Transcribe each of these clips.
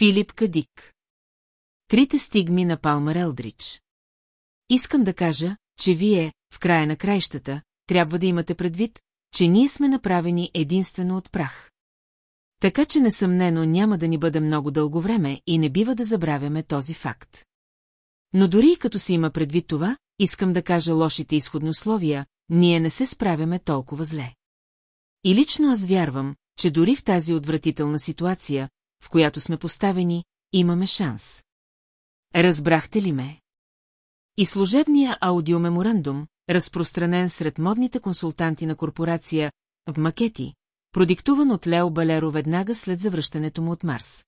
Филип Кадик. Трите стигми на Палмар Елдрич. Искам да кажа, че вие, в края на краищата, трябва да имате предвид, че ние сме направени единствено от прах. Така че несъмнено няма да ни бъде много дълго време и не бива да забравяме този факт. Но дори и като си има предвид това, искам да кажа лошите изходни условия, ние не се справяме толкова зле. И лично аз вярвам, че дори в тази отвратителна ситуация, в която сме поставени, имаме шанс. Разбрахте ли ме? И служебния аудиомеморандум, разпространен сред модните консултанти на корпорация в макети, продиктуван от Лео Балеро веднага след завръщането му от Марс.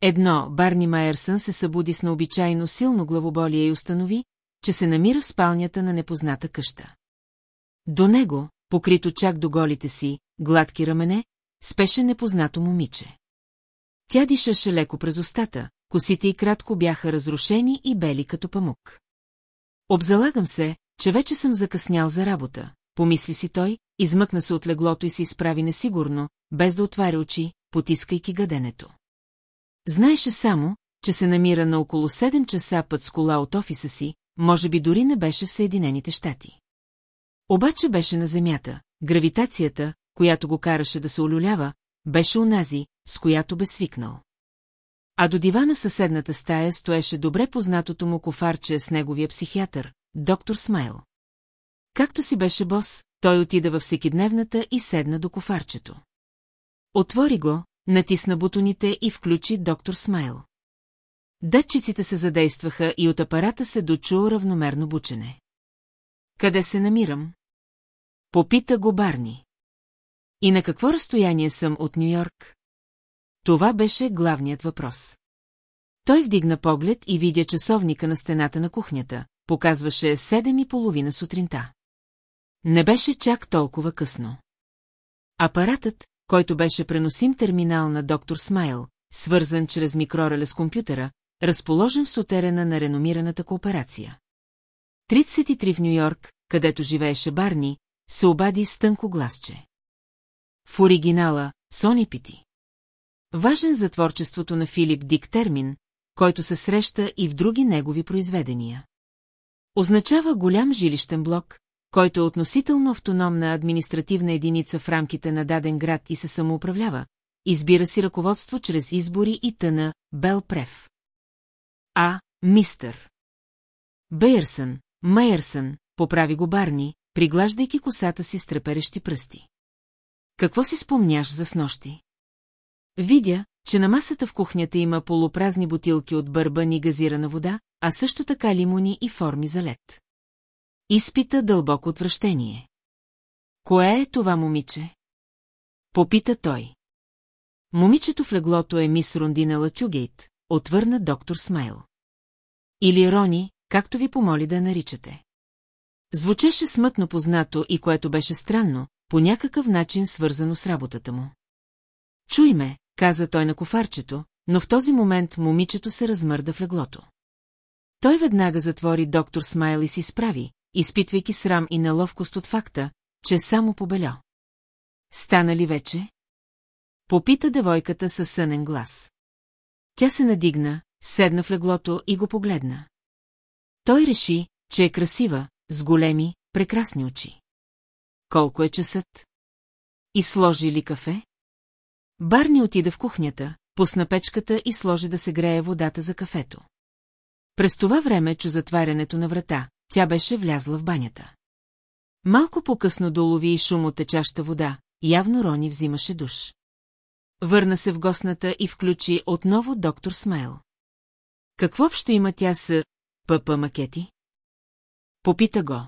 Едно, Барни Майерсън се събуди с необичайно силно главоболие и установи, че се намира в спалнята на непозната къща. До него, покрито чак до голите си, гладки рамене, спеше непознато момиче. Тя дишаше леко през устата, косите й кратко бяха разрушени и бели като памук. Обзалагам се, че вече съм закъснял за работа, помисли си той, измъкна се от леглото и се изправи несигурно, без да отваря очи, потискайки гаденето. Знаеше само, че се намира на около 7 часа път с кола от офиса си, може би дори не беше в Съединените щати. Обаче беше на земята, гравитацията, която го караше да се олюлява, беше унази, с която бе свикнал. А до дивана съседната стая стоеше добре познатото му кофарче с неговия психиатър, доктор Смайл. Както си беше бос, той отида във всекидневната и седна до кофарчето. Отвори го, натисна бутоните и включи доктор Смайл. Датчиците се задействаха и от апарата се дочу равномерно бучене. Къде се намирам? Попита го Барни. И на какво разстояние съм от Нью-Йорк? Това беше главният въпрос. Той вдигна поглед и видя часовника на стената на кухнята, показваше седем и половина сутринта. Не беше чак толкова късно. Апаратът, който беше преносим терминал на доктор Смайл, свързан чрез микрореле с компютъра, разположен в сутерена на реномираната кооперация. 33 в Нью-Йорк, където живееше Барни, се обади с тънко гласче. В оригинала Сони Пити. Важен за творчеството на Филип Дик термин, който се среща и в други негови произведения. Означава голям жилищен блок, който е относително автономна административна единица в рамките на даден град и се самоуправлява, избира си ръководство чрез избори и тъна Бел Прев. А. Мистър. Бейерсън, Майерсън, поправи го Барни, приглаждайки косата си с треперещи пръсти. Какво си спомняш за снощи? Видя, че на масата в кухнята има полупразни бутилки от бърбан и газирана вода, а също така лимони и форми за лед. Изпита дълбоко отвращение. Кое е това момиче? Попита той. Момичето в леглото е мис Рондина Латюгейт, отвърна доктор Смайл. Или Рони, както ви помоли да я наричате. Звучеше смътно познато и което беше странно, по някакъв начин свързано с работата му. Чуй ме, каза той на кофарчето, но в този момент момичето се размърда в леглото. Той веднага затвори доктор Смайл и си справи, изпитвайки срам и неловкост от факта, че само побеля. Стана ли вече? Попита девойката със сънен глас. Тя се надигна, седна в леглото и го погледна. Той реши, че е красива, с големи, прекрасни очи. Колко е часът? И сложи ли кафе? Барни отида в кухнята, пусна печката и сложи да се грее водата за кафето. През това време чу затварянето на врата, тя беше влязла в банята. Малко по-късно долови и шум от течаща вода, явно Рони взимаше душ. Върна се в гостната и включи отново доктор Смайл. Какво общо има тя с ПП Макети? Попита го.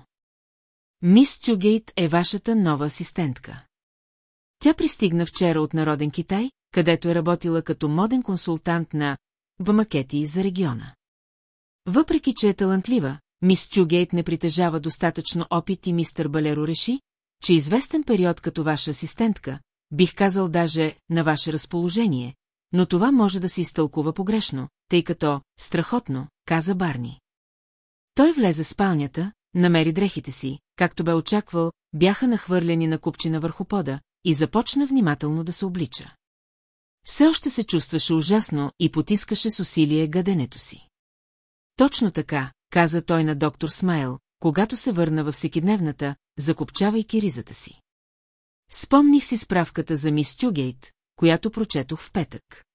Мис Чугейт е вашата нова асистентка. Тя пристигна вчера от Народен Китай, където е работила като моден консултант на Бамакети за региона. Въпреки, че е талантлива, мис Чугейт не притежава достатъчно опит и мистър Балеро реши, че известен период като ваша асистентка, бих казал даже на ваше разположение, но това може да се изтълкува погрешно, тъй като, страхотно, каза Барни. Той влезе в спалнята, намери дрехите си, както бе очаквал, бяха нахвърлени на купчина върху пода и започна внимателно да се облича. Все още се чувстваше ужасно и потискаше с усилие гаденето си. Точно така, каза той на доктор Смайл, когато се върна във всекидневната, закопчавайки ризата си. Спомних си справката за мис Тюгейт, която прочетох в петък.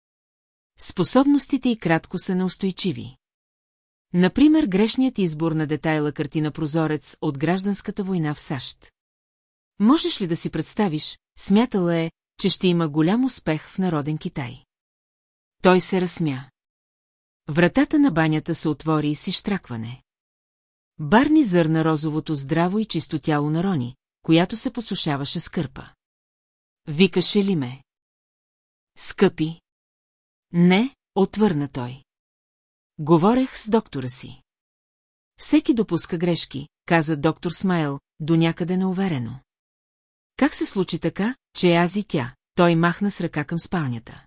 Способностите и кратко са неустойчиви. Например, грешният избор на детайла картина прозорец от гражданската война в САЩ. Можеш ли да си представиш, смятала е, че ще има голям успех в народен Китай. Той се разсмя. Вратата на банята се отвори с изштракване. Барни зърна розовото здраво и чисто тяло на Рони, която се посушаваше с кърпа. Викаше ли ме? Скъпи. Не, отвърна той. Говорех с доктора си. Всеки допуска грешки, каза доктор Смайл, до някъде неуверено. Как се случи така, че аз и тя, той махна с ръка към спалнята.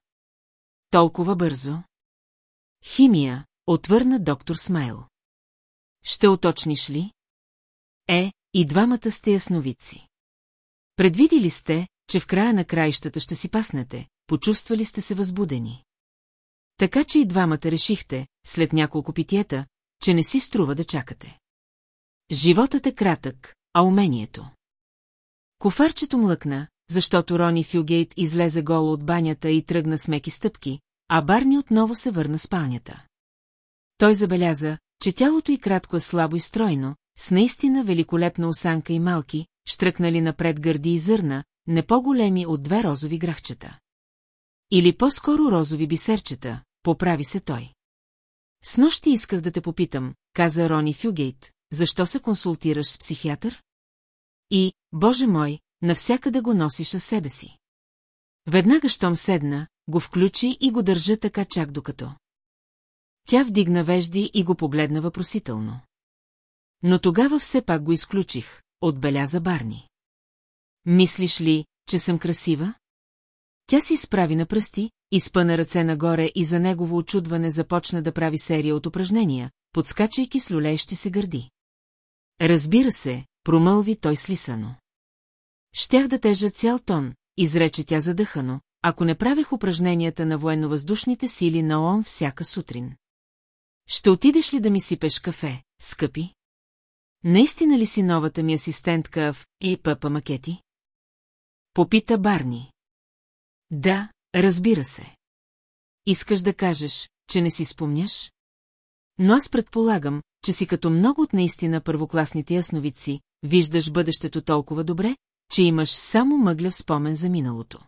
Толкова бързо. Химия, отвърна доктор Смайл. Ще уточниш ли? Е, и двамата сте ясновици. Предвидили сте, че в края на краищата ще си паснете, почувствали сте се възбудени. Така че и двамата решихте, след няколко питиета, че не си струва да чакате. Животът е кратък, а умението. Кофарчето млъкна, защото Рони Фюгейт излезе голо от банята и тръгна с меки стъпки, а Барни отново се върна спалнята. Той забеляза, че тялото й кратко е слабо и стройно, с наистина великолепна осанка и малки, штръкнали напред гърди и зърна, не по-големи от две розови грахчета. Или по-скоро розови бисерчета, поправи се той. С нощи исках да те попитам, каза Рони Фюгейт, защо се консултираш с психиатър? И, боже мой, навсякъде го носиш със себе си. Веднага щом седна, го включи и го държа така чак докато. Тя вдигна вежди и го погледна въпросително. Но тогава все пак го изключих, отбеляза Барни. Мислиш ли, че съм красива? Тя си изправи на пръсти, изпъна ръце нагоре и за негово очудване започна да прави серия от упражнения, подскачайки с люлеещи се гърди. Разбира се, промълви той слисано. Щях да тежа цял тон, изрече тя задъхано, ако не правех упражненията на военновъздушните сили на ООН всяка сутрин. Ще отидеш ли да ми сипеш кафе, скъпи? Наистина ли си новата ми асистентка в ИПП макети? Попита Барни. Да, разбира се. Искаш да кажеш, че не си спомняш? Но аз предполагам, че си като много от наистина първокласните ясновици, виждаш бъдещето толкова добре, че имаш само мъгляв спомен за миналото.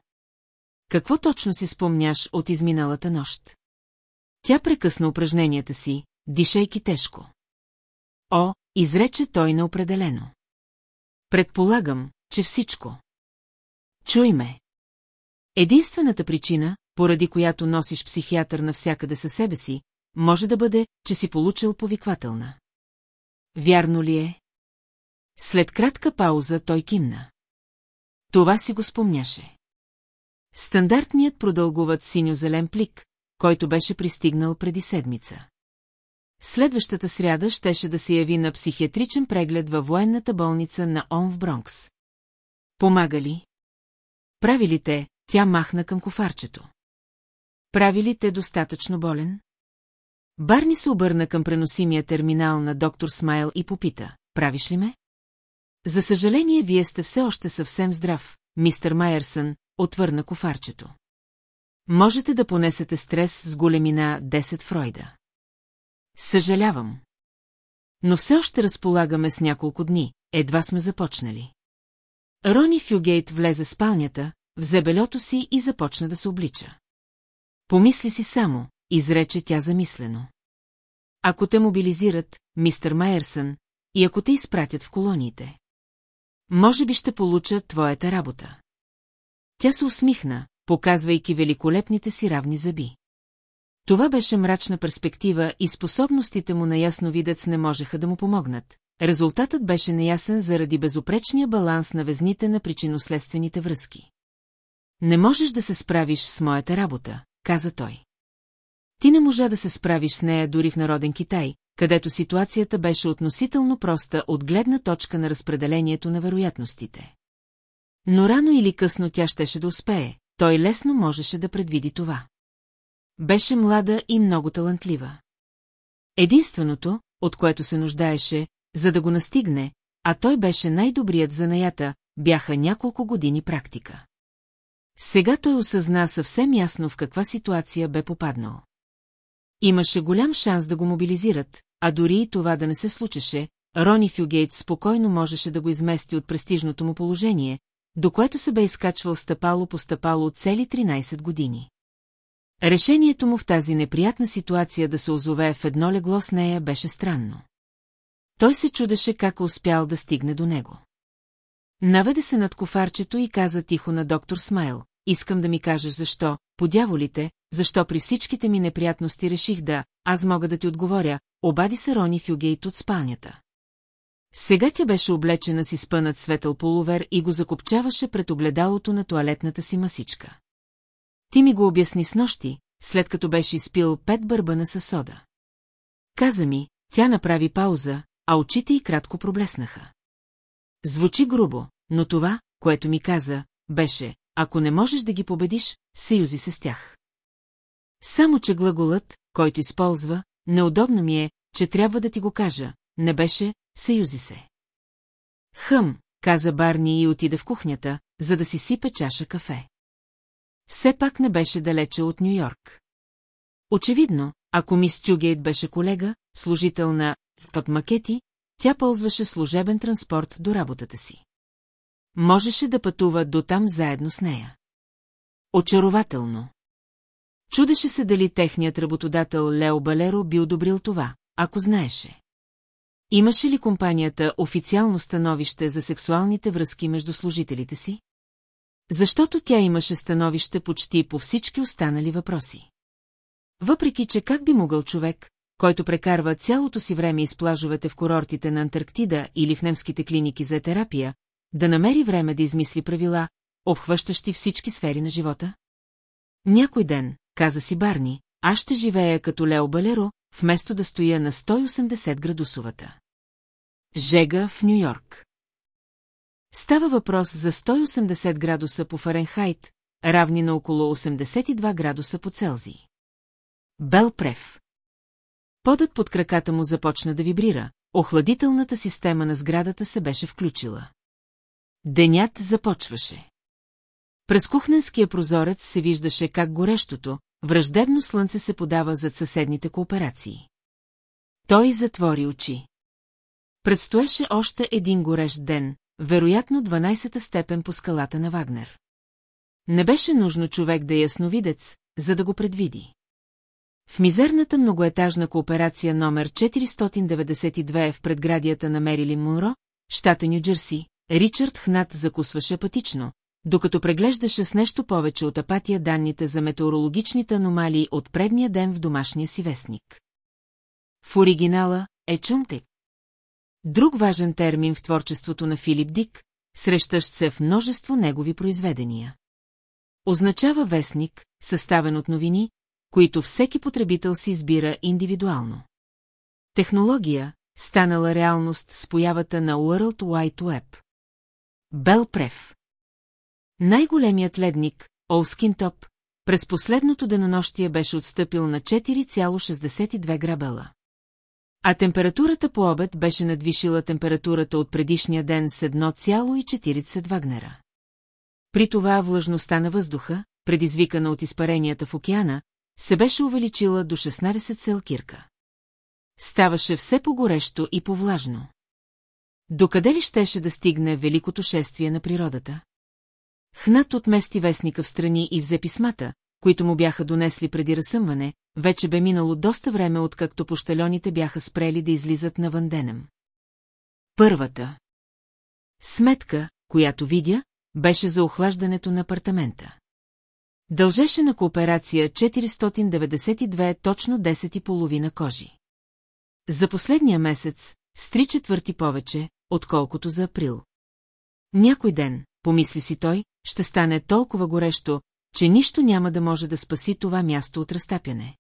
Какво точно си спомняш от изминалата нощ? Тя прекъсна упражненията си, дишайки тежко. О, изрече той неопределено. Предполагам, че всичко. Чуй ме. Единствената причина, поради която носиш психиатър навсякъде със себе си, може да бъде, че си получил повиквателна. Вярно ли е? След кратка пауза той кимна. Това си го спомняше. Стандартният продълговат синьо-зелен плик, който беше пристигнал преди седмица. Следващата сряда щеше да се яви на психиатричен преглед във военната болница на Он в Бронкс. Помага ли? Прави ли те, тя махна към кофарчето. Прави ли те достатъчно болен? Барни се обърна към преносимия терминал на доктор Смайл и попита, правиш ли ме? За съжаление, вие сте все още съвсем здрав, мистер Майерсън, отвърна кофарчето. Можете да понесете стрес с големина 10 Фройда. Съжалявам. Но все още разполагаме с няколко дни, едва сме започнали. Рони Фюгейт влезе в спалнята, взе белето си и започна да се облича. Помисли си само, изрече тя замислено. Ако те мобилизират, мистер Майерсън, и ако те изпратят в колониите. Може би ще получат твоята работа. Тя се усмихна, показвайки великолепните си равни зъби. Това беше мрачна перспектива и способностите му на ясновидец не можеха да му помогнат. Резултатът беше неясен заради безопречния баланс на везните на причинно-следствените връзки. Не можеш да се справиш с моята работа, каза той. Ти не можа да се справиш с нея дори в народен Китай, където ситуацията беше относително проста от гледна точка на разпределението на вероятностите. Но рано или късно тя щеше да успее, той лесно можеше да предвиди това. Беше млада и много талантлива. Единственото, от което се нуждаеше, за да го настигне, а той беше най-добрият занаята, бяха няколко години практика. Сега той осъзна съвсем ясно в каква ситуация бе попаднал. Имаше голям шанс да го мобилизират, а дори и това да не се случеше, Рони Фюгейт спокойно можеше да го измести от престижното му положение, до което се бе изкачвал стъпало по стъпало от цели 13 години. Решението му в тази неприятна ситуация да се озове в едно легло с нея беше странно. Той се чудеше как успял да стигне до него. Наведе се над кофарчето и каза тихо на доктор Смайл, искам да ми кажеш защо, по дяволите, защо при всичките ми неприятности реших да, аз мога да ти отговоря, обади се Рони Фюгейт от спалнята. Сега тя беше облечена си спънат светъл полувер и го закопчаваше пред огледалото на туалетната си масичка. Ти ми го обясни с нощи, след като беше изпил пет бърбана със сода. Каза ми, тя направи пауза, а очите й кратко проблеснаха. Звучи грубо, но това, което ми каза, беше, ако не можеш да ги победиш, съюзи се с тях. Само, че глаголът, който използва, неудобно ми е, че трябва да ти го кажа, не беше, съюзи се. Хъм, каза Барни и отида в кухнята, за да си сипе чаша кафе. Все пак не беше далече от Нью-Йорк. Очевидно, ако мис Тюгейт беше колега, служител на Пъп Макети, тя ползваше служебен транспорт до работата си. Можеше да пътува до там заедно с нея. Очарователно. Чудеше се дали техният работодател Лео Балеро би одобрил това, ако знаеше. Имаше ли компанията официално становище за сексуалните връзки между служителите си? Защото тя имаше становище почти по всички останали въпроси. Въпреки, че как би могъл човек, който прекарва цялото си време из плажовете в курортите на Антарктида или в немските клиники за терапия, да намери време да измисли правила, обхващащи всички сфери на живота? Някой ден, каза си Барни, аз ще живея като Лео Балеро, вместо да стоя на 180 градусовата. Жега в Нью-Йорк. Става въпрос за 180 градуса по Фаренхайт, равни на около 82 градуса по Целзий. Бел Прев. Подът под краката му започна да вибрира, охладителната система на сградата се беше включила. Денят започваше. През кухненския прозорец се виждаше как горещото, враждебно слънце се подава зад съседните кооперации. Той затвори очи. Предстоеше още един горещ ден, вероятно 12-та степен по скалата на Вагнер. Не беше нужно човек да е ясновидец, за да го предвиди. В мизерната многоетажна кооперация номер 492 в предградията на Мерилин Мунро, щата Нью-Джерси, Ричард Хнат закусваше апатично, докато преглеждаше с нещо повече от апатия данните за метеорологичните аномалии от предния ден в домашния си вестник. В оригинала е чумтек. Друг важен термин в творчеството на Филип Дик, срещащ се в множество негови произведения. Означава вестник, съставен от новини, които всеки потребител си избира индивидуално. Технология, станала реалност с появата на World Wide Web. Бел Прев Най-големият ледник, Олскин Топ, през последното денонощие беше отстъпил на 4,62 грабела. А температурата по обед беше надвишила температурата от предишния ден с 1,40 вагнера. При това влажността на въздуха, предизвикана от изпаренията в океана, се беше увеличила до 16 селкирка. Ставаше все по-горещо и повлажно. Докъде ли щеше да стигне великото шествие на природата? Хнат отмести вестника в страни и взе писмата, които му бяха донесли преди разсъмване, вече бе минало доста време, откакто пощалоните бяха спрели да излизат на Ванденем. Първата. Сметка, която видя, беше за охлаждането на апартамента. Дължеше на кооперация 492 точно 10 и половина кожи. За последния месец, с три четвърти повече, отколкото за април. Някой ден, помисли си той, ще стане толкова горещо, че нищо няма да може да спаси това място от разтапяне.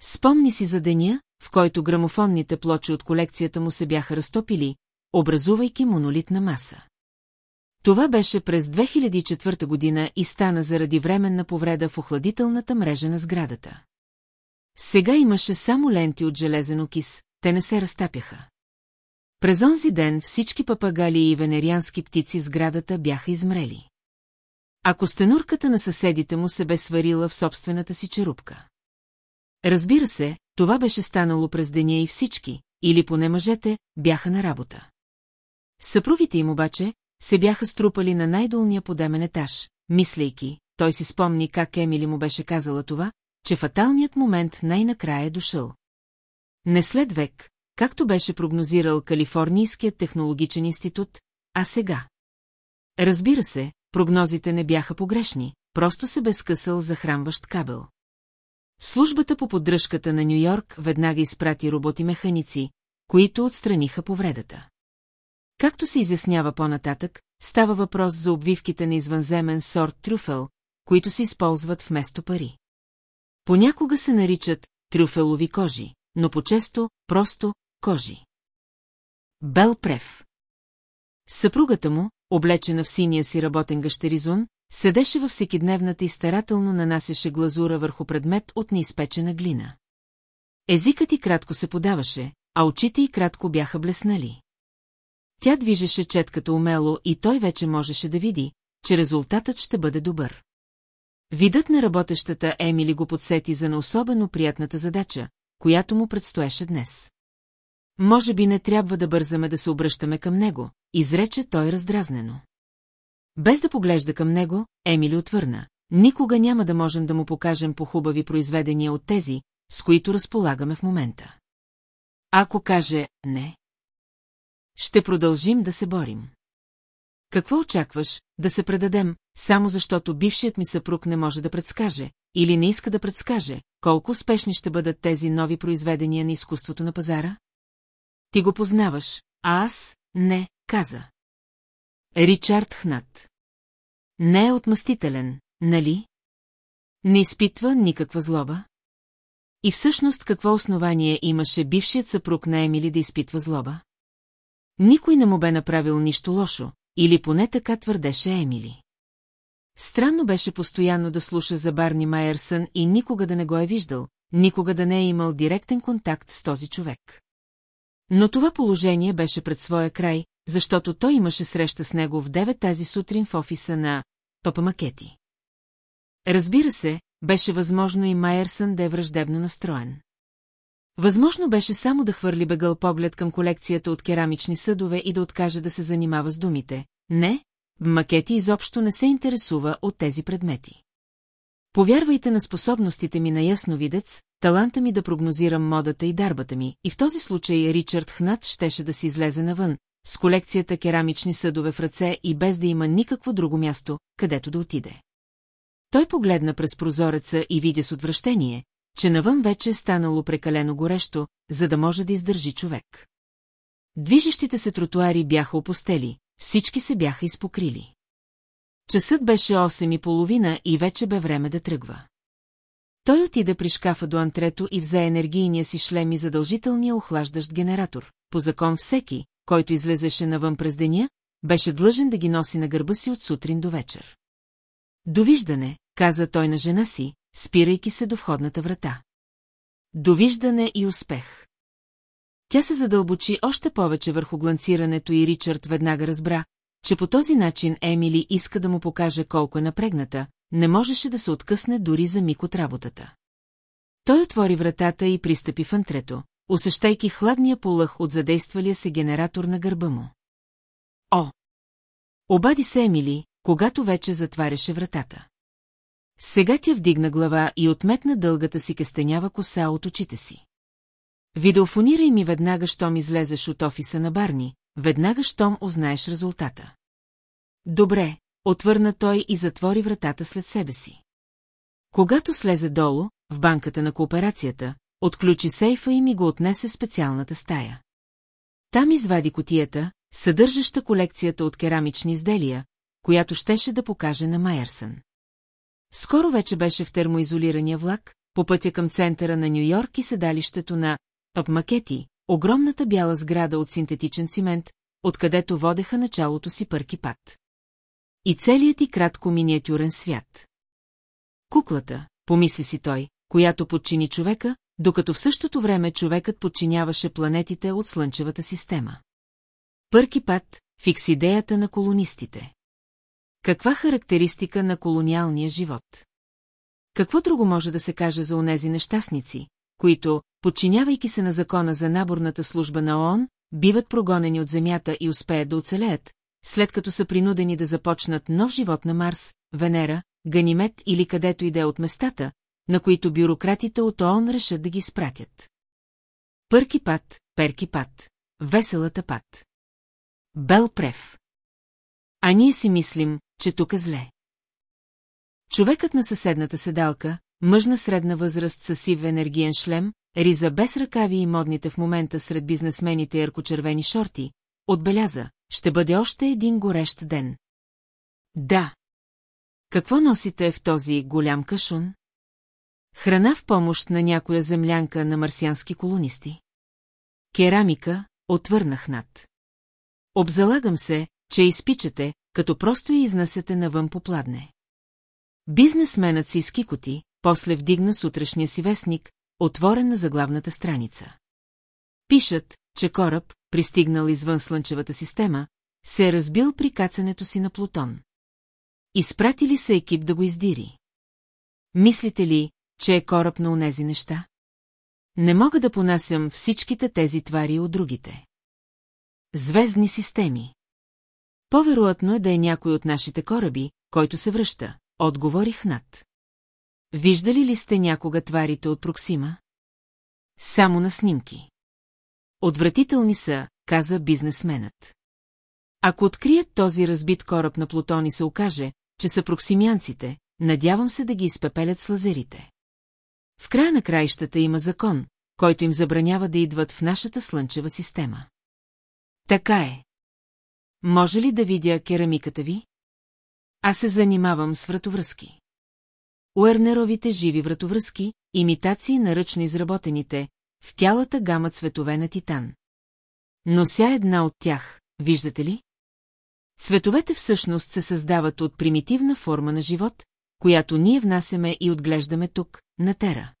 Спомни си за деня, в който грамофонните плочи от колекцията му се бяха разтопили, образувайки монолитна маса. Това беше през 2004 година и стана заради временна повреда в охладителната мрежа на сградата. Сега имаше само ленти от железен окис, те не се разтапяха. През онзи ден всички папагали и венериански птици с градата бяха измрели. Ако стенурката на съседите му се бе сварила в собствената си черупка. Разбира се, това беше станало през деня и всички, или поне мъжете, бяха на работа. Съпругите им обаче се бяха струпали на най-долния подемен етаж, мислейки, той си спомни как Емили му беше казала това, че фаталният момент най-накрая е дошъл. Не след век, както беше прогнозирал Калифорнийският технологичен институт, а сега. Разбира се, прогнозите не бяха погрешни, просто се бе скъсал захранващ кабел. Службата по поддръжката на Нью-Йорк веднага изпрати роботи-механици, които отстраниха повредата. Както се изяснява по-нататък, става въпрос за обвивките на извънземен сорт трюфел, които се използват вместо пари. Понякога се наричат трюфелови кожи, но по-често просто кожи. Бел Прев Съпругата му, облечена в синия си работен гащеризун, седеше във всекидневната и старателно нанасяше глазура върху предмет от неизпечена глина. Езикът и кратко се подаваше, а очите й кратко бяха блеснали. Тя движеше четката умело и той вече можеше да види, че резултатът ще бъде добър. Видът на работещата Емили го подсети за на особено приятната задача, която му предстоеше днес. Може би не трябва да бързаме да се обръщаме към него, изрече той раздразнено. Без да поглежда към него, Емили отвърна. Никога няма да можем да му покажем по-хубави произведения от тези, с които разполагаме в момента. Ако каже «не», ще продължим да се борим. Какво очакваш, да се предадем, само защото бившият ми съпруг не може да предскаже, или не иска да предскаже, колко успешни ще бъдат тези нови произведения на изкуството на пазара? Ти го познаваш, а аз не, каза. Ричард Хнат. Не е отмъстителен, нали? Не изпитва никаква злоба. И всъщност какво основание имаше бившият съпруг на Емили да изпитва злоба? Никой не му бе направил нищо лошо, или поне така твърдеше Емили. Странно беше постоянно да слуша за Барни Майерсън и никога да не го е виждал, никога да не е имал директен контакт с този човек. Но това положение беше пред своя край, защото той имаше среща с него в 9 тази сутрин в офиса на Папа Макети. Разбира се, беше възможно и Майерсън да е враждебно настроен. Възможно беше само да хвърли бегъл поглед към колекцията от керамични съдове и да откаже да се занимава с думите. Не, Макети изобщо не се интересува от тези предмети. Повярвайте на способностите ми на ясновидец, таланта ми да прогнозирам модата и дарбата ми, и в този случай Ричард Хнат щеше да си излезе навън, с колекцията керамични съдове в ръце и без да има никакво друго място, където да отиде. Той погледна през прозореца и видя с отвращение, че навън вече е станало прекалено горещо, за да може да издържи човек. Движещите се тротуари бяха опостели, всички се бяха изпокрили. Часът беше 8 и половина и вече бе време да тръгва. Той отида при шкафа до антрето и взе енергийния си шлем и задължителния охлаждащ генератор. По закон всеки, който излезеше навън през деня, беше длъжен да ги носи на гърба си от сутрин до вечер. Довиждане, каза той на жена си, спирайки се до входната врата. Довиждане и успех. Тя се задълбочи още повече върху гланцирането и Ричард веднага разбра, че по този начин Емили иска да му покаже колко е напрегната, не можеше да се откъсне дори за миг от работата. Той отвори вратата и пристъпи в антрето, усещайки хладния полъх от задействалия се генератор на гърба му. О! Обади се Емили, когато вече затваряше вратата. Сега тя вдигна глава и отметна дългата си кестенява коса от очите си. Видеофонирай ми веднага, щом излезеш от офиса на Барни, веднага, щом узнаеш резултата. Добре, отвърна той и затвори вратата след себе си. Когато слезе долу, в банката на кооперацията, отключи сейфа и ми го отнесе в специалната стая. Там извади котията, съдържаща колекцията от керамични изделия, която щеше да покаже на Майерсън. Скоро вече беше в термоизолирания влак, по пътя към центъра на Нью-Йорк и седалището на Папмакети, огромната бяла сграда от синтетичен цимент, откъдето водеха началото си пърки пат. И целият ти кратко миниатюрен свят. Куклата, помисли си той, която подчини човека, докато в същото време човекът подчиняваше планетите от Слънчевата система. Пърки пат, фикс идеята на колонистите. Каква характеристика на колониалния живот? Какво друго може да се каже за онези нещастници, които, подчинявайки се на закона за наборната служба на ООН, биват прогонени от Земята и успеят да оцелеят, след като са принудени да започнат нов живот на Марс, Венера, Ганимед или където и да е от местата, на които бюрократите от ООН решат да ги спратят. Пърки пат, перки пат, веселата пат. Бел Прев. А ние си мислим, че тук е зле. Човекът на съседната седалка, мъж на средна възраст с сив енергиен шлем, риза без ръкави и модните в момента сред бизнесмените яркочервени шорти, отбеляза, ще бъде още един горещ ден. Да. Какво носите в този голям кашун? Храна в помощ на някоя землянка на марсиански колонисти. Керамика, отвърнах над. Обзалагам се, че изпичате, като просто я изнасяте навън по пладне. Бизнесменът си изкикоти, после вдигна сутрешния си вестник, отворен на заглавната страница. Пишат, че кораб, пристигнал извън Слънчевата система, се е разбил при кацането си на Плутон. Изпратили се екип да го издири. Мислите ли, че е кораб на онези неща? Не мога да понасям всичките тези твари от другите. Звездни системи. По-вероятно е да е някой от нашите кораби, който се връща, отговорих над. Виждали ли сте някога тварите от Проксима? Само на снимки. Отвратителни са, каза бизнесменът. Ако открият този разбит кораб на Плутон и се окаже, че са проксимянците, надявам се да ги изпепелят с лазерите. В края на краищата има закон, който им забранява да идват в нашата слънчева система. Така е. Може ли да видя керамиката ви? Аз се занимавам с вратовръзки. Уернеровите живи вратовръзки, имитации на ръчно изработените, в тялата гама цветове на титан. Нося една от тях, виждате ли? Цветовете всъщност се създават от примитивна форма на живот, която ние внасяме и отглеждаме тук, на Тера.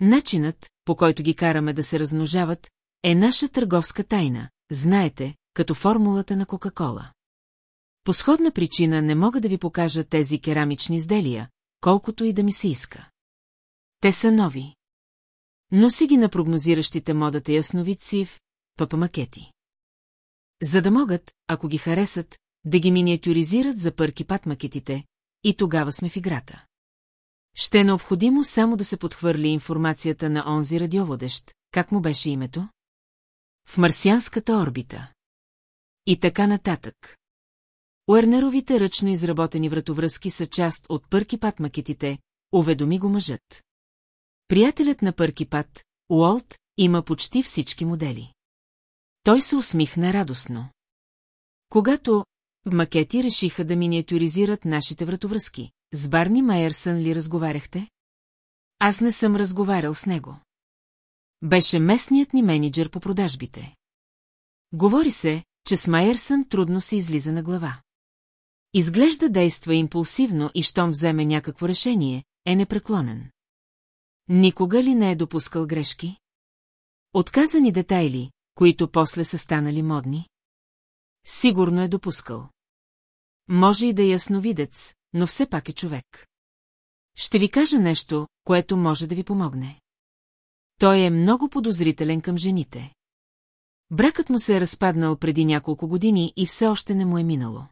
Начинът, по който ги караме да се размножават, е наша търговска тайна, знаете, като формулата на Кока-Кола. По сходна причина не мога да ви покажа тези керамични изделия, колкото и да ми се иска. Те са нови. Носи ги на прогнозиращите модата ясновидци в папамакети. За да могат, ако ги харесат, да ги миниатюризират за пърки пат макетите, и тогава сме в играта. Ще е необходимо само да се подхвърли информацията на онзи радиоводещ, как му беше името? В марсианската орбита. И така нататък. Уернеровите ръчно изработени вратовръзки са част от пърки пат уведоми го мъжът. Приятелят на пърки пат, Уолт, има почти всички модели. Той се усмихна радостно. Когато в макети решиха да миниатюризират нашите вратовръзки, с Барни Майерсън ли разговаряхте? Аз не съм разговарял с него. Беше местният ни менеджер по продажбите. Говори се, че с Майерсън трудно се излиза на глава. Изглежда действа импулсивно и щом вземе някакво решение, е непреклонен. Никога ли не е допускал грешки? Отказани детайли, които после са станали модни? Сигурно е допускал. Може и да е ясновидец, но все пак е човек. Ще ви кажа нещо, което може да ви помогне. Той е много подозрителен към жените. Бракът му се е разпаднал преди няколко години и все още не му е минало.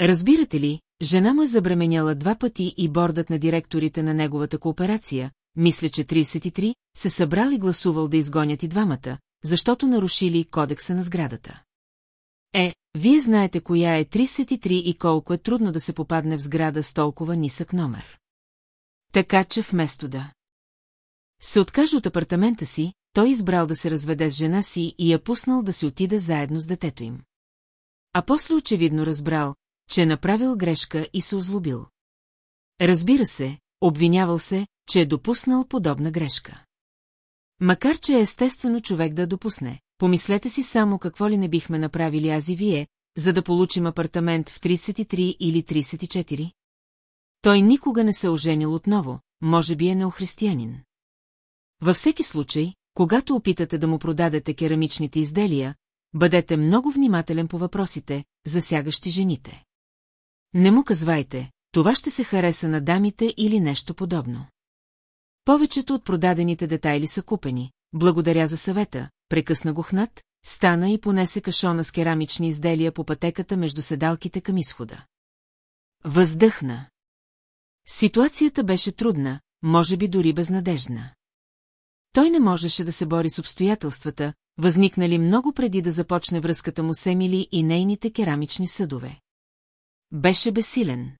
Разбирате ли, жена му е забременяла два пъти и бордът на директорите на неговата кооперация, мисля, че 33, се събрал и гласувал да изгонят и двамата, защото нарушили кодекса на сградата. Е, вие знаете коя е 33 и колко е трудно да се попадне в сграда с толкова нисък номер. Така че вместо да се откаже от апартамента си, той избрал да се разведе с жена си и я пуснал да си отида заедно с детето им. А после очевидно разбрал, че е направил грешка и се озлобил. Разбира се, обвинявал се, че е допуснал подобна грешка. Макар, че е естествено човек да допусне, помислете си само какво ли не бихме направили аз и вие, за да получим апартамент в 33 или 34? Той никога не се оженил отново, може би е неохристиянин. Във всеки случай, когато опитате да му продадете керамичните изделия, бъдете много внимателен по въпросите, засягащи жените. Не му казвайте, това ще се хареса на дамите или нещо подобно. Повечето от продадените детайли са купени. Благодаря за съвета, прекъсна го хнат, стана и понесе кашона с керамични изделия по пътеката между седалките към изхода. Въздъхна. Ситуацията беше трудна, може би дори безнадежна. Той не можеше да се бори с обстоятелствата, възникнали много преди да започне връзката му с Емили и нейните керамични съдове. Беше безсилен.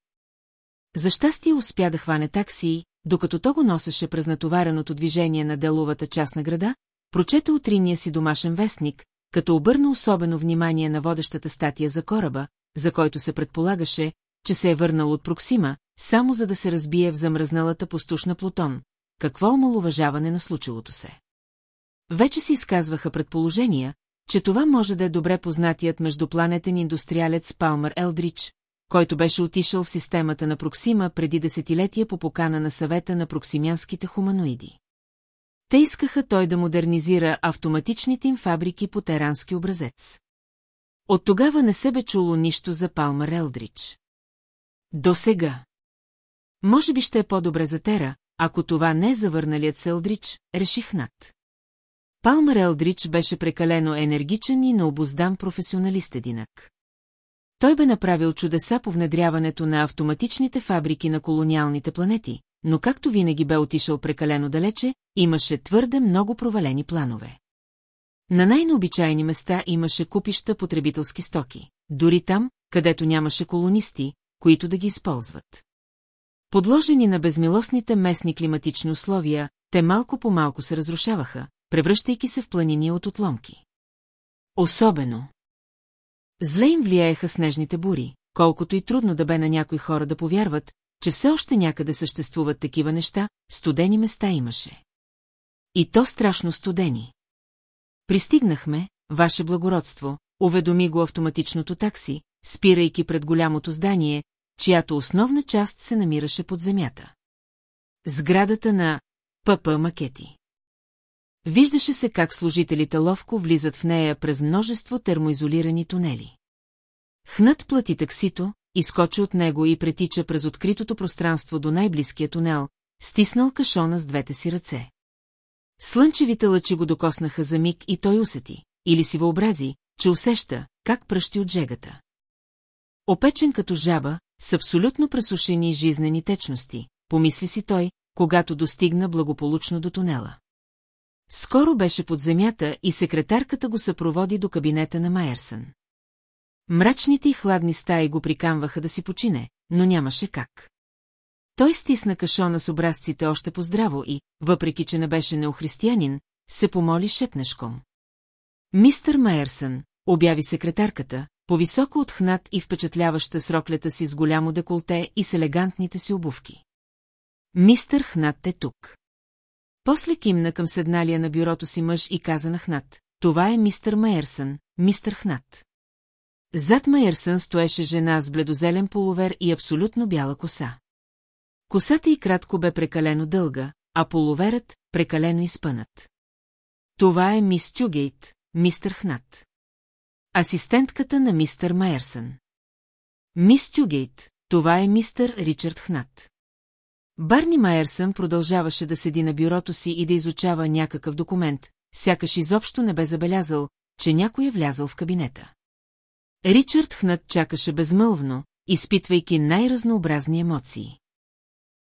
За щастие успя да хване такси докато то го носеше през натовареното движение на деловата част на града, прочета утринния си домашен вестник, като обърна особено внимание на водещата статия за кораба, за който се предполагаше, че се е върнал от Проксима, само за да се разбие в замръзналата пустушна Плутон. Какво омалуважаване на случилото се. Вече се изказваха предположения, че това може да е добре познатият междупланетен индустриалец Палмър Елдрич, който беше отишъл в системата на Проксима преди десетилетия по покана на съвета на проксимянските хуманоиди. Те искаха той да модернизира автоматичните им фабрики по терански образец. От тогава не се бе чуло нищо за Палмър Елдрич. До сега. Може би ще е по-добре за Тера, ако това не е завърналият се Елдрич, реших над. Палмър Елдрич беше прекалено енергичен и необоздан професионалист единак. Той бе направил чудеса по внедряването на автоматичните фабрики на колониалните планети, но както винаги бе отишъл прекалено далече, имаше твърде много провалени планове. На най-необичайни места имаше купища потребителски стоки, дори там, където нямаше колонисти, които да ги използват. Подложени на безмилостните местни климатични условия, те малко по малко се разрушаваха, превръщайки се в планини от отломки. Особено. Зле им влияеха снежните бури, колкото и трудно да бе на някои хора да повярват, че все още някъде съществуват такива неща, студени места имаше. И то страшно студени. Пристигнахме, ваше благородство, уведоми го автоматичното такси, спирайки пред голямото здание, чиято основна част се намираше под земята. Сградата на ПП Макети. Виждаше се как служителите ловко влизат в нея през множество термоизолирани тунели. Хнат плати таксито, изкочи от него и претича през откритото пространство до най-близкия тунел, стиснал кашона с двете си ръце. Слънчевите лъчи го докоснаха за миг и той усети, или си въобрази, че усеща, как пръщи от жегата. Опечен като жаба, с абсолютно пресушени жизнени течности, помисли си той, когато достигна благополучно до тунела. Скоро беше под земята и секретарката го съпроводи до кабинета на Майерсън. Мрачните и хладни стаи го прикамваха да си почине, но нямаше как. Той стисна кашона с образците още поздраво и, въпреки че не беше неохристиянин, се помоли шепнешком. Мистър Майерсън, обяви секретарката, по-високо отхнат и впечатляваща с роклята си с голямо деколте и с елегантните си обувки. Мистър Хнат е тук. После кимна към седналия на бюрото си мъж и каза на Хнат. Това е мистър Майерсън, мистър Хнат. Зад Майерсън стоеше жена с бледозелен полувер и абсолютно бяла коса. Косата й кратко бе прекалено дълга, а полуверът – прекалено изпънат. Това е мис Тюгейт, мистър Хнат. Асистентката на мистър Майерсън. Мис Тюгейт, това е мистър Ричард Хнат. Барни Майерсън продължаваше да седи на бюрото си и да изучава някакъв документ, сякаш изобщо не бе забелязал, че някой е влязъл в кабинета. Ричард Хнат чакаше безмълвно, изпитвайки най-разнообразни емоции.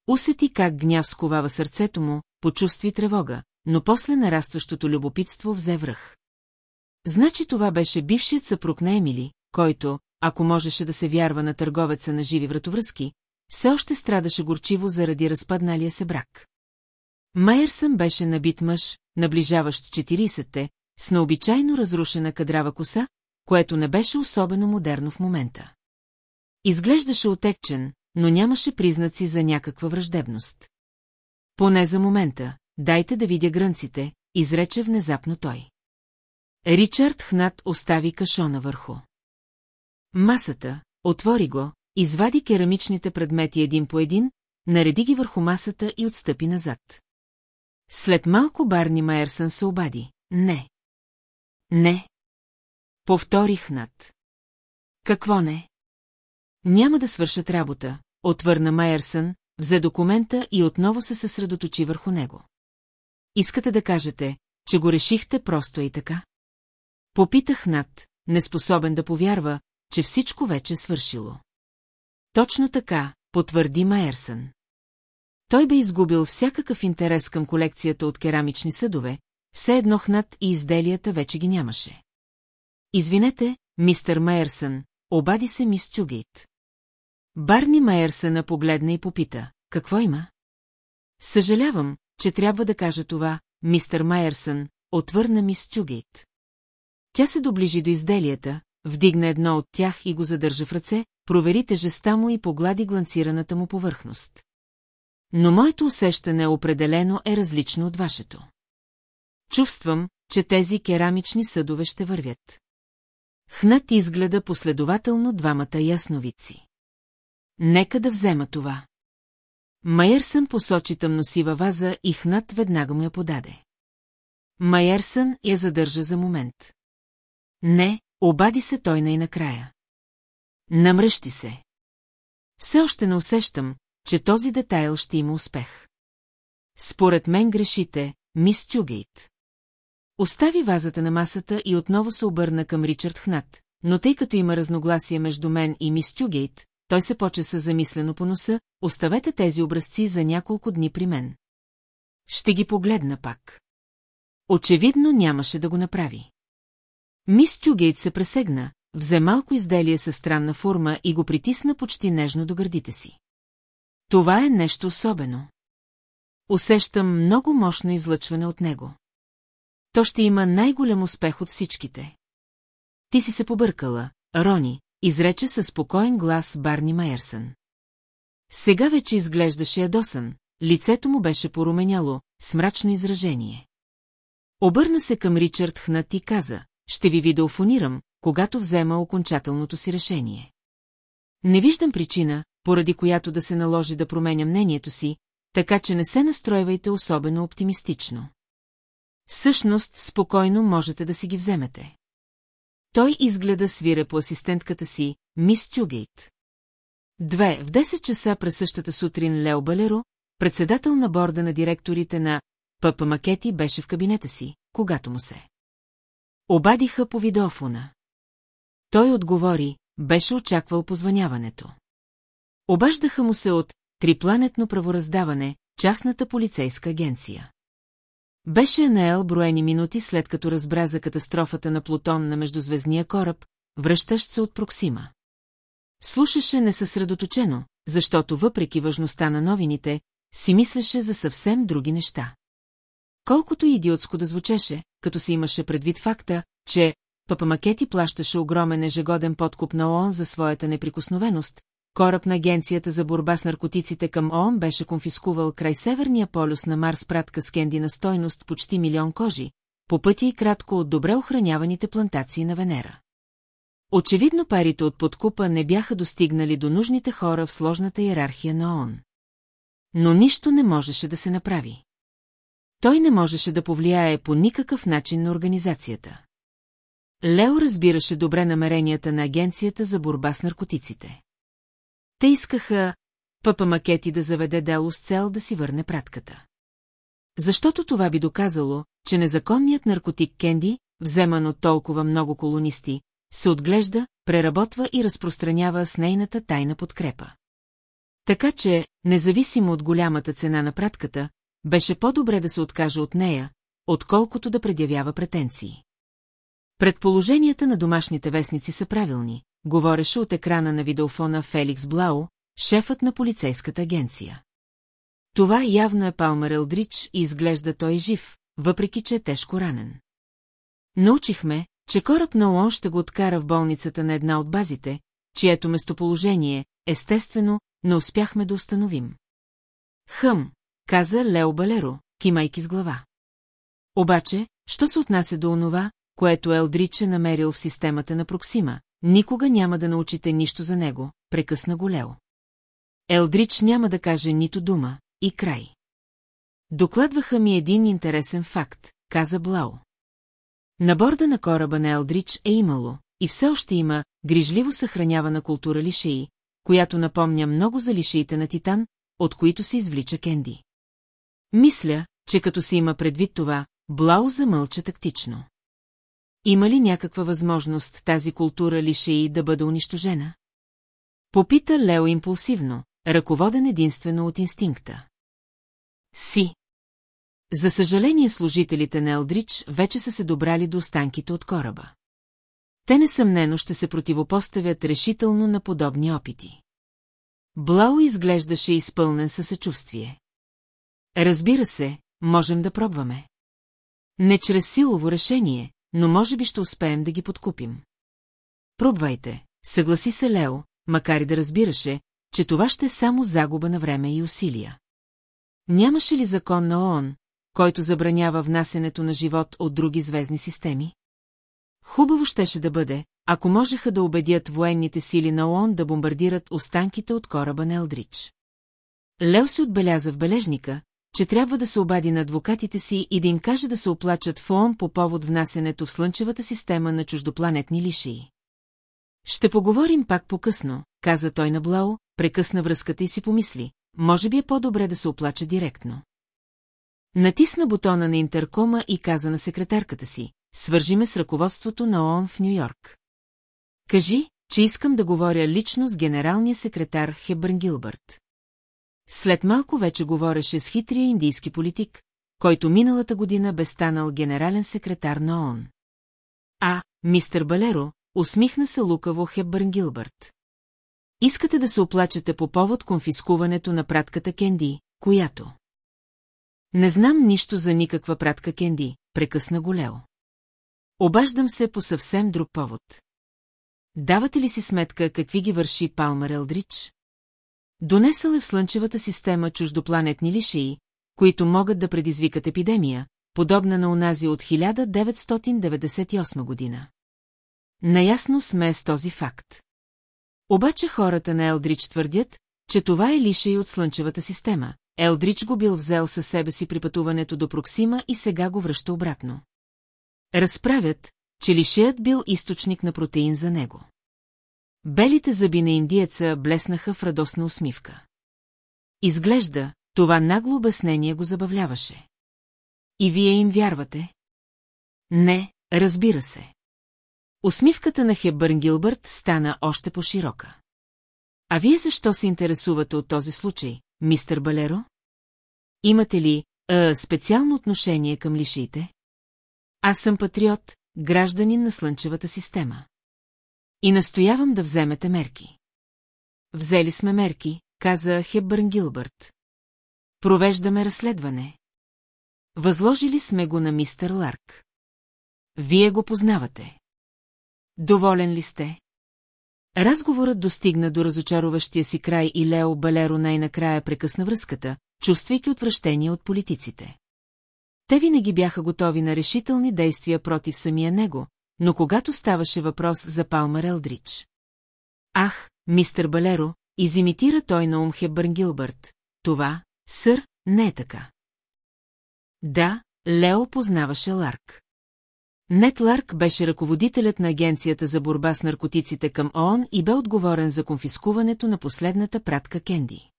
Усети как гняв сковава сърцето му, почувстви тревога, но после нарастващото любопитство взе връх. Значи това беше бившият съпруг на Емили, който, ако можеше да се вярва на търговеца на живи вратовръзки, все още страдаше горчиво заради разпадналия се брак. Майерсън беше набит мъж, наближаващ 40-те, с необичайно разрушена кадрава коса, което не беше особено модерно в момента. Изглеждаше отекчен, но нямаше признаци за някаква враждебност. Поне за момента, дайте да видя грънците, изрече внезапно той. Ричард Хнат остави кашона върху. Масата, отвори го, извади керамичните предмети един по един, нареди ги върху масата и отстъпи назад. След малко Барни Майерсън се обади. Не. Не. Повторих над. Какво не? Няма да свършат работа, отвърна Майерсън, взе документа и отново се съсредоточи върху него. Искате да кажете, че го решихте просто и така? Попитах над, неспособен да повярва, че всичко вече е свършило. Точно така, потвърди Майерсън. Той бе изгубил всякакъв интерес към колекцията от керамични съдове, все едно хнат и изделията вече ги нямаше. Извинете, мистер Майерсън, обади се мис Чугейт. Барни Майерсъна погледна и попита, какво има? Съжалявам, че трябва да кажа това, мистер Майерсън, отвърна мис Чугейт. Тя се доближи до изделията, вдигна едно от тях и го задържа в ръце, провери тежеста му и поглади гланцираната му повърхност. Но моето усещане определено е различно от вашето. Чувствам, че тези керамични съдове ще вървят. Хнат изгледа последователно двамата ясновици. Нека да взема това. Майерсън посочи тъмносива ваза и Хнат веднага му я подаде. Майерсън я задържа за момент. Не, обади се той най-накрая. Намръщи се. Все още не усещам, че този детайл ще има успех. Според мен грешите, мис Чугейт. Остави вазата на масата и отново се обърна към Ричард Хнат, но тъй като има разногласие между мен и мис Чугейт, той се почеса замислено по носа, оставете тези образци за няколко дни при мен. Ще ги погледна пак. Очевидно нямаше да го направи. Мис Тюгейт се пресегна, взе малко изделие със странна форма и го притисна почти нежно до гърдите си. Това е нещо особено. Усещам много мощно излъчване от него. То ще има най-голям успех от всичките. Ти си се побъркала, Рони, изрече със спокоен глас Барни Майерсън. Сега вече изглеждаше ядосан, лицето му беше поруменяло, с мрачно изражение. Обърна се към Ричард Хнат и каза, ще ви видеофонирам, когато взема окончателното си решение. Не виждам причина, поради която да се наложи да променя мнението си, така че не се настройвайте особено оптимистично. Всъщност, спокойно можете да си ги вземете. Той изгледа свира по асистентката си, мис Чугейт. Две, в 10 часа през същата сутрин Лео Балеро, председател на борда на директорите на Пъпа Макети беше в кабинета си, когато му се. Обадиха по видеофона. Той отговори, беше очаквал позваняването. Обаждаха му се от Трипланетно правораздаване, частната полицейска агенция. Беше наел броени минути след като разбра за катастрофата на Плутон на междузвездния кораб, връщащ се от Проксима. Слушаше несъсредоточено, защото въпреки важността на новините, си мислеше за съвсем други неща. Колкото идиотско да звучеше, като си имаше предвид факта, че Папа Макети плащаше огромен ежегоден подкуп на ООН за своята неприкосновеност, кораб на Агенцията за борба с наркотиците към ООН беше конфискувал край Северния полюс на Марс пратка с кенди на стойност почти милион кожи, по пъти и кратко от добре охраняваните плантации на Венера. Очевидно парите от подкупа не бяха достигнали до нужните хора в сложната иерархия на ООН. Но нищо не можеше да се направи. Той не можеше да повлияе по никакъв начин на организацията. Лео разбираше добре намеренията на Агенцията за борба с наркотиците. Те искаха Папа Макети да заведе дело с цел да си върне пратката. Защото това би доказало, че незаконният наркотик Кенди, вземан от толкова много колонисти, се отглежда, преработва и разпространява с нейната тайна подкрепа. Така че, независимо от голямата цена на пратката, беше по-добре да се откаже от нея, отколкото да предявява претенции. Предположенията на домашните вестници са правилни, говореше от екрана на видеофона Феликс Блау, шефът на полицейската агенция. Това явно е Палмер Елдрич и изглежда той жив, въпреки че е тежко ранен. Научихме, че кораб на ООН ще го откара в болницата на една от базите, чието местоположение, естествено, не успяхме да установим. Хъм, каза Лео Балеро, кимайки с глава. Обаче, що се отнася до онова, което Елдрич е намерил в системата на Проксима, никога няма да научите нищо за него, прекъсна го Лео. Елдрич няма да каже нито дума, и край. Докладваха ми един интересен факт, каза Блау. На борда на кораба на Елдрич е имало, и все още има, грижливо съхранявана култура лишеи, която напомня много за лишиите на Титан, от които се извлича Кенди. Мисля, че като се има предвид това, Блау замълча тактично. Има ли някаква възможност тази култура лишеи да бъде унищожена? Попита Лео импулсивно, ръководен единствено от инстинкта. Си. За съжаление служителите на Елдрич вече са се добрали до останките от кораба. Те несъмнено ще се противопоставят решително на подобни опити. Блау изглеждаше изпълнен със съчувствие. Разбира се, можем да пробваме. Не чрез силово решение, но може би ще успеем да ги подкупим. Пробвайте, съгласи се Лео, макар и да разбираше, че това ще е само загуба на време и усилия. Нямаше ли закон на ООН, който забранява внасенето на живот от други звездни системи? Хубаво щеше да бъде, ако можеха да убедят военните сили на ООН да бомбардират останките от кораба на Елдрич. Лео се отбеляза в бележника, че трябва да се обади на адвокатите си и да им каже да се оплачат в ООН по повод внасенето в Слънчевата система на чуждопланетни лишии. Ще поговорим пак по-късно, каза той на Блау, прекъсна връзката и си помисли. Може би е по-добре да се оплача директно. Натисна бутона на интеркома и каза на секретарката си. Свържиме с ръководството на ООН в Нью-Йорк. Кажи, че искам да говоря лично с генералния секретар Хебърн Гилбърт. След малко вече говореше с хитрия индийски политик, който миналата година бе станал генерален секретар на ООН. А, мистер Балеро, усмихна се лукаво Хебърн Гилбърт. Искате да се оплачете по повод конфискуването на пратката Кенди, която... Не знам нищо за никаква пратка Кенди, прекъсна го Лео. Обаждам се по съвсем друг повод. Давате ли си сметка какви ги върши Палмер Елдрич? Донесъл е в Слънчевата система чуждопланетни лишии, които могат да предизвикат епидемия, подобна на унази от 1998 година. Наясно сме с този факт. Обаче хората на Елдрич твърдят, че това е лишей от Слънчевата система. Елдрич го бил взел със себе си при пътуването до Проксима и сега го връща обратно. Разправят, че лишеят бил източник на протеин за него. Белите зъби на индиеца блеснаха в радостна усмивка. Изглежда, това нагло обяснение го забавляваше. И вие им вярвате? Не, разбира се. Усмивката на Хебърн Гилбърт стана още по-широка. А вие защо се интересувате от този случай, мистер Балеро? Имате ли а, специално отношение към лишиите? Аз съм патриот, гражданин на Слънчевата система. И настоявам да вземете мерки. Взели сме мерки, каза Хебърн Гилбърт. Провеждаме разследване. Възложили сме го на мистер Ларк. Вие го познавате. Доволен ли сте? Разговорът достигна до разочароващия си край и Лео Балеро най-накрая прекъсна връзката, чувствайки отвращение от политиците. Те винаги бяха готови на решителни действия против самия него, но когато ставаше въпрос за Палмар Елдрич. Ах, мистер Балеро, изимитира той на ум Хебърн Гилбърт. Това, сър, не е така. Да, Лео познаваше Ларк. Нет Ларк беше ръководителят на Агенцията за борба с наркотиците към ООН и бе отговорен за конфискуването на последната пратка Кенди.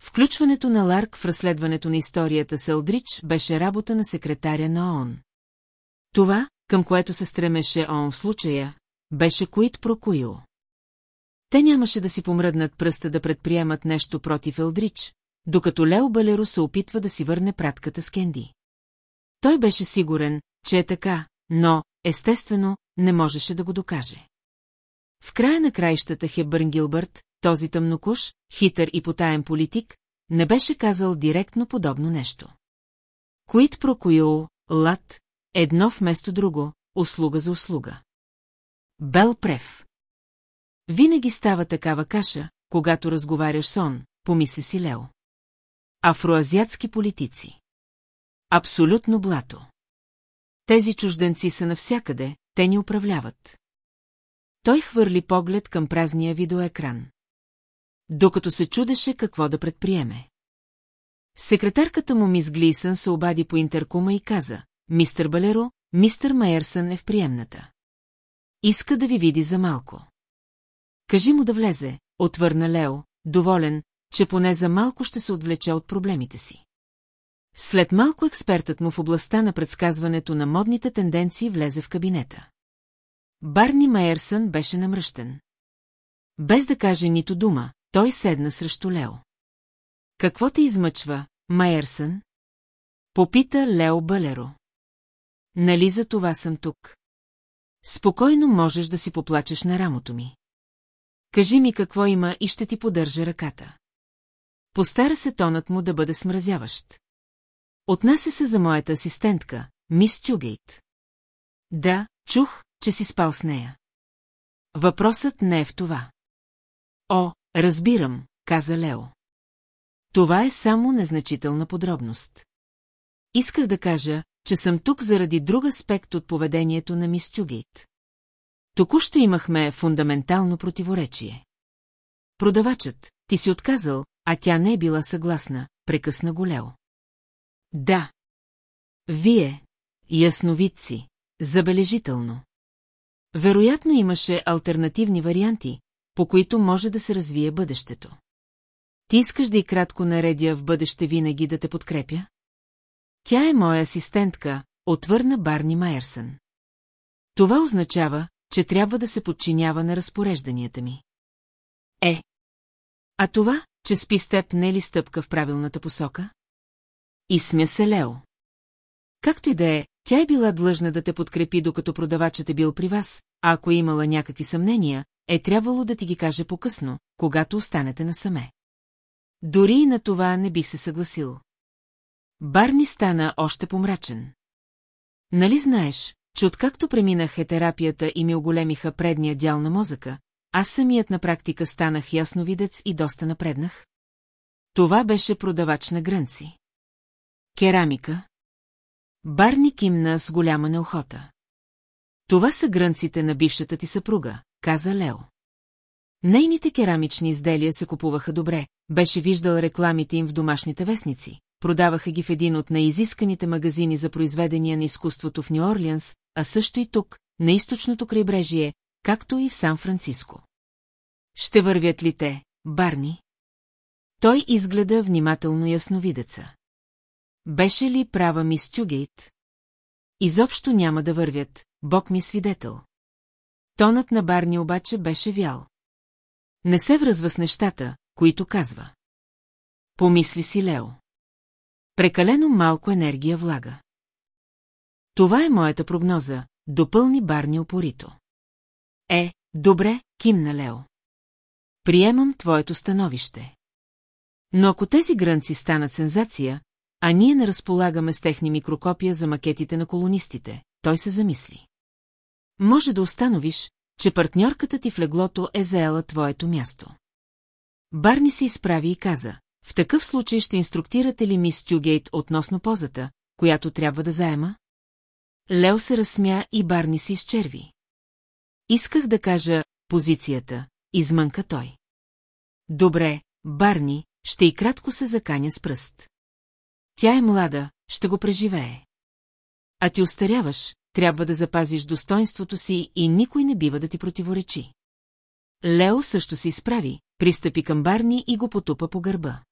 Включването на Ларк в разследването на историята с Елдрич беше работа на секретаря на ООН. Това, към което се стремеше ООН в случая, беше Куит Прокуил. Те нямаше да си помръднат пръста да предприемат нещо против Елдрич, докато Лео Балеро се опитва да си върне пратката с Кенди. Той беше сигурен, че е така, но, естествено, не можеше да го докаже. В края на краищата Хебърн Гилбърт, този тъмнокуш, хитър и потаен политик, не беше казал директно подобно нещо. Куит прокуил, лад, едно вместо друго, услуга за услуга. Бел Прев. Винаги става такава каша, когато разговаряш сон, помисли си Лео. Афроазиатски политици. Абсолютно блато. Тези чужденци са навсякъде, те ни управляват. Той хвърли поглед към празния видеоекран. Докато се чудеше какво да предприеме. Секретарката му мис Глисън се обади по интеркума и каза, «Мистер Балеро, мистер Майерсън е в приемната. Иска да ви види за малко. Кажи му да влезе, отвърна Лео, доволен, че поне за малко ще се отвлече от проблемите си. След малко експертът му в областта на предсказването на модните тенденции влезе в кабинета. Барни Майерсън беше намръщен. Без да каже нито дума, той седна срещу Лео. Какво те измъчва, Майерсън? Попита Лео Балеро. Нали за това съм тук? Спокойно можеш да си поплачеш на рамото ми. Кажи ми какво има и ще ти подържа ръката. Постара се тонът му да бъде смразяващ. Отнася се за моята асистентка, мис Чугейт. Да, чух, че си спал с нея. Въпросът не е в това. О, разбирам, каза Лео. Това е само незначителна подробност. Исках да кажа, че съм тук заради друг аспект от поведението на мис Чугейт. Току-що имахме фундаментално противоречие. Продавачът, ти си отказал, а тя не е била съгласна, прекъсна го Лео. Да. Вие, ясновидци, забележително. Вероятно имаше альтернативни варианти, по които може да се развие бъдещето. Ти искаш да и кратко наредя в бъдеще винаги да те подкрепя? Тя е моя асистентка, отвърна Барни Майерсън. Това означава, че трябва да се подчинява на разпорежданията ми. Е. А това, че спи с теб не е ли стъпка в правилната посока? И смя се Лео. Както и да е, тя е била длъжна да те подкрепи, докато продавачът е бил при вас, а ако е имала някакви съмнения, е трябвало да ти ги каже по-късно, когато останете насаме. Дори и на това не бих се съгласил. Барни стана още помрачен. Нали знаеш, че откакто преминах етерапията и ми оголемиха предния дял на мозъка, аз самият на практика станах ясновидец и доста напреднах? Това беше продавач на грънци. Керамика. Барни кимна с голяма неохота. Това са грънците на бившата ти съпруга, каза Лео. Нейните керамични изделия се купуваха добре, беше виждал рекламите им в домашните вестници, продаваха ги в един от неизисканите магазини за произведения на изкуството в Нью-Орлианс, а също и тук, на източното крайбрежие, както и в Сан-Франциско. Ще вървят ли те, Барни? Той изгледа внимателно ясновидеца. Беше ли права мис Тюгейт? Изобщо няма да вървят, Бог ми свидетел. Тонът на Барни обаче беше вял. Не се връзва с нещата, които казва. Помисли си Лео. Прекалено малко енергия влага. Това е моята прогноза, допълни Барни опорито. Е, добре, кимна Лео. Приемам твоето становище. Но ако тези грънци станат сензация, а ние не разполагаме с техни микрокопия за макетите на колонистите, той се замисли. Може да установиш, че партньорката ти в леглото е заела твоето място. Барни се изправи и каза, в такъв случай ще инструктирате ли мис Тюгейт относно позата, която трябва да заема? Лео се разсмя и Барни се изчерви. Исках да кажа позицията, измънка той. Добре, Барни, ще и кратко се заканя с пръст. Тя е млада, ще го преживее. А ти остаряваш, трябва да запазиш достоинството си и никой не бива да ти противоречи. Лео също се изправи, пристъпи към Барни и го потупа по гърба.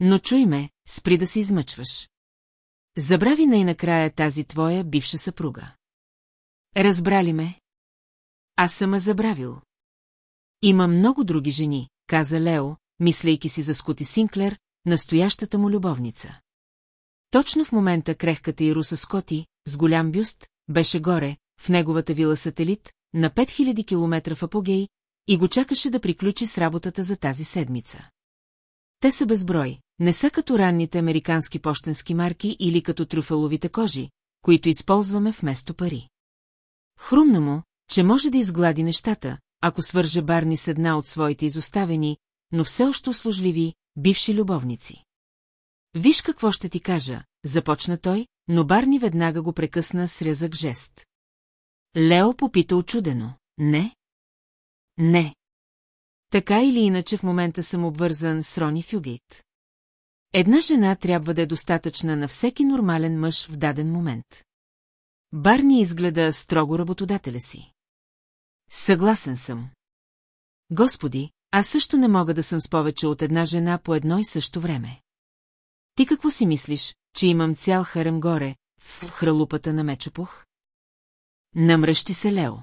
Но чуй ме, спри да се измъчваш. Забрави най-накрая тази твоя бивша съпруга. Разбрали ме? Аз съм забравил. Има много други жени, каза Лео, мислейки си за Скоти Синклер, настоящата му любовница. Точно в момента крехката и руса Скоти, с голям бюст, беше горе, в неговата вила сателит, на 5000 км в апогей, и го чакаше да приключи с работата за тази седмица. Те са безброй, не са като ранните американски почтенски марки или като трюфеловите кожи, които използваме вместо пари. Хрумна му, че може да изглади нещата, ако свърже Барни с една от своите изоставени, но все още услужливи, бивши любовници. Виж какво ще ти кажа, започна той, но Барни веднага го прекъсна с рязък жест. Лео попита очудено. Не? Не. Така или иначе в момента съм обвързан с Рони Фюгейт. Една жена трябва да е достатъчна на всеки нормален мъж в даден момент. Барни изгледа строго работодателя си. Съгласен съм. Господи, аз също не мога да съм с повече от една жена по едно и също време. Ти какво си мислиш, че имам цял харем горе, в хралупата на Мечопух? Намръщи се Лео.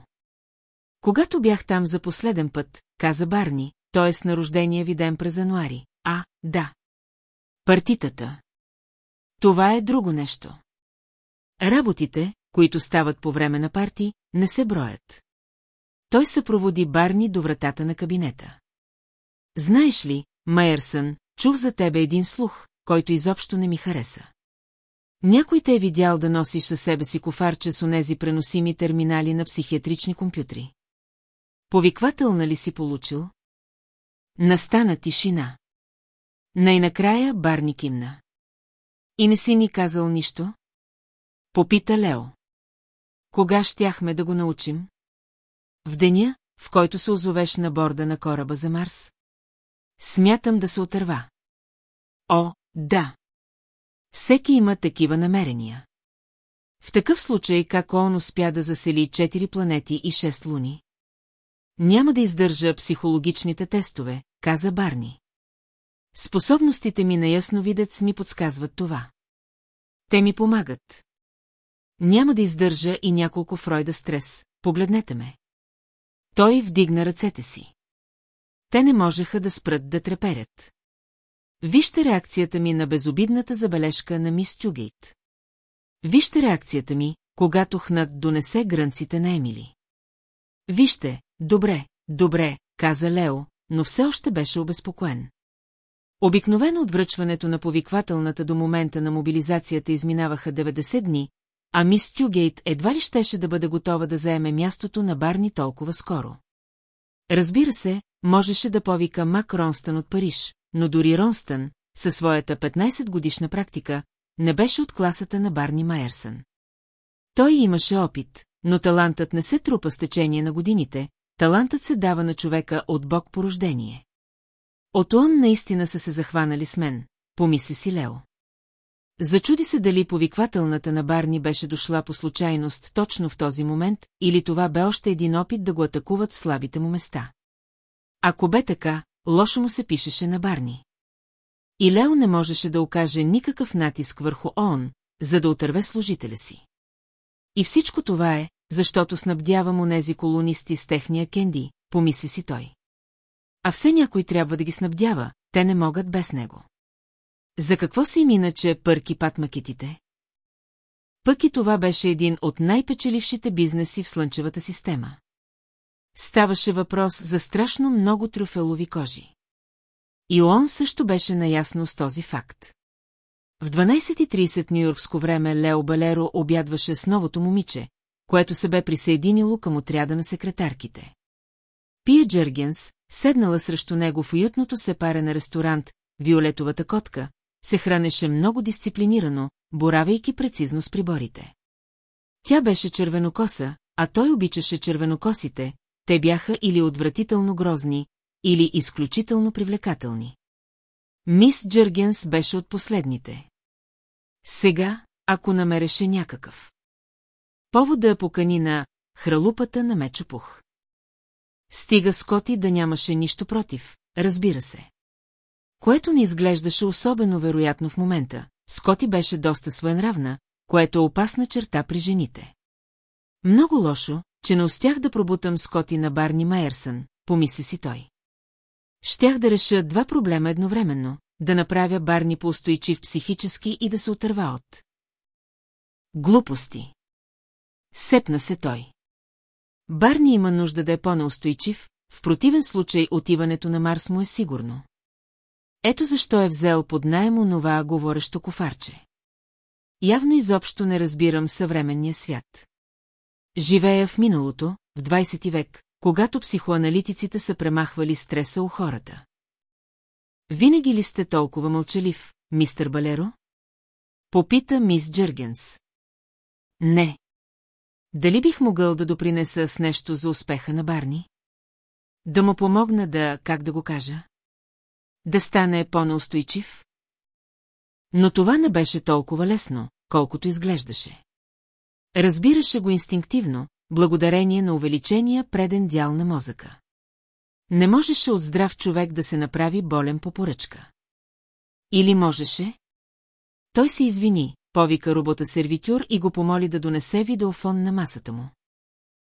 Когато бях там за последен път, каза Барни, т.е. на рождения ви ден през януари. А, да. Партитата. Това е друго нещо. Работите, които стават по време на парти, не се броят. Той съпроводи Барни до вратата на кабинета. Знаеш ли, Майерсън, чух за тебе един слух, който изобщо не ми хареса. Някой те е видял да носиш със себе си кофарче с онези преносими терминали на психиатрични компютри. Повиквателна ли си получил? Настана тишина. Най-накрая Барни кимна. И не си ни казал нищо? Попита Лео. Кога щяхме да го научим? В деня, в който се озовеш на борда на кораба за Марс? Смятам да се отърва. О, да. Всеки има такива намерения. В такъв случай как он успя да засели четири планети и шест луни? Няма да издържа психологичните тестове, каза Барни. Способностите ми на ясновидец ми подсказват това. Те ми помагат. Няма да издържа и няколко Фройда стрес, погледнете ме. Той вдигна ръцете си. Те не можеха да спрат да треперят. Вижте реакцията ми на безобидната забележка на мис Тюгейт. Вижте реакцията ми, когато хнат донесе грънците на Емили. Вижте, добре, добре, каза Лео, но все още беше обезпокоен. Обикновено от връчването на повиквателната до момента на мобилизацията изминаваха 90 дни, а мис Тюгейт едва ли щеше да бъде готова да заеме мястото на Барни толкова скоро. Разбира се, можеше да повика Мак Ронстън от Париж, но дори Ронстън, със своята 15-годишна практика, не беше от класата на Барни Майерсън. Той имаше опит, но талантът не се трупа с течение на годините, талантът се дава на човека от Бог по рождение. От он наистина са се захванали с мен, помисли си Лео. Зачуди се дали повиквателната на Барни беше дошла по случайност точно в този момент, или това бе още един опит да го атакуват в слабите му места. Ако бе така, лошо му се пишеше на Барни. И Лео не можеше да окаже никакъв натиск върху ООН, за да отърве служителя си. И всичко това е, защото снабдявам онези колонисти с техния кенди, помисли си той. А все някой трябва да ги снабдява, те не могат без него. За какво си им иначе пърки патмакетите? Пък и това беше един от най-печелившите бизнеси в Слънчевата система. Ставаше въпрос за страшно много трюфелови кожи. И он също беше наясно с този факт. В 12.30 нью-йоркско време Лео Балеро обядваше с новото момиче, което се бе присъединило към отряда на секретарките. Пия Джергенс, седнала срещу него в уютното сепарен ресторант «Виолетовата котка», се хранеше много дисциплинирано, боравейки прецизно с приборите. Тя беше червенокоса, а той обичаше червенокосите, те бяха или отвратително грозни, или изключително привлекателни. Мис Джергенс беше от последните. Сега, ако намереше някакъв. Повод да я покани на хралупата на Мечопух. Стига Скоти да нямаше нищо против, разбира се. Което не изглеждаше особено вероятно в момента. Скоти беше доста своенравна, което е опасна черта при жените. Много лошо, че не успях да пробутам Скоти на Барни Майерсън, помисли си той. Щях да реша два проблема едновременно, да направя Барни поустойчив психически и да се отърва от. Глупости. Сепна се той. Барни има нужда да е по-неустойчив, в противен случай отиването на Марс му е сигурно. Ето защо е взел под найем онова говорещо кофарче. Явно изобщо не разбирам съвременния свят. Живея в миналото, в 20 век, когато психоаналитиците са премахвали стреса у хората. Винаги ли сте толкова мълчалив, мистер Балеро? Попита мис Джъргенс. Не. Дали бих могъл да допринеса с нещо за успеха на Барни? Да му помогна да, как да го кажа? Да стане по-неустойчив? Но това не беше толкова лесно, колкото изглеждаше. Разбираше го инстинктивно, благодарение на увеличения преден дял на мозъка. Не можеше от здрав човек да се направи болен по поръчка. Или можеше? Той се извини, повика робота сервитюр и го помоли да донесе видеофон на масата му.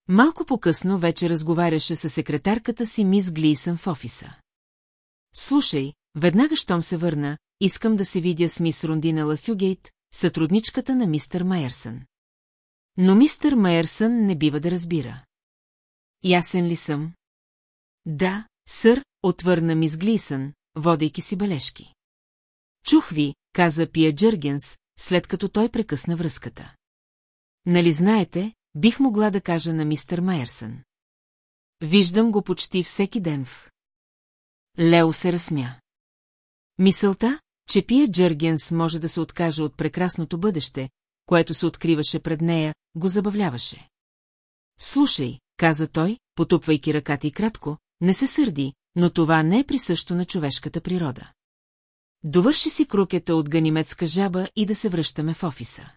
Малко по-късно вече разговаряше с секретарката си мис Глисън в офиса. Слушай, веднага щом се върна, искам да се видя с мис Рондина Лафюгейт, сътрудничката на мистер Майерсън. Но мистер Майерсън не бива да разбира. Ясен ли съм? Да, сър, отвърна мис Глисън, водейки си бележки. Чух ви, каза Пия Джъргенс, след като той прекъсна връзката. Нали знаете, бих могла да кажа на мистер Майерсън. Виждам го почти всеки ден в... Лео се разсмя. Мисълта, че Пия Джъргенс може да се откаже от прекрасното бъдеще, което се откриваше пред нея, го забавляваше. Слушай, каза той, потупвайки ръката и кратко, не се сърди, но това не е присъщо на човешката природа. Довърши си крукета от ганимецка жаба и да се връщаме в офиса.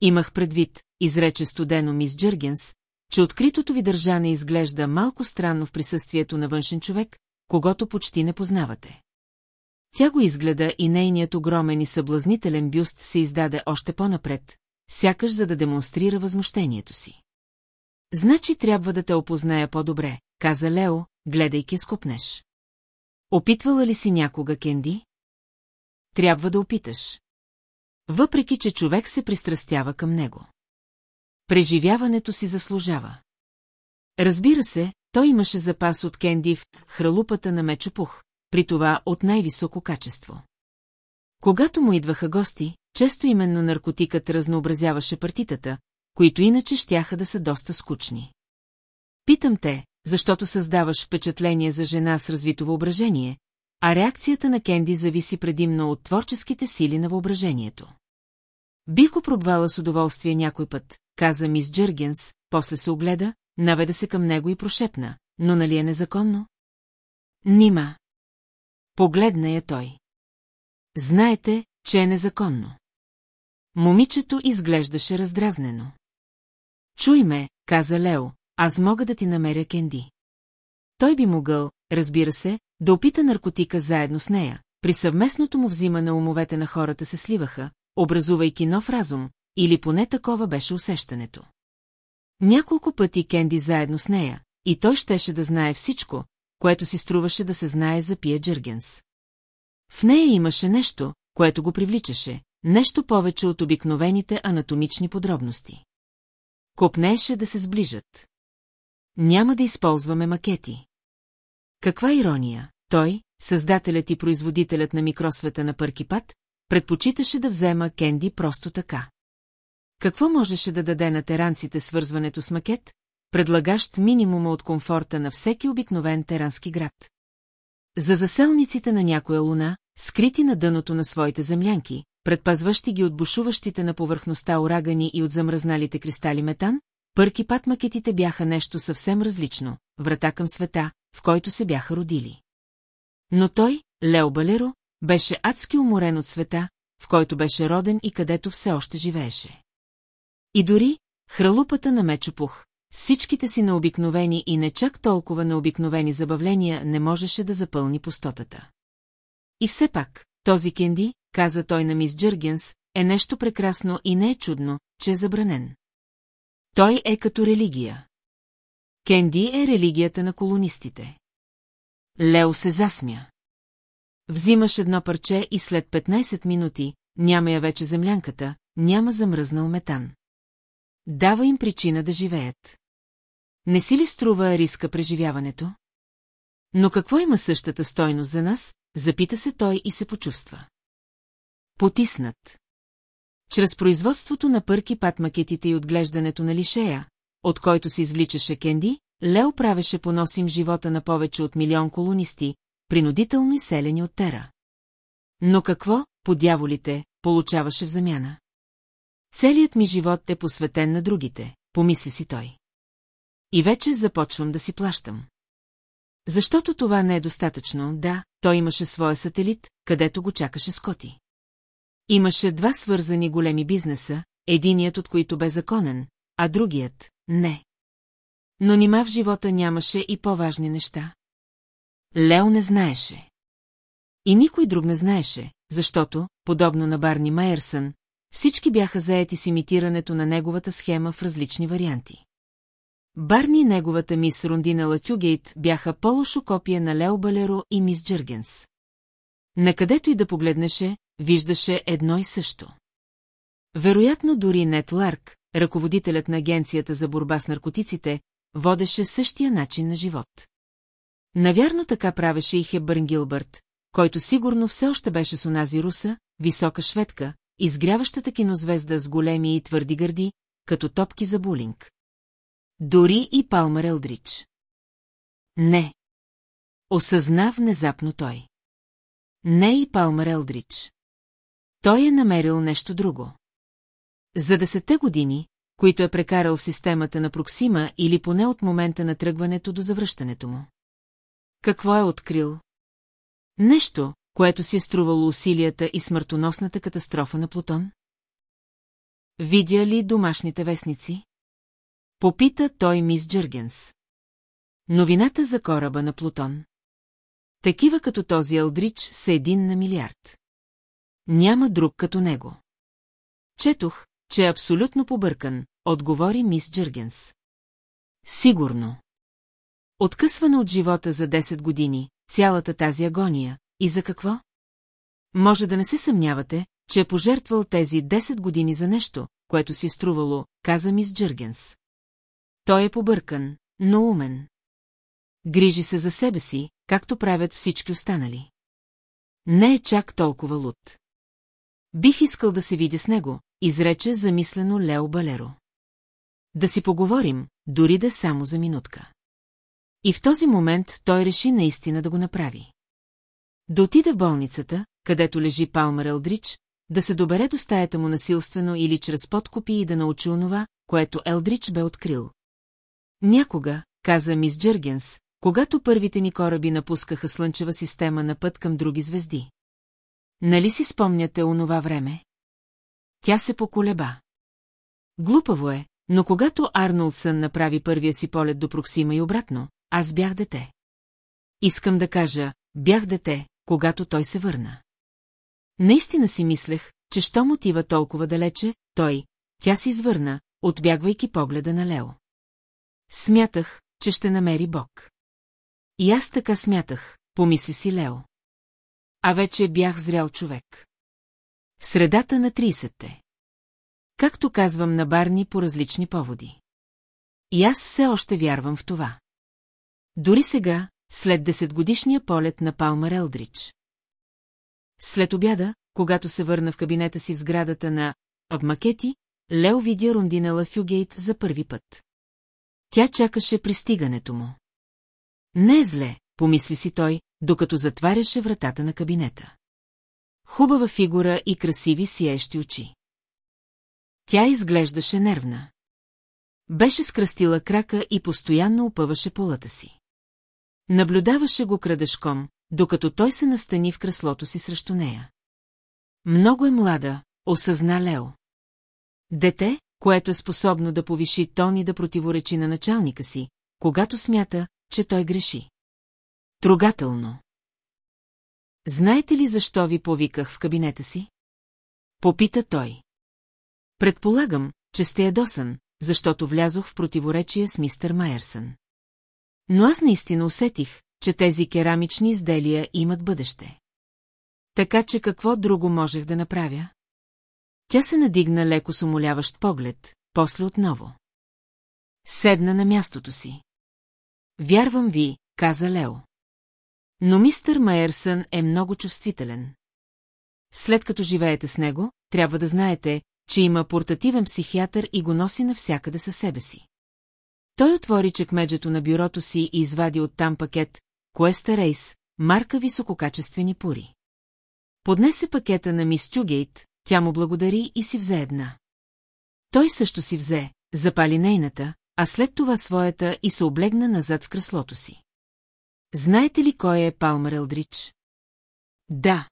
Имах предвид, изрече студено мис Джъргенс, че откритото ви държане изглежда малко странно в присъствието на външен човек, когато почти не познавате. Тя го изгледа и нейният огромен и съблазнителен бюст се издаде още по-напред, сякаш за да демонстрира възмущението си. Значи трябва да те опозная по-добре, каза Лео, гледайки скопнеш. Опитвала ли си някога, Кенди? Трябва да опиташ. Въпреки, че човек се пристрастява към него. Преживяването си заслужава. Разбира се, той имаше запас от кенди в хралупата на мечопух, при това от най-високо качество. Когато му идваха гости, често именно наркотикът разнообразяваше партитата, които иначе щяха да са доста скучни. Питам те, защото създаваш впечатление за жена с развито въображение, а реакцията на Кенди зависи предимно от творческите сили на въображението. Бих го пробвала с удоволствие някой път, каза мис Джъргенс, после се огледа, наведа се към него и прошепна, но нали е незаконно? Нима. Погледна я той. Знаете, че е незаконно. Момичето изглеждаше раздразнено. Чуй ме, каза Лео, аз мога да ти намеря Кенди. Той би могъл, разбира се, да опита наркотика заедно с нея. При съвместното му взимане умовете на хората се сливаха, образувайки нов разум, или поне такова беше усещането. Няколко пъти Кенди заедно с нея, и той щеше да знае всичко, което си струваше да се знае за Пия Джъргенс. В нея имаше нещо, което го привличаше, нещо повече от обикновените анатомични подробности. Копнеше да се сближат. Няма да използваме макети. Каква ирония, той, създателят и производителят на микросвета на Пъркипат, предпочиташе да взема Кенди просто така. Какво можеше да даде на теранците свързването с макет, предлагащ минимума от комфорта на всеки обикновен терански град? За заселниците на някоя луна, скрити на дъното на своите землянки, предпазващи ги от бушуващите на повърхността урагани и от замръзналите кристали метан, пърки пат макетите бяха нещо съвсем различно, врата към света, в който се бяха родили. Но той, Лео Балеро, беше адски уморен от света, в който беше роден и където все още живееше. И дори хралупата на Мечопух, всичките си необикновени и не чак толкова необикновени забавления не можеше да запълни пустотата. И все пак, този кенди, каза той на мис Джъргенс, е нещо прекрасно и не е чудно, че е забранен. Той е като религия. Кенди е религията на колонистите. Лео се засмя. Взимаш едно парче и след 15 минути, няма я вече землянката, няма замръзнал метан. Дава им причина да живеят. Не си ли струва риска преживяването? Но какво има същата стойност за нас, запита се той и се почувства. Потиснат. Чрез производството на пърки патмакетите и отглеждането на лишея, от който се извличаше Кенди, Лео правеше поносим живота на повече от милион колонисти, принудително изселени от Тера. Но какво, по дяволите, получаваше в замяна? Целият ми живот е посветен на другите, помисли си той. И вече започвам да си плащам. Защото това не е достатъчно, да, той имаше своя сателит, където го чакаше Скоти. Имаше два свързани големи бизнеса, единият от които бе законен, а другият – не. Но нима в живота нямаше и по-важни неща. Лео не знаеше. И никой друг не знаеше, защото, подобно на Барни Майерсън, всички бяха заети с имитирането на неговата схема в различни варианти. Барни и неговата мис Рундина Латюгейт бяха по-лошо копие на Лео Балеро и мис Джъргенс. Накъдето и да погледнеше, виждаше едно и също. Вероятно дори Нет Ларк, ръководителят на Агенцията за борба с наркотиците, водеше същия начин на живот. Навярно така правеше и Хебърн Гилбърт, който сигурно все още беше с онази руса, висока шведка, изгряващата кинозвезда с големи и твърди гърди, като топки за булинг. Дори и Палмър Елдрич. Не. Осъзна внезапно той. Не и Палмър Елдрич. Той е намерил нещо друго. За десетте години, които е прекарал в системата на Проксима или поне от момента на тръгването до завръщането му. Какво е открил? Нещо, което си е струвало усилията и смъртоносната катастрофа на Плутон? Видя ли домашните вестници? Попита той мис Джъргенс. Новината за кораба на Плутон. Такива като този Елдрич са един на милиард. Няма друг като него. Четох, че е абсолютно побъркан, отговори мис Джъргенс. Сигурно. Откъсвана от живота за 10 години, цялата тази агония, и за какво? Може да не се съмнявате, че е пожертвал тези 10 години за нещо, което си струвало, каза мис Джъргенс. Той е побъркан, но умен. Грижи се за себе си, както правят всички останали. Не е чак толкова луд. Бих искал да се видя с него, изрече замислено Лео Балеро. Да си поговорим, дори да само за минутка. И в този момент той реши наистина да го направи. Да отиде в болницата, където лежи Палмър Елдрич, да се добере до стаята му насилствено или чрез подкопи и да научи онова, което Елдрич бе открил. Някога, каза мис Джъргенс, когато първите ни кораби напускаха Слънчева система на път към други звезди. Нали си спомняте онова време? Тя се поколеба. Глупаво е, но когато Арнолдсън направи първия си полет до Проксима и обратно, аз бях дете. Искам да кажа, бях дете, когато той се върна. Наистина си мислех, че що мотива толкова далече, той, тя си извърна, отбягвайки погледа на Лео. Смятах, че ще намери Бог. И аз така смятах, помисли си Лео. А вече бях зрял човек. В средата на 30-те. Както казвам на Барни по различни поводи. И аз все още вярвам в това. Дори сега, след десетгодишния полет на Палмар Елдрич. След обяда, когато се върна в кабинета си в сградата на Обмакети, Лео видя Рундина Лафюгейт за първи път. Тя чакаше пристигането му. Не е зле, помисли си той, докато затваряше вратата на кабинета. Хубава фигура и красиви сиещи очи. Тя изглеждаше нервна. Беше скръстила крака и постоянно опъваше полата си. Наблюдаваше го крадешком, докато той се настани в креслото си срещу нея. Много е млада, осъзна Лео. Дете, което е способно да повиши тон и да противоречи на началника си, когато смята, че той греши. Трогателно. Знаете ли защо ви повиках в кабинета си? Попита той. Предполагам, че сте ядосан, защото влязох в противоречие с мистер Майерсън. Но аз наистина усетих, че тези керамични изделия имат бъдеще. Така че какво друго можех да направя? Тя се надигна леко с поглед, после отново. Седна на мястото си. Вярвам ви, каза Лео. Но мистър Майерсън е много чувствителен. След като живеете с него, трябва да знаете, че има портативен психиатър и го носи навсякъде със себе си. Той отвори чекмеджето на бюрото си и извади оттам пакет Куеста Рейс, марка висококачествени пури. Поднесе пакета на мис Тюгейт, тя му благодари и си взе една. Той също си взе, запали нейната, а след това своята и се облегна назад в креслото си. Знаете ли кой е Палмер Елдрич? Да.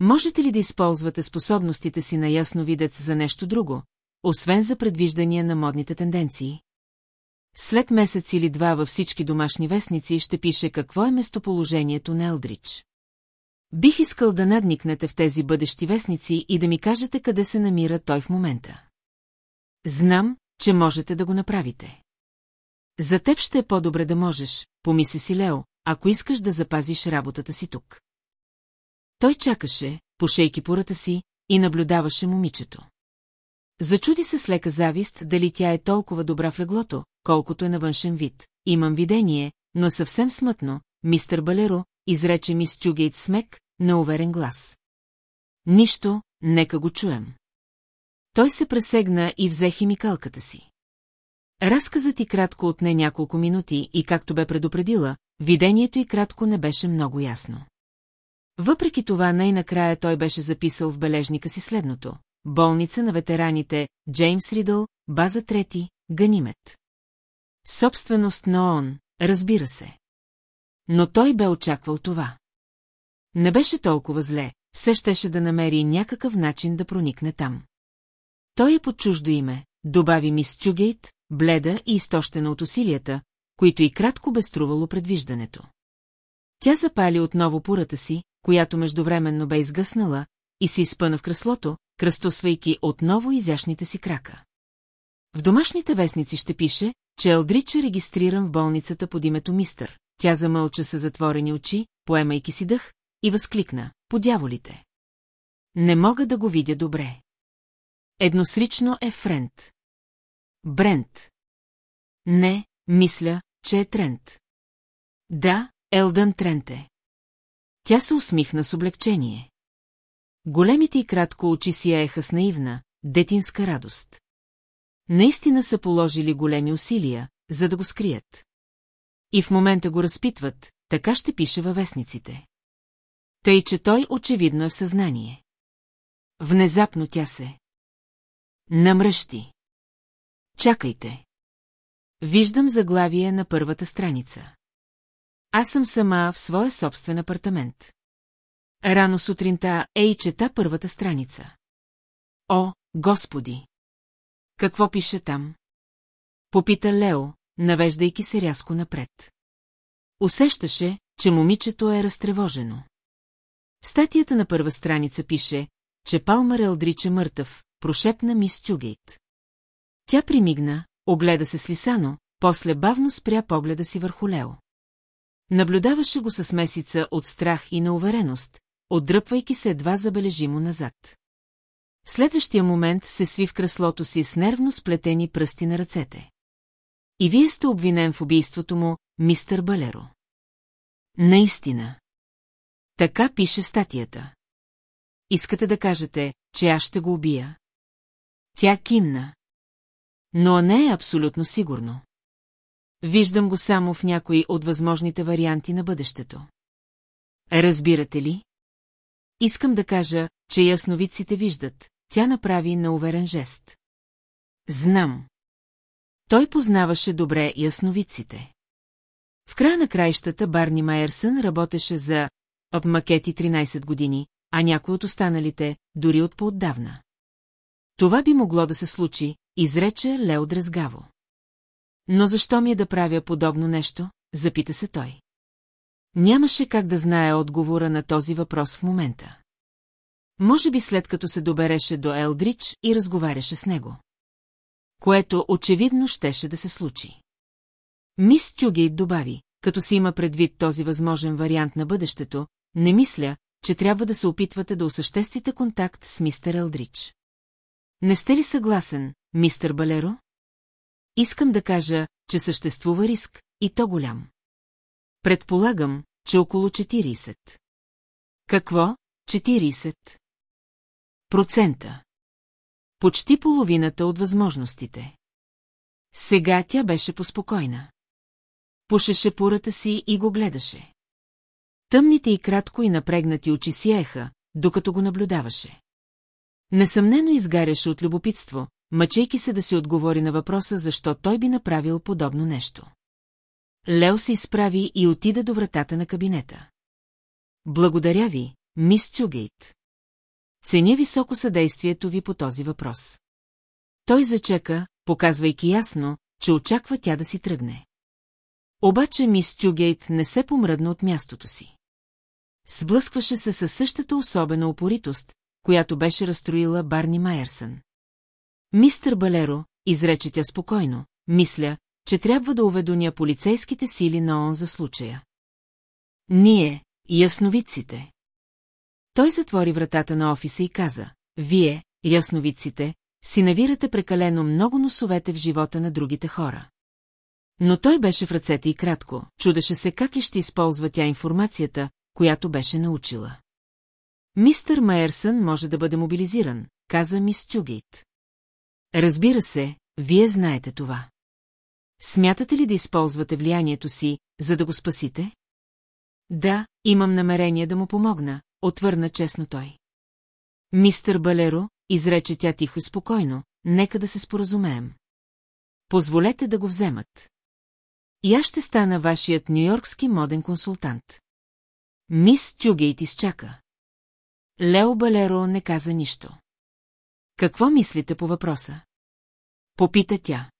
Можете ли да използвате способностите си на ясновидец за нещо друго, освен за предвиждания на модните тенденции? След месец или два във всички домашни вестници ще пише какво е местоположението на Елдрич. Бих искал да надникнете в тези бъдещи вестници и да ми кажете къде се намира той в момента. Знам, че можете да го направите. За теб ще е по-добре да можеш, помисли си Лео, ако искаш да запазиш работата си тук. Той чакаше, пошейки пората си, и наблюдаваше момичето. Зачуди се с лека завист дали тя е толкова добра в леглото, колкото е на външен вид. Имам видение, но съвсем смътно, мистер Балеро, изрече мис Тюгейт смек, на уверен глас. Нищо, нека го чуем. Той се пресегна и взе химикалката си. Разказът ти кратко отне няколко минути и както бе предупредила, видението и кратко не беше много ясно. Въпреки това най-накрая той беше записал в бележника си следното. Болница на ветераните, Джеймс Ридъл, база трети, Ганимет. Собственост на ООН, разбира се. Но той бе очаквал това. Не беше толкова зле, все щеше да намери някакъв начин да проникне там. Той е под чуждо име, добави мис Чугейт, бледа и изтощена от усилията, които и кратко бе струвало предвиждането. Тя запали отново пурата си, която междувременно бе изгъснала, и се изпъна в креслото, кръстосвайки отново изящните си крака. В домашните вестници ще пише, че Елдрич е регистриран в болницата под името Мистър. Тя замълча с затворени очи, поемайки си дъх, и възкликна, по дяволите. Не мога да го видя добре. Едносрично е Френт. Брент. Не, мисля, че е Трент. Да, Елдън Тренте. Тя се усмихна с облегчение. Големите и кратко очи сияеха с наивна, детинска радост. Наистина са положили големи усилия, за да го скрият. И в момента го разпитват, така ще пише във вестниците. Тъй, че той очевидно е в съзнание. Внезапно тя се. Намръщи. Чакайте. Виждам заглавие на първата страница. Аз съм сама в своя собствен апартамент. Рано сутринта е и чета първата страница. О, Господи! Какво пише там? Попита Лео, навеждайки се рязко напред. Усещаше, че момичето е разтревожено. Статията на първа страница пише, че Палмар Елдрич е мъртъв, прошепна мис Тюгейт. Тя примигна, огледа се с лисано, после бавно спря погледа си върху Лео. Наблюдаваше го с месица от страх и на увереност, отдръпвайки се едва забележимо назад. В следващия момент се сви в креслото си с нервно сплетени пръсти на ръцете. И вие сте обвинен в убийството му, мистър Балеро. Наистина. Така пише статията. Искате да кажете, че аз ще го убия? Тя кимна. Но не е абсолютно сигурно. Виждам го само в някои от възможните варианти на бъдещето. Разбирате ли? Искам да кажа, че ясновидците виждат. Тя направи неуверен жест. Знам. Той познаваше добре ясновидците. В края на краищата Барни Майерсън работеше за Макети 13 години, а някой от останалите дори от поотдавна. Това би могло да се случи, изрече Лео Дрезгаво. Но защо ми е да правя подобно нещо? Запита се той. Нямаше как да знае отговора на този въпрос в момента. Може би след като се добереше до Елдрич и разговаряше с него. Което очевидно щеше да се случи. Мис Тюгейт добави, като си има предвид този възможен вариант на бъдещето, не мисля, че трябва да се опитвате да осъществите контакт с мистер Елдрич. Не сте ли съгласен, мистер Балеро? Искам да кажа, че съществува риск, и то голям. Предполагам, че около 40. Какво? 40? Процента. Почти половината от възможностите. Сега тя беше поспокойна. Пушеше пората си и го гледаше. Тъмните и кратко и напрегнати очи сияеха, докато го наблюдаваше. Несъмнено изгаряше от любопитство, мъчейки се да си отговори на въпроса, защо той би направил подобно нещо. Лео се изправи и отида до вратата на кабинета. Благодаря ви, мис Чугейт. Ценя високо съдействието ви по този въпрос. Той зачека, показвайки ясно, че очаква тя да си тръгне. Обаче мис Тюгейт не се помръдна от мястото си. Сблъскваше се със същата особена опоритост, която беше разстроила Барни Майерсън. Мистер Балеро, изрече тя спокойно, мисля, че трябва да уведоня полицейските сили на ООН за случая. Ние, ясновидците. Той затвори вратата на офиса и каза, вие, ясновидците, си навирате прекалено много носовете в живота на другите хора. Но той беше в ръцете и кратко, чудеше се как ли ще използва тя информацията, която беше научила. Мистър Майерсън може да бъде мобилизиран, каза мис Тюгейт. Разбира се, вие знаете това. Смятате ли да използвате влиянието си, за да го спасите? Да, имам намерение да му помогна, отвърна честно той. Мистър Балеро, изрече тя тихо и спокойно, нека да се споразумеем. Позволете да го вземат. И аз ще стана вашият нюйоркски моден консултант. Мис Тюгейт изчака. Лео Балеро не каза нищо. Какво мислите по въпроса? Попита тя.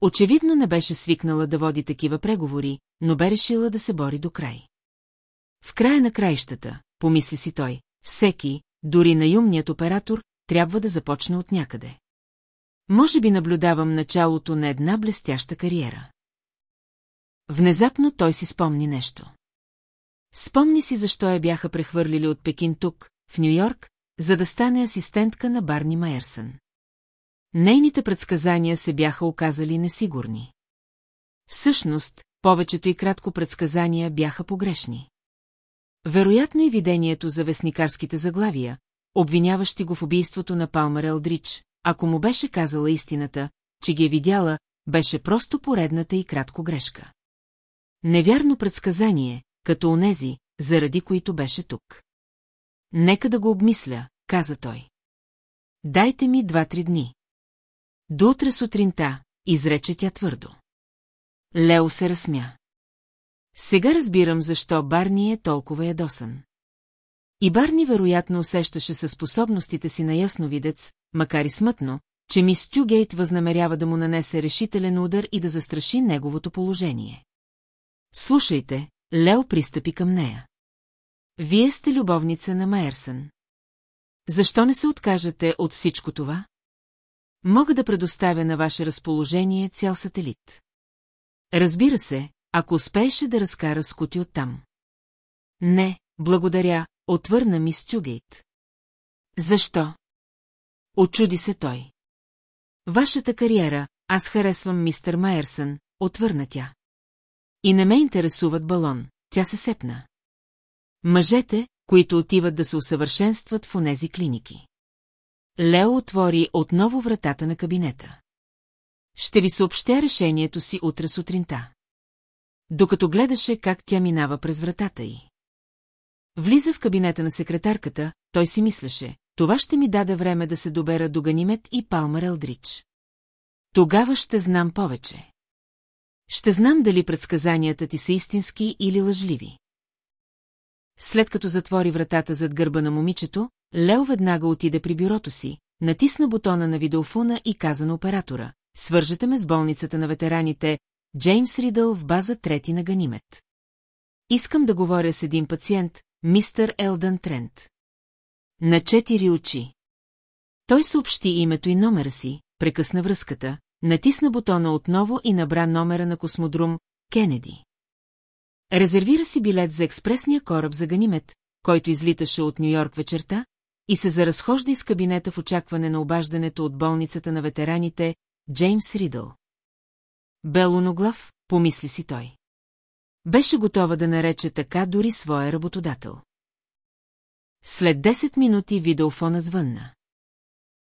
Очевидно не беше свикнала да води такива преговори, но бе решила да се бори до край. В края на краищата, помисли си той, всеки, дори наюмният оператор, трябва да започне от някъде. Може би наблюдавам началото на една блестяща кариера. Внезапно той си спомни нещо. Спомни си защо я бяха прехвърлили от Пекин тук, в Нью-Йорк, за да стане асистентка на Барни Майерсън. Нейните предсказания се бяха оказали несигурни. Всъщност, повечето и кратко предсказания бяха погрешни. Вероятно и видението за вестникарските заглавия, обвиняващи го в убийството на Палмар Елдрич, ако му беше казала истината, че ги е видяла, беше просто поредната и кратко грешка. Невярно предсказание, като онези, заради които беше тук. Нека да го обмисля, каза той. Дайте ми два-три дни. До утре сутринта, изрече тя твърдо. Лео се разсмя. Сега разбирам защо Барни е толкова ядосан. И Барни вероятно усещаше със способностите си на ясновидец, макар и смътно, че мис Тюгейт възнамерява да му нанесе решителен удар и да застраши неговото положение. Слушайте, Лео пристъпи към нея. Вие сте любовница на Майерсън. Защо не се откажете от всичко това? Мога да предоставя на ваше разположение цял сателит. Разбира се, ако успееше да разкара скути оттам. Не, благодаря, отвърна мис Чугейт. Защо? Очуди се той. Вашата кариера, аз харесвам мистер Майерсън, отвърна тя. И не ме интересуват балон, тя се сепна. Мъжете, които отиват да се усъвършенстват в онези клиники. Лео отвори отново вратата на кабинета. Ще ви съобщя решението си утре сутринта. Докато гледаше как тя минава през вратата й. Влиза в кабинета на секретарката, той си мислеше, това ще ми даде време да се добера до Ганимет и Палмар Елдрич. Тогава ще знам повече. Ще знам дали предсказанията ти са истински или лъжливи. След като затвори вратата зад гърба на момичето, Лео веднага отиде при бюрото си, натисна бутона на видеофона и каза на оператора. Свържете ме с болницата на ветераните Джеймс Ридъл в база трети на Ганимет. Искам да говоря с един пациент, мистър Елдън Трент. На четири очи. Той съобщи името и номера си, прекъсна връзката, натисна бутона отново и набра номера на космодрум Кенеди. Резервира си билет за експресния кораб за Ганимет, който излиташе от Нью-Йорк вечерта, и се заразхожда из кабинета в очакване на обаждането от болницата на ветераните Джеймс Ридъл. Белоноглав, помисли си той. Беше готова да нарече така дори своя работодател. След 10 минути видеофона звънна.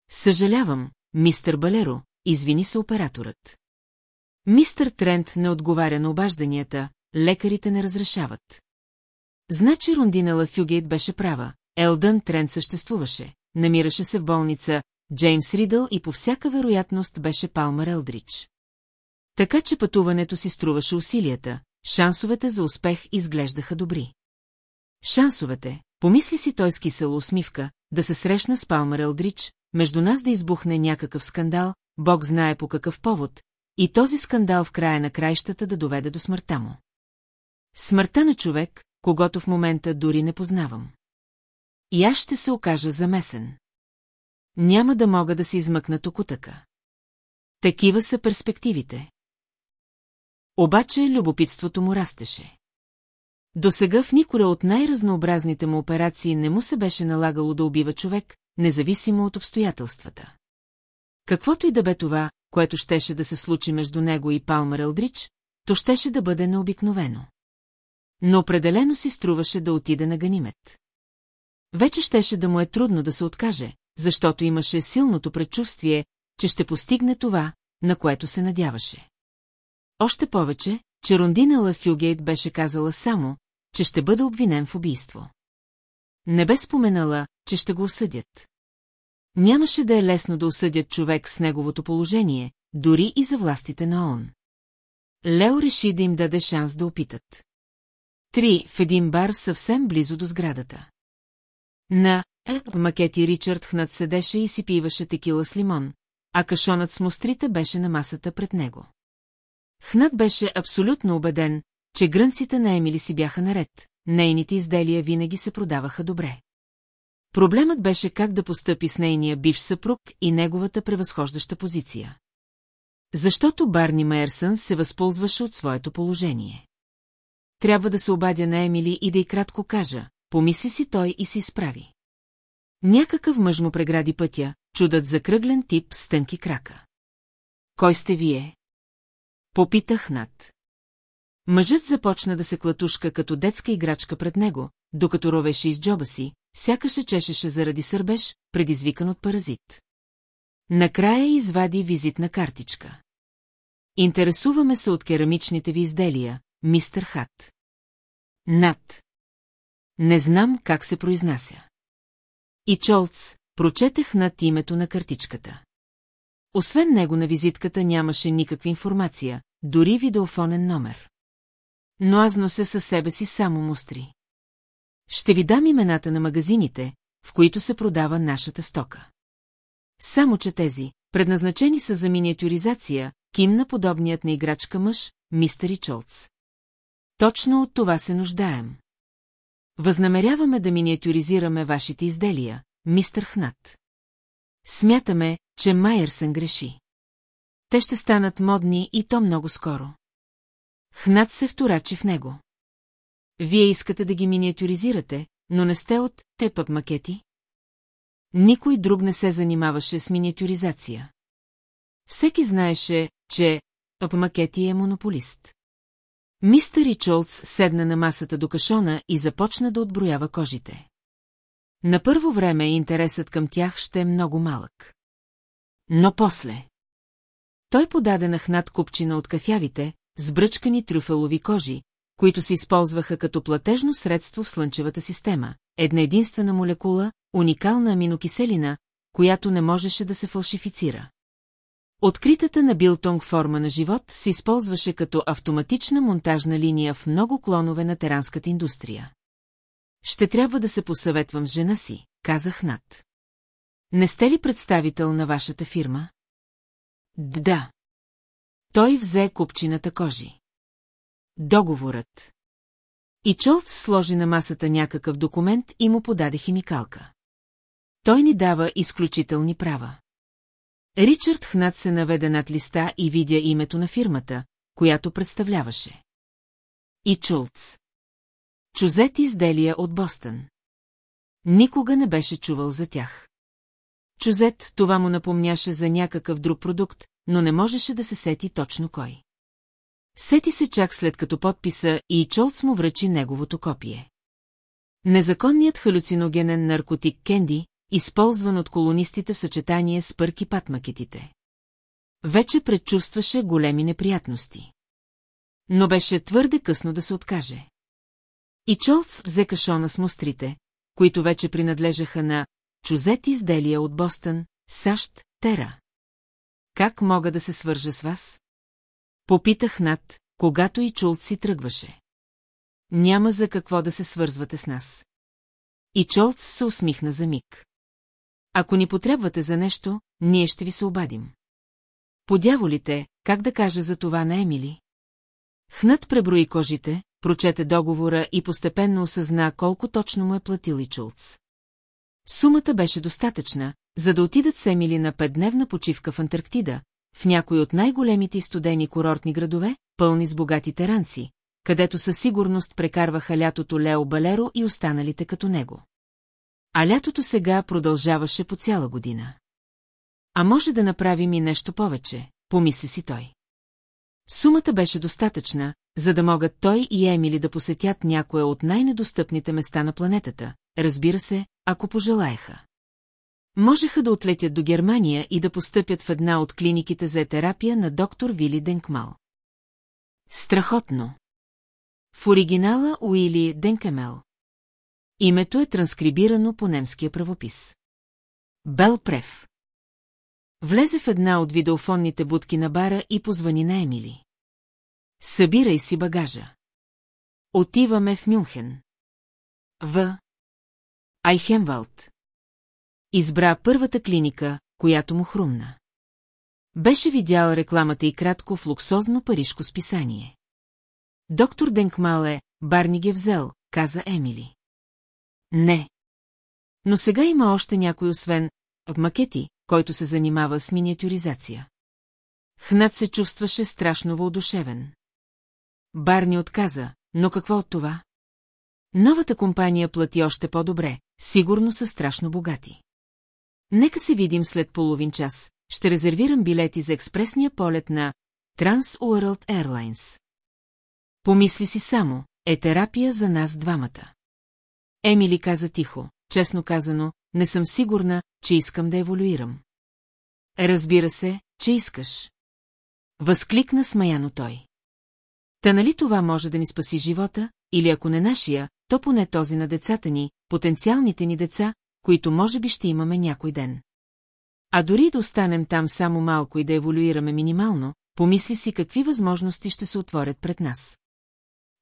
Съжалявам, мистер Балеро, извини се операторът. Мистер Трент не отговаря на обажданията, лекарите не разрешават. Значи Рундина Лафюгейт беше права, Елдън Трент съществуваше, намираше се в болница, Джеймс Ридъл и по всяка вероятност беше Палмар Елдрич. Така че пътуването си струваше усилията, шансовете за успех изглеждаха добри. Шансовете, помисли си той с кисела усмивка, да се срещна с Палмер Елдрич, между нас да избухне някакъв скандал, Бог знае по какъв повод, и този скандал в края на краищата да доведе до смъртта му. Смъртта на човек, когато в момента дори не познавам. И аз ще се окажа замесен. Няма да мога да се измъкна токутъка. Такива са перспективите. Обаче любопитството му растеше. До сега в никоя от най-разнообразните му операции не му се беше налагало да убива човек, независимо от обстоятелствата. Каквото и да бе това, което щеше да се случи между него и Палмер Елдрич, то щеше да бъде необикновено. Но определено си струваше да отиде на Ганимет. Вече щеше да му е трудно да се откаже, защото имаше силното предчувствие, че ще постигне това, на което се надяваше. Още повече, че Рондина Лафюгейт беше казала само, че ще бъде обвинен в убийство. Не бе споменала, че ще го осъдят. Нямаше да е лесно да осъдят човек с неговото положение, дори и за властите на ООН. Лео реши да им даде шанс да опитат. Три в един бар съвсем близо до сградата. На е, макети Ричард Хнат седеше и си пиваше текила с лимон, а кашонът с мострите беше на масата пред него. Хнат беше абсолютно убеден, че грънците на Емили си бяха наред, нейните изделия винаги се продаваха добре. Проблемът беше как да постъпи с нейния бивш съпруг и неговата превъзхождаща позиция. Защото Барни Майерсън се възползваше от своето положение. Трябва да се обадя на Емили и да й кратко кажа, помисли си той и си справи. Някакъв мъж му прегради пътя, чудът за кръглен тип с тънки крака. Кой сте вие? Попитах над. Мъжът започна да се клатушка като детска играчка пред него, докато ровеше из джоба си, сякаш се чешеше заради сърбеж, предизвикан от паразит. Накрая извади визитна картичка. Интересуваме се от керамичните ви изделия, мистер Хат. Над. Не знам как се произнася. И Чолц, прочетех над името на картичката. Освен него на визитката нямаше никаква информация, дори видеофонен номер. Но аз нося със себе си само мустри. Ще ви дам имената на магазините, в които се продава нашата стока. Само че тези, предназначени са за миниатюризация, кимна подобният на играчка мъж, мистер Ричолц. Точно от това се нуждаем. Възнамеряваме да миниатюризираме вашите изделия, мистер Хнат. Смятаме, че Майерсън греши. Те ще станат модни и то много скоро. Хнат се вторачи в него. Вие искате да ги миниатюризирате, но не сте от тепъп макети? Никой друг не се занимаваше с миниатюризация. Всеки знаеше, че Топ Макети е монополист. Мистер Ричолдс седна на масата до кашона и започна да отброява кожите. На първо време интересът към тях ще е много малък. Но после... Той подаде на хнат купчина от кафявите, сбръчкани трюфелови кожи, които се използваха като платежно средство в Слънчевата система, една единствена молекула, уникална аминокиселина, която не можеше да се фалшифицира. Откритата на Билтонг форма на живот се използваше като автоматична монтажна линия в много клонове на теранската индустрия. Ще трябва да се посъветвам с жена си, казах над. Не сте ли представител на вашата фирма? Да. Той взе купчината кожи. Договорът. И Чолц сложи на масата някакъв документ и му подаде химикалка. Той ни дава изключителни права. Ричард Хнат се наведе над листа и видя името на фирмата, която представляваше. И Чулц. Чузет изделия от Бостън. Никога не беше чувал за тях. Чузет това му напомняше за някакъв друг продукт, но не можеше да се сети точно кой. Сети се чак след като подписа и Чолц му връчи неговото копие. Незаконният халюциногенен наркотик Кенди, използван от колонистите в съчетание с пърки патмакетите. Вече предчувстваше големи неприятности. Но беше твърде късно да се откаже. И Чолц взе кашона с мострите, които вече принадлежаха на чузет изделия от Бостън, САЩ, Тера. Как мога да се свържа с вас? Попитах над, когато и Чулт си тръгваше. Няма за какво да се свързвате с нас. И Чолц се усмихна за миг. Ако ни потребвате за нещо, ние ще ви се обадим. Подяволите, как да кажа за това на Емили? Хнат преброи кожите, прочете договора и постепенно осъзна колко точно му е платил и Чулц. Сумата беше достатъчна, за да отидат с Емили на петдневна почивка в Антарктида, в някой от най-големите студени курортни градове, пълни с богати теранци, където със сигурност прекарваха лятото Лео Балеро и останалите като него. А лятото сега продължаваше по цяла година. А може да направим и нещо повече, помисли си той. Сумата беше достатъчна, за да могат той и Емили да посетят някое от най-недостъпните места на планетата, разбира се, ако пожелаеха. Можеха да отлетят до Германия и да постъпят в една от клиниките за терапия на доктор Вили Денкмал. Страхотно! В оригинала Уили Денкемел. Името е транскрибирано по немския правопис. Бел Прев. Влезе в една от видеофонните будки на бара и позвани на Емили. Събирай си багажа. Отиваме в Мюнхен. В. Айхенвалд. Избра първата клиника, която му хрумна. Беше видял рекламата и кратко в луксозно парижко списание. Доктор Денкмал е, Барни ги взел, каза Емили. Не. Но сега има още някой освен макети, който се занимава с миниатюризация. Хнат се чувстваше страшно въодушевен. Барни отказа, но какво от това? Новата компания плати още по-добре, сигурно са страшно богати. Нека се видим след половин час. Ще резервирам билети за експресния полет на Trans World Airlines. Помисли си само, е терапия за нас двамата. Емили каза тихо, честно казано, не съм сигурна, че искам да еволюирам. Разбира се, че искаш. Възкликна смаяно той. Та нали това може да ни спаси живота, или ако не нашия, то поне този на децата ни, потенциалните ни деца, които може би ще имаме някой ден. А дори да останем там само малко и да еволюираме минимално, помисли си какви възможности ще се отворят пред нас.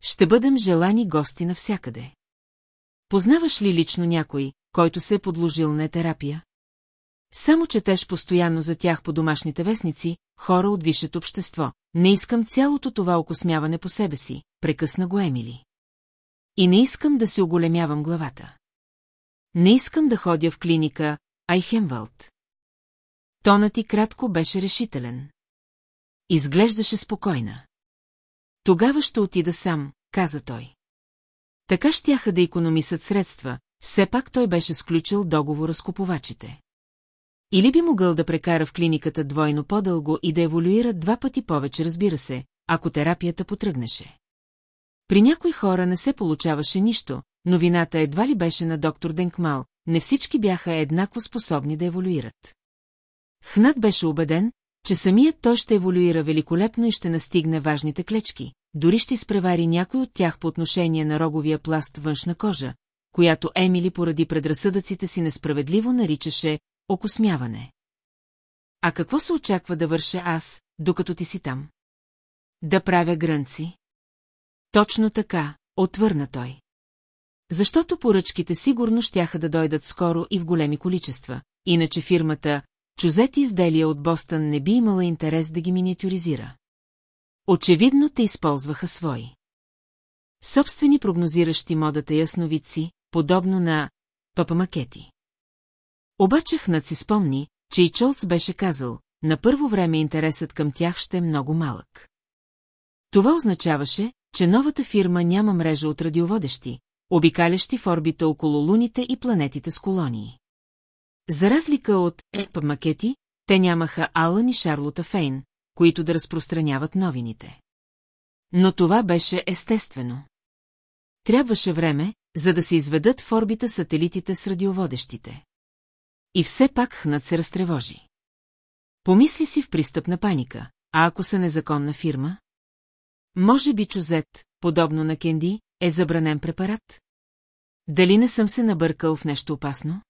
Ще бъдем желани гости навсякъде. Познаваш ли лично някой, който се е подложил на терапия? Само четеш постоянно за тях по домашните вестници, хора от висшето общество. Не искам цялото това окосмяване по себе си, прекъсна го Емили. И не искам да си оголемявам главата. Не искам да ходя в клиника Айхенвалд. Тонът ти кратко беше решителен. Изглеждаше спокойна. Тогава ще отида сам, каза той. Така щяха да економисат средства, все пак той беше сключил договора с купувачите. Или би могъл да прекара в клиниката двойно по-дълго и да еволюира два пъти повече, разбира се, ако терапията потръгнеше. При някои хора не се получаваше нищо, но вината едва ли беше на доктор Денкмал, не всички бяха еднакво способни да еволюират. Хнат беше убеден, че самият той ще еволюира великолепно и ще настигне важните клечки, дори ще изпревари някой от тях по отношение на роговия пласт външна кожа, която Емили поради предразсъдъците си несправедливо наричаше окосмяване. А какво се очаква да върша аз, докато ти си там? Да правя грънци? Точно така, отвърна той. Защото поръчките сигурно щяха да дойдат скоро и в големи количества, иначе фирмата Чузети изделия от Бостън не би имала интерес да ги миниатюризира. Очевидно те използваха свои. Собствени прогнозиращи модата ясновидци, подобно на папамакети. Обаче Хнат си спомни, че и Чолц беше казал, на първо време интересът към тях ще е много малък. Това означаваше, че новата фирма няма мрежа от радиоводещи, обикалящи в орбита около луните и планетите с колонии. За разлика от ЕП макети, те нямаха Алън и Шарлота Фейн, които да разпространяват новините. Но това беше естествено. Трябваше време, за да се изведат в орбита сателитите с радиоводещите. И все пак Хнат се разтревожи. Помисли си в пристъп на паника, а ако са незаконна фирма? Може би чузет, подобно на Кенди, е забранен препарат? Дали не съм се набъркал в нещо опасно?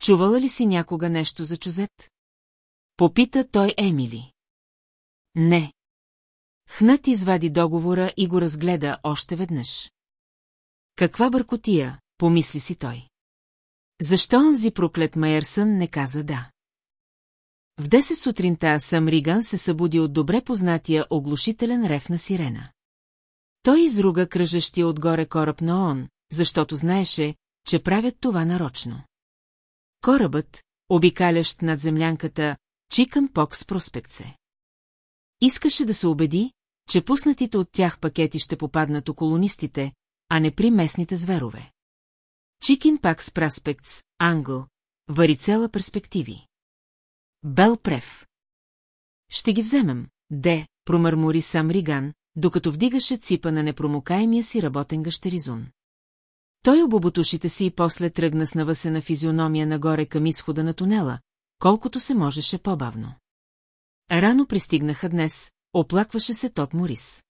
Чувала ли си някога нещо за чузет? Попита той Емили. Не. Хнат извади договора и го разгледа още веднъж. Каква бъркотия, помисли си той. Защо онзи проклет Майерсън не каза да? В 10 сутринта Сам Риган се събуди от добре познатия оглушителен рев на сирена. Той изруга кръжещия отгоре кораб на ООН, защото знаеше, че правят това нарочно. Корабът, обикалящ над землянката, Чикъм Покс Проспектсе. Искаше да се убеди, че пуснатите от тях пакети ще попаднат у колонистите, а не при местните зверове. Чикин Пакс Праспектс, Англ, Варицела перспективи. Бел Прев. Ще ги вземем, де, промърмори сам Риган, докато вдигаше ципа на непромокаемия си работен гащеризун. Той обобот ушите си и после тръгна с навъсена физиономия нагоре към изхода на тунела, колкото се можеше по-бавно. Рано пристигнаха днес, оплакваше се Тот Морис.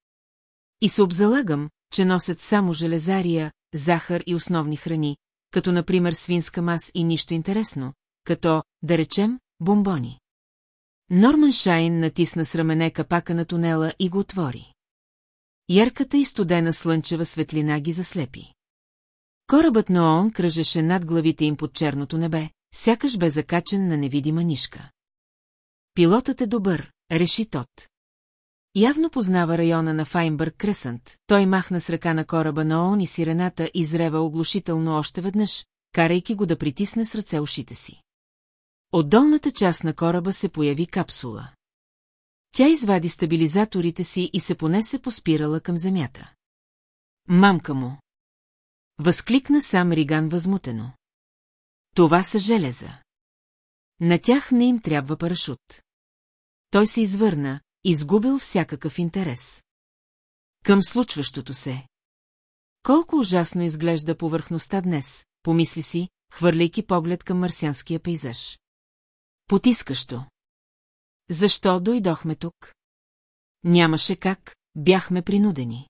И се обзалагам, че носят само железария, захар и основни храни, като например свинска мас и нищо интересно, като, да речем, бомбони. Норман Шайн натисна с рамене капака на тунела и го отвори. Ярката и студена слънчева светлина ги заслепи. Корабът на ООН кръжеше над главите им под черното небе, сякаш бе закачен на невидима нишка. Пилотът е добър, реши Тот. Явно познава района на Файнбърг Кресънт. Той махна с ръка на кораба на ООН и сирената изрева оглушително още веднъж, карайки го да притисне с ръце ушите си. От долната част на кораба се появи капсула. Тя извади стабилизаторите си и се понесе по спирала към земята. Мамка му! Възкликна сам Риган възмутено. Това са железа. На тях не им трябва парашут. Той се извърна, изгубил всякакъв интерес. Към случващото се. Колко ужасно изглежда повърхността днес, помисли си, хвърляйки поглед към марсианския пейзаж. Потискащо. Защо дойдохме тук? Нямаше как, бяхме принудени.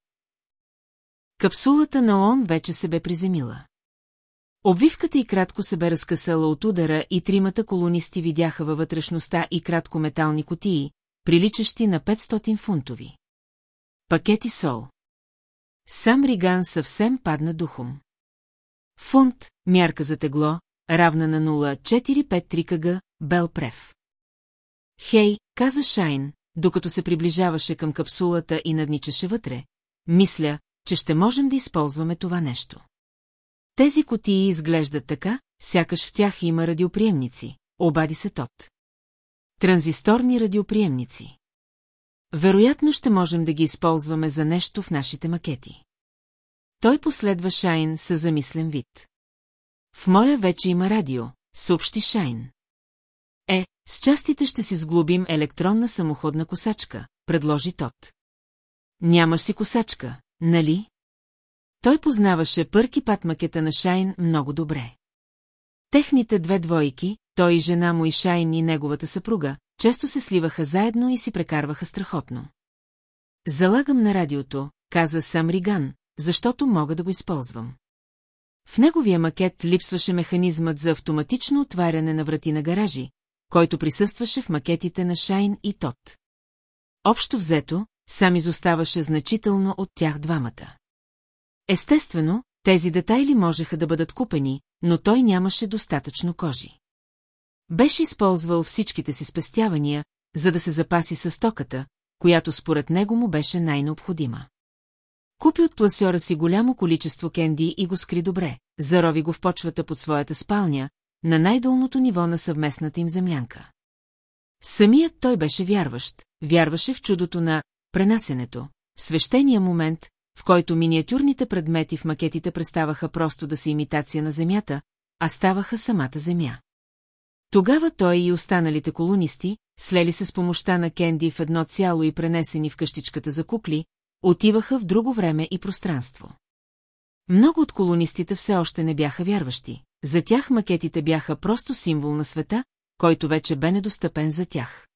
Капсулата на ООН вече се бе приземила. Обвивката и кратко се бе разкъсала от удара и тримата колонисти видяха във вътрешността и кратко метални котии, приличащи на 500 фунтови. Пакети сол. Сам Риган съвсем падна духом. Фунт, мярка за тегло, равна на 0,453 кг, Бел Прев. Хей, каза Шайн, докато се приближаваше към капсулата и надничаше вътре, мисля, че ще можем да използваме това нещо. Тези котии изглеждат така, сякаш в тях има радиоприемници, обади се Тот. Транзисторни радиоприемници. Вероятно ще можем да ги използваме за нещо в нашите макети. Той последва Шайн със замислен вид. В моя вече има радио, съобщи Шайн. Е, с частите ще си сглобим електронна самоходна косачка, предложи Тот. Нямаш си косачка, нали? Той познаваше пърки пат макета на Шайн много добре. Техните две двойки, той и жена му и Шайн и неговата съпруга, често се сливаха заедно и си прекарваха страхотно. Залагам на радиото, каза сам Риган, защото мога да го използвам. В неговия макет липсваше механизмът за автоматично отваряне на врати на гаражи, който присъстваше в макетите на Шайн и Тот. Общо взето, сам изоставаше значително от тях двамата. Естествено, тези детайли можеха да бъдат купени, но той нямаше достатъчно кожи. Беше използвал всичките си спестявания, за да се запаси със стоката, която според него му беше най-необходима. Купи от пласьора си голямо количество кенди и го скри добре, зарови го в почвата под своята спалня, на най-долното ниво на съвместната им землянка. Самият той беше вярващ, вярваше в чудото на пренасенето, свещения момент, в който миниатюрните предмети в макетите преставаха просто да са имитация на Земята, а ставаха самата Земя. Тогава той и останалите колонисти, слели се с помощта на Кенди в едно цяло и пренесени в къщичката за кукли, отиваха в друго време и пространство. Много от колонистите все още не бяха вярващи. За тях макетите бяха просто символ на света, който вече бе недостъпен за тях.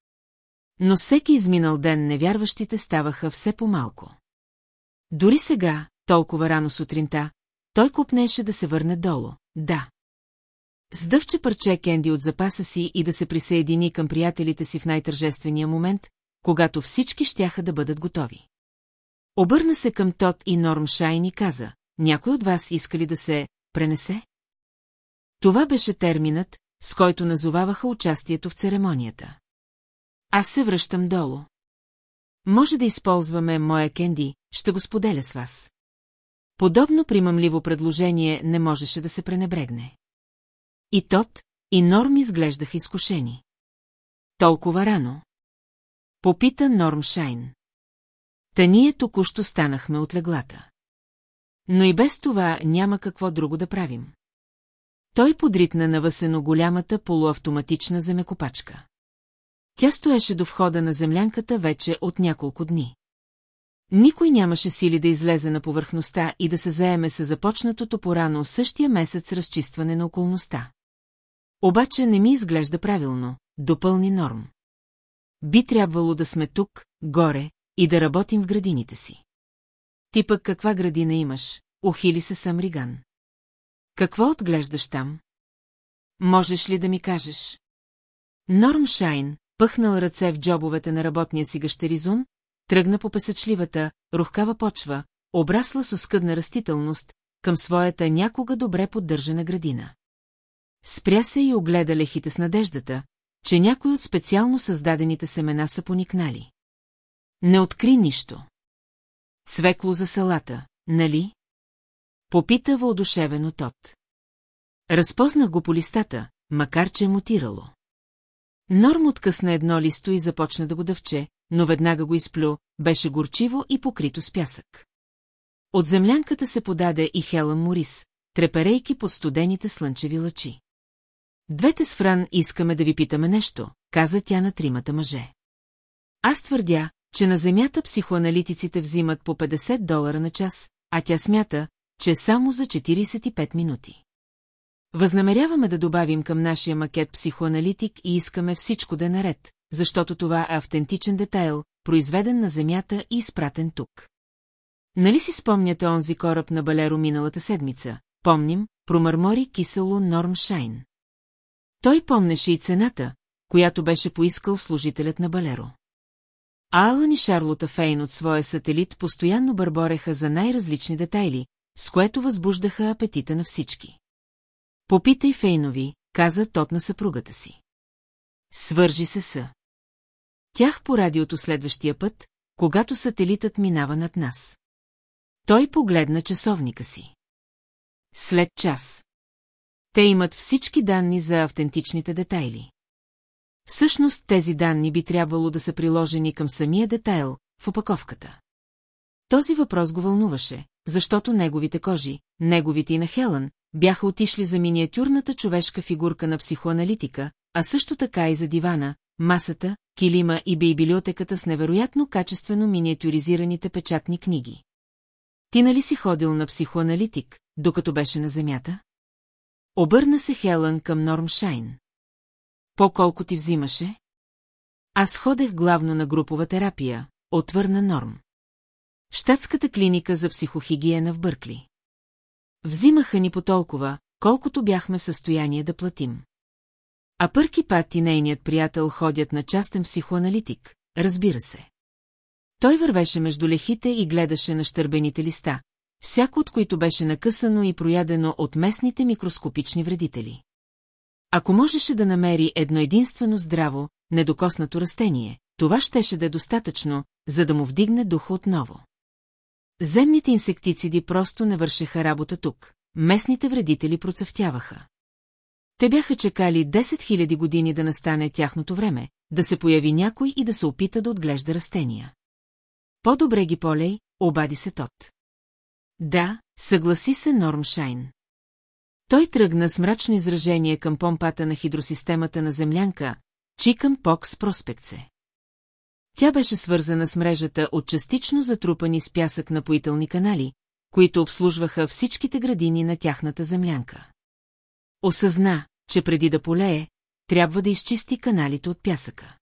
Но всеки изминал ден невярващите ставаха все по-малко. Дори сега, толкова рано сутринта, той купнеше да се върне долу, да. Сдъвче парче Кенди от запаса си и да се присъедини към приятелите си в най-тържествения момент, когато всички щяха да бъдат готови. Обърна се към Тот и Норм Шайн и каза, някой от вас иска ли да се пренесе? Това беше терминът, с който назоваваха участието в церемонията. Аз се връщам долу. Може да използваме моя кенди, ще го споделя с вас. Подобно примамливо предложение не можеше да се пренебрегне. И Тот, и Норм изглеждаха изкушени. Толкова рано. Попита Норм Шайн. Та ние току-що станахме от леглата. Но и без това няма какво друго да правим. Той подритна навъсено голямата полуавтоматична земекопачка. Тя стоеше до входа на землянката вече от няколко дни. Никой нямаше сили да излезе на повърхността и да се заеме с започнатото порано същия месец разчистване на околността. Обаче не ми изглежда правилно, допълни Норм. Би трябвало да сме тук, горе, и да работим в градините си. Ти пък каква градина имаш, ухили се Самриган. Какво отглеждаш там? Можеш ли да ми кажеш? Норм Шайн, пъхнал ръце в джобовете на работния си гъщеризун, тръгна по песъчливата, рухкава почва, обрасла с оскъдна растителност, към своята някога добре поддържана градина. Спря се и огледа лехите с надеждата, че някой от специално създадените семена са поникнали. Не откри нищо. Цвекло за салата, нали? Попита въодушевено Тот. Разпознах го по листата, макар че е мутирало. Норм откъсна едно листо и започна да го дъвче, но веднага го изплю, беше горчиво и покрито с пясък. От землянката се подаде и Хелън Морис, треперейки под студените слънчеви лъчи. Двете с Фран искаме да ви питаме нещо, каза тя на тримата мъже. Аз твърдя, че на земята психоаналитиците взимат по 50 долара на час, а тя смята, че само за 45 минути. Възнамеряваме да добавим към нашия макет психоаналитик и искаме всичко да е наред, защото това е автентичен детайл, произведен на земята и изпратен тук. Нали си спомняте онзи кораб на Балеро миналата седмица? Помним, промърмори кисело Норм Шайн. Той помнеше и цената, която беше поискал служителят на Балеро. Алън и Шарлота Фейн от своя сателит постоянно бърбореха за най-различни детайли, с което възбуждаха апетита на всички. Попитай Фейнови, каза тот на съпругата си. Свържи се с. Тях по радиото следващия път, когато сателитът минава над нас. Той погледна часовника си. След час. Те имат всички данни за автентичните детайли. Всъщност тези данни би трябвало да са приложени към самия детайл, в опаковката. Този въпрос го вълнуваше, защото неговите кожи, неговите и на Хелън, бяха отишли за миниатюрната човешка фигурка на психоаналитика, а също така и за дивана, масата, килима и бейбилиотеката с невероятно качествено миниатюризираните печатни книги. Ти нали си ходил на психоаналитик, докато беше на земята? Обърна се Хелън към Норм Шайн. По-колко ти взимаше? Аз ходех главно на групова терапия, отвърна Норм. Штатската клиника за психохигиена в Бъркли. Взимаха ни по толкова, колкото бяхме в състояние да платим. А Пърки Пат и нейният приятел ходят на частен психоаналитик, разбира се. Той вървеше между лехите и гледаше на щърбените листа, всяко от които беше накъсано и проядено от местните микроскопични вредители. Ако можеше да намери едно единствено здраво, недокоснато растение, това щеше да е достатъчно, за да му вдигне духа отново. Земните инсектициди просто не вършеха работа тук, местните вредители процъфтяваха. Те бяха чекали 10 000 години да настане тяхното време, да се появи някой и да се опита да отглежда растения. По-добре ги полей, обади се тот. Да, съгласи се Норм Шайн. Той тръгна с мрачно изражение към помпата на хидросистемата на землянка, Чикъм Покс Проспекце. Тя беше свързана с мрежата от частично затрупани с пясък напоителни канали, които обслужваха всичките градини на тяхната землянка. Осъзна, че преди да полее, трябва да изчисти каналите от пясъка.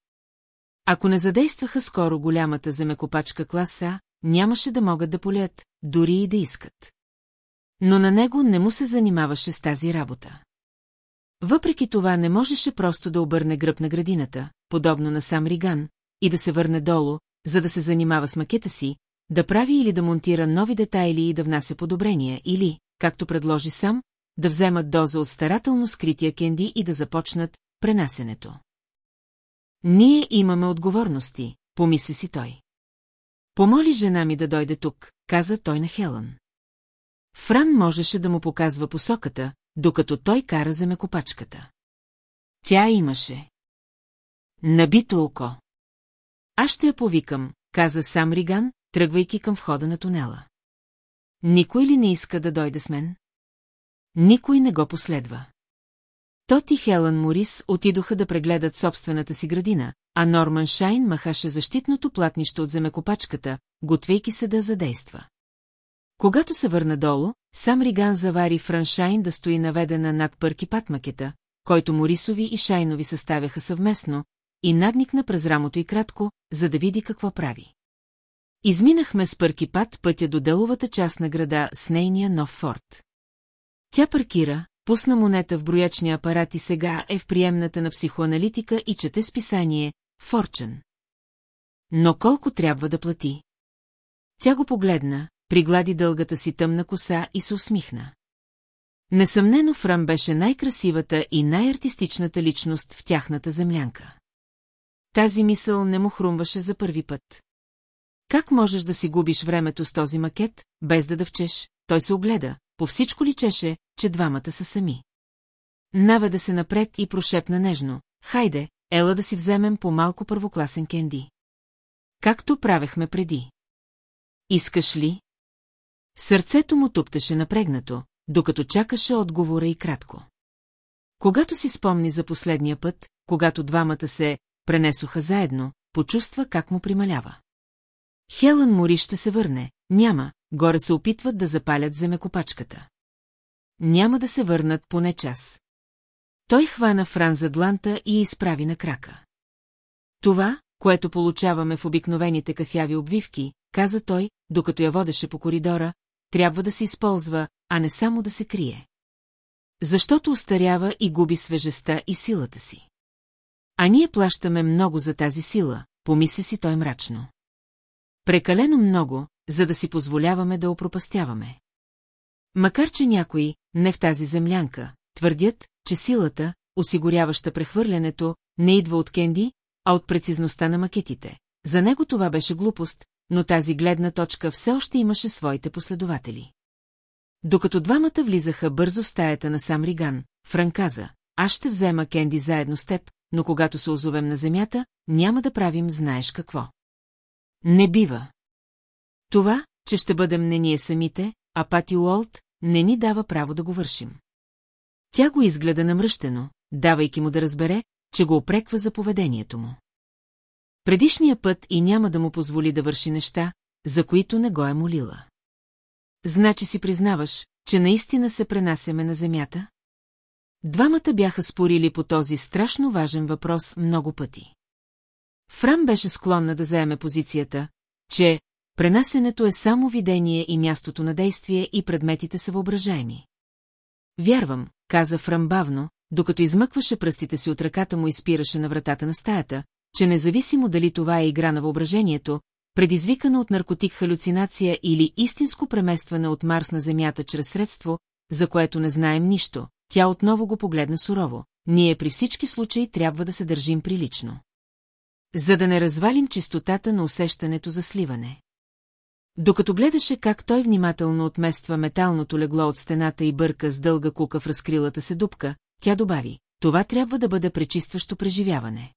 Ако не задействаха скоро голямата земекопачка класа, нямаше да могат да полеят, дори и да искат. Но на него не му се занимаваше с тази работа. Въпреки това не можеше просто да обърне гръб на градината, подобно на сам Риган, и да се върне долу, за да се занимава с макета си, да прави или да монтира нови детайли и да внася подобрения, или, както предложи сам, да вземат доза от старателно скрития кенди и да започнат пренасенето. Ние имаме отговорности, помисли си той. Помоли жена ми да дойде тук, каза той на Хелън. Фран можеше да му показва посоката, докато той кара за мекопачката. Тя имаше. Набито око. Аз ще я повикам, каза сам Риган, тръгвайки към входа на тунела. Никой ли не иска да дойде с мен? Никой не го последва. Тот и Хелън Морис отидоха да прегледат собствената си градина, а Норман Шайн махаше защитното платнище от земекопачката, готвейки се да задейства. Когато се върна долу, сам Риган завари Франшайн да стои наведена над пърки патмакета, който Морисови и Шайнови съставяха съвместно, и надникна през рамото и кратко, за да види какво прави. Изминахме с пърки пат пътя до деловата част на града с нейния нов форт. Тя паркира, пусна монета в броячния апарат и сега е в приемната на психоаналитика и чете списание «Форчен». Но колко трябва да плати? Тя го погледна, приглади дългата си тъмна коса и се усмихна. Несъмнено Фрам беше най-красивата и най-артистичната личност в тяхната землянка. Тази мисъл не му хрумваше за първи път. Как можеш да си губиш времето с този макет, без да дъвчеш? Той се огледа, по всичко личеше, че двамата са сами. Наведа се напред и прошепна нежно. Хайде, ела да си вземем по малко първокласен кенди. Както правехме преди. Искаш ли? Сърцето му туптеше напрегнато, докато чакаше отговора и кратко. Когато си спомни за последния път, когато двамата се пренесоха заедно, почувства как му прималява. Хелън Мори ще се върне, няма, горе се опитват да запалят земекопачката. Няма да се върнат поне час. Той хвана Фран за дланта и изправи на крака. Това, което получаваме в обикновените кафяви обвивки, каза той, докато я водеше по коридора, трябва да се използва, а не само да се крие. Защото устарява и губи свежестта и силата си. А ние плащаме много за тази сила, помисли си той мрачно. Прекалено много, за да си позволяваме да опропастяваме. Макар че някои, не в тази землянка, твърдят, че силата, осигуряваща прехвърлянето, не идва от Кенди, а от прецизността на макетите. За него това беше глупост, но тази гледна точка все още имаше своите последователи. Докато двамата влизаха бързо в стаята на сам Риган, Фран каза, аз ще взема Кенди заедно с теб, но когато се озовем на земята, няма да правим знаеш какво. Не бива. Това, че ще бъдем не ние самите, а Пати Уолт, не ни дава право да го вършим. Тя го изгледа намръщено, давайки му да разбере, че го опреква за поведението му. Предишния път и няма да му позволи да върши неща, за които не го е молила. Значи си признаваш, че наистина се пренасяме на земята? Двамата бяха спорили по този страшно важен въпрос много пъти. Фрам беше склонна да заеме позицията, че пренасенето е само видение и мястото на действие и предметите са въображаеми. Вярвам, каза Фрам бавно, докато измъкваше пръстите си от ръката му и спираше на вратата на стаята, че независимо дали това е игра на въображението, предизвикана от наркотик халюцинация или истинско преместване от Марс на Земята чрез средство, за което не знаем нищо, тя отново го погледна сурово. Ние при всички случаи трябва да се държим прилично. За да не развалим чистотата на усещането за сливане. Докато гледаше как той внимателно отмества металното легло от стената и бърка с дълга кука в разкрилата се дупка, тя добави, това трябва да бъде пречистващо преживяване.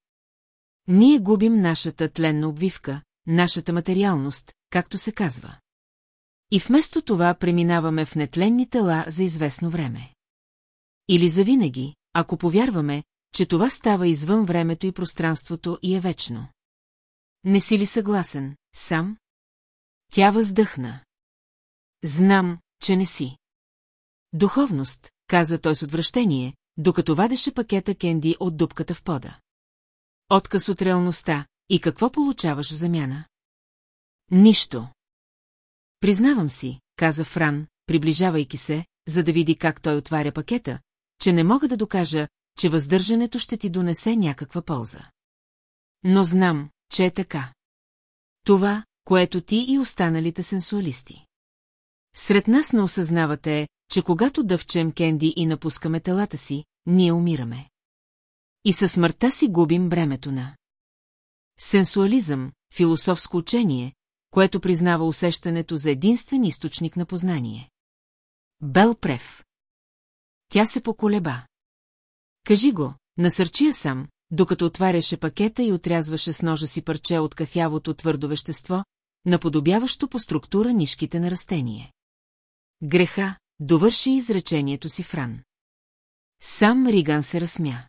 Ние губим нашата тленна обвивка, нашата материалност, както се казва. И вместо това преминаваме в нетленни тела за известно време. Или завинаги, ако повярваме, че това става извън времето и пространството и е вечно. Не си ли съгласен, сам? Тя въздъхна. Знам, че не си. Духовност, каза той с отвращение, докато вадеше пакета Кенди от дупката в пода. Отказ от реалността и какво получаваш в замяна? Нищо. Признавам си, каза Фран, приближавайки се, за да види как той отваря пакета, че не мога да докажа, че въздържането ще ти донесе някаква полза. Но знам, че е така. Това, което ти и останалите сенсуалисти. Сред нас не осъзнавате, че когато дъвчем кенди и напускаме телата си, ние умираме. И със смъртта си губим бремето на. Сенсуализъм, философско учение, което признава усещането за единствен източник на познание. Бел Прев. Тя се поколеба. Кажи го, насърчи я сам, докато отваряше пакета и отрязваше с ножа си парче от кафявото твърдо вещество, наподобяващо по структура нишките на растение. Греха, довърши изречението си Фран. Сам Риган се разсмя.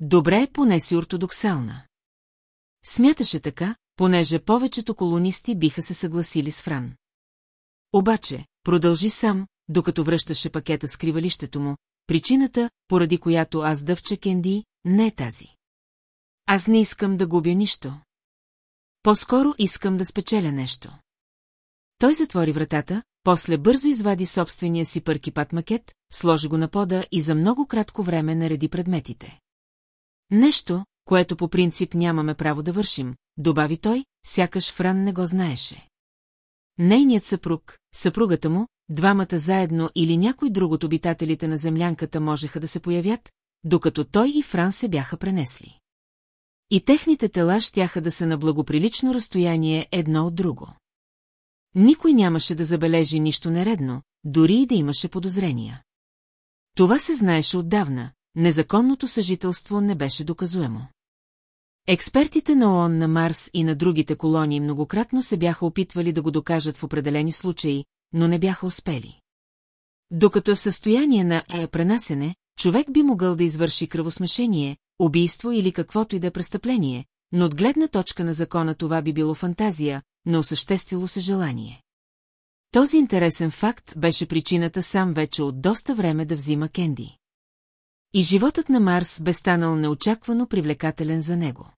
Добре, поне си ортодоксална. Смяташе така, понеже повечето колонисти биха се съгласили с Фран. Обаче, продължи сам, докато връщаше пакета с кривалището му, причината, поради която аз дъвча Кенди, не е тази. Аз не искам да губя нищо. По-скоро искам да спечеля нещо. Той затвори вратата, после бързо извади собствения си пъркипат макет, сложи го на пода и за много кратко време нареди предметите. Нещо, което по принцип нямаме право да вършим, добави той, сякаш Фран не го знаеше. Нейният съпруг, съпругата му, двамата заедно или някой друг от обитателите на землянката можеха да се появят, докато той и Фран се бяха пренесли. И техните тела щяха да са на благоприлично разстояние едно от друго. Никой нямаше да забележи нищо нередно, дори и да имаше подозрения. Това се знаеше отдавна, незаконното съжителство не беше доказуемо. Експертите на ООН на Марс и на другите колонии многократно се бяха опитвали да го докажат в определени случаи, но не бяха успели. Докато е в състояние на е пренасене, човек би могъл да извърши кръвосмешение, убийство или каквото и да е престъпление, но от гледна точка на закона това би било фантазия, но осъществило се желание. Този интересен факт беше причината сам вече от доста време да взима Кенди. И животът на Марс бе станал неочаквано привлекателен за него.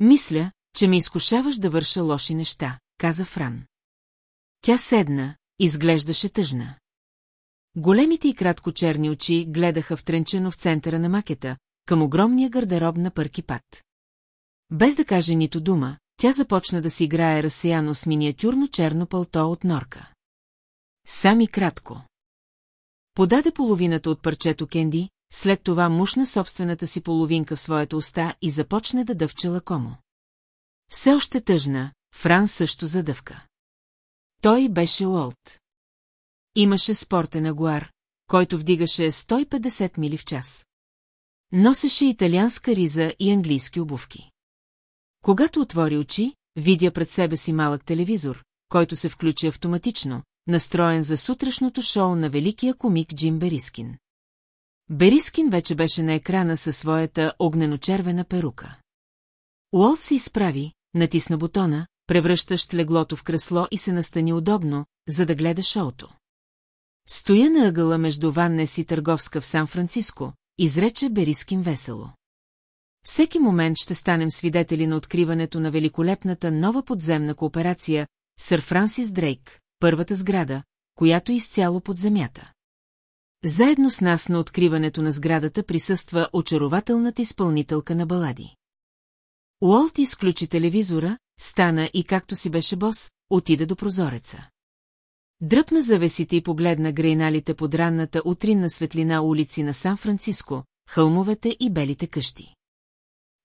Мисля, че ме изкушаваш да върша лоши неща, каза Фран. Тя седна, изглеждаше тъжна. Големите и кратко черни очи гледаха втренчено в центъра на макета, към огромния гардероб на пърки пат. Без да каже нито дума, тя започна да си играе разсеяно с миниатюрно черно пълто от норка. Сами кратко. Подаде половината от парчето Кенди, след това мушна собствената си половинка в своята уста и започне да дъвче лакомо. Все още тъжна, Фран също задъвка. Той беше Уолт. Имаше спортен агуар, който вдигаше 150 мили в час. Носеше италианска риза и английски обувки. Когато отвори очи, видя пред себе си малък телевизор, който се включи автоматично, настроен за сутрешното шоу на великия комик Джим Берискин. Берискин вече беше на екрана със своята огненочервена перука. Уолт се изправи, натисна бутона, превръщащ леглото в кресло и се настани удобно, за да гледа шоуто. Стоя на ъгъла между Ваннес и Търговска в Сан-Франциско, изрече Берискин весело. Всеки момент ще станем свидетели на откриването на великолепната нова подземна кооперация Сър Франсис Дрейк, първата сграда, която е изцяло под земята. Заедно с нас на откриването на сградата присъства очарователната изпълнителка на балади. Уолт изключи телевизора, стана и както си беше бос, отида до прозореца. Дръпна завесите и погледна грейналите под ранната утринна светлина улици на Сан-Франциско, хълмовете и белите къщи.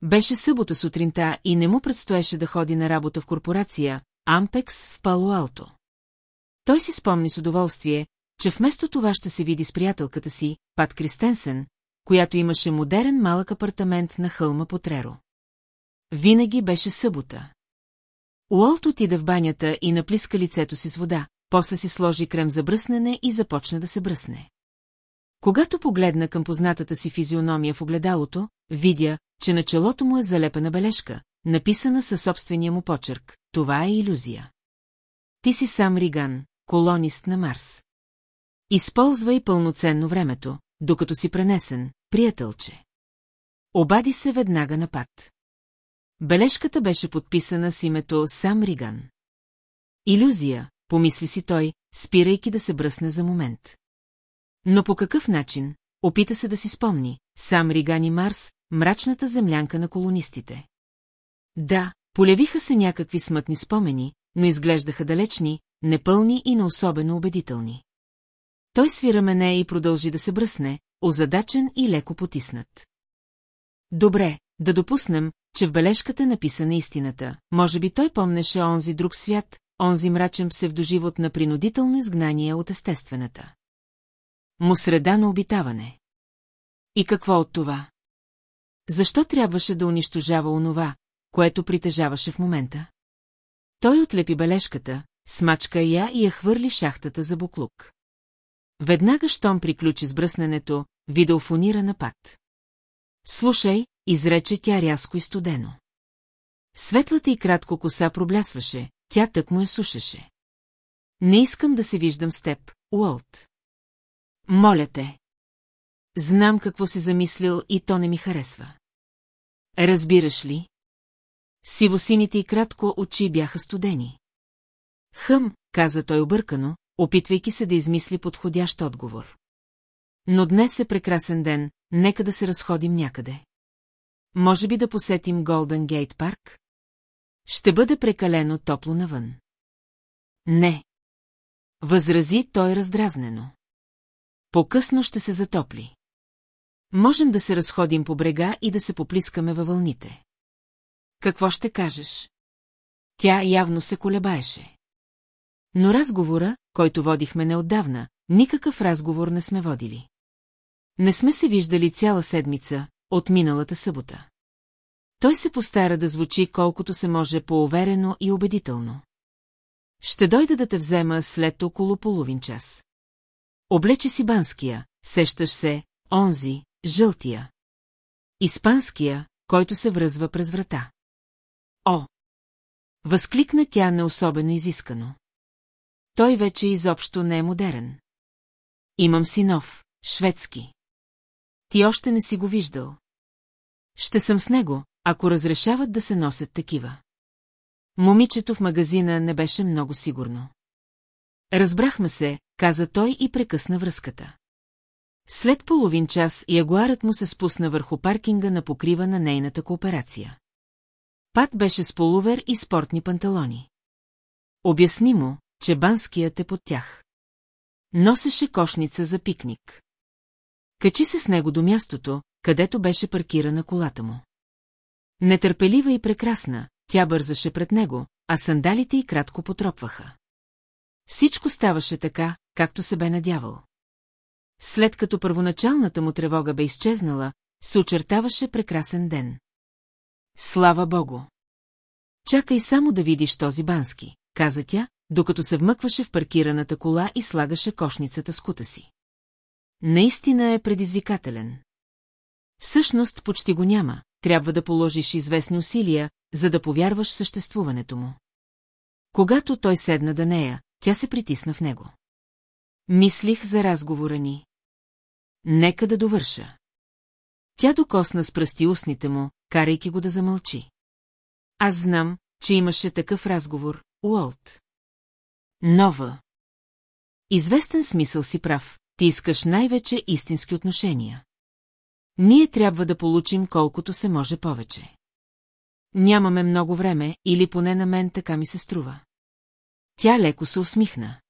Беше събота сутринта и не му предстоеше да ходи на работа в корпорация Ампекс в Пало-Алто. Той си спомни с удоволствие, че вместо това ще се види с приятелката си, Пат Кристенсен, която имаше модерен малък апартамент на хълма по Треро. Винаги беше събота. Уолт отида в банята и наплиска лицето си с вода, после си сложи крем за бръснене и започна да се бръсне. Когато погледна към познатата си физиономия в огледалото, видя, че на челото му е залепена бележка, написана със собствения му почерк. Това е иллюзия. Ти си сам Риган, колонист на Марс. Използвай пълноценно времето, докато си пренесен, приятелче. Обади се веднага на пат. Бележката беше подписана с името Сам Риган. Иллюзия, помисли си той, спирайки да се бръсне за момент. Но по какъв начин? Опита се да си спомни. Сам Риган и Марс, мрачната землянка на колонистите. Да, полявиха се някакви смътни спомени, но изглеждаха далечни, непълни и неособено убедителни. Той свира мене и продължи да се бръсне, озадачен и леко потиснат. Добре, да допуснем, че в бележката е написана истината. Може би той помнеше онзи друг свят, онзи мрачен псевдоживот на принудително изгнание от естествената. Му среда на обитаване. И какво от това? Защо трябваше да унищожава онова, което притежаваше в момента? Той отлепи бележката, смачка я и я хвърли шахтата за буклук. Веднага, щом приключи с бръсненето, видеофонира напад. Слушай, изрече тя рязко и студено. Светлата и кратко коса проблясваше, тя тък му я сушеше. Не искам да се виждам с теб, Уолт. Моля те. Знам какво си замислил и то не ми харесва. Разбираш ли? Сивосините и кратко очи бяха студени. Хъм, каза той объркано, опитвайки се да измисли подходящ отговор. Но днес е прекрасен ден, нека да се разходим някъде. Може би да посетим Голден Гейт парк? Ще бъде прекалено топло навън. Не. Възрази той раздразнено. По-късно ще се затопли. Можем да се разходим по брега и да се поплискаме във вълните. Какво ще кажеш? Тя явно се колебаеше. Но разговора, който водихме неотдавна, никакъв разговор не сме водили. Не сме се виждали цяла седмица, от миналата събота. Той се постара да звучи колкото се може по-уверено и убедително. Ще дойда да те взема след около половин час. Облече си банския, сещаш се, онзи, жълтия. Испанския, който се връзва през врата. О! Възкликна тя неособено изискано. Той вече изобщо не е модерен. Имам си нов, шведски. Ти още не си го виждал. Ще съм с него, ако разрешават да се носят такива. Момичето в магазина не беше много сигурно. Разбрахме се, каза той и прекъсна връзката. След половин час ягуарът му се спусна върху паркинга на покрива на нейната кооперация. Пат беше с полувер и спортни панталони. Обясни му, че банският е под тях. Носеше кошница за пикник. Качи се с него до мястото, където беше паркирана колата му. Нетърпелива и прекрасна, тя бързаше пред него, а сандалите й кратко потропваха. Всичко ставаше така, както се бе надявал. След като първоначалната му тревога бе изчезнала, се очертаваше прекрасен ден. Слава богу! Чакай само да видиш този бански, каза тя, докато се вмъкваше в паркираната кола и слагаше кошницата с кута си. Наистина е предизвикателен. Всъщност почти го няма, трябва да положиш известни усилия, за да повярваш съществуването му. Когато той седна да нея, тя се притисна в него. Мислих за разговора ни. Нека да довърша. Тя докосна с пръсти устните му, карайки го да замълчи. Аз знам, че имаше такъв разговор, Уолт. Нова. Известен смисъл си прав, ти искаш най-вече истински отношения. Ние трябва да получим колкото се може повече. Нямаме много време, или поне на мен така ми се струва. Тя леко се усмихна.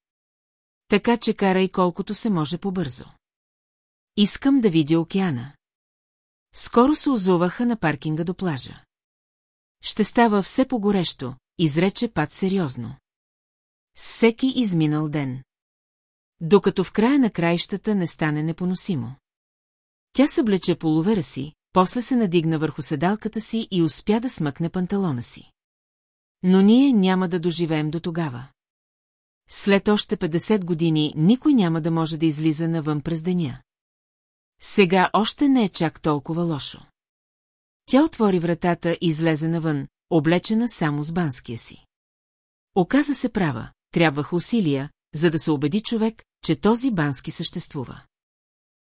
Така че карай колкото се може по-бързо. Искам да видя океана. Скоро се озуваха на паркинга до плажа. Ще става все по-горещо, изрече Пат сериозно. Всеки изминал ден. Докато в края на краищата не стане непоносимо. Тя съблече полувера си, после се надигна върху седалката си и успя да смъкне панталона си. Но ние няма да доживеем до тогава. След още 50 години никой няма да може да излиза навън през деня. Сега още не е чак толкова лошо. Тя отвори вратата и излезе навън, облечена само с банския си. Оказа се права, трябваха усилия, за да се убеди човек, че този бански съществува.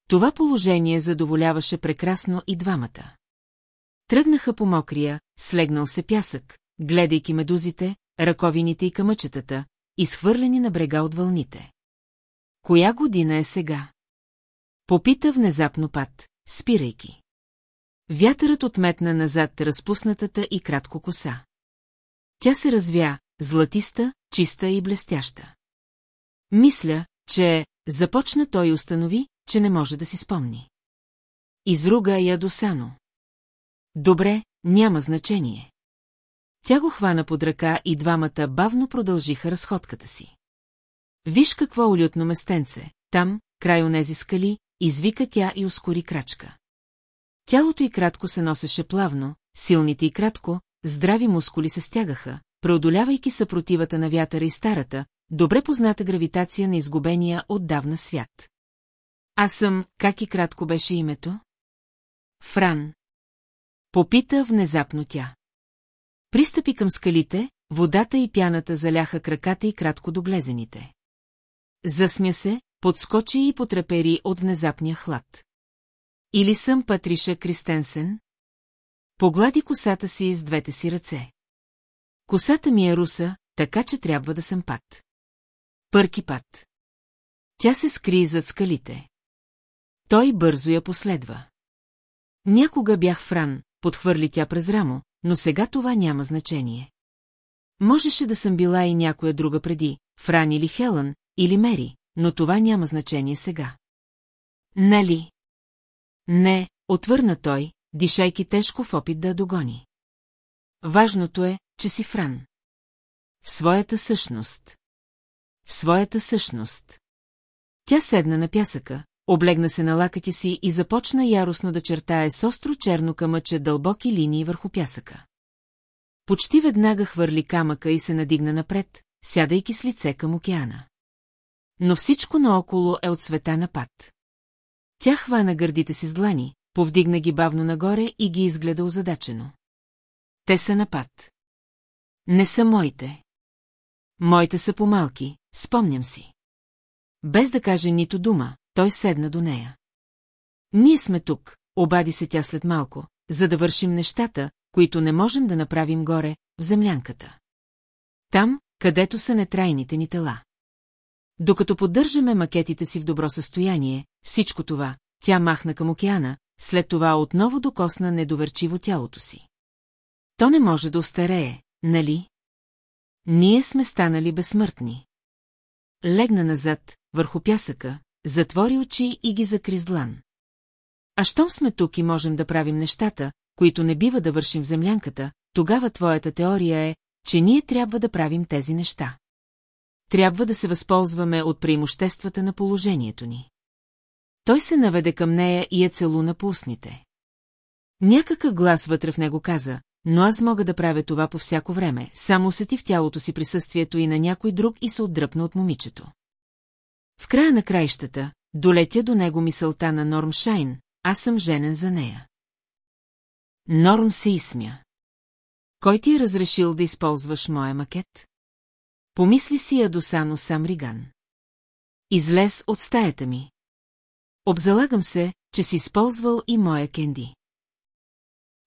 Това положение задоволяваше прекрасно и двамата. Тръгнаха по мокрия, слегнал се пясък, гледайки медузите, ръковините и камъчетата, изхвърлени на брега от вълните. Коя година е сега? Попита внезапно пат, спирайки. Вятърът отметна назад разпуснатата и кратко коса. Тя се развя, златиста, чиста и блестяща. Мисля, че започна той и установи, че не може да си спомни. Изруга я досано. Добре, няма значение. Тя го хвана под ръка и двамата бавно продължиха разходката си. Виж какво улютно местенце, там, край онези скали, извика тя и ускори крачка. Тялото й кратко се носеше плавно, силните й кратко, здрави мускули се стягаха, преодолявайки съпротивата на вятъра и старата, добре позната гравитация на изгубения отдавна свят. Аз съм, как и кратко беше името? Фран. Попита внезапно тя. Пристъпи към скалите, водата и пяната заляха краката и кратко до глезените. Засмя се, подскочи и потрепери от внезапния хлад. Или съм Патриша Кристенсен? Поглади косата си с двете си ръце. Косата ми е руса, така че трябва да съм пат. Пърки пат. Тя се скри зад скалите. Той бързо я последва. Някога бях Фран, подхвърли тя през рамо, но сега това няма значение. Можеше да съм била и някоя друга преди, Фран или Хелън, или Мери, но това няма значение сега. Нали? Не, отвърна той, дишайки тежко в опит да догони. Важното е, че си Фран. В своята същност. В своята същност. Тя седна на пясъка, облегна се на лакъти си и започна яростно да чертае с остро черно камъче дълбоки линии върху пясъка. Почти веднага хвърли камъка и се надигна напред, сядайки с лице към океана. Но всичко наоколо е от света на пад. Тя хвана гърдите си с длани, повдигна ги бавно нагоре и ги изгледа озадачено. Те са на пад. Не са моите. Моите са помалки, спомням си. Без да каже нито дума, той седна до нея. Ние сме тук, обади се тя след малко, за да вършим нещата, които не можем да направим горе, в землянката. Там, където са нетрайните ни тела. Докато поддържаме макетите си в добро състояние, всичко това, тя махна към океана, след това отново докосна недоверчиво тялото си. То не може да остарее, нали? Ние сме станали безсмъртни. Легна назад, върху пясъка, затвори очи и ги закри с длан. А щом сме тук и можем да правим нещата, които не бива да вършим в землянката, тогава твоята теория е, че ние трябва да правим тези неща. Трябва да се възползваме от преимуществата на положението ни. Той се наведе към нея и я целуна по устните. Някакъв глас вътре в него каза, но аз мога да правя това по всяко време, само усети в тялото си присъствието и на някой друг и се отдръпна от момичето. В края на краищата, долетя до него мисълта на Норм Шайн, аз съм женен за нея. Норм се изсмя. Кой ти е разрешил да използваш моя макет? Помисли си Адосано сам Риган. Излез от стаята ми. Обзалагам се, че си използвал и моя кенди.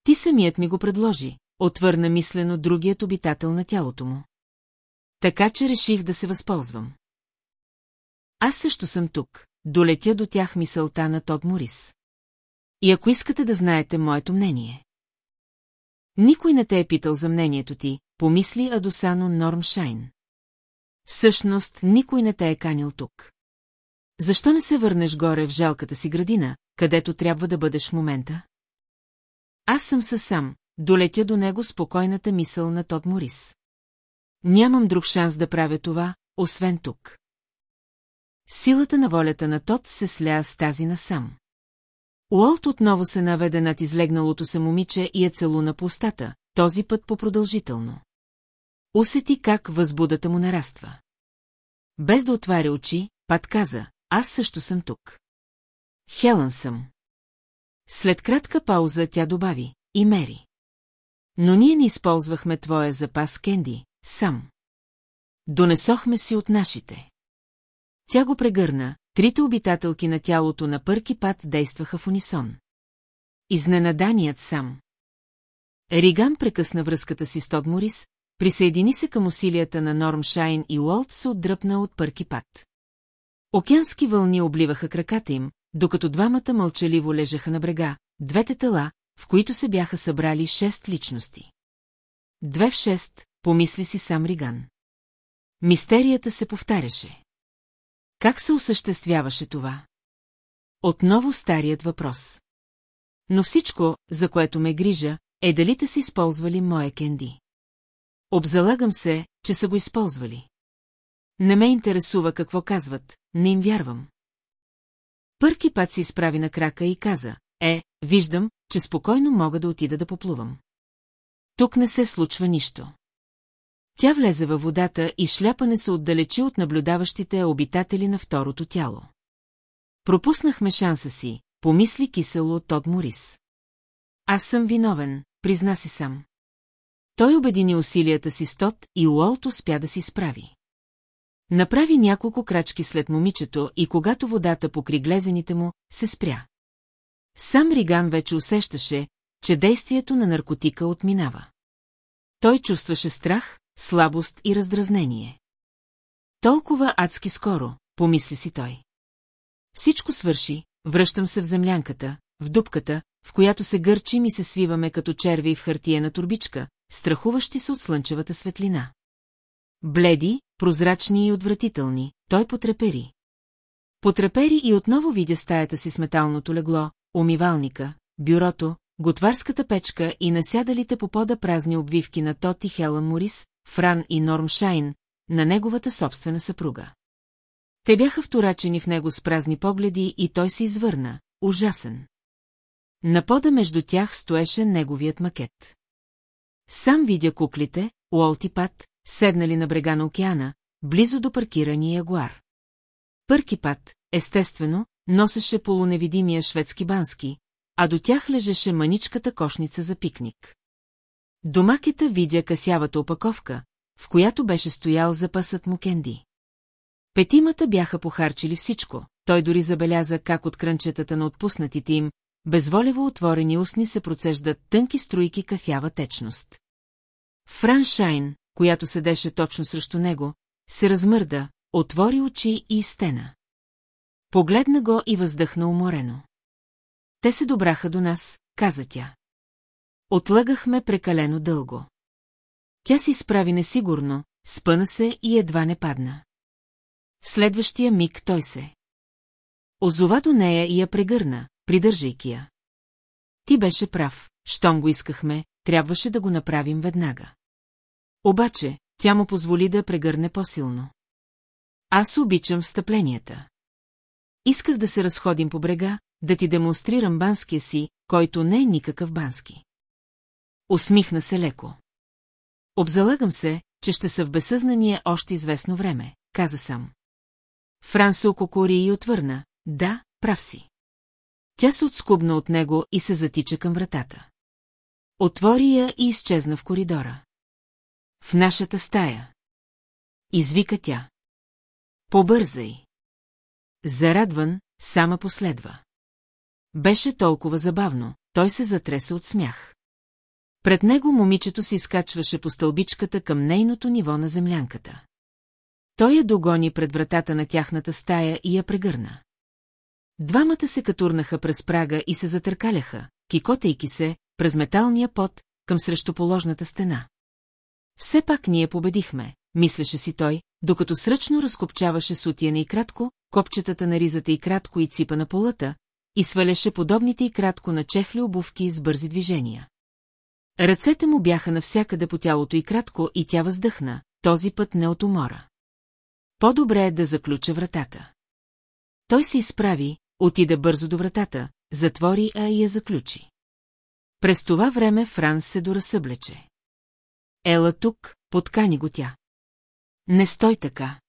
Ти самият ми го предложи, отвърна мислено другият обитател на тялото му. Така че реших да се възползвам. Аз също съм тук, долетя до тях мисълта на Тод Морис. И ако искате да знаете моето мнение. Никой не те е питал за мнението ти, помисли Адосано Норм Шайн. Всъщност, никой не те е канил тук. Защо не се върнеш горе в жалката си градина, където трябва да бъдеш в момента? Аз съм със сам, долетя до него спокойната мисъл на Тод Морис. Нямам друг шанс да правя това, освен тук. Силата на волята на Тод се сля с тази насам. Уолт отново се наведе над излегналото се момиче и я целуна по устата, този път по-продължително. Усети как възбудата му нараства. Без да отваря очи, Пат каза, аз също съм тук. Хелън съм. След кратка пауза тя добави, и Мери. Но ние не използвахме твоя запас Кенди, сам. Донесохме си от нашите. Тя го прегърна, трите обитателки на тялото на пърки пат действаха в унисон. Изненаданият сам. Риган прекъсна връзката си с Тод Морис, присъедини се към усилията на Норм Шайн и Уолт се отдръпна от пърки пат. Океански вълни обливаха краката им, докато двамата мълчаливо лежаха на брега, двете тела, в които се бяха събрали шест личности. Две в шест, помисли си сам Риган. Мистерията се повтаряше. Как се осъществяваше това? Отново старият въпрос. Но всичко, за което ме грижа, е дали те са използвали моя кенди. Обзалагам се, че са го използвали. Не ме интересува какво казват, не им вярвам. Пърки път се изправи на крака и каза, е, виждам, че спокойно мога да отида да поплувам. Тук не се случва нищо. Тя влезе във водата и шляпане се отдалечи от наблюдаващите обитатели на второто тяло. Пропуснахме шанса си, помисли кисело Тод Морис. Аз съм виновен, призна си сам. Той обедини усилията си с Тод и Уолт успя да си справи. Направи няколко крачки след момичето и когато водата покри глезените му, се спря. Сам Риган вече усещаше, че действието на наркотика отминава. Той чувстваше страх, слабост и раздразнение. Толкова адски скоро, помисли си той. Всичко свърши, връщам се в землянката, в дупката, в която се гърчим и се свиваме като черви в хартиена турбичка, страхуващи се от слънчевата светлина. Бледи, прозрачни и отвратителни, той потрепери. Потрепери и отново видя стаята си с металното легло, умивалника, бюрото, готварската печка и насядалите по пода празни обвивки на Тот и Хелън Морис, Фран и Норм Шайн, на неговата собствена съпруга. Те бяха вторачени в него с празни погледи и той се извърна, ужасен. На пода между тях стоеше неговият макет. Сам видя куклите, Уолт и Пат, седнали на брега на океана, близо до паркирания ягуар. Пърки Пат, естествено, носеше полуневидимия шведски бански, а до тях лежеше маничката кошница за пикник. Домакета видя касявата опаковка, в която беше стоял запасът му кенди. Петимата бяха похарчили всичко, той дори забеляза как от крънчетата на отпуснатите им, безволево отворени устни се процеждат тънки струйки кафява течност. Фран Шайн, която седеше точно срещу него, се размърда, отвори очи и стена. Погледна го и въздъхна уморено. Те се добраха до нас, каза тя. Отлъгахме прекалено дълго. Тя си справи несигурно, спъна се и едва не падна. В следващия миг той се. Озова до нея и я прегърна, придържайки я. Ти беше прав, щом го искахме, трябваше да го направим веднага. Обаче, тя му позволи да прегърне по-силно. Аз обичам встъпленията. Исках да се разходим по брега, да ти демонстрирам банския си, който не е никакъв бански. Усмихна се леко. Обзалагам се, че ще са в безсъзнание още известно време, каза сам. Франс се ококори и отвърна. Да, прав си. Тя се отскубна от него и се затича към вратата. Отвори я и изчезна в коридора. В нашата стая. Извика тя. Побързай. Зарадван, сама последва. Беше толкова забавно, той се затреса от смях. Пред него момичето се изкачваше по стълбичката към нейното ниво на землянката. Той я догони пред вратата на тяхната стая и я прегърна. Двамата се катурнаха през прага и се затъркаляха, кикотейки се, през металния пот, към срещуположната стена. Все пак ние победихме, мислеше си той, докато сръчно разкопчаваше сутияна и кратко, копчетата на ризата и кратко и ципа на полата, и сваляше подобните и кратко на чехли обувки с бързи движения. Ръцете му бяха навсякъде по тялото и кратко и тя въздъхна, този път не от умора. По-добре е да заключа вратата. Той се изправи, отида бързо до вратата, затвори, а и я заключи. През това време Франс се доразсъблече. Ела тук, подкани го тя. Не стой така.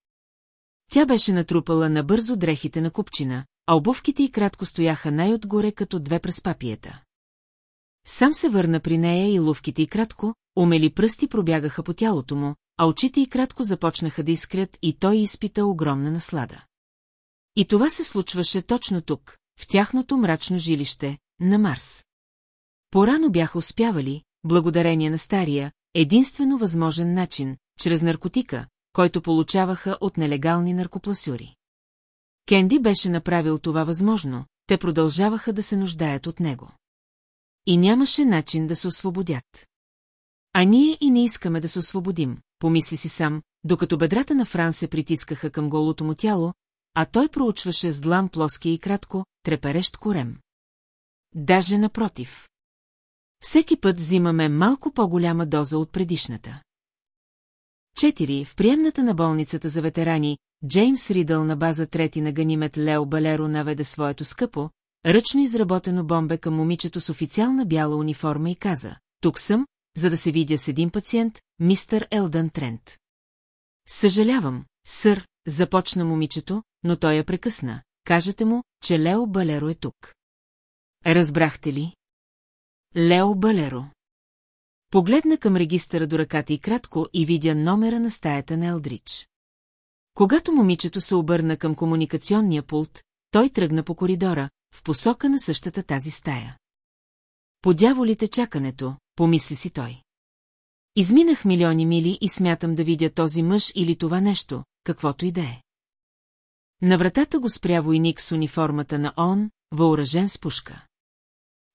Тя беше натрупала набързо дрехите на купчина, а обувките й кратко стояха най-отгоре като две през папиета. Сам се върна при нея и ловките й кратко, умели пръсти пробягаха по тялото му, а очите й кратко започнаха да изкрят и той изпита огромна наслада. И това се случваше точно тук, в тяхното мрачно жилище, на Марс. Порано бяха успявали, благодарение на стария, единствено възможен начин, чрез наркотика, който получаваха от нелегални наркопласюри. Кенди беше направил това възможно, те продължаваха да се нуждаят от него. и нямаше начин да се освободят. А ние и не искаме да се освободим, помисли си сам, докато бедрата на Фран се притискаха към голото му тяло, а той проучваше с длан плоския и кратко, треперещ корем. Даже напротив. Всеки път взимаме малко по-голяма доза от предишната. Четири В приемната на болницата за ветерани, Джеймс Ридъл на база трети на Ганимет Лео Балеро наведе своето скъпо, ръчно изработено бомбе към момичето с официална бяла униформа и каза, тук съм, за да се видя с един пациент, мистър Елдън Трент. Съжалявам, сър, започна момичето, но той я прекъсна. Кажете му, че Лео Балеро е тук. Разбрахте ли? Лео Балеро. Погледна към регистъра до ръката и кратко и видя номера на стаята на Елдрич. Когато момичето се обърна към комуникационния пулт, той тръгна по коридора, в посока на същата тази стая. Подяволите чакането, помисли си той. Изминах милиони мили и смятам да видя този мъж или това нещо, каквото и да е. На вратата го спря войник с униформата на ОН, въоръжен с пушка.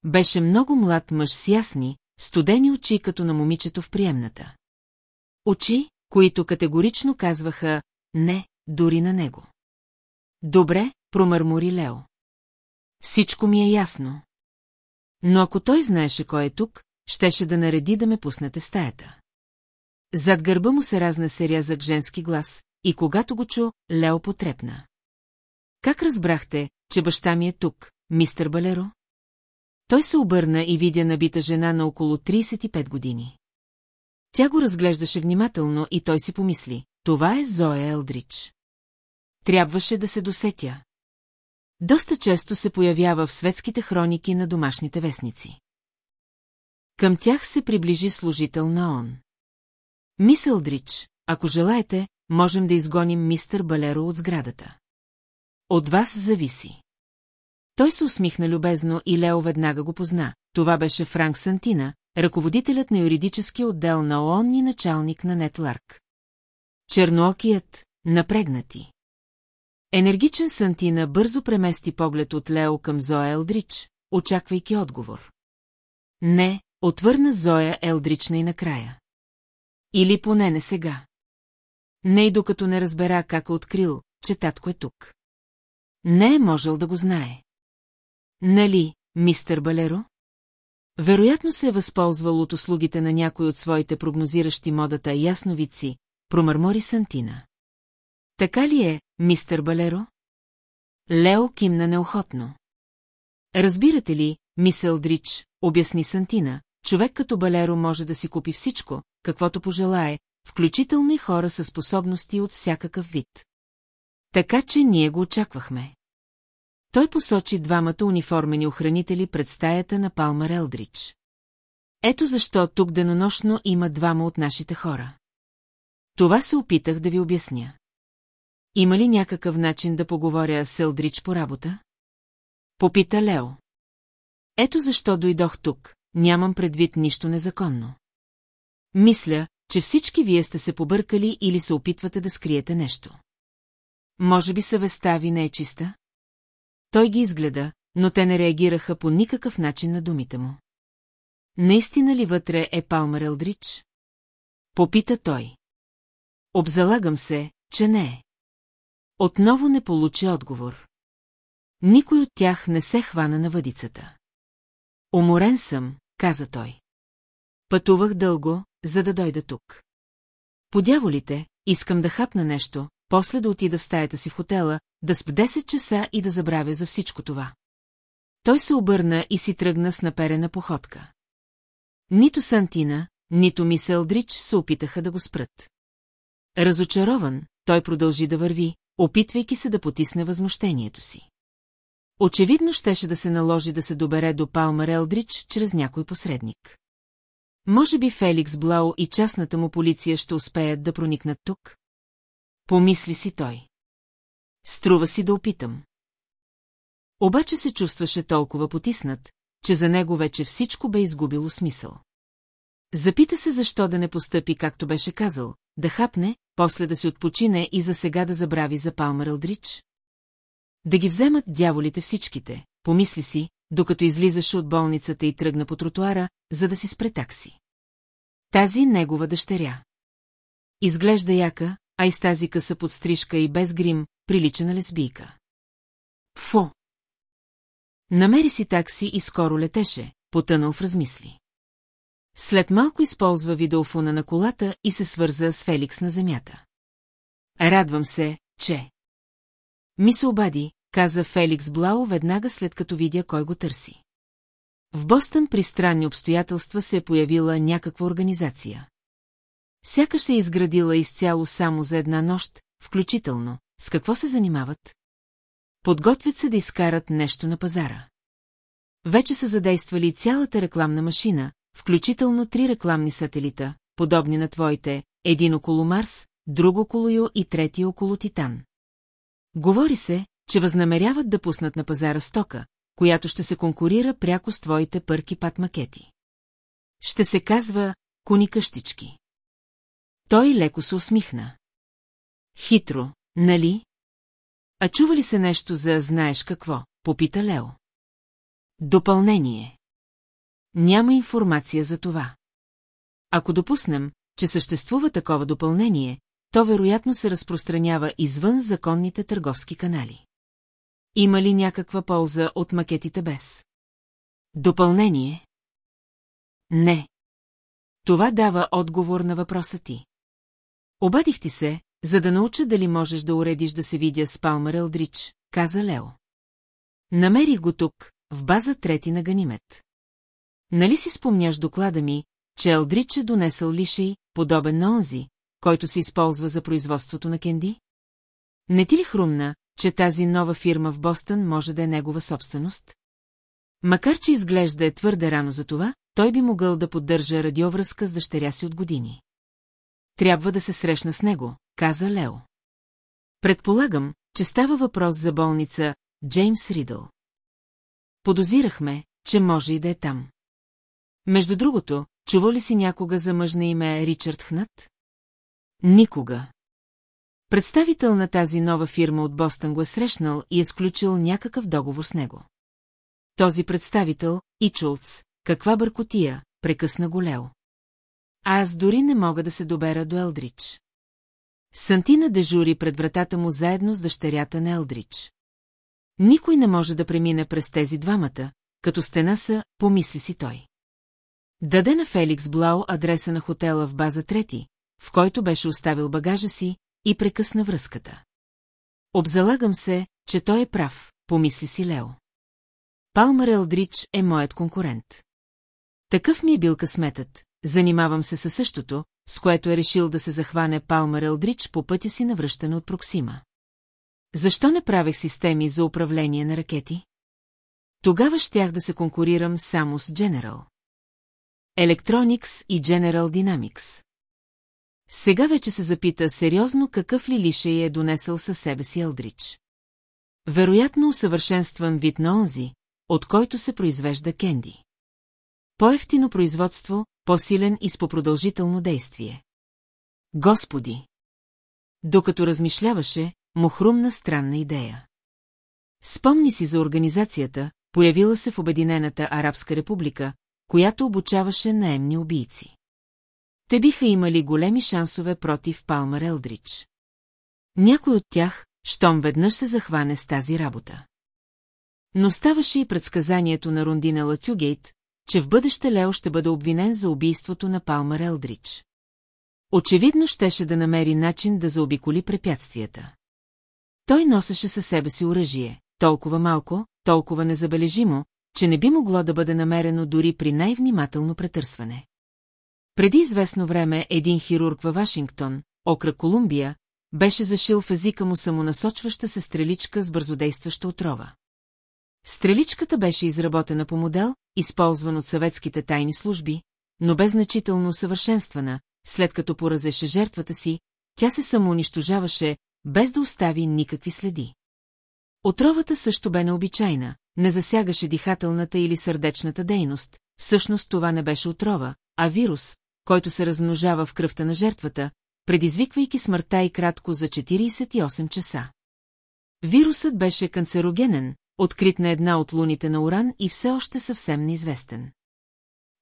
Беше много млад мъж с ясни, студени очи като на момичето в приемната. Очи, които категорично казваха «не», дори на него. Добре, промърмори Лео. Всичко ми е ясно. Но ако той знаеше кой е тук, щеше да нареди да ме пуснете в стаята. Зад гърба му се разнесе рязък женски глас, и когато го чу, Лео потрепна. Как разбрахте, че баща ми е тук, мистер Балеро? Той се обърна и видя набита жена на около 35 години. Тя го разглеждаше внимателно и той си помисли, това е Зоя Елдрич. Трябваше да се досетя. Доста често се появява в светските хроники на домашните вестници. Към тях се приближи служител на ОН. Мис Елдрич, ако желаете, можем да изгоним мистер Балеро от сградата. От вас зависи. Той се усмихна любезно и Лео веднага го позна. Това беше Франк Сантина, ръководителят на юридическия отдел на ООН и началник на Нетларк. Черноокият, напрегнати. Енергичен Сантина бързо премести поглед от Лео към Зоя Елдрич, очаквайки отговор. Не, отвърна Зоя Елдрична и накрая. Или поне не сега. Не и докато не разбера как е открил, че татко е тук. Не е можел да го знае. Нали, мистер Балеро? Вероятно се е възползвал от услугите на някой от своите прогнозиращи модата ясновици, промърмори Сантина. Така ли е, мистер Балеро? Лео кимна неохотно. Разбирате ли, мисъл Дрич, обясни Сантина, човек като Балеро може да си купи всичко, каквото пожелае, включително и хора със способности от всякакъв вид. Така че ние го очаквахме. Той посочи двамата униформени охранители пред стаята на Палмар Елдрич. Ето защо тук денонощно има двама от нашите хора. Това се опитах да ви обясня. Има ли някакъв начин да поговоря с Елдрич по работа? Попита Лео. Ето защо дойдох тук, нямам предвид нищо незаконно. Мисля, че всички вие сте се побъркали или се опитвате да скриете нещо. Може би съвестта ви не е чиста? Той ги изгледа, но те не реагираха по никакъв начин на думите му. Наистина ли вътре е Палмер Елдрич? Попита той. Обзалагам се, че не е. Отново не получи отговор. Никой от тях не се хвана на въдицата. Уморен съм, каза той. Пътувах дълго, за да дойда тук. Подяволите, искам да хапна нещо, после да отида в стаята си в хотела, да спа 10 часа и да забравя за всичко това. Той се обърна и си тръгна с наперена походка. Нито Сантина, нито мис Елдрич се опитаха да го спрат. Разочарован, той продължи да върви, опитвайки се да потисне възмущението си. Очевидно щеше да се наложи да се добере до Палмар Елдрич чрез някой посредник. Може би Феликс Блау и частната му полиция ще успеят да проникнат тук? Помисли си той. Струва си да опитам. Обаче се чувстваше толкова потиснат, че за него вече всичко бе изгубило смисъл. Запита се защо да не постъпи както беше казал, да хапне, после да се отпочине и за сега да забрави за Палмер Елдрич? Да ги вземат дяволите всичките, помисли си, докато излизаше от болницата и тръгна по тротуара, за да си спре такси. Тази негова дъщеря. Изглежда яка, а и с тази къса подстрижка и без грим, прилича на лесбийка. Фо! Намери си такси и скоро летеше, потънал в размисли. След малко използва видеофона на колата и се свърза с Феликс на земята. Радвам се, че... Ми се обади, каза Феликс Блао веднага след като видя кой го търси. В Бостън при странни обстоятелства се е появила някаква организация. Сякаш се е изградила изцяло само за една нощ, включително. С какво се занимават? Подготвят се да изкарат нещо на пазара. Вече са задействали цялата рекламна машина, включително три рекламни сателита, подобни на твоите, един около Марс, друг около Йо и трети около Титан. Говори се, че възнамеряват да пуснат на пазара стока, която ще се конкурира пряко с твоите пърки пат макети. Ще се казва «Куни къщички». Той леко се усмихна. Хитро, нали? А чува ли се нещо за знаеш какво? Попита Лео. Допълнение. Няма информация за това. Ако допуснем, че съществува такова допълнение, то вероятно се разпространява извън законните търговски канали. Има ли някаква полза от макетите без? Допълнение? Не. Това дава отговор на въпроса ти. Обадих ти се, за да науча дали можеш да уредиш да се видя с Палмер Елдрич, каза Лео. Намерих го тук, в база трети на Ганимет. Нали си спомняш доклада ми, че Елдрич е донесъл лишей, подобен на онзи, който се използва за производството на кенди? Не ти ли хрумна, че тази нова фирма в Бостън може да е негова собственост? Макар, че изглежда е твърде рано за това, той би могъл да поддържа радиовръзка с дъщеря си от години. Трябва да се срещна с него, каза Лео. Предполагам, че става въпрос за болница Джеймс Ридъл. Подозирахме, че може и да е там. Между другото, чува ли си някога за мъж на име Ричард Хнат? Никога. Представител на тази нова фирма от Бостън го е срещнал и е сключил някакъв договор с него. Този представител, и каква бъркотия, прекъсна го Лео. Аз дори не мога да се добера до Елдрич. Сантина дежури пред вратата му заедно с дъщерята на Елдрич. Никой не може да премине през тези двамата, като стена са, помисли си той. Даде на Феликс Блау адреса на хотела в база трети, в който беше оставил багажа си, и прекъсна връзката. Обзалагам се, че той е прав, помисли си Лео. Палмар Елдрич е моят конкурент. Такъв ми е бил късметът, занимавам се със същото, с което е решил да се захване Палмар Елдрич по пътя си на връщане от Проксима. Защо не правех системи за управление на ракети? Тогава щях да се конкурирам само с General. Electronics и General Dynamics. Сега вече се запита сериозно какъв ли лишей е донесъл със себе си Елдрич. Вероятно усъвършенстван вид на онзи, от който се произвежда кенди. По-ефтино производство, по-силен и с по-продължително действие. Господи! Докато размишляваше, му хрумна странна идея. Спомни си за организацията, появила се в Обединената Арабска република, която обучаваше наемни убийци. Те биха имали големи шансове против Палмар Елдрич. Някой от тях, щом веднъж се захване с тази работа. Но ставаше и предсказанието на Рундина Латюгейт, че в бъдеще Лео ще бъде обвинен за убийството на Палмар Елдрич. Очевидно щеше да намери начин да заобиколи препятствията. Той носеше със себе си оръжие, толкова малко, толкова незабележимо, че не би могло да бъде намерено дори при най-внимателно претърсване. Преди известно време един хирург във Вашингтон, окръг Колумбия, беше зашил в езика му самонасочваща се стреличка с бързодействаща отрова. Стреличката беше изработена по модел, използван от съветските тайни служби, но без значително усъвършенствана, след като поразеше жертвата си, тя се самоунищожаваше, без да остави никакви следи. Отровата също бе необичайна, не засягаше дихателната или сърдечната дейност, всъщност това не беше отрова, а вирус, който се размножава в кръвта на жертвата, предизвиквайки смъртта и кратко за 48 часа. Вирусът беше канцерогенен, открит на една от луните на Уран и все още съвсем неизвестен.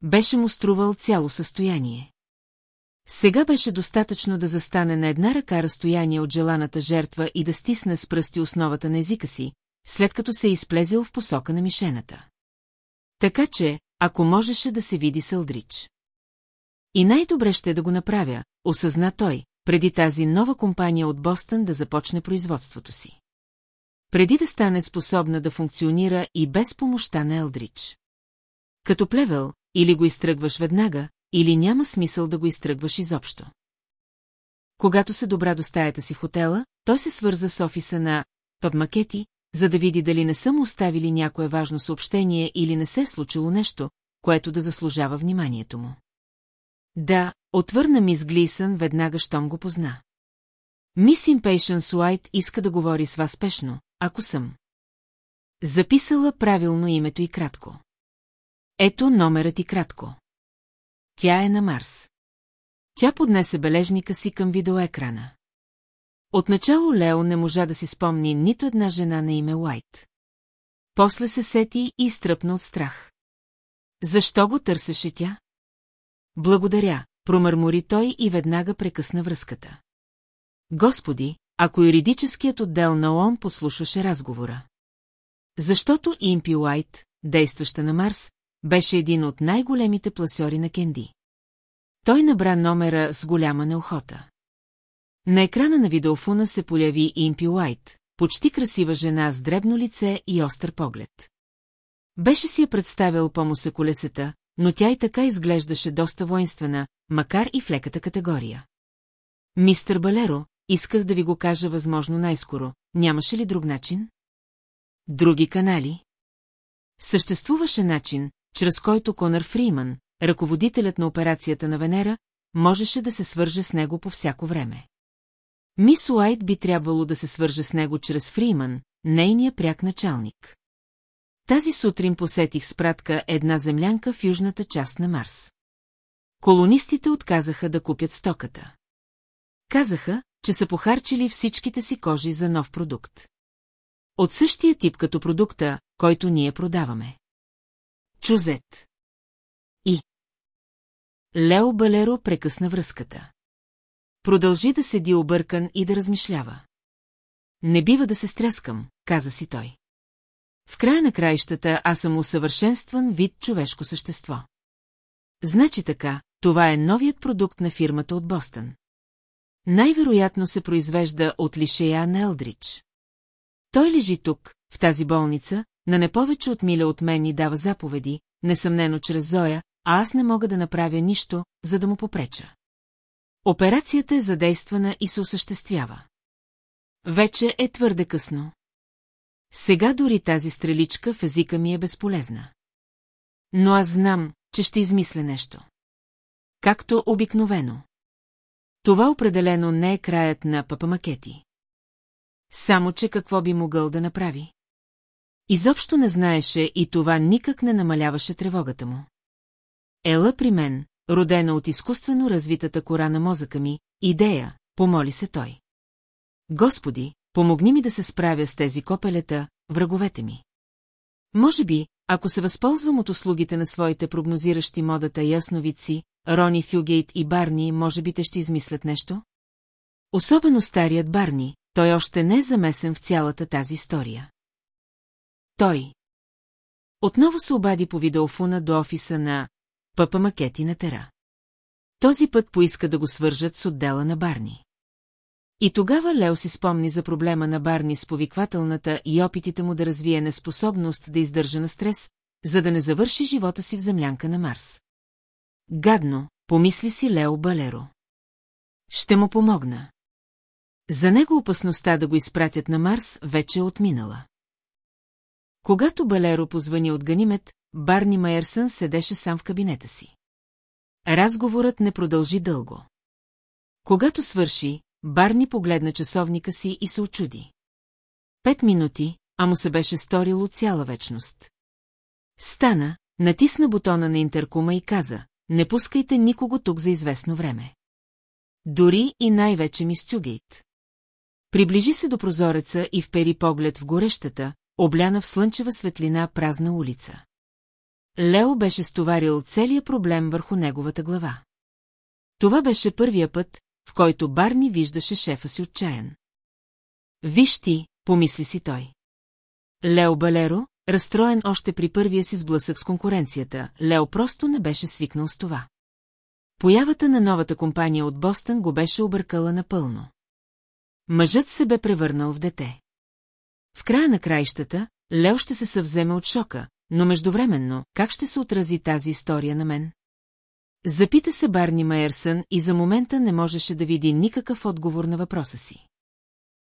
Беше му струвал цяло състояние. Сега беше достатъчно да застане на една ръка разстояние от желаната жертва и да стисне с пръсти основата на езика си, след като се е изплезил в посока на мишената. Така че, ако можеше да се види Сълдрич. И най-добре ще е да го направя, осъзна той, преди тази нова компания от Бостън да започне производството си. Преди да стане способна да функционира и без помощта на Елдрич. Като плевел, или го изтръгваш веднага, или няма смисъл да го изтръгваш изобщо. Когато се добра до стаята си в хотела, той се свърза с офиса на Пъбмакети, за да види дали не са му оставили някое важно съобщение или не се е случило нещо, което да заслужава вниманието му. Да, отвърна мис Глисън веднага, щом го позна. Мис Impatience Уайт иска да говори с вас спешно, ако съм. Записала правилно името и кратко. Ето номерът и кратко. Тя е на Марс. Тя поднесе бележника си към видеоекрана. Отначало Лео не можа да си спомни нито една жена на име Уайт. После се сети и изтръпна от страх. Защо го търсеше тя? Благодаря, промърмори той и веднага прекъсна връзката. Господи, ако юридическият отдел на ООН подслушваше разговора. Защото Импи Уайт, действаща на Марс, беше един от най-големите пласьори на Кенди. Той набра номера с голяма неохота. На екрана на видеофона се появи Импи Уайт, почти красива жена с дребно лице и остър поглед. Беше си я представил по колесета, но тя и така изглеждаше доста воинствена, макар и в леката категория. Мистер Балеро, исках да ви го кажа възможно най-скоро. Нямаше ли друг начин? Други канали? Съществуваше начин, чрез който Конър Фриман, ръководителят на операцията на Венера, можеше да се свърже с него по всяко време. Мис Уайт би трябвало да се свърже с него чрез Фриман, нейния пряк началник. Тази сутрин посетих с пратка една землянка в южната част на Марс. Колонистите отказаха да купят стоката. Казаха, че са похарчили всичките си кожи за нов продукт. От същия тип като продукта, който ние продаваме. Чузет. И. Лео Балеро прекъсна връзката. Продължи да седи объркан и да размишлява. Не бива да се стряскам, каза си той. В края на краищата аз съм усъвършенстван вид човешко същество. Значи така, това е новият продукт на фирмата от Бостън. Най-вероятно се произвежда от лишея на Елдрич. Той лежи тук, в тази болница, на не повече от миля от мен и дава заповеди, несъмнено чрез Зоя, а аз не мога да направя нищо, за да му попреча. Операцията е задействана и се осъществява. Вече е твърде късно. Сега дори тази стреличка в езика ми е безполезна. Но аз знам, че ще измисля нещо. Както обикновено. Това определено не е краят на папамакети. Само, че какво би могъл да направи? Изобщо не знаеше и това никак не намаляваше тревогата му. Ела при мен, родена от изкуствено развитата кора на мозъка ми, идея, помоли се той. Господи, помогни ми да се справя с тези копелета, враговете ми. Може би, ако се възползвам от услугите на своите прогнозиращи модата ясновици, Рони Фюгейт и Барни, може би те ще измислят нещо? Особено старият Барни, той още не е замесен в цялата тази история. Той. Отново се обади по видеофона до офиса на Пъпа Макети на Тера. Този път поиска да го свържат с отдела на Барни. И тогава Лео си спомни за проблема на Барни с повиквателната и опитите му да развие неспособност да издържа на стрес, за да не завърши живота си в землянка на Марс. Гадно, помисли си Лео Балеро. Ще му помогна. За него опасността да го изпратят на Марс вече е отминала. Когато Балеро позвани от Ганимет, Барни Майерсън седеше сам в кабинета си. Разговорът не продължи дълго. Когато свърши, Барни погледна часовника си и се очуди. Пет минути, а му се беше сторило цяла вечност. Стана, натисна бутона на интеркума и каза, не пускайте никого тук за известно време. Дори и най-вече ми Стюгейт. Приближи се до прозореца и впери поглед в горещата, обляна в слънчева светлина празна улица. Лео беше стоварил целият проблем върху неговата глава. Това беше първия път, в който Барни виждаше шефа си отчаян. Виж ти, помисли си той. Лео Балеро, разстроен още при първия си сблъсък с конкуренцията, Лео просто не беше свикнал с това. Появата на новата компания от Бостън го беше объркала напълно. Мъжът се бе превърнал в дете. В края на краищата, Лео ще се съвземе от шока, но междувременно, как ще се отрази тази история на мен? Запита се Барни Майерсън и за момента не можеше да види никакъв отговор на въпроса си.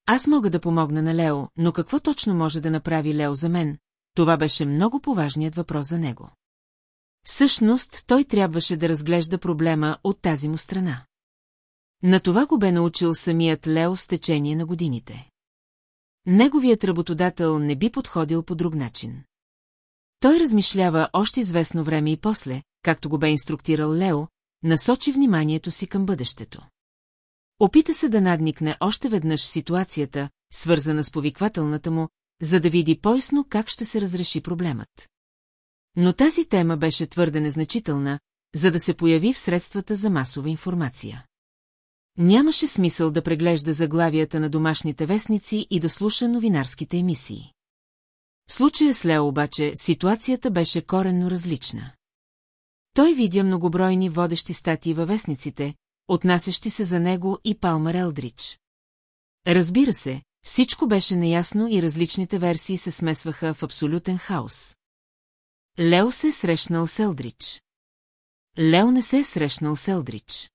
Аз мога да помогна на Лео, но какво точно може да направи Лео за мен? Това беше много поважният въпрос за него. Всъщност, той трябваше да разглежда проблема от тази му страна. На това го бе научил самият Лео с течение на годините. Неговият работодател не би подходил по друг начин. Той размишлява още известно време и после, както го бе инструктирал Лео, насочи вниманието си към бъдещето. Опита се да надникне още веднъж ситуацията, свързана с повиквателната му, за да види поясно как ще се разреши проблемът. Но тази тема беше твърде незначителна, за да се появи в средствата за масова информация. Нямаше смисъл да преглежда заглавията на домашните вестници и да слуша новинарските емисии. В случая с Лео обаче ситуацията беше коренно различна. Той видя многобройни водещи статии във вестниците, отнасящи се за него и Палмар Елдрич. Разбира се, всичко беше неясно и различните версии се смесваха в абсолютен хаос. Лео се е срещнал с Елдрич. Лео не се е срещнал с Елдрич.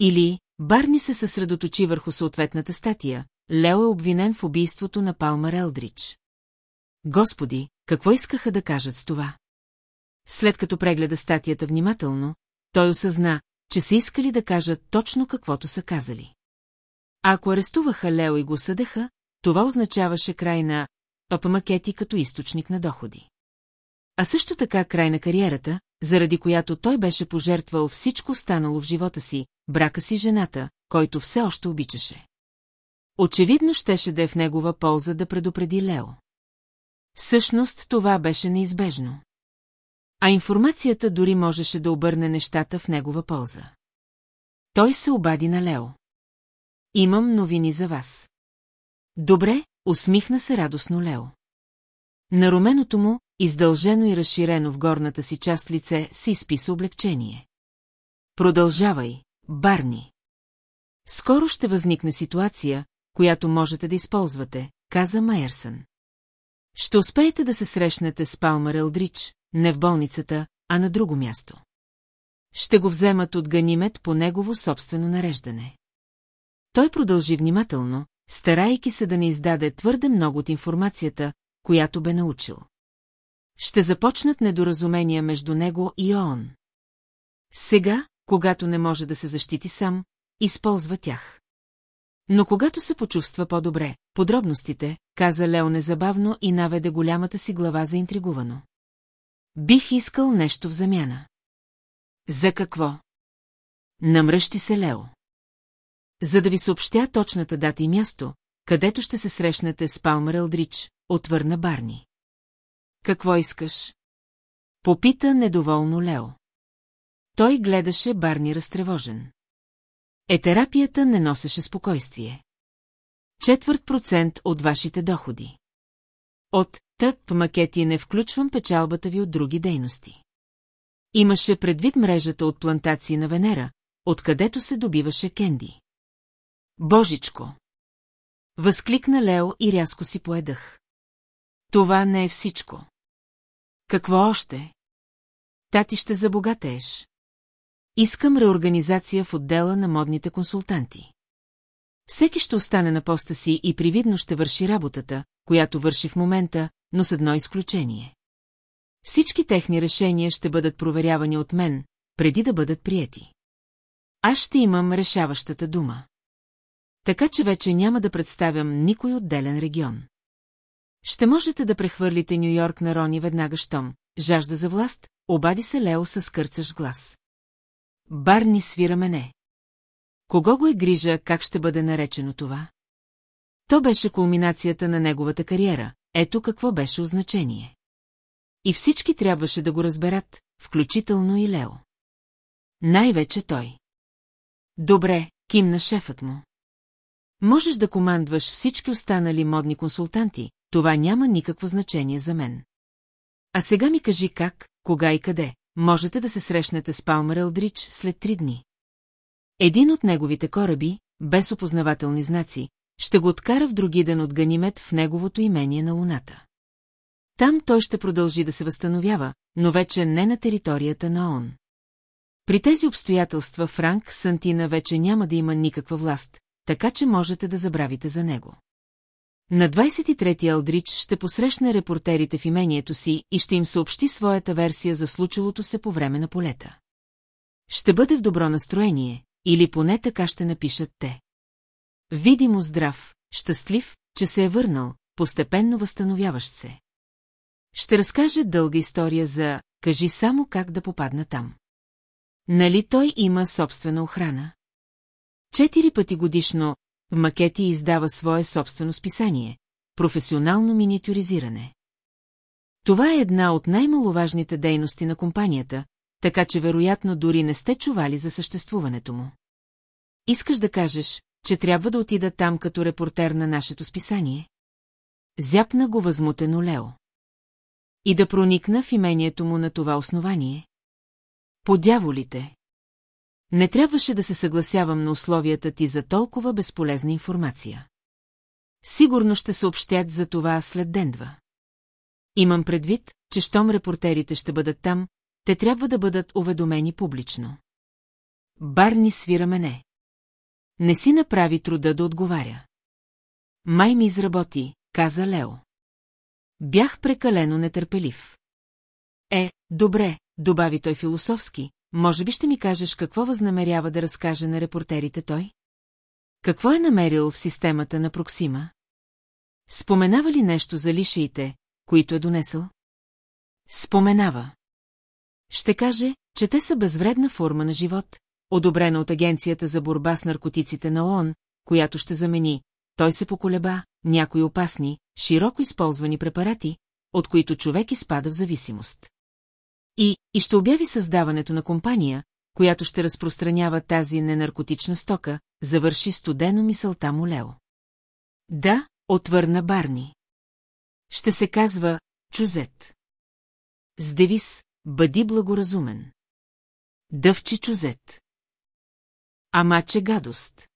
Или Барни се съсредоточи върху съответната статия. Лео е обвинен в убийството на Палмар Елдрич. Господи, какво искаха да кажат с това? След като прегледа статията внимателно, той осъзна, че са искали да кажат точно каквото са казали. Ако арестуваха Лео и го съдеха, това означаваше край на папамакети като източник на доходи. А също така край на кариерата, заради която той беше пожертвал всичко станало в живота си, брака си жената, който все още обичаше. Очевидно щеше да е в негова полза да предупреди Лео. Всъщност това беше неизбежно. А информацията дори можеше да обърне нещата в негова полза. Той се обади на Лео. Имам новини за вас. Добре, усмихна се радостно Лео. На руменото му, издължено и разширено в горната си част лице, се изписа облегчение. Продължавай, Барни. Скоро ще възникне ситуация, която можете да използвате, каза Майерсън. Ще успеете да се срещнете с Палмар Елдрич, не в болницата, а на друго място. Ще го вземат от Ганимет по негово собствено нареждане. Той продължи внимателно, старайки се да не издаде твърде много от информацията, която бе научил. Ще започнат недоразумения между него и ООН. Сега, когато не може да се защити сам, използва тях. Но когато се почувства по-добре, подробностите, каза Лео незабавно и наведе голямата си глава заинтригувано. Бих искал нещо в замяна. За какво? Намръщи се Лео. За да ви съобщя точната дата и място, където ще се срещнете с Палмар Елдрич, отвърна Барни. Какво искаш? Попита недоволно Лео. Той гледаше Барни разтревожен. Етерапията не носеше спокойствие. Четвърт процент от вашите доходи. От тъп макети не включвам печалбата ви от други дейности. Имаше предвид мрежата от плантации на Венера, откъдето се добиваше кенди. Божичко! Възкликна Лео и рязко си поедах. Това не е всичко. Какво още? Тати ще забогатееш. Искам реорганизация в отдела на модните консултанти. Всеки ще остане на поста си и привидно ще върши работата, която върши в момента, но с едно изключение. Всички техни решения ще бъдат проверявани от мен, преди да бъдат приети. Аз ще имам решаващата дума. Така че вече няма да представям никой отделен регион. Ще можете да прехвърлите Нью-Йорк на Рони веднага щом, жажда за власт, обади се Лео с кърцаш глас. Барни свира мене. Кого го е грижа, как ще бъде наречено това? То беше кулминацията на неговата кариера, ето какво беше означение. И всички трябваше да го разберат, включително и Лео. Най-вече той. Добре, кимна шефът му. Можеш да командваш всички останали модни консултанти, това няма никакво значение за мен. А сега ми кажи как, кога и къде. Можете да се срещнете с Палмер Елдрич след три дни. Един от неговите кораби, без опознавателни знаци, ще го откара в други ден от Ганимет в неговото имение на Луната. Там той ще продължи да се възстановява, но вече не на територията на ООН. При тези обстоятелства Франк Сантина вече няма да има никаква власт, така че можете да забравите за него. На 23-ти Алдрич ще посрещне репортерите в имението си и ще им съобщи своята версия за случилото се по време на полета. Ще бъде в добро настроение, или поне така ще напишат те. Видимо здрав, щастлив, че се е върнал, постепенно възстановяващ се. Ще разкаже дълга история за «Кажи само как да попадна там». Нали той има собствена охрана? Четири пъти годишно макети издава свое собствено списание – професионално миниатюризиране. Това е една от най-маловажните дейности на компанията, така че вероятно дори не сте чували за съществуването му. Искаш да кажеш, че трябва да отида там като репортер на нашето списание? Зяпна го възмутено Лео. И да проникна в имението му на това основание? По дяволите! Не трябваше да се съгласявам на условията ти за толкова безполезна информация. Сигурно ще съобщят за това след ден-два. Имам предвид, че щом репортерите ще бъдат там, те трябва да бъдат уведомени публично. Барни свира мене. Не си направи труда да отговаря. Май ми изработи, каза Лео. Бях прекалено нетърпелив. Е, добре, добави той философски, може би ще ми кажеш какво възнамерява да разкаже на репортерите той? Какво е намерил в системата на Проксима? Споменава ли нещо за лишиите, които е донесъл? Споменава. Ще каже, че те са безвредна форма на живот, одобрена от Агенцията за борба с наркотиците на ООН, която ще замени, той се поколеба, някои опасни, широко използвани препарати, от които човек изпада в зависимост. И, и ще обяви създаването на компания, която ще разпространява тази ненаркотична стока, завърши студено мисълта му Лео. Да, отвърна Барни. Ще се казва Чузет. С девиз Бъди благоразумен. Дъвчи Чузет. Ама че гадост.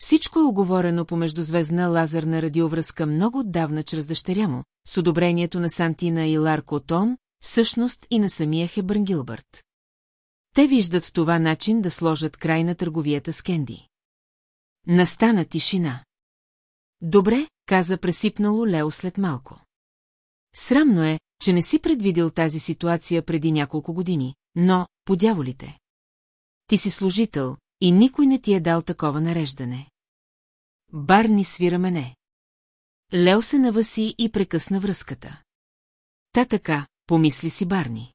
Всичко е оговорено по междузвездна лазерна радиовръзка много отдавна чрез дъщеря му, с одобрението на Сантина и Ларко Тон, всъщност и на самия Хебърн Гилбърт. Те виждат това начин да сложат край на търговията с Кенди. Настана тишина. Добре, каза пресипнало Лео след малко. Срамно е, че не си предвидил тази ситуация преди няколко години, но, подяволите. Ти си служител и никой не ти е дал такова нареждане. Барни свира мене. Лео се навъси и прекъсна връзката. Та така, помисли си Барни.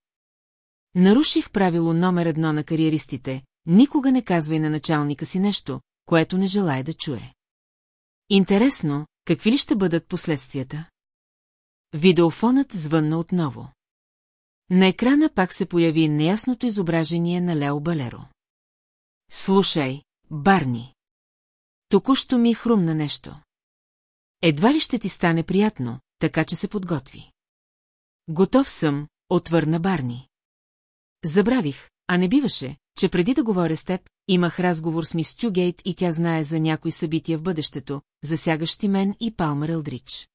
Наруших правило номер едно на кариеристите, никога не казвай на началника си нещо, което не желая да чуе. Интересно, какви ли ще бъдат последствията? Видеофонът звънна отново. На екрана пак се появи неясното изображение на Лео Балеро. Слушай, Барни. Току-що ми хрумна нещо. Едва ли ще ти стане приятно, така че се подготви. Готов съм, отвърна Барни. Забравих, а не биваше, че преди да говоря с теб, имах разговор с мис Тюгейт и тя знае за някои събития в бъдещето, засягащи мен и Палмер Елдрич.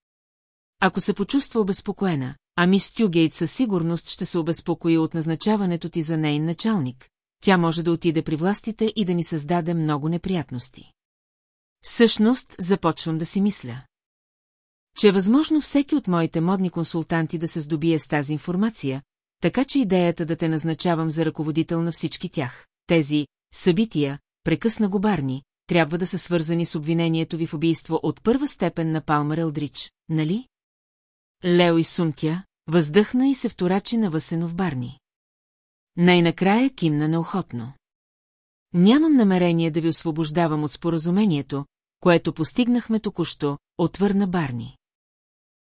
Ако се почувства обезпокоена, а мис Тюгейт със сигурност ще се обезпокои от назначаването ти за нейн началник, тя може да отиде при властите и да ни създаде много неприятности. Всъщност, започвам да си мисля че е възможно всеки от моите модни консултанти да се здобие с тази информация, така че идеята да те назначавам за ръководител на всички тях, тези събития, прекъсна го Барни, трябва да са свързани с обвинението ви в убийство от първа степен на Палмар Елдрич, нали? Лео и Сумтя въздъхна и се вторачи на Въсенов Барни. Най-накрая кимна неохотно. Нямам намерение да ви освобождавам от споразумението, което постигнахме току-що, отвърна Барни.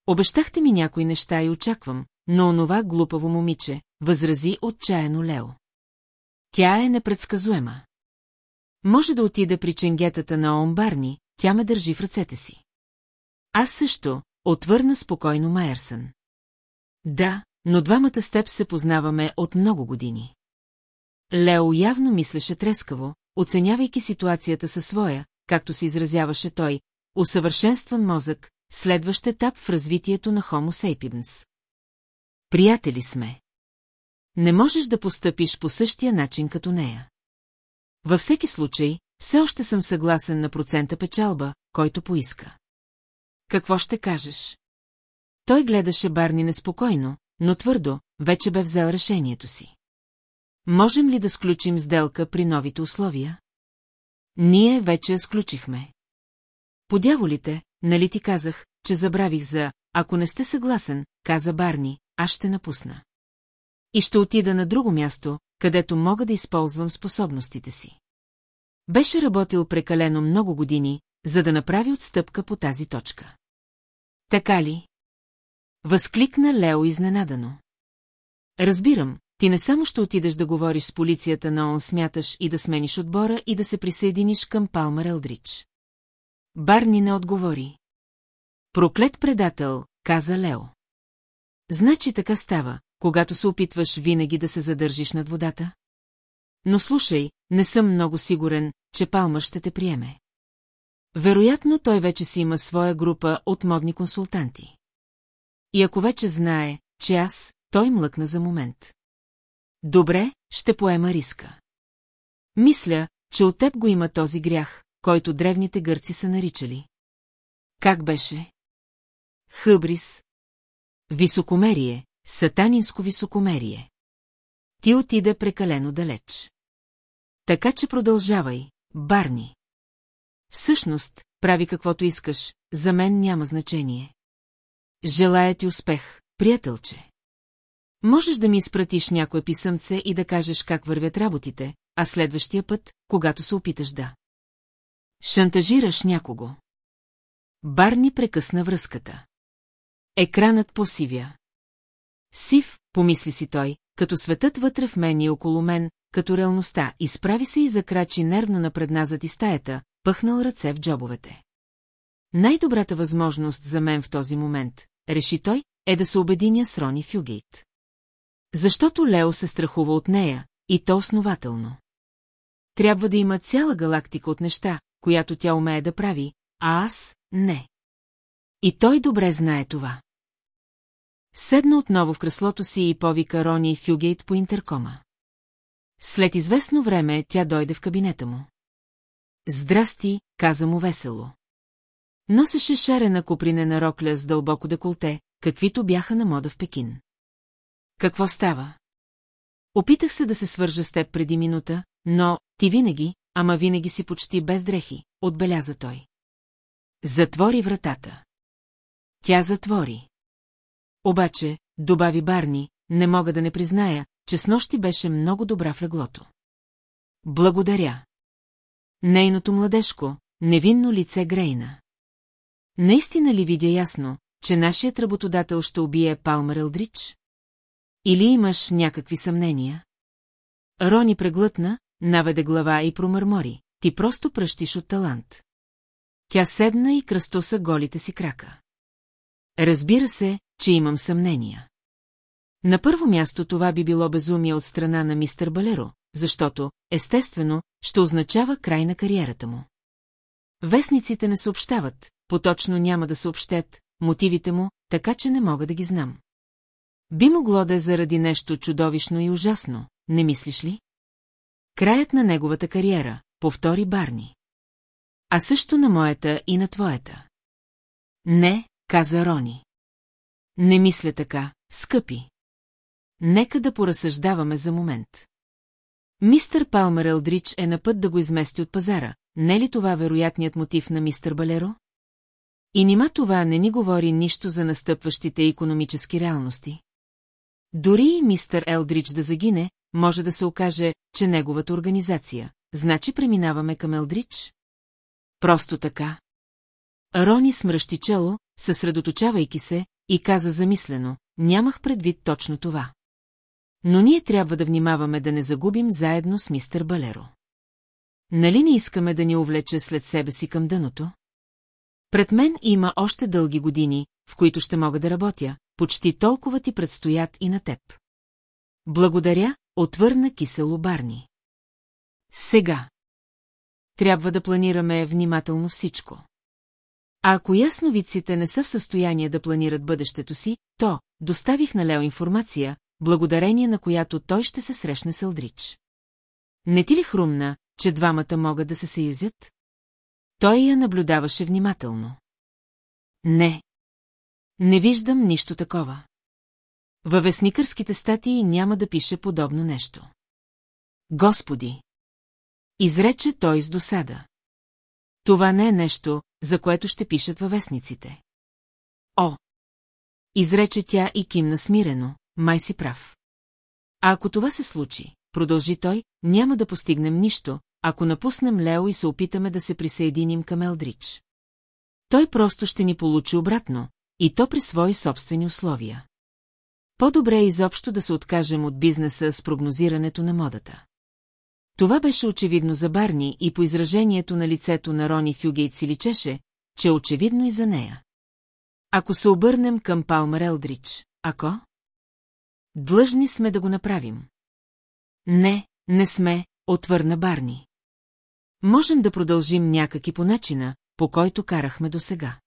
Обещахте ми някои неща и очаквам, но онова глупаво момиче, възрази отчаяно Лео. Тя е непредсказуема. Може да отида при ченгетата на Омбарни, тя ме държи в ръцете си. Аз също, отвърна спокойно Майерсън. Да, но двамата с теб се познаваме от много години. Лео явно мислеше трескаво, оценявайки ситуацията със своя, както се изразяваше той, усъвършенстван мозък, следващ етап в развитието на Homo sapiens. Приятели сме. Не можеш да постъпиш по същия начин като нея. Във всеки случай, все още съм съгласен на процента печалба, който поиска. Какво ще кажеш? Той гледаше Барни неспокойно, но твърдо, вече бе взел решението си. Можем ли да сключим сделка при новите условия? Ние вече сключихме. Подяволите, нали ти казах, че забравих за «Ако не сте съгласен», каза Барни, аз ще напусна. И ще отида на друго място, където мога да използвам способностите си. Беше работил прекалено много години, за да направи отстъпка по тази точка. Така ли? Възкликна Лео изненадано. Разбирам, ти не само ще отидеш да говориш с полицията, но он смяташ и да смениш отбора и да се присъединиш към Палмар Елдрич. Барни не отговори. Проклет предател, каза Лео. Значи така става, когато се опитваш винаги да се задържиш над водата? Но слушай, не съм много сигурен, че Палма ще те приеме. Вероятно той вече си има своя група от модни консултанти. И ако вече знае, че аз, той млъкна за момент. Добре, ще поема риска. Мисля, че от теб го има този грях, който древните гърци са наричали. Как беше? Хъбрис. Високомерие, сатанинско високомерие. Ти отиде прекалено далеч. Така че продължавай, Барни. Всъщност, прави каквото искаш, за мен няма значение. Желая ти успех, приятелче. Можеш да ми изпратиш някое писъмце и да кажеш как вървят работите, а следващия път, когато се опиташ да. Шантажираш някого. Барни прекъсна връзката. Екранът посивя. Сив, помисли си той, като светът вътре в мен и около мен, като реалността, изправи се и закрачи нервно напред назад и стаята, пъхнал ръце в джобовете. Най-добрата възможност за мен в този момент, реши той, е да се обединя с Рони Фюгейт. Защото Лео се страхува от нея, и то основателно. Трябва да има цяла галактика от неща, която тя умее да прави, а аз – не. И той добре знае това. Седна отново в креслото си и повика Рони Фюгейт по интеркома. След известно време тя дойде в кабинета му. Здрасти, каза му весело. Носеше шарена купринена рокля с дълбоко деколте, каквито бяха на мода в Пекин. Какво става? Опитах се да се свържа с теб преди минута, но ти винаги, ама винаги си почти без дрехи, отбеляза той. Затвори вратата. Тя затвори. Обаче, добави Барни, не мога да не призная, че с нощи беше много добра в леглото. Благодаря. Нейното младежко, невинно лице Грейна. Наистина ли видя ясно, че нашият работодател ще убие Палмер Елдрич? Или имаш някакви съмнения? Рони преглътна, наведе глава и промърмори. Ти просто пръщиш от талант. Тя седна и кръстоса голите си крака. Разбира се, че имам съмнения. На първо място това би било безумие от страна на мистер Балеро, защото, естествено, ще означава край на кариерата му. Вестниците не съобщават, поточно няма да съобщят, мотивите му, така че не мога да ги знам. Би могло да е заради нещо чудовищно и ужасно, не мислиш ли? Краят на неговата кариера, повтори Барни. А също на моята и на твоята. Не, каза Рони. Не мисля така, скъпи. Нека да поразсъждаваме за момент. Мистър Палмер Елдрич е на път да го измести от пазара. Не ли това вероятният мотив на мистър Балеро? И нима това не ни говори нищо за настъпващите економически реалности. Дори и мистър Елдрич да загине, може да се окаже, че неговата организация. Значи преминаваме към Елдрич? Просто така. Рони смръщи чело, съсредоточавайки се, и каза замислено, нямах предвид точно това. Но ние трябва да внимаваме да не загубим заедно с мистер Балеро. Нали не искаме да ни увлече след себе си към дъното? Пред мен има още дълги години, в които ще мога да работя, почти толкова ти предстоят и на теб. Благодаря, отвърна кисело Барни. Сега. Трябва да планираме внимателно всичко. А ако ясновидците не са в състояние да планират бъдещето си, то доставих на Лео информация, благодарение на която той ще се срещне с Алдрич. Не ти ли хрумна, че двамата могат да се съюзят? Той я наблюдаваше внимателно. Не. Не виждам нищо такова. Във вестникърските статии няма да пише подобно нещо. Господи! Изрече той с досада. Това не е нещо, за което ще пишат във вестниците. О! Изрече тя и кимна смирено, май си прав. А ако това се случи, продължи той, няма да постигнем нищо, ако напуснем Лео и се опитаме да се присъединим към Елдрич. Той просто ще ни получи обратно, и то при свои собствени условия. По-добре е изобщо да се откажем от бизнеса с прогнозирането на модата. Това беше очевидно за Барни и по изражението на лицето на Рони Фюгейт си личеше, че е очевидно и за нея. Ако се обърнем към Палмар Елдрич, ако? Длъжни сме да го направим. Не, не сме, отвърна Барни. Можем да продължим някаки по начина, по който карахме досега.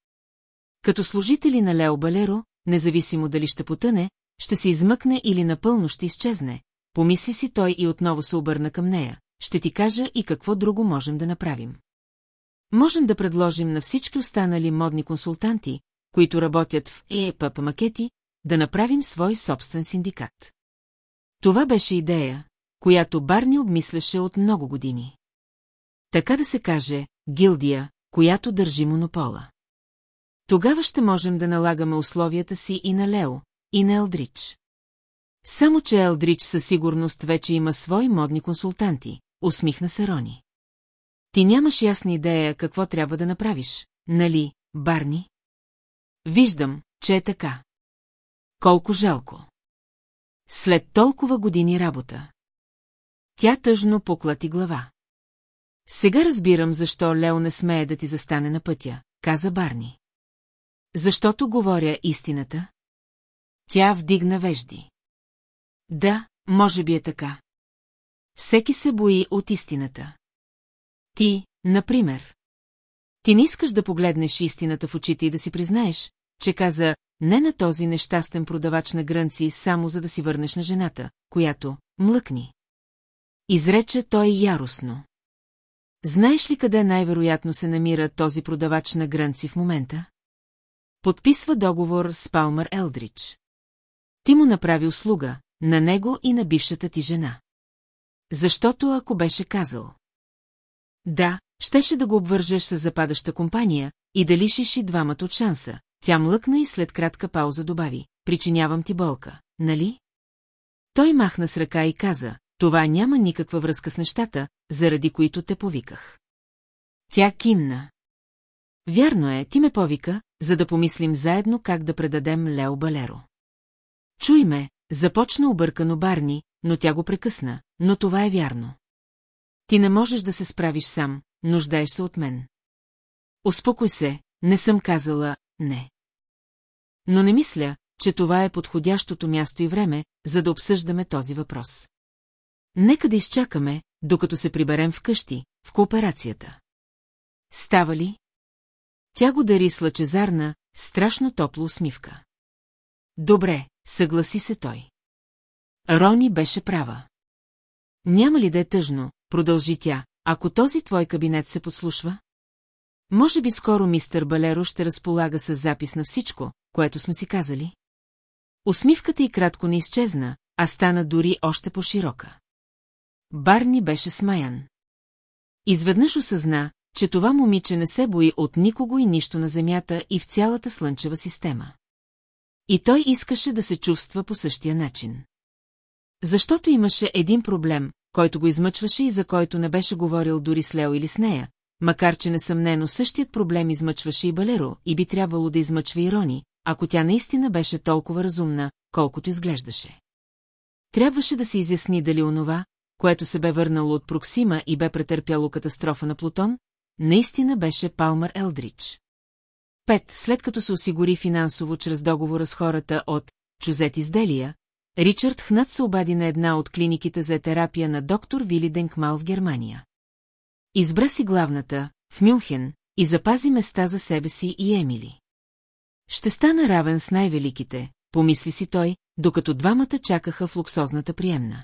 Като служители на Лео Балеро, независимо дали ще потъне, ще се измъкне или напълно ще изчезне, помисли си той и отново се обърна към нея. Ще ти кажа и какво друго можем да направим. Можем да предложим на всички останали модни консултанти, които работят в ЕЕПП макети, да направим свой собствен синдикат. Това беше идея, която Барни обмисляше от много години. Така да се каже, гилдия, която държи монопола. Тогава ще можем да налагаме условията си и на Лео, и на Елдрич. Само, че Елдрич със сигурност вече има свои модни консултанти, усмихна се Рони. Ти нямаш ясна идея какво трябва да направиш, нали, Барни? Виждам, че е така. Колко жалко. След толкова години работа. Тя тъжно поклати глава. Сега разбирам, защо Лео не смее да ти застане на пътя, каза Барни. Защото говоря истината? Тя вдигна вежди. Да, може би е така. Всеки се бои от истината. Ти, например. Ти не искаш да погледнеш истината в очите и да си признаеш, че каза не на този нещастен продавач на грънци, само за да си върнеш на жената, която млъкни. Изрече той яростно. Знаеш ли къде най-вероятно се намира този продавач на грънци в момента? Подписва договор с Палмър Елдрич. Ти му направи услуга, на него и на бившата ти жена. Защото ако беше казал. Да, щеше да го обвържеш с западаща компания и да лишиш и двамата от шанса. Тя млъкна и след кратка пауза добави. Причинявам ти болка, нали? Той махна с ръка и каза, това няма никаква връзка с нещата, заради които те повиках. Тя кимна. Вярно е, ти ме повика, за да помислим заедно как да предадем Лео Балеро. Чуй ме, започна объркано Барни, но тя го прекъсна, но това е вярно. Ти не можеш да се справиш сам, нуждаеш се от мен. Успокой се, не съм казала «не». Но не мисля, че това е подходящото място и време, за да обсъждаме този въпрос. Нека да изчакаме, докато се приберем вкъщи, в кооперацията. Става ли? Тя го дари с лъчезарна, страшно топло усмивка. Добре, съгласи се той. Рони беше права. Няма ли да е тъжно, продължи тя, ако този твой кабинет се подслушва? Може би скоро мистер Балеро ще разполага с запис на всичко, което сме си казали? Усмивката й кратко не изчезна, а стана дори още по-широка. Барни беше смаян. Изведнъж осъзна, че това момиче не се бои от никого и нищо на Земята и в цялата слънчева система. И той искаше да се чувства по същия начин. Защото имаше един проблем, който го измъчваше и за който не беше говорил дори с Лео или с нея, макар че несъмнено същият проблем измъчваше и Балеро и би трябвало да измъчва и Рони, ако тя наистина беше толкова разумна, колкото изглеждаше. Трябваше да се изясни дали онова, което се бе върнало от Проксима и бе претърпяло катастрофа на Плутон, наистина беше Палмър Елдрич. Пет, след като се осигури финансово чрез договора с хората от Чузет изделия, Ричард Хнат се обади на една от клиниките за терапия на доктор Вили Денкмал в Германия. Избра си главната, в Мюнхен, и запази места за себе си и Емили. Ще стана равен с най-великите, помисли си той, докато двамата чакаха в луксозната приемна.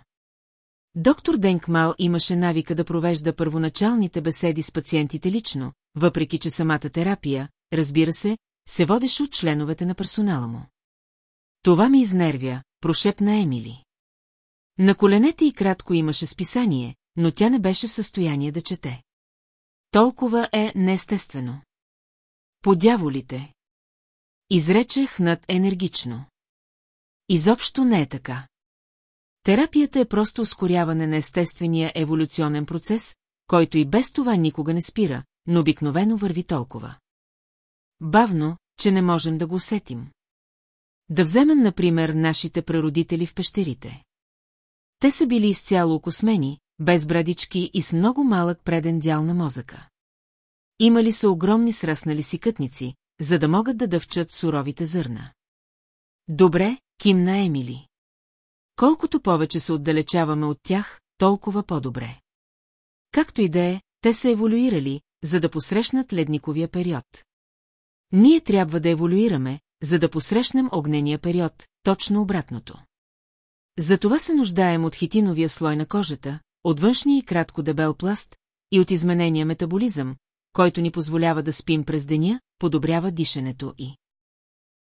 Доктор Денкмал имаше навика да провежда първоначалните беседи с пациентите лично, въпреки че самата терапия, разбира се, се водеше от членовете на персонала му. Това ми изнервя, прошепна Емили. На коленете и кратко имаше списание, но тя не беше в състояние да чете. Толкова е неестествено. Подяволите. Изречех над енергично. Изобщо не е така. Терапията е просто ускоряване на естествения еволюционен процес, който и без това никога не спира, но обикновено върви толкова. Бавно, че не можем да го усетим. Да вземем, например, нашите прародители в пещерите. Те са били изцяло окосмени, без брадички и с много малък преден дял на мозъка. Имали са огромни сраснали си кътници, за да могат да дъвчат суровите зърна. Добре, кимна Емили. Колкото повече се отдалечаваме от тях, толкова по-добре. Както и да е, те са еволюирали, за да посрещнат ледниковия период. Ние трябва да еволюираме, за да посрещнем огнения период, точно обратното. Затова се нуждаем от хитиновия слой на кожата, от външния и кратко дебел пласт и от изменения метаболизъм, който ни позволява да спим през деня, подобрява дишането и.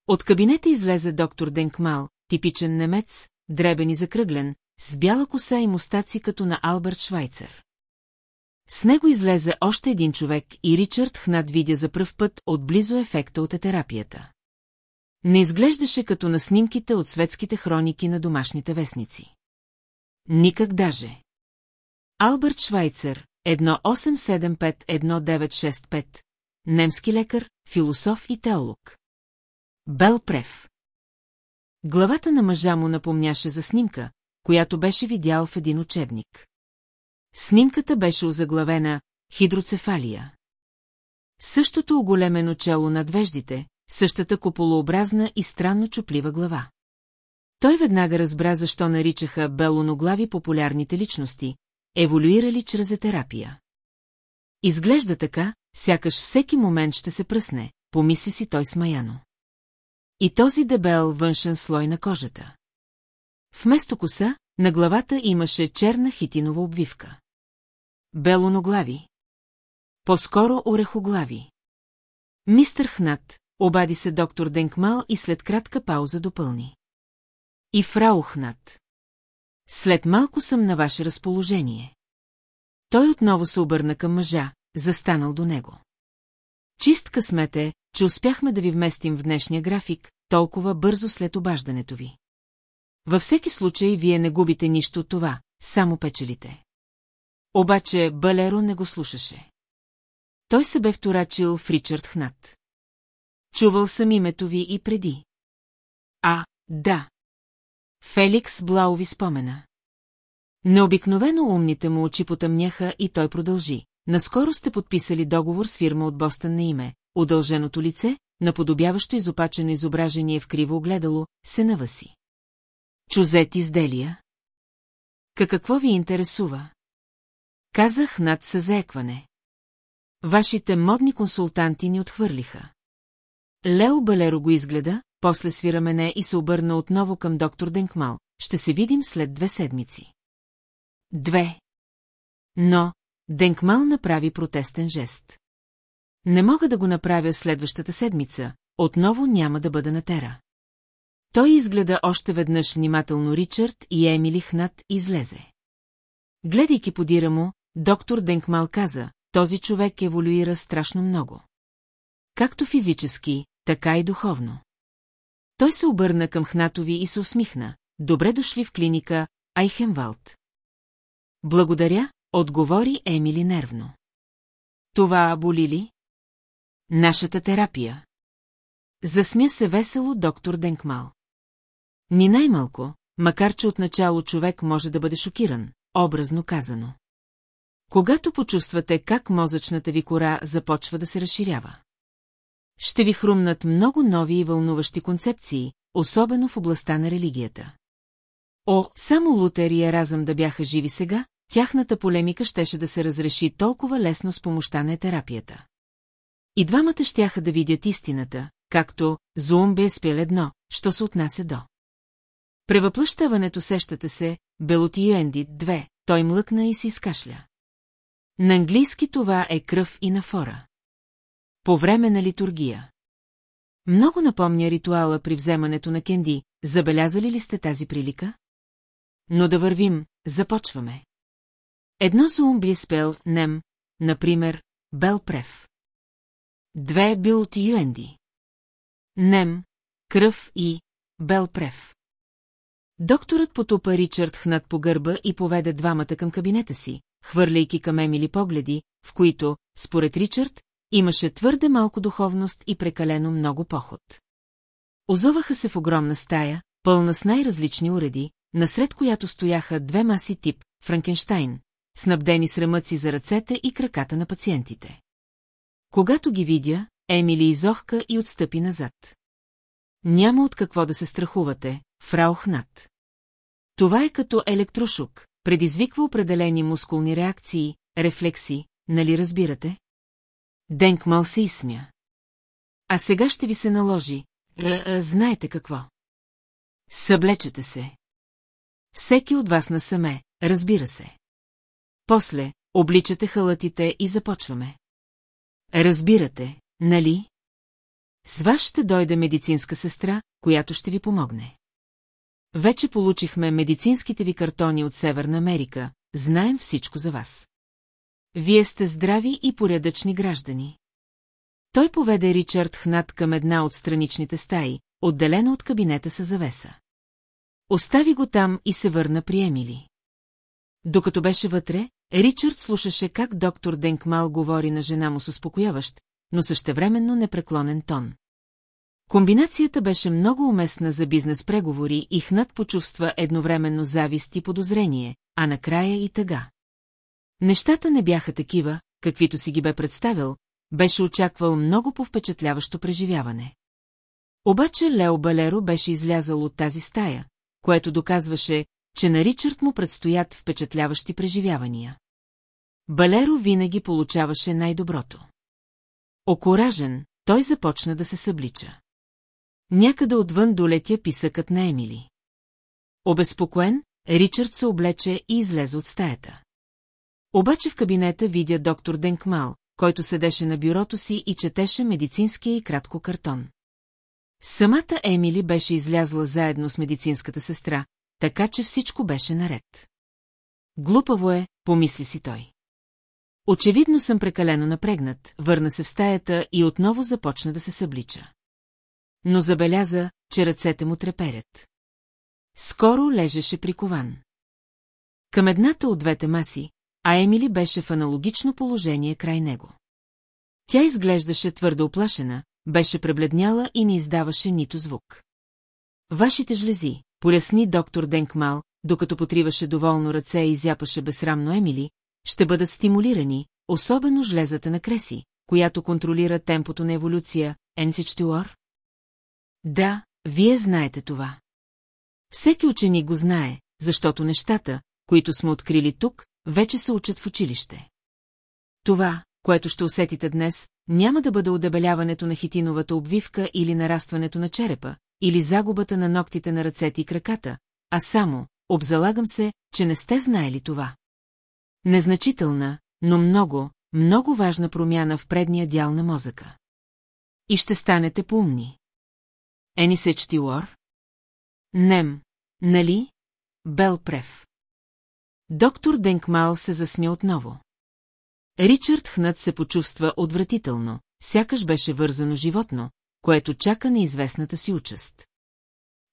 От кабинета излезе доктор Денкмал, типичен немец, дребен и закръглен, с бяла коса и мустаци като на Алберт Швайцер. С него излезе още един човек и Ричард Хнат видя за пръв път отблизо ефекта от терапията. Не изглеждаше като на снимките от светските хроники на домашните вестници. Никак даже. Алберт Швайцер, 1875-1965, немски лекар, философ и теолог. Бел Прев. Главата на мъжа му напомняше за снимка, която беше видял в един учебник. Снимката беше озаглавена «Хидроцефалия». Същото оголемено чело над веждите, същата куполообразна и странно чуплива глава. Той веднага разбра защо наричаха белоноглави популярните личности, еволюирали чрез терапия. Изглежда така, сякаш всеки момент ще се пръсне, помисли си той смаяно. И този дебел външен слой на кожата. Вместо коса, на главата имаше черна хитинова обвивка. Белоноглави. По-скоро орехоглави. Мистър Хнат, обади се доктор Денкмал и след кратка пауза допълни. И фрау Хнат. След малко съм на ваше разположение. Той отново се обърна към мъжа, застанал до него. Чист късмет е, че успяхме да ви вместим в днешния график, толкова бързо след обаждането ви. Във всеки случай вие не губите нищо от това, само печелите. Обаче Балеро не го слушаше. Той се бе вторачил в Ричард Хнат. Чувал съм името ви и преди. А, да. Феликс Блау ви спомена. Необикновено умните му очи потъмняха и той продължи. Наскоро сте подписали договор с фирма от Бостън на име, удълженото лице, наподобяващо изопачено изображение в криво огледало, се наваси. Чузет изделия? Ка какво ви интересува? Казах над съзекване. Вашите модни консултанти ни отхвърлиха. Лео Балеро го изгледа, после свира мене и се обърна отново към доктор Денкмал. Ще се видим след две седмици. Две. Но Денкмал направи протестен жест. Не мога да го направя следващата седмица, отново няма да бъда на тера. Той изгледа още веднъж внимателно Ричард и Емили Хнат излезе. Гледайки подира му, доктор Денкмал каза, този човек еволюира страшно много. Както физически, така и духовно. Той се обърна към Хнатови и се усмихна. Добре дошли в клиника Айхенвалд. Благодаря, отговори Емили нервно. Това боли ли? Нашата терапия. Засмя се весело доктор Денкмал. Ни най-малко, макар че отначало човек може да бъде шокиран, образно казано. Когато почувствате как мозъчната ви кора започва да се разширява. Ще ви хрумнат много нови и вълнуващи концепции, особено в областта на религията. О, само Лутер и Еразъм да бяха живи сега, тяхната полемика щеше да се разреши толкова лесно с помощта на терапията. И двамата щяха да видят истината, както Зумби е спел едно, що се отнася до. Превъплъщаването сещате се, Белотиюенди, две, той млъкна и си изкашля. На английски това е кръв и нафора. По време на литургия. Много напомня ритуала при вземането на кенди, забелязали ли сте тази прилика? Но да вървим, започваме. Едно зумби спел нем, например, Белпрев. Две билти юенди. Нем, кръв и Белпрев. Докторът потупа Ричард хнат по гърба и поведе двамата към кабинета си, хвърляйки към Емили погледи, в които, според Ричард, имаше твърде малко духовност и прекалено много поход. Озоваха се в огромна стая, пълна с най-различни уреди, насред която стояха две маси тип Франкенштайн, снабдени с рамъци за ръцете и краката на пациентите. Когато ги видя, Емили изохка и отстъпи назад. Няма от какво да се страхувате, фрау Хнат. Това е като електрошук, предизвиква определени мускулни реакции, рефлекси, нали разбирате? Денкмал се изсмя. А сега ще ви се наложи. Е, е, знаете какво? Съблечете се. Всеки от вас насаме, разбира се. После, обличате халатите и започваме. Разбирате, нали? С вас ще дойде медицинска сестра, която ще ви помогне. Вече получихме медицинските ви картони от Северна Америка, знаем всичко за вас. Вие сте здрави и порядъчни граждани. Той поведе Ричард Хнат към една от страничните стаи, отделена от кабинета с завеса. Остави го там и се върна при Емили. Докато беше вътре, Ричард слушаше как доктор Денкмал говори на жена му с успокояващ, но същевременно непреклонен тон. Комбинацията беше много уместна за бизнес преговори и Хнат почувства едновременно завист и подозрение, а накрая и тъга. Нещата не бяха такива, каквито си ги бе представил, беше очаквал много по-впечатляващо преживяване. Обаче Лео Балеро беше излязал от тази стая, което доказваше, че на Ричард му предстоят впечатляващи преживявания. Балеро винаги получаваше най-доброто. Окоражен, той започна да се съблича. Някъде отвън долетя писъкът на Емили. Обезпокоен, Ричард се облече и излезе от стаята. Обаче в кабинета видя доктор Денкмал, който седеше на бюрото си и четеше медицинския и кратко картон. Самата Емили беше излязла заедно с медицинската сестра, така че всичко беше наред. Глупаво е, помисли си той. Очевидно съм прекалено напрегнат, върна се в стаята и отново започна да се съблича. Но забеляза, че ръцете му треперят. Скоро лежеше прикован. Към едната от двете маси, а Емили беше в аналогично положение край него. Тя изглеждаше твърдо оплашена, беше пребледняла и не издаваше нито звук. Вашите жлези, поясни доктор Денкмал, докато потриваше доволно ръце и изяпаше безсрамно Емили, ще бъдат стимулирани, особено жлезата на Креси, която контролира темпото на еволюция, Енфичтуор? Да, вие знаете това. Всеки ученик го знае, защото нещата, които сме открили тук, вече се учат в училище. Това, което ще усетите днес, няма да бъде удебеляването на хитиновата обвивка или нарастването на черепа, или загубата на ногтите на ръцете и краката, а само, обзалагам се, че не сте знаели това. Незначителна, но много, много важна промяна в предния дял на мозъка. И ще станете поумни. Ени се чтилор? Нем, нали? Белпрев. Доктор Денкмал се засмя отново. Ричард Хнат се почувства отвратително, сякаш беше вързано животно, което чака неизвестната си участ.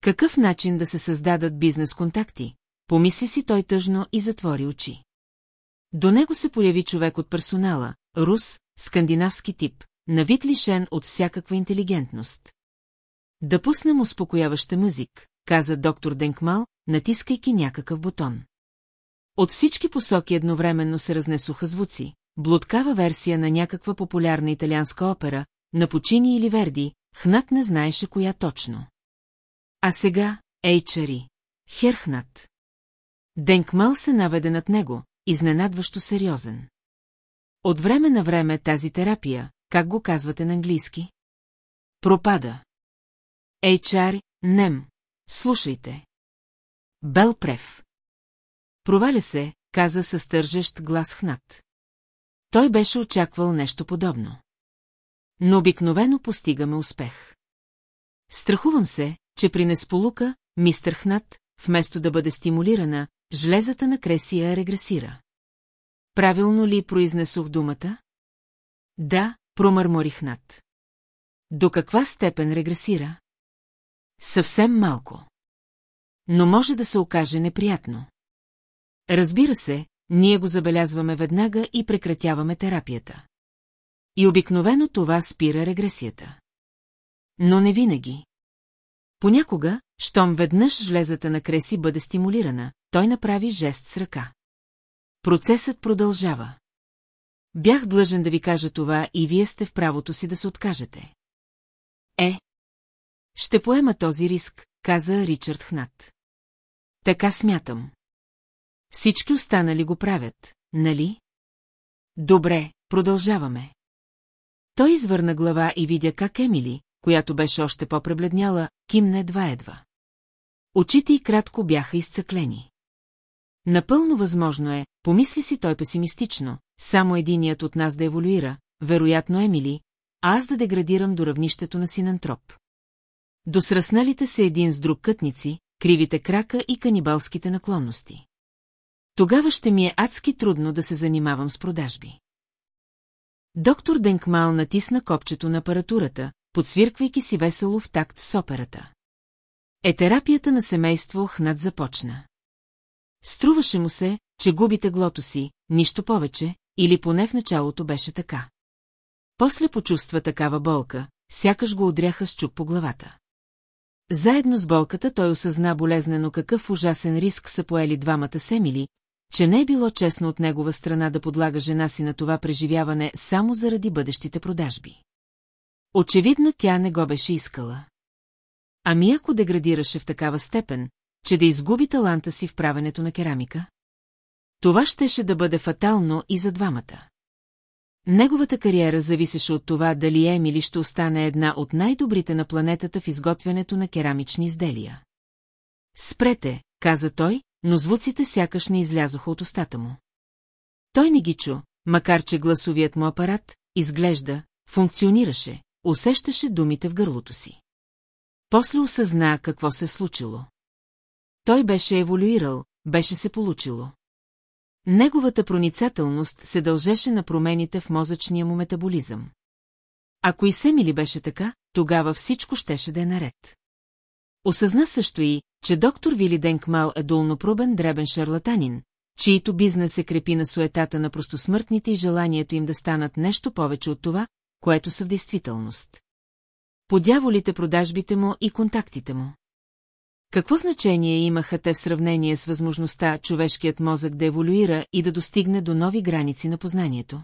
Какъв начин да се създадат бизнес-контакти? Помисли си той тъжно и затвори очи. До него се появи човек от персонала, рус, скандинавски тип, на вид лишен от всякаква интелигентност. Да пуснем успокояваща музик, каза доктор Денкмал, натискайки някакъв бутон. От всички посоки едновременно се разнесоха звуци, блудкава версия на някаква популярна италианска опера, на Почини или Верди, Хнат не знаеше коя точно. А сега, Ейчари, Херхнат. Денкмал се наведе над него, изненадващо сериозен. От време на време тази терапия, как го казвате на английски? Пропада. HR, нем, слушайте. Белпрев. Проваля се, каза със тържещ глас Хнат. Той беше очаквал нещо подобно. Но обикновено постигаме успех. Страхувам се, че при несполука, мистер Хнат, вместо да бъде стимулирана, жлезата на Кресия регресира. Правилно ли произнесох думата? Да, промърморих над. До каква степен регресира? Съвсем малко. Но може да се окаже неприятно. Разбира се, ние го забелязваме веднага и прекратяваме терапията. И обикновено това спира регресията. Но не винаги. Понякога, щом веднъж жлезата на Креси бъде стимулирана, той направи жест с ръка. Процесът продължава. Бях длъжен да ви кажа това и вие сте в правото си да се откажете. Е. Ще поема този риск, каза Ричард Хнат. Така смятам. Всички останали го правят, нали? Добре, продължаваме. Той извърна глава и видя как Емили, която беше още по-пребледняла, кимне едва-едва. Очите й кратко бяха изцъклени. Напълно възможно е, помисли си той песимистично, само единият от нас да еволюира, вероятно Емили, а аз да деградирам до равнището на синантроп. До сръсналите се един с друг кътници, кривите крака и канибалските наклонности. Тогава ще ми е адски трудно да се занимавам с продажби. Доктор Денкмал натисна копчето на апаратурата, подсвирквайки си весело в такт с операта. Етерапията на семейство Хнат започна. Струваше му се, че губи теглото си, нищо повече, или поне в началото беше така. После почувства такава болка, сякаш го удряха с чук по главата. Заедно с болката той осъзна болезнено какъв ужасен риск са поели двамата семили, че не е било честно от негова страна да подлага жена си на това преживяване само заради бъдещите продажби. Очевидно тя не го беше искала. Ами ако деградираше в такава степен, че да изгуби таланта си в правенето на керамика? Това щеше да бъде фатално и за двамата. Неговата кариера зависеше от това дали Емили ще остане една от най-добрите на планетата в изготвянето на керамични изделия. Спрете, каза той, но звуците сякаш не излязоха от устата му. Той не ги чу, макар че гласовият му апарат, изглежда, функционираше, усещаше думите в гърлото си. После осъзна какво се случило. Той беше еволюирал, беше се получило. Неговата проницателност се дължеше на промените в мозъчния му метаболизъм. Ако и Семили беше така, тогава всичко щеше да е наред. Осъзна също и, че доктор Вили Денкмал е долнопробен дребен шарлатанин, чието бизнес се крепи на суетата на простосмъртните и желанието им да станат нещо повече от това, което са в действителност. Подяволите продажбите му и контактите му. Какво значение имаха те в сравнение с възможността човешкият мозък да еволюира и да достигне до нови граници на познанието?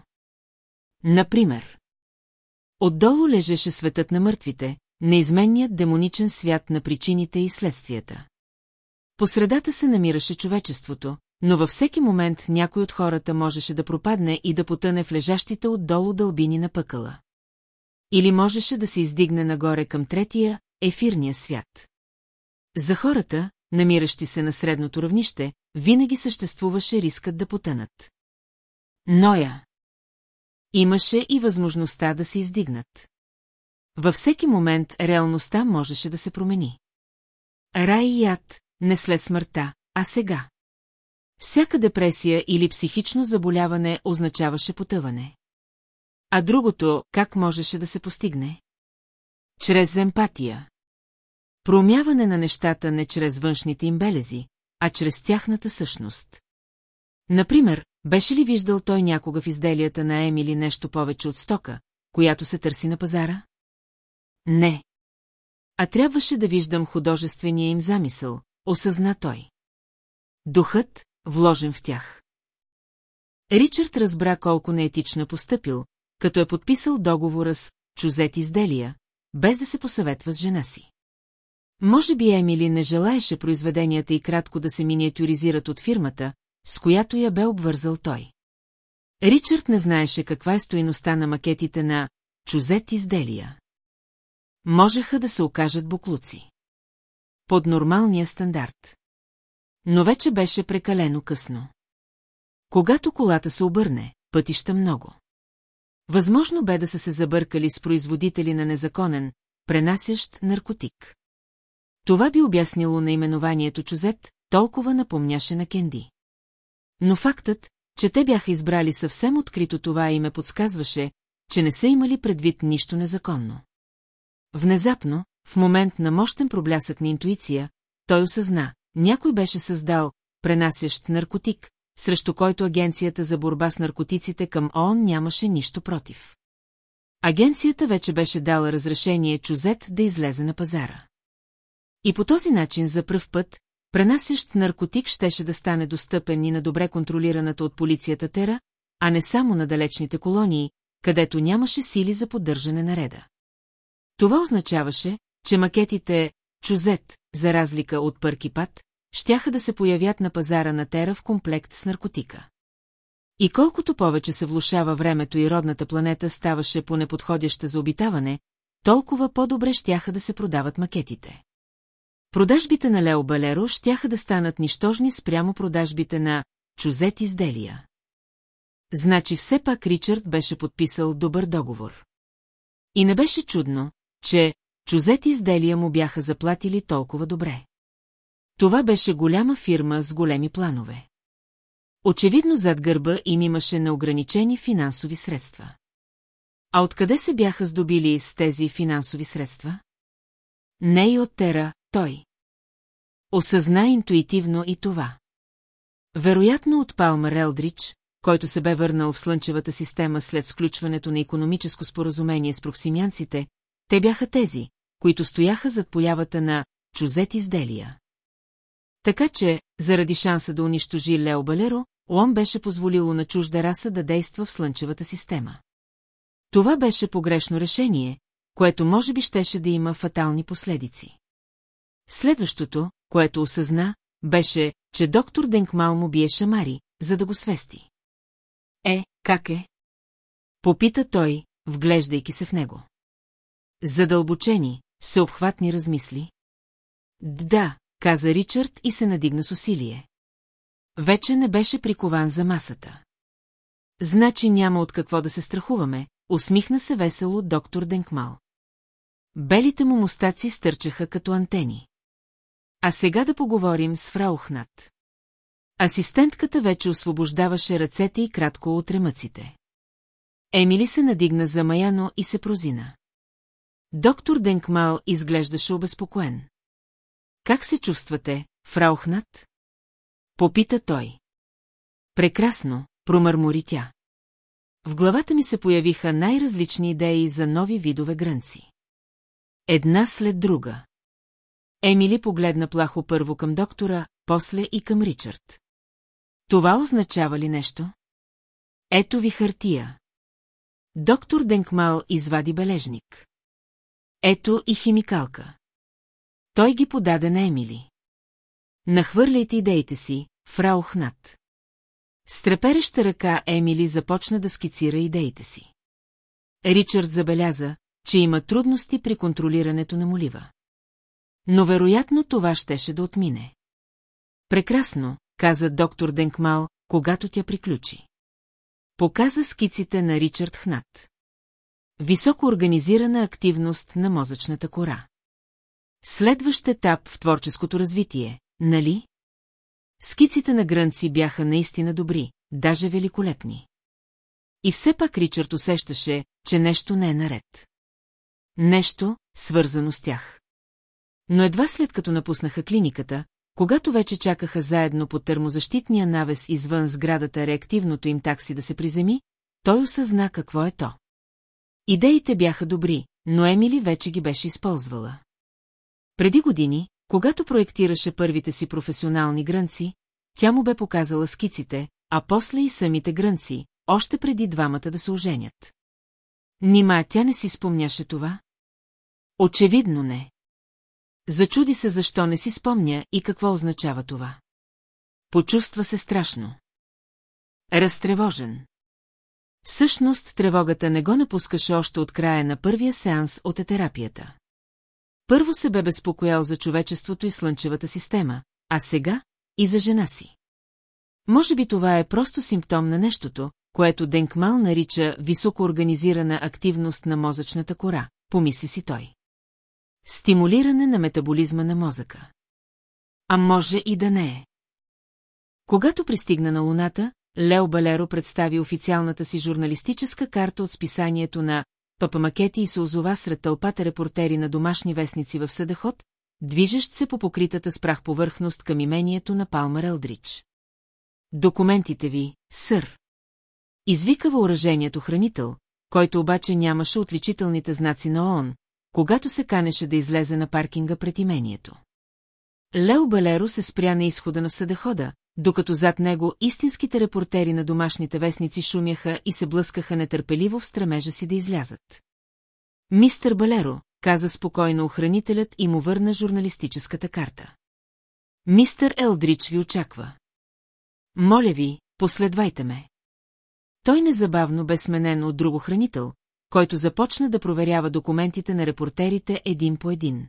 Например, отдолу лежеше светът на мъртвите, неизменният демоничен свят на причините и следствията. По средата се намираше човечеството, но във всеки момент някой от хората можеше да пропадне и да потъне в лежащите отдолу дълбини на пъкъла. Или можеше да се издигне нагоре към третия, ефирния свят. За хората, намиращи се на средното равнище, винаги съществуваше рискът да потънат. Ноя. Имаше и възможността да се издигнат. Във всеки момент реалността можеше да се промени. Рай и яд, не след смъртта, а сега. Всяка депресия или психично заболяване означаваше потъване. А другото, как можеше да се постигне? Чрез емпатия. Промяване на нещата не чрез външните им белези, а чрез тяхната същност. Например, беше ли виждал той някога в изделията на Емили нещо повече от стока, която се търси на пазара? Не. А трябваше да виждам художествения им замисъл, осъзна той. Духът, вложен в тях. Ричард разбра колко неетично постъпил, като е подписал договора с чузет изделия, без да се посъветва с жена си. Може би Емили не желаеше произведенията и кратко да се миниатюризират от фирмата, с която я бе обвързал той. Ричард не знаеше каква е стоиността на макетите на чузет изделия. Можеха да се окажат буклуци. Под нормалния стандарт. Но вече беше прекалено късно. Когато колата се обърне, пътища много. Възможно бе да са се забъркали с производители на незаконен, пренасящ наркотик. Това би обяснило наименованието Чузет, толкова напомняше на Кенди. Но фактът, че те бяха избрали съвсем открито това и ме подсказваше, че не са имали предвид нищо незаконно. Внезапно, в момент на мощен проблясък на интуиция, той осъзна, някой беше създал пренасящ наркотик, срещу който Агенцията за борба с наркотиците към ООН нямаше нищо против. Агенцията вече беше дала разрешение Чузет да излезе на пазара. И по този начин за пръв път, пренасящ наркотик щеше да стане достъпен и на добре контролираната от полицията Тера, а не само на далечните колонии, където нямаше сили за поддържане на реда. Това означаваше, че макетите Чузет, за разлика от Пъркипат, щяха да се появят на пазара на Тера в комплект с наркотика. И колкото повече се влушава времето и родната планета ставаше по-неподходяща за обитаване, толкова по-добре щяха да се продават макетите. Продажбите на Лео Балеро щяха да станат нищожни спрямо продажбите на чузет изделия. Значи все пак Ричард беше подписал добър договор. И не беше чудно, че чузет изделия му бяха заплатили толкова добре. Това беше голяма фирма с големи планове. Очевидно зад гърба им имаше неограничени финансови средства. А откъде се бяха здобили с тези финансови средства? Не и от Тера, той. Осъзна интуитивно и това. Вероятно от Палмар Елдрич, който се бе върнал в Слънчевата система след сключването на економическо споразумение с проксимянците, те бяха тези, които стояха зад появата на чузет изделия. Така че, заради шанса да унищожи Лео Балеро, ООН беше позволило на чужда раса да действа в Слънчевата система. Това беше погрешно решение, което може би щеше да има фатални последици. Следващото, което осъзна, беше, че доктор Денкмал му бие шамари, за да го свести. Е, как е? Попита той, вглеждайки се в него. Задълбочени, съобхватни размисли. Да, каза Ричард и се надигна с усилие. Вече не беше прикован за масата. Значи няма от какво да се страхуваме, усмихна се весело доктор Денкмал. Белите му мустаци стърчаха като антени. А сега да поговорим с Фраухнат. Асистентката вече освобождаваше ръцете и кратко от ремъците. Емили се надигна за Маяно и се прозина. Доктор Денкмал изглеждаше обезпокоен. Как се чувствате, Фраухнат? Попита той. Прекрасно, промърмори тя. В главата ми се появиха най-различни идеи за нови видове грънци. Една след друга. Емили погледна плахо първо към доктора, после и към Ричард. Това означава ли нещо? Ето ви хартия. Доктор Денкмал извади бележник. Ето и химикалка. Той ги подаде на Емили. Нахвърляйте идеите си, фрау Хнат. С трепереща ръка Емили започна да скицира идеите си. Ричард забеляза, че има трудности при контролирането на молива. Но вероятно това щеше да отмине. Прекрасно, каза доктор Денкмал, когато тя приключи. Показа скиците на Ричард Хнат. Високо организирана активност на мозъчната кора. Следващ етап в творческото развитие, нали? Скиците на грънци бяха наистина добри, даже великолепни. И все пак Ричард усещаше, че нещо не е наред. Нещо, свързано с тях. Но едва след като напуснаха клиниката, когато вече чакаха заедно под термозащитния навес извън сградата реактивното им такси да се приземи, той осъзна какво е то. Идеите бяха добри, но Емили вече ги беше използвала. Преди години, когато проектираше първите си професионални грънци, тя му бе показала скиците, а после и самите грънци, още преди двамата да се оженят. Нима тя не си спомняше това? Очевидно не. Зачуди се защо не си спомня и какво означава това. Почувства се страшно. Разтревожен. Всъщност тревогата не го напускаше още от края на първия сеанс от етерапията. Първо се бе безпокоял за човечеството и слънчевата система, а сега и за жена си. Може би това е просто симптом на нещото, което Денкмал нарича високоорганизирана активност на мозъчната кора, помисли си той. Стимулиране на метаболизма на мозъка. А може и да не е. Когато пристигна на Луната, Лео Балеро представи официалната си журналистическа карта от списанието на Папамакети и се озова сред тълпата репортери на домашни вестници в Съдахот, движещ се по покритата с прах повърхност към имението на Палмар Елдрич. Документите ви, сър. Извика въоръжението хранител, който обаче нямаше отличителните знаци на ООН, когато се канеше да излезе на паркинга пред имението. Лео Балеро се спря на изхода на съдехода, докато зад него истинските репортери на домашните вестници шумяха и се блъскаха нетърпеливо в стремежа си да излязат. Мистер Балеро, каза спокойно охранителят и му върна журналистическата карта. Мистер Елдрич ви очаква. Моля ви, последвайте ме. Той незабавно бе сменен от друг охранител, който започна да проверява документите на репортерите един по един.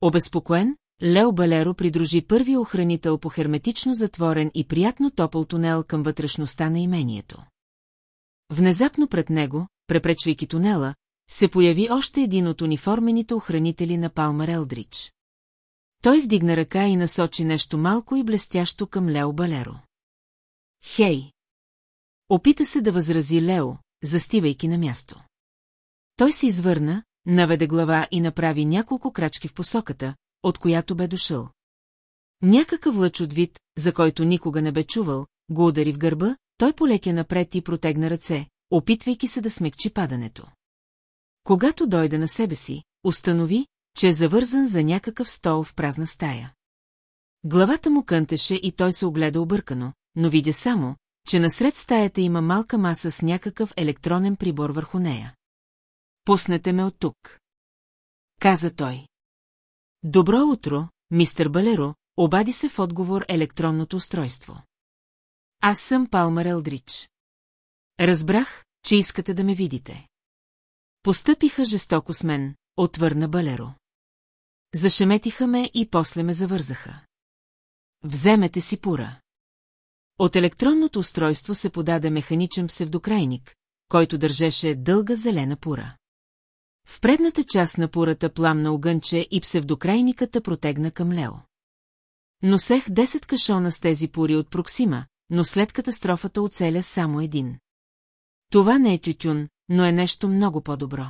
Обезпокоен, Лео Балеро придружи първия охранител по херметично затворен и приятно топъл тунел към вътрешността на имението. Внезапно пред него, препречвайки тунела, се появи още един от униформените охранители на Палмар Елдрич. Той вдигна ръка и насочи нещо малко и блестящо към Лео Балеро. Хей! Опита се да възрази Лео, застивайки на място. Той се извърна, наведе глава и направи няколко крачки в посоката, от която бе дошъл. Някакъв лъч от вид, за който никога не бе чувал, го удари в гърба, той полекя напред и протегна ръце, опитвайки се да смекчи падането. Когато дойде на себе си, установи, че е завързан за някакъв стол в празна стая. Главата му кънтеше и той се огледа объркано, но видя само, че насред стаята има малка маса с някакъв електронен прибор върху нея. Пуснете ме от тук. Каза той. Добро утро, мистер Балеро, обади се в отговор електронното устройство. Аз съм Палмар Елдрич. Разбрах, че искате да ме видите. Постъпиха жестоко с мен, отвърна Балеро. Зашеметиха ме и после ме завързаха. Вземете си пура. От електронното устройство се подаде механичен псевдокрайник, който държеше дълга зелена пура. В предната част на пурата пламна огънче и псевдокрайниката протегна към Лео. Носех 10 кашона с тези пури от Проксима, но след катастрофата оцеля само един. Това не е тютюн, но е нещо много по-добро.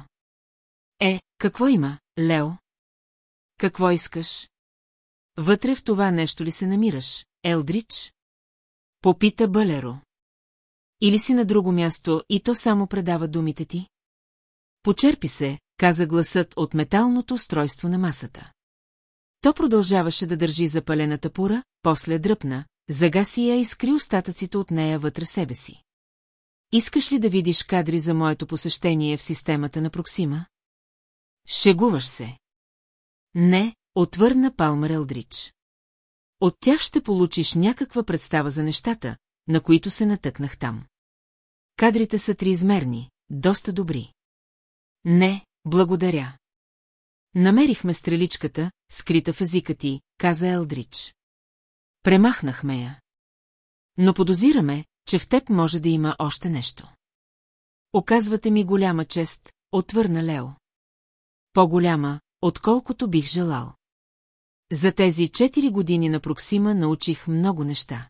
Е, какво има, Лео? Какво искаш? Вътре в това нещо ли се намираш, Елдрич? Попита Балеро. Или си на друго място и то само предава думите ти? Почерпи се, каза гласът от металното устройство на масата. То продължаваше да държи запалената пура, после дръпна, загаси я и скри остатъците от нея вътре себе си. Искаш ли да видиш кадри за моето посещение в системата на Проксима? Шегуваш се. Не, отвърна Палмар Елдрич. От тях ще получиш някаква представа за нещата, на които се натъкнах там. Кадрите са триизмерни, доста добри. Не, благодаря. Намерихме стреличката, скрита в езика ти, каза Елдрич. Премахнахме я. Но подозираме, че в теб може да има още нещо. Оказвате ми голяма чест, отвърна Лео. По-голяма, отколкото бих желал. За тези четири години на Проксима научих много неща.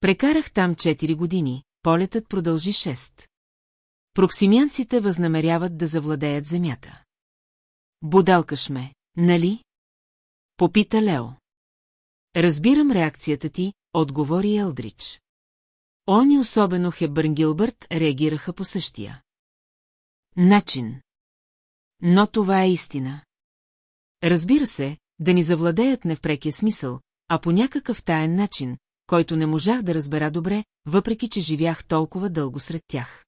Прекарах там четири години, полетът продължи шест. Проксимянците възнамеряват да завладеят земята. Будалкаш ме, нали? Попита Лео. Разбирам реакцията ти, отговори Елдрич. Он и особено Хебърн Гилбърт реагираха по същия. Начин. Но това е истина. Разбира се, да ни завладеят не в прекия смисъл, а по някакъв таен начин, който не можах да разбера добре, въпреки че живях толкова дълго сред тях.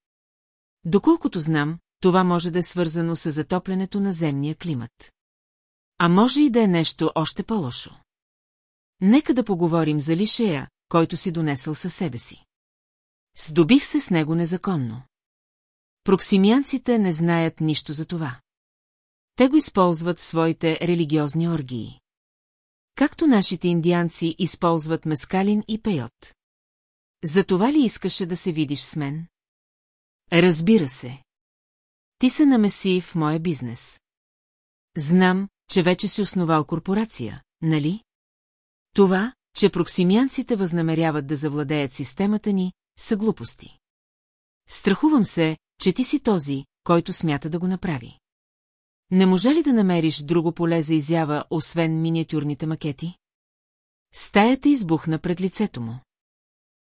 Доколкото знам, това може да е свързано с затоплянето на земния климат. А може и да е нещо още по-лошо. Нека да поговорим за Лишея, който си донесъл със себе си. Сдобих се с него незаконно. Проксимианците не знаят нищо за това. Те го използват в своите религиозни оргии. Както нашите индианци използват мескалин и пейот. За това ли искаше да се видиш с мен? Разбира се. Ти се намеси в моя бизнес. Знам, че вече си основал корпорация, нали? Това, че проксимианците възнамеряват да завладеят системата ни, са глупости. Страхувам се, че ти си този, който смята да го направи. Не може ли да намериш друго поле за изява, освен миниатюрните макети? Стаята избухна пред лицето му.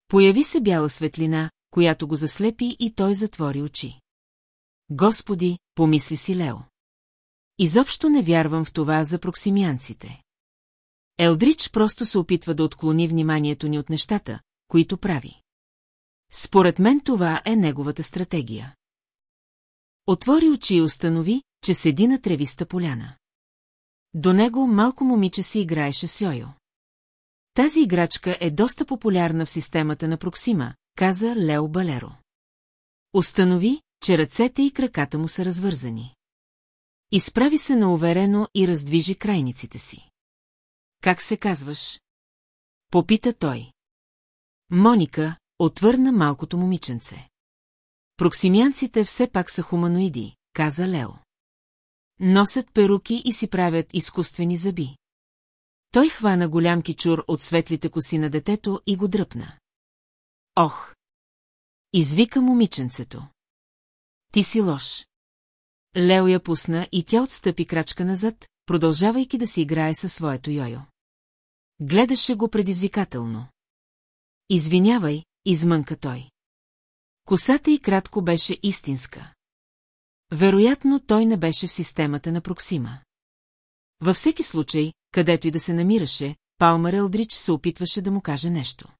Появи се бяла светлина, която го заслепи и той затвори очи. Господи, помисли си Лео. Изобщо не вярвам в това за проксимианците. Елдрич просто се опитва да отклони вниманието ни от нещата, които прави. Според мен това е неговата стратегия. Отвори очи и установи, че седи на тревиста поляна. До него малко момиче си играеше с йойо. Тази играчка е доста популярна в системата на Проксима, каза Лео Балеро. Установи, че ръцете и краката му са развързани. Изправи се науверено и раздвижи крайниците си. Как се казваш? Попита той. Моника отвърна малкото момиченце. Проксимянците все пак са хуманоиди, каза Лео. Носят перуки и си правят изкуствени зъби. Той хвана голям кичур от светлите коси на детето и го дръпна. Ох! Извика момиченцето. Ти си лош. Лео я пусна и тя отстъпи крачка назад, продължавайки да си играе със своето йойо. Гледаше го предизвикателно. Извинявай, измънка той. Косата и кратко беше истинска. Вероятно, той не беше в системата на Проксима. Във всеки случай, където и да се намираше, Палмар Елдрич се опитваше да му каже нещо.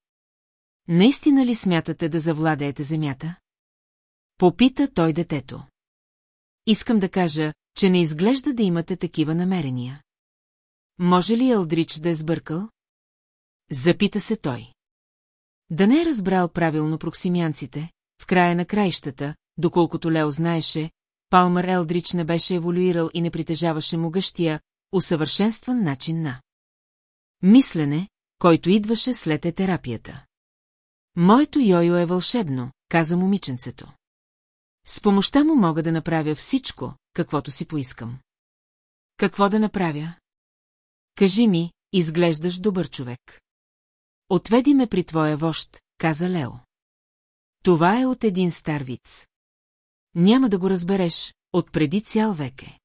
Наистина ли смятате да завладеете земята? Попита той детето. Искам да кажа, че не изглежда да имате такива намерения. Може ли Елдрич да е сбъркал? Запита се той. Да не е разбрал правилно проксимянците, в края на краищата, доколкото Лео знаеше, Палмър Елдрич не беше еволюирал и не притежаваше могъщия, усъвършенстван начин на мислене, който идваше след етерапията. Моето йойо е вълшебно, каза момиченцето. С помощта му мога да направя всичко, каквото си поискам. Какво да направя? Кажи ми, изглеждаш добър човек. Отведи ме при твоя вожд, каза Лео. Това е от един стар виц. Няма да го разбереш, отпреди цял веке.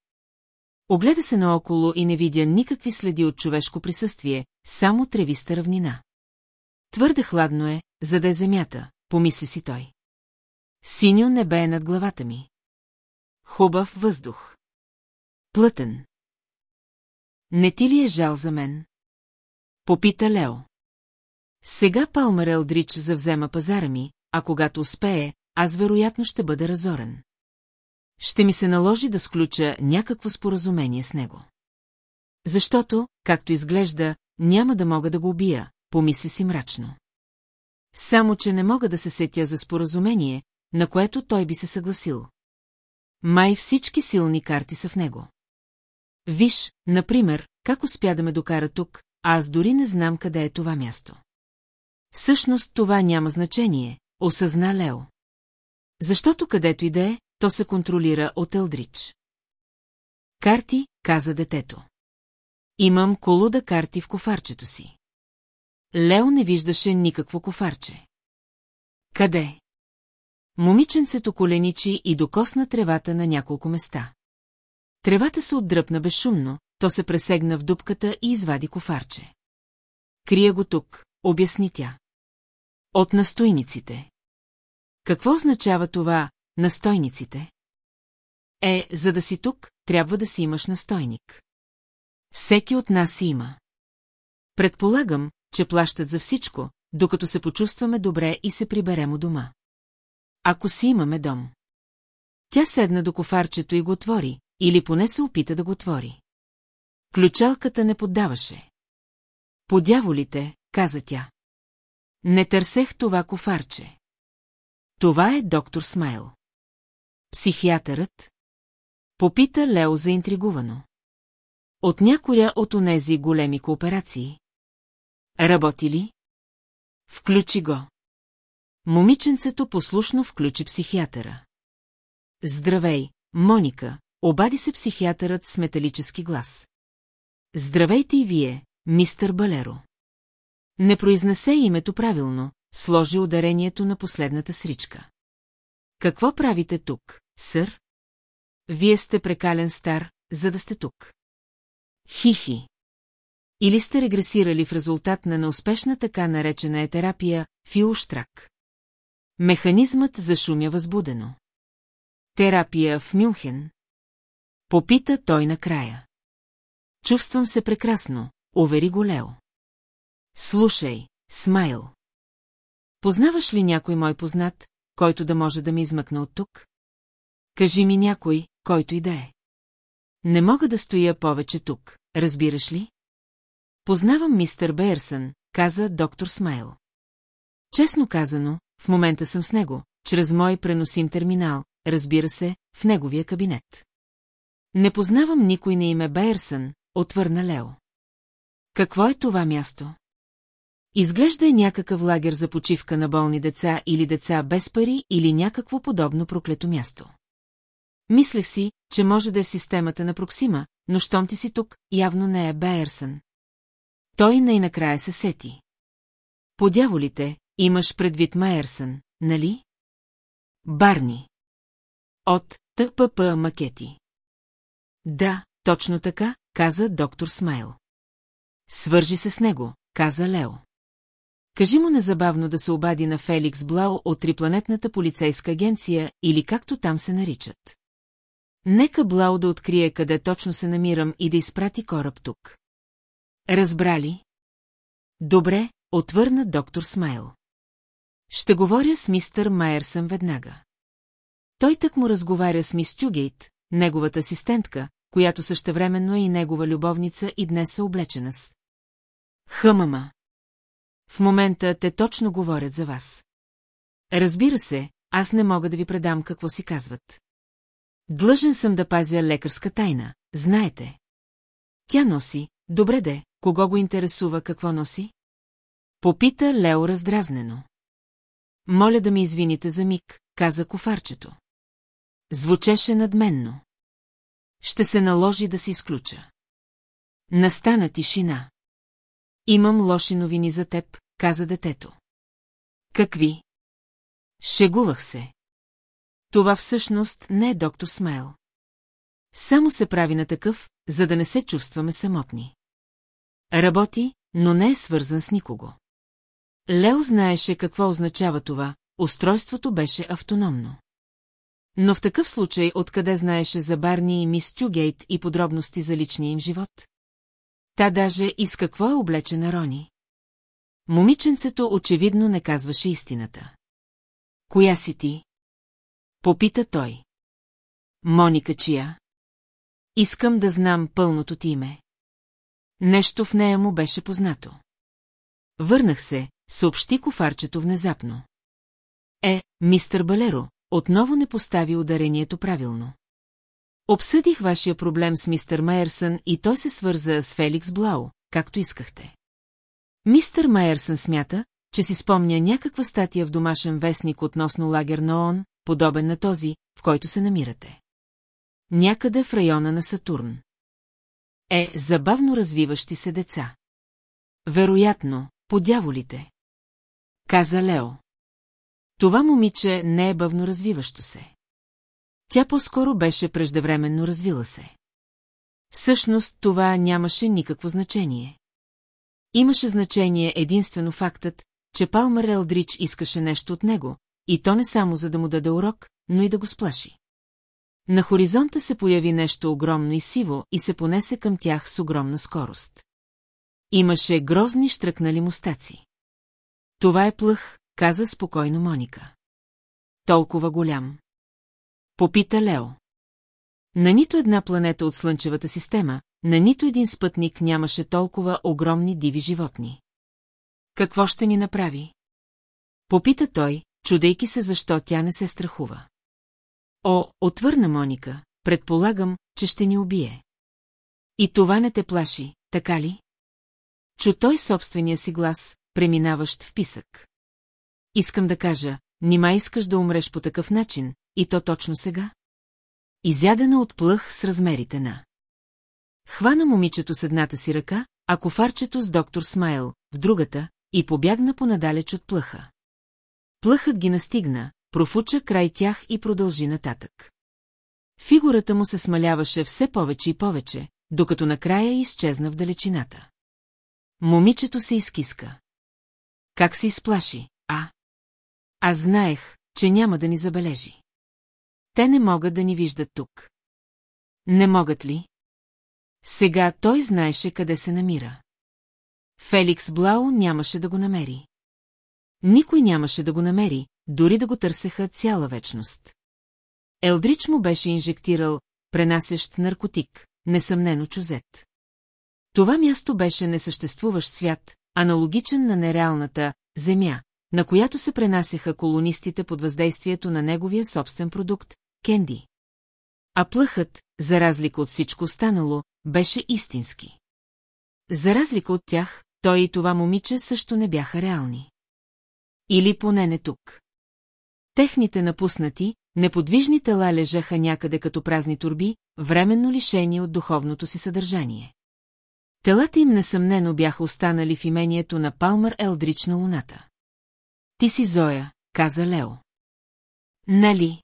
Огледа се наоколо и не видя никакви следи от човешко присъствие, само тревиста равнина. Твърде хладно е, за да е земята, помисли си той. Синьо небе е над главата ми. Хубав въздух. Плътен. Не ти ли е жал за мен? Попита Лео. Сега Палмер Елдрич завзема пазара ми, а когато успее, аз вероятно ще бъда разорен. Ще ми се наложи да сключа някакво споразумение с него. Защото, както изглежда, няма да мога да го убия, помисли си мрачно. Само, че не мога да се сетя за споразумение, на което той би се съгласил. Май всички силни карти са в него. Виж, например, как успя да ме докара тук, а аз дори не знам къде е това място. Всъщност това няма значение, осъзна Лео. Защото където и да е, то се контролира от Елдрич. Карти, каза детето. Имам колуда карти в кофарчето си. Лео не виждаше никакво кофарче. Къде? Момиченцето коленичи и докосна тревата на няколко места. Тревата се отдръпна безшумно, то се пресегна в дупката и извади кофарче. Крия го тук, обясни тя. От настойниците. Какво означава това настойниците? Е, за да си тук, трябва да си имаш настойник. Всеки от нас има. Предполагам, че плащат за всичко, докато се почувстваме добре и се приберем у дома. Ако си имаме дом. Тя седна до кофарчето и го отвори, или поне се опита да го отвори. Ключалката не поддаваше. Подяволите, каза тя. Не търсех това кофарче. Това е доктор Смайл. Психиатърът? Попита Лео заинтригувано. От някоя от онези големи кооперации. Работи ли? Включи го. Момиченцето послушно включи психиатъра. Здравей, Моника, обади се психиатърът с металически глас. Здравейте и вие, мистър Балеро. Не произнесе името правилно, сложи ударението на последната сричка. Какво правите тук, сър? Вие сте прекален стар, за да сте тук. Хихи. Или сте регресирали в резултат на неуспешна така наречена етерапия филштрак. Механизмът зашумя възбудено. Терапия в Мюнхен. Попита той накрая. Чувствам се прекрасно, увери го Лео. Слушай, Смайл. Познаваш ли някой мой познат, който да може да ми измъкне от тук? Кажи ми някой, който и да е. Не мога да стоя повече тук, разбираш ли? Познавам мистер Бейерсън, каза доктор Смайл. Честно казано, в момента съм с него, чрез мой преносим терминал, разбира се, в неговия кабинет. Не познавам никой на име Бейерсън, отвърна Лео. Какво е това място? Изглежда е някакъв лагер за почивка на болни деца или деца без пари или някакво подобно проклето място. Мислех си, че може да е в системата на Проксима, но щом ти си тук, явно не е Бейерсън. Той най-накрая се сети. По дяволите, имаш предвид Майерсън, нали? Барни. От ТПП макети. Да, точно така, каза доктор Смайл. Свържи се с него, каза Лео. Кажи му незабавно да се обади на Феликс Блау от Трипланетната полицейска агенция или както там се наричат. Нека Блау да открие къде точно се намирам и да изпрати кораб тук. Разбрали? Добре, отвърна доктор Смайл. Ще говоря с мистър Майерсън веднага. Той так му разговаря с мис Тюгейт, неговата асистентка, която същевременно е и негова любовница и днес е облечена с. Хъмама. В момента те точно говорят за вас. Разбира се, аз не мога да ви предам какво си казват. Длъжен съм да пазя лекарска тайна, знаете. Тя носи, добре де, кого го интересува какво носи? Попита Лео раздразнено. Моля да ми извините за миг, каза кофарчето. Звучеше надменно. Ще се наложи да се изключа. Настана тишина. Имам лоши новини за теб, каза детето. Какви? Шегувах се. Това всъщност не е доктор Смайл. Само се прави на такъв, за да не се чувстваме самотни. Работи, но не е свързан с никого. Лео знаеше какво означава това, устройството беше автономно. Но в такъв случай откъде знаеше за Барни и мис Тюгейт и подробности за личния им живот? Та даже и с какво е облечена Рони? Момиченцето очевидно не казваше истината. Коя си ти? Попита той. Моника чия? Искам да знам пълното ти име. Нещо в нея му беше познато. Върнах се, съобщи кофарчето внезапно. Е, мистър Балеро, отново не постави ударението правилно. Обсъдих вашия проблем с мистър Майерсън и той се свърза с Феликс Блау, както искахте. Мистър Майерсън смята, че си спомня някаква статия в домашен вестник относно лагер на ООН, подобен на този, в който се намирате. Някъде в района на Сатурн. Е, забавно развиващи се деца. Вероятно, по дяволите. Каза Лео. Това момиче не е бавно развиващо се. Тя по-скоро беше преждевременно развила се. Всъщност това нямаше никакво значение. Имаше значение единствено фактът, че Палмър Елдрич искаше нещо от него, и то не само за да му даде урок, но и да го сплаши. На хоризонта се появи нещо огромно и сиво и се понесе към тях с огромна скорост. Имаше грозни штръкнали мустаци. Това е плъх, каза спокойно Моника. Толкова голям. Попита Лео. На нито една планета от Слънчевата система, на нито един спътник нямаше толкова огромни диви животни. Какво ще ни направи? Попита той, чудейки се защо тя не се страхува. О, отвърна Моника, предполагам, че ще ни убие. И това не те плаши, така ли? Чу той собствения си глас, преминаващ в писък. Искам да кажа, нима искаш да умреш по такъв начин, и то точно сега? Изядена от плъх с размерите на. Хвана момичето с едната си ръка, а кофарчето с доктор Смайл, в другата, и побягна понадалеч от плъха. Плъхът ги настигна, профуча край тях и продължи нататък. Фигурата му се смаляваше все повече и повече, докато накрая изчезна в далечината. Момичето се изкиска. Как се изплаши, а? Аз знаех, че няма да ни забележи. Те не могат да ни виждат тук. Не могат ли? Сега той знаеше къде се намира. Феликс Блау нямаше да го намери. Никой нямаше да го намери, дори да го търсеха цяла вечност. Елдрич му беше инжектирал пренасещ наркотик, несъмнено чузет. Това място беше несъществуващ свят, аналогичен на нереалната земя, на която се пренасяха колонистите под въздействието на неговия собствен продукт – кенди. А плъхът, за разлика от всичко останало, беше истински. За разлика от тях, той и това момиче също не бяха реални. Или поне не тук. Техните напуснати, неподвижни тела лежаха някъде като празни турби, временно лишени от духовното си съдържание. Телата им несъмнено бяха останали в имението на Палмър Елдрич на луната. Ти си Зоя, каза Лео. Нали?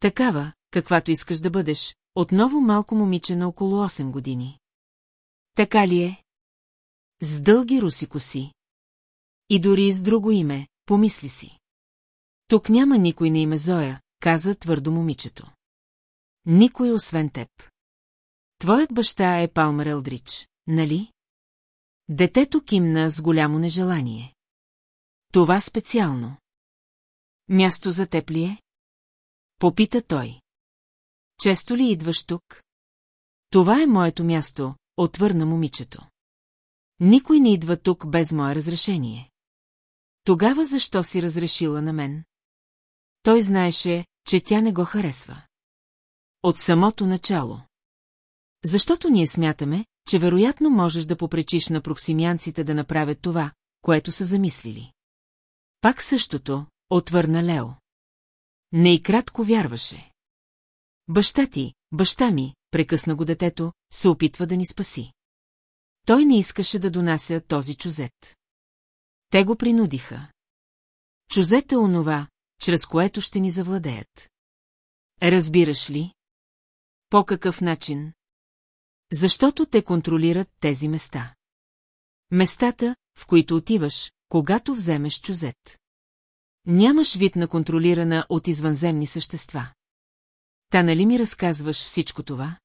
Такава, каквато искаш да бъдеш, отново малко момиче на около 8 години. Така ли е? С дълги руси коси. И дори с друго име, помисли си. Тук няма никой на име Зоя, каза твърдо момичето. Никой освен теб. Твоят баща е Палмер Елдрич, нали? Детето кимна с голямо нежелание. Това специално. Място за теб ли е? Попита той. Често ли идваш тук? Това е моето място, отвърна момичето. Никой не идва тук без мое разрешение. Тогава защо си разрешила на мен? Той знаеше, че тя не го харесва. От самото начало. Защото ние смятаме, че вероятно можеш да попречиш на проксимянците да направят това, което са замислили. Пак същото, отвърна Лео. Не и кратко вярваше. Баща ти, баща ми, прекъсна го детето, се опитва да ни спаси. Той не искаше да донася този чузет. Те го принудиха. Чузет е онова, чрез което ще ни завладеят. Разбираш ли? По какъв начин? Защото те контролират тези места. Местата, в които отиваш, когато вземеш чузет. Нямаш вид на контролирана от извънземни същества. Та нали ми разказваш всичко това?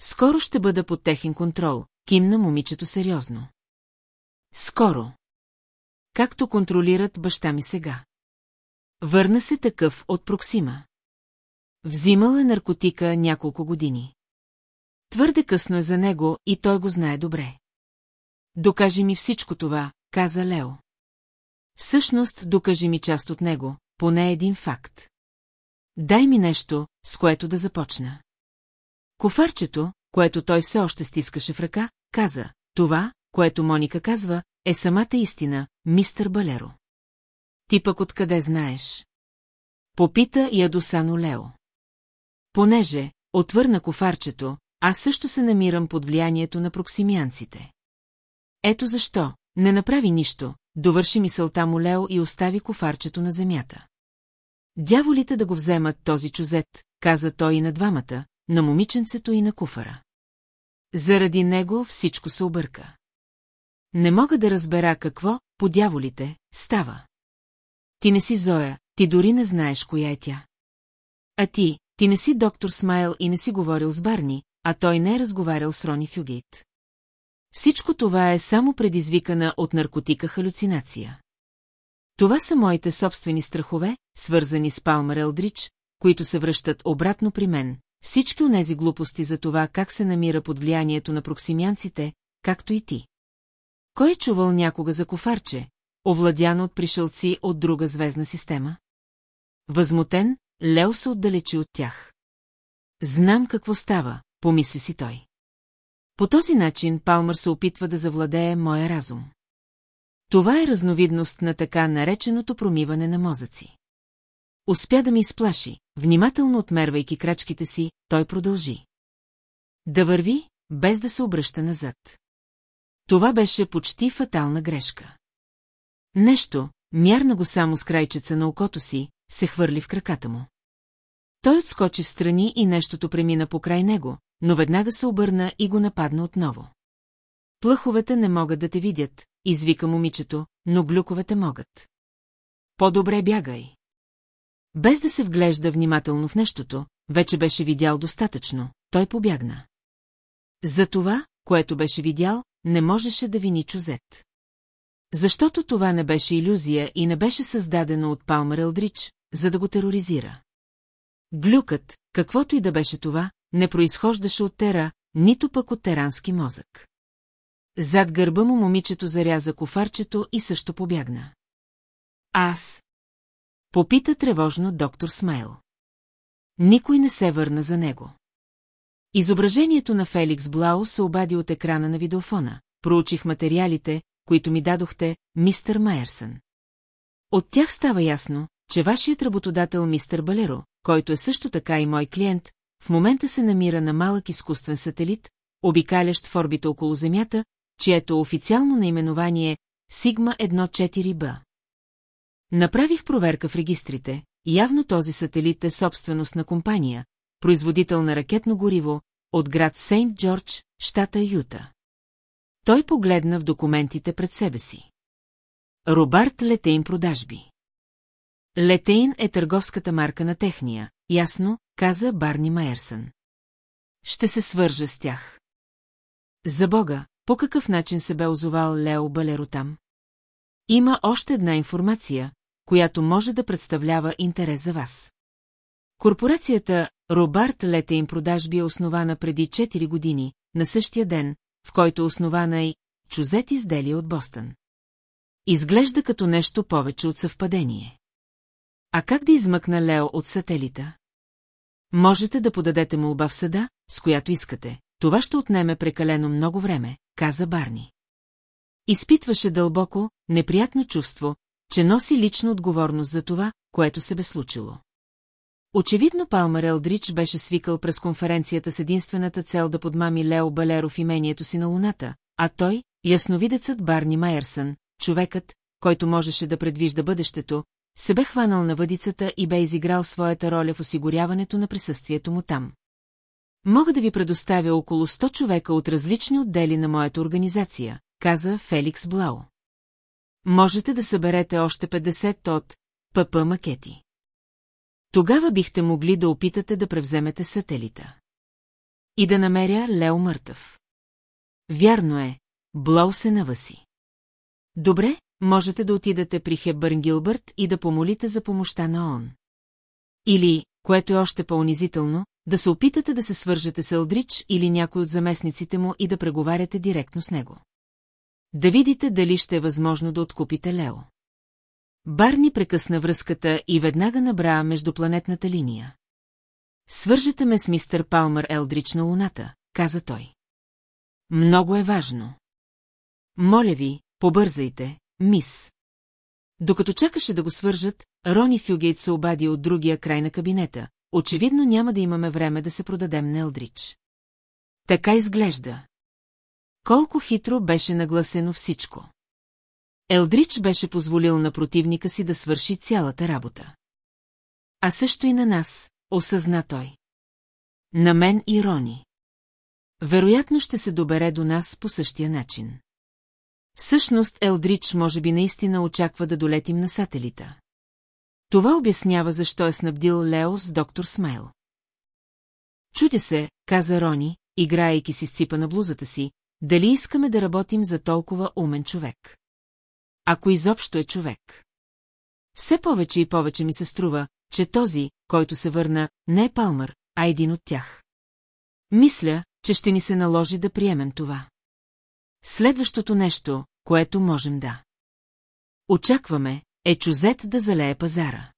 Скоро ще бъда под техен контрол, кимна момичето сериозно. Скоро. Както контролират баща ми сега. Върна се такъв от Проксима. Взимал е наркотика няколко години. Твърде късно е за него и той го знае добре. Докажи ми всичко това, каза Лео. Всъщност, докажи ми част от него, поне един факт. Дай ми нещо, с което да започна. Кофарчето, което той все още стискаше в ръка, каза, това, което Моника казва, е самата истина, мистър Балеро. Ти пък откъде знаеш? Попита ядосано Лео. Понеже, отвърна кофарчето, аз също се намирам под влиянието на проксимианците. Ето защо, не направи нищо, довърши мисълта му Лео и остави кофарчето на земята. Дяволите да го вземат този чузет, каза той и на двамата, на момиченцето и на куфара. Заради него всичко се обърка. не мога да разбера какво, по дяволите, става. Ти не си Зоя, ти дори не знаеш коя е тя. А ти, ти не си доктор Смайл и не си говорил с Барни, а той не е разговарял с Рони Фюгейт. Всичко това е само предизвикана от наркотика халюцинация. Това са моите собствени страхове, свързани с Палмар Елдрич, които се връщат обратно при мен, всички онези глупости за това как се намира под влиянието на проксимянците, както и ти. Кой е чувал някога за кофарче, овладяно от пришелци от друга звездна система? Възмутен, Лео се отдалечи от тях. Знам какво става, помисли си той. По този начин Палмър се опитва да завладее моя разум. Това е разновидност на така нареченото промиване на мозъци. Успя да ми изплаши, внимателно отмервайки крачките си, той продължи. Да върви, без да се обръща назад. Това беше почти фатална грешка. Нещо, мярна го само с крайчеца на окото си, се хвърли в краката му. Той отскочи в страни и нещото премина покрай него, но веднага се обърна и го нападна отново. Плъховете не могат да те видят, извика момичето, но глюковете могат. По-добре бягай. Без да се вглежда внимателно в нещото, вече беше видял достатъчно, той побягна. За това, което беше видял, не можеше да вини Чузет. Защото това не беше иллюзия и не беше създадено от Палмер Елдрич, за да го тероризира. Глюкът, каквото и да беше това, не произхождаше от тера, нито пък от терански мозък. Зад гърба му момичето заряза кофарчето и също побягна. Аз. Попита тревожно доктор Смайл. Никой не се върна за него. Изображението на Феликс Блау се обади от екрана на видеофона. Проучих материалите, които ми дадохте, мистер Майерсън. От тях става ясно, че вашият работодател мистер Балеро, който е също така и мой клиент, в момента се намира на малък изкуствен сателит, обикалящ в орбита около Земята, чието официално наименование е Сигма 14Б. Направих проверка в регистрите, явно този сателит е собственост на компания, производител на ракетно гориво, от град Сейнт Джордж, щата Юта. Той погледна в документите пред себе си. Робарт Летейн продажби. Летейн е търговската марка на техния, ясно, каза Барни Майерсън. Ще се свържа с тях. За Бога, по какъв начин се бе озовал Лео Балеро там? Има още една информация, която може да представлява интерес за вас. Корпорацията Робарт Летейн продажби е основана преди 4 години, на същия ден, в който е основана и Чузет изделия от Бостън. Изглежда като нещо повече от съвпадение. А как да измъкна Лео от сателита? Можете да подадете молба в съда, с която искате. Това ще отнеме прекалено много време, каза Барни. Изпитваше дълбоко, неприятно чувство, че носи лична отговорност за това, което се бе случило. Очевидно Палмер Елдрич беше свикал през конференцията с единствената цел да подмами Лео Балеро в имението си на Луната, а той, ясновидецът Барни Майерсън, човекът, който можеше да предвижда бъдещето, се бе хванал на въдицата и бе изиграл своята роля в осигуряването на присъствието му там. Мога да ви предоставя около 100 човека от различни отдели на моята организация, каза Феликс Блау. Можете да съберете още 50 от ПП макети. Тогава бихте могли да опитате да превземете сателита. И да намеря Лео мъртъв. Вярно е, Блау се навъси. Добре, можете да отидете при Хепбърн Гилбърт и да помолите за помощта на ООН. Или, което е още по-унизително, да се опитате да се свържете с Елдрич или някой от заместниците му и да преговаряте директно с него. Да видите дали ще е възможно да откупите Лео. Барни прекъсна връзката и веднага набра междупланетната линия. Свържете ме с мистер Палмър Елдрич на Луната, каза той. Много е важно. Моля ви, побързайте, мис. Докато чакаше да го свържат, Рони Фюгейт се обади от другия край на кабинета. Очевидно няма да имаме време да се продадем на Елдрич. Така изглежда. Колко хитро беше нагласено всичко. Елдрич беше позволил на противника си да свърши цялата работа. А също и на нас, осъзна той. На мен и Рони. Вероятно ще се добере до нас по същия начин. Всъщност Елдрич може би наистина очаква да долетим на сателита. Това обяснява защо е снабдил Лео с доктор Смайл. Чудя се, каза Рони, играейки си с ципа на блузата си, дали искаме да работим за толкова умен човек. Ако изобщо е човек. Все повече и повече ми се струва, че този, който се върна, не е Палмър, а един от тях. Мисля, че ще ни се наложи да приемем това. Следващото нещо, което можем да. Очакваме, е чузет да залее пазара.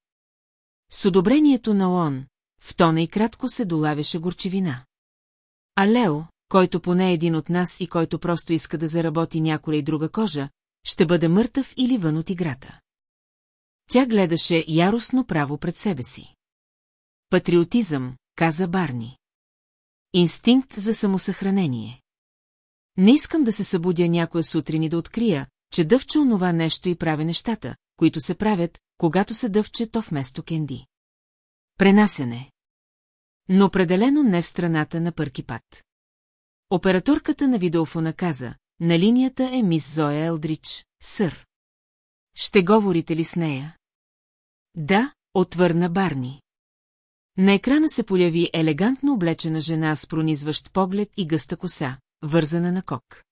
С одобрението на ООН, в тона и кратко се долавяше горчевина. А Лео, който поне един от нас и който просто иска да заработи няколя и друга кожа, ще бъде мъртъв или вън от играта. Тя гледаше яростно право пред себе си. Патриотизъм, каза Барни. Инстинкт за самосъхранение. Не искам да се събудя някоя сутрин и да открия, че дъвче онова нещо и прави нещата, които се правят, когато се дъвче то вместо кенди. Пренасене. Но определено не в страната на Пъркипат. Операторката на видеофона каза, на линията е мис Зоя Елдрич, сър. Ще говорите ли с нея? Да, отвърна Барни. На екрана се появи елегантно облечена жена с пронизващ поглед и гъста коса, вързана на кок.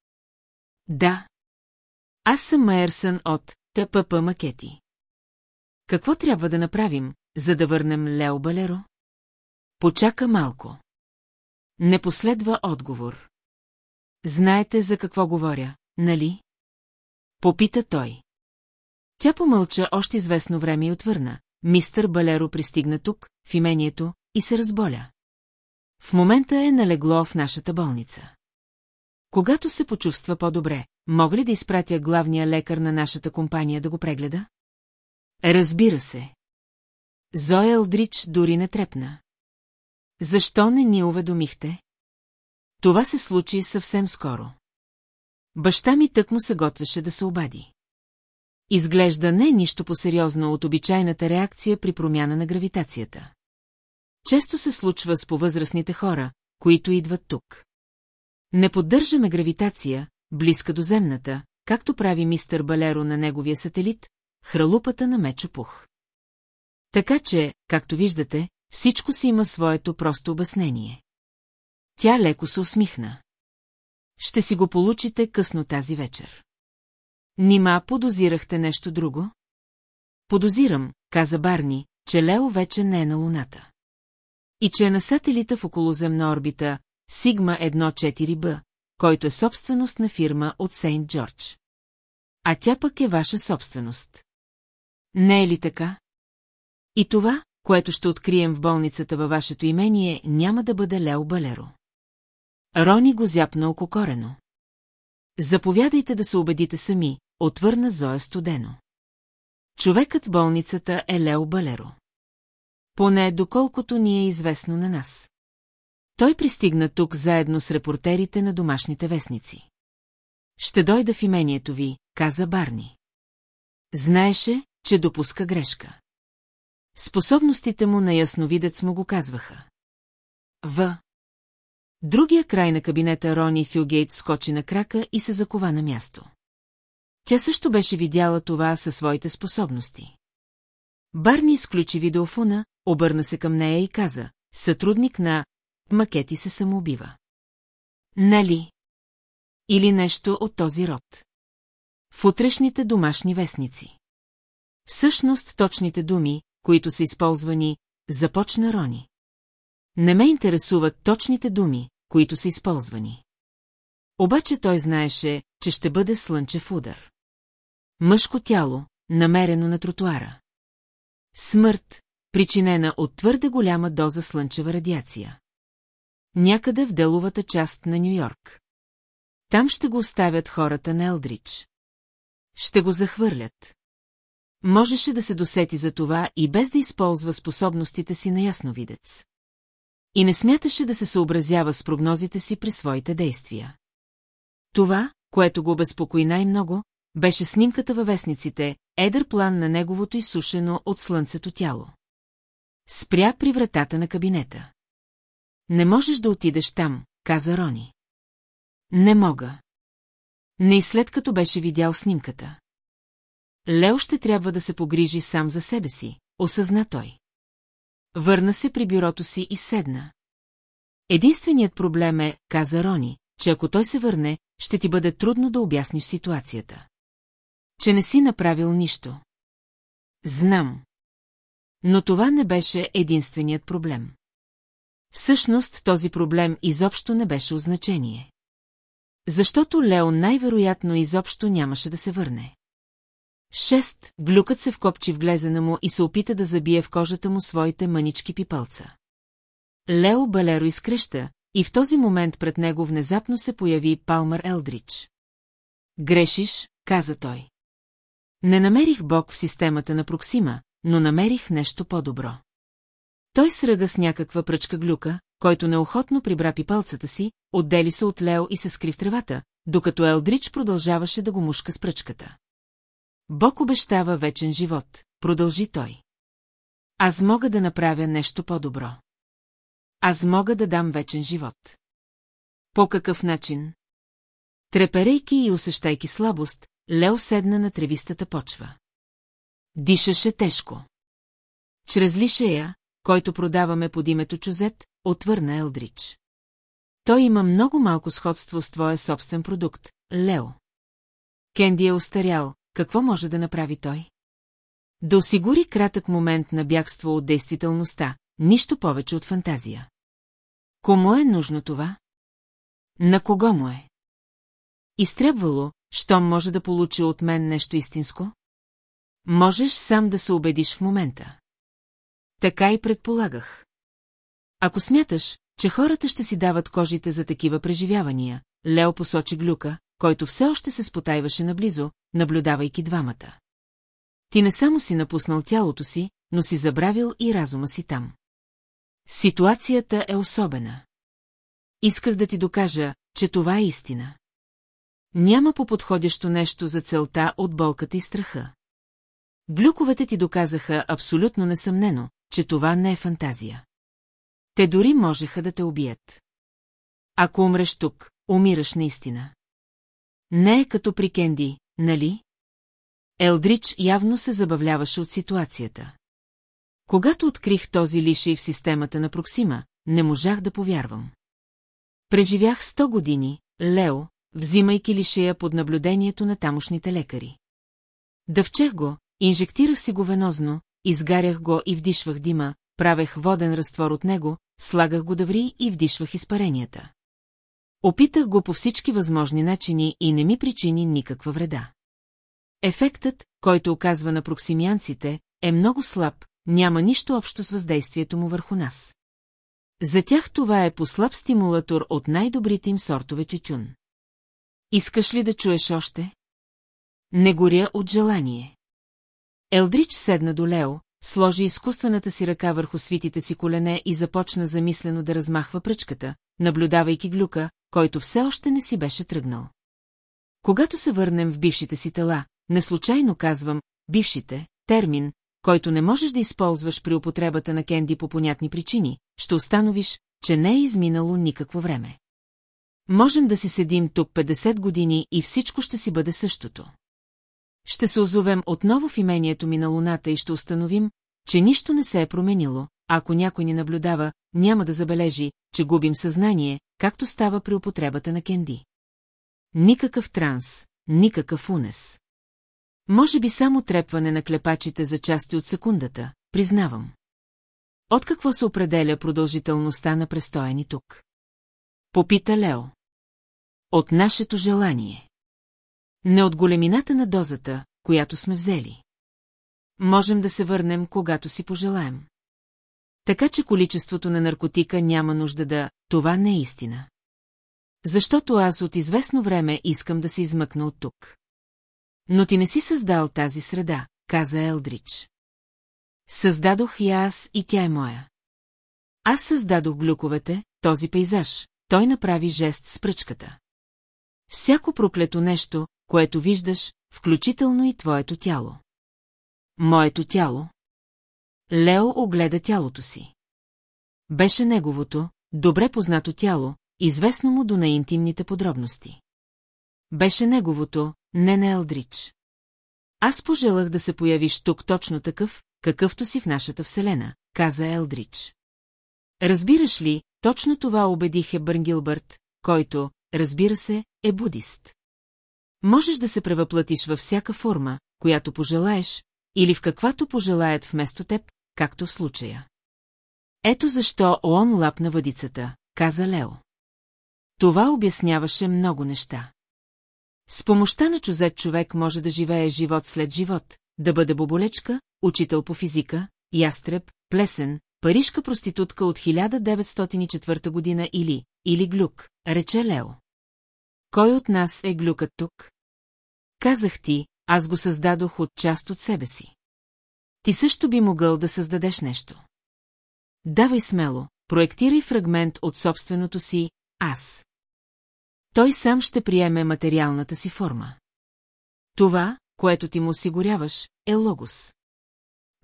Да. Аз съм Майерсън от ТПП Макети. Какво трябва да направим, за да върнем Лео Балеро? Почака малко. Не последва отговор. Знаете за какво говоря, нали? Попита той. Тя помълча още известно време и отвърна. Мистър Балеро пристигна тук, в имението, и се разболя. В момента е налегло в нашата болница. Когато се почувства по-добре, мога ли да изпратя главния лекар на нашата компания да го прегледа? Разбира се. Зоя Елдрич дори не трепна. Защо не ни уведомихте? Това се случи съвсем скоро. Баща ми тък му се готвеше да се обади. Изглежда не нищо по-сериозно от обичайната реакция при промяна на гравитацията. Често се случва с повъзрастните хора, които идват тук. Не поддържаме гравитация, близка до земната, както прави мистър Балеро на неговия сателит, хралупата на Мечопух. Така че, както виждате, всичко си има своето просто обяснение. Тя леко се усмихна. Ще си го получите късно тази вечер. Нима подозирахте нещо друго? Подозирам, каза Барни, че Лео вече не е на Луната. И че е на сателита в околоземна орбита Сигма 1-4Б, който е собственост на фирма от Сейнт Джордж. А тя пък е ваша собственост. Не е ли така? И това, което ще открием в болницата във вашето имение, няма да бъде Лео Балеро. Рони го зяпна ококорено. Заповядайте да се убедите сами, отвърна Зоя студено. Човекът в болницата е Лео Балеро. Поне доколкото ни е известно на нас. Той пристигна тук заедно с репортерите на домашните вестници. Ще дойда в имението ви, каза Барни. Знаеше, че допуска грешка. Способностите му на ясновидец му го казваха. В. Другия край на кабинета Рони Фюгейт скочи на крака и се закова на място. Тя също беше видяла това със своите способности. Барни изключи видеофона, обърна се към нея и каза, сътрудник на Макети се самоубива. Нали? Или нещо от този род. В утрешните домашни вестници. Всъщност точните думи, които са използвани, започна Рони. Не ме интересуват точните думи, които са използвани. Обаче той знаеше, че ще бъде слънчев удар. Мъжко тяло, намерено на тротуара. Смърт, причинена от твърде голяма доза слънчева радиация. Някъде в деловата част на Нью-Йорк. Там ще го оставят хората на Елдрич. Ще го захвърлят. Можеше да се досети за това и без да използва способностите си на ясновидец. И не смяташе да се съобразява с прогнозите си при своите действия. Това, което го безпокои най-много, беше снимката във вестниците, едър план на неговото изсушено от слънцето тяло. Спря при вратата на кабинета. Не можеш да отидеш там, каза Рони. Не мога. Не и след като беше видял снимката. Лео ще трябва да се погрижи сам за себе си, осъзна той. Върна се при бюрото си и седна. Единственият проблем е, каза Рони, че ако той се върне, ще ти бъде трудно да обясниш ситуацията. Че не си направил нищо. Знам. Но това не беше единственият проблем. Всъщност този проблем изобщо не беше означение. Защото Лео най-вероятно изобщо нямаше да се върне. Шест, глюкът се вкопчи в глезена му и се опита да забие в кожата му своите мънички пипалца. Лео Балеро изкреща, и в този момент пред него внезапно се появи Палмър Елдрич. Грешиш, каза той. Не намерих Бог в системата на Проксима, но намерих нещо по-добро. Той сръга с някаква пръчка глюка, който неохотно прибра пипалцата си, отдели се от Лео и се скри в тревата, докато Елдрич продължаваше да го мушка с пръчката. Бог обещава вечен живот, продължи той. Аз мога да направя нещо по-добро. Аз мога да дам вечен живот. По какъв начин? Треперейки и усещайки слабост, Лео седна на тревистата почва. Дишаше тежко. Чрез лишея, който продаваме под името Чузет, отвърна Елдрич. Той има много малко сходство с твоя собствен продукт, Лео. Кенди е устарял, какво може да направи той? Да осигури кратък момент на бягство от действителността, нищо повече от фантазия. Кому е нужно това? На кого му е? Изтребвало, щом може да получи от мен нещо истинско? Можеш сам да се убедиш в момента. Така и предполагах. Ако смяташ, че хората ще си дават кожите за такива преживявания, Лео посочи глюка, който все още се спотайваше наблизо, наблюдавайки двамата. Ти не само си напуснал тялото си, но си забравил и разума си там. Ситуацията е особена. Исках да ти докажа, че това е истина. Няма по-подходящо нещо за целта от болката и страха. Глюковете ти доказаха абсолютно несъмнено, че това не е фантазия. Те дори можеха да те убият. Ако умреш тук, умираш наистина. Не е като при Кенди, нали? Елдрич явно се забавляваше от ситуацията. Когато открих този лиши в системата на Проксима, не можах да повярвам. Преживях сто години, Лео, взимайки лишея под наблюдението на тамошните лекари. Дъвчех го, инжектирах си го венозно, изгарях го и вдишвах дима, правех воден разтвор от него, слагах го да ври и вдишвах изпаренията. Опитах го по всички възможни начини и не ми причини никаква вреда. Ефектът, който оказва на проксимианците, е много слаб, няма нищо общо с въздействието му върху нас. За тях това е послаб стимулатор от най-добрите им сортове тютюн. Искаш ли да чуеш още? Не горя от желание. Елдрич седна до Лео, сложи изкуствената си ръка върху свитите си колене и започна замислено да размахва пръчката, наблюдавайки глюка, който все още не си беше тръгнал. Когато се върнем в бившите си тела, неслучайно казвам «бившите», термин, който не можеш да използваш при употребата на Кенди по понятни причини, ще установиш, че не е изминало никакво време. Можем да си седим тук 50 години и всичко ще си бъде същото. Ще се озовем отново в имението ми на Луната и ще установим, че нищо не се е променило, ако някой ни наблюдава, няма да забележи, че губим съзнание, както става при употребата на Кенди. Никакъв транс, никакъв унес. Може би само трепване на клепачите за части от секундата, признавам. От какво се определя продължителността на престоя ни тук? Попита Лео. От нашето желание. Не от големината на дозата, която сме взели. Можем да се върнем, когато си пожелаем. Така че количеството на наркотика няма нужда да... Това не е истина. Защото аз от известно време искам да се измъкна от тук. Но ти не си създал тази среда, каза Елдрич. Създадох и аз, и тя е моя. Аз създадох глюковете, този пейзаж, той направи жест с пръчката. Всяко проклето нещо, което виждаш, включително и твоето тяло. Моето тяло. Лео огледа тялото си. Беше неговото, добре познато тяло, известно му до наинтимните подробности. беше неговото, не на Елдрич. Аз пожелах да се появиш тук точно такъв, какъвто си в нашата вселена, каза Елдрич. Разбираш ли, точно това убеди Хебърн Гилбърт, който, разбира се, е будист. Можеш да се превъплатиш във всяка форма, която пожелаеш, или в каквато пожелаят вместо теб, както в случая. Ето защо он лапна въдицата, каза Лео. Това обясняваше много неща. С помощта на чузет човек може да живее живот след живот, да бъде боболечка, учител по физика, ястреб, плесен, парижка проститутка от 1904 година или, или глюк, рече Лео. Кой от нас е глюкът тук? Казах ти, аз го създадох от част от себе си. Ти също би могъл да създадеш нещо. Давай смело, проектирай фрагмент от собственото си «аз». Той сам ще приеме материалната си форма. Това, което ти му осигуряваш, е логос.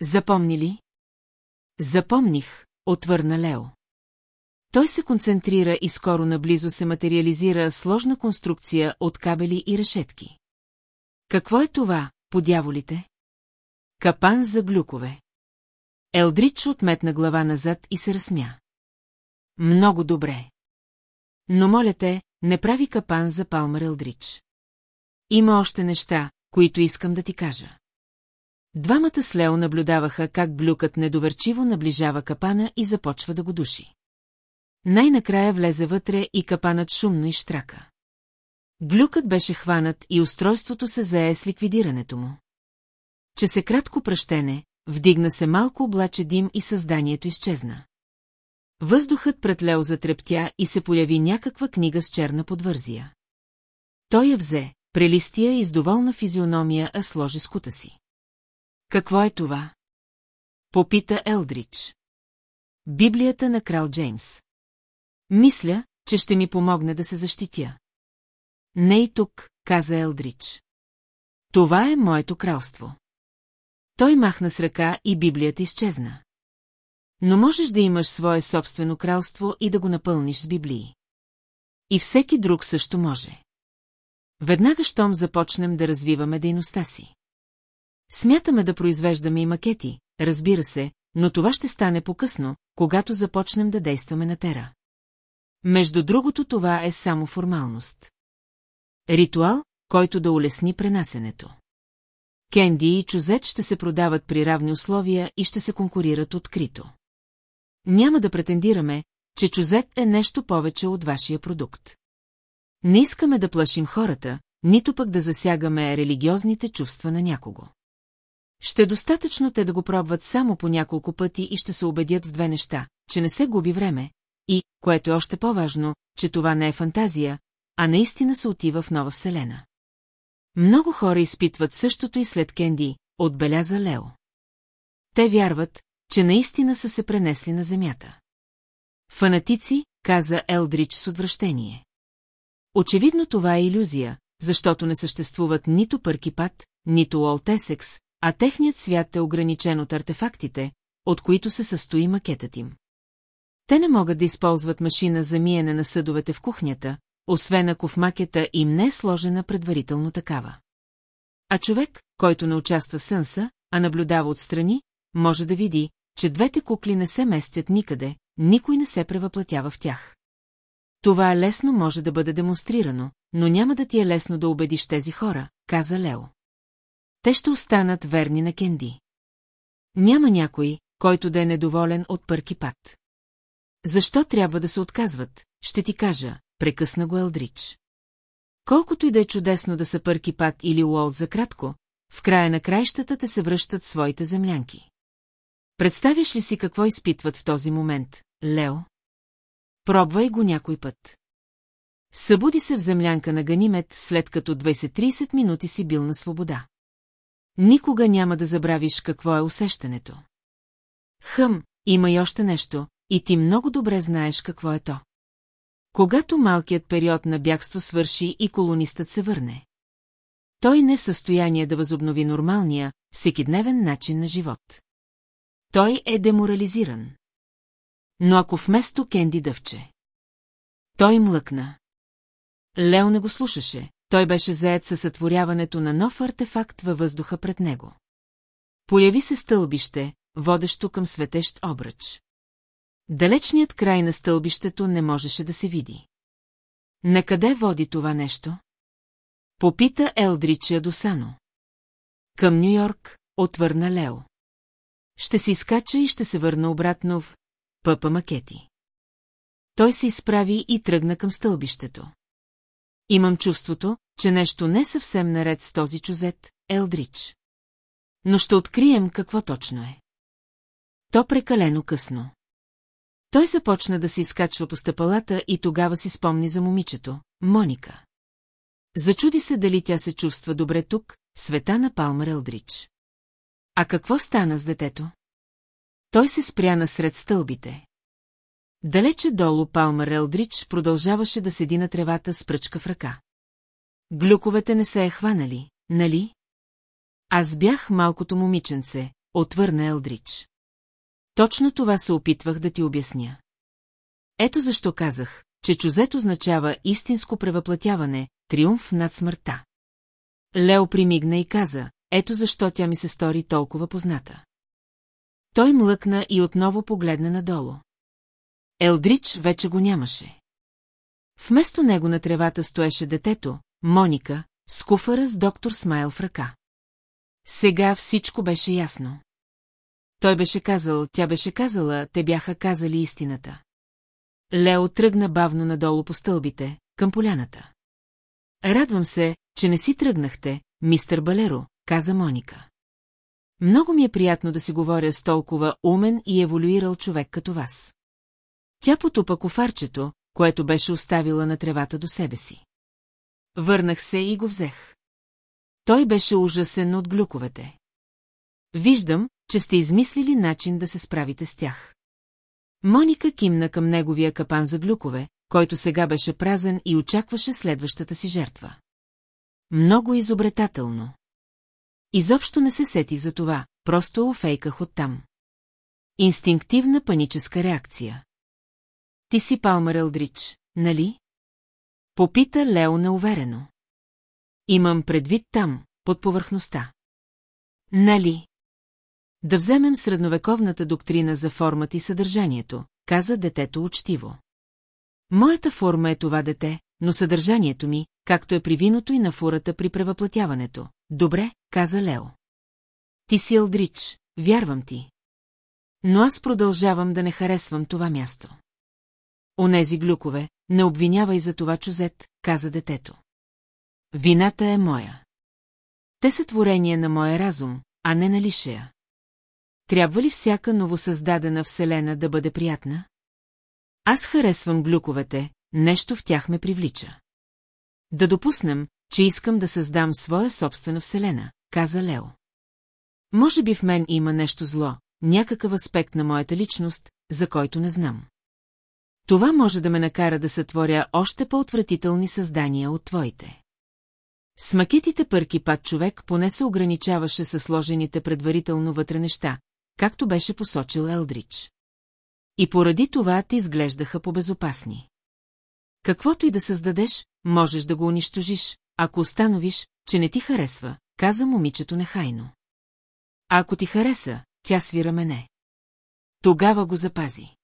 Запомни ли? Запомних, отвърна Лео. Той се концентрира и скоро наблизо се материализира сложна конструкция от кабели и решетки. Какво е това, подяволите? Капан за глюкове. Елдрич отметна глава назад и се разсмя. Много добре. Но моля те, не прави капан за Палмар Елдрич. Има още неща, които искам да ти кажа. Двамата с Лео наблюдаваха как глюкът недоверчиво наближава капана и започва да го души. Най-накрая влезе вътре и капанът шумно изштрака. Глюкът беше хванат и устройството се зае с ликвидирането му. Че се кратко пръщене, вдигна се малко облаче дим и създанието изчезна. Въздухът пред Лео затрептя и се появи някаква книга с черна подвързия. Той я взе, прелистия и с доволна физиономия, а сложи с кута си. Какво е това? Попита Елдрич. Библията на крал Джеймс. Мисля, че ще ми помогне да се защитя. Не и тук, каза Елдрич. Това е моето кралство. Той махна с ръка и Библията изчезна. Но можеш да имаш свое собствено кралство и да го напълниш с Библии. И всеки друг също може. Веднага щом започнем да развиваме дейността си. Смятаме да произвеждаме и макети, разбира се, но това ще стане по-късно, когато започнем да действаме на тера. Между другото това е само формалност. Ритуал, който да улесни пренасенето. Кенди и Чузет ще се продават при равни условия и ще се конкурират открито. Няма да претендираме, че Чузет е нещо повече от вашия продукт. Не искаме да плашим хората, нито пък да засягаме религиозните чувства на някого. Ще е достатъчно те да го пробват само по няколко пъти и ще се убедят в две неща, че не се губи време и, което е още по-важно, че това не е фантазия, а наистина се отива в нова вселена. Много хора изпитват същото и след Кенди, отбеляза Лео. Те вярват, че наистина са се пренесли на земята. Фанатици, каза Елдрич с отвращение. Очевидно това е иллюзия, защото не съществуват нито Пъркипат, нито Олтесекс, а техният свят е ограничен от артефактите, от които се състои макетът им. Те не могат да използват машина за миене на съдовете в кухнята, освен ако в макета им не е сложена предварително такава. А човек, който не участва в сънса, а наблюдава отстрани, може да види, че двете кукли не се местят никъде, никой не се превъплатява в тях. Това лесно може да бъде демонстрирано, но няма да ти е лесно да убедиш тези хора, каза Лео. Те ще останат верни на Кенди. Няма някой, който да е недоволен от пърки пат. Защо трябва да се отказват, ще ти кажа, прекъсна го Елдрич. Колкото и да е чудесно да са пърки пат или Уолт за кратко, в края на краищата те се връщат своите землянки. Представяш ли си какво изпитват в този момент, Лео? Пробвай го някой път. Събуди се в землянка на Ганимет, след като 20-30 минути си бил на свобода. Никога няма да забравиш какво е усещането. Хъм, има и още нещо, и ти много добре знаеш какво е то. Когато малкият период на бягство свърши и колонистът се върне. Той не е в състояние да възобнови нормалния, всекидневен начин на живот. Той е деморализиран. Но ако вместо Кенди дъвче. Той млъкна. Лео не го слушаше, той беше заед със сътворяването на нов артефакт във въздуха пред него. Появи се стълбище, водещо към светещ обръч. Далечният край на стълбището не можеше да се види. Накъде води това нещо? Попита Елдрича Досано. Към Нью-Йорк, отвърна Лео. Ще се изкача и ще се върна обратно в Пъпа Макети. Той се изправи и тръгна към стълбището. Имам чувството, че нещо не съвсем наред с този чузет, Елдрич. Но ще открием какво точно е. То прекалено късно. Той започна да се изкачва по стъпалата и тогава си спомни за момичето, Моника. Зачуди се дали тя се чувства добре тук, света на Палмер Елдрич. А какво стана с детето? Той се спря насред стълбите. Далече долу Палмер Елдрич продължаваше да седи на тревата с пръчка в ръка. Глюковете не се е хванали, нали? Аз бях малкото момиченце, отвърна Елдрич. Точно това се опитвах да ти обясня. Ето защо казах, че чузет означава истинско превъплатяване, триумф над смъртта. Лео примигна и каза, ето защо тя ми се стори толкова позната. Той млъкна и отново погледна надолу. Елдрич вече го нямаше. Вместо него на тревата стоеше детето, Моника, с куфара с доктор Смайл в ръка. Сега всичко беше ясно. Той беше казал, тя беше казала, те бяха казали истината. Лео тръгна бавно надолу по стълбите, към поляната. Радвам се, че не си тръгнахте, мистер Балеро, каза Моника. Много ми е приятно да си говоря с толкова умен и еволюирал човек като вас. Тя потупа кофарчето, което беше оставила на тревата до себе си. Върнах се и го взех. Той беше ужасен от глюковете. Виждам, че сте измислили начин да се справите с тях. Моника кимна към неговия капан за глюкове, който сега беше празен и очакваше следващата си жертва. Много изобретателно. Изобщо не се сетих за това, просто офейках оттам. Инстинктивна паническа реакция. Ти си Палмар Елдрич, нали? Попита Лео неуверено. Имам предвид там, под повърхността. Нали? Да вземем средновековната доктрина за формата и съдържанието, каза детето учтиво. Моята форма е това дете, но съдържанието ми, както е при виното и на фурата при превъплатяването. Добре, каза Лео. Ти си Елдрич, вярвам ти. Но аз продължавам да не харесвам това място. Онези глюкове, не обвинявай за това чузет, каза детето. Вината е моя. Те са творение на моя разум, а не на лишея. Трябва ли всяка новосъздадена вселена да бъде приятна? Аз харесвам глюковете, нещо в тях ме привлича. Да допуснем, че искам да създам своя собствена вселена, каза Лео. Може би в мен има нещо зло, някакъв аспект на моята личност, за който не знам. Това може да ме накара да сътворя още по-отвратителни създания от твоите. С макетите пърки пак човек поне се ограничаваше със сложените предварително вътре неща, както беше посочил Елдрич. И поради това ти изглеждаха по-безопасни. Каквото и да създадеш, можеш да го унищожиш, ако установиш, че не ти харесва, каза момичето нехайно. А ако ти хареса, тя свира мене. Тогава го запази.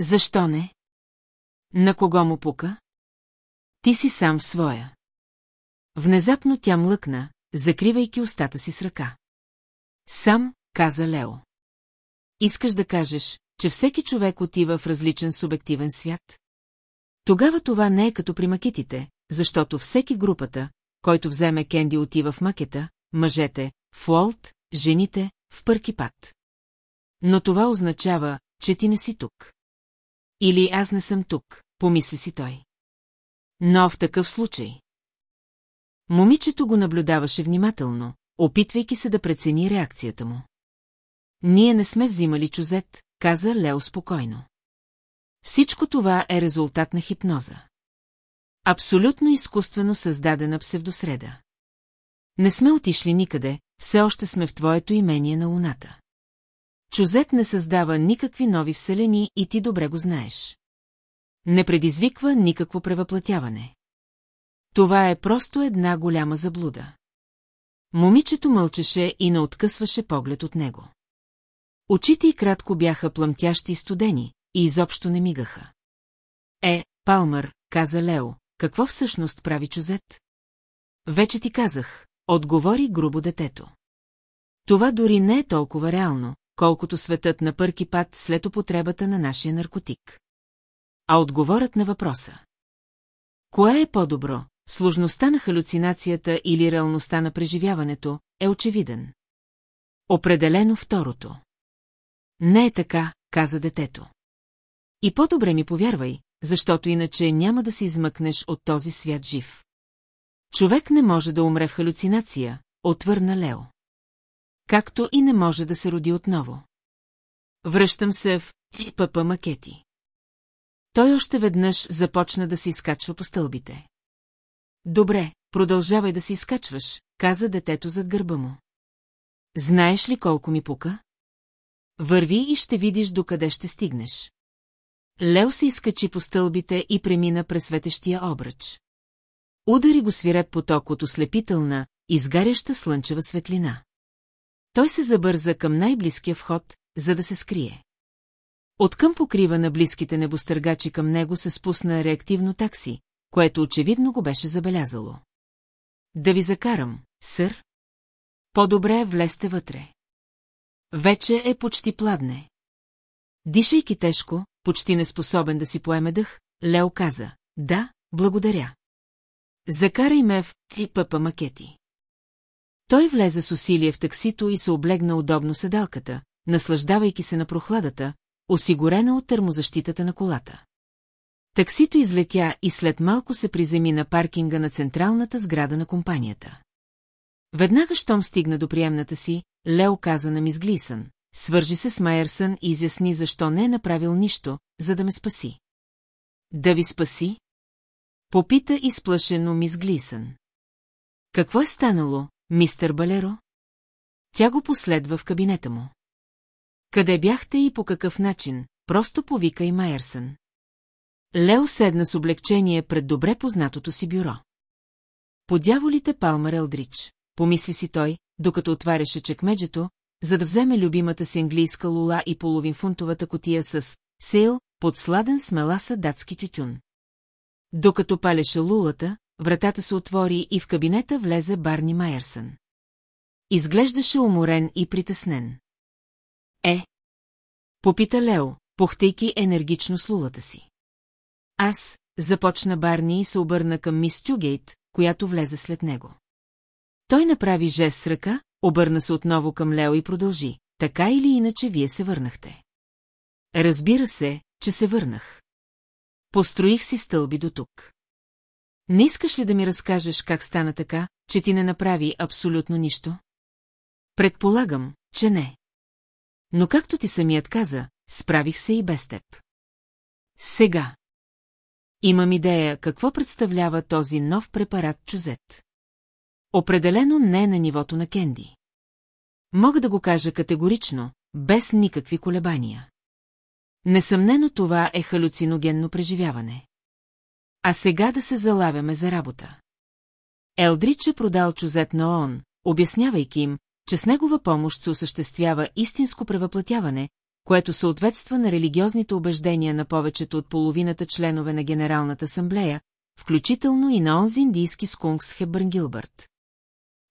Защо не? На кого му пука? Ти си сам в своя. Внезапно тя млъкна, закривайки устата си с ръка. Сам, каза Лео. Искаш да кажеш, че всеки човек отива в различен субективен свят? Тогава това не е като при макетите, защото всеки групата, който вземе Кенди отива в макета, мъжете, в Уолт, жените, в Пъркипат. Но това означава, че ти не си тук. Или аз не съм тук, помисли си той. Но в такъв случай. Момичето го наблюдаваше внимателно, опитвайки се да прецени реакцията му. Ние не сме взимали чузет, каза Лео спокойно. Всичко това е резултат на хипноза. Абсолютно изкуствено създадена псевдосреда. Не сме отишли никъде, все още сме в твоето имение на Луната. Чузет не създава никакви нови вселени и ти добре го знаеш. Не предизвиква никакво превъплатяване. Това е просто една голяма заблуда. Момичето мълчеше и не откъсваше поглед от него. Очите й кратко бяха плъмтящи и студени, и изобщо не мигаха. Е, Палмър, каза Лео, какво всъщност прави чузет? Вече ти казах, отговори грубо детето. Това дори не е толкова реално, колкото светът на пърки пат след употребата на нашия наркотик. А отговорът на въпроса. Кое е по-добро, сложността на халюцинацията или реалността на преживяването, е очевиден. Определено второто. Не е така, каза детето. И по-добре ми повярвай, защото иначе няма да се измъкнеш от този свят жив. Човек не може да умре в халюцинация, отвърна Лео. Както и не може да се роди отново. Връщам се в ПП макети. Той още веднъж започна да се изкачва по стълбите. Добре, продължавай да се изкачваш, каза детето зад гърба му. Знаеш ли колко ми пука? Върви и ще видиш докъде ще стигнеш. Лео се изкачи по стълбите и премина през светещия обръч. Удари го свиреп поток от ослепителна, изгаряща слънчева светлина. Той се забърза към най-близкия вход, за да се скрие. Откъм покрива на близките небостъргачи към него се спусна реактивно такси, което очевидно го беше забелязало. Да ви закарам, сър? По-добре влезте вътре. Вече е почти пладне. Дишайки тежко, почти неспособен да си поеме дъх, Лео каза, да, благодаря. Закарай ме в пъпа макети. Той влезе с усилие в таксито и се облегна удобно седалката, наслаждавайки се на прохладата, осигурена от термозащитата на колата. Таксито излетя и след малко се приземи на паркинга на централната сграда на компанията. Веднага, щом стигна до приемната си, Лео каза на мис Глисън, свържи се с Майерсън и изясни защо не е направил нищо, за да ме спаси. Да ви спаси? Попита изплашено мис Глисън. Какво е станало, мистер Балеро? Тя го последва в кабинета му. Къде бяхте и по какъв начин? Просто повика и Майерсън. Лео седна с облегчение пред добре познатото си бюро. Подяволите Палмар Елдрич, помисли си той, докато отваряше чекмеджето, за да вземе любимата си английска лула и половинфунтовата котия с сейл под сладен смеласа датски тютюн. Докато палеше лулата, вратата се отвори и в кабинета влезе Барни Майерсън. Изглеждаше уморен и притеснен. Е? Попита Лео, похтейки енергично с лулата си. Аз, започна Барни и се обърна към мис Тюгейт, която влезе след него. Той направи жест с ръка, обърна се отново към Лео и продължи. Така или иначе вие се върнахте. Разбира се, че се върнах. Построих си стълби до тук. Не искаш ли да ми разкажеш как стана така, че ти не направи абсолютно нищо? Предполагам, че не. Но както ти самият каза, справих се и без теб. Сега. Имам идея какво представлява този нов препарат чузет. Определено не е на нивото на Кенди. Мога да го кажа категорично, без никакви колебания. Несъмнено това е халюциногенно преживяване. А сега да се залавяме за работа. Елдрич е продал чузет на ООН, обяснявайки им, че с негова помощ се осъществява истинско превъплатяване, което съответства на религиозните убеждения на повечето от половината членове на Генералната асамблея, включително и на онзи индийски скункс Хебърн Гилбърт.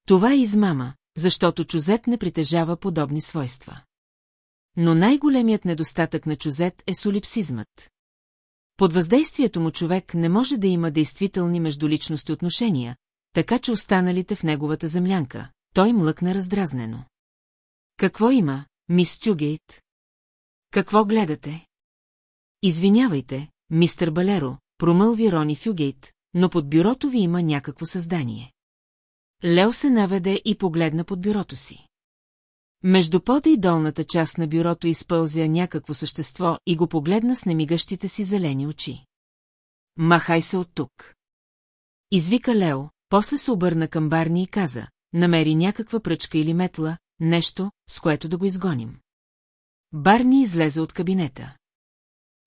Това е измама, защото чузет не притежава подобни свойства. Но най-големият недостатък на чузет е солипсизмът. Под въздействието му човек не може да има действителни междуличности отношения, така че останалите в неговата землянка. Той млъкна раздразнено. Какво има, мис Чугейт? Какво гледате? Извинявайте, мистер Балеро, промълви Рони Фюгейт, но под бюрото ви има някакво създание. Лео се наведе и погледна под бюрото си. Между пода и долната част на бюрото изпълзя някакво същество и го погледна с немигащите си зелени очи. Махай се от тук. Извика Лео, после се обърна към Барни и каза, намери някаква пръчка или метла, нещо, с което да го изгоним. Барни излезе от кабинета.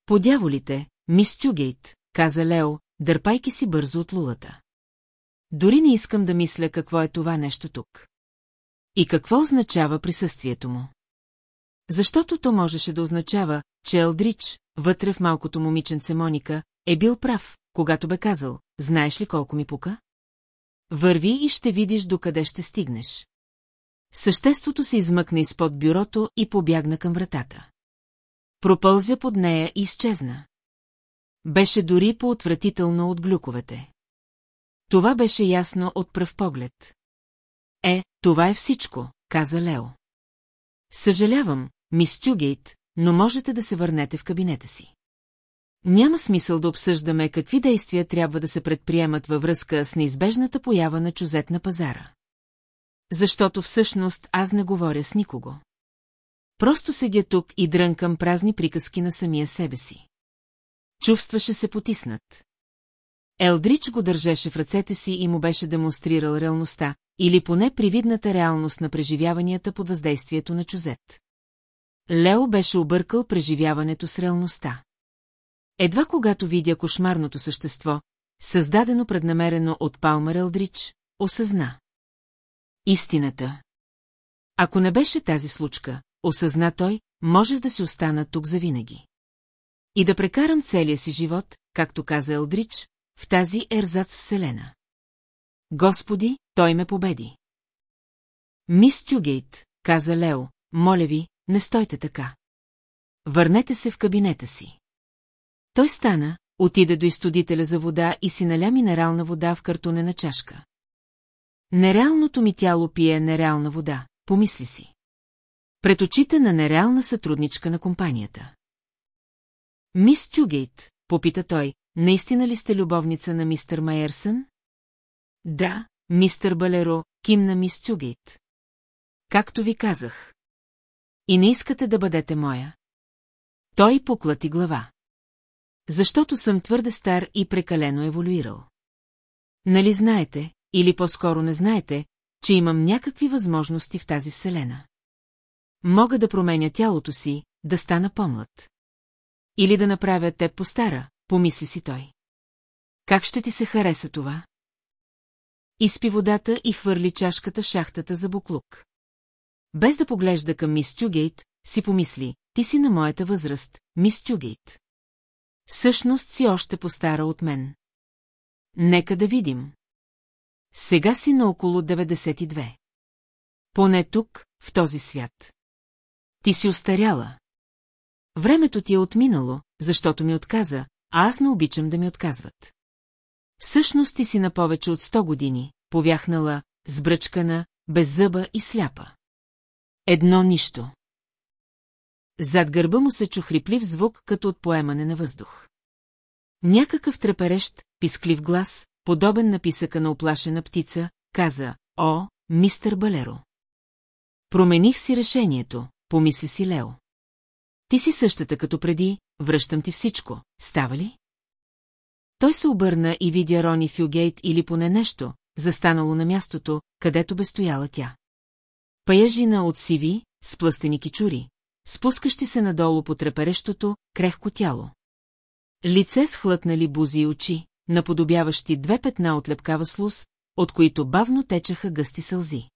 Подяволите, мис Тюгейт, каза Лео, дърпайки си бързо от лулата. Дори не искам да мисля какво е това нещо тук. И какво означава присъствието му? Защото то можеше да означава, че Елдрич, вътре в малкото момиченце Моника, е бил прав, когато бе казал, знаеш ли колко ми пука? Върви и ще видиш докъде ще стигнеш. Съществото се измъкна изпод бюрото и побягна към вратата. Пропълзя под нея и изчезна. Беше дори по-отвратително от глюковете. Това беше ясно от пръв поглед. Е, това е всичко, каза Лео. Съжалявам, мис Тюгейт, но можете да се върнете в кабинета си. Няма смисъл да обсъждаме какви действия трябва да се предприемат във връзка с неизбежната поява на чузет на пазара. Защото всъщност аз не говоря с никого. Просто седя тук и дрънкам празни приказки на самия себе си. Чувстваше се потиснат. Елдрич го държеше в ръцете си и му беше демонстрирал реалността, или поне привидната реалност на преживяванията под въздействието на чузет. Лео беше объркал преживяването с реалността. Едва когато видя кошмарното същество, създадено преднамерено от Палмер Елдрич, осъзна. Истината. Ако не беше тази случка, осъзна той, можех да си остана тук завинаги. И да прекарам целия си живот, както каза Елдрич, в тази ерзац вселена. Господи, той ме победи. Мис Тюгейт, каза Лео, моля ви, не стойте така. Върнете се в кабинета си. Той стана, отида до изтодителя за вода и си наля минерална вода в картонена чашка. Нереалното ми тяло пие нереална вода, помисли си. Пред очите на нереална сътрудничка на компанията. Мис Тюгейт, попита той, наистина ли сте любовница на мистер Майерсън? Да, мистер Балеро, кимна мис Тюгейт. Както ви казах. И не искате да бъдете моя. Той поклати глава. Защото съм твърде стар и прекалено еволюирал. Нали знаете, или по-скоро не знаете, че имам някакви възможности в тази вселена. Мога да променя тялото си, да стана по-млад. Или да направя теб по-стара, помисли си той. Как ще ти се хареса това? Изпи водата и хвърли чашката в шахтата за буклук. Без да поглежда към мис Тюгейт, си помисли, ти си на моята възраст, мис Тюгейт. Всъщност си още постара от мен. Нека да видим. Сега си на около 92. Поне тук, в този свят. Ти си устаряла. Времето ти е отминало, защото ми отказа, а аз не обичам да ми отказват. Всъщност ти си на повече от 100 години, повяхнала, сбръчкана, без зъба и сляпа. Едно нищо. Зад гърба му се чу хриплив звук, като от поемане на въздух. Някакъв треперещ, писклив глас, подобен на писъка на оплашена птица, каза, «О, мистер Балеро!» Промених си решението, помисли си Лео. Ти си същата като преди, връщам ти всичко, става ли? Той се обърна и видя Рони Фюгейт или поне нещо, застанало на мястото, където бе стояла тя. Паяжина от сиви, с плъстени кичури, спускащи се надолу по треперещото, крехко тяло. Лице с хлътнали бузи и очи, наподобяващи две петна от лепкава слуз, от които бавно течаха гъсти сълзи.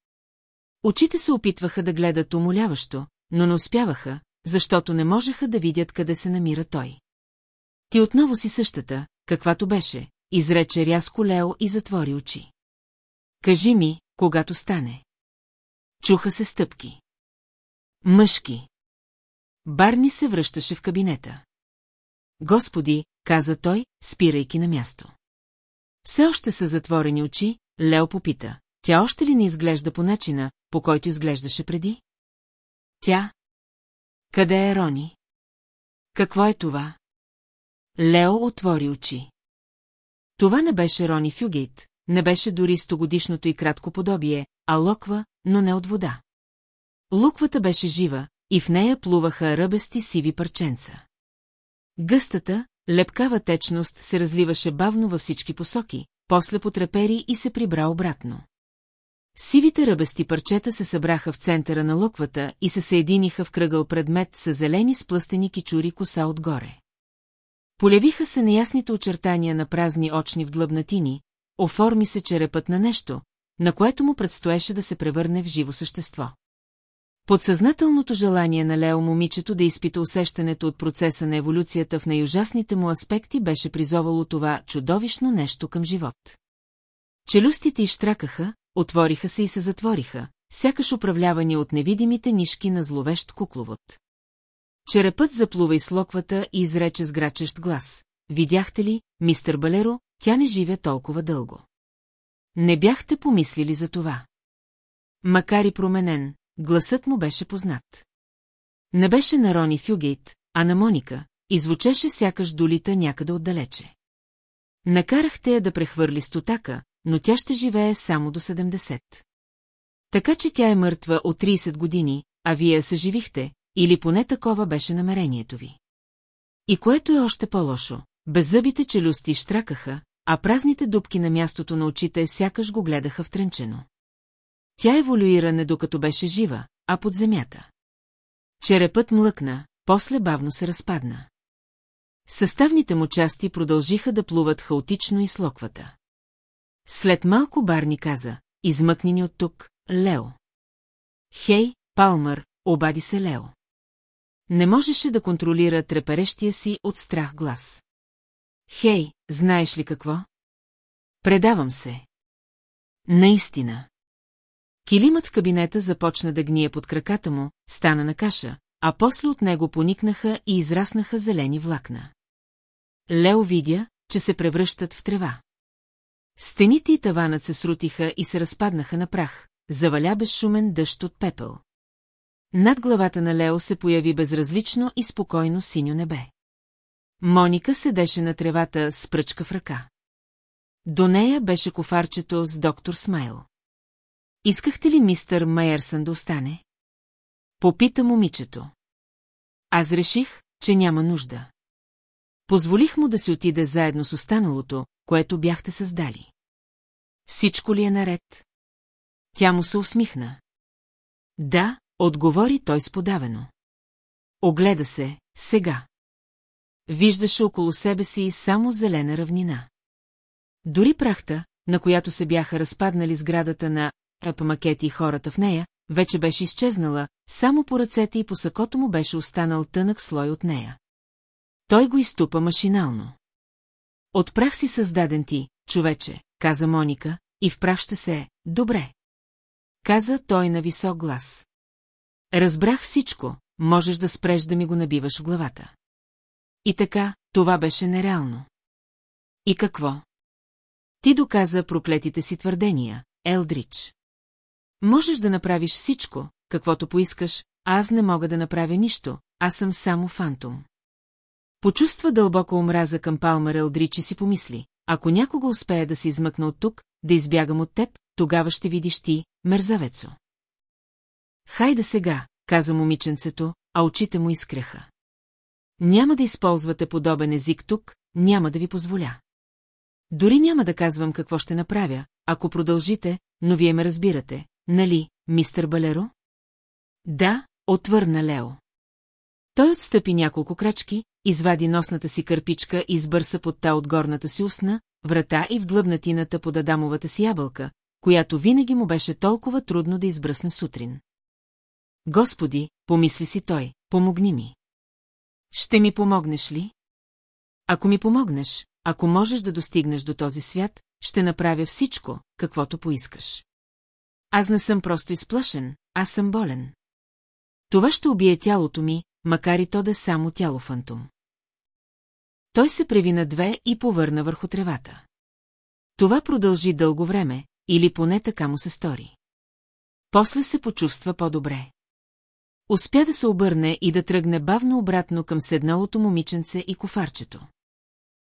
Очите се опитваха да гледат умоляващо, но не успяваха, защото не можеха да видят къде се намира той. Ти отново си същата, каквато беше, изрече рязко Лео и затвори очи. Кажи ми, когато стане. Чуха се стъпки. Мъжки. Барни се връщаше в кабинета. Господи, каза той, спирайки на място. Все още са затворени очи, Лео попита. Тя още ли не изглежда по начина, по който изглеждаше преди? Тя? Къде е Рони? Какво е това? Лео отвори очи. Това не беше Рони Фюгейт, не беше дори стогодишното и кратко подобие, а локва, но не от вода. Луквата беше жива, и в нея плуваха ръбести сиви парченца. Гъстата, лепкава течност се разливаше бавно във всички посоки, после потрепери и се прибра обратно. Сивите ръбести парчета се събраха в центъра на локвата и се съединиха в кръгъл предмет с зелени сплъстени кичури коса отгоре. Полявиха се неясните очертания на празни очни в длъбнатини, оформи се черепът на нещо, на което му предстоеше да се превърне в живо същество. Подсъзнателното желание на Лео момичето да изпита усещането от процеса на еволюцията в най-ужасните му аспекти беше призовало това чудовищно нещо към живот. Челюстите изштракаха, отвориха се и се затвориха, сякаш управлявани от невидимите нишки на зловещ кукловод. Черепът заплува из локвата и изрече с грачещ глас. Видяхте ли, мистер Балеро, тя не живе толкова дълго. Не бяхте помислили за това. Макар и променен, гласът му беше познат. Не беше на Рони Фюгейт, а на Моника, и звучеше сякаш долита някъде отдалече. Накарахте я да прехвърли стотака, но тя ще живее само до 70. Така че тя е мъртва от 30 години, а вие я съживихте, или поне такова беше намерението ви. И което е още по-лошо, беззъбите челюсти штракаха, а празните дубки на мястото на очите сякаш го гледаха втренчено. Тя еволюира не докато беше жива, а под земята. Черепът млъкна, после бавно се разпадна. Съставните му части продължиха да плуват хаотично и слоквата. След малко Барни каза, измъкни ни от тук, Лео. Хей, Палмър, обади се Лео. Не можеше да контролира треперещия си от страх глас. Хей, знаеш ли какво? Предавам се. Наистина. Килимът в кабинета започна да гние под краката му, стана на каша, а после от него поникнаха и израснаха зелени влакна. Лео видя, че се превръщат в трева. Стените и таванът се срутиха и се разпаднаха на прах, заваля безшумен дъжд от пепел. Над главата на Лео се появи безразлично и спокойно синьо небе. Моника седеше на тревата с пръчка в ръка. До нея беше кофарчето с доктор Смайл. Искахте ли мистър Майерсън да остане? Попита момичето. Аз реших, че няма нужда. Позволих му да си отиде заедно с останалото, което бяхте създали. Всичко ли е наред? Тя му се усмихна. Да, отговори той сподавено. Огледа се, сега. Виждаше около себе си само зелена равнина. Дори прахта, на която се бяха разпаднали сградата на Апамакети и хората в нея, вече беше изчезнала, само по ръцете и по сакото му беше останал тънък слой от нея. Той го изтупа машинално. От прах си създаден ти, човече, каза Моника, и в прах ще се, добре. Каза той на висок глас. Разбрах всичко, можеш да спреш да ми го набиваш в главата. И така, това беше нереално. И какво? Ти доказа проклетите си твърдения, Елдрич. Можеш да направиш всичко, каквото поискаш, аз не мога да направя нищо, аз съм само фантом. Почувства дълбоко омраза към Палмер Елдрич и си помисли, ако някога успее да се измъкна от тук, да избягам от теб, тогава ще видиш ти, мерзавецо. Хайде сега, каза момиченцето, а очите му изкреха. Няма да използвате подобен език тук, няма да ви позволя. Дори няма да казвам какво ще направя, ако продължите, но вие ме разбирате, нали, мистер Балеро? Да, отвърна Лео. Той отстъпи няколко крачки, извади носната си кърпичка и избърса под та от горната си устна, врата и в длъбнатината под Адамовата си ябълка, която винаги му беше толкова трудно да избръсне сутрин. Господи, помисли си той, помогни ми. Ще ми помогнеш ли? Ако ми помогнеш, ако можеш да достигнеш до този свят, ще направя всичко, каквото поискаш. Аз не съм просто изплашен, аз съм болен. Това ще убие тялото ми, макар и то да е само тяло фантом. Той се преви на две и повърна върху тревата. Това продължи дълго време, или поне така му се стори. После се почувства по-добре. Успя да се обърне и да тръгне бавно обратно към седналото момиченце и кофарчето.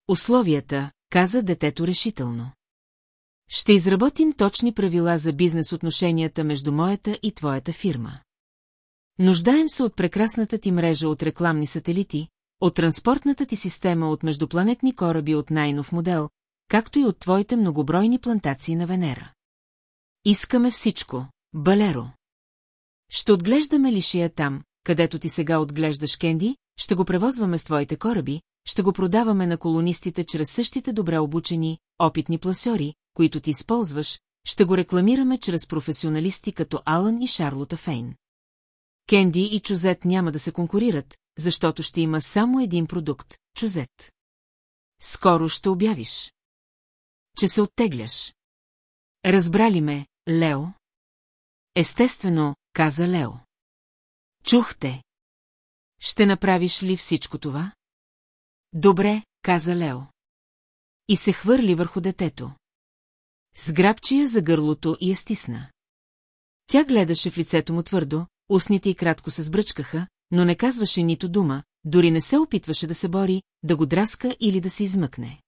Условията, каза детето решително. Ще изработим точни правила за бизнес отношенията между моята и твоята фирма. Нуждаем се от прекрасната ти мрежа от рекламни сателити, от транспортната ти система от междупланетни кораби от най-нов модел, както и от твоите многобройни плантации на Венера. Искаме всичко, Балеро. Ще отглеждаме лишия там, където ти сега отглеждаш Кенди, ще го превозваме с твоите кораби, ще го продаваме на колонистите чрез същите добре обучени, опитни пласьори, които ти използваш, ще го рекламираме чрез професионалисти като Алън и Шарлота Фейн. Кенди и Чузет няма да се конкурират, защото ще има само един продукт – Чузет. Скоро ще обявиш. Че се оттегляш. Разбрали ме, Лео? Естествено, каза Лео. Чухте. Ще направиш ли всичко това? Добре, каза Лео. И се хвърли върху детето. Сграбчи я за гърлото и я стисна. Тя гледаше в лицето му твърдо, устните й кратко се сбръчкаха, но не казваше нито дума, дори не се опитваше да се бори, да го драска или да се измъкне.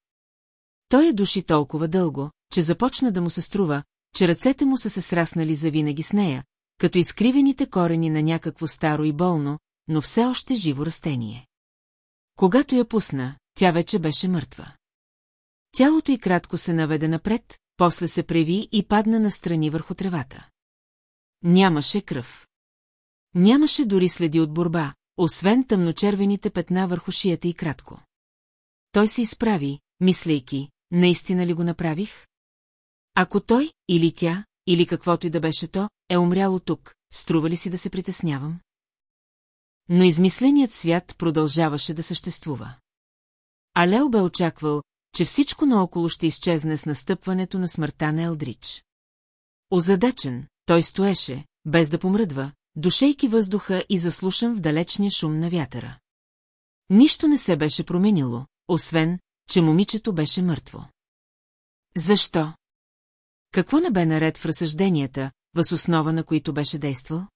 Той е души толкова дълго, че започна да му се струва, че ръцете му са се сраснали завинаги с нея, като изкривените корени на някакво старо и болно, но все още живо растение. Когато я пусна, тя вече беше мъртва. Тялото й кратко се наведе напред, после се преви и падна настрани върху тревата. Нямаше кръв. Нямаше дори следи от борба, освен тъмночервените петна върху шията и кратко. Той се изправи, мислейки, наистина ли го направих? Ако той, или тя, или каквото и да беше то, е умряло тук, струва ли си да се притеснявам? Но измисленият свят продължаваше да съществува. А Лео бе очаквал, че всичко наоколо ще изчезне с настъпването на смъртта на Елдрич. Озадачен, той стоеше, без да помръдва, душейки въздуха и заслушан в далечния шум на вятъра. Нищо не се беше променило, освен, че момичето беше мъртво. Защо? Какво не бе наред в разсъжденията, въз основа на които беше действал?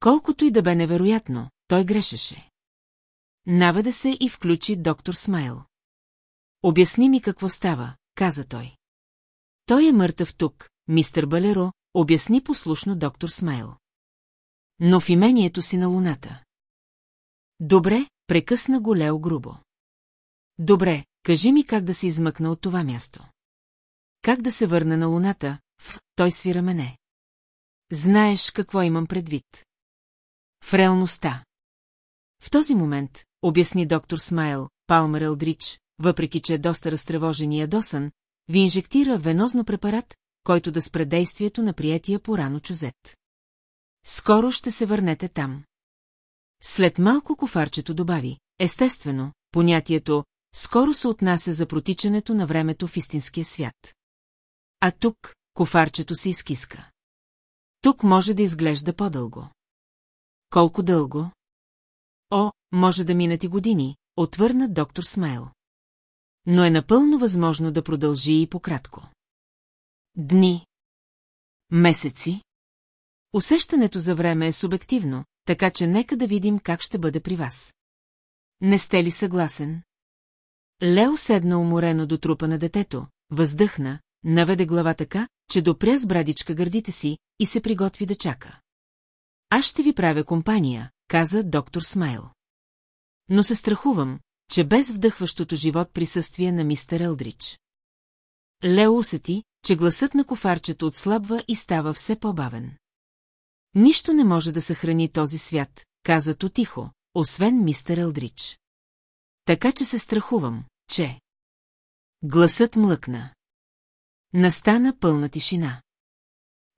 Колкото и да бе невероятно, той грешеше. Наведе се и включи доктор Смайл. Обясни ми какво става, каза той. Той е мъртъв тук, мистер Балеро, обясни послушно доктор Смайл. Но в имението си на луната. Добре, прекъсна го Лео грубо. Добре, кажи ми как да се измъкна от това място. Как да се върне на луната, в той свира мене. Знаеш какво имам предвид. В реалността. В този момент, обясни доктор Смайл, Палмер Елдрич, въпреки че е доста разтревожен и ядосан, ви инжектира венозно препарат, който да спре действието на приятия порано чузет. Скоро ще се върнете там. След малко кофарчето добави, естествено, понятието «скоро» се отнася за протичането на времето в истинския свят. А тук кофарчето се изкиска. Тук може да изглежда по-дълго. Колко дълго? О, може да минат и години, отвърна доктор Смайл. Но е напълно възможно да продължи и пократко. Дни. Месеци. Усещането за време е субективно, така че нека да видим как ще бъде при вас. Не сте ли съгласен? Лео седна уморено до трупа на детето, въздъхна, наведе глава така, че допря с брадичка гърдите си и се приготви да чака. Аз ще ви правя компания, каза доктор Смайл. Но се страхувам, че без вдъхващото живот присъствие на мистер Елдрич. Лео усети, че гласът на кофарчето отслабва и става все по-бавен. Нищо не може да съхрани този свят, каза то тихо, освен мистер Елдрич. Така че се страхувам, че... Гласът млъкна. Настана пълна тишина.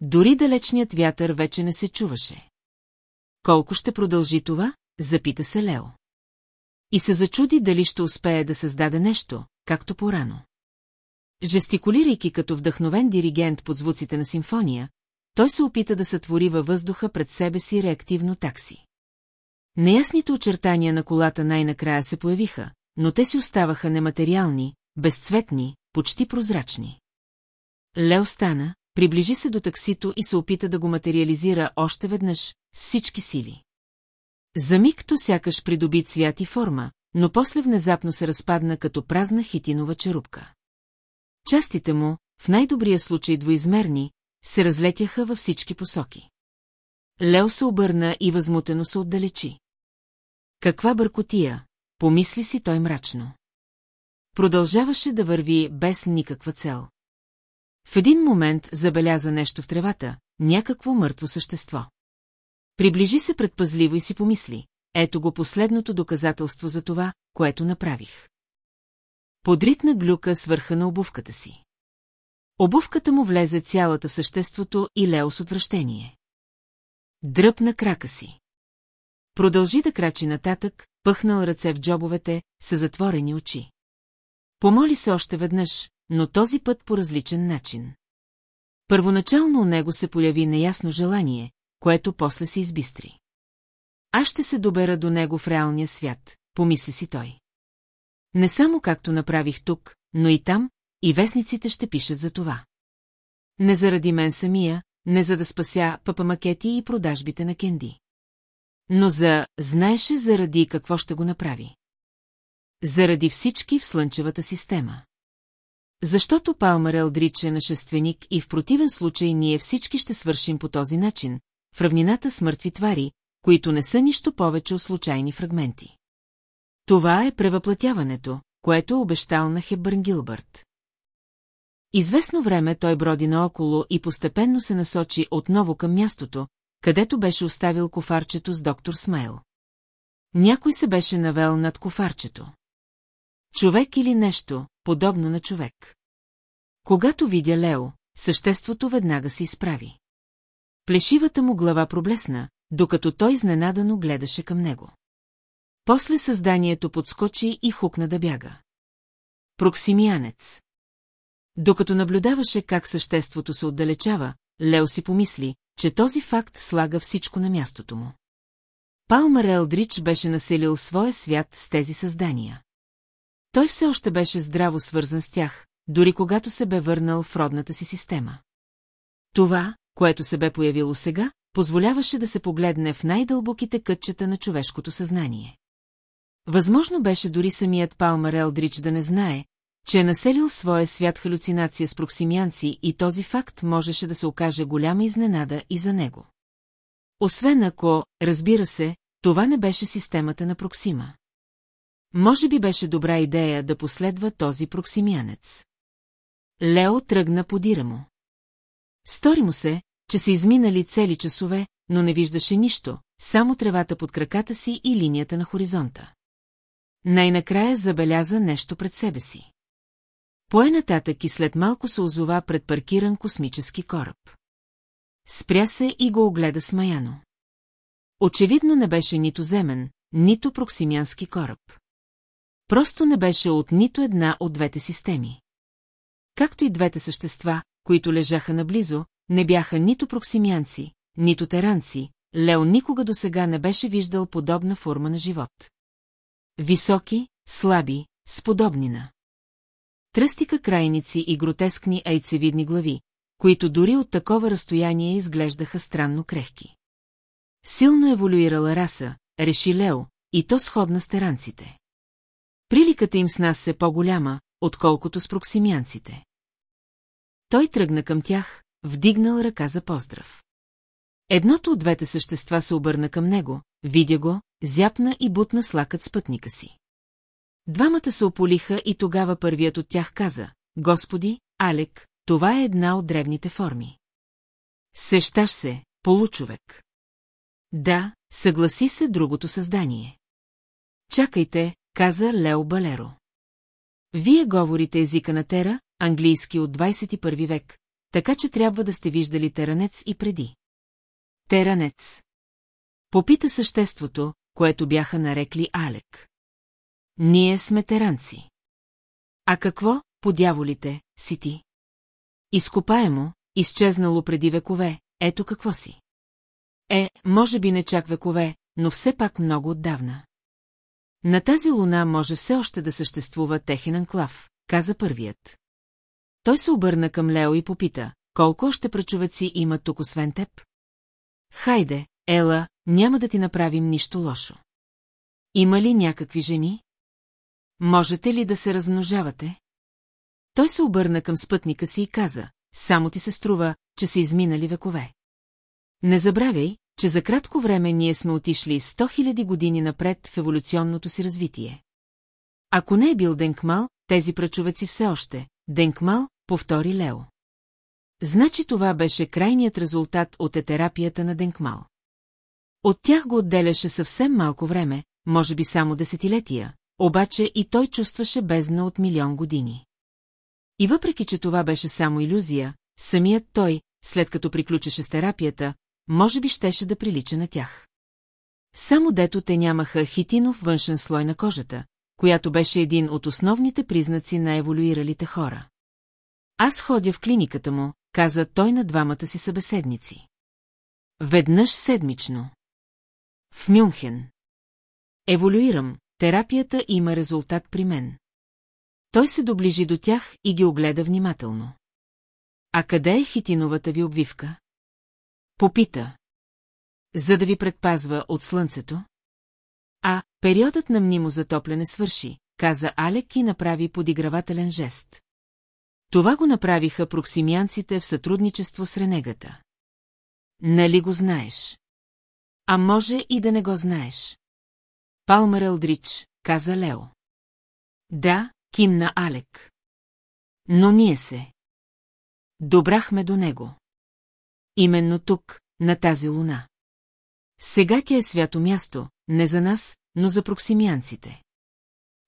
Дори далечният вятър вече не се чуваше. Колко ще продължи това? Запита се Лео. И се зачуди дали ще успее да създаде нещо, както порано. Жестикулирайки като вдъхновен диригент под звуците на симфония, той се опита да сътвори във въздуха пред себе си реактивно такси. Неясните очертания на колата най-накрая се появиха, но те си оставаха нематериални, безцветни, почти прозрачни. Лео стана, приближи се до таксито и се опита да го материализира още веднъж, с всички сили. За миг то сякаш придоби цвят и форма, но после внезапно се разпадна като празна хитинова черупка. Частите му, в най-добрия случай двоизмерни, се разлетяха във всички посоки. Лео се обърна и възмутено се отдалечи. Каква бъркотия, помисли си той мрачно. Продължаваше да върви без никаква цел. В един момент забеляза нещо в тревата, някакво мъртво същество. Приближи се предпазливо и си помисли. Ето го последното доказателство за това, което направих. Подритна глюка свърха на обувката си. Обувката му влезе цялата съществото и Лео с отвращение. Дръпна крака си. Продължи да крачи нататък, пъхнал ръце в джобовете, с затворени очи. Помоли се още веднъж, но този път по различен начин. Първоначално у него се появи неясно желание, което после се избистри. Аз ще се добера до него в реалния свят, помисли си той. Не само както направих тук, но и там, и вестниците ще пишат за това. Не заради мен самия, не за да спася папамакети и продажбите на Кенди. Но за знаеше заради какво ще го направи. Заради всички в Слънчевата система. Защото Палмар Елдрич е нашественик и в противен случай ние всички ще свършим по този начин, в равнината с мъртви твари, които не са нищо повече от случайни фрагменти. Това е превъплатяването, което е обещал на Хебърн Гилбърт. Известно време той броди наоколо и постепенно се насочи отново към мястото, където беше оставил кофарчето с доктор Смайл. Някой се беше навел над кофарчето. Човек или нещо, подобно на човек. Когато видя Лео, съществото веднага се изправи. Плешивата му глава проблесна, докато той изненадано гледаше към него. После създанието подскочи и хукна да бяга. Проксимианец. Докато наблюдаваше как съществото се отдалечава, Лео си помисли, че този факт слага всичко на мястото му. Палмер Елдрич беше населил своя свят с тези създания. Той все още беше здраво свързан с тях, дори когато се бе върнал в родната си система. Това, което се бе появило сега, позволяваше да се погледне в най-дълбоките кътчета на човешкото съзнание. Възможно беше дори самият Палмер Елдрич да не знае, че е населил своя свят халюцинация с проксимианци и този факт можеше да се окаже голяма изненада и за него. Освен ако, разбира се, това не беше системата на Проксима. Може би беше добра идея да последва този проксимянец. Лео тръгна подира му. Стори му се, че са изминали цели часове, но не виждаше нищо, само тревата под краката си и линията на хоризонта. Най-накрая забеляза нещо пред себе си. Пое нататък и след малко се озова пред паркиран космически кораб. Спря се и го огледа смаяно. Очевидно не беше нито земен, нито проксимянски кораб. Просто не беше от нито една от двете системи. Както и двете същества, които лежаха наблизо, не бяха нито проксимянци, нито теранци, Лео никога до сега не беше виждал подобна форма на живот. Високи, слаби, с подобнина. Тръстика крайници и гротескни айцевидни глави, които дори от такова разстояние изглеждаха странно крехки. Силно еволюирала раса, реши Лео, и то сходна с теранците. Приликата им с нас е по-голяма, отколкото с проксимянците. Той тръгна към тях, вдигнал ръка за поздрав. Едното от двете същества се обърна към него, видя го, зяпна и бутна слакът спътника си. Двамата се ополиха и тогава първият от тях каза, Господи, Алек, това е една от древните форми. Сещаш се, получовек. Да, съгласи се другото създание. Чакайте, каза Лео Балеро. Вие говорите езика на Тера, английски от 21 век, така че трябва да сте виждали теранец и преди. Теранец. Попита съществото, което бяха нарекли Алек. Ние сме теранци. А какво, по дяволите, си ти? Изкопаемо, изчезнало преди векове, ето какво си. Е, може би не чак векове, но все пак много отдавна. На тази луна може все още да съществува техен анклав, каза първият. Той се обърна към Лео и попита, колко още прачовеци има тук освен теб? Хайде, Ела, няма да ти направим нищо лошо. Има ли някакви жени? Можете ли да се размножавате? Той се обърна към спътника си и каза, само ти се струва, че са изминали векове. Не забравяй, че за кратко време ние сме отишли 100 000 години напред в еволюционното си развитие. Ако не е бил Денкмал, тези прачовеци все още. Денкмал, повтори Лео. Значи това беше крайният резултат от етерапията на Денкмал. От тях го отделяше съвсем малко време, може би само десетилетия, обаче и той чувстваше бездна от милион години. И въпреки, че това беше само иллюзия, самият той, след като приключеше с терапията, може би щеше да прилича на тях. Само дето те нямаха хитинов външен слой на кожата, която беше един от основните признаци на еволюиралите хора. Аз ходя в клиниката му, каза той на двамата си събеседници. Веднъж седмично. В Мюнхен. Еволюирам, терапията има резултат при мен. Той се доближи до тях и ги огледа внимателно. А къде е хитиновата ви обвивка? Попита. За да ви предпазва от слънцето? А, периодът на мнимо затопляне свърши, каза Алек и направи подигравателен жест. Това го направиха проксимианците в сътрудничество с Ренегата. Нали го знаеш? А може и да не го знаеш. Палмер Елдрич, каза Лео. Да, кимна Алек. Но ние се. Добрахме до него. Именно тук, на тази луна. Сега тя е свято място, не за нас, но за проксимианците.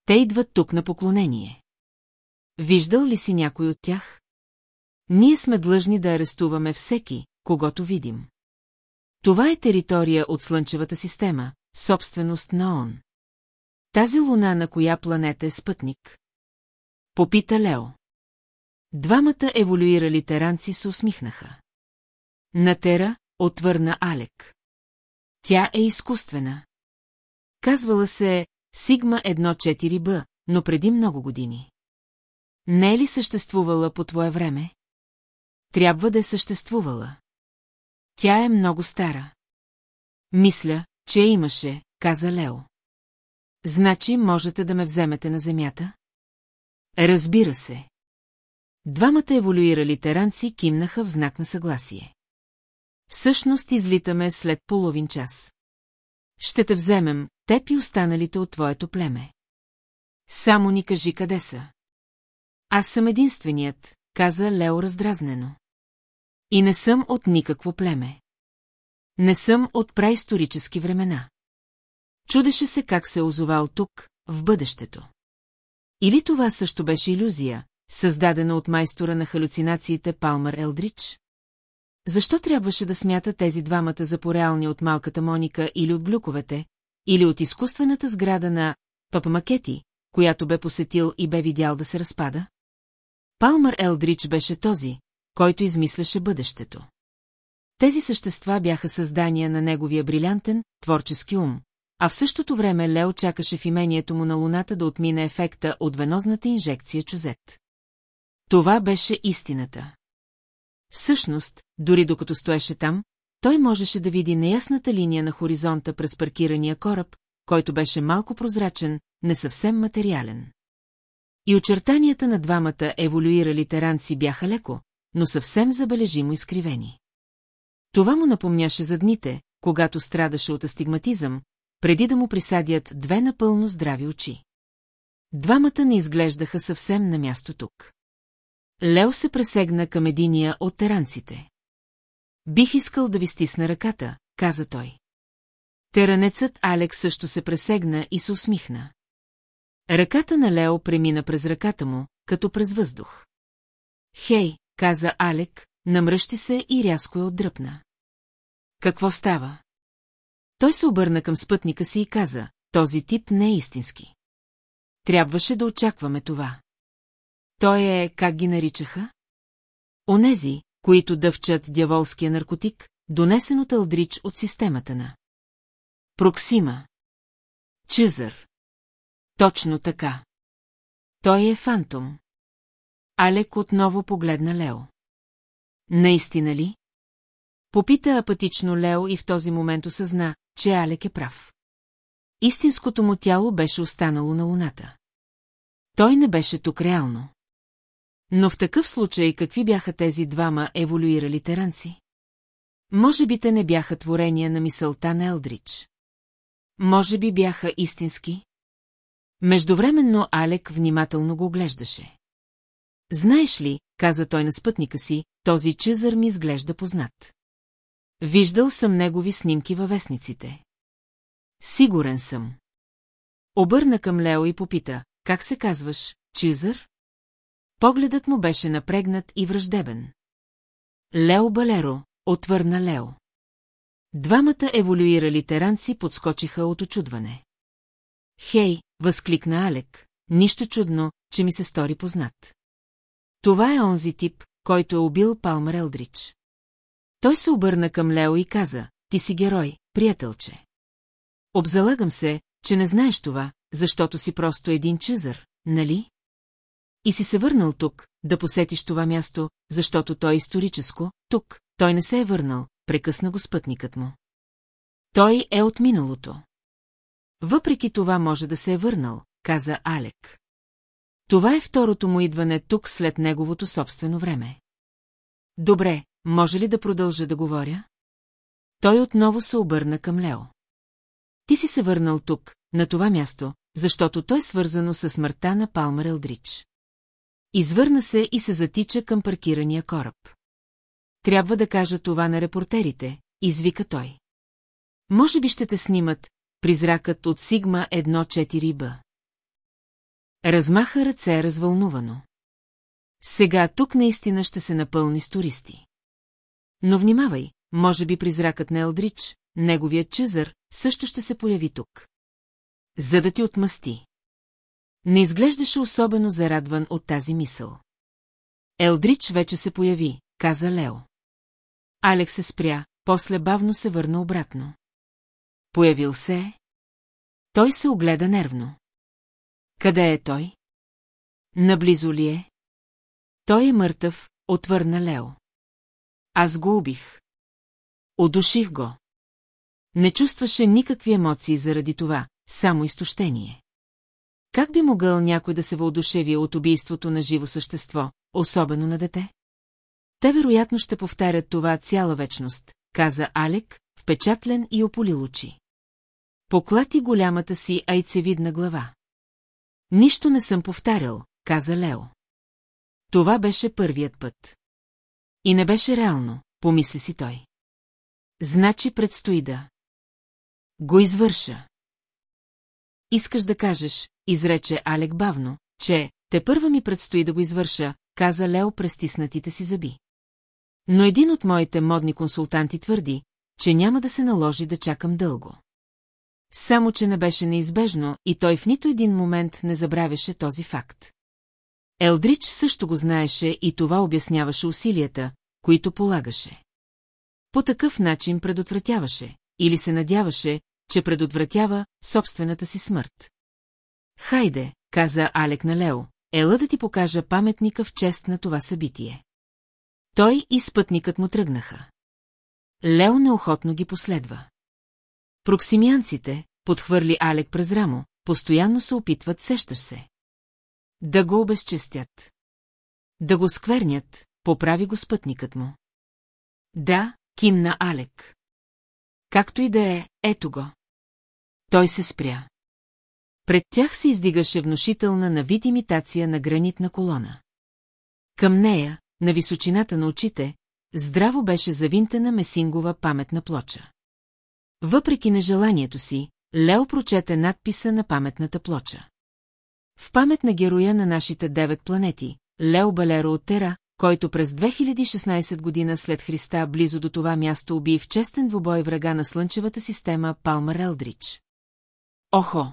Те идват тук на поклонение. Виждал ли си някой от тях? Ние сме длъжни да арестуваме всеки, когато видим. Това е територия от Слънчевата система, собственост на ОН. Тази луна на коя планета е спътник? Попита Лео. Двамата еволюирали теранци се усмихнаха. На Тера отвърна Алек. Тя е изкуствена. Казвала се Сигма 1-4Б, но преди много години. Не е ли съществувала по твое време? Трябва да е съществувала. Тя е много стара. Мисля, че имаше, каза Лео. Значи можете да ме вземете на земята? Разбира се. Двамата еволюирали теранци кимнаха в знак на съгласие. Всъщност излитаме след половин час. Ще те вземем, теб и останалите от твоето племе. Само ни кажи къде са. Аз съм единственият, каза Лео раздразнено. И не съм от никакво племе. Не съм от праисторически времена. Чудеше се как се озовал тук, в бъдещето. Или това също беше иллюзия, създадена от майстора на халюцинациите Палмър Елдрич? Защо трябваше да смята тези двамата за пореални от малката Моника или от глюковете, или от изкуствената сграда на Папамакети, която бе посетил и бе видял да се разпада? Палмър Елдрич беше този, който измисляше бъдещето. Тези същества бяха създания на неговия брилянтен, творчески ум, а в същото време Лео чакаше в имението му на луната да отмине ефекта от венозната инжекция чузет. Това беше истината. Всъщност, дори докато стоеше там, той можеше да види неясната линия на хоризонта през паркирания кораб, който беше малко прозрачен, не съвсем материален. И очертанията на двамата еволюирали теранци бяха леко, но съвсем забележимо изкривени. Това му напомняше за дните, когато страдаше от астигматизъм, преди да му присадят две напълно здрави очи. Двамата не изглеждаха съвсем на място тук. Лео се пресегна към единия от теранците. Бих искал да ви стисна ръката, каза той. Теранецът Алек също се пресегна и се усмихна. Ръката на Лео премина през ръката му, като през въздух. Хей, каза Алек, намръщи се и рязко я отдръпна. Какво става? Той се обърна към спътника си и каза, този тип не е истински. Трябваше да очакваме това. Той е, как ги наричаха? Онези, които дъвчат дяволския наркотик, донесен от Алдрич от системата на. Проксима. Чизър. Точно така. Той е фантом. Алек отново погледна Лео. Наистина ли? Попита апатично Лео и в този момент осъзна, че Алек е прав. Истинското му тяло беше останало на луната. Той не беше тук реално. Но в такъв случай какви бяха тези двама еволюирали теранци? Може би те не бяха творения на мисълта на Елдрич. Може би бяха истински? Междувременно Алек внимателно го оглеждаше. Знаеш ли, каза той на спътника си, този чизър ми изглежда познат. Виждал съм негови снимки във вестниците. Сигурен съм. Обърна към Лео и попита, как се казваш, чизър? Погледът му беше напрегнат и враждебен. Лео Балеро, отвърна Лео. Двамата еволюирали теранци подскочиха от очудване. Хей, възкликна Алек, нищо чудно, че ми се стори познат. Това е онзи тип, който е убил Палмер Елдрич. Той се обърна към Лео и каза, ти си герой, приятелче. Обзалагам се, че не знаеш това, защото си просто един чизър, нали? И си се върнал тук, да посетиш това място, защото той е историческо, тук, той не се е върнал, прекъсна го спътникът му. Той е от миналото. Въпреки това може да се е върнал, каза Алек. Това е второто му идване тук след неговото собствено време. Добре, може ли да продължа да говоря? Той отново се обърна към Лео. Ти си се върнал тук, на това място, защото той е свързано с смъртта на Палмер Елдрич. Извърна се и се затича към паркирания кораб. Трябва да кажа това на репортерите, извика той. Може би ще те снимат призракът от Сигма 1-4Б. Размаха ръце развълнувано. Сега тук наистина ще се напълни с туристи. Но внимавай, може би призракът на Елдрич, неговият чизър, също ще се появи тук. За да ти отмъсти. Не изглеждаше особено зарадван от тази мисъл. Елдрич вече се появи, каза Лео. Алекс се спря, после бавно се върна обратно. Появил се Той се огледа нервно. Къде е той? Наблизо ли е? Той е мъртъв, отвърна Лео. Аз го убих. Одуших го. Не чувстваше никакви емоции заради това, само изтощение. Как би могъл някой да се въодушеви от убийството на живо същество, особено на дете? Те вероятно ще повтарят това цяла вечност, каза Алек, впечатлен и ополил очи. Поклати голямата си айцевидна глава. Нищо не съм повтарял, каза Лео. Това беше първият път. И не беше реално, помисли си той. Значи предстои да. Го извърша. Искаш да кажеш, изрече Алек бавно, че те първа ми предстои да го извърша, каза Лео през стиснатите си зъби. Но един от моите модни консултанти твърди, че няма да се наложи да чакам дълго. Само, че не беше неизбежно и той в нито един момент не забравяше този факт. Елдрич също го знаеше и това обясняваше усилията, които полагаше. По такъв начин предотвратяваше, или се надяваше, че предотвратява собствената си смърт. Хайде, каза Алек на Лео, ела да ти покажа паметника в чест на това събитие. Той и спътникът му тръгнаха. Лео неохотно ги последва. Проксимианците, подхвърли Алек през рамо, постоянно се опитват, сещаш се. Да го обезчестят. Да го сквернят, поправи го спътникът му. Да, кимна Алек. Както и да е, ето го. Той се спря. Пред тях се издигаше внушителна на вид имитация на гранитна колона. Към нея, на височината на очите, здраво беше завинтена месингова паметна плоча. Въпреки нежеланието си, Лео прочете надписа на паметната плоча. В памет на героя на нашите девет планети, Лео Балеро от Тера, който през 2016 година след Христа близо до това място уби в честен двубой врага на Слънчевата система Палмар Елдрич. Охо!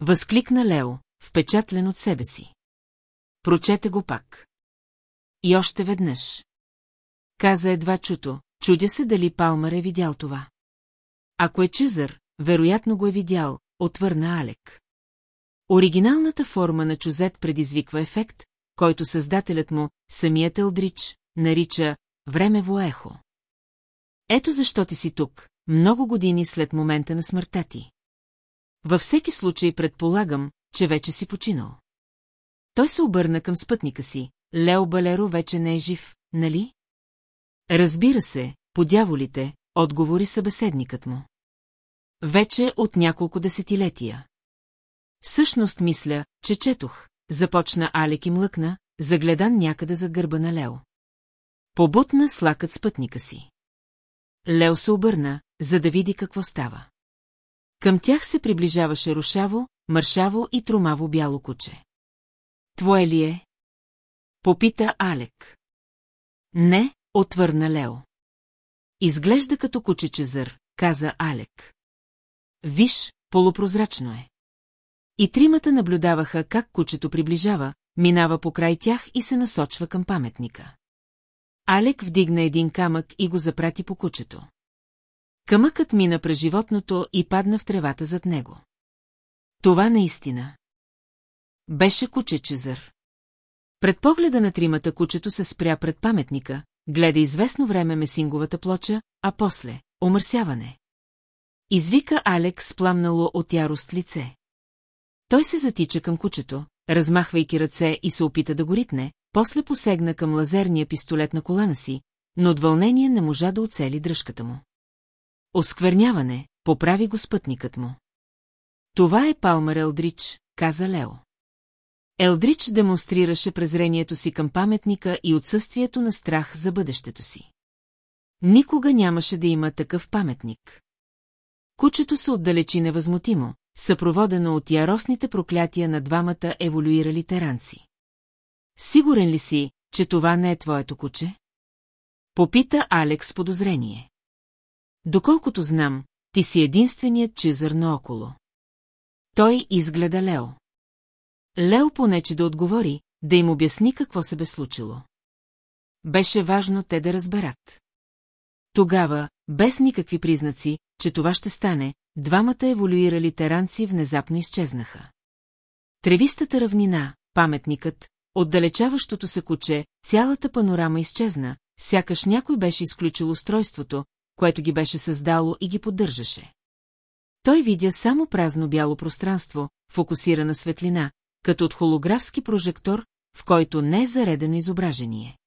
Възкликна Лео, впечатлен от себе си. Прочете го пак. И още веднъж. Каза едва чуто, чудя се дали Палмар е видял това. Ако е Чизър, вероятно го е видял, отвърна Алек. Оригиналната форма на чузет предизвиква ефект, който създателят му, самият Елдрич, нарича времево ехо. Ето защо ти си тук, много години след момента на смъртта ти. Във всеки случай предполагам, че вече си починал. Той се обърна към спътника си. Лео Балеро вече не е жив, нали? Разбира се, по дяволите, отговори събеседникът му. Вече от няколко десетилетия. Всъщност мисля, че четох, започна Алек и млъкна, загледан някъде за гърба на Лео. Побутна слакът спътника си. Лео се обърна, за да види какво става. Към тях се приближаваше рушаво, мършаво и тромаво бяло куче. Твое ли е? Попита Алек. Не, отвърна Лео. Изглежда като куче зър, каза Алек. Виж, полупрозрачно е. И тримата наблюдаваха как кучето приближава, минава покрай тях и се насочва към паметника. Алек вдигна един камък и го запрати по кучето. Камъкът мина през животното и падна в тревата зад него. Това наистина. Беше куче Чезър. Пред погледа на тримата кучето се спря пред паметника, гледа известно време месинговата плоча, а после – омърсяване. Извика Алек с пламнало от ярост лице. Той се затича към кучето, размахвайки ръце и се опита да го ритне, после посегна към лазерния пистолет на колана си, но от вълнение не можа да оцели дръжката му. Оскверняване, поправи го спътникът му. Това е Палмер Елдрич, каза Лео. Елдрич демонстрираше презрението си към паметника и отсъствието на страх за бъдещето си. Никога нямаше да има такъв паметник. Кучето се отдалечи невъзмутимо, съпроводено от яростните проклятия на двамата еволюирали теранци. Сигурен ли си, че това не е твоето куче? Попита Алекс подозрение. Доколкото знам, ти си единственият чизър наоколо. Той изгледа Лео. Лео понече да отговори, да им обясни какво се бе случило. Беше важно те да разберат. Тогава, без никакви признаци, че това ще стане, двамата еволюирали теранци внезапно изчезнаха. Тревистата равнина, паметникът, отдалечаващото се куче, цялата панорама изчезна, сякаш някой беше изключил устройството, което ги беше създало и ги поддържаше. Той видя само празно бяло пространство, фокусирана светлина, като от холографски прожектор, в който не е заредено изображение.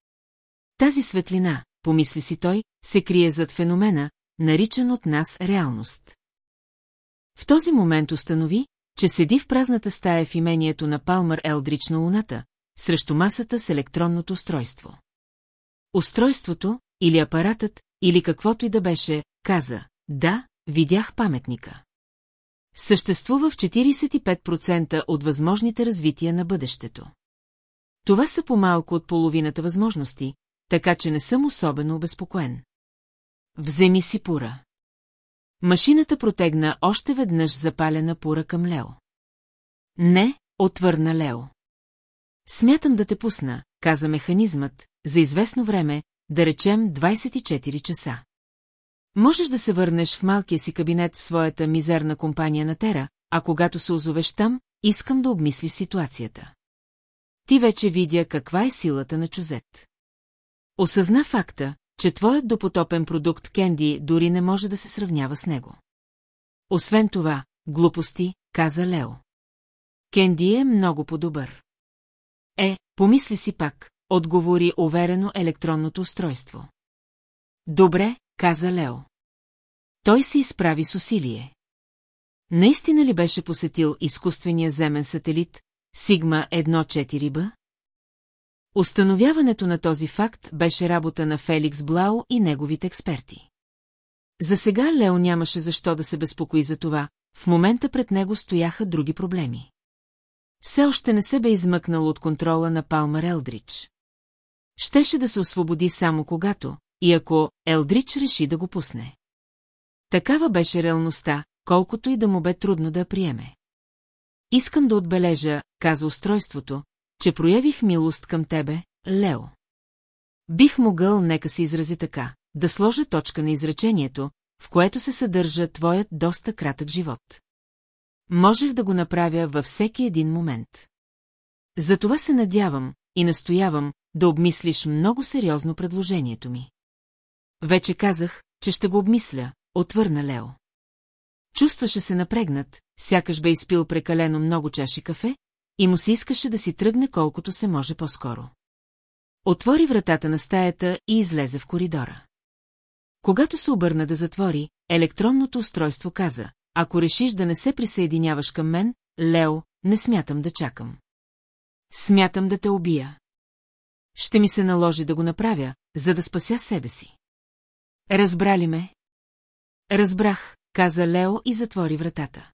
Тази светлина, помисли си той, се крие зад феномена, наричан от нас реалност. В този момент установи, че седи в празната стая в имението на Палмър Елдрич на Луната, срещу масата с електронното устройство. Устройството, или апаратът, или каквото и да беше, каза, да, видях паметника. Съществува в 45% от възможните развития на бъдещето. Това са по-малко от половината възможности, така че не съм особено обезпокоен. Вземи си пура. Машината протегна още веднъж запалена пура към Лео. Не, отвърна Лео. Смятам да те пусна, каза механизмът, за известно време, да речем 24 часа. Можеш да се върнеш в малкия си кабинет в своята мизерна компания на Тера, а когато се озовеш там, искам да обмислиш ситуацията. Ти вече видя каква е силата на чузет. Осъзна факта, че твоят допотопен продукт Кенди дори не може да се сравнява с него. Освен това, глупости, каза Лео. Кенди е много по-добър. Е, помисли си пак, отговори уверено електронното устройство. Добре, каза Лео. Той се изправи с усилие. Наистина ли беше посетил изкуствения земен сателит Сигма 1-4Б? Установяването на този факт беше работа на Феликс Блау и неговите експерти. За сега Лео нямаше защо да се безпокои за това, в момента пред него стояха други проблеми. Все още не се бе измъкнал от контрола на Палмар Елдрич. Щеше да се освободи само когато, и ако Елдрич реши да го пусне. Такава беше реалността, колкото и да му бе трудно да я приеме. Искам да отбележа, каза устройството, че проявих милост към тебе, Лео. Бих могъл, нека се изрази така, да сложа точка на изречението, в което се съдържа твоят доста кратък живот. Можех да го направя във всеки един момент. Затова се надявам и настоявам да обмислиш много сериозно предложението ми. Вече казах, че ще го обмисля, отвърна Лео. Чувстваше се напрегнат, сякаш бе изпил прекалено много чаши кафе, и му се искаше да си тръгне колкото се може по-скоро. Отвори вратата на стаята и излезе в коридора. Когато се обърна да затвори, електронното устройство каза, ако решиш да не се присъединяваш към мен, Лео, не смятам да чакам. Смятам да те убия. Ще ми се наложи да го направя, за да спася себе си. Разбрали ме? Разбрах, каза Лео и затвори вратата.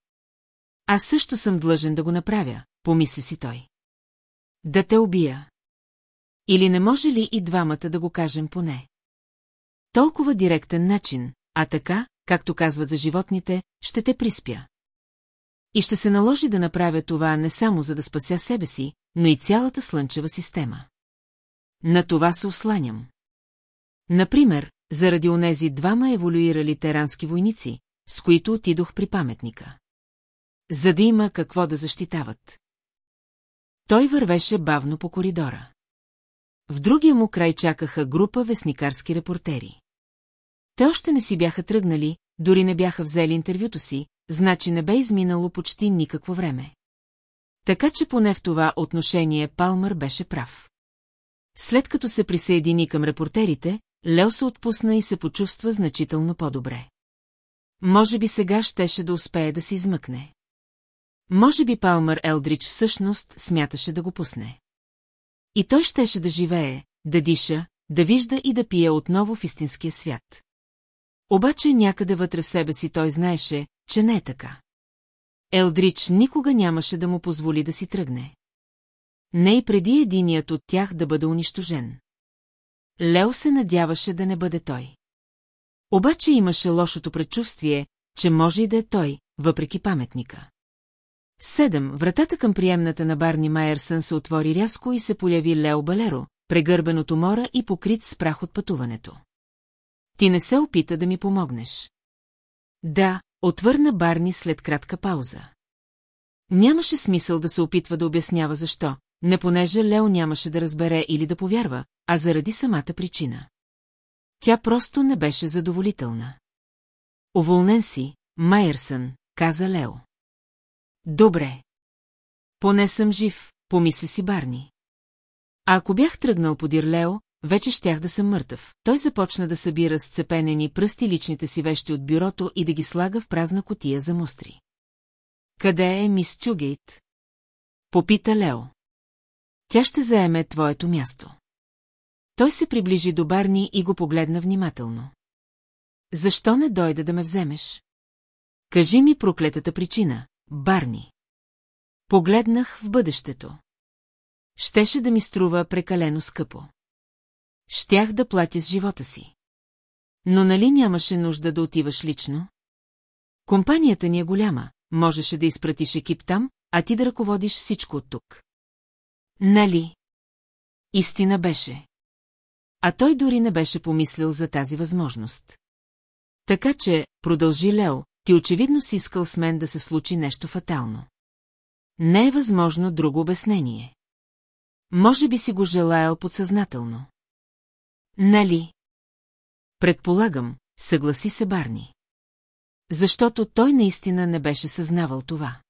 Аз също съм длъжен да го направя, помисли си той. Да те убия. Или не може ли и двамата да го кажем поне? Толкова директен начин, а така, както казват за животните, ще те приспя. И ще се наложи да направя това не само за да спася себе си, но и цялата слънчева система. На това се осланям. Например, заради онези двама еволюирали терански войници, с които отидох при паметника. За да има какво да защитават. Той вървеше бавно по коридора. В другия му край чакаха група вестникарски репортери. Те още не си бяха тръгнали, дори не бяха взели интервюто си, значи не бе изминало почти никакво време. Така че поне в това отношение Палмър беше прав. След като се присъедини към репортерите, Лео се отпусна и се почувства значително по-добре. Може би сега щеше да успее да се измъкне. Може би Палмър Елдрич всъщност смяташе да го пусне. И той щеше да живее, да диша, да вижда и да пие отново в истинския свят. Обаче някъде вътре в себе си той знаеше, че не е така. Елдрич никога нямаше да му позволи да си тръгне. Не и преди единият от тях да бъде унищожен. Лео се надяваше да не бъде той. Обаче имаше лошото предчувствие, че може и да е той, въпреки паметника. Седем, вратата към приемната на Барни Майерсън се отвори рязко и се появи Лео Балеро, прегърбен от умора и покрит с прах от пътуването. Ти не се опита да ми помогнеш. Да, отвърна Барни след кратка пауза. Нямаше смисъл да се опитва да обяснява защо, не понеже Лео нямаше да разбере или да повярва, а заради самата причина. Тя просто не беше задоволителна. Уволнен си, Майерсън, каза Лео. Добре. Поне съм жив, помисли си Барни. А ако бях тръгнал подир Лео, вече щях да съм мъртъв. Той започна да събира сцепенени пръсти личните си вещи от бюрото и да ги слага в празна котия за мустри. Къде е мис Чугейт? Попита Лео. Тя ще заеме твоето място. Той се приближи до Барни и го погледна внимателно. Защо не дойде да ме вземеш? Кажи ми проклетата причина, Барни. Погледнах в бъдещето. Щеше да ми струва прекалено скъпо. Щях да платя с живота си. Но нали нямаше нужда да отиваш лично? Компанията ни е голяма, можеше да изпратиш екип там, а ти да ръководиш всичко от тук. Нали? Истина беше. А той дори не беше помислил за тази възможност. Така че, продължи Лео, ти очевидно си искал с мен да се случи нещо фатално. Не е възможно друго обяснение. Може би си го желаял подсъзнателно. Нали? Предполагам, съгласи се Барни. Защото той наистина не беше съзнавал това.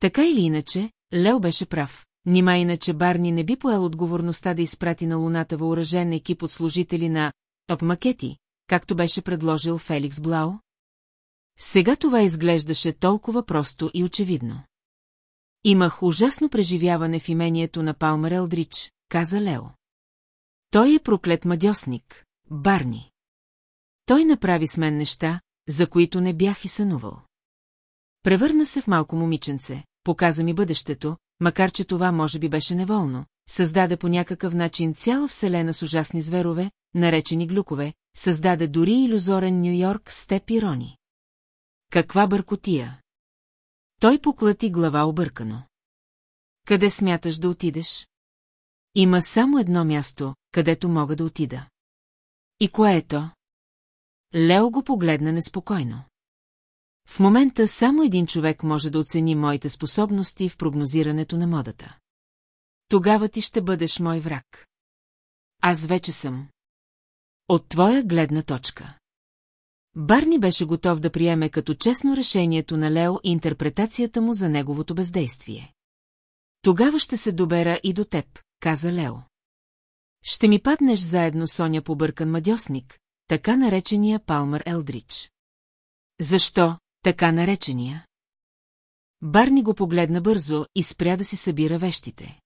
Така или иначе, Лео беше прав, нима иначе Барни не би поел отговорността да изпрати на Луната въоръжен екип от служители на Макети, както беше предложил Феликс Блау? Сега това изглеждаше толкова просто и очевидно. Имах ужасно преживяване в имението на Палмер Елдрич, каза Лео. Той е проклет мадьосник, Барни. Той направи с мен неща, за които не бях и сънувал. Превърна се в малко момиченце, показа ми бъдещето, макар че това може би беше неволно, създаде по някакъв начин цяла вселена с ужасни зверове, наречени глюкове, създаде дори иллюзорен Нью-Йорк с теб и Рони. Каква бъркотия! Той поклати глава объркано. Къде смяташ да отидеш? Има само едно място, където мога да отида. И кое е то? Лео го погледна неспокойно. В момента само един човек може да оцени моите способности в прогнозирането на модата. Тогава ти ще бъдеш мой враг. Аз вече съм. От твоя гледна точка. Барни беше готов да приеме като честно решението на Лео и интерпретацията му за неговото бездействие. Тогава ще се добера и до теб, каза Лео. Ще ми паднеш заедно Соня побъркан мадьосник, така наречения Палмър Елдрич. Защо така наречения? Барни го погледна бързо и спря да си събира вещите.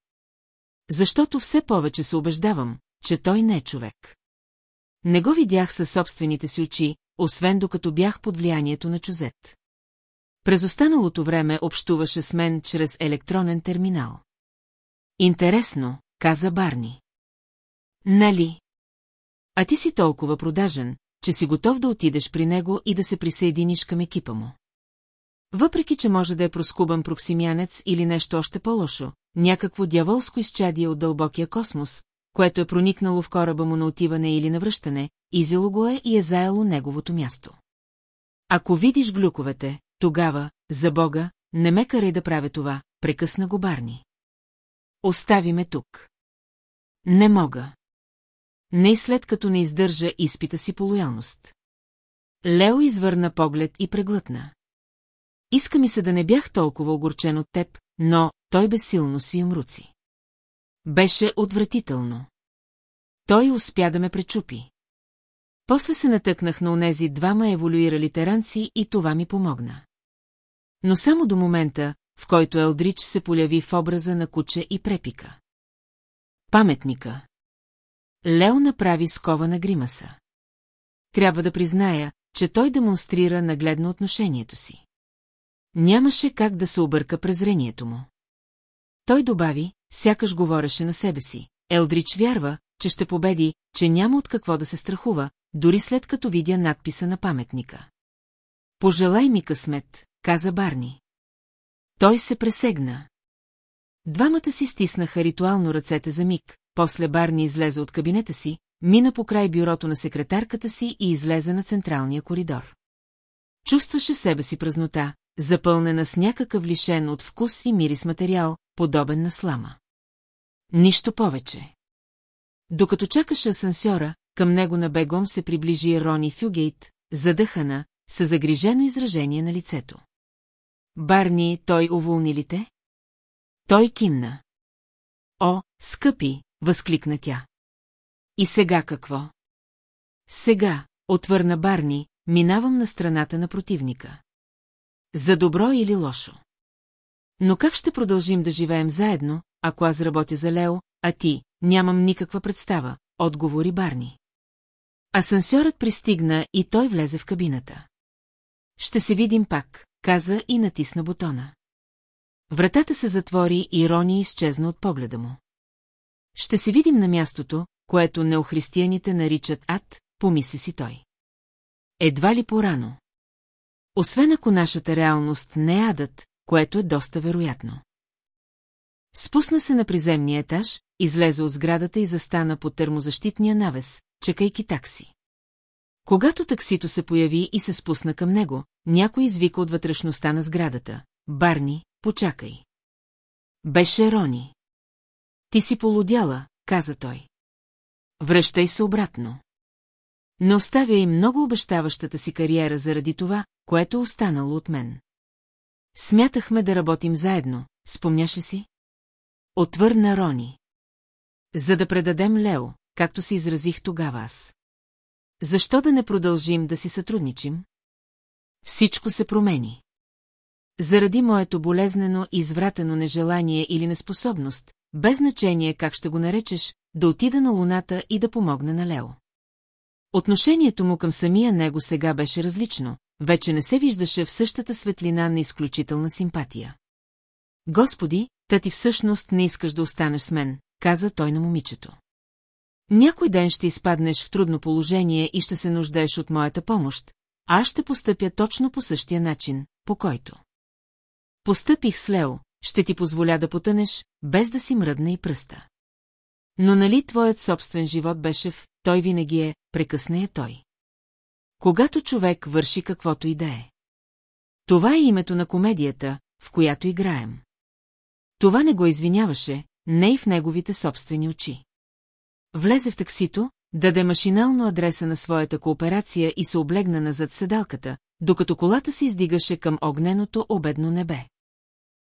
Защото все повече се убеждавам, че той не е човек. Не го видях със собствените си очи, освен докато бях под влиянието на чузет. През останалото време общуваше с мен чрез електронен терминал. Интересно, каза Барни. Нали? А ти си толкова продажен, че си готов да отидеш при него и да се присъединиш към екипа му. Въпреки, че може да е проскубан проксимянец или нещо още по-лошо, някакво дяволско изчадие от дълбокия космос, което е проникнало в кораба му на отиване или навръщане, изило го е и е заело неговото място. Ако видиш глюковете, тогава, за Бога, не ме карай да правя това, прекъсна го Барни. Остави ме тук. Не мога. Не и след като не издържа изпита си по лоялност. Лео извърна поглед и преглътна. Иска ми се да не бях толкова огорчен от теб, но той безсилно сви мруци. Беше отвратително. Той успя да ме пречупи. После се натъкнах на онези двама еволюирали теранци и това ми помогна. Но само до момента, в който Елдрич се поляви в образа на куче и препика. Паметника. Лео направи скована гримаса. Трябва да призная, че той демонстрира нагледно отношението си. Нямаше как да се обърка презрението му. Той добави, сякаш говореше на себе си. Елдрич вярва, че ще победи, че няма от какво да се страхува, дори след като видя надписа на паметника. Пожелай ми късмет, каза Барни. Той се пресегна. Двамата си стиснаха ритуално ръцете за миг, после Барни излезе от кабинета си, мина по край бюрото на секретарката си и излезе на централния коридор. Чувстваше себе си празнота, запълнена с някакъв лишен от вкус и мирис материал, подобен на слама. Нищо повече. Докато чакаше асансьора, към него на бегом се приближи Рони Фюгейт, задъхана, с загрижено изражение на лицето. Барни, той уволни ли те? Той кимна. О, скъпи, възкликна тя. И сега какво? Сега, отвърна Барни, минавам на страната на противника. За добро или лошо? Но как ще продължим да живеем заедно, ако аз работя за Лео, а ти, нямам никаква представа, отговори Барни. Асансьорът пристигна и той влезе в кабината. Ще се видим пак, каза и натисна бутона. Вратата се затвори и Рони изчезна от погледа му. Ще се видим на мястото, което неохристияните наричат ад, помисли си той. Едва ли порано. Освен ако нашата реалност не е адът, което е доста вероятно. Спусна се на приземния етаж, излезе от сградата и застана под термозащитния навес, чекайки такси. Когато таксито се появи и се спусна към него, някой извика от вътрешността на сградата. Барни, почакай. Беше Рони. Ти си полудяла, каза той. Връщай се обратно. Не оставя и много обещаващата си кариера заради това, което е останало от мен. Смятахме да работим заедно, спомняш ли си? Отвърна Рони. За да предадем Лео, както си изразих тогава аз. Защо да не продължим да си сътрудничим? Всичко се промени. Заради моето болезнено и извратено нежелание или неспособност, без значение как ще го наречеш, да отида на луната и да помогне на Лео. Отношението му към самия него сега беше различно, вече не се виждаше в същата светлина на изключителна симпатия. Господи, та ти всъщност не искаш да останеш с мен, каза той на момичето. Някой ден ще изпаднеш в трудно положение и ще се нуждаеш от моята помощ, а аз ще постъпя точно по същия начин, по който. Постъпих с Лео, ще ти позволя да потънеш, без да си мръдна и пръста. Но нали твоят собствен живот беше в «Той винаги е», прекъсна я той. Когато човек върши каквото и да е. Това е името на комедията, в която играем. Това не го извиняваше, не и в неговите собствени очи. Влезе в таксито, даде машинално адреса на своята кооперация и се облегна назад седалката, докато колата се издигаше към огненото обедно небе.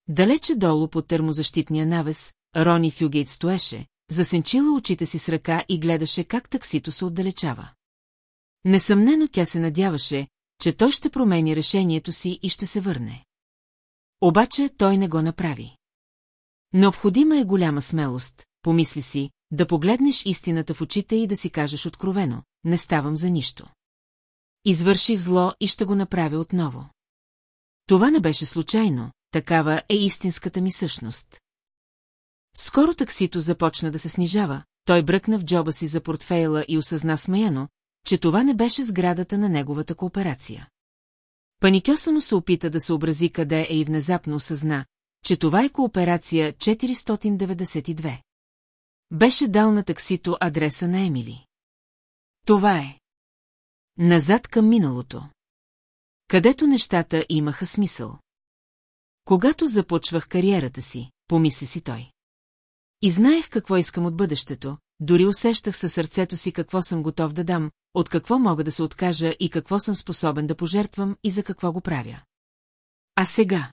Далече долу под термозащитния навес, Рони Фюгейт стоеше, засенчила очите си с ръка и гледаше как таксито се отдалечава. Несъмнено тя се надяваше, че той ще промени решението си и ще се върне. Обаче той не го направи. Необходима е голяма смелост, помисли си, да погледнеш истината в очите и да си кажеш откровено, не ставам за нищо. Извърших зло и ще го направя отново. Това не беше случайно, такава е истинската ми същност. Скоро таксито започна да се снижава, той бръкна в джоба си за портфейла и осъзна смаяно, че това не беше сградата на неговата кооперация. Паникьосано се опита да съобрази къде е и внезапно осъзна, че това е кооперация 492. Беше дал на таксито адреса на Емили. Това е. Назад към миналото. Където нещата имаха смисъл. Когато започвах кариерата си, помисли си той. И знаех какво искам от бъдещето, дори усещах със сърцето си какво съм готов да дам, от какво мога да се откажа и какво съм способен да пожертвам и за какво го правя. А сега?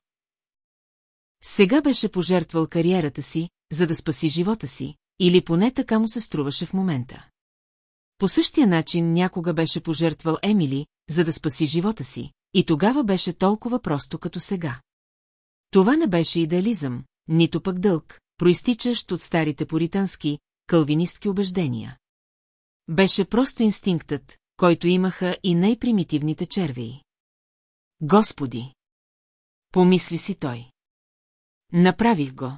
Сега беше пожертвал кариерата си, за да спаси живота си, или поне така му се струваше в момента. По същия начин някога беше пожертвал Емили, за да спаси живота си, и тогава беше толкова просто като сега. Това не беше идеализъм, нито пък дълг, проистичащ от старите поритански, кълвинистки убеждения. Беше просто инстинктът, който имаха и най-примитивните червии. Господи! Помисли си той. Направих го.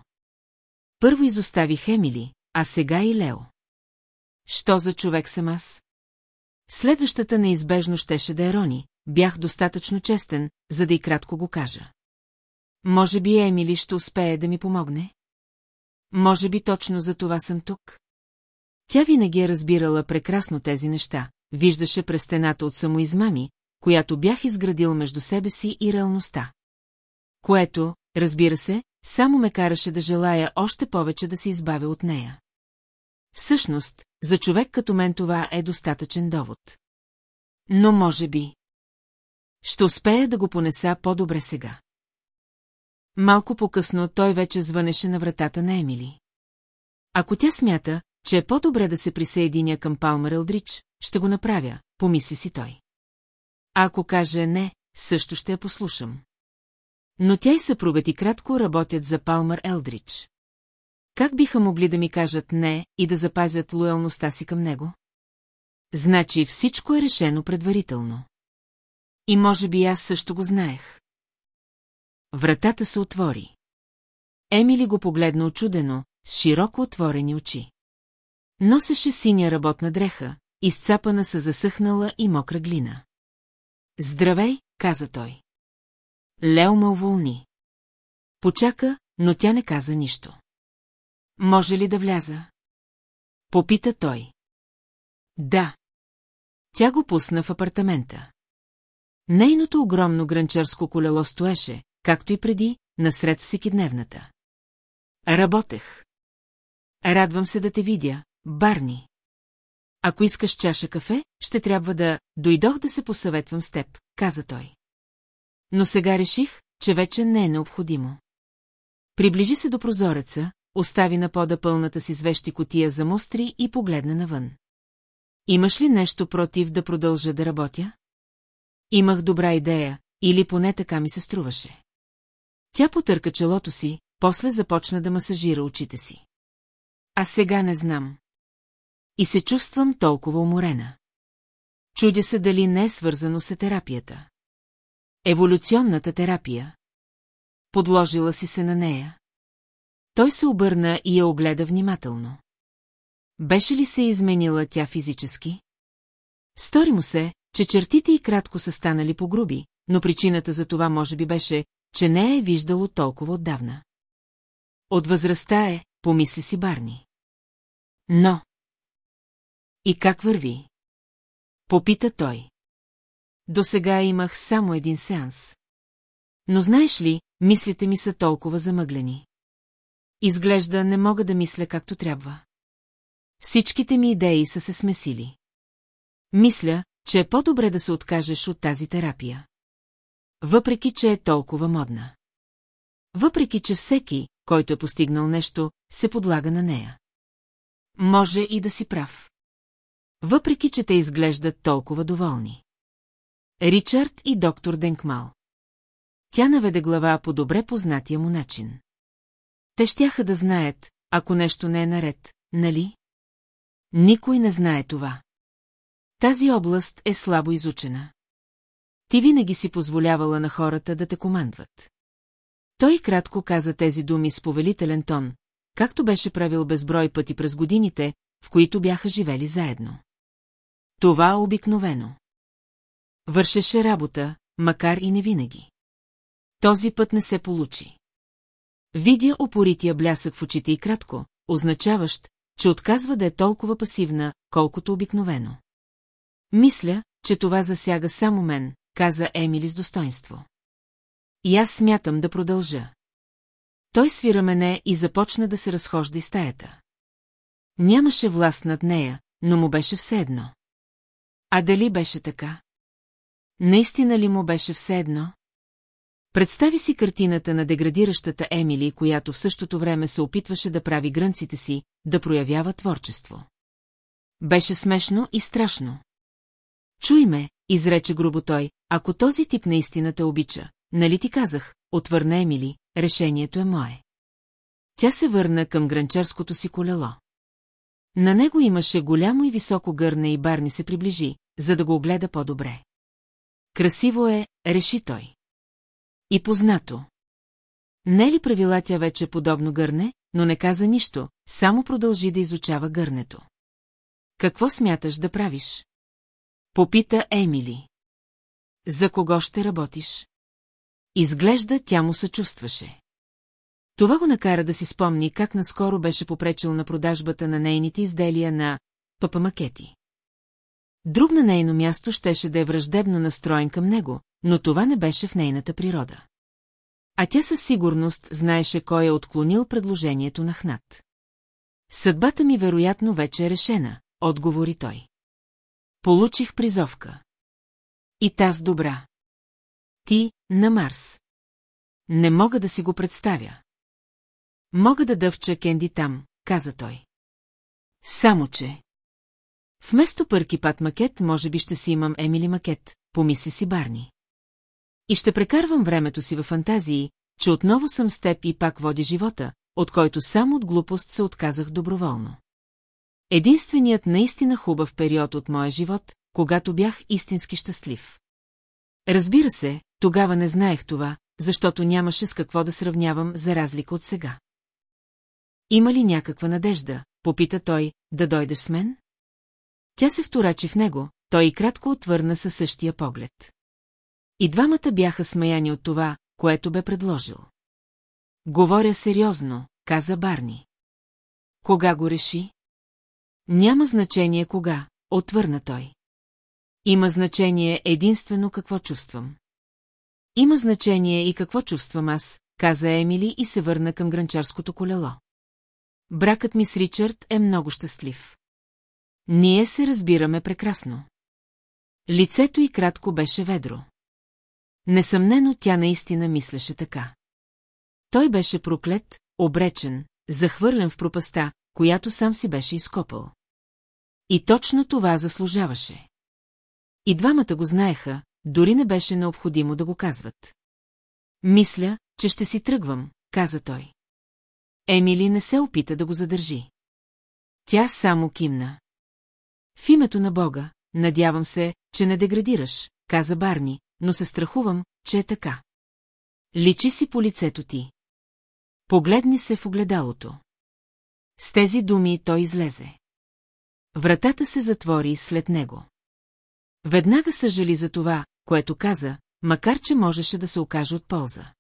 Първо изоставих Емили, а сега и Лео. Що за човек съм аз? Следващата неизбежно щеше да е Рони, бях достатъчно честен, за да и кратко го кажа. Може би Емили ще успее да ми помогне? Може би точно за това съм тук? Тя винаги е разбирала прекрасно тези неща, виждаше през стената от самоизмами, която бях изградил между себе си и реалността. Което, разбира се, само ме караше да желая още повече да се избавя от нея. Всъщност, за човек като мен това е достатъчен довод. Но може би... Ще успея да го понеса по-добре сега. Малко по-късно той вече звънеше на вратата на Емили. Ако тя смята, че е по-добре да се присъединя към Палмер Елдрич, ще го направя, помисли си той. А ако каже не, също ще я послушам. Но тя и съпругът и кратко работят за Палмър Елдрич. Как биха могли да ми кажат не и да запазят лоялността си към него? Значи всичко е решено предварително. И може би аз също го знаех. Вратата се отвори. Емили го погледна очудено, с широко отворени очи. Носеше синя работна дреха, изцапана с засъхнала и мокра глина. Здравей, каза той. Лео ме уволни. Почака, но тя не каза нищо. Може ли да вляза? Попита той. Да. Тя го пусна в апартамента. Нейното огромно гранчарско колело стоеше, както и преди, насред всекидневната. Работех. Радвам се да те видя, Барни. Ако искаш чаша кафе, ще трябва да... Дойдох да се посъветвам с теб, каза той. Но сега реших, че вече не е необходимо. Приближи се до прозореца, остави на пода пълната си звещи котия за мостри и погледна навън. Имаш ли нещо против да продължа да работя? Имах добра идея, или поне така ми се струваше. Тя потърка челото си, после започна да масажира очите си. А сега не знам. И се чувствам толкова уморена. Чудя се дали не е свързано с терапията. Еволюционната терапия. Подложила си се на нея. Той се обърна и я огледа внимателно. Беше ли се изменила тя физически? Стори му се, че чертите и кратко са станали погруби, но причината за това може би беше, че не е виждало толкова отдавна. От възрастта е, помисли си Барни. Но... И как върви? Попита той. До сега имах само един сеанс. Но знаеш ли, мислите ми са толкова замъглени. Изглежда не мога да мисля както трябва. Всичките ми идеи са се смесили. Мисля, че е по-добре да се откажеш от тази терапия. Въпреки, че е толкова модна. Въпреки, че всеки, който е постигнал нещо, се подлага на нея. Може и да си прав. Въпреки, че те изглеждат толкова доволни. Ричард и доктор Денкмал. Тя наведе глава по добре познатия му начин. Те щяха да знаят, ако нещо не е наред, нали? Никой не знае това. Тази област е слабо изучена. Ти винаги си позволявала на хората да те командват. Той кратко каза тези думи с повелителен тон, както беше правил безброй пъти през годините, в които бяха живели заедно. Това обикновено. Вършеше работа, макар и не винаги. Този път не се получи. Видя опорития блясък в очите и кратко, означаващ, че отказва да е толкова пасивна, колкото обикновено. Мисля, че това засяга само мен, каза Емили с достоинство. И аз смятам да продължа. Той свира мене и започна да се разхожда из стаята. Нямаше власт над нея, но му беше все едно. А дали беше така? Наистина ли му беше все едно? Представи си картината на деградиращата Емили, която в същото време се опитваше да прави грънците си, да проявява творчество. Беше смешно и страшно. Чуй ме, изрече грубо той, ако този тип наистина те обича. Нали ти казах, отвърна Емили, решението е мое. Тя се върна към гранчарското си колело. На него имаше голямо и високо гърне и Барни се приближи, за да го огледа по-добре. Красиво е, реши той. И познато. Не ли правила тя вече подобно гърне, но не каза нищо, само продължи да изучава гърнето. Какво смяташ да правиш? Попита Емили. За кого ще работиш? Изглежда тя му съчувстваше. Това го накара да си спомни как наскоро беше попречил на продажбата на нейните изделия на папамакети. Друг на нейно място щеше да е враждебно настроен към него, но това не беше в нейната природа. А тя със сигурност знаеше кой е отклонил предложението на Хнат. Съдбата ми вероятно вече е решена, отговори той. Получих призовка. И таз добра. Ти, на Марс. Не мога да си го представя. Мога да дъвча Кенди там, каза той. Само, че... Вместо пърки пат макет, може би ще си имам Емили макет, помисли си Барни. И ще прекарвам времето си във фантазии, че отново съм с теб и пак води живота, от който само от глупост се отказах доброволно. Единственият наистина хубав период от моя живот, когато бях истински щастлив. Разбира се, тогава не знаех това, защото нямаше с какво да сравнявам за разлика от сега. Има ли някаква надежда, попита той, да дойдеш с мен? Тя се вторачи в него, той и кратко отвърна със същия поглед. И двамата бяха смаяни от това, което бе предложил. Говоря сериозно, каза Барни. Кога го реши? Няма значение кога, отвърна той. Има значение единствено какво чувствам. Има значение и какво чувствам аз, каза Емили и се върна към гранчарското колело. Бракът ми с Ричард е много щастлив. Ние се разбираме прекрасно. Лицето й кратко беше ведро. Несъмнено тя наистина мислеше така. Той беше проклет, обречен, захвърлен в пропаста, която сам си беше изкопал. И точно това заслужаваше. И двамата го знаеха, дори не беше необходимо да го казват. Мисля, че ще си тръгвам, каза той. Емили не се опита да го задържи. Тя само кимна. В името на Бога, надявам се, че не деградираш, каза Барни, но се страхувам, че е така. Личи си по лицето ти. Погледни се в огледалото. С тези думи той излезе. Вратата се затвори след него. Веднага съжали за това, което каза, макар че можеше да се окаже от полза.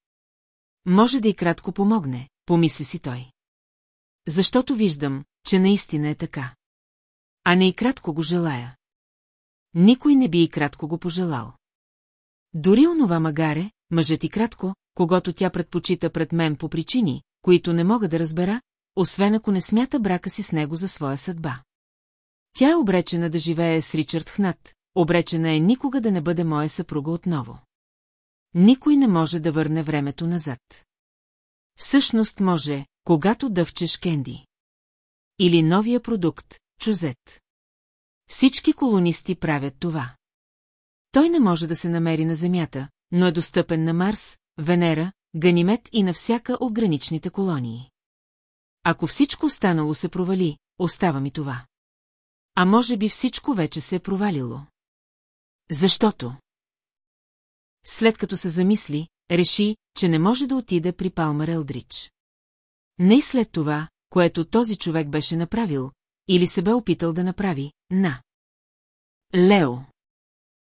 Може да и кратко помогне, помисли си той. Защото виждам, че наистина е така. А не и кратко го желая. Никой не би и кратко го пожелал. Дори онова магаре, мъжът и кратко, когато тя предпочита пред мен по причини, които не мога да разбера, освен ако не смята брака си с него за своя съдба. Тя е обречена да живее с Ричард Хнат, обречена е никога да не бъде моя съпруга отново. Никой не може да върне времето назад. Всъщност може, когато дъвчеш кенди. Или новия продукт, чузет. Всички колонисти правят това. Той не може да се намери на Земята, но е достъпен на Марс, Венера, Ганимед и на всяка от граничните колонии. Ако всичко останало се провали, остава ми това. А може би всичко вече се е провалило. Защото? След като се замисли, реши, че не може да отиде при Палмар Елдрич. Не и след това, което този човек беше направил, или се бе опитал да направи на. Лео.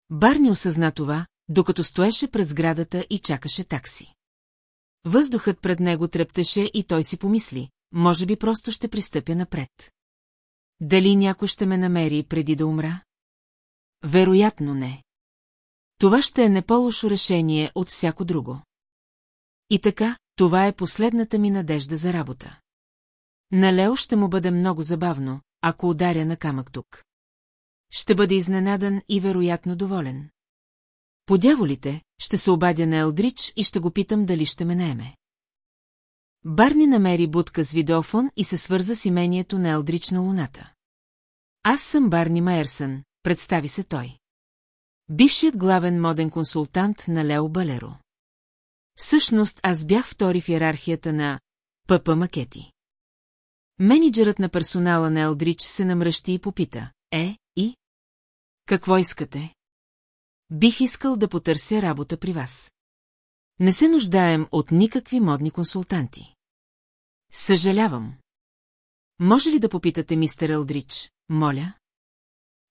Барни осъзна това, докато стоеше пред сградата и чакаше такси. Въздухът пред него трептеше и той си помисли, може би просто ще пристъпя напред. Дали някой ще ме намери преди да умра? Вероятно не. Това ще е не по-лошо решение от всяко друго. И така, това е последната ми надежда за работа. На Лео ще му бъде много забавно, ако ударя на камък тук. Ще бъде изненадан и вероятно доволен. По дяволите, ще се обадя на Елдрич и ще го питам дали ще ме наеме. Барни намери будка с видеофон и се свърза с имението на Елдрич на Луната. Аз съм Барни Майерсън, представи се той. Бившият главен моден консултант на Лео Балеро. Всъщност аз бях втори в иерархията на ПП Макети. Менеджерът на персонала на Елдрич се намръщи и попита. Е, и? Какво искате? Бих искал да потърся работа при вас. Не се нуждаем от никакви модни консултанти. Съжалявам. Може ли да попитате мистер Елдрич, моля?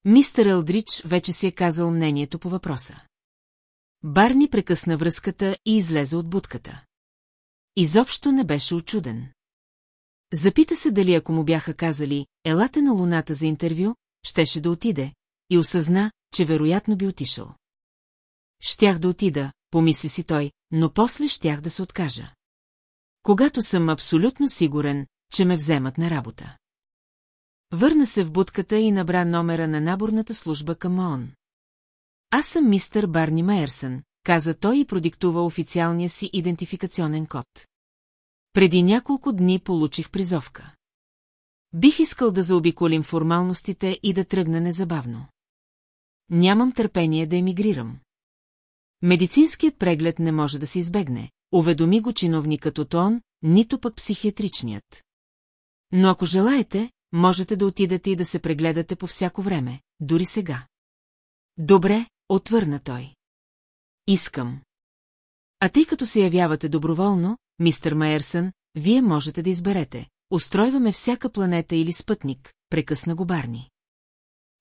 Мистер Елдрич вече си е казал мнението по въпроса. Барни прекъсна връзката и излезе от будката. Изобщо не беше очуден. Запита се дали ако му бяха казали «Елате на луната за интервю», щеше да отиде, и осъзна, че вероятно би отишъл. Щях да отида, помисли си той, но после щях да се откажа. Когато съм абсолютно сигурен, че ме вземат на работа. Върна се в будката и набра номера на наборната служба към ООН. Аз съм мистър Барни Майерсън, каза той и продиктува официалния си идентификационен код. Преди няколко дни получих призовка. Бих искал да заобиколим формалностите и да тръгна незабавно. Нямам търпение да емигрирам. Медицинският преглед не може да се избегне, уведоми го чиновникът от ООН, нито пък психиатричният. Но ако желаете, можете да отидете и да се прегледате по всяко време, дори сега. Добре, отвърна той. Искам. А тъй като се явявате доброволно, мистер Майерсън, вие можете да изберете. Устройваме всяка планета или спътник, прекъсна го Барни.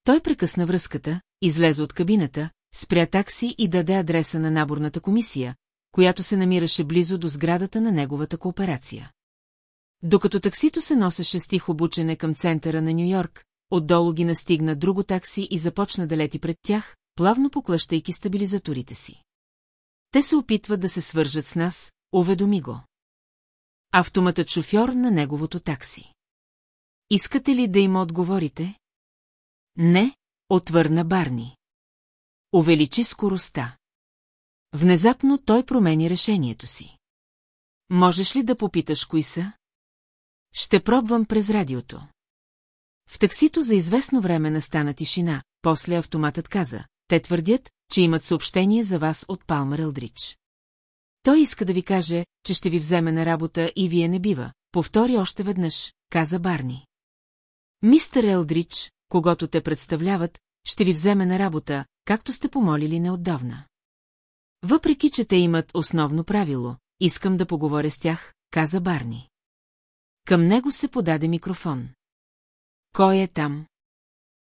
Той прекъсна връзката, излезе от кабината, спря такси и даде адреса на наборната комисия, която се намираше близо до сградата на неговата кооперация. Докато таксито се носеше с тихо обучене към центъра на Нью-Йорк, отдолу ги настигна друго такси и започна да лети пред тях, плавно поклащайки стабилизаторите си. Те се опитват да се свържат с нас, уведоми го. Автоматът шофьор на неговото такси. Искате ли да им отговорите? Не, отвърна Барни. Увеличи скоростта. Внезапно той промени решението си. Можеш ли да попиташ кои са? Ще пробвам през радиото. В таксито за известно време настана тишина, после автоматът каза. Те твърдят, че имат съобщение за вас от Палмер Елдрич. Той иска да ви каже, че ще ви вземе на работа и вие не бива. Повтори още веднъж, каза Барни. Мистер Елдрич, когато те представляват, ще ви вземе на работа, както сте помолили неотдавна. Въпреки, че те имат основно правило, искам да поговоря с тях, каза Барни. Към него се подаде микрофон. Кой е там?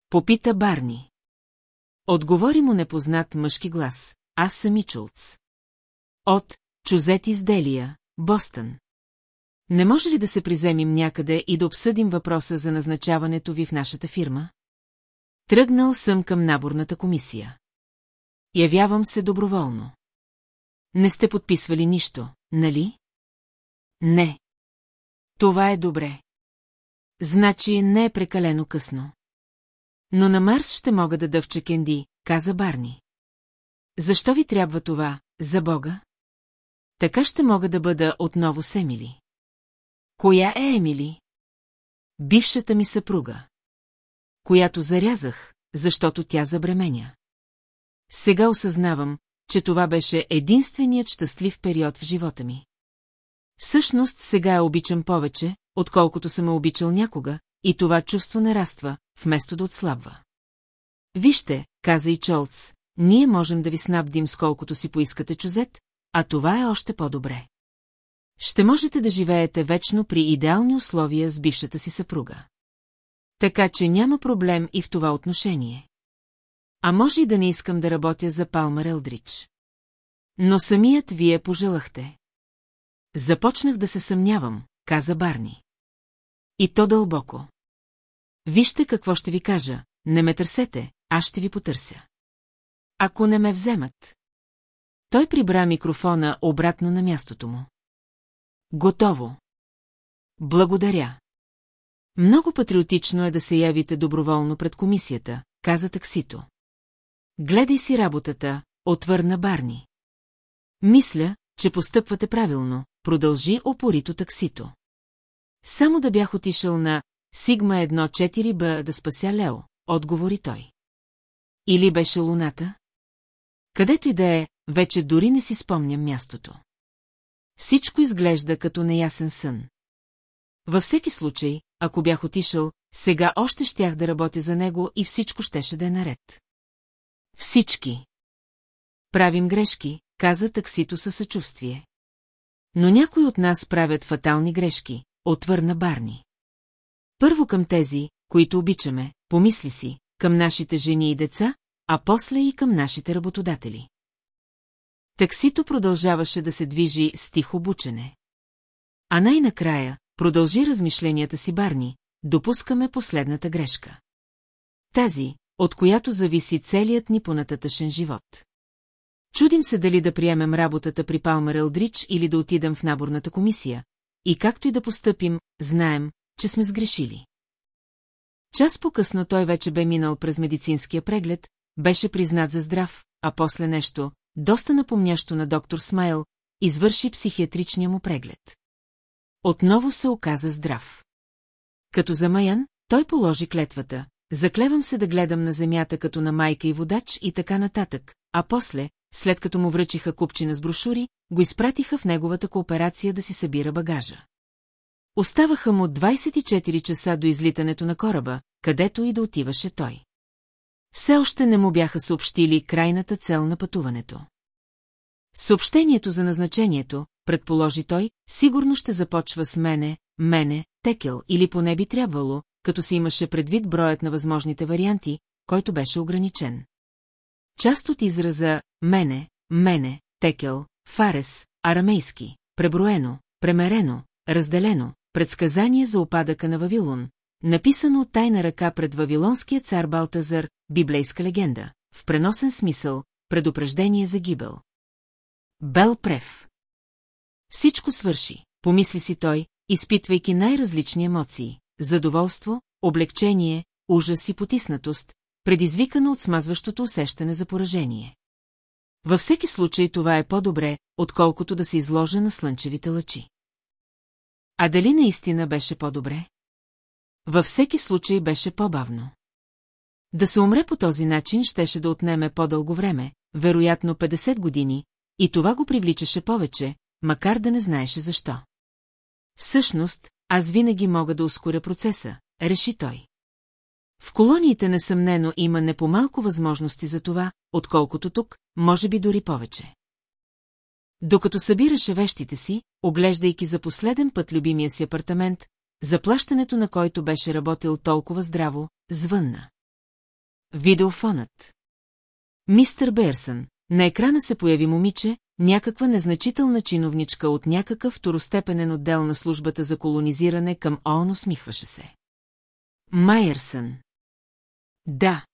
Попита Барни. Отговори му непознат мъжки глас. Аз съм Мичулц. От Чузет изделия, Бостън. Не може ли да се приземим някъде и да обсъдим въпроса за назначаването ви в нашата фирма? Тръгнал съм към наборната комисия. Явявам се доброволно. Не сте подписвали нищо, нали? Не. Това е добре. Значи не е прекалено късно. Но на Марс ще мога да дъвча Кенди, каза Барни. Защо ви трябва това, за Бога? Така ще мога да бъда отново с Емили. Коя е Емили? Бившата ми съпруга. Която зарязах, защото тя забременя. Сега осъзнавам, че това беше единственият щастлив период в живота ми. Всъщност сега я обичам повече, отколкото съм обичал някога, и това чувство нараства, вместо да отслабва. Вижте, каза и Чолц, ние можем да ви снабдим с колкото си поискате чузет, а това е още по-добре. Ще можете да живеете вечно при идеални условия с бившата си съпруга. Така че няма проблем и в това отношение. А може и да не искам да работя за Палмар Елдрич. Но самият вие пожелахте. Започнах да се съмнявам, каза Барни. И то дълбоко. Вижте какво ще ви кажа, не ме търсете, аз ще ви потърся. Ако не ме вземат. Той прибра микрофона обратно на мястото му. Готово. Благодаря. Много патриотично е да се явите доброволно пред комисията, каза таксито. Гледай си работата, отвърна Барни. Мисля, че постъпвате правилно, продължи опорито таксито. Само да бях отишъл на Сигма 1-4Б да спася Лео, отговори той. Или беше луната? Където и да е, вече дори не си спомням мястото. Всичко изглежда като неясен сън. Във всеки случай, ако бях отишъл, сега още щях да работя за него и всичко щеше да е наред. Всички. Правим грешки, каза таксито със съчувствие. Но някои от нас правят фатални грешки, отвърна Барни. Първо към тези, които обичаме, помисли си, към нашите жени и деца, а после и към нашите работодатели. Таксито продължаваше да се движи с тихо бучене. А най-накрая, продължи размишленията си Барни, допускаме последната грешка. Тази, от която зависи целият ни понататъшен живот. Чудим се дали да приемем работата при Палмар Елдрич или да отидем в наборната комисия, и както и да постъпим, знаем, че сме сгрешили. Час по-късно той вече бе минал през медицинския преглед, беше признат за здрав, а после нещо, доста напомнящо на доктор Смайл, извърши психиатричния му преглед. Отново се оказа здрав. Като замаян, той положи клетвата, заклевам се да гледам на земята като на майка и водач и така нататък, а после, след като му връчиха купчина с брошури, го изпратиха в неговата кооперация да си събира багажа. Оставаха му 24 часа до излитането на кораба, където и да отиваше той. Все още не му бяха съобщили крайната цел на пътуването. Съобщението за назначението, предположи той, сигурно ще започва с мене, мене, текел или поне би трябвало, като си имаше предвид броят на възможните варианти, който беше ограничен. Част от израза «мене», «мене», «текел», «фарес», арамейски, преброено, премерено, разделено, предсказание за опадъка на Вавилон, написано от тайна ръка пред вавилонския цар Балтазар, библейска легенда, в преносен смисъл, предупреждение за гибел. Бел Прев Всичко свърши, помисли си той, изпитвайки най-различни емоции – задоволство, облегчение, ужас и потиснатост, предизвикано от смазващото усещане за поражение. Във всеки случай това е по-добре, отколкото да се изложа на слънчевите лъчи. А дали наистина беше по-добре? Във всеки случай беше по-бавно. Да се умре по този начин щеше да отнеме по-дълго време, вероятно 50 години, и това го привличаше повече, макар да не знаеше защо. Всъщност, аз винаги мога да ускоря процеса, реши той. В колониите несъмнено има не по-малко възможности за това, отколкото тук, може би дори повече. Докато събираше вещите си, оглеждайки за последен път любимия си апартамент, заплащането на който беше работил толкова здраво, звънна. Видеофонът. Мистер Берсън, на екрана се появи момиче, някаква незначителна чиновничка от някакъв второстепенен отдел на службата за колонизиране към ООН усмихваше се. Майерсън. Да.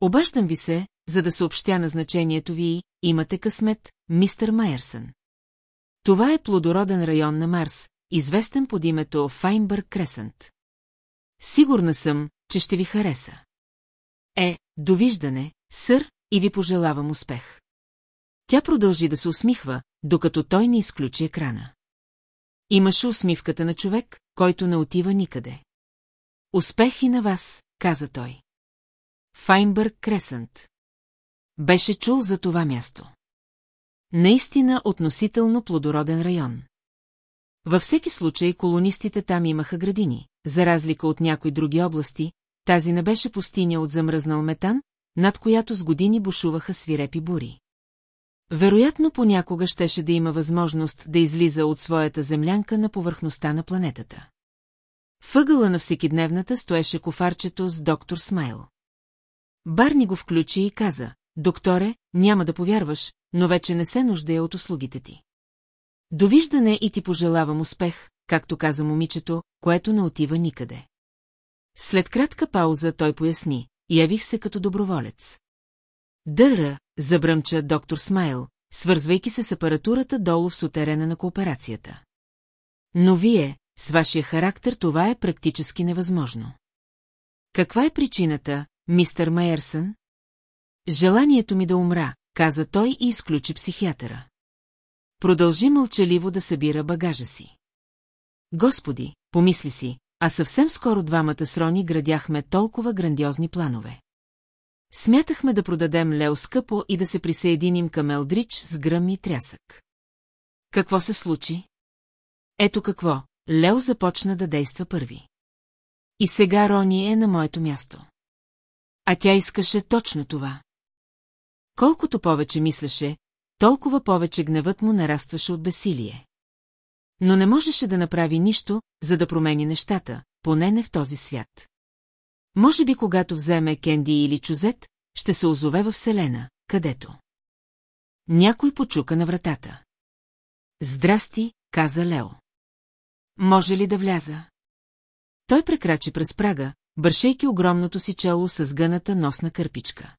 Обаждам ви се, за да съобщя назначението ви и имате късмет, мистер Майерсън. Това е плодороден район на Марс, известен под името Файнбърг Кресънт. Сигурна съм, че ще ви хареса. Е, довиждане, сър, и ви пожелавам успех. Тя продължи да се усмихва, докато той не изключи екрана. Имаше усмивката на човек, който не отива никъде. Успех и на вас, каза той. Файнбърг Кресънт. Беше чул за това място. Наистина относително плодороден район. Във всеки случай колонистите там имаха градини, за разлика от някои други области, тази не беше пустиня от замръзнал метан, над която с години бушуваха свирепи бури. Вероятно понякога щеше да има възможност да излиза от своята землянка на повърхността на планетата. Въгъла на всекидневната стоеше кофарчето с доктор Смайл. Барни го включи и каза, докторе, няма да повярваш, но вече не се нуждая от услугите ти. Довиждане и ти пожелавам успех, както каза момичето, което не отива никъде. След кратка пауза той поясни, явих се като доброволец. Дъра, забръмча доктор Смайл, свързвайки се с апаратурата долу в сутерена на кооперацията. Но вие, с вашия характер, това е практически невъзможно. Каква е причината, мистер Майерсън? Желанието ми да умра, каза той и изключи психиатъра. Продължи мълчаливо да събира багажа си. Господи, помисли си, а съвсем скоро двамата с Рони градяхме толкова грандиозни планове. Смятахме да продадем Лео скъпо и да се присъединим към Елдрич с гръм и трясък. Какво се случи? Ето какво, Лео започна да действа първи. И сега Рони е на моето място. А тя искаше точно това. Колкото повече мислеше, толкова повече гневът му нарастваше от бесилие. Но не можеше да направи нищо, за да промени нещата, поне не в този свят. Може би когато вземе Кенди или Чузет, ще се озове във Вселена, където. Някой почука на вратата. Здрасти, каза Лео. Може ли да вляза? Той прекрачи през прага, бършейки огромното си чело с гъната носна кърпичка.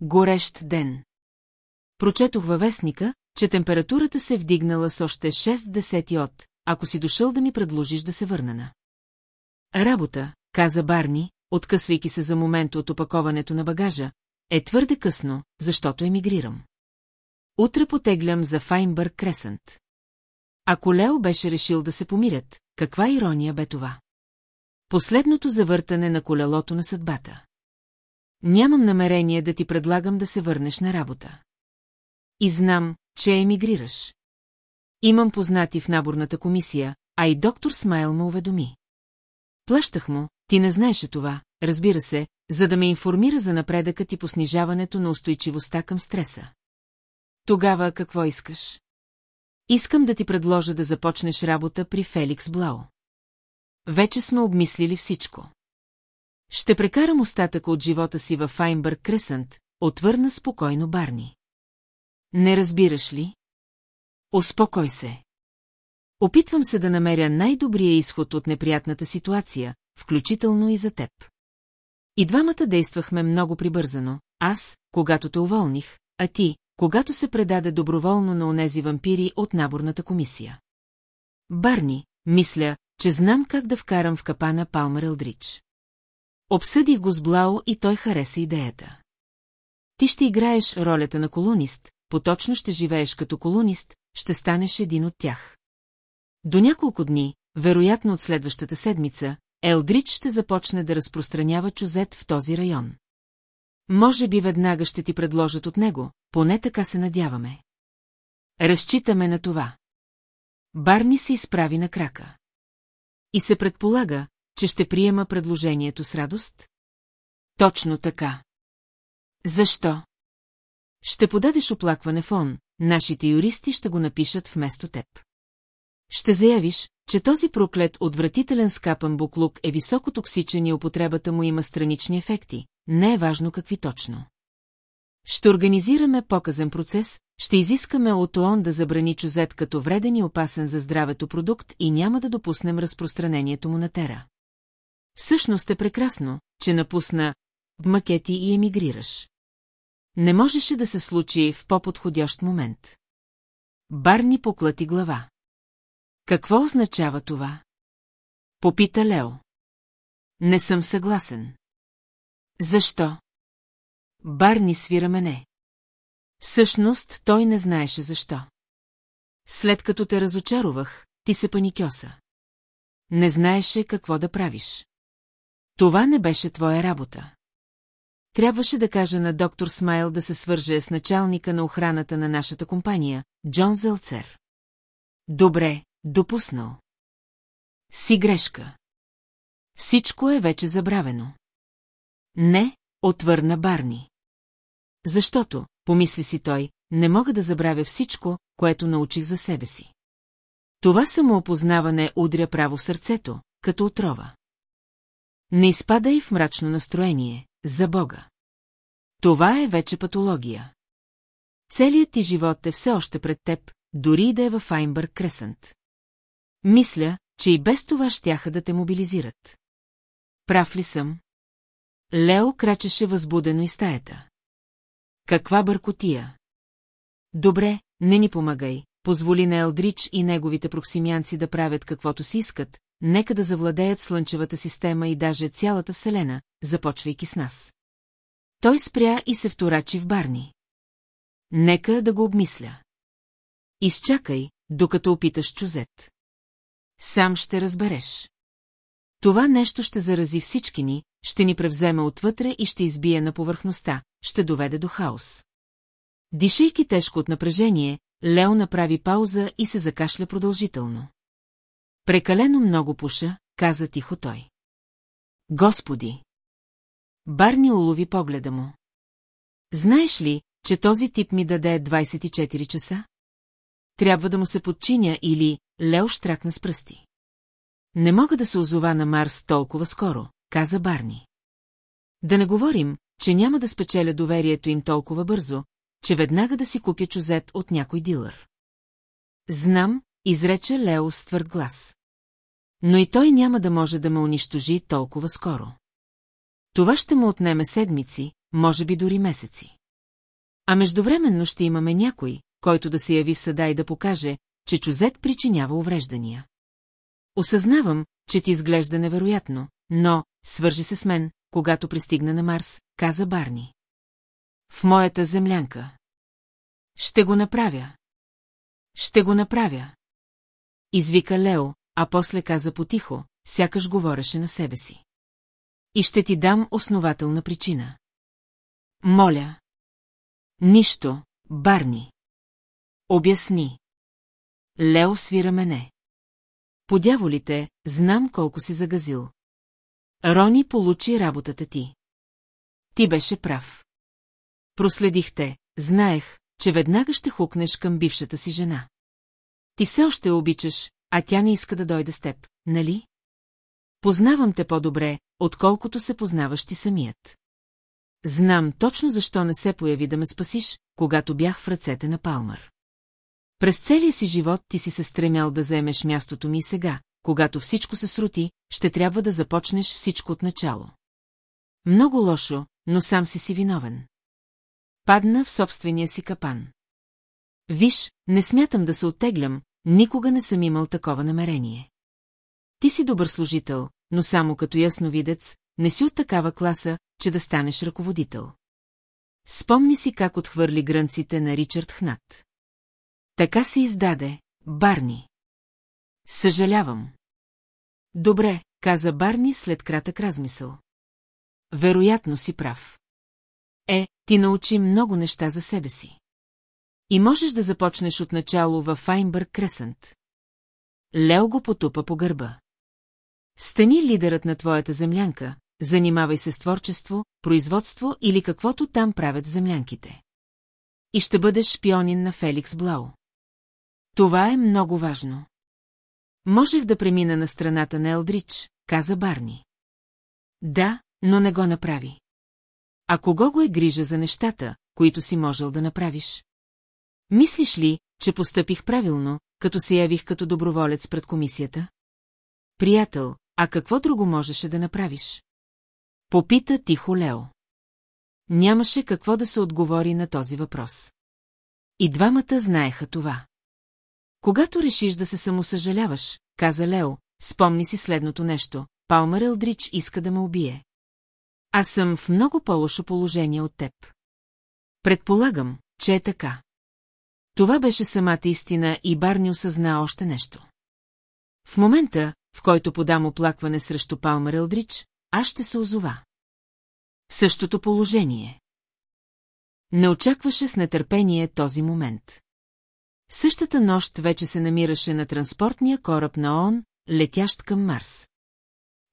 Горещ ден. Прочетох във вестника, че температурата се вдигнала с още 6 десети от, ако си дошъл да ми предложиш да се върна на. Работа, каза Барни, откъсвайки се за момент от опаковането на багажа, е твърде късно, защото емигрирам. Утре потеглям за Файнбърг Кресънт. Ако Лео беше решил да се помирят, каква ирония бе това? Последното завъртане на колелото на съдбата. Нямам намерение да ти предлагам да се върнеш на работа. И знам, че емигрираш. Имам познати в наборната комисия, а и доктор Смайл ме уведоми. Плащах му, ти не знаеше това, разбира се, за да ме информира за напредъкът и по снижаването на устойчивостта към стреса. Тогава какво искаш? Искам да ти предложа да започнеш работа при Феликс Блау. Вече сме обмислили всичко. Ще прекарам остатъка от живота си във Файнбърг Кресънт, отвърна спокойно Барни. Не разбираш ли? Успокой се. Опитвам се да намеря най-добрия изход от неприятната ситуация, включително и за теб. И двамата действахме много прибързано, аз, когато те уволних, а ти, когато се предаде доброволно на онези вампири от наборната комисия. Барни, мисля, че знам как да вкарам в капана Палмер Елдрич. Обсъдих го с Блао и той хареса идеята. Ти ще играеш ролята на колонист, поточно ще живееш като колонист, ще станеш един от тях. До няколко дни, вероятно от следващата седмица, Елдрич ще започне да разпространява чузет в този район. Може би веднага ще ти предложат от него, поне така се надяваме. Разчитаме на това. Барни се изправи на крака. И се предполага, че ще приема предложението с радост? Точно така. Защо? Ще подадеш оплакване в он, нашите юристи ще го напишат вместо теб. Ще заявиш, че този проклет отвратителен скапан буклук е високотоксичен и употребата му има странични ефекти, не е важно какви точно. Ще организираме показен процес, ще изискаме от ООН да забрани чузет като вреден и опасен за здравето продукт и няма да допуснем разпространението му на тера. Всъщност е прекрасно, че напусна в макети и емигрираш. Не можеше да се случи в по-подходящ момент. Барни поклати глава. Какво означава това? Попита Лео. Не съм съгласен. Защо? Барни свира мене. Всъщност той не знаеше защо. След като те разочаровах, ти се паникьоса. Не знаеше какво да правиш. Това не беше твоя работа. Трябваше да кажа на доктор Смайл да се свърже с началника на охраната на нашата компания, Джон Зелцер. Добре, допуснал. Си грешка. Всичко е вече забравено. Не, отвърна Барни. Защото, помисли си той, не мога да забравя всичко, което научих за себе си. Това самоопознаване удря право в сърцето, като отрова. Не изпадай в мрачно настроение, за Бога. Това е вече патология. Целият ти живот е все още пред теб, дори и да е в Файнбърг Кресънт. Мисля, че и без това щяха да те мобилизират. Прав ли съм? Лео крачеше възбудено и стаята. Каква бъркотия? Добре, не ни помагай, позволи на Елдрич и неговите проксимянци да правят каквото си искат, нека да завладеят Слънчевата система и даже цялата Вселена, започвайки с нас. Той спря и се вторачи в Барни. Нека да го обмисля. Изчакай, докато опиташ чузет. Сам ще разбереш. Това нещо ще зарази всички ни, ще ни превземе отвътре и ще избие на повърхността, ще доведе до хаос. Дишайки тежко от напрежение, Лео направи пауза и се закашля продължително. Прекалено много пуша, каза тихо той. Господи! Барни улови погледа му. Знаеш ли, че този тип ми даде 24 часа? Трябва да му се подчиня или Лео штракна с пръсти. Не мога да се озова на Марс толкова скоро, каза Барни. Да не говорим, че няма да спечеля доверието им толкова бързо, че веднага да си купя чузет от някой дилър. Знам, изрече Лео с твърд глас. Но и той няма да може да ме унищожи толкова скоро. Това ще му отнеме седмици, може би дори месеци. А междувременно ще имаме някой, който да се яви в съда и да покаже, че чузет причинява увреждания. Осъзнавам, че ти изглежда невероятно, но свържи се с мен, когато пристигна на Марс, каза Барни. В моята землянка. Ще го направя. Ще го направя. Извика Лео, а после каза потихо, сякаш говореше на себе си. И ще ти дам основателна причина. Моля. Нищо, Барни. Обясни. Лео свира мене. Подяволите, знам колко си загазил. Рони получи работата ти. Ти беше прав. Проследих те, знаех, че веднага ще хукнеш към бившата си жена. Ти все още обичаш, а тя не иска да дойде с теб, нали? Познавам те по-добре, отколкото се познаваш ти самият. Знам точно защо не се появи да ме спасиш, когато бях в ръцете на Палмър. През целия си живот ти си се стремял да заемеш мястото ми сега, когато всичко се срути, ще трябва да започнеш всичко от начало. Много лошо, но сам си си виновен. Падна в собствения си капан. Виж, не смятам да се оттеглям, никога не съм имал такова намерение. Ти си добър служител, но само като ясновидец, не си от такава класа, че да станеш ръководител. Спомни си как отхвърли грънците на Ричард Хнат. Така се издаде, Барни. Съжалявам. Добре, каза Барни след кратък размисъл. Вероятно си прав. Е, ти научи много неща за себе си. И можеш да започнеш от начало във Файнбърг Кресънт. Лео го потупа по гърба. Стани лидерът на твоята землянка, занимавай се с творчество, производство или каквото там правят землянките. И ще бъдеш шпионин на Феликс Блау. Това е много важно. Можех да премина на страната на Елдрич, каза Барни. Да, но не го направи. А кого го е грижа за нещата, които си можел да направиш? Мислиш ли, че постъпих правилно, като се явих като доброволец пред комисията? Приятел, а какво друго можеше да направиш? Попита тихо Лео. Нямаше какво да се отговори на този въпрос. И двамата знаеха това. Когато решиш да се самосъжаляваш, каза Лео, спомни си следното нещо. Палмър Елдрич иска да ме убие. Аз съм в много по-лошо положение от теб. Предполагам, че е така. Това беше самата истина и Барни осъзна още нещо. В момента, в който подам оплакване срещу Палмър Елдрич, аз ще се озова. Същото положение. Не очакваше с нетърпение този момент. Същата нощ вече се намираше на транспортния кораб на ООН, летящ към Марс.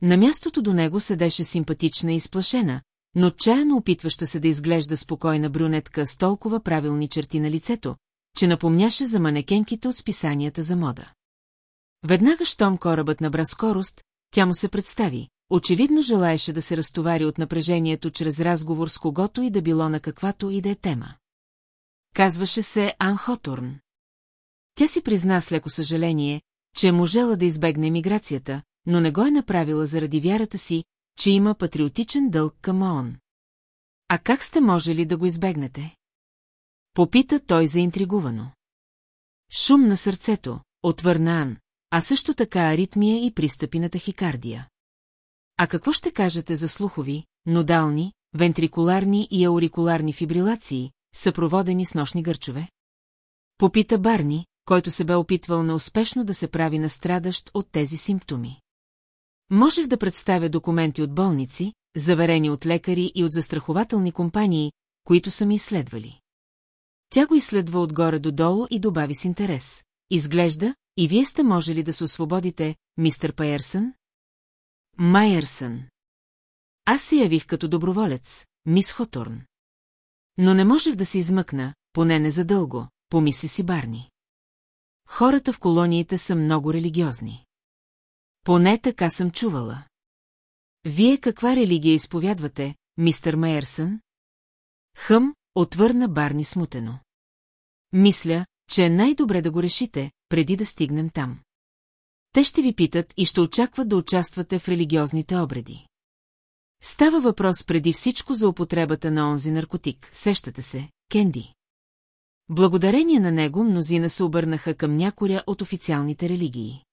На мястото до него седеше симпатична и изплашена, но отчаяно опитваща се да изглежда спокойна брюнетка с толкова правилни черти на лицето, че напомняше за манекенките от списанията за мода. Веднага щом корабът набра скорост, тя му се представи. Очевидно желаеше да се разтовари от напрежението чрез разговор с когото и да било на каквато и да е тема. Казваше се Ан Хоторн. Тя си призна с леко съжаление, че е можела да избегне миграцията, но не го е направила заради вярата си, че има патриотичен дълг към ООН. А как сте можели да го избегнете? Попита той заинтригувано. Шум на сърцето, отвърна Ан, а също така аритмия и пристъпи на тахикардия. А какво ще кажете за слухови, нодални, вентрикуларни и аурикуларни фибрилации, съпроводени с нощни гърчове? Попита Барни, който се бе опитвал неуспешно да се прави настрадащ от тези симптоми. Можех да представя документи от болници, заверени от лекари и от застрахователни компании, които са ми изследвали. Тя го изследва отгоре до долу и добави с интерес. Изглежда, и вие сте можели да се освободите, мистер Пайерсън? Майерсън. Аз се явих като доброволец, мис Хоторн. Но не можех да се измъкна, поне не задълго, помисли си Барни. Хората в колониите са много религиозни. Поне така съм чувала. Вие каква религия изповядвате, мистер Майерсън? Хъм, отвърна Барни смутено. Мисля, че е най-добре да го решите, преди да стигнем там. Те ще ви питат и ще очакват да участвате в религиозните обреди. Става въпрос преди всичко за употребата на онзи наркотик, сещате се, Кенди. Благодарение на него мнозина се обърнаха към някоря от официалните религии.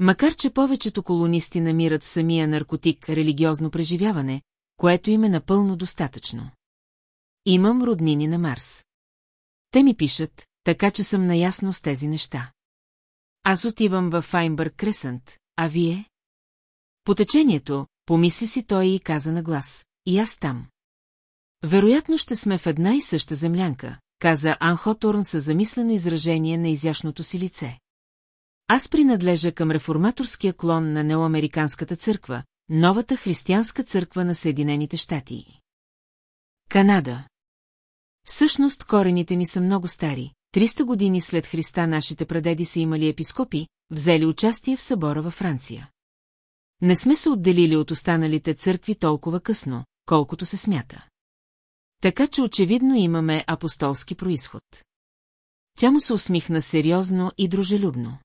Макар че повечето колонисти намират в самия наркотик религиозно преживяване, което им е напълно достатъчно. Имам роднини на Марс. Те ми пишат, така че съм наясно с тези неща. Аз отивам в Файнбърг Кресънт, а вие? По течението, помисли си той и каза на глас, и аз там. Вероятно ще сме в една и съща землянка, каза Анхоторн с замислено изражение на изящното си лице. Аз принадлежа към реформаторския клон на Неоамериканската църква, новата християнска църква на Съединените щати. Канада. Всъщност корените ни са много стари. 300 години след Христа нашите прадеди са имали епископи, взели участие в събора във Франция. Не сме се отделили от останалите църкви толкова късно, колкото се смята. Така че очевидно имаме апостолски происход. Тя му се усмихна сериозно и дружелюбно.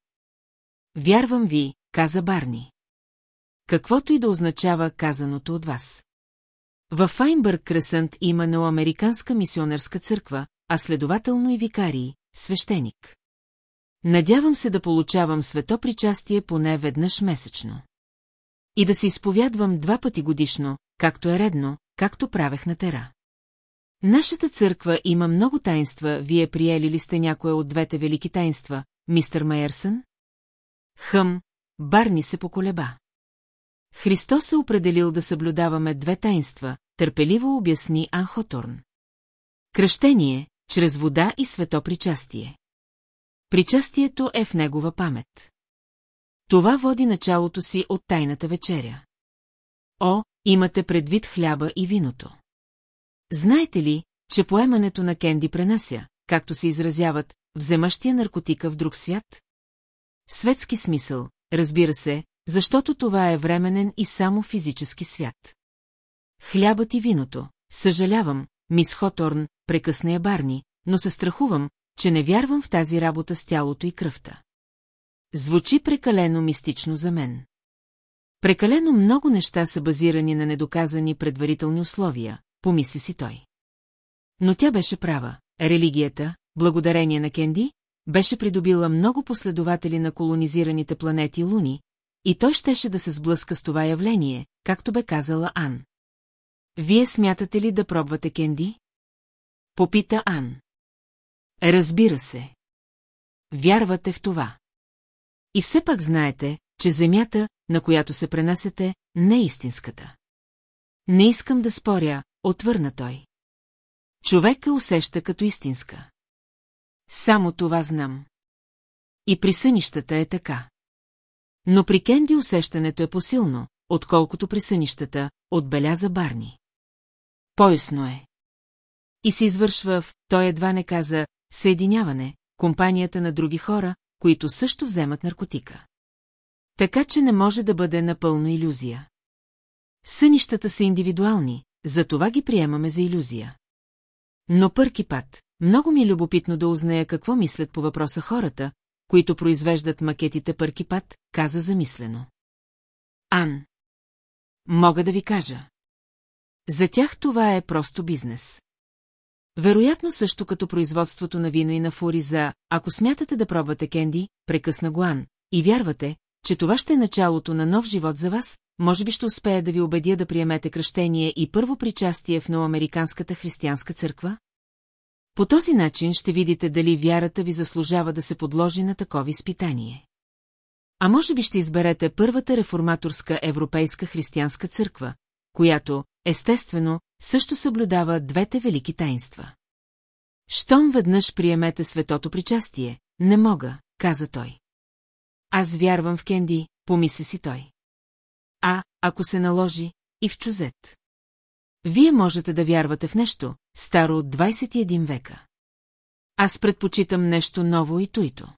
Вярвам ви, каза Барни. Каквото и да означава казаното от вас. Във Файнбърг Кресънт има неоамериканска мисионерска църква, а следователно и викарии, свещеник. Надявам се да получавам светопричастие поне веднъж месечно. И да се изповядвам два пъти годишно, както е редно, както правех на тера. Нашата църква има много таинства, вие приели ли сте някое от двете велики таинства, мистер Майерсън? Хъм, Барни се поколеба. Христос е определил да съблюдаваме две таинства, търпеливо обясни Анхоторн. Кръщение, чрез вода и светопричастие. Причастието е в негова памет. Това води началото си от тайната вечеря. О, имате предвид хляба и виното. Знаете ли, че поемането на Кенди пренася, както се изразяват, вземащия наркотика в друг свят? Светски смисъл, разбира се, защото това е временен и само физически свят. Хлябът и виното, съжалявам, мис Хоторн, прекъсна я Барни, но се страхувам, че не вярвам в тази работа с тялото и кръвта. Звучи прекалено мистично за мен. Прекалено много неща са базирани на недоказани предварителни условия, помисли си той. Но тя беше права. Религията, благодарение на Кенди, беше придобила много последователи на колонизираните планети Луни, и той щеше да се сблъска с това явление, както бе казала Ан. Вие смятате ли да пробвате Кенди? Попита Ан. Разбира се. Вярвате в това. И все пак знаете, че земята, на която се пренасете, не е истинската. Не искам да споря, отвърна той. Човека усеща като истинска. Само това знам. И при сънищата е така. Но при Кенди усещането е посилно, отколкото при сънищата, отбеляза Барни. Поясно е. И се извършва в, той едва не каза, съединяване, компанията на други хора, които също вземат наркотика. Така че не може да бъде напълно иллюзия. Сънищата са индивидуални, затова ги приемаме за иллюзия. Но пърки пат, много ми е любопитно да узная какво мислят по въпроса хората, които произвеждат макетите пърки пат, каза замислено. Ан. Мога да ви кажа. За тях това е просто бизнес. Вероятно също като производството на вино и на фури за «Ако смятате да пробвате кенди», прекъсна Гуан, и вярвате, че това ще е началото на нов живот за вас, може би ще успея да ви убедя да приемете кръщение и първо причастие в новоамериканската християнска църква? По този начин ще видите дали вярата ви заслужава да се подложи на такова изпитание. А може би ще изберете първата реформаторска европейска християнска църква, която, естествено, също съблюдава двете велики таинства. Щом веднъж приемете светото причастие, не мога, каза той. Аз вярвам в Кенди, помисли си той. А, ако се наложи, и в чузет. Вие можете да вярвате в нещо, старо от 21 века. Аз предпочитам нещо ново и туито.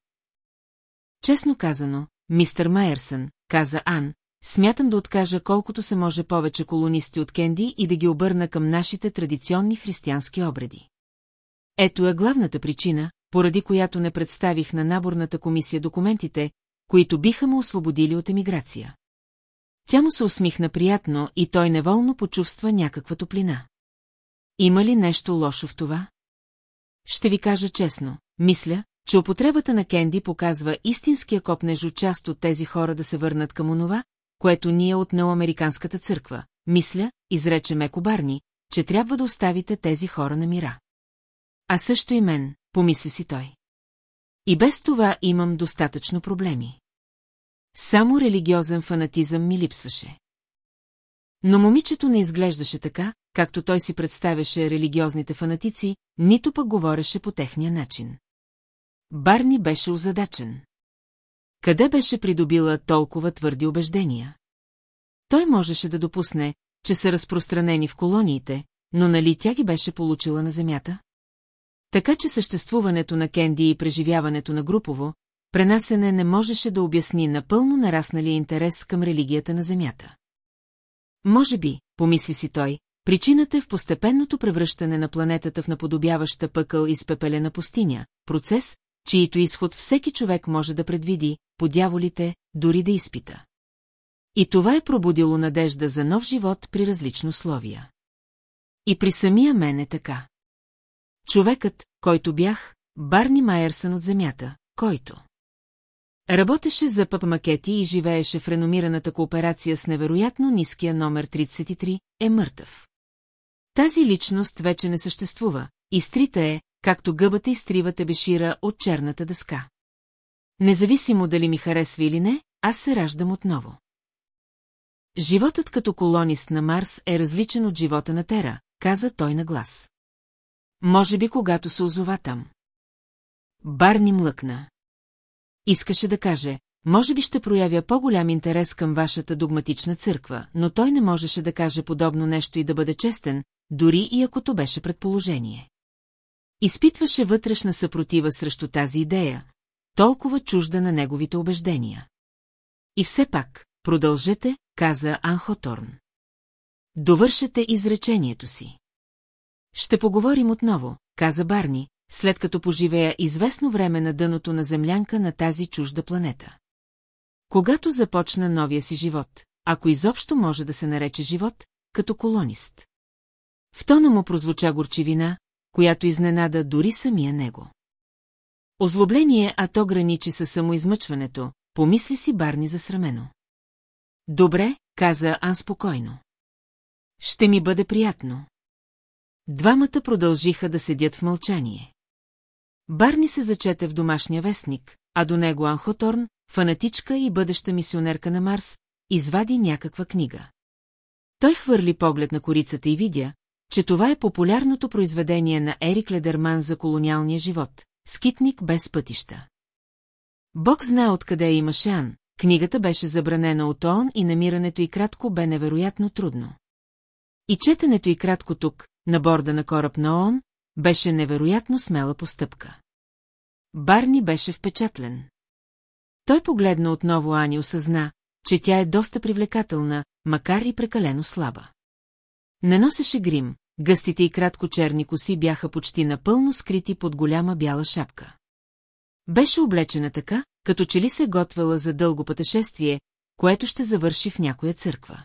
Честно казано, мистер Майерсън, каза Ан, смятам да откажа колкото се може повече колонисти от Кенди и да ги обърна към нашите традиционни християнски обреди. Ето е главната причина, поради която не представих на наборната комисия документите, които биха му освободили от емиграция. Тя му се усмихна приятно и той неволно почувства някаква топлина. Има ли нещо лошо в това? Ще ви кажа честно, мисля, че употребата на Кенди показва истинския копнежо част от тези хора да се върнат към онова, което ние от неоамериканската църква. Мисля, изрече Меко Барни, че трябва да оставите тези хора на мира. А също и мен, помисли си той. И без това имам достатъчно проблеми. Само религиозен фанатизъм ми липсваше. Но момичето не изглеждаше така, както той си представяше религиозните фанатици, нито пък говореше по техния начин. Барни беше озадачен. Къде беше придобила толкова твърди убеждения? Той можеше да допусне, че са разпространени в колониите, но нали тя ги беше получила на земята? Така че съществуването на Кенди и преживяването на групово, пренасене не можеше да обясни напълно нарасналия интерес към религията на земята. Може би, помисли си той, причината е в постепенното превръщане на планетата в наподобяваща пъкъл и спепелена пустиня, процес, чието изход всеки човек може да предвиди, по дяволите, дори да изпита. И това е пробудило надежда за нов живот при различни условия. И при самия мен е така. Човекът, който бях, Барни Майерсън от земята, който Работеше за пъп макети и живееше в реномираната кооперация с невероятно ниския номер 33, е мъртъв. Тази личност вече не съществува, изтрита е, както гъбата изтрива тебешира от черната дъска. Независимо дали ми харесва или не, аз се раждам отново. Животът като колонист на Марс е различен от живота на Тера, каза той на глас. Може би когато се озова там. Барни млъкна. Искаше да каже, може би ще проявя по-голям интерес към вашата догматична църква, но той не можеше да каже подобно нещо и да бъде честен, дори и ако то беше предположение. Изпитваше вътрешна съпротива срещу тази идея, толкова чужда на неговите убеждения. И все пак, продължете, каза Анхоторн. Довършете изречението си. Ще поговорим отново, каза Барни, след като поживея известно време на дъното на землянка на тази чужда планета. Когато започна новия си живот, ако изобщо може да се нарече живот, като колонист. В тона му прозвуча горчивина, която изненада дори самия него. Озлобление, а то граничи със самоизмъчването, помисли си Барни засрамено. Добре, каза Ан спокойно. Ще ми бъде приятно. Двамата продължиха да седят в мълчание. Барни се зачете в домашния вестник, а до него Анхоторн, фанатичка и бъдеща мисионерка на Марс, извади някаква книга. Той хвърли поглед на корицата и видя, че това е популярното произведение на Ерик Ледерман за колониалния живот – скитник без пътища. Бог знае откъде имаше Ан, книгата беше забранена от ООН и намирането и кратко бе невероятно трудно. И четенето и кратко тук, на борда на кораб на ООН, беше невероятно смела постъпка. Барни беше впечатлен. Той погледна отново Ани осъзна, че тя е доста привлекателна, макар и прекалено слаба. Не носеше грим, гъстите и кратко черни коси бяха почти напълно скрити под голяма бяла шапка. Беше облечена така, като че ли се готвела за дълго пътешествие, което ще завърши в някоя църква.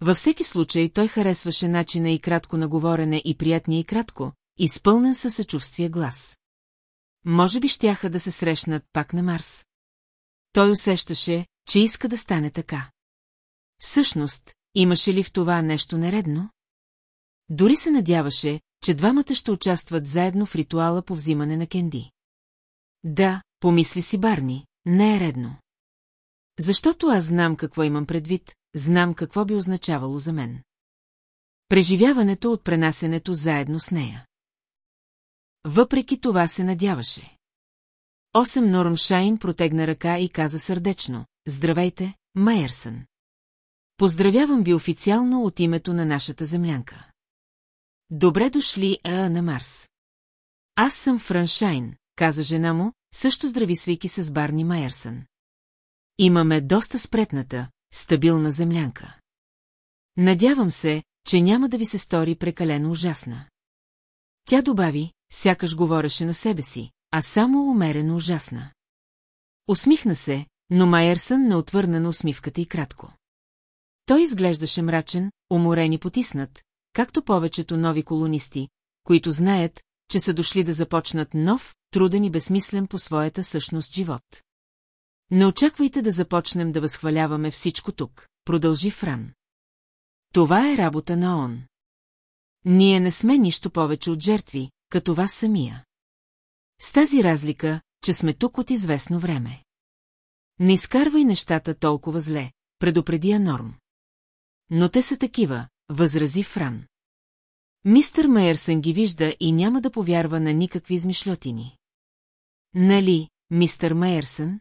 Във всеки случай той харесваше начина и кратко на говорене и приятния и кратко, изпълнен със съчувствие глас. Може би щяха да се срещнат пак на Марс. Той усещаше, че иска да стане така. Всъщност, имаше ли в това нещо нередно? Дори се надяваше, че двамата ще участват заедно в ритуала по взимане на Кенди. Да, помисли си Барни, не е редно. Защото аз знам какво имам предвид, знам какво би означавало за мен. Преживяването от пренасенето заедно с нея. Въпреки това се надяваше. Осем Норм Шайн протегна ръка и каза сърдечно. Здравейте, Майерсън. Поздравявам ви официално от името на нашата землянка. Добре дошли, А на Марс. Аз съм Франшайн, каза жена му, също здрависвайки се с Барни Майерсън. Имаме доста спретната, стабилна землянка. Надявам се, че няма да ви се стори прекалено ужасна. Тя добави, сякаш говореше на себе си, а само умерено ужасна. Усмихна се, но Майерсън не отвърна на усмивката и кратко. Той изглеждаше мрачен, уморен и потиснат, както повечето нови колонисти, които знаят, че са дошли да започнат нов, труден и безсмислен по своята същност живот. Не очаквайте да започнем да възхваляваме всичко тук, продължи Фран. Това е работа на он. Ние не сме нищо повече от жертви, като вас самия. С тази разлика, че сме тук от известно време. Не изкарвай нещата толкова зле, предупреди я Норм. Но те са такива, възрази Фран. Мистър Мейерсън ги вижда и няма да повярва на никакви измишлетини. Нали, мистър Мейерсън?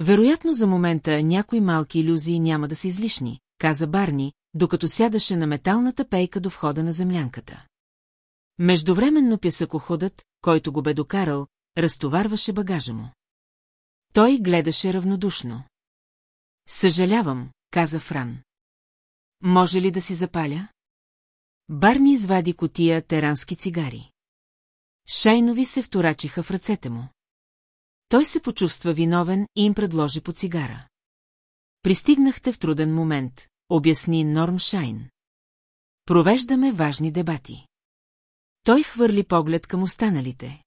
Вероятно за момента някои малки иллюзии няма да са излишни, каза Барни, докато сядаше на металната пейка до входа на землянката. Междувременно пясъкоходът, който го бе докарал, разтоварваше багажа му. Той гледаше равнодушно. Съжалявам, каза Фран. Може ли да си запаля? Барни извади котия терански цигари. Шайнови се вторачиха в ръцете му. Той се почувства виновен и им предложи по цигара. Пристигнахте в труден момент, обясни Норм Шайн. Провеждаме важни дебати. Той хвърли поглед към останалите.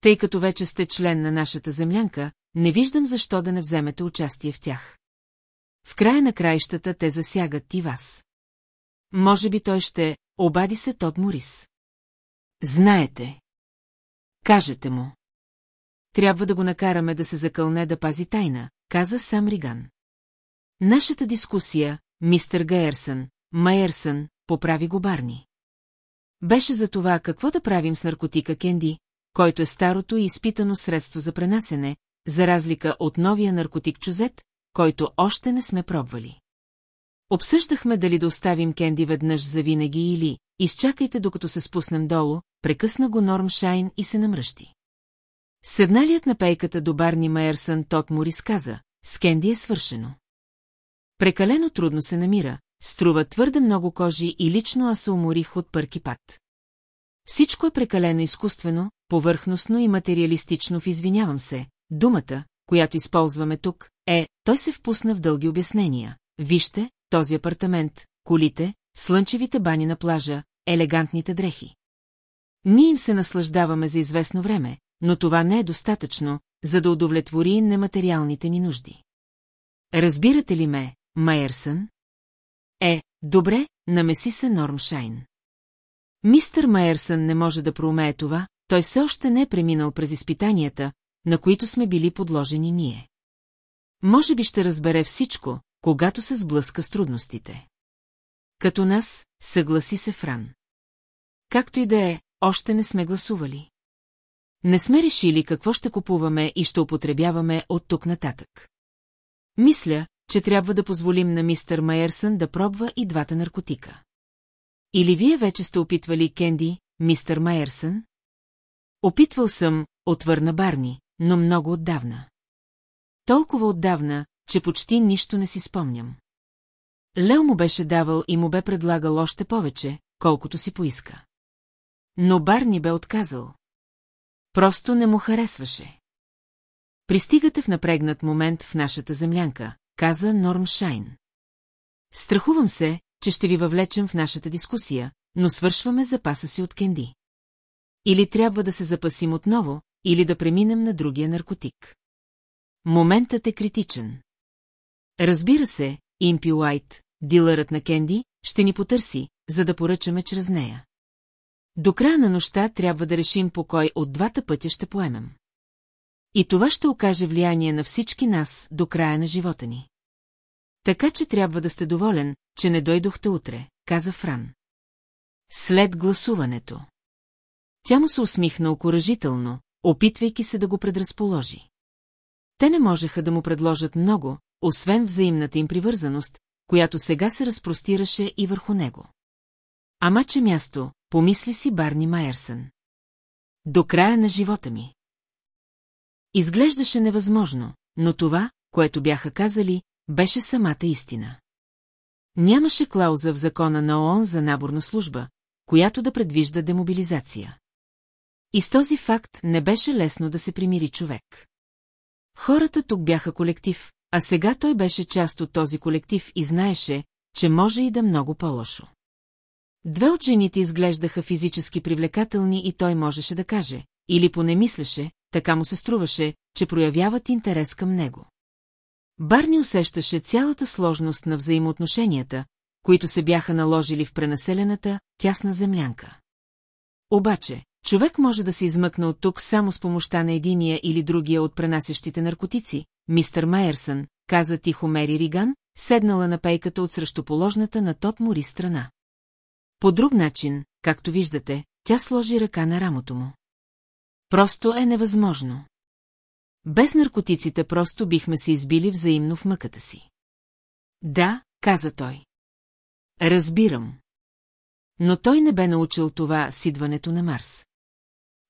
Тъй като вече сте член на нашата землянка, не виждам защо да не вземете участие в тях. В края на краищата те засягат и вас. Може би той ще обади се Тод Морис. Знаете. Кажете му. Трябва да го накараме да се закълне да пази тайна, каза сам Риган. Нашата дискусия, мистер Гайерсън, Майерсън, поправи го Барни. Беше за това какво да правим с наркотика Кенди, който е старото и изпитано средство за пренасене, за разлика от новия наркотик Чузет, който още не сме пробвали. Обсъждахме дали да оставим Кенди веднъж за винаги или изчакайте докато се спуснем долу, прекъсна го Норм Шайн и се намръщи. Седналият на пейката до Барни Майерсън Тот Морис каза, с Кенди е свършено. Прекалено трудно се намира, струва твърде много кожи и лично аз се уморих от пърки пат. Всичко е прекалено изкуствено, повърхностно и материалистично в извинявам се. Думата, която използваме тук, е, той се впусна в дълги обяснения. Вижте, този апартамент, колите, слънчевите бани на плажа, елегантните дрехи. Ние им се наслаждаваме за известно време, но това не е достатъчно, за да удовлетвори нематериалните ни нужди. Разбирате ли ме, Майерсън? Е, добре, намеси се Нормшайн. Мистър Майерсън не може да проумее това, той все още не е преминал през изпитанията, на които сме били подложени ние. Може би ще разбере всичко, когато се сблъска с трудностите. Като нас, съгласи се Фран. Както и да е, още не сме гласували. Не сме решили какво ще купуваме и ще употребяваме от тук нататък. Мисля, че трябва да позволим на мистър Майерсън да пробва и двата наркотика. Или вие вече сте опитвали Кенди, мистър Майерсън? Опитвал съм, отвърна Барни, но много отдавна. Толкова отдавна, че почти нищо не си спомням. Лео му беше давал и му бе предлагал още повече, колкото си поиска. Но Барни бе отказал. Просто не му харесваше. Пристигате в напрегнат момент в нашата землянка, каза Норм Шайн. Страхувам се, че ще ви въвлечем в нашата дискусия, но свършваме запаса си от кенди. Или трябва да се запасим отново, или да преминем на другия наркотик. Моментът е критичен. Разбира се, Импи Уайт, дилърът на Кенди, ще ни потърси, за да поръчаме чрез нея. До края на нощта трябва да решим по кой от двата пътя ще поемем. И това ще окаже влияние на всички нас до края на живота ни. Така че трябва да сте доволен, че не дойдохте утре, каза Фран. След гласуването. Тя му се усмихна окоръжително, опитвайки се да го предразположи. Те не можеха да му предложат много, освен взаимната им привързаност, която сега се разпростираше и върху него. Ама че място, помисли си Барни Майерсън. До края на живота ми. Изглеждаше невъзможно, но това, което бяха казали, беше самата истина. Нямаше клауза в закона на ООН за наборна служба, която да предвижда демобилизация. И с този факт не беше лесно да се примири човек. Хората тук бяха колектив, а сега той беше част от този колектив и знаеше, че може и да много по-лошо. Две от жените изглеждаха физически привлекателни и той можеше да каже, или поне мислеше, така му се струваше, че проявяват интерес към него. Барни усещаше цялата сложност на взаимоотношенията, които се бяха наложили в пренаселената, тясна землянка. Обаче, човек може да се измъкне от тук само с помощта на единия или другия от пренасящите наркотици, мистер Майерсън, каза тихо Мери Риган, седнала на пейката от срещуположната на Тот Мори страна. По друг начин, както виждате, тя сложи ръка на рамото му. Просто е невъзможно. Без наркотиците просто бихме се избили взаимно в мъката си. Да, каза той. Разбирам. Но той не бе научил това с идването на Марс.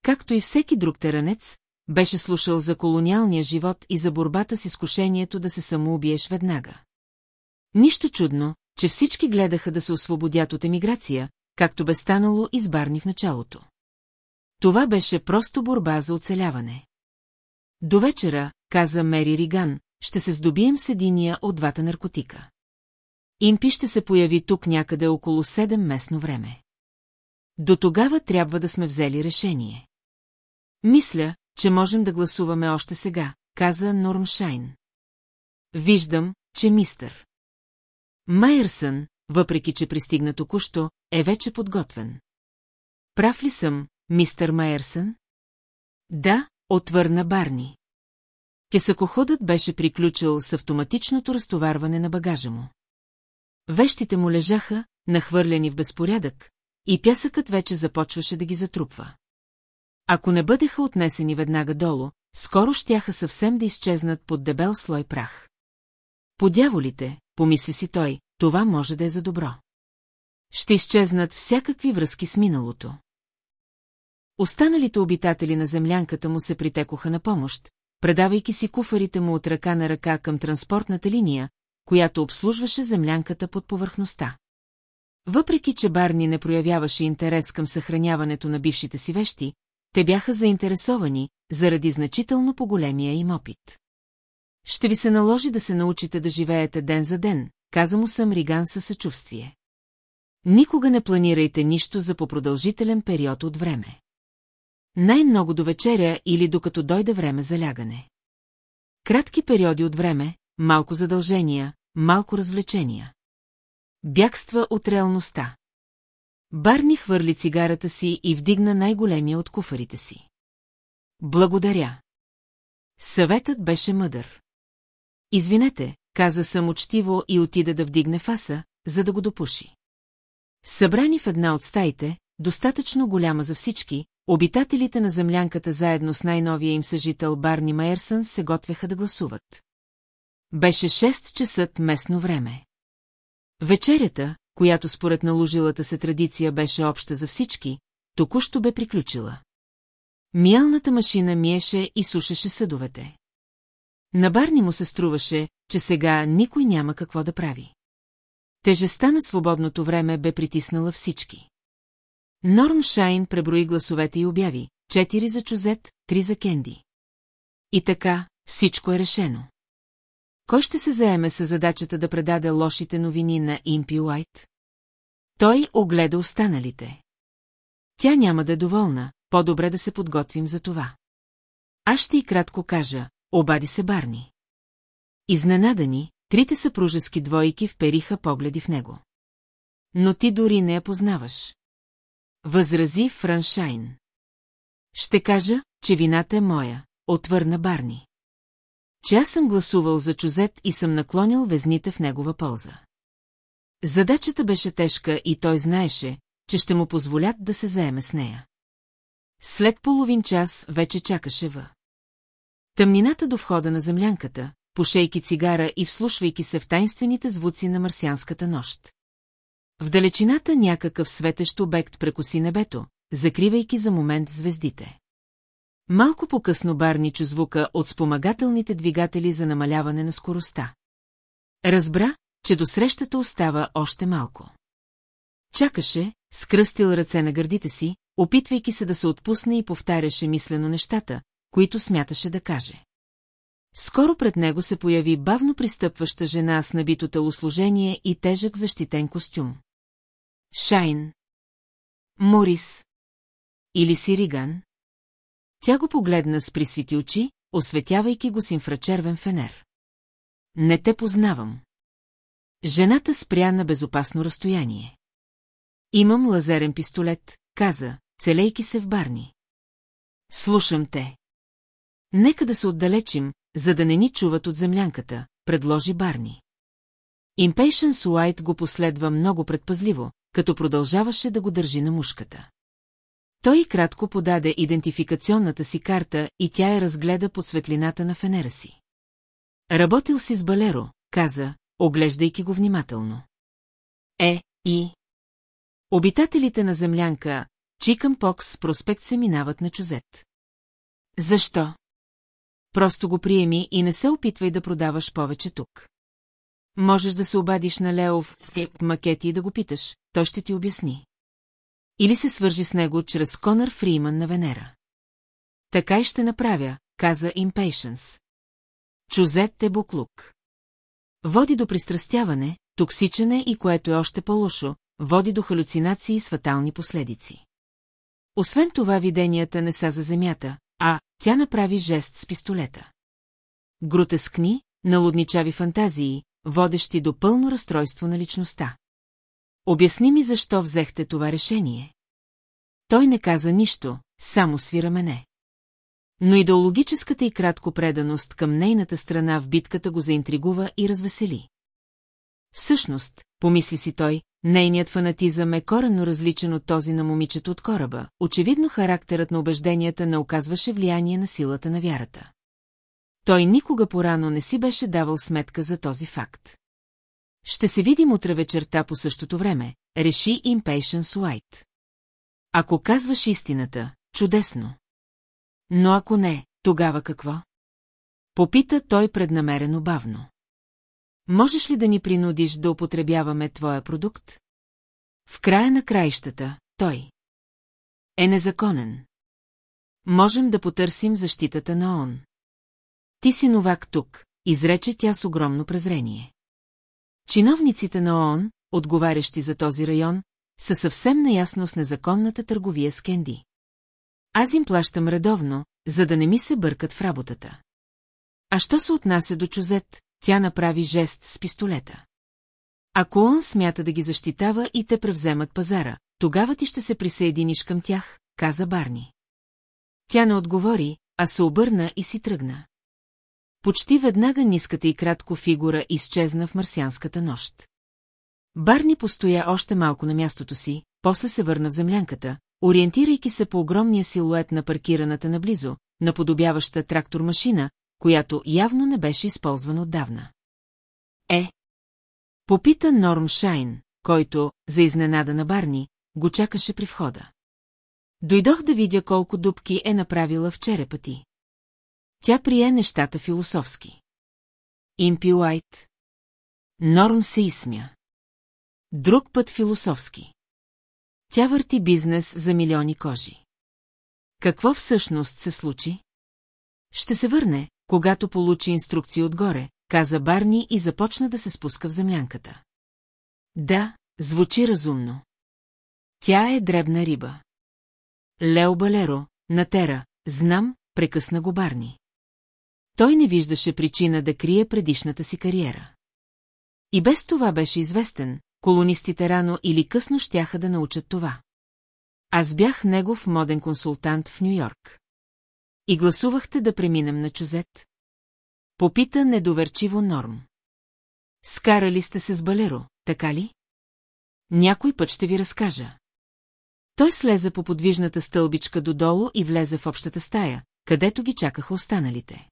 Както и всеки друг теранец, беше слушал за колониалния живот и за борбата с изкушението да се самоубиеш веднага. Нищо чудно, че всички гледаха да се освободят от емиграция, както бе станало избарни в началото. Това беше просто борба за оцеляване. До вечера, каза Мери Риган, ще се здобием с единия от двата наркотика. Импи ще се появи тук някъде около 7 местно време. До тогава трябва да сме взели решение. Мисля, че можем да гласуваме още сега, каза Нормшайн. Виждам, че мистър. Майерсън, въпреки че пристигна току-що, е вече подготвен. Прав ли съм, мистър Майерсън? Да, отвърна Барни. Кесакоходът беше приключил с автоматичното разтоварване на багажа му. Вещите му лежаха, нахвърлени в безпорядък, и пясъкът вече започваше да ги затрупва. Ако не бъдеха отнесени веднага долу, скоро щяха съвсем да изчезнат под дебел слой прах. Подяволите, помисли си той, това може да е за добро. Ще изчезнат всякакви връзки с миналото. Останалите обитатели на землянката му се притекоха на помощ, предавайки си куфарите му от ръка на ръка към транспортната линия, която обслужваше землянката под повърхността. Въпреки, че Барни не проявяваше интерес към съхраняването на бившите си вещи, те бяха заинтересовани, заради значително по-големия им опит. Ще ви се наложи да се научите да живеете ден за ден, каза му съм Риган със съчувствие. Никога не планирайте нищо за по-продължителен период от време. Най-много до вечеря или докато дойде време за лягане. Кратки периоди от време, малко задължения, малко развлечения. Бягства от реалността. Барни хвърли цигарата си и вдигна най-големия от куфарите си. Благодаря. Съветът беше мъдър. Извинете, каза съм учтиво и отида да вдигне фаса, за да го допуши. Събрани в една от стаите, достатъчно голяма за всички, обитателите на землянката заедно с най-новия им съжител Барни Майерсън се готвеха да гласуват. Беше 6 часа местно време. Вечерята, която според наложилата се традиция беше обща за всички, току-що бе приключила. Миялната машина миеше и сушеше съдовете. На Барни му се струваше, че сега никой няма какво да прави. Тежестта на свободното време бе притиснала всички. Норм Шайн преброи гласовете и обяви. Четири за Чузет, три за Кенди. И така, всичко е решено. Кой ще се заеме с задачата да предаде лошите новини на Импи Уайт? Той огледа останалите. Тя няма да е доволна, по-добре да се подготвим за това. Аз ще и кратко кажа, обади се Барни. Изненадани, трите съпружески двойки впериха погледи в него. Но ти дори не я познаваш. Възрази Франшайн. Ще кажа, че вината е моя, отвърна Барни. Че аз съм гласувал за Чузет и съм наклонил везните в негова полза. Задачата беше тежка и той знаеше, че ще му позволят да се заеме с нея. След половин час вече чакаше в. Тъмнината до входа на землянката, пошейки цигара и вслушвайки се в тайнствените звуци на марсианската нощ. В далечината някакъв светещ обект прекоси небето, закривайки за момент звездите. Малко по-късно Барни чу звука от спомагателните двигатели за намаляване на скоростта. Разбра, че до срещата остава още малко. Чакаше, скръстил ръце на гърдите си, опитвайки се да се отпусне и повтаряше мислено нещата, които смяташе да каже. Скоро пред него се появи бавно пристъпваща жена с набито телосложение и тежък защитен костюм. Шайн. Морис. Или Сириган. Тя го погледна с присвити очи, осветявайки го с инфрачервен фенер. Не те познавам. Жената спря на безопасно разстояние. Имам лазерен пистолет, каза, целейки се в барни. Слушам те. Нека да се отдалечим, за да не ни чуват от землянката, предложи Барни. Impatience Уайт го последва много предпазливо, като продължаваше да го държи на мушката. Той кратко подаде идентификационната си карта и тя я разгледа под светлината на фенера си. Работил си с Балеро, каза, оглеждайки го внимателно. Е, и... Обитателите на землянка, Чикъм Покс проспект се минават на чузет. Защо? Просто го приеми и не се опитвай да продаваш повече тук. Можеш да се обадиш на Леов в макети и да го питаш, той ще ти обясни. Или се свържи с него чрез Конър Фриман на Венера. Така и ще направя, каза Impatience. Чузет е буклук. Води до пристрастяване, токсичене и което е още по-лошо, води до халюцинации с фатални последици. Освен това виденията не са за земята, а тя направи жест с пистолета. Грутескни, налудничави фантазии, водещи до пълно разстройство на личността. Обясни ми защо взехте това решение. Той не каза нищо, само свира мене. Но идеологическата и кратко преданост към нейната страна в битката го заинтригува и развесели. Всъщност, помисли си той, нейният фанатизъм е коренно различен от този на момичето от кораба. Очевидно характерът на убежденията не оказваше влияние на силата на вярата. Той никога порано не си беше давал сметка за този факт. Ще се видим утре вечерта по същото време, реши Impatience White. Ако казваш истината, чудесно. Но ако не, тогава какво? Попита той преднамерено бавно. Можеш ли да ни принудиш да употребяваме твоя продукт? В края на краищата, той е незаконен. Можем да потърсим защитата на он. Ти си новак тук, изрече тя с огромно презрение. Чиновниците на ООН, отговарящи за този район, са съвсем наясно с незаконната търговия с кенди. Аз им плащам редовно, за да не ми се бъркат в работата. А що се отнася до Чузет, тя направи жест с пистолета. Ако он смята да ги защитава и те превземат пазара, тогава ти ще се присъединиш към тях, каза Барни. Тя не отговори, а се обърна и си тръгна. Почти веднага ниската и кратко фигура изчезна в марсианската нощ. Барни постоя още малко на мястото си, после се върна в землянката, ориентирайки се по огромния силует на паркираната наблизо, наподобяваща трактор машина, която явно не беше използвана отдавна. Е. Попита Норм Шайн, който, за изненада на Барни, го чакаше при входа. Дойдох да видя колко дубки е направила в черепа ти. Тя прие нещата философски. Импи Уайт. Норм се изсмя. Друг път философски. Тя върти бизнес за милиони кожи. Какво всъщност се случи? Ще се върне, когато получи инструкции отгоре, каза Барни и започна да се спуска в землянката. Да, звучи разумно. Тя е дребна риба. Лео Балеро, натера, знам, прекъсна го Барни. Той не виждаше причина да крие предишната си кариера. И без това беше известен, колонистите рано или късно щяха да научат това. Аз бях негов моден консултант в Нью-Йорк. И гласувахте да преминем на чузет? Попита недоверчиво Норм. Скарали сте се с Балеро, така ли? Някой път ще ви разкажа. Той слезе по подвижната стълбичка додолу и влезе в общата стая, където ги чакаха останалите.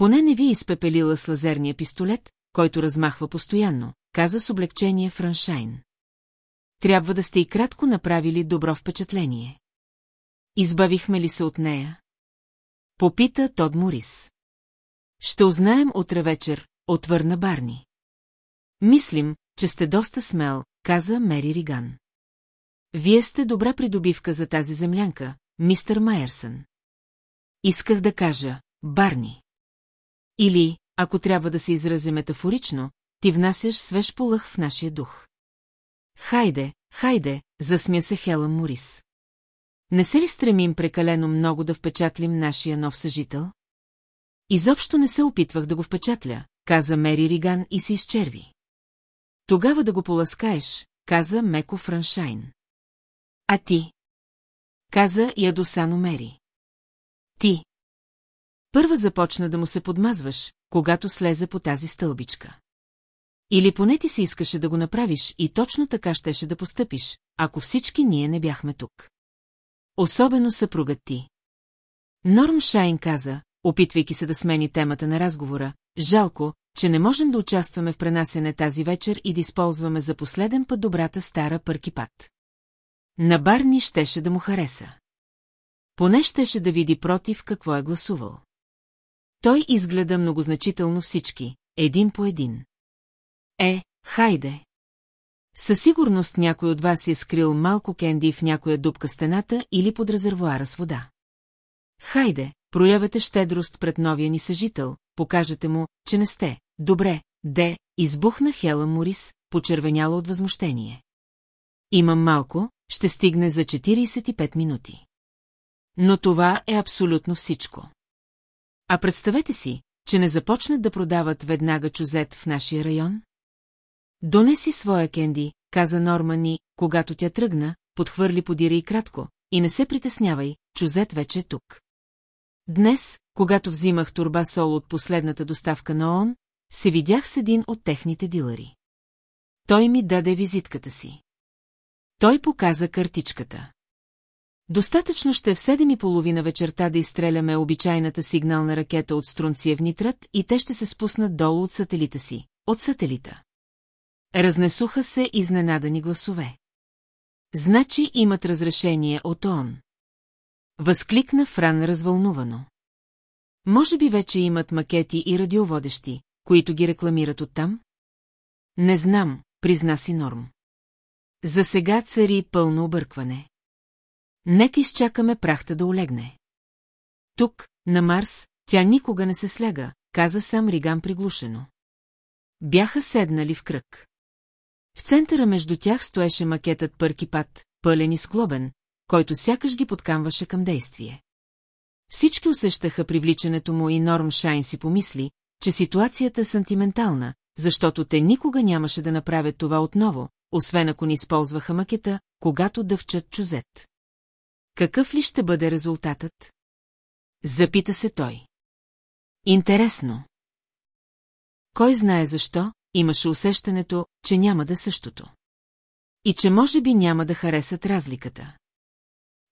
Поне не ви изпепелила с лазерния пистолет, който размахва постоянно, каза с облегчение Франшайн. Трябва да сте и кратко направили добро впечатление. Избавихме ли се от нея? Попита Тод Морис. Ще узнаем утре вечер, отвърна Барни. Мислим, че сте доста смел, каза Мери Риган. Вие сте добра придобивка за тази землянка, мистер Майерсън. Исках да кажа, Барни. Или, ако трябва да се изрази метафорично, ти внасяш свеж полъх в нашия дух. Хайде, хайде, засмя се Хелън Морис. Не се ли стремим прекалено много да впечатлим нашия нов съжител? Изобщо не се опитвах да го впечатля, каза Мери Риган и се изчерви. Тогава да го поласкаеш, каза Меко Франшайн. А ти? Каза ядосано Мери. Ти. Първа започна да му се подмазваш, когато слезе по тази стълбичка. Или поне ти си искаше да го направиш и точно така щеше да постъпиш, ако всички ние не бяхме тук. Особено съпругът ти. Норм Шайн каза, опитвайки се да смени темата на разговора, жалко, че не можем да участваме в пренасене тази вечер и да използваме за последен път добрата стара пъркипат. На Барни щеше да му хареса. Поне щеше да види против какво е гласувал. Той изгледа многозначително всички, един по един. Е, хайде! Със сигурност някой от вас е скрил малко кенди в някоя дупка стената или под резервуара с вода. Хайде, проявете щедрост пред новия ни съжител, покажете му, че не сте. Добре, де, избухна Хела Морис, почервеняла от възмущение. Имам малко, ще стигне за 45 минути. Но това е абсолютно всичко. А представете си, че не започнат да продават веднага чузет в нашия район? Донеси своя кенди, каза Нормани, когато тя тръгна, подхвърли подири и кратко, и не се притеснявай, чузет вече е тук. Днес, когато взимах турба сол от последната доставка на ООН, се видях с един от техните дилъри. Той ми даде визитката си. Той показа картичката. Достатъчно ще в седем и половина вечерта да изстреляме обичайната сигнална ракета от струнциев нитрат и те ще се спуснат долу от сателита си, от сателита. Разнесуха се изненадани гласове. Значи имат разрешение от ООН. Възкликна Фран развълнувано. Може би вече имат макети и радиоводещи, които ги рекламират оттам? Не знам, призна си Норм. За сега цари пълно объркване. Нека изчакаме прахта да олегне. Тук, на Марс, тя никога не се сляга, каза сам Риган приглушено. Бяха седнали в кръг. В центъра между тях стоеше макетът Пъркипат, пълен и склобен, който сякаш ги подкамваше към действие. Всички усещаха привличането му и Норм Шайн си помисли, че ситуацията е сантиментална, защото те никога нямаше да направят това отново, освен ако не използваха макета, когато дъвчат чузет. Какъв ли ще бъде резултатът? Запита се той. Интересно. Кой знае защо, имаше усещането, че няма да същото. И че може би няма да харесат разликата.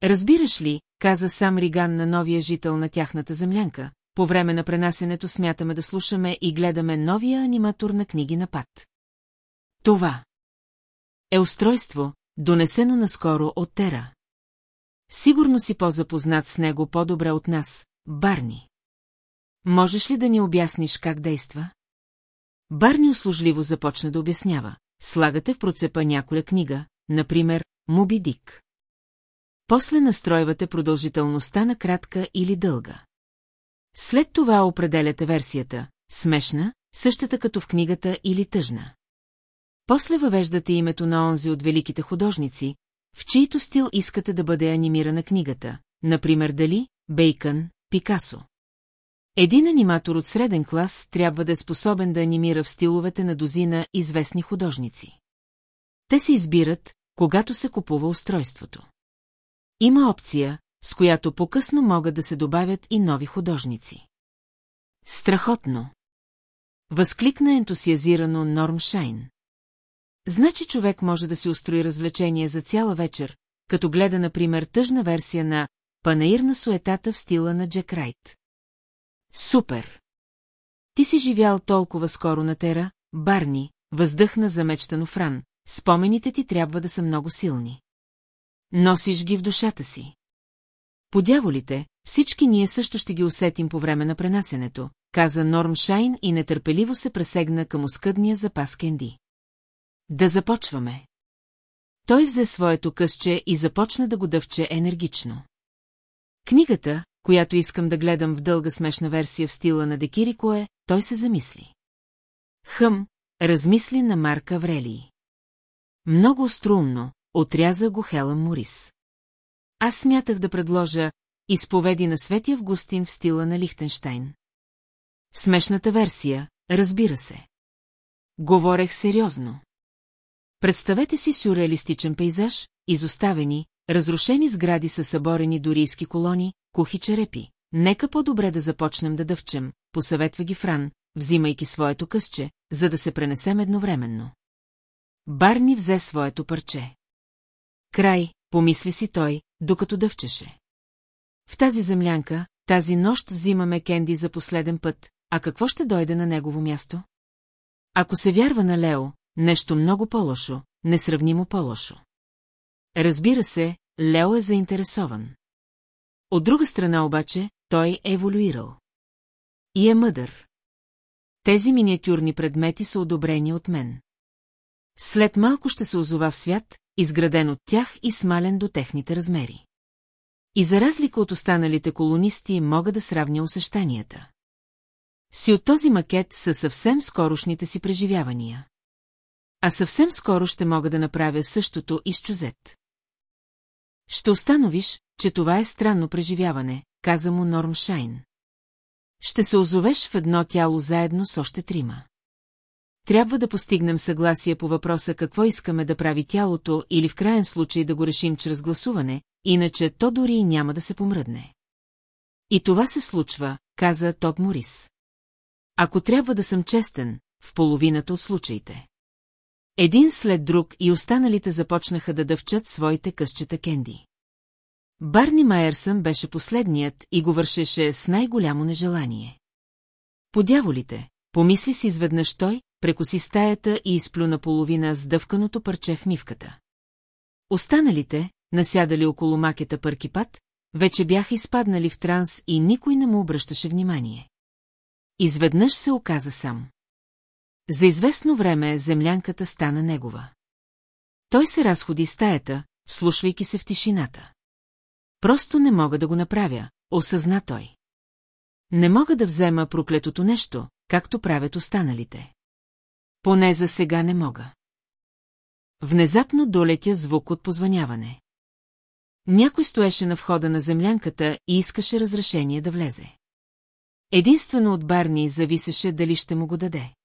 Разбираш ли, каза сам Риган на новия жител на тяхната землянка, по време на пренасенето смятаме да слушаме и гледаме новия аниматор на книги на пат. Това е устройство, донесено наскоро от Тера. Сигурно си по-запознат с него по-добре от нас, Барни. Можеш ли да ни обясниш как действа? Барни услужливо започна да обяснява. Слагате в процепа няколя книга, например, Моби Дик. После настройвате продължителността на кратка или дълга. След това определяте версията – смешна, същата като в книгата или тъжна. После въвеждате името на онзи от великите художници, в чийто стил искате да бъде анимирана книгата, например Дали, Бейкън, Пикасо. Един аниматор от среден клас трябва да е способен да анимира в стиловете на дозина известни художници. Те се избират, когато се купува устройството. Има опция, с която по-късно могат да се добавят и нови художници. Страхотно! Възкликна ентусиазирано Норм Шайн. Значи човек може да си устрои развлечение за цяла вечер, като гледа, например, тъжна версия на «Панаир на суетата» в стила на Джек Райт. Супер! Ти си живял толкова скоро на Тера, Барни, въздъхна замечтано Фран, спомените ти трябва да са много силни. Носиш ги в душата си. Подяволите, всички ние също ще ги усетим по време на пренасенето, каза Норм Шайн и нетърпеливо се пресегна към оскъдния запас кенди. Да започваме. Той взе своето късче и започна да го дъвче енергично. Книгата, която искам да гледам в дълга смешна версия в стила на Декирико е, той се замисли. Хъм, размисли на Марка Аврелии. Много струмно, отряза го Хелън Морис. Аз смятах да предложа изповеди на Свети Августин в стила на Лихтенштайн. Смешната версия, разбира се. Говорех сериозно. Представете си сюрреалистичен пейзаж, изоставени, разрушени сгради с съборени дорийски колони, кухи черепи. Нека по-добре да започнем да дъвчем, посъветва ги Фран, взимайки своето късче, за да се пренесем едновременно. Барни взе своето парче. Край, помисли си той, докато дъвчеше. В тази землянка, тази нощ взимаме Кенди за последен път, а какво ще дойде на негово място? Ако се вярва на Лео, нещо много по-лошо, несравнимо по-лошо. Разбира се, Лео е заинтересован. От друга страна обаче, той е еволюирал. И е мъдър. Тези миниатюрни предмети са одобрени от мен. След малко ще се озова в свят, изграден от тях и смален до техните размери. И за разлика от останалите колонисти мога да сравня усещанията. Си от този макет са съвсем скорошните си преживявания. А съвсем скоро ще мога да направя същото и с чузет. Ще установиш, че това е странно преживяване, каза му Норм Шайн. Ще се озовеш в едно тяло заедно с още трима. Трябва да постигнем съгласие по въпроса какво искаме да прави тялото или в крайен случай да го решим чрез гласуване, иначе то дори и няма да се помръдне. И това се случва, каза Тод Морис. Ако трябва да съм честен, в половината от случаите. Един след друг и останалите започнаха да дъвчат своите късчета кенди. Барни Майерсън беше последният и го вършеше с най-голямо нежелание. Подяволите, помисли си изведнъж той, прекоси стаята и изплю наполовина с дъвканото парче в мивката. Останалите, насядали около макета пъркипат, вече бяха изпаднали в транс и никой не му обръщаше внимание. Изведнъж се оказа сам. За известно време землянката стана негова. Той се разходи стаята, слушвайки се в тишината. Просто не мога да го направя, осъзна той. Не мога да взема проклетото нещо, както правят останалите. Поне за сега не мога. Внезапно долетя звук от позваняване. Някой стоеше на входа на землянката и искаше разрешение да влезе. Единствено от Барни зависеше дали ще му го даде.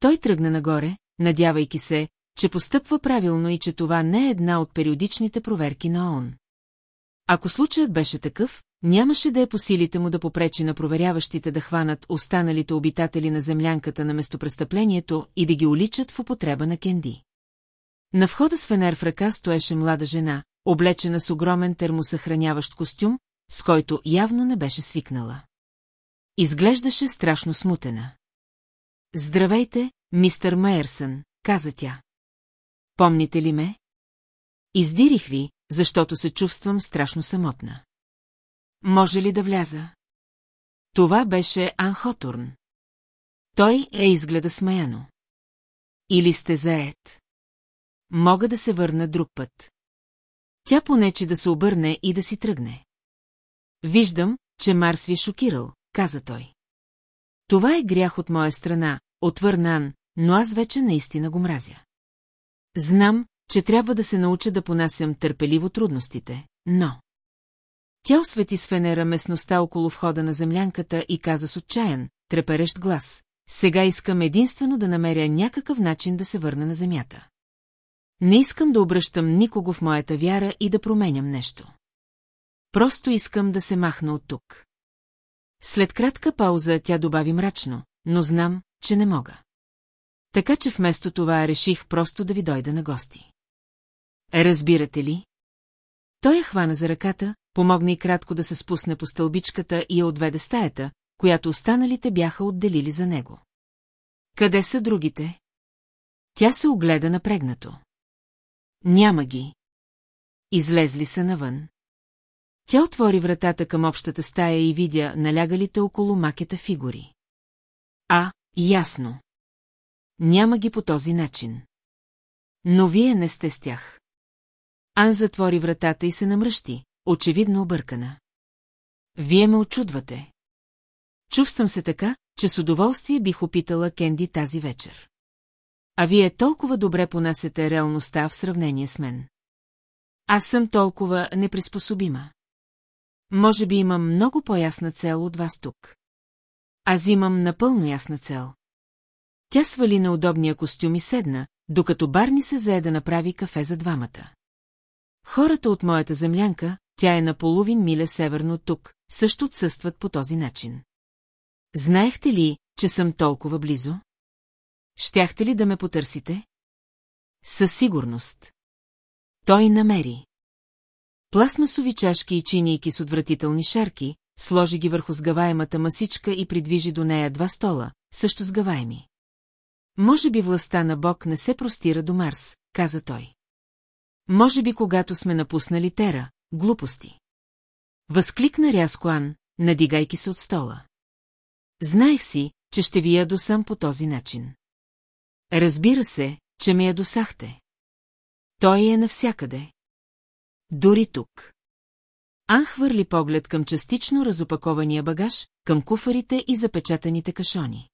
Той тръгна нагоре, надявайки се, че постъпва правилно и че това не е една от периодичните проверки на ООН. Ако случаят беше такъв, нямаше да е по силите му да попречи на проверяващите да хванат останалите обитатели на землянката на местопрестъплението и да ги уличат в употреба на кенди. На входа с фенер в ръка стоеше млада жена, облечена с огромен термосъхраняващ костюм, с който явно не беше свикнала. Изглеждаше страшно смутена. Здравейте, мистър Майерсън, каза тя. Помните ли ме? Издирих ви, защото се чувствам страшно самотна. Може ли да вляза? Това беше Анхотурн. Той е изгледа смаяно. Или сте заед? Мога да се върна друг път. Тя понече да се обърне и да си тръгне. Виждам, че Марс ви е шокирал, каза той. Това е грях от моя страна, отвърна Ан, но аз вече наистина го мразя. Знам, че трябва да се науча да понасям търпеливо трудностите, но... Тя освети с фенера местността около входа на землянката и каза с отчаян, треперещ глас. Сега искам единствено да намеря някакъв начин да се върна на земята. Не искам да обръщам никого в моята вяра и да променям нещо. Просто искам да се махна от тук. След кратка пауза тя добави мрачно, но знам, че не мога. Така че вместо това реших просто да ви дойда на гости. Разбирате ли? Той я хвана за ръката, помогна и кратко да се спусне по стълбичката и я отведе стаята, която останалите бяха отделили за него. Къде са другите? Тя се огледа напрегнато. Няма ги. Излезли са навън. Тя отвори вратата към общата стая и видя налягалите около макета фигури. А, ясно. Няма ги по този начин. Но вие не сте с тях. Ан затвори вратата и се намръщи, очевидно объркана. Вие ме очудвате. Чувствам се така, че с удоволствие бих опитала Кенди тази вечер. А вие толкова добре понасете реалността в сравнение с мен. Аз съм толкова неприспособима. Може би имам много по-ясна цел от вас тук. Аз имам напълно ясна цел. Тя свали на удобния костюм и седна, докато Барни се зае да направи кафе за двамата. Хората от моята землянка, тя е на половин миля северно тук, също отсъстват по този начин. Знаехте ли, че съм толкова близо? Щяхте ли да ме потърсите? Със сигурност. Той намери. Пластмасови чашки и чинийки с отвратителни шарки, сложи ги върху сгаваемата масичка и придвижи до нея два стола, също сгаваеми. Може би властта на Бог не се простира до Марс, каза той. Може би когато сме напуснали Тера, глупости. Възкликна рязко Ан, надигайки се от стола. Знаех си, че ще ви ядосам по този начин. Разбира се, че ме ядосахте. Той е навсякъде. Дори тук. Ан хвърли поглед към частично разопакования багаж, към куфарите и запечатаните кашони.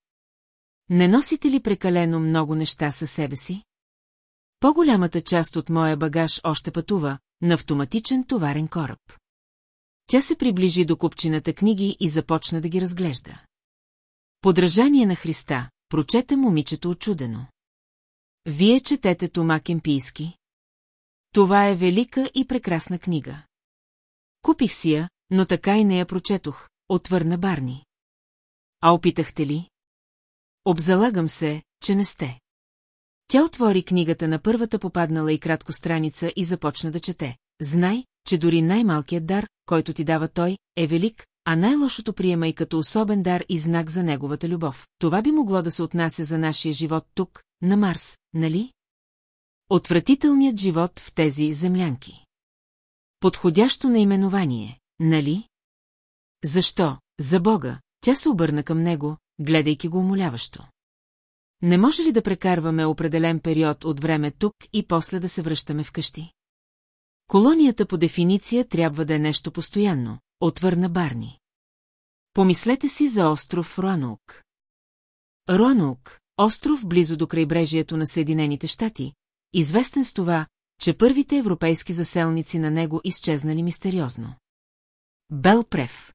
Не носите ли прекалено много неща със себе си? По-голямата част от моя багаж още пътува на автоматичен товарен кораб. Тя се приближи до купчината книги и започна да ги разглежда. Подражание на Христа, прочете момичето очудено. Вие четете Тома Кемпийски? Това е велика и прекрасна книга. Купих си я, но така и не я прочетох, отвърна Барни. А опитахте ли? Обзалагам се, че не сте. Тя отвори книгата на първата попаднала и кратко страница и започна да чете. Знай, че дори най-малкият дар, който ти дава той, е велик, а най-лошото приема и като особен дар и знак за неговата любов. Това би могло да се отнася за нашия живот тук, на Марс, нали? Отвратителният живот в тези землянки. Подходящо наименование, нали? Защо, за Бога, тя се обърна към него, гледайки го умоляващо. Не може ли да прекарваме определен период от време тук и после да се връщаме вкъщи? Колонията по дефиниция трябва да е нещо постоянно, отвърна Барни. Помислете си за остров Руанук. Руанук, остров близо до крайбрежието на Съединените щати, известен с това, че първите европейски заселници на него изчезнали мистериозно. Бел Прев.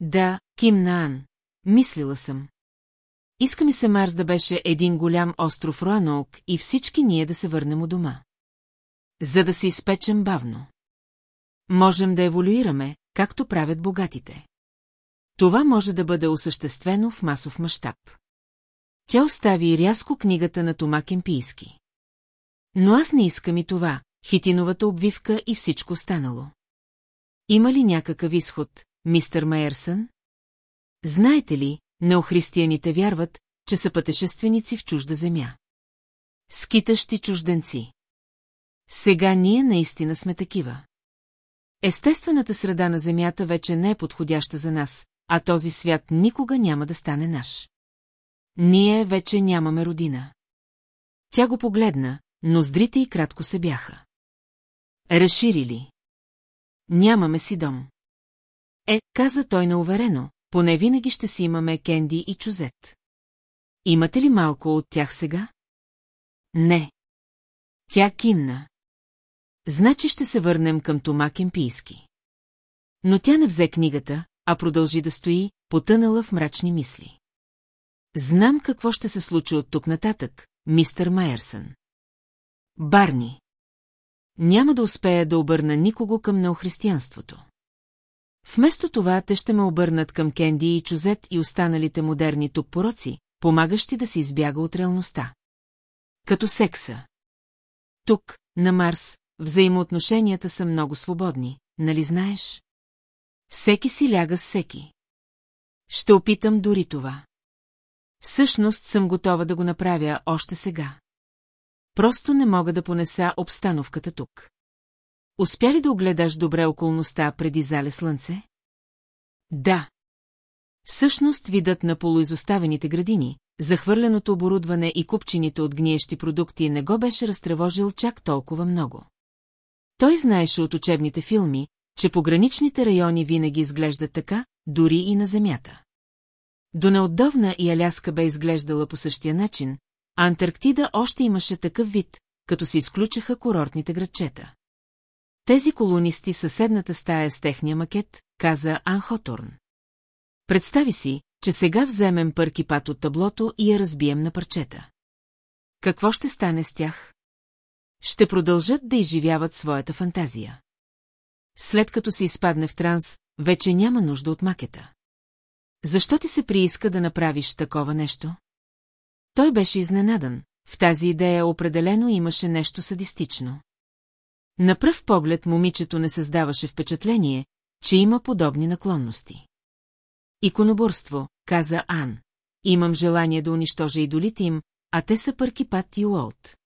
Да, Ким Наан. Мислила съм. Иска ми се Марс да беше един голям остров Руанук и всички ние да се върнем у дома. За да се изпечем бавно. Можем да еволюираме, както правят богатите. Това може да бъде осъществено в масов мащаб. Тя остави рязко книгата на Тома Кемпийски. Но аз не искам и това, хитиновата обвивка и всичко останало. Има ли някакъв изход, мистер Майерсън? Знаете ли, неохристияните вярват, че са пътешественици в чужда земя. Скитащи чужденци. Сега ние наистина сме такива. Естествената среда на Земята вече не е подходяща за нас, а този свят никога няма да стане наш. Ние вече нямаме родина. Тя го погледна, но здрите и кратко се бяха. Разширили. Нямаме си дом. Е, каза той неуверено, поне винаги ще си имаме Кенди и Чузет. Имате ли малко от тях сега? Не. Тя кимна. Значи ще се върнем към Тома Кемпийски. Но тя не взе книгата, а продължи да стои, потънала в мрачни мисли. Знам какво ще се случи от тук нататък, мистер Майерсън. Барни. Няма да успея да обърна никого към неохристиянството. Вместо това те ще ме обърнат към Кенди и Чузет и останалите модерни тук пороци, помагащи да се избяга от реалността. Като секса. Тук, на Марс, взаимоотношенията са много свободни, нали знаеш? Всеки си ляга с всеки. Ще опитам дори това. Всъщност съм готова да го направя още сега. Просто не мога да понеса обстановката тук. Успя ли да огледаш добре околността преди зале слънце? Да. Всъщност видът на полуизоставените градини, захвърленото оборудване и купчините от гниещи продукти не го беше разтревожил чак толкова много. Той знаеше от учебните филми, че пограничните райони винаги изглеждат така, дори и на земята. До неотдавна и Аляска бе изглеждала по същия начин, а Антарктида още имаше такъв вид, като се изключаха курортните градчета. Тези колонисти в съседната стая с техния макет, каза Анхоторн. Представи си, че сега вземем пърки пат от таблото и я разбием на парчета. Какво ще стане с тях? Ще продължат да изживяват своята фантазия. След като се изпадне в транс, вече няма нужда от макета. Защо ти се прииска да направиш такова нещо? Той беше изненадан. В тази идея определено имаше нещо садистично. На пръв поглед момичето не създаваше впечатление, че има подобни наклонности. Иконоборство, каза Ан. Имам желание да унищожа идолите им, а те са Пъркипат и Уолт.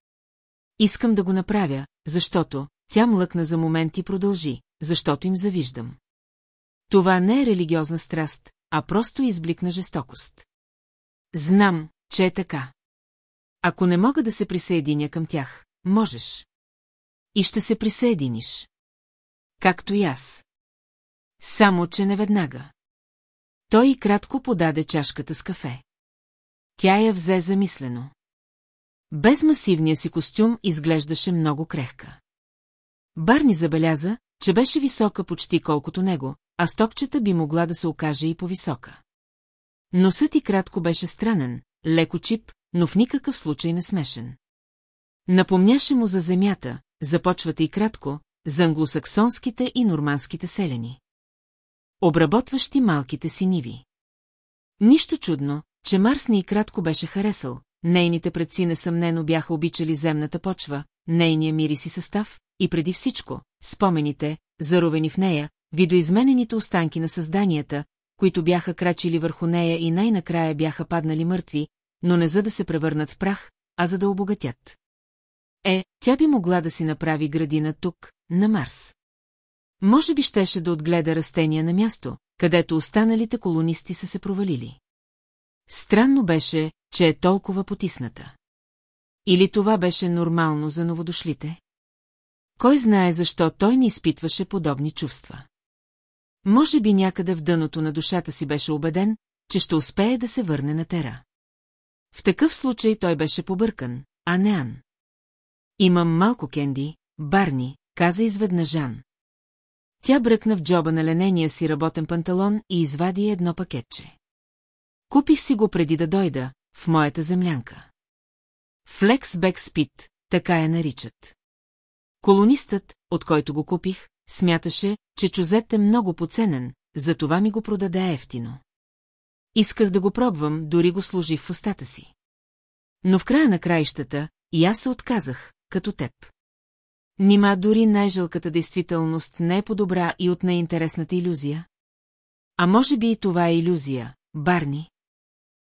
Искам да го направя, защото тя млъкна за момент и продължи, защото им завиждам. Това не е религиозна страст, а просто изблик на жестокост. Знам, че е така. Ако не мога да се присъединя към тях, можеш. И ще се присъединиш. Както и аз. Само, че не веднага. Той и кратко подаде чашката с кафе. Тя я взе замислено. Без масивния си костюм изглеждаше много крехка. Барни забеляза, че беше висока почти колкото него, а стопчета би могла да се окаже и по-висока. Носът и кратко беше странен, леко чип, но в никакъв случай не смешен. Напомняше му за земята, започвате и кратко, за англосаксонските и норманските селени. Обработващи малките си ниви. Нищо чудно, че Марс ни и кратко беше харесал, нейните предци несъмнено бяха обичали земната почва, нейния мирис и състав, и преди всичко, спомените, заровени в нея, видоизменените останки на създанията, които бяха крачили върху нея и най-накрая бяха паднали мъртви, но не за да се превърнат в прах, а за да обогатят. Е, тя би могла да си направи градина тук, на Марс. Може би щеше да отгледа растения на място, където останалите колонисти са се провалили. Странно беше, че е толкова потисната. Или това беше нормално за новодошлите? Кой знае защо той не изпитваше подобни чувства. Може би някъде в дъното на душата си беше убеден, че ще успее да се върне на тера. В такъв случай той беше побъркан, а не Ан. Имам малко кенди, Барни, каза изведнъж Жан. Тя бръкна в джоба на ленения си работен панталон и извади едно пакетче. Купих си го преди да дойда, в моята землянка. Флекс Бек Спит, така я наричат. Колонистът, от който го купих, смяташе, че чузет е много поценен, затова ми го продаде ефтино. Исках да го пробвам, дори го служих в устата си. Но в края на краищата и аз се отказах, като теб. Нима дори най-жалката действителност не е по-добра и от неинтересната иллюзия? А може би и това е иллюзия, Барни?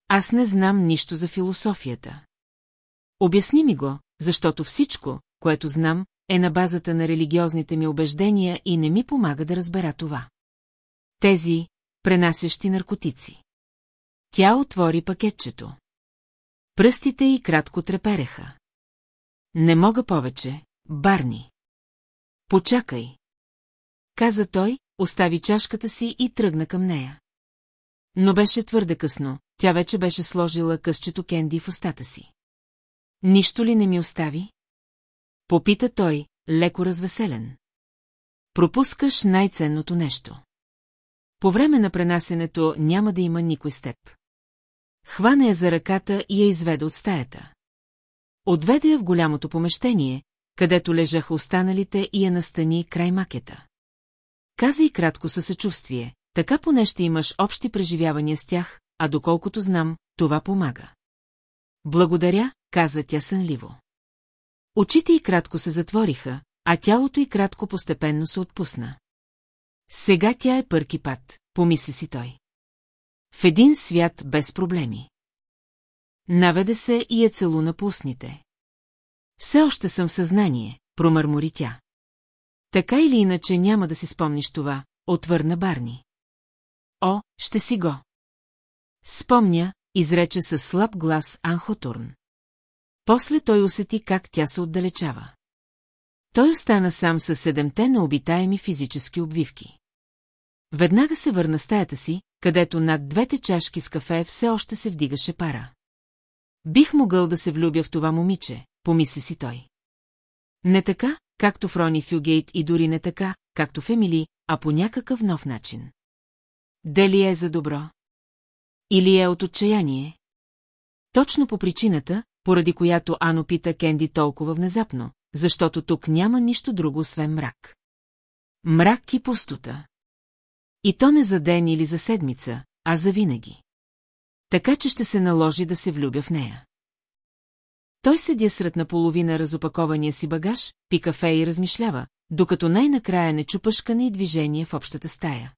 Аз не знам нищо за философията. Обясни ми го, защото всичко, което знам, е на базата на религиозните ми убеждения и не ми помага да разбера това. Тези, пренасящи наркотици. Тя отвори пакетчето. Пръстите й кратко трепереха. Не мога повече, Барни. Почакай. Каза той, остави чашката си и тръгна към нея. Но беше твърде късно, тя вече беше сложила късчето кенди в устата си. Нищо ли не ми остави? Попита той, леко развеселен. Пропускаш най-ценното нещо. По време на пренасенето няма да има никой с теб. Хвана я за ръката и я изведе от стаята. Отведе я в голямото помещение, където лежаха останалите и я настани край макета. Каза и кратко със съчувствие, така поне ще имаш общи преживявания с тях, а доколкото знам, това помага. Благодаря, каза тя сънливо. Очите й кратко се затвориха, а тялото й кратко постепенно се отпусна. Сега тя е пърки пат, помисли си той. В един свят без проблеми. Наведе се и е целуна по устните. Все още съм в съзнание, промърмори тя. Така или иначе няма да си спомниш това, отвърна Барни. О, ще си го. Спомня, изрече със слаб глас Анхотурн. После той усети как тя се отдалечава. Той остана сам със седемте необитаеми физически обвивки. Веднага се върна стаята си, където над двете чашки с кафе все още се вдигаше пара. Бих могъл да се влюбя в това момиче, помисли си той. Не така, както в Рони Фюгейт и дори не така, както в Емили, а по някакъв нов начин. Дали е за добро? Или е от отчаяние? Точно по причината, поради която Ано пита Кенди толкова внезапно, защото тук няма нищо друго, освен мрак. Мрак и пустота. И то не за ден или за седмица, а за винаги. Така че ще се наложи да се влюбя в нея. Той седя сред наполовина разопакования си багаж, пи кафе и размишлява, докато най-накрая не чупашкане и движение в общата стая.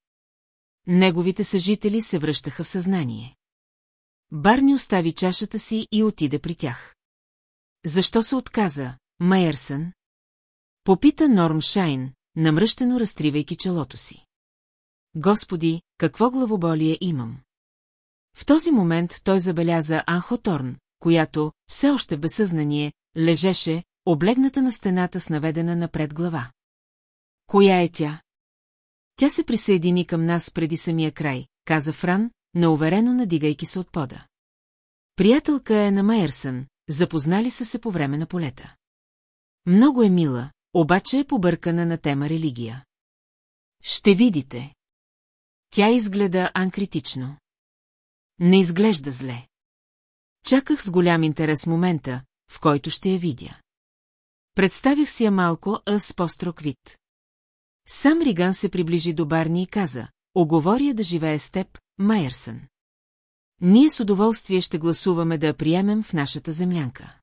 Неговите съжители се връщаха в съзнание. Барни остави чашата си и отиде при тях. Защо се отказа, Майерсън? Попита Норм Шайн, намръщено разтривайки челото си. Господи, какво главоболие имам! В този момент той забеляза Анхо Торн, която, все още в безсъзнание, лежеше, облегната на стената с наведена напред глава. Коя е тя? Тя се присъедини към нас преди самия край, каза Фран, науверено надигайки се от пода. Приятелка е на Майерсън, запознали са се по време на полета. Много е мила, обаче е побъркана на тема религия. Ще видите. Тя изгледа анкритично. Не изглежда зле. Чаках с голям интерес момента, в който ще я видя. Представих си я малко, а с по-строг вид. Сам Риган се приближи до Барни и каза, оговоря да живее с теб, Майерсън. Ние с удоволствие ще гласуваме да я приемем в нашата землянка.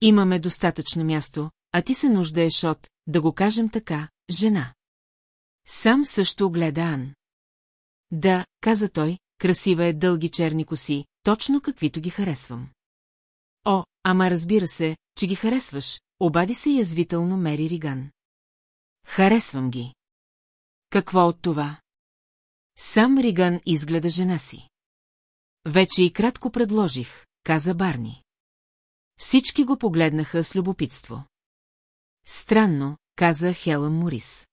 Имаме достатъчно място, а ти се нуждаеш от, да го кажем така, жена. Сам също огледа Ан. Да, каза той, красива е дълги черни коси, точно каквито ги харесвам. О, ама разбира се, че ги харесваш, обади се язвително Мери Риган. Харесвам ги. Какво от това? Сам Риган изгледа жена си. Вече и кратко предложих, каза Барни. Всички го погледнаха с любопитство. Странно, каза Хелън Морис.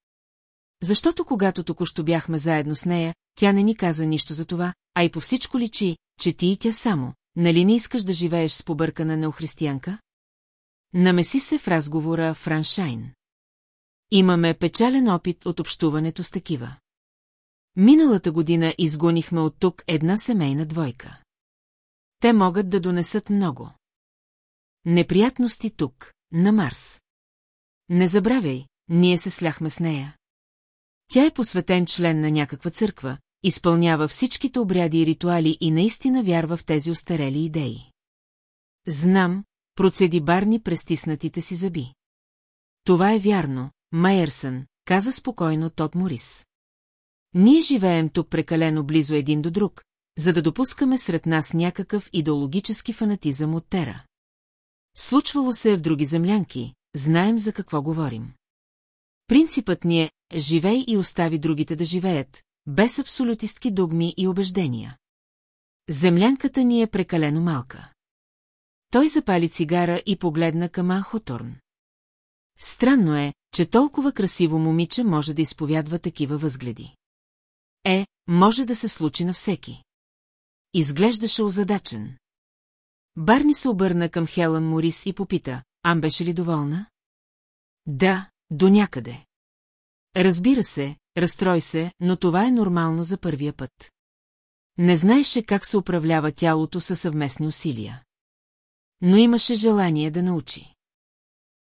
Защото когато току-що бяхме заедно с нея, тя не ни каза нищо за това, а и по всичко личи, че ти и тя само, нали не искаш да живееш с побъркана неохристиянка? Намеси се в разговора Франшайн. Имаме печален опит от общуването с такива. Миналата година изгонихме от тук една семейна двойка. Те могат да донесат много. Неприятности тук, на Марс. Не забравяй, ние се сляхме с нея. Тя е посветен член на някаква църква, изпълнява всичките обряди и ритуали и наистина вярва в тези устарели идеи. Знам, процеди Барни през стиснатите си зъби. Това е вярно, Майерсън, каза спокойно Тот Морис. Ние живеем тук прекалено близо един до друг, за да допускаме сред нас някакъв идеологически фанатизъм от тера. Случвало се е в други землянки, знаем за какво говорим. Принципът ни е «живей и остави другите да живеят», без абсолютистки догми и убеждения. Землянката ни е прекалено малка. Той запали цигара и погледна към Анхоторн. Странно е, че толкова красиво момиче може да изповядва такива възгледи. Е, може да се случи на всеки. Изглеждаше озадачен. Барни се обърна към Хелън Морис и попита, Ам беше ли доволна? Да, до някъде. Разбира се, разстрой се, но това е нормално за първия път. Не знаеше как се управлява тялото със съвместни усилия. Но имаше желание да научи.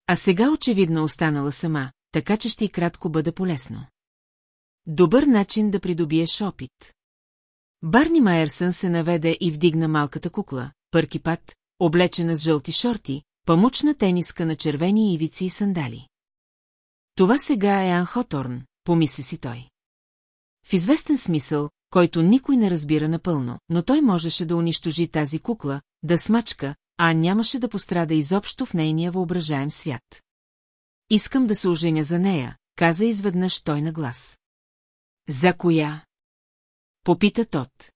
А сега очевидно останала сама, така че ще и кратко бъде полезно. Добър начин да придобиеш опит. Барни Майерсън се наведе и вдигна малката кукла, пъркипат, облечена с жълти шорти, памучна тениска на червени ивици и сандали. Това сега е Анхоторн, помисли си той. В известен смисъл, който никой не разбира напълно, но той можеше да унищожи тази кукла, да смачка, а нямаше да пострада изобщо в нейния въображаем свят. Искам да се оженя за нея, каза изведнъж той на глас. За коя? Попита тот.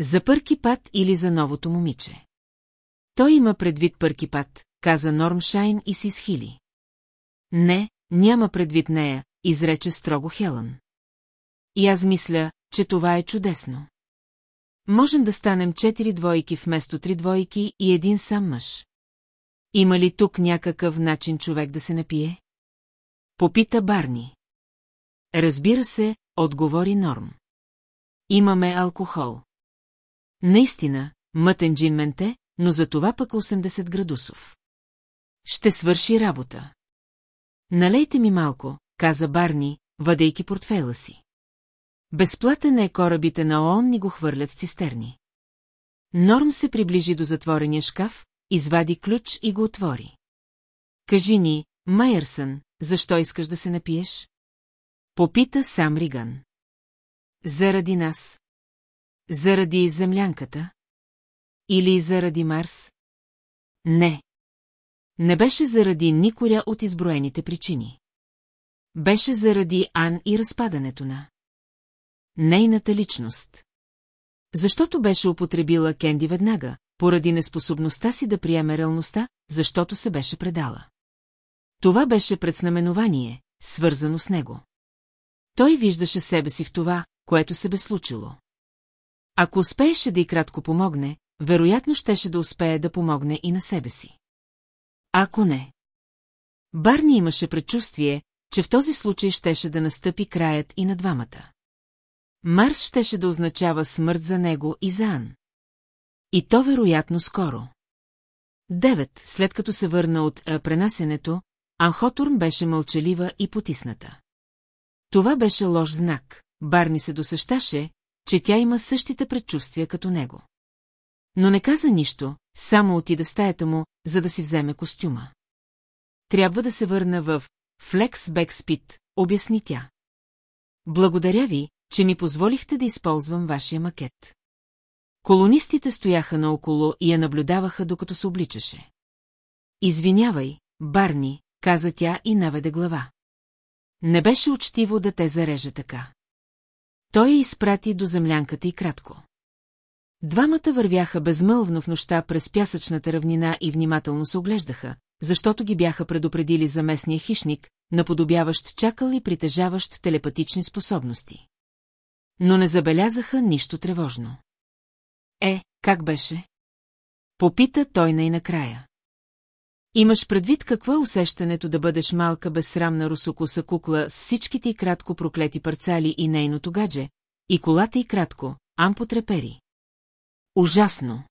За пърки пат или за новото момиче? Той има предвид пърки пат, каза Нормшайн и си схили. Не, няма предвид нея, изрече строго Хелън. И аз мисля, че това е чудесно. Можем да станем четири двойки вместо три двойки и един сам мъж. Има ли тук някакъв начин човек да се напие? Попита Барни. Разбира се, отговори Норм. Имаме алкохол. Наистина, мътен джин менте, но за това пък 80 градусов. Ще свърши работа. Налейте ми малко, каза Барни, въдейки портфейла си. Безплатен е корабите на ООН ни го хвърлят в цистерни. Норм се приближи до затворения шкаф, извади ключ и го отвори. Кажи ни, Майерсън, защо искаш да се напиеш? Попита сам Риган. Заради нас. Заради землянката. Или заради Марс? Не. Не беше заради никоя от изброените причини. Беше заради Ан и разпадането на нейната личност. Защото беше употребила Кенди веднага, поради неспособността си да приеме реалността, защото се беше предала. Това беше предзнаменование, свързано с него. Той виждаше себе си в това, което се бе случило. Ако успееше да и кратко помогне, вероятно щеше да успее да помогне и на себе си. Ако не. Барни имаше предчувствие, че в този случай щеше да настъпи краят и на двамата. Марс щеше да означава смърт за него и за Ан. И то вероятно скоро. Девет, след като се върна от пренасенето, Анхотурн беше мълчалива и потисната. Това беше лош знак. Барни се досещаше, че тя има същите предчувствия като него. Но не каза нищо, само отида стаята му, за да си вземе костюма. Трябва да се върна в Флекс Бекспит, обясни тя. Благодаря ви, че ми позволихте да използвам вашия макет. Колонистите стояха наоколо и я наблюдаваха, докато се обличаше. Извинявай, Барни, каза тя и наведе глава. Не беше учтиво да те зареже така. Той я изпрати до землянката и кратко. Двамата вървяха безмълвно в нощта през пясъчната равнина и внимателно се оглеждаха, защото ги бяха предупредили за местния хищник, наподобяващ чакал и притежаващ телепатични способности. Но не забелязаха нищо тревожно. Е, как беше? Попита той най-накрая. Имаш предвид какво е усещането да бъдеш малка безсрамна русокоса кукла с всичките и кратко проклети парцали и нейното гадже, и колата и кратко, ам потрепери. Ужасно.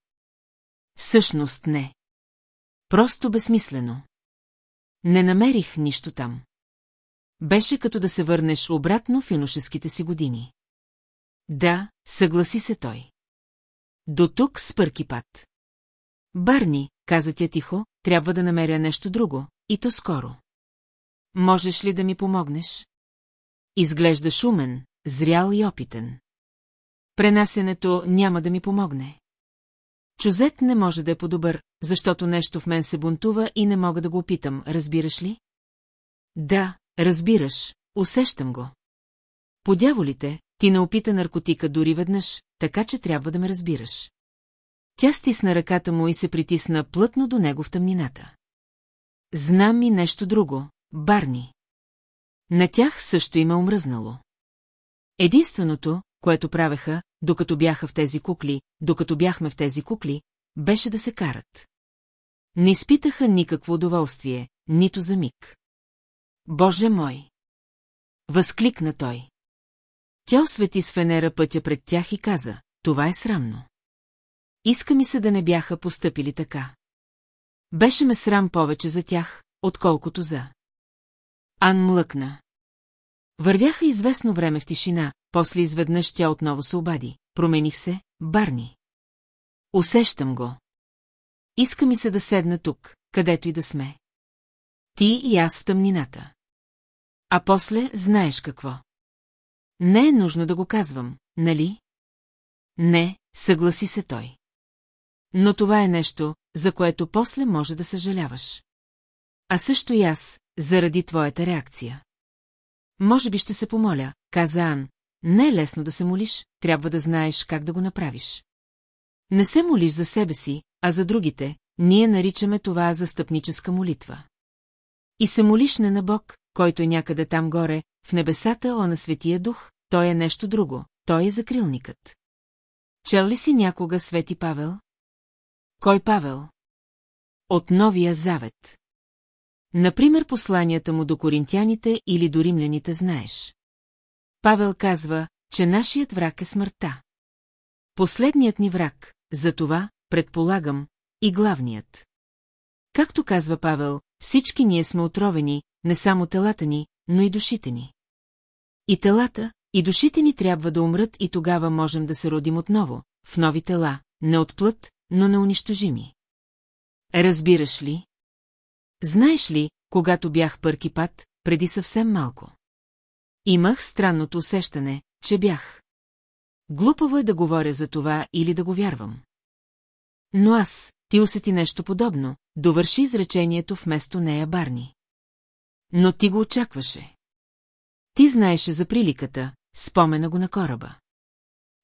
Всъщност не. Просто безсмислено. Не намерих нищо там. Беше като да се върнеш обратно в юношеските си години. Да, съгласи се той. До тук спърки пат. Барни, каза тя тихо, трябва да намеря нещо друго, и то скоро. Можеш ли да ми помогнеш? Изглежда шумен, зрял и опитен. Пренасенето няма да ми помогне. Чузет не може да е по-добър, защото нещо в мен се бунтува и не мога да го опитам, разбираш ли? Да, разбираш, усещам го. Подяволите, ти не опита наркотика дори веднъж, така че трябва да ме разбираш. Тя стисна ръката му и се притисна плътно до него в тъмнината. Знам и нещо друго, Барни. На тях също има омръзнало. Единственото, което правеха, докато бяха в тези кукли, докато бяхме в тези кукли, беше да се карат. Не изпитаха никакво удоволствие, нито за миг. Боже мой! Възкликна той. Тя освети с фенера пътя пред тях и каза, това е срамно. Иска ми се да не бяха постъпили така. Беше ме срам повече за тях, отколкото за. Ан млъкна. Вървяха известно време в тишина, после изведнъж тя отново се обади. Промених се, Барни. Усещам го. Иска ми се да седна тук, където и да сме. Ти и аз в тъмнината. А после знаеш какво. Не е нужно да го казвам, нали? Не, съгласи се той. Но това е нещо, за което после може да съжаляваш. А също и аз, заради твоята реакция. Може би ще се помоля, каза Ан. Не е лесно да се молиш, трябва да знаеш как да го направиш. Не се молиш за себе си, а за другите, ние наричаме това застъпническа молитва. И се молиш не на Бог, който е някъде там горе, в небесата, о на Светия Дух, той е нещо друго, той е закрилникът. Чел ли си някога Свети Павел? Кой Павел? От Новия Завет. Например, посланията му до коринтяните или до римляните знаеш. Павел казва, че нашият враг е смъртта. Последният ни враг, за това, предполагам, и главният. Както казва Павел, всички ние сме отровени, не само телата ни, но и душите ни. И телата, и душите ни трябва да умрат и тогава можем да се родим отново, в нови тела, не от плът, но неунищожими. Разбираш ли? Знаеш ли, когато бях пърки пат, преди съвсем малко? Имах странното усещане, че бях. Глупаво е да говоря за това или да го вярвам. Но аз, ти усети нещо подобно, довърши изречението вместо нея Барни. Но ти го очакваше. Ти знаеше за приликата, спомена го на кораба.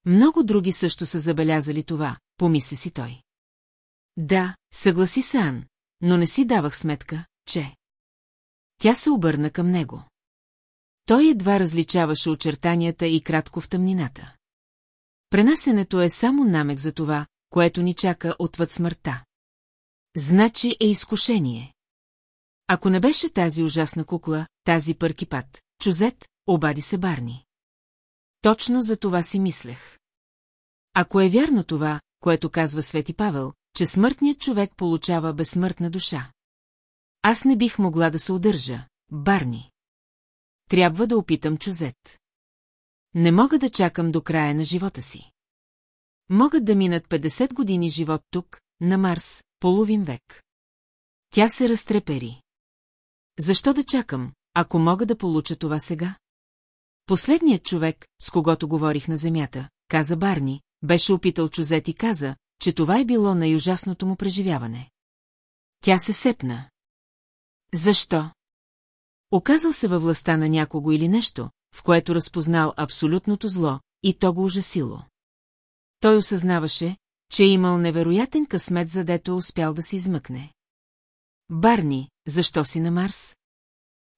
Много други също са забелязали това, помисли си той. Да, съгласи се Ан, но не си давах сметка, че... Тя се обърна към него. Той едва различаваше очертанията и кратко в тъмнината. Пренасенето е само намек за това, което ни чака отвъд смъртта. Значи е изкушение. Ако не беше тази ужасна кукла, тази пъркипат, чузет, обади се Барни. Точно за това си мислех. Ако е вярно това, което казва Свети Павел, че смъртният човек получава безсмъртна душа. Аз не бих могла да се удържа, Барни. Трябва да опитам чузет. Не мога да чакам до края на живота си. Могат да минат 50 години живот тук, на Марс, половин век. Тя се разтрепери. Защо да чакам, ако мога да получа това сега? Последният човек, с когото говорих на земята, каза Барни, беше опитал чузет и каза, че това е било най-ужасното му преживяване. Тя се сепна. Защо? Оказал се във властта на някого или нещо, в което разпознал абсолютното зло, и то го ужасило. Той осъзнаваше, че е имал невероятен късмет, задето успял да се измъкне. Барни, защо си на Марс?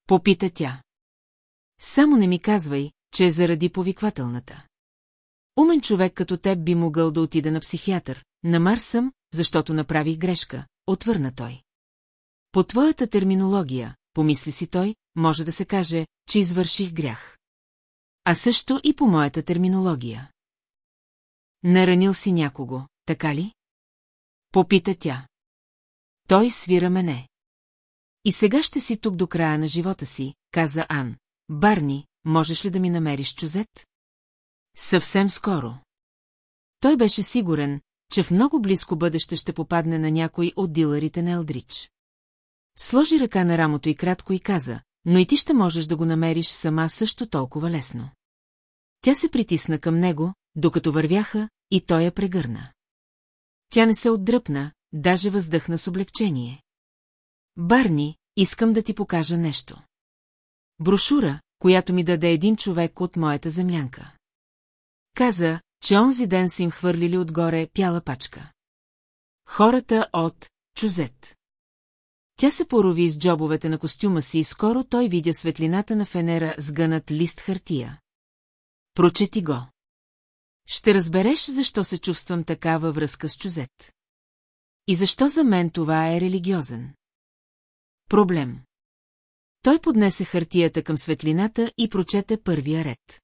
Попита тя. Само не ми казвай, че е заради повиквателната. Умен човек като теб би могъл да отида на психиатър. На Марс съм, защото направих грешка, отвърна той. По твоята терминология, помисли си той, може да се каже, че извърших грях. А също и по моята терминология. Наранил си някого, така ли? Попита тя. Той свира мене. И сега ще си тук до края на живота си, каза Ан. Барни, можеш ли да ми намериш чузет? Съвсем скоро. Той беше сигурен, че в много близко бъдеще ще попадне на някой от дилърите на Елдрич. Сложи ръка на рамото и кратко и каза, но и ти ще можеш да го намериш сама също толкова лесно. Тя се притисна към него, докато вървяха, и той я прегърна. Тя не се отдръпна, даже въздъхна с облегчение. Барни, искам да ти покажа нещо. Брошура, която ми даде един човек от моята землянка. Каза, че онзи ден са им хвърлили отгоре пяла пачка. Хората от Чузет. Тя се порови с джобовете на костюма си и скоро той видя светлината на фенера с гънат лист хартия. Прочети го. Ще разбереш защо се чувствам така във връзка с Чузет. И защо за мен това е религиозен? Проблем. Той поднесе хартията към светлината и прочете първия ред.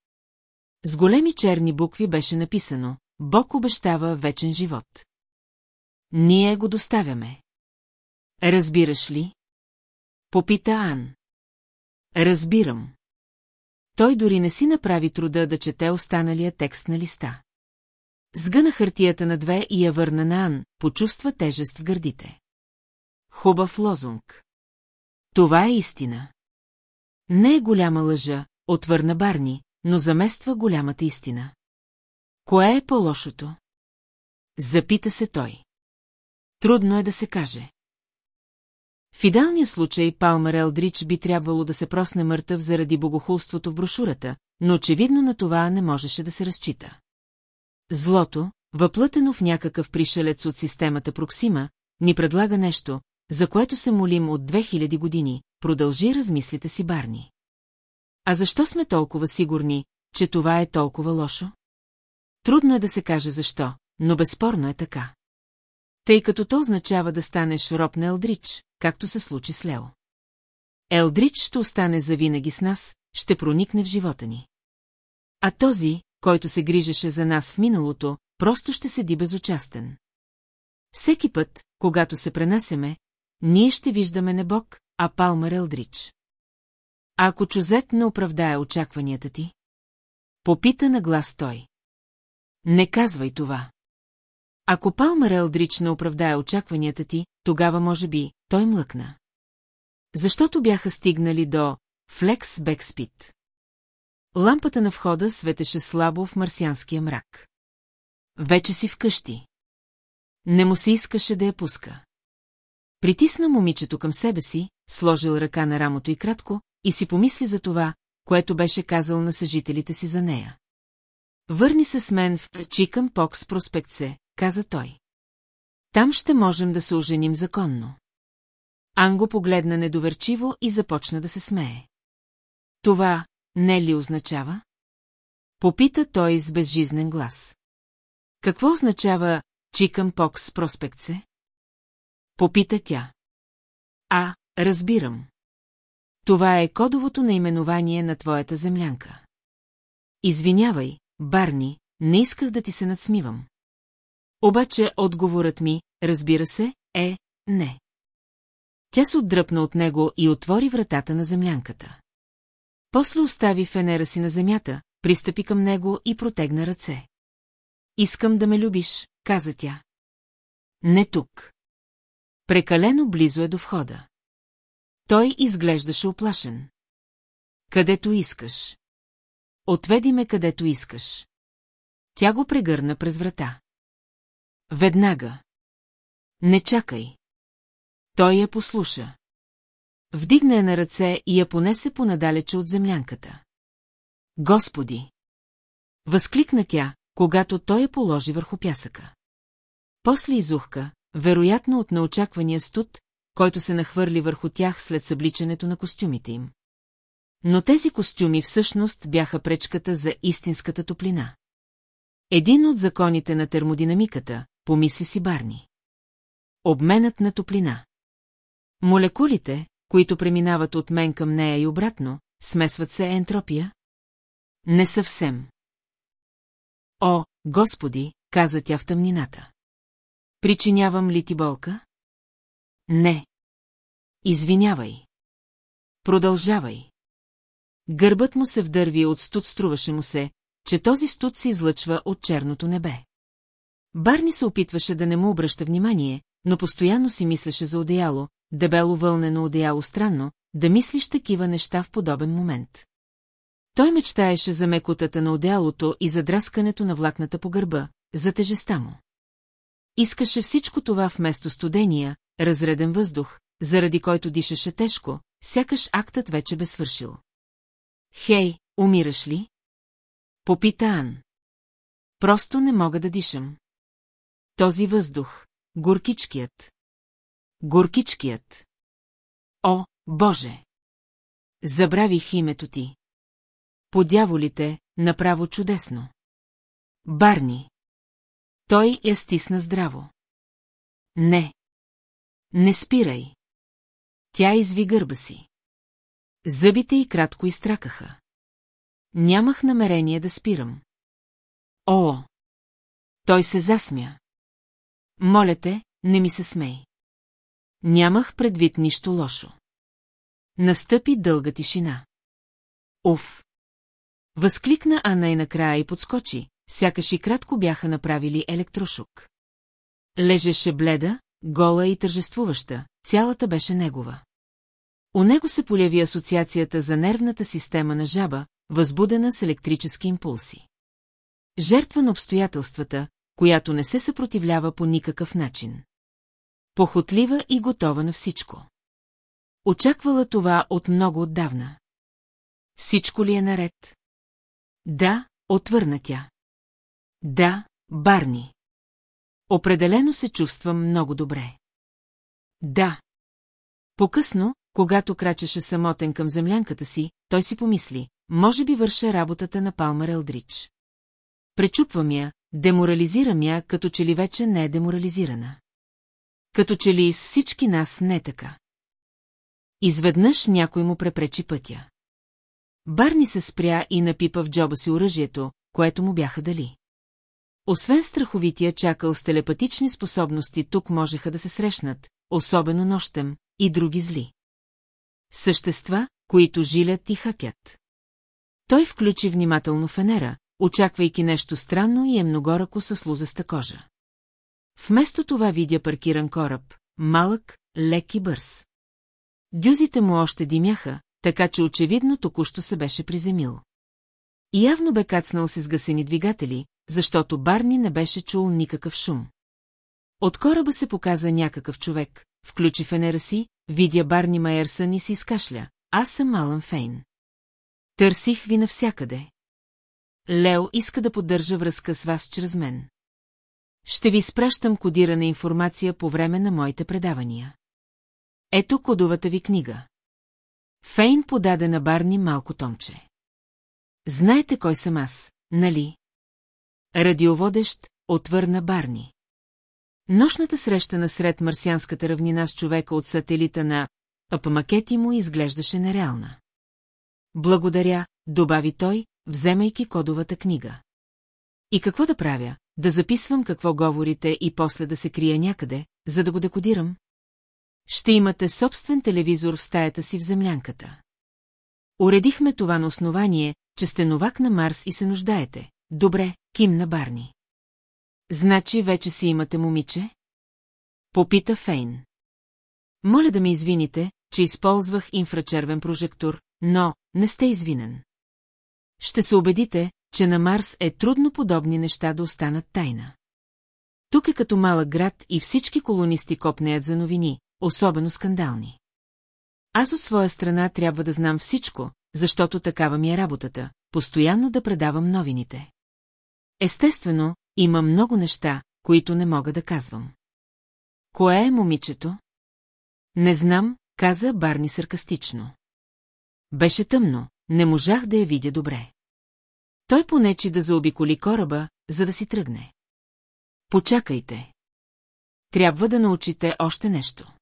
С големи черни букви беше написано «Бог обещава вечен живот». Ние го доставяме. Разбираш ли? Попита Ан. Разбирам. Той дори не си направи труда да чете останалия текст на листа. Сгъна хартията на две и я върна на Ан, почувства тежест в гърдите. Хубав лозунг. Това е истина. Не е голяма лъжа, отвърна Барни, но замества голямата истина. Кое е по-лошото? Запита се той. Трудно е да се каже. В идеалния случай Палмер Елдрич би трябвало да се просне мъртъв заради богохулството в брошурата, но очевидно на това не можеше да се разчита. Злото, въплътено в някакъв пришелец от системата Проксима, ни предлага нещо, за което се молим от 2000 години, продължи размислите си Барни. А защо сме толкова сигурни, че това е толкова лошо? Трудно е да се каже защо, но безспорно е така. Тъй като то означава да станеш роб на Елдрич, както се случи с Лео. Елдрич ще остане завинаги с нас, ще проникне в живота ни. А този, който се грижеше за нас в миналото, просто ще седи безучастен. Всеки път, когато се пренасеме, ние ще виждаме не Бог, а Палмер Елдрич. А ако Чузет не оправдае очакванията ти? Попита на глас той. Не казвай това. Ако Палмер Елдрич не оправдае очакванията ти, тогава може би той млъкна. Защото бяха стигнали до Флекс Бекспит. Лампата на входа светеше слабо в марсианския мрак. Вече си вкъщи. Не му се искаше да я пуска. Притисна момичето към себе си, сложил ръка на рамото и кратко, и си помисли за това, което беше казал на съжителите си за нея. Върни се с мен в Чикън Покс проспектце, каза той. Там ще можем да се оженим законно. Анго погледна недоверчиво и започна да се смее. Това не ли означава? Попита той с безжизнен глас. Какво означава Чикън Покс проспектце? Попита тя. А, разбирам. Това е кодовото наименование на твоята землянка. Извинявай, Барни, не исках да ти се надсмивам. Обаче отговорът ми, разбира се, е не. Тя се отдръпна от него и отвори вратата на землянката. После остави фенера си на земята, пристъпи към него и протегна ръце. Искам да ме любиш, каза тя. Не тук. Прекалено близо е до входа. Той изглеждаше оплашен. Където искаш. Отведи ме където искаш. Тя го прегърна през врата. Веднага. Не чакай. Той я послуша. Вдигна я на ръце и я понесе понадалече от землянката. Господи! Възкликна тя, когато той я положи върху пясъка. После изухка, вероятно от неочаквания студ, който се нахвърли върху тях след събличането на костюмите им. Но тези костюми всъщност бяха пречката за истинската топлина. Един от законите на термодинамиката, помисли си Барни. Обменът на топлина. Молекулите, които преминават от мен към нея и обратно, смесват се ентропия? Не съвсем. О, Господи, каза тя в тъмнината. Причинявам ли ти болка? Не. Извинявай. Продължавай. Гърбът му се вдърви от студ, струваше му се, че този студ се излъчва от черното небе. Барни се опитваше да не му обръща внимание, но постоянно си мислеше за одеяло, дебело вълнено одеяло странно, да мислиш такива неща в подобен момент. Той мечтаеше за мекотата на одеялото и за драскането на влакната по гърба, за тежеста му. Искаше всичко това вместо студения, разреден въздух, заради който дишаше тежко, сякаш актът вече бе свършил. Хей, умираш ли? Попита Ан. Просто не мога да дишам. Този въздух, горкичкият. Горкичкият. О, Боже! Забравих името ти. Подяволите, направо чудесно. Барни. Той я стисна здраво. Не. Не спирай. Тя изви гърба си. Зъбите й кратко изтракаха. Нямах намерение да спирам. О! Той се засмя. Моля те, не ми се смей. Нямах предвид нищо лошо. Настъпи дълга тишина. Уф! Възкликна Анна и накрая и подскочи, сякаш и кратко бяха направили електрошук. Лежеше бледа, гола и тържествуваща, цялата беше негова. У него се поляви асоциацията за нервната система на жаба, възбудена с електрически импулси. Жертва на обстоятелствата, която не се съпротивлява по никакъв начин. Похотлива и готова на всичко. Очаквала това от много отдавна. Всичко ли е наред? Да, отвърна тя. Да, Барни. Определено се чувствам много добре. Да. По-късно, когато крачеше самотен към землянката си, той си помисли, може би върша работата на Палмар Елдрич. Пречупвам я, деморализирам я, като че ли вече не е деморализирана. Като че ли с всички нас не е така. Изведнъж някой му препречи пътя. Барни се спря и напипа в джоба си оръжието, което му бяха дали. Освен страховития чакал с телепатични способности, тук можеха да се срещнат, особено нощем, и други зли. Същества, които жилят и хакят. Той включи внимателно фенера, очаквайки нещо странно и е многорако със лузеста кожа. Вместо това видя паркиран кораб, малък, лек и бърз. Дюзите му още димяха, така че очевидно току-що се беше приземил. Явно бе кацнал с изгасени двигатели, защото Барни не беше чул никакъв шум. От кораба се показа някакъв човек, включи фенера си, видя Барни Майерсън и си изкашля. Аз съм Алън Фейн. Търсих ви навсякъде. Лео иска да поддържа връзка с вас чрез мен. Ще ви спращам кодирана информация по време на моите предавания. Ето кодовата ви книга. Фейн подаде на Барни малко томче. Знаете кой съм аз, нали? Радиоводещ, отвърна Барни. Нощната среща насред марсианската равнина с човека от сателита на Апамакети му изглеждаше нереална. Благодаря, добави той, вземайки кодовата книга. И какво да правя? Да записвам какво говорите и после да се крия някъде, за да го декодирам? Ще имате собствен телевизор в стаята си в землянката. Уредихме това на основание, че сте новак на Марс и се нуждаете. Добре, кимна Барни. Значи вече си имате момиче? Попита Фейн. Моля да ме извините, че използвах инфрачервен прожектор, но не сте извинен. Ще се убедите, че на Марс е трудно подобни неща да останат тайна. Тук е като малък град и всички колонисти копнеят за новини, особено скандални. Аз от своя страна трябва да знам всичко, защото такава ми е работата, постоянно да предавам новините. Естествено, има много неща, които не мога да казвам. Кое е момичето? Не знам, каза Барни саркастично. Беше тъмно, не можах да я видя добре. Той понечи да заобиколи кораба, за да си тръгне. Почакайте. Трябва да научите още нещо.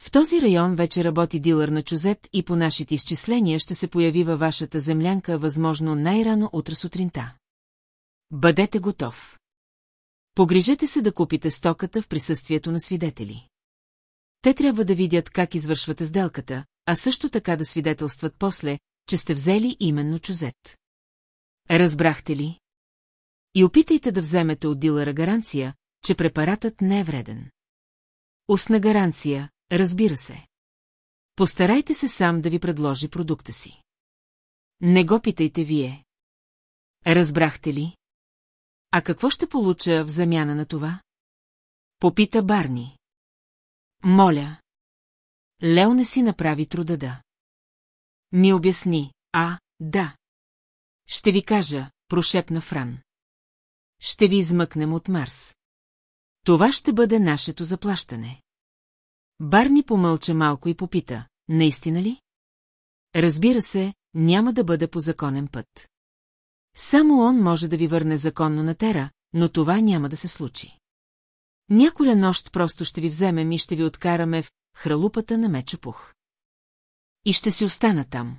В този район вече работи дилър на чузет и по нашите изчисления ще се появи във вашата землянка възможно най-рано утре сутринта. Бъдете готов. Погрижете се да купите стоката в присъствието на свидетели. Те трябва да видят как извършвате сделката, а също така да свидетелстват после, че сте взели именно чузет. Разбрахте ли? И опитайте да вземете от дилъра гаранция, че препаратът не е вреден. Устна гаранция, разбира се. Постарайте се сам да ви предложи продукта си. Не го питайте вие. Разбрахте ли? А какво ще получа в замяна на това? Попита Барни. Моля. Лео не си направи труда да. Ми обясни, а, да. Ще ви кажа, прошепна Фран. Ще ви измъкнем от Марс. Това ще бъде нашето заплащане. Барни помълча малко и попита, наистина ли? Разбира се, няма да бъде по законен път. Само он може да ви върне законно на тера, но това няма да се случи. Няколя нощ просто ще ви вземем и ще ви откараме в хралупата на Мечопух. И ще си остана там.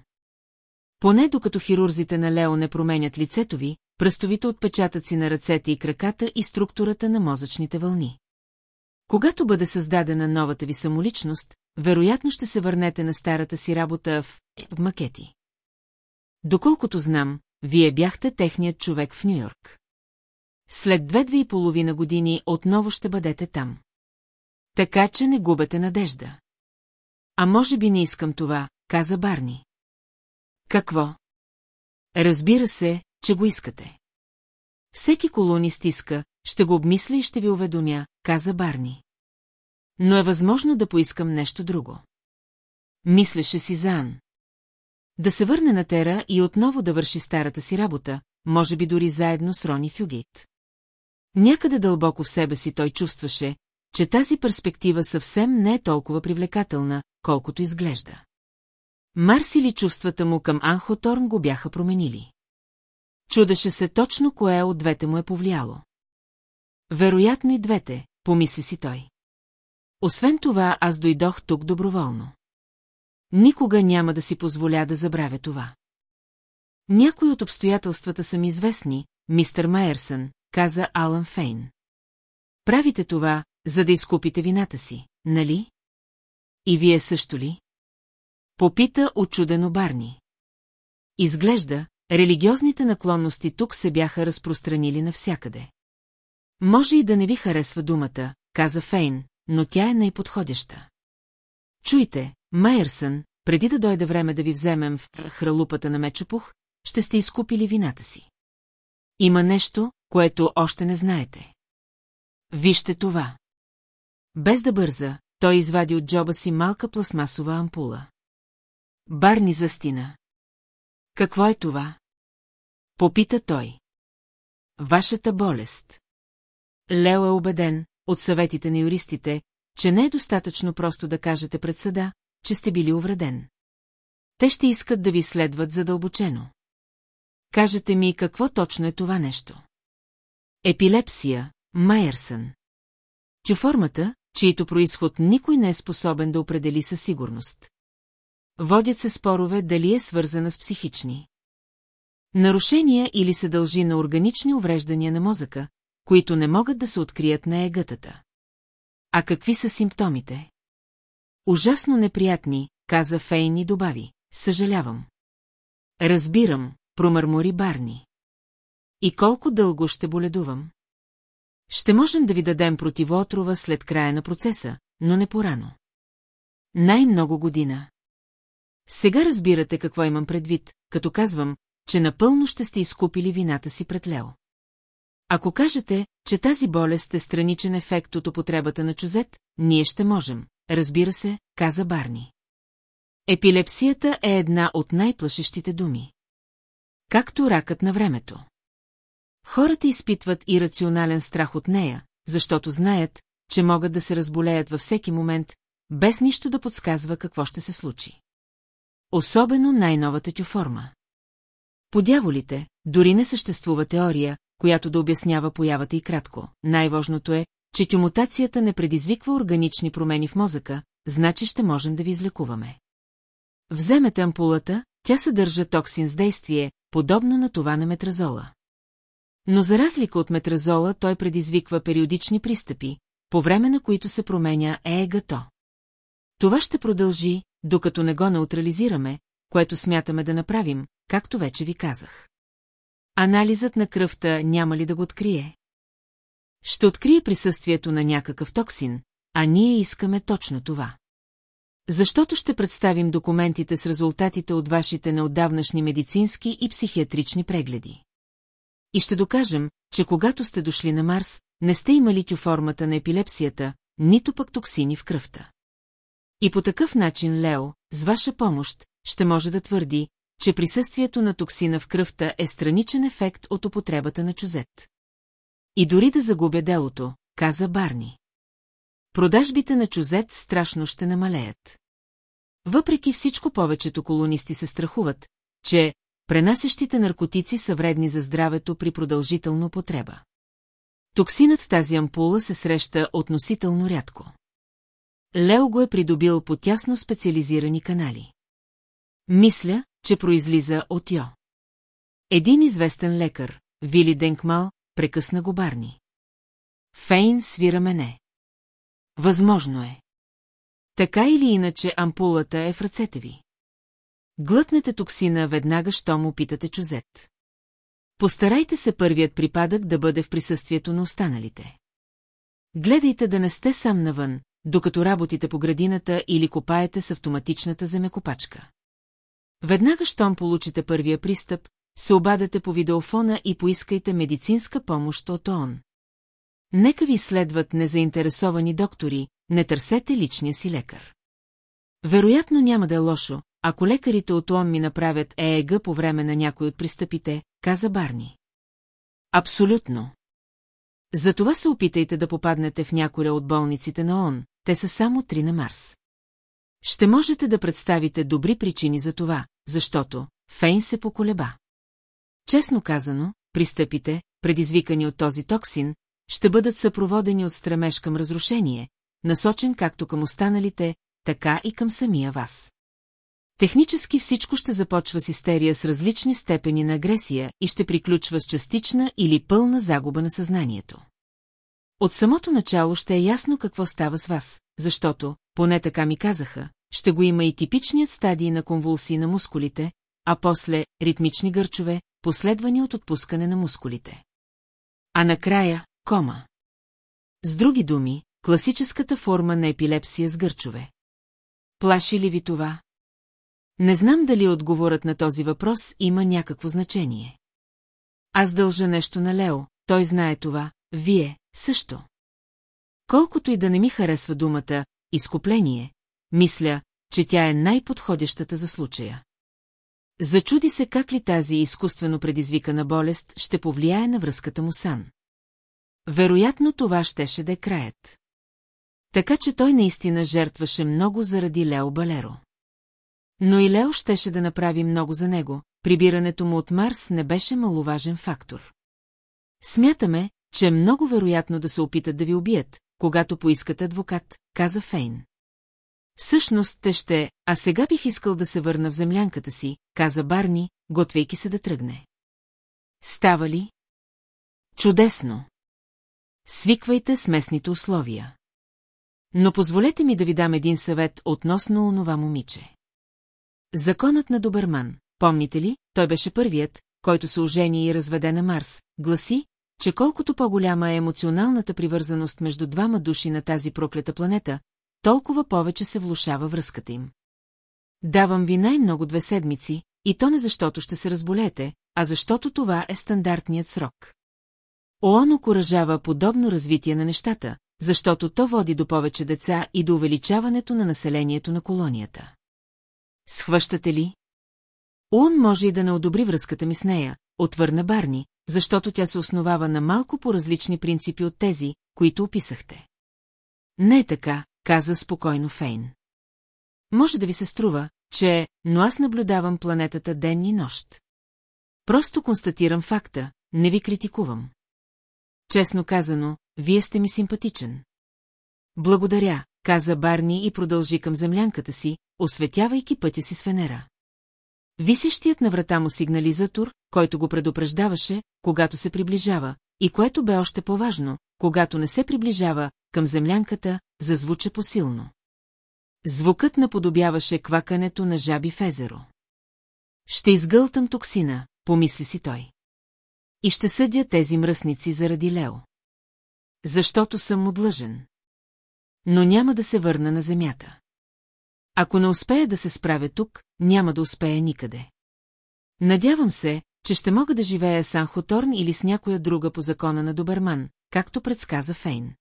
Поне докато хирурзите на Лео не променят лицето ви, пръстовите отпечатъци на ръцете и краката и структурата на мозъчните вълни. Когато бъде създадена новата ви самоличност, вероятно ще се върнете на старата си работа в, в макети. Доколкото знам, вие бяхте техният човек в Нью-Йорк. След две-две и половина години отново ще бъдете там. Така че не губете надежда. А може би не искам това, каза Барни. Какво? Разбира се, че го искате. Всеки колонист иска, ще го обмисля и ще ви уведомя, каза Барни. Но е възможно да поискам нещо друго. Мислеше си за Ан. Да се върне на Тера и отново да върши старата си работа, може би дори заедно с Рони Фюгейт. Някъде дълбоко в себе си той чувстваше, че тази перспектива съвсем не е толкова привлекателна, колкото изглежда. Марс или чувствата му към Анхо Торн го бяха променили. Чудеше се точно кое от двете му е повлияло. Вероятно и двете, помисли си той. Освен това, аз дойдох тук доброволно. Никога няма да си позволя да забравя това. Някои от обстоятелствата са ми известни, мистер Майерсън, каза Алън Фейн. Правите това, за да изкупите вината си, нали? И вие също ли? Попита очудено Барни. Изглежда, религиозните наклонности тук се бяха разпространили навсякъде. Може и да не ви харесва думата, каза Фейн, но тя е най-подходяща. Чуйте, Майерсън, преди да дойде време да ви вземем в хралупата на Мечопух, ще сте изкупили вината си. Има нещо, което още не знаете. Вижте това. Без да бърза, той извади от джоба си малка пластмасова ампула. Барни застина. Какво е това? Попита той. Вашата болест. Лео е убеден, от съветите на юристите, че не е достатъчно просто да кажете пред съда, че сте били увреден. Те ще искат да ви следват задълбочено. Кажете ми какво точно е това нещо. Епилепсия, Майерсън. Тюформата, чието происход никой не е способен да определи със сигурност. Водят се спорове дали е свързана с психични. Нарушения или се дължи на органични увреждания на мозъка, които не могат да се открият на егътата. А какви са симптомите? Ужасно неприятни, каза Фейн и добави. Съжалявам. Разбирам, промърмори Барни. И колко дълго ще боледувам? Ще можем да ви дадем противоотрова след края на процеса, но не порано. Най-много година. Сега разбирате какво имам предвид, като казвам, че напълно ще сте изкупили вината си пред Лео. Ако кажете, че тази болест е страничен ефект от употребата на чузет, ние ще можем, разбира се, каза Барни. Епилепсията е една от най-плашещите думи. Както ракът на времето. Хората изпитват ирационален страх от нея, защото знаят, че могат да се разболеят във всеки момент, без нищо да подсказва какво ще се случи. Особено най-новата тюформа. По дяволите, дори не съществува теория, която да обяснява появата и кратко. Най-важното е, че тюмутацията не предизвиква органични промени в мозъка, значи ще можем да ви излекуваме. Вземете ампулата, тя съдържа токсин с действие, подобно на това на метразола. Но за разлика от метразола, той предизвиква периодични пристъпи, по време на които се променя ЕЕГАТО. Това ще продължи, докато не го неутрализираме, което смятаме да направим, както вече ви казах. Анализът на кръвта няма ли да го открие? Ще открие присъствието на някакъв токсин, а ние искаме точно това. Защото ще представим документите с резултатите от вашите неотдавнашни медицински и психиатрични прегледи. И ще докажем, че когато сте дошли на Марс, не сте имали тюформата на епилепсията, нито пък токсини в кръвта. И по такъв начин Лео, с ваша помощ, ще може да твърди, че присъствието на токсина в кръвта е страничен ефект от употребата на чузет. И дори да загубя делото, каза Барни. Продажбите на чузет страшно ще намалеят. Въпреки всичко повечето колонисти се страхуват, че пренасещите наркотици са вредни за здравето при продължителна употреба. Токсинът тази ампула се среща относително рядко. Лео го е придобил по тясно специализирани канали. Мисля, че произлиза от Йо. Един известен лекар, Вили Денкмал, прекъсна го Барни. Фейн свира мене. Възможно е. Така или иначе ампулата е в ръцете ви. Глътнете токсина веднага, щом опитате чузет. Постарайте се първият припадък да бъде в присъствието на останалите. Гледайте да не сте сам навън, докато работите по градината или копаете с автоматичната земекопачка. Веднага, щом получите първия пристъп, се обадете по видеофона и поискайте медицинска помощ от ООН. Нека ви следват незаинтересовани доктори, не търсете личния си лекар. Вероятно няма да е лошо, ако лекарите от ООН ми направят ЕЕГ по време на някой от пристъпите, каза Барни. Абсолютно. Затова се опитайте да попаднете в някоя от болниците на ООН, те са само три на Марс. Ще можете да представите добри причини за това, защото Фейн се поколеба. Честно казано, пристъпите, предизвикани от този токсин, ще бъдат съпроводени от стремеж към разрушение, насочен както към останалите, така и към самия вас. Технически всичко ще започва с истерия с различни степени на агресия и ще приключва с частична или пълна загуба на съзнанието. От самото начало ще е ясно какво става с вас, защото, поне така ми казаха, ще го има и типичният стадий на конвулсии на мускулите, а после ритмични гърчове, последвани от отпускане на мускулите. А накрая – кома. С други думи, класическата форма на епилепсия с гърчове. Плаши ли ви това? Не знам дали отговорът на този въпрос има някакво значение. Аз дължа нещо на Лео, той знае това, вие също. Колкото и да не ми харесва думата «изкупление», мисля, че тя е най-подходящата за случая. Зачуди се как ли тази изкуствено предизвикана болест ще повлияе на връзката му сан. Вероятно това щеше да е краят. Така че той наистина жертваше много заради Лео Балеро. Но и Лео щеше да направи много за него, прибирането му от Марс не беше маловажен фактор. Смятаме, че е много вероятно да се опитат да ви убият, когато поискате адвокат, каза Фейн. Всъщност те ще, а сега бих искал да се върна в землянката си, каза Барни, готвейки се да тръгне. Става ли? Чудесно! Свиквайте с местните условия. Но позволете ми да ви дам един съвет относно онова момиче. Законът на Доберман, помните ли, той беше първият, който се ожени и разведе на Марс, гласи, че колкото по-голяма е емоционалната привързаност между двама души на тази проклята планета, толкова повече се влушава връзката им. Давам ви най-много две седмици, и то не защото ще се разболеете, а защото това е стандартният срок. ООН окоръжава подобно развитие на нещата, защото то води до повече деца и до увеличаването на населението на колонията. Схващате ли? ООН може и да не одобри връзката ми с нея, отвърна Барни, защото тя се основава на малко по-различни принципи от тези, които описахте. Не е така, каза спокойно Фейн. Може да ви се струва, че, но аз наблюдавам планетата ден и нощ. Просто констатирам факта, не ви критикувам. Честно казано, вие сте ми симпатичен. Благодаря, каза Барни и продължи към землянката си, осветявайки пътя си с Венера. Висещият на врата му сигнализатор, който го предупреждаваше, когато се приближава, и което бе още по-важно, когато не се приближава към землянката, зазвуча посилно. Звукът наподобяваше квакането на жаби в езеро. Ще изгълтам токсина, помисли си той. И ще съдя тези мръсници заради Лео. Защото съм му длъжен. Но няма да се върна на земята. Ако не успея да се справя тук, няма да успея никъде. Надявам се, че ще мога да живея с Анхоторн или с някоя друга по закона на Доберман, както предсказа Фейн.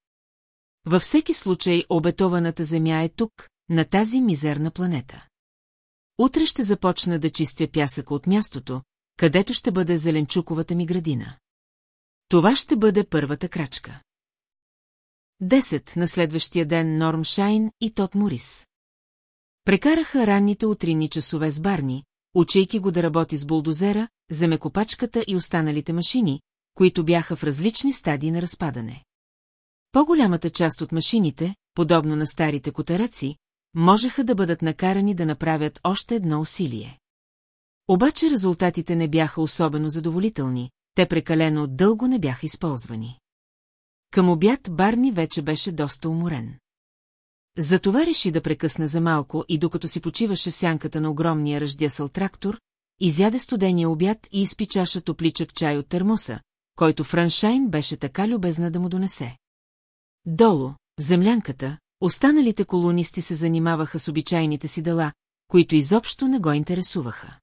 Във всеки случай обетованата земя е тук, на тази мизерна планета. Утре ще започна да чистя пясъка от мястото, където ще бъде зеленчуковата ми градина. Това ще бъде първата крачка. Десет на следващия ден Норм Шайн и Тот Морис. Прекараха ранните утринни часове с Барни, учейки го да работи с булдозера, земекопачката и останалите машини, които бяха в различни стадии на разпадане. По-голямата част от машините, подобно на старите котараци, можеха да бъдат накарани да направят още едно усилие. Обаче резултатите не бяха особено задоволителни, те прекалено дълго не бяха използвани. Към обяд Барни вече беше доста уморен. Затова реши да прекъсне за малко и докато си почиваше в сянката на огромния ръждясъл трактор, изяде студения обяд и изпи чаша топличък чай от термоса, който Франшайн беше така любезна да му донесе. Долу, в землянката, останалите колонисти се занимаваха с обичайните си дела, които изобщо не го интересуваха.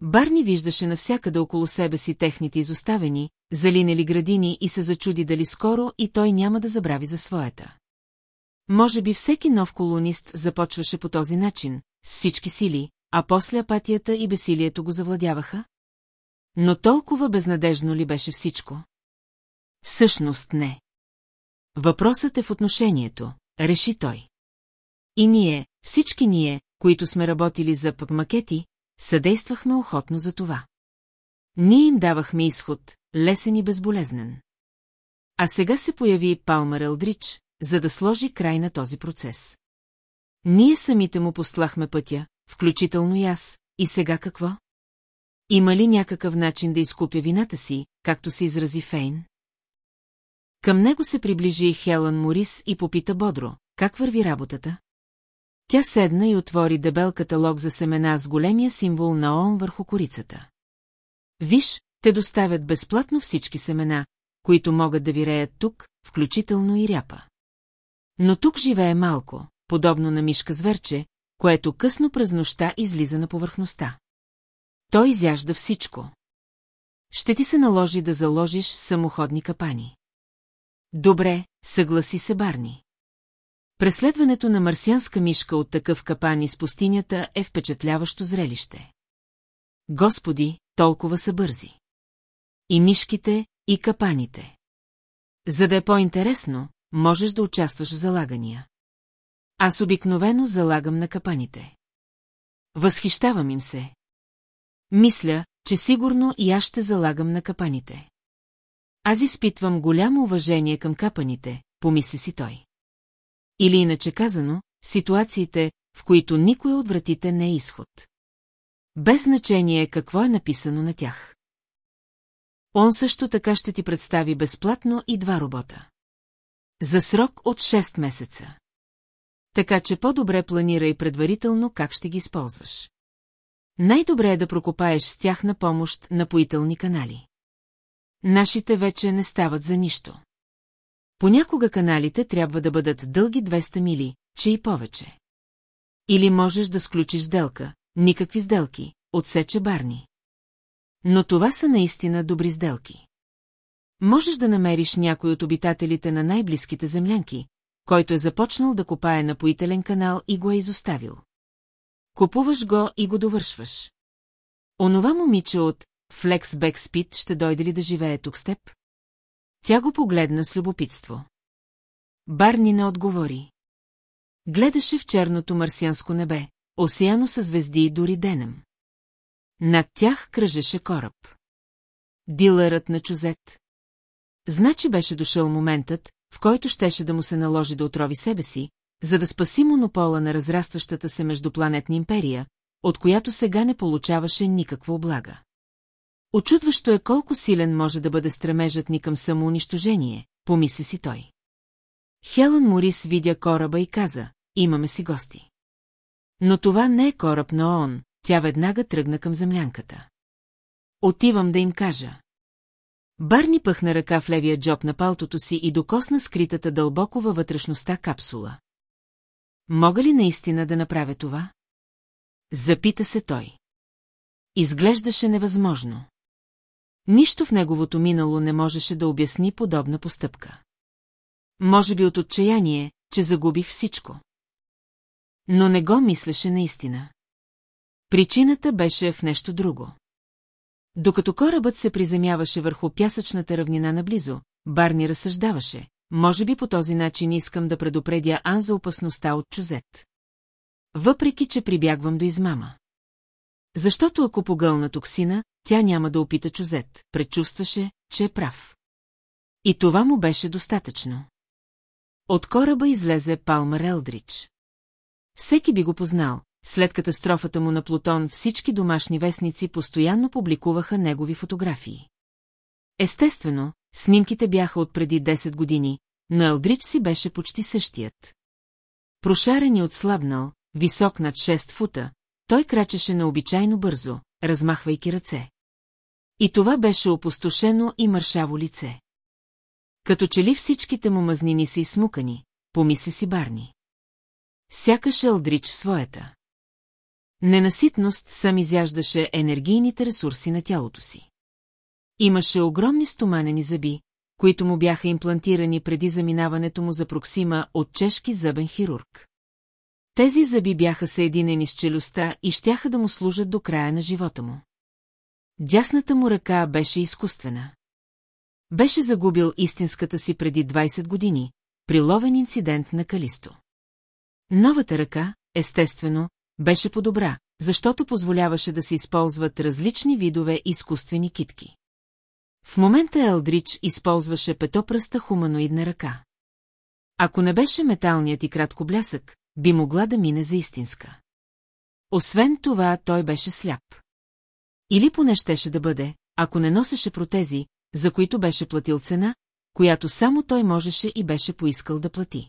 Барни виждаше навсякъде около себе си техните изоставени, залинели градини и се зачуди дали скоро и той няма да забрави за своята. Може би всеки нов колонист започваше по този начин, с всички сили, а после апатията и бесилието го завладяваха? Но толкова безнадежно ли беше всичко? Всъщност не. Въпросът е в отношението, реши той. И ние, всички ние, които сме работили за макети, съдействахме охотно за това. Ние им давахме изход, лесен и безболезнен. А сега се появи Палмар Елдрич, за да сложи край на този процес. Ние самите му постлахме пътя, включително и аз, и сега какво? Има ли някакъв начин да изкупя вината си, както се изрази Фейн? Към него се приближи Хелън Морис и попита бодро, как върви работата? Тя седна и отвори дебел каталог за семена с големия символ на ООН върху корицата. Виж, те доставят безплатно всички семена, които могат да виреят тук, включително и ряпа. Но тук живее малко, подобно на мишка зверче, което късно през нощта излиза на повърхността. Той изяжда всичко. Ще ти се наложи да заложиш самоходни капани. Добре, съгласи се Барни. Преследването на марсианска мишка от такъв капан из пустинята е впечатляващо зрелище. Господи, толкова са бързи. И мишките, и капаните. За да е по-интересно, можеш да участваш в залагания. Аз обикновено залагам на капаните. Възхищавам им се. Мисля, че сигурно и аз ще залагам на капаните. Аз изпитвам голямо уважение към капаните, помисли си той. Или иначе казано, ситуациите, в които никой от вратите не е изход. Без значение какво е написано на тях. Он също така ще ти представи безплатно и два робота. За срок от 6 месеца. Така че по-добре планирай предварително как ще ги използваш. Най-добре е да прокопаеш с тях на помощ напоителни канали. Нашите вече не стават за нищо. Понякога каналите трябва да бъдат дълги 200 мили, че и повече. Или можеш да сключиш сделка, никакви сделки, отсече Барни. Но това са наистина добри сделки. Можеш да намериш някой от обитателите на най-близките землянки, който е започнал да копае напоителен канал и го е изоставил. Купуваш го и го довършваш. Онова момиче от Flex Speed ще дойде ли да живее тук с теб? Тя го погледна с любопитство. Барни не отговори. Гледаше в черното марсианско небе, осияно със звезди и дори денем. Над тях кръжеше кораб. Дилърът на чузет. Значи беше дошъл моментът, в който щеше да му се наложи да отрови себе си, за да спаси монопола на разрастващата се междупланетна империя, от която сега не получаваше никаква облага. Очудващо е колко силен може да бъде стремежът ни към самоунищожение, помисли си той. Хелън Морис видя кораба и каза, имаме си гости. Но това не е кораб на ООН, тя веднага тръгна към землянката. Отивам да им кажа. Барни пъхна ръка в левия джоб на палтото си и докосна скритата дълбоко във вътрешността капсула. Мога ли наистина да направя това? Запита се той. Изглеждаше невъзможно. Нищо в неговото минало не можеше да обясни подобна постъпка. Може би от отчаяние, че загубих всичко. Но не го мислеше наистина. Причината беше в нещо друго. Докато корабът се приземяваше върху пясъчната равнина наблизо, Барни разсъждаваше, може би по този начин искам да предупредя Ан за опасността от чузет. Въпреки, че прибягвам до измама. Защото ако погълна токсина, тя няма да опита чузет, предчувстваше, че е прав. И това му беше достатъчно. От кораба излезе Палмер Елдрич. Всеки би го познал, след катастрофата му на Плутон всички домашни вестници постоянно публикуваха негови фотографии. Естествено, снимките бяха от преди 10 години, но Елдрич си беше почти същият. Прошарен и отслабнал, висок над 6 фута, той крачеше необичайно бързо, размахвайки ръце. И това беше опустошено и мършаво лице. Като че ли всичките му мазнини са изсмукани, помисли си Барни. Сякаш Елдрич своята. Ненаситност сам изяждаше енергийните ресурси на тялото си. Имаше огромни стоманени зъби, които му бяха имплантирани преди заминаването му за Проксима от чешки зъбен хирург. Тези зъби бяха съединени с челюстта и щяха да му служат до края на живота му. Дясната му ръка беше изкуствена. Беше загубил истинската си преди 20 години, при ловен инцидент на Калисто. Новата ръка, естествено, беше по-добра, защото позволяваше да се използват различни видове изкуствени китки. В момента Елдрич използваше петопръста хуманоидна ръка. Ако не беше металният и кратко блясък, би могла да мине за истинска. Освен това, той беше сляп. Или поне щеше да бъде, ако не носеше протези, за които беше платил цена, която само той можеше и беше поискал да плати.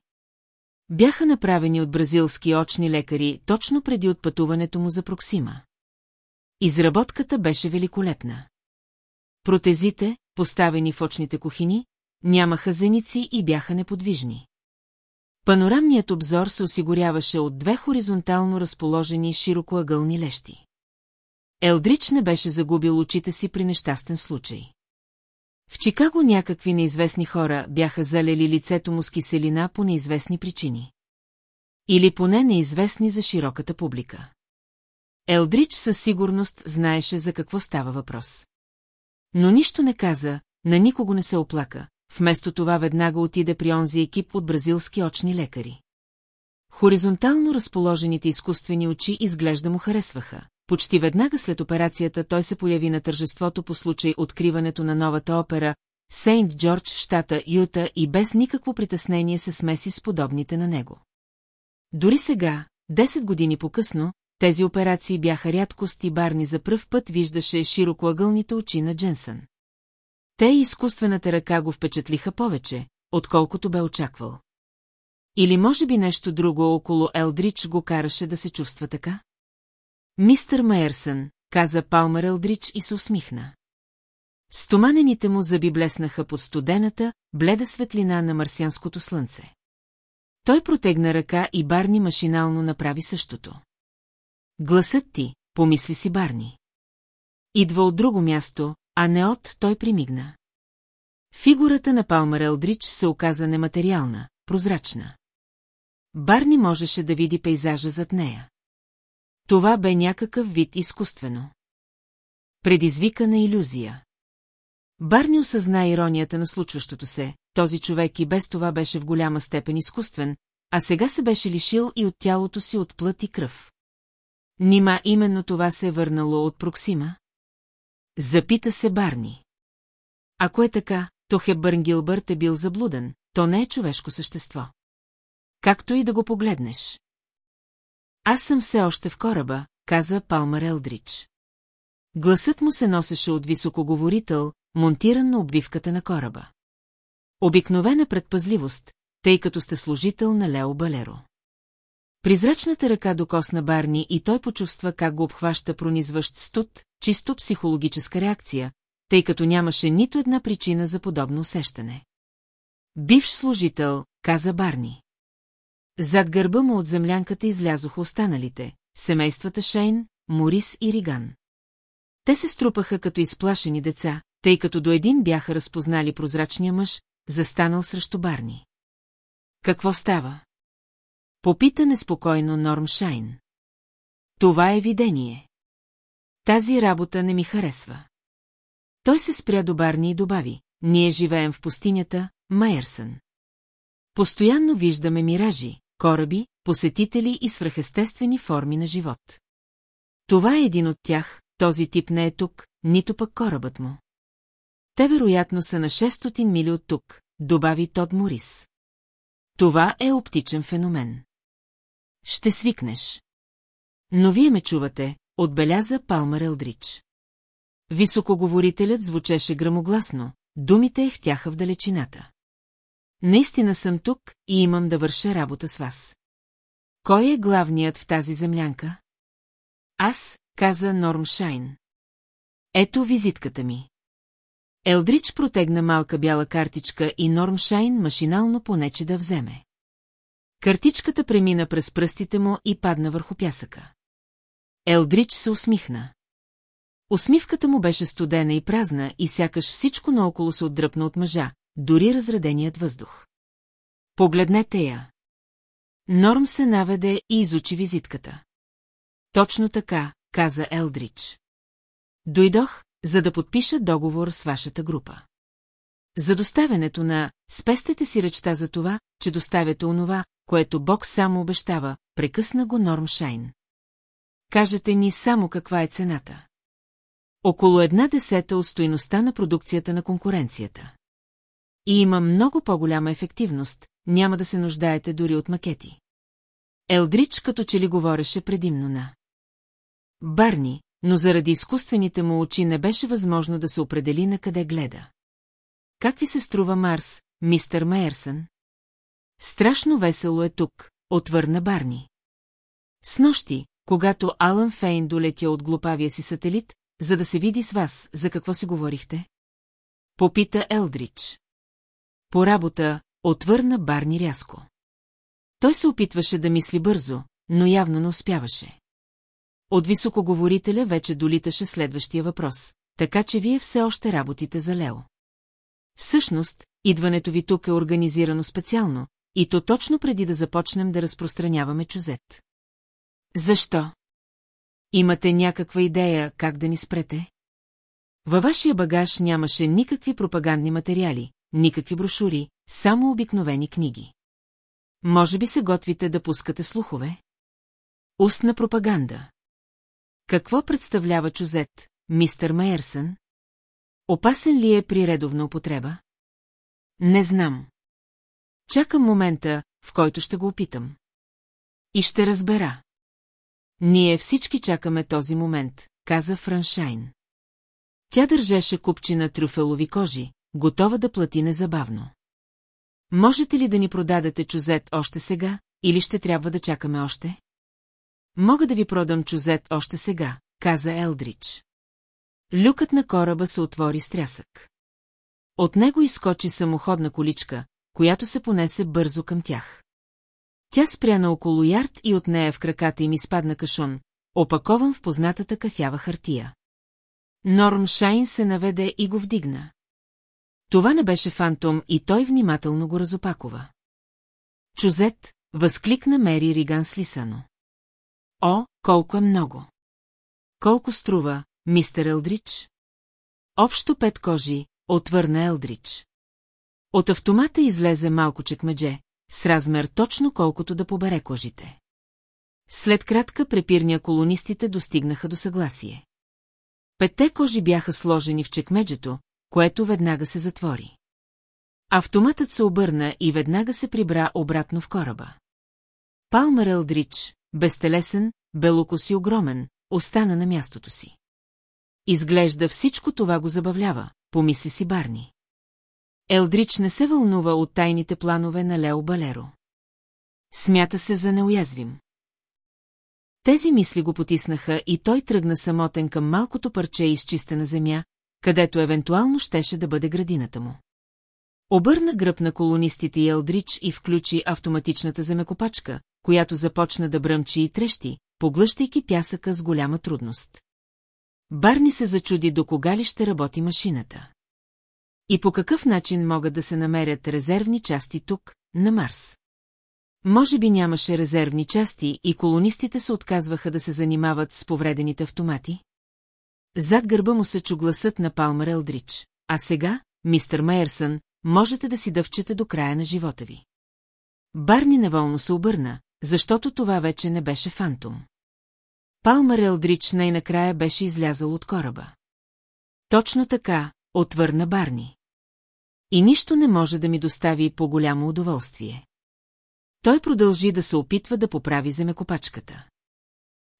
Бяха направени от бразилски очни лекари точно преди отпътуването му за Проксима. Изработката беше великолепна. Протезите, поставени в очните кухини, нямаха зеници и бяха неподвижни. Панорамният обзор се осигуряваше от две хоризонтално разположени широкоъгълни лещи. Елдрич не беше загубил очите си при нещастен случай. В Чикаго някакви неизвестни хора бяха залели лицето му с киселина по неизвестни причини. Или поне неизвестни за широката публика. Елдрич със сигурност знаеше за какво става въпрос. Но нищо не каза, на никого не се оплака, вместо това веднага отиде при онзи екип от бразилски очни лекари. Хоризонтално разположените изкуствени очи изглежда му харесваха. Почти веднага след операцията той се появи на тържеството по случай откриването на новата опера Сейнт Джордж, щата Юта и без никакво притеснение се смеси с подобните на него. Дори сега, 10 години по-късно, тези операции бяха рядкост и Барни за пръв път виждаше широкоъгълните очи на Дженсън. Те и изкуствената ръка го впечатлиха повече, отколкото бе очаквал. Или може би нещо друго около Елдрич го караше да се чувства така? Мистър Майерсън, каза Палмер Елдрич и се усмихна. Стоманените му зъби блеснаха под студената, бледа светлина на марсианското слънце. Той протегна ръка и Барни машинално направи същото. Гласът ти, помисли си Барни. Идва от друго място, а не от той примигна. Фигурата на Палмер Елдрич се оказа нематериална, прозрачна. Барни можеше да види пейзажа зад нея. Това бе някакъв вид изкуствено. Предизвикана иллюзия. Барни осъзна иронията на случващото се, този човек и без това беше в голяма степен изкуствен, а сега се беше лишил и от тялото си от плът и кръв. Нима именно това се е върнало от Проксима? Запита се Барни. Ако е така, то Хебърн Гилбърт е бил заблуден, то не е човешко същество. Както и да го погледнеш. Аз съм все още в кораба, каза Палмар Елдрич. Гласът му се носеше от високоговорител, монтиран на обвивката на кораба. Обикновена предпазливост, тъй като сте служител на Лео Балеро. Призрачната ръка докосна Барни и той почувства как го обхваща пронизващ студ, чисто психологическа реакция, тъй като нямаше нито една причина за подобно усещане. Бивш служител, каза Барни. Зад гърба му от землянката излязоха останалите, семействата Шейн, Морис и Риган. Те се струпаха като изплашени деца, тъй като до един бяха разпознали прозрачния мъж, застанал срещу Барни. Какво става? Попита неспокойно Норм Шайн. Това е видение. Тази работа не ми харесва. Той се спря до Барни и добави. Ние живеем в пустинята, Майерсън. Постоянно виждаме миражи, кораби, посетители и свръхестествени форми на живот. Това е един от тях, този тип не е тук, нито пък корабът му. Те вероятно са на 600 мили от тук, добави Тод Морис. Това е оптичен феномен. Ще свикнеш. Но вие ме чувате, отбеляза Палмар Елдрич. Високоговорителят звучеше грамогласно, думите ехтяха в далечината. Наистина съм тук и имам да върша работа с вас. Кой е главният в тази землянка? Аз, каза Норм Шайн. Ето визитката ми. Елдрич протегна малка бяла картичка и Норм Шайн машинално понече да вземе. Картичката премина през пръстите му и падна върху пясъка. Елдрич се усмихна. Усмивката му беше студена и празна и сякаш всичко наоколо се отдръпна от мъжа, дори разреденият въздух. Погледнете я. Норм се наведе и изучи визитката. Точно така, каза Елдрич. Дойдох, за да подпиша договор с вашата група. За доставянето на «Спестете си речта за това, че доставяте онова, което Бог само обещава», прекъсна го Норм Шайн. Кажете ни само каква е цената. Около една десета от стоиността на продукцията на конкуренцията. И има много по-голяма ефективност, няма да се нуждаете дори от макети. Елдрич като че ли говореше предимно на. Барни, но заради изкуствените му очи не беше възможно да се определи на къде гледа. Как ви се струва Марс, мистер Мейерсън? Страшно весело е тук, отвърна Барни. С нощи, когато Алън Фейн долетя от глупавия си сателит, за да се види с вас, за какво си говорихте? Попита Елдрич. По работа, отвърна Барни рязко. Той се опитваше да мисли бързо, но явно не успяваше. От високоговорителя вече долиташе следващия въпрос, така че вие все още работите за Лео. Всъщност, идването ви тук е организирано специално, и то точно преди да започнем да разпространяваме чузет. Защо? Имате някаква идея как да ни спрете? Във вашия багаж нямаше никакви пропагандни материали, никакви брошури, само обикновени книги. Може би се готвите да пускате слухове? Устна пропаганда. Какво представлява чузет, мистер Майерсън? Опасен ли е при редовна употреба? Не знам. Чакам момента, в който ще го опитам. И ще разбера. Ние всички чакаме този момент, каза Франшайн. Тя държеше купчина трюфелови кожи, готова да плати незабавно. Можете ли да ни продадете чузет още сега, или ще трябва да чакаме още? Мога да ви продам чузет още сега, каза Елдрич. Люкът на кораба се отвори с трясък. От него изкочи самоходна количка, която се понесе бързо към тях. Тя спря на около ярд и от нея в краката им изпадна кашун, опакован в познатата кафява хартия. Норм Шайн се наведе и го вдигна. Това не беше фантом и той внимателно го разопакова. Чузет, възкликна Мери Риган слисано. О, колко е много! Колко струва, мистер Елдрич? Общо пет кожи, отвърна Елдрич. От автомата излезе малко чекмедже, с размер точно колкото да побере кожите. След кратка препирня колонистите достигнаха до съгласие. Петте кожи бяха сложени в чекмеджето, което веднага се затвори. Автоматът се обърна и веднага се прибра обратно в кораба. Палмер Елдрич, безтелесен, белокос и огромен, остана на мястото си. Изглежда всичко това го забавлява, помисли си Барни. Елдрич не се вълнува от тайните планове на Лео Балеро. Смята се за неуязвим. Тези мисли го потиснаха и той тръгна самотен към малкото парче изчистена земя, където евентуално щеше да бъде градината му. Обърна гръб на колонистите и Елдрич и включи автоматичната земекопачка, която започна да бръмчи и трещи, поглъщайки пясъка с голяма трудност. Барни се зачуди до кога ли ще работи машината. И по какъв начин могат да се намерят резервни части тук, на Марс? Може би нямаше резервни части и колонистите се отказваха да се занимават с повредените автомати? Зад гърба му се чу гласът на Палмер Елдрич. А сега, мистер Мейерсън, можете да си дъвчете до края на живота ви. Барни неволно се обърна, защото това вече не беше фантом. Палмър Елдрич най-накрая беше излязъл от кораба. Точно така, отвърна Барни. И нищо не може да ми достави по-голямо удоволствие. Той продължи да се опитва да поправи земекопачката.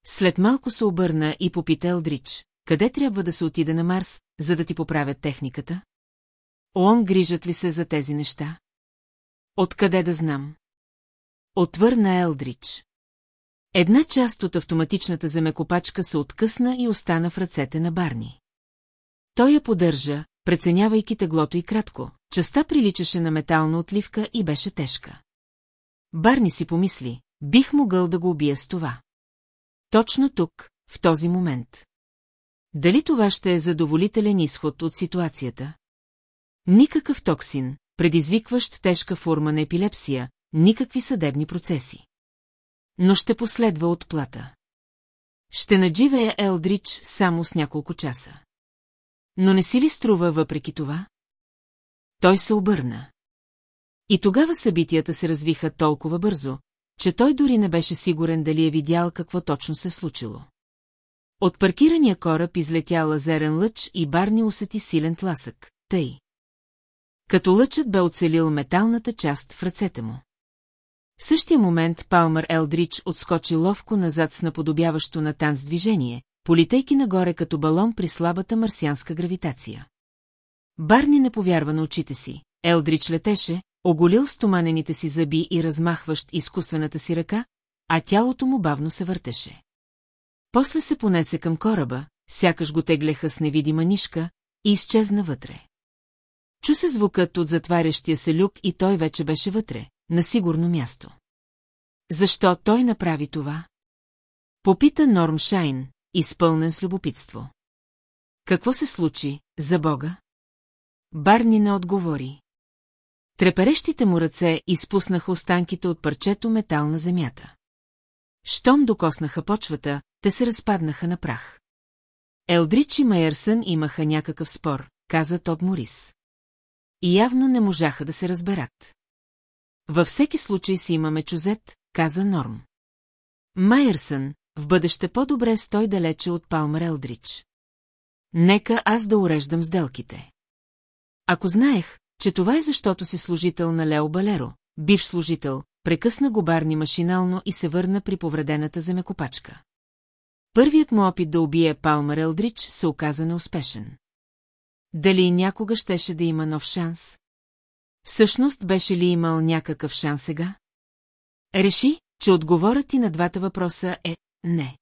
След малко се обърна и попита Елдрич, къде трябва да се отиде на Марс, за да ти поправят техниката? Он грижат ли се за тези неща? Откъде да знам? Отвърна Елдрич. Една част от автоматичната земекопачка се откъсна и остана в ръцете на Барни. Той я поддържа, преценявайки теглото и кратко. Частта приличаше на метална отливка и беше тежка. Барни си помисли, бих могъл да го убия с това. Точно тук, в този момент. Дали това ще е задоволителен изход от ситуацията? Никакъв токсин, предизвикващ тежка форма на епилепсия, никакви съдебни процеси. Но ще последва отплата. Ще надживея Елдрич само с няколко часа. Но не си ли струва въпреки това? Той се обърна. И тогава събитията се развиха толкова бързо, че той дори не беше сигурен дали е видял какво точно се случило. От паркирания кораб излетя лазерен лъч и Барни усети силен тласък, тъй. Като лъчът бе оцелил металната част в ръцете му. В същия момент Палмър Елдрич отскочи ловко назад с наподобяващо на танц движение, политейки нагоре като балон при слабата марсианска гравитация. Барни не повярва на очите си. Елдрич летеше, оголил стоманените си зъби и размахващ изкуствената си ръка, а тялото му бавно се въртеше. После се понесе към кораба, сякаш го теглеха с невидима нишка, и изчезна вътре. Чу се звукът от затварящия се люк и той вече беше вътре, на сигурно място. Защо той направи това? Попита Норм Шайн, изпълнен с любопитство. Какво се случи, за Бога? Барни не отговори. Треперещите му ръце изпуснаха останките от парчето метал на земята. Щом докоснаха почвата, те се разпаднаха на прах. Елдрич и Майерсън имаха някакъв спор, каза Тод Морис. И явно не можаха да се разберат. Във всеки случай си имаме чузет, каза Норм. Майерсън, в бъдеще по-добре стой далече от Палмер Елдрич. Нека аз да уреждам сделките. Ако знаех, че това е защото си служител на Лео Балеро, бивш служител, прекъсна го Барни машинално и се върна при повредената земекопачка. Първият му опит да убие Палмер Елдрич се оказа неуспешен. Дали някога щеше да има нов шанс? Всъщност беше ли имал някакъв шанс сега? Реши, че отговорът ти на двата въпроса е «не».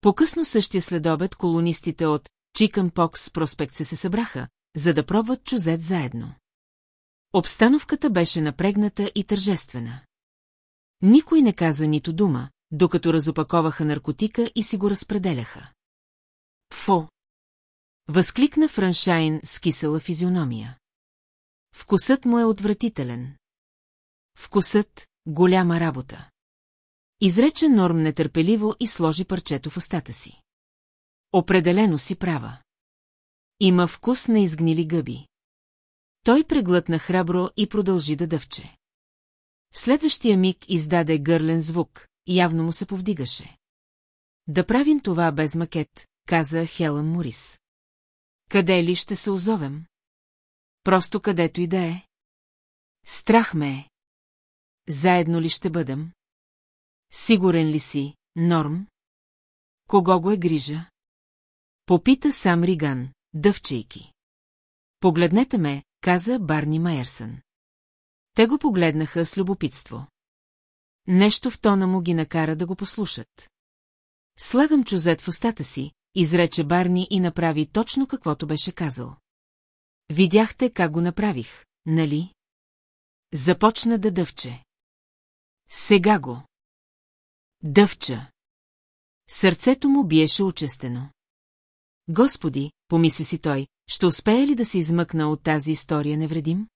По-късно същия следобед колонистите от Чикън Покс проспект се събраха, за да пробват чузет заедно. Обстановката беше напрегната и тържествена. Никой не каза нито дума, докато разопаковаха наркотика и си го разпределяха. Фо! Възкликна Франшайн с кисела физиономия. Вкусът му е отвратителен. Вкусът – голяма работа. Изрече Норм нетърпеливо и сложи парчето в устата си. Определено си права. Има вкус на изгнили гъби. Той преглътна храбро и продължи да дъвче. В следващия миг издаде гърлен звук, явно му се повдигаше. Да правим това без макет, каза Хелън Морис. Къде ли ще се озовем? Просто където и да е. Страх ме е. Заедно ли ще бъдем? Сигурен ли си, Норм? Кого го е грижа? Попита сам Риган, дъвчейки. Погледнете ме, каза Барни Майерсън. Те го погледнаха с любопитство. Нещо в тона му ги накара да го послушат. Слагам чузет в устата си, изрече Барни и направи точно каквото беше казал. Видяхте как го направих, нали? Започна да дъвче. Сега го. Дъвча. Сърцето му биеше учестено. Господи, помисли си той, ще успее ли да се измъкна от тази история невредим?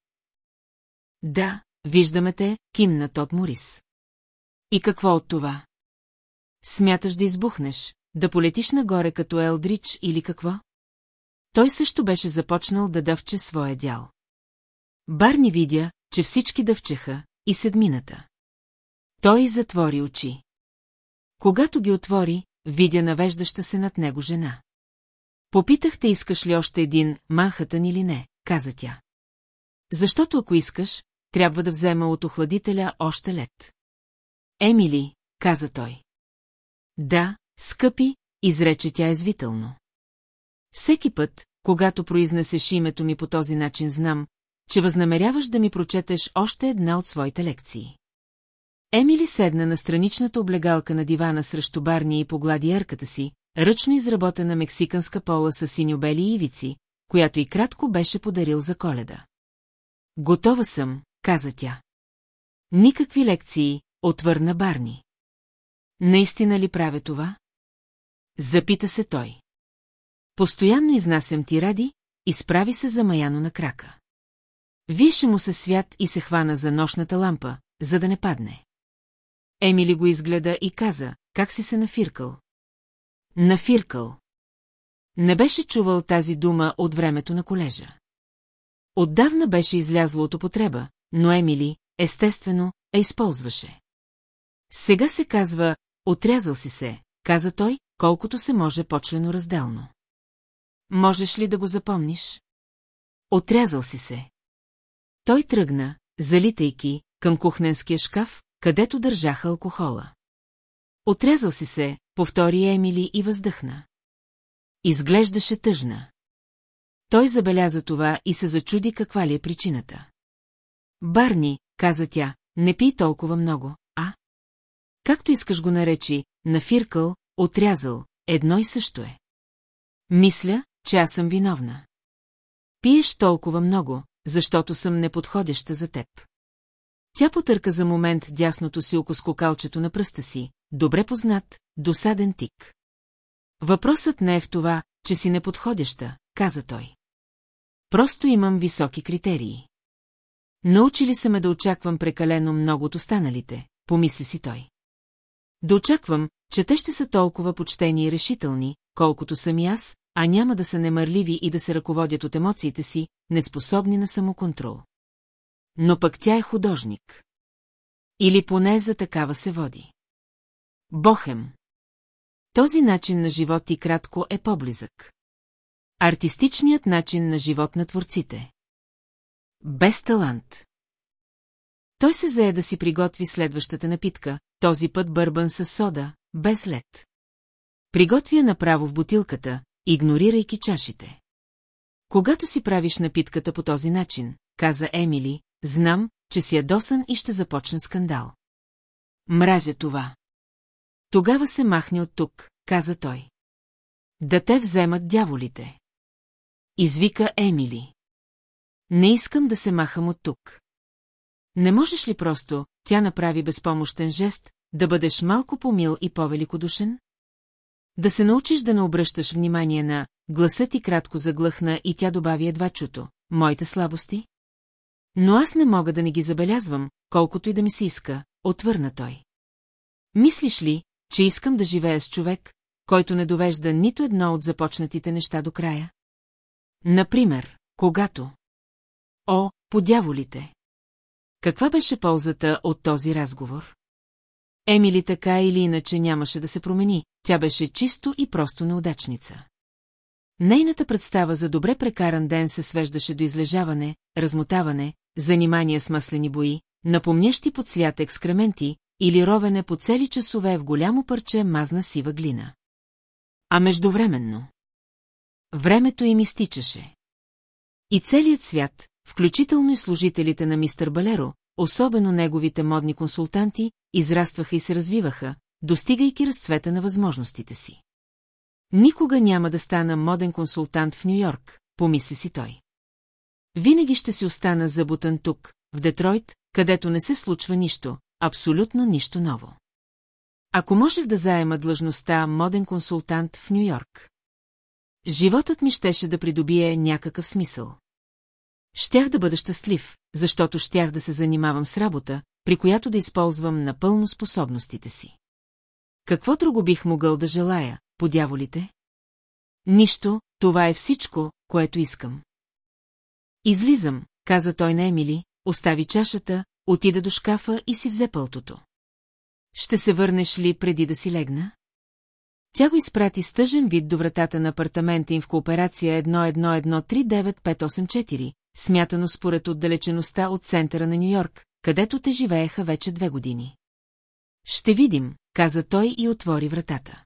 Да, виждаме те, кимна Тот Морис. И какво от това? Смяташ да избухнеш, да полетиш нагоре като Елдрич или какво? Той също беше започнал да дъвче своя дял. Барни видя, че всички дъвчеха, и седмината. Той затвори очи. Когато ги отвори, видя навеждаща се над него жена. Попитахте искаш ли още един Манхатън или не, каза тя. Защото ако искаш, трябва да взема от охладителя още лед. Емили, каза той. Да, скъпи, изрече тя извително. Всеки път, когато произнесеш името ми по този начин, знам, че възнамеряваш да ми прочетеш още една от своите лекции. Емили седна на страничната облегалка на дивана срещу барния и поглади ярката си, ръчно изработена мексиканска пола с синьобели ивици, която и кратко беше подарил за коледа. Готова съм, каза тя. Никакви лекции, отвърна Барни. Наистина ли правя това? Запита се той. Постоянно изнасям ти ради, изправи се замаяно на крака. Више му се свят и се хвана за нощната лампа, за да не падне. Емили го изгледа и каза, как си се нафиркал. Нафиркал. Не беше чувал тази дума от времето на колежа. Отдавна беше излязло от употреба, но Емили, естествено, я използваше. Сега се казва, отрязал си се, каза той, колкото се може почлено разделно. Можеш ли да го запомниш? Отрязал си се. Той тръгна, залитайки, към кухненския шкаф, където държаха алкохола. Отрязал си се, повтори Емили и въздъхна. Изглеждаше тъжна. Той забеляза това и се зачуди каква ли е причината. Барни, каза тя, не пий толкова много, а? Както искаш го наречи, нафиркал, отрязал, едно и също е. Мисля, че аз съм виновна. Пиеш толкова много, защото съм неподходяща за теб. Тя потърка за момент дясното си око скокалчето на пръста си, добре познат, досаден тик. Въпросът не е в това, че си неподходяща, каза той. Просто имам високи критерии. Научили се ме да очаквам прекалено много от останалите, помисли си той. Да очаквам, че те ще са толкова почтени и решителни, колкото съм и аз, а няма да са немърливи и да се ръководят от емоциите си, неспособни на самоконтрол. Но пък тя е художник. Или поне за такава се води. Бохем. Този начин на живот и кратко е по-близък. Артистичният начин на живот на творците. Без талант. Той се зае да си приготви следващата напитка, този път бърбан с сода, без лед. Приготвя направо в бутилката, игнорирайки чашите. Когато си правиш напитката по този начин, каза Емили, знам, че си ядосан и ще започне скандал. Мразя това. Тогава се махни от тук, каза той. Да те вземат дяволите. Извика Емили. Не искам да се махам от тук. Не можеш ли просто, тя направи безпомощен жест, да бъдеш малко помил и по-великодушен? Да се научиш да не обръщаш внимание на гласът ти кратко заглъхна и тя добави едва чуто. Моите слабости? Но аз не мога да не ги забелязвам, колкото и да ми се иска, отвърна той. Мислиш ли, че искам да живея с човек, който не довежда нито едно от започнатите неща до края? Например, когато... О, подяволите! Каква беше ползата от този разговор? Емили така или иначе нямаше да се промени, тя беше чисто и просто неудачница. Нейната представа за добре прекаран ден се свеждаше до излежаване, размотаване, занимания с маслени бои, напомнящи под цвят екскременти или ровене по цели часове в голямо парче мазна сива глина. А междувременно... Времето им изтичаше. И целият свят, включително и служителите на мистер Балеро, особено неговите модни консултанти, израстваха и се развиваха, достигайки разцвета на възможностите си. Никога няма да стана моден консултант в Нью-Йорк, помисли си той. Винаги ще си остана забутан тук, в Детройт, където не се случва нищо, абсолютно нищо ново. Ако можех да заема длъжността моден консултант в Нью-Йорк. Животът ми щеше да придобие някакъв смисъл. Щях да бъда щастлив, защото щях да се занимавам с работа, при която да използвам напълно способностите си. Какво друго бих могъл да желая, подяволите? Нищо, това е всичко, което искам. Излизам, каза той на Емили, остави чашата, отида до шкафа и си взе пълтото. Ще се върнеш ли преди да си легна? Тя го изпрати с тъжен вид до вратата на апартамента им в кооперация 1113984, смятано според отдалечеността от центъра на Нью-Йорк, където те живееха вече две години. Ще видим, каза той и отвори вратата.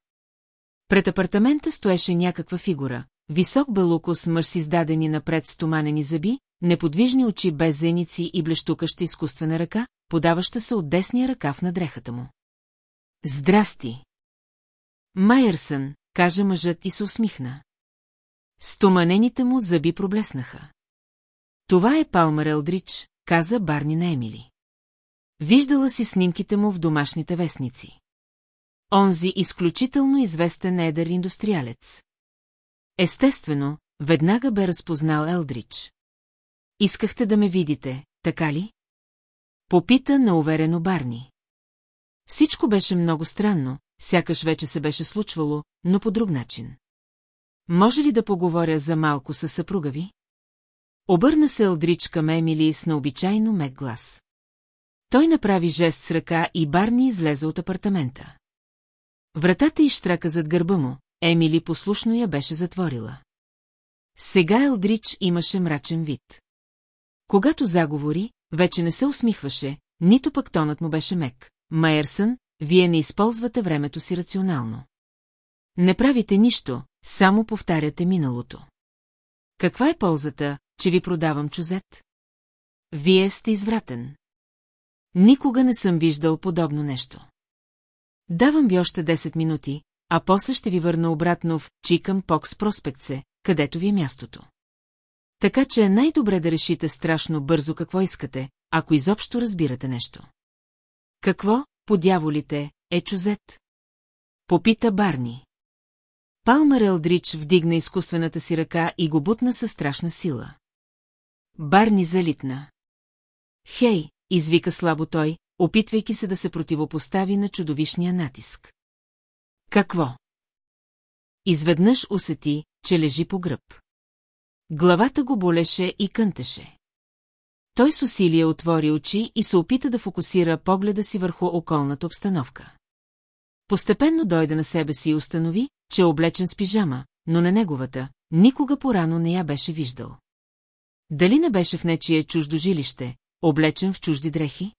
Пред апартамента стоеше някаква фигура, висок белукос мъж с издадени напред стоманени зъби, неподвижни очи без зеници и блещукаща изкуствена ръка, подаваща се от десния ръкав на дрехата му. Здрасти! Майерсън, каже мъжът и се усмихна. Стоманените му зъби проблеснаха. Това е Палмър Елдрич, каза Барни на Емили. Виждала си снимките му в домашните вестници. Онзи изключително известен едър индустриалец. Естествено, веднага бе разпознал Елдрич. Искахте да ме видите, така ли? Попита науверено Барни. Всичко беше много странно, сякаш вече се беше случвало, но по друг начин. Може ли да поговоря за малко със съпруга ви? Обърна се Елдрич към Емили с необичайно мек глас. Той направи жест с ръка и Барни излезе от апартамента. Вратата изштрака зад гърба му, Емили послушно я беше затворила. Сега Елдрич имаше мрачен вид. Когато заговори, вече не се усмихваше, нито пък тонът му беше мек. Майерсън, вие не използвате времето си рационално. Не правите нищо, само повтаряте миналото. Каква е ползата, че ви продавам чузет? Вие сте извратен. Никога не съм виждал подобно нещо. Давам ви още 10 минути, а после ще ви върна обратно в Чикъм Покс Проспектсе, където ви е мястото. Така че е най-добре да решите страшно бързо какво искате, ако изобщо разбирате нещо. Какво, по дяволите, е чузет? Попита Барни. Палмер Елдрич вдигна изкуствената си ръка и го бутна със страшна сила. Барни залитна. Хей, извика слабо той, опитвайки се да се противопостави на чудовишния натиск. Какво? Изведнъж усети, че лежи по гръб. Главата го болеше и кънтеше. Той с усилие отвори очи и се опита да фокусира погледа си върху околната обстановка. Постепенно дойде на себе си и установи, че е облечен с пижама, но на неговата, никога порано не я беше виждал. Дали не беше в нечие чуждо жилище, облечен в чужди дрехи?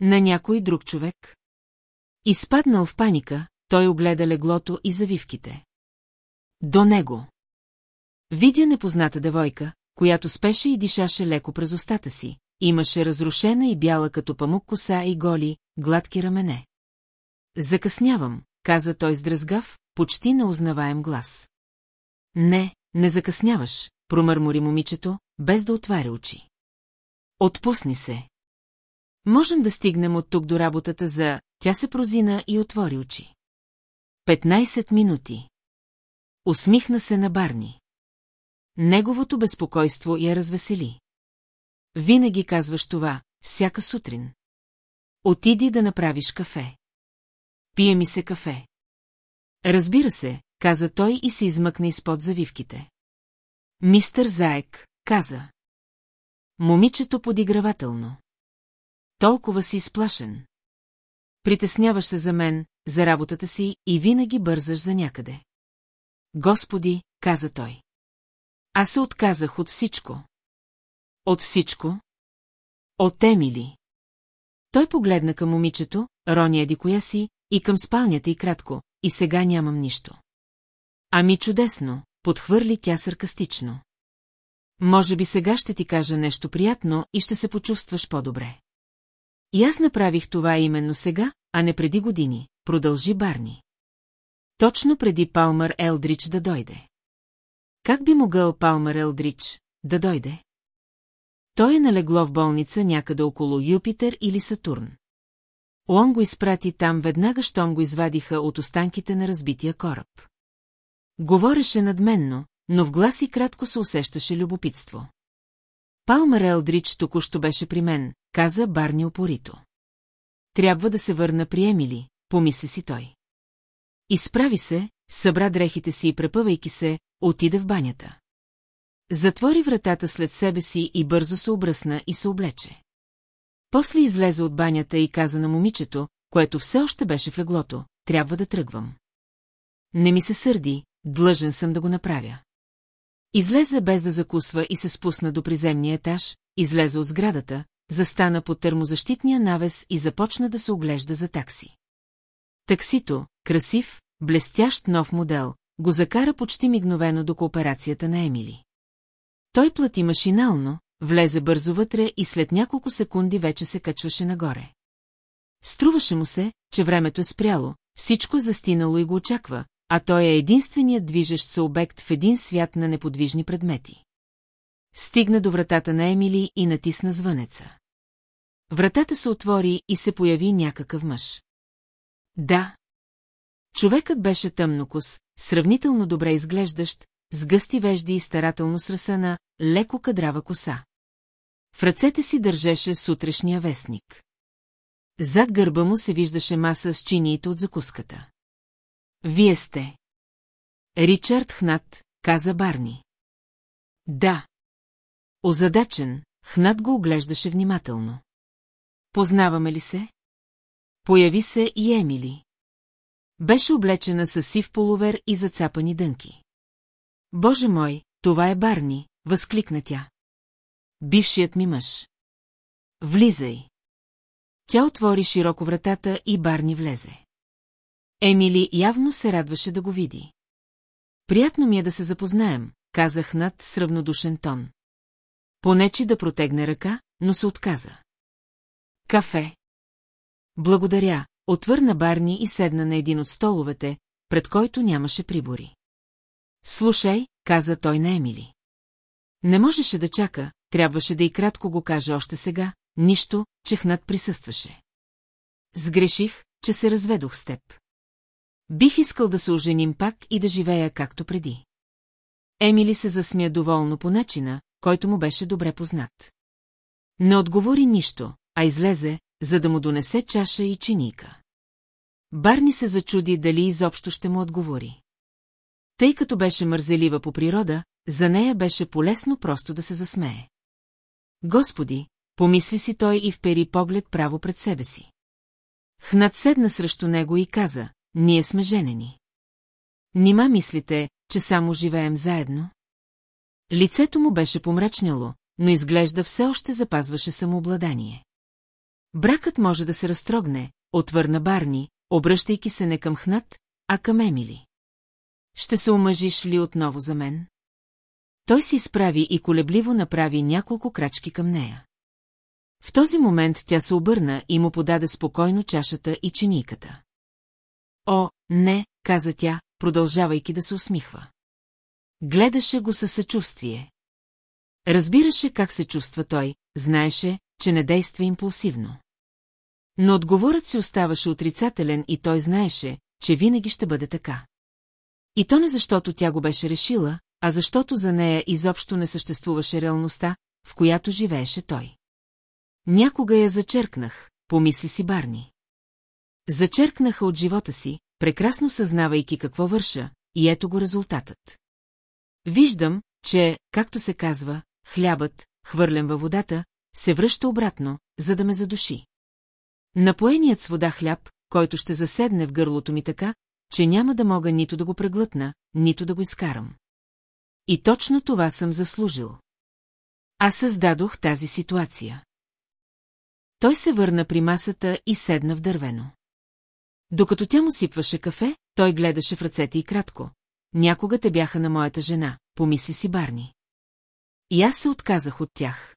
На някой друг човек? Изпаднал в паника, той огледа леглото и завивките. До него. Видя непозната девойка, която спеше и дишаше леко през устата си. Имаше разрушена и бяла като памук коса и голи, гладки рамене. Закъснявам, каза той с дръзгав, почти неузнаваем глас. Не, не закъсняваш, промърмори момичето, без да отваря очи. Отпусни се. Можем да стигнем от тук до работата за... Тя се прозина и отвори очи. 15 минути. Усмихна се на Барни. Неговото безпокойство я развесели. Винаги казваш това, всяка сутрин. Отиди да направиш кафе. Пие ми се кафе. Разбира се, каза той и се измъкна изпод завивките. Мистър Заек, каза. Момичето подигравателно. Толкова си изплашен. Притесняваш се за мен, за работата си и винаги бързаш за някъде. Господи, каза той. Аз се отказах от всичко. От всичко? От Емили. Той погледна към момичето, Рони еди коя си, и към спалнята и кратко, и сега нямам нищо. Ами чудесно, подхвърли тя саркастично. Може би сега ще ти кажа нещо приятно и ще се почувстваш по-добре. И аз направих това именно сега, а не преди години, продължи Барни. Точно преди Палмър Елдрич да дойде. Как би могъл Палмър Елдрич да дойде? Той е налегло в болница някъде около Юпитер или Сатурн. Уон го изпрати там веднага, щом го извадиха от останките на разбития кораб. Говореше надменно, но в глас и кратко се усещаше любопитство. Палмър Елдрич току-що беше при мен, каза Барни опорито. Трябва да се върна при Емили, помисли си той. Изправи се, събра дрехите си и препъвайки се, отида в банята. Затвори вратата след себе си и бързо се обръсна и се облече. После излезе от банята и каза на момичето, което все още беше в леглото, трябва да тръгвам. Не ми се сърди, длъжен съм да го направя. Излезе без да закусва и се спусна до приземния етаж, излезе от сградата, застана под термозащитния навес и започна да се оглежда за такси. Таксито, красив, блестящ нов модел, го закара почти мигновено до кооперацията на Емили. Той плати машинално, влезе бързо вътре и след няколко секунди вече се качваше нагоре. Струваше му се, че времето е спряло, всичко е застинало и го очаква, а той е единственият движещ се обект в един свят на неподвижни предмети. Стигна до вратата на Емили и натисна звънеца. Вратата се отвори и се появи някакъв мъж. Да. Човекът беше тъмнокос, сравнително добре изглеждащ, с гъсти вежди и старателно срасана, леко кадрава коса. В ръцете си държеше сутрешния вестник. Зад гърба му се виждаше маса с чиниите от закуската. Вие сте. Ричард Хнат, каза Барни. Да. Озадачен, Хнат го оглеждаше внимателно. Познаваме ли се? Появи се и Емили. Беше облечена с сив полувер и зацапани дънки. Боже мой, това е Барни, възкликна тя. Бившият ми мъж. Влизай. Тя отвори широко вратата и Барни влезе. Емили явно се радваше да го види. Приятно ми е да се запознаем, казах над с равнодушен тон. Понечи да протегне ръка, но се отказа. Кафе. Благодаря, отвърна Барни и седна на един от столовете, пред който нямаше прибори. Слушай, каза той на Емили. Не можеше да чака, трябваше да и кратко го каже още сега, нищо, че Хнат присъстваше. Сгреших, че се разведох с теб. Бих искал да се оженим пак и да живея както преди. Емили се засмя доволно по начина, който му беше добре познат. Не отговори нищо, а излезе, за да му донесе чаша и чиника. Барни се зачуди дали изобщо ще му отговори. Тъй като беше мързелива по природа, за нея беше полезно просто да се засмее. Господи, помисли си той и впери поглед право пред себе си. Хнат седна срещу него и каза, ние сме женени. Нима мислите, че само живеем заедно? Лицето му беше помрачняло, но изглежда все още запазваше самообладание. Бракът може да се разтрогне, отвърна Барни, обръщайки се не към Хнат, а към Емили. Ще се омъжиш ли отново за мен? Той се изправи и колебливо направи няколко крачки към нея. В този момент тя се обърна и му подаде спокойно чашата и чинийката. О, не, каза тя, продължавайки да се усмихва. Гледаше го със съчувствие. Разбираше как се чувства той, знаеше, че не действа импулсивно. Но отговорът си оставаше отрицателен и той знаеше, че винаги ще бъде така. И то не защото тя го беше решила, а защото за нея изобщо не съществуваше реалността, в която живееше той. Някога я зачеркнах, помисли си Барни. Зачеркнаха от живота си, прекрасно съзнавайки какво върша, и ето го резултатът. Виждам, че, както се казва, хлябът, хвърлен във водата, се връща обратно, за да ме задуши. Напоеният с вода хляб, който ще заседне в гърлото ми така, че няма да мога нито да го преглътна, нито да го изкарам. И точно това съм заслужил. Аз създадох тази ситуация. Той се върна при масата и седна в дървено. Докато тя му сипваше кафе, той гледаше в ръцете и кратко. Някога те бяха на моята жена, помисли си Барни. И аз се отказах от тях.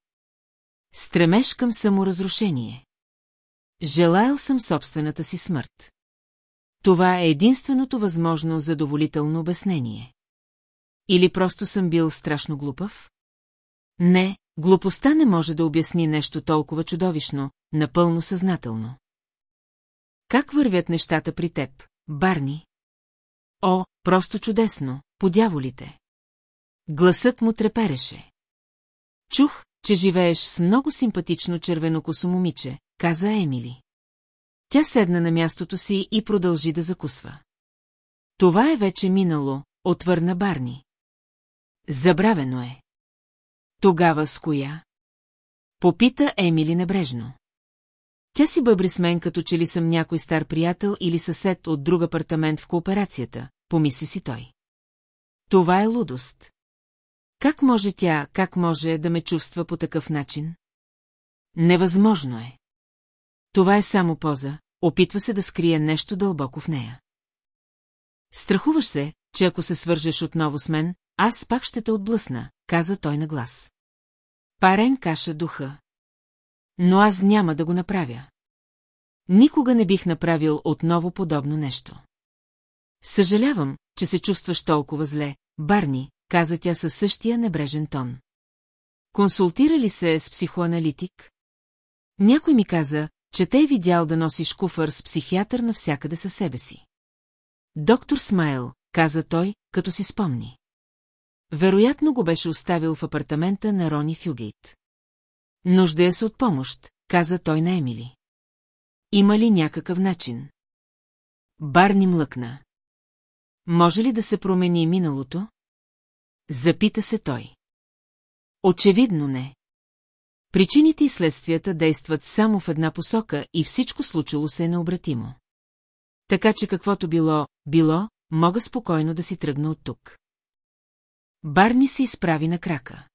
Стремеш към саморазрушение. Желаял съм собствената си смърт. Това е единственото възможно задоволително обяснение. Или просто съм бил страшно глупав? Не, глупостта не може да обясни нещо толкова чудовищно, напълно съзнателно. Как вървят нещата при теб, Барни? О, просто чудесно, подяволите. Гласът му трепереше. Чух, че живееш с много симпатично червенокосо момиче, каза Емили. Тя седна на мястото си и продължи да закусва. Това е вече минало, отвърна Барни. Забравено е. Тогава с коя? Попита Емили небрежно. Тя си бъбри с мен, като че ли съм някой стар приятел или съсед от друг апартамент в кооперацията, помисли си той. Това е лудост. Как може тя, как може да ме чувства по такъв начин? Невъзможно е. Това е само поза, опитва се да скрие нещо дълбоко в нея. Страхуваш се, че ако се свържеш отново с мен, аз пак ще те отблъсна, каза той на глас. Парен каша духа. Но аз няма да го направя. Никога не бих направил отново подобно нещо. Съжалявам, че се чувстваш толкова зле, Барни, каза тя със същия небрежен тон. Консултира ли се с психоаналитик? Някой ми каза, че те е видял да носиш куфър с психиатър навсякъде със себе си. Доктор Смайл, каза той, като си спомни. Вероятно го беше оставил в апартамента на Рони Фюгейт. Нуждая се от помощ, каза той на Емили. Има ли някакъв начин? Барни млъкна. Може ли да се промени миналото? Запита се той. Очевидно не. Причините и следствията действат само в една посока и всичко случило се е необратимо. Така че каквото било, било, мога спокойно да си тръгна от тук. Барни се изправи на крака.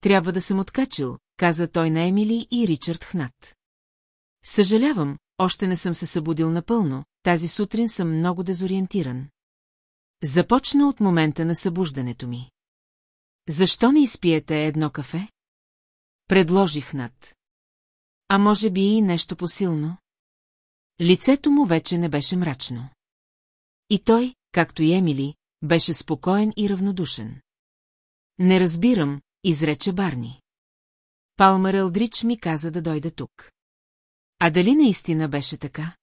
Трябва да съм откачил, каза той на Емили и Ричард Хнат. Съжалявам, още не съм се събудил напълно, тази сутрин съм много дезориентиран. Започна от момента на събуждането ми. Защо не изпиете едно кафе? Предложих над. А може би и нещо посилно? Лицето му вече не беше мрачно. И той, както и Емили, беше спокоен и равнодушен. Не разбирам, изрече Барни. Палмар Елдрич ми каза да дойде тук. А дали наистина беше така?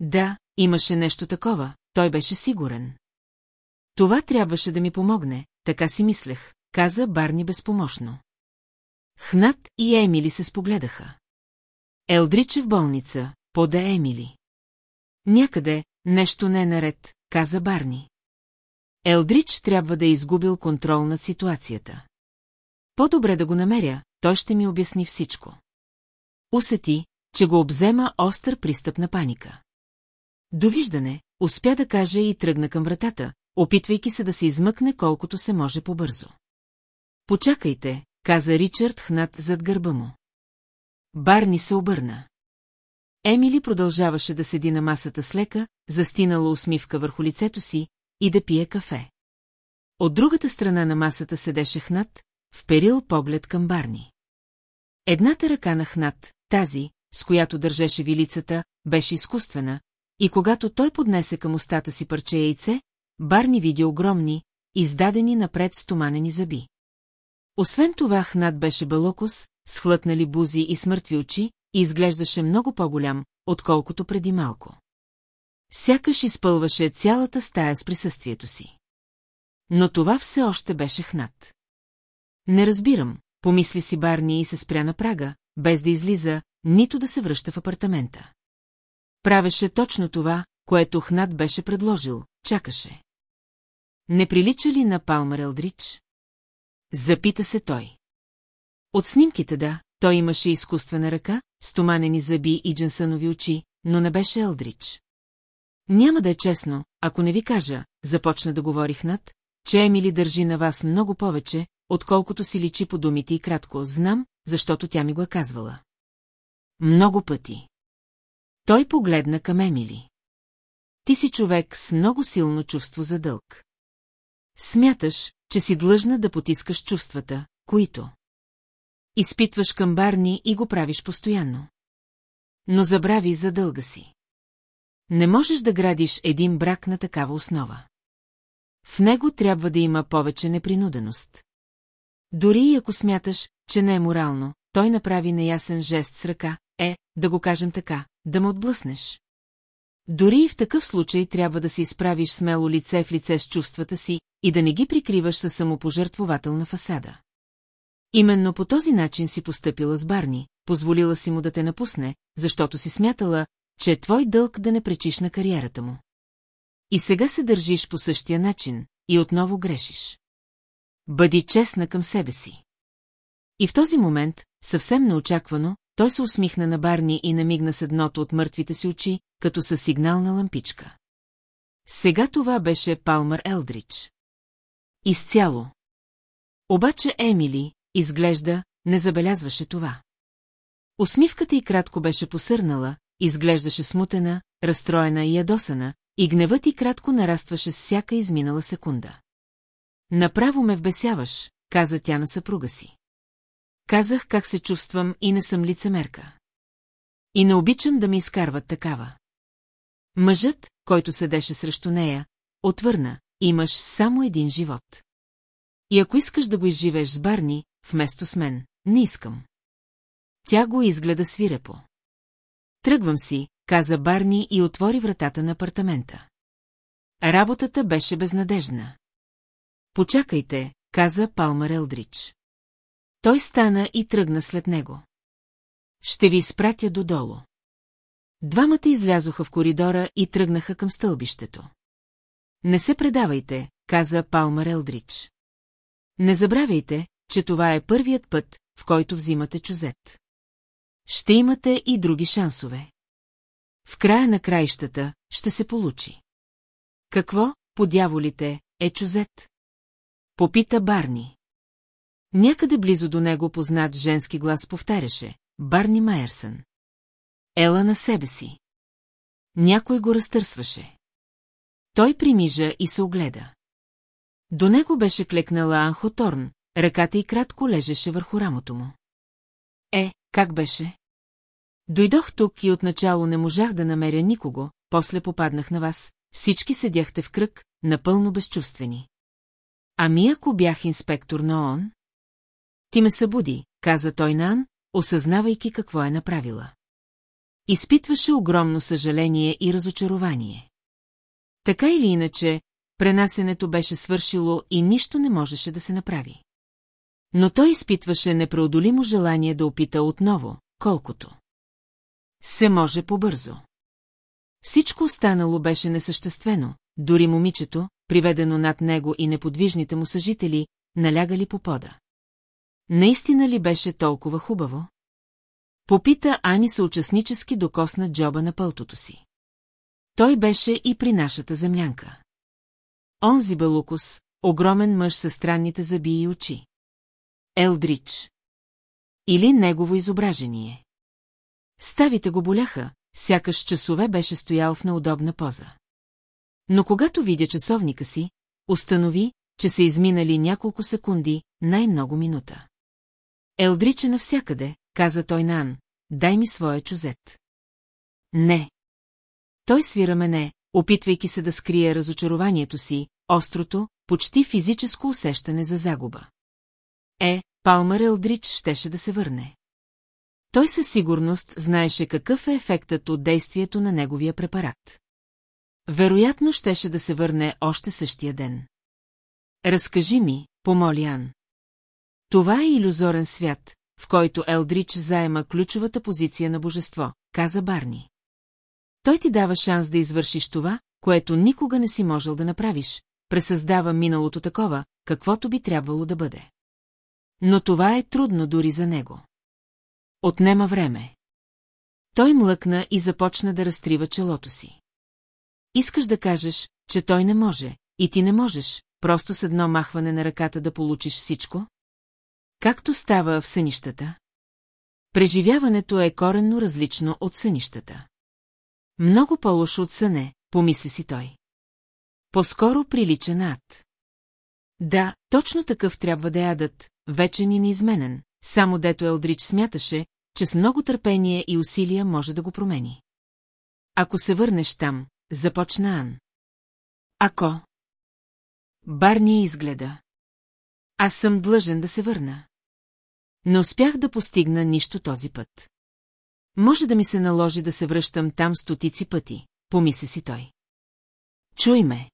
Да, имаше нещо такова, той беше сигурен. Това трябваше да ми помогне, така си мислех, каза Барни безпомощно. Хнат и Емили се спогледаха. Елдрич е в болница, поде Емили. Някъде, нещо не е наред, каза Барни. Елдрич трябва да е изгубил контрол над ситуацията. По-добре да го намеря, той ще ми обясни всичко. Усети, че го обзема остър пристъп на паника. Довиждане, успя да каже и тръгна към вратата, опитвайки се да се измъкне колкото се може по-бързо. Почакайте, каза Ричард хнат зад гърба му. Барни се обърна. Емили продължаваше да седи на масата с лека, застинала усмивка върху лицето си и да пие кафе. От другата страна на масата седеше Хнат, вперил поглед към Барни. Едната ръка на Хнат, тази, с която държеше вилицата, беше изкуствена, и когато той поднесе към устата си парче яйце, Барни видя огромни, издадени напред стоманени зъби. Освен това Хнат беше балокос, схлътнали бузи и смъртви очи, и изглеждаше много по-голям, отколкото преди малко. Сякаш изпълваше цялата стая с присъствието си. Но това все още беше Хнат. Не разбирам, помисли си Барни и се спря на прага, без да излиза, нито да се връща в апартамента. Правеше точно това, което Хнат беше предложил, чакаше. Не прилича ли на Палмар Елдрич? Запита се той. От снимките да, той имаше изкуствена ръка, стоманени зъби и дженсънови очи, но не беше Елдрич. Няма да е честно, ако не ви кажа, започна да говорих над, че Емили държи на вас много повече, отколкото си личи по думите и кратко, знам, защото тя ми го е казвала. Много пъти. Той погледна към Емили. Ти си човек с много силно чувство за дълг. Смяташ, че си длъжна да потискаш чувствата, които изпитваш към Барни и го правиш постоянно. Но забрави за дълга си. Не можеш да градиш един брак на такава основа. В него трябва да има повече непринуденост. Дори и ако смяташ, че не е морално, той направи неясен жест с ръка, е, да го кажем така, да ме отблъснеш. Дори и в такъв случай трябва да се изправиш смело лице в лице с чувствата си и да не ги прикриваш със самопожертвователна фасада. Именно по този начин си постъпила с Барни, позволила си му да те напусне, защото си смятала, че е твой дълг да не пречиш на кариерата му. И сега се държиш по същия начин и отново грешиш. Бъди честна към себе си. И в този момент, съвсем неочаквано, той се усмихна на Барни и намигна с едното от мъртвите си очи, като със сигнална лампичка. Сега това беше Палмър Елдрич. Изцяло. Обаче Емили, изглежда, не забелязваше това. Усмивката й кратко беше посърнала, изглеждаше смутена, разстроена и ядосана, и гневът и кратко нарастваше с всяка изминала секунда. Направо ме вбесяваш, каза тя на съпруга си. Казах как се чувствам и не съм лицемерка. И не обичам да ми изкарват такава. Мъжът, който седеше срещу нея, отвърна, имаш само един живот. И ако искаш да го изживееш с Барни, вместо с мен, не искам. Тя го изгледа свирепо. Тръгвам си, каза Барни и отвори вратата на апартамента. Работата беше безнадежна. Почакайте, каза Палмар Елдрич. Той стана и тръгна след него. Ще ви изпратя додолу. Двамата излязоха в коридора и тръгнаха към стълбището. Не се предавайте, каза Палмар Елдрич. Не забравяйте, че това е първият път, в който взимате чузет. Ще имате и други шансове. В края на краищата ще се получи. Какво, по дяволите, е чузет? Попита Барни. Някъде близо до него познат женски глас повтаряше. Барни Майерсън. Ела на себе си. Някой го разтърсваше. Той примижа и се огледа. До него беше клекнала Анхо Торн, ръката й кратко лежеше върху рамото му. Е, как беше? Дойдох тук и отначало не можах да намеря никого, после попаднах на вас, всички седяхте в кръг, напълно безчувствени. Ами ако бях инспектор на ООН? Ти ме събуди, каза той на Ан, осъзнавайки какво е направила. Изпитваше огромно съжаление и разочарование. Така или иначе, пренасенето беше свършило и нищо не можеше да се направи. Но той изпитваше непреодолимо желание да опита отново, колкото. Се може побързо. Всичко останало беше несъществено, дори момичето, приведено над него и неподвижните му съжители, налягали по пода. Наистина ли беше толкова хубаво? Попита Ани съучастнически докосна джоба на пълтото си. Той беше и при нашата землянка. Онзи Белукус, огромен мъж със странните зъби и очи. Елдрич. Или негово изображение. Ставите го боляха, сякаш часове беше стоял в неудобна поза. Но когато видя часовника си, установи, че са изминали няколко секунди, най-много минута. Елдрич е навсякъде, каза той на Ан, дай ми своя чузет. Не. Той свира мене, опитвайки се да скрие разочарованието си, острото, почти физическо усещане за загуба. Е, Палмър Елдрич щеше да се върне. Той със сигурност знаеше какъв е ефектът от действието на неговия препарат. Вероятно щеше да се върне още същия ден. Разкажи ми, помоли Ан. Това е иллюзорен свят, в който Елдрич заема ключовата позиция на божество, каза Барни. Той ти дава шанс да извършиш това, което никога не си можел да направиш, пресъздава миналото такова, каквото би трябвало да бъде. Но това е трудно дори за него. Отнема време. Той млъкна и започна да разтрива челото си. Искаш да кажеш, че той не може, и ти не можеш, просто с едно махване на ръката да получиш всичко? Както става в сънищата? Преживяването е коренно различно от сънищата. Много по-лошо от съне, помисли си той. По-скоро прилича на ад. Да, точно такъв трябва да ядат, вечен и неизменен, само дето Елдрич смяташе, че с много търпение и усилия може да го промени. Ако се върнеш там, започна Ан. Ако... Барни изгледа. Аз съм длъжен да се върна. Не успях да постигна нищо този път. Може да ми се наложи да се връщам там стотици пъти, помисли си той. Чуй ме.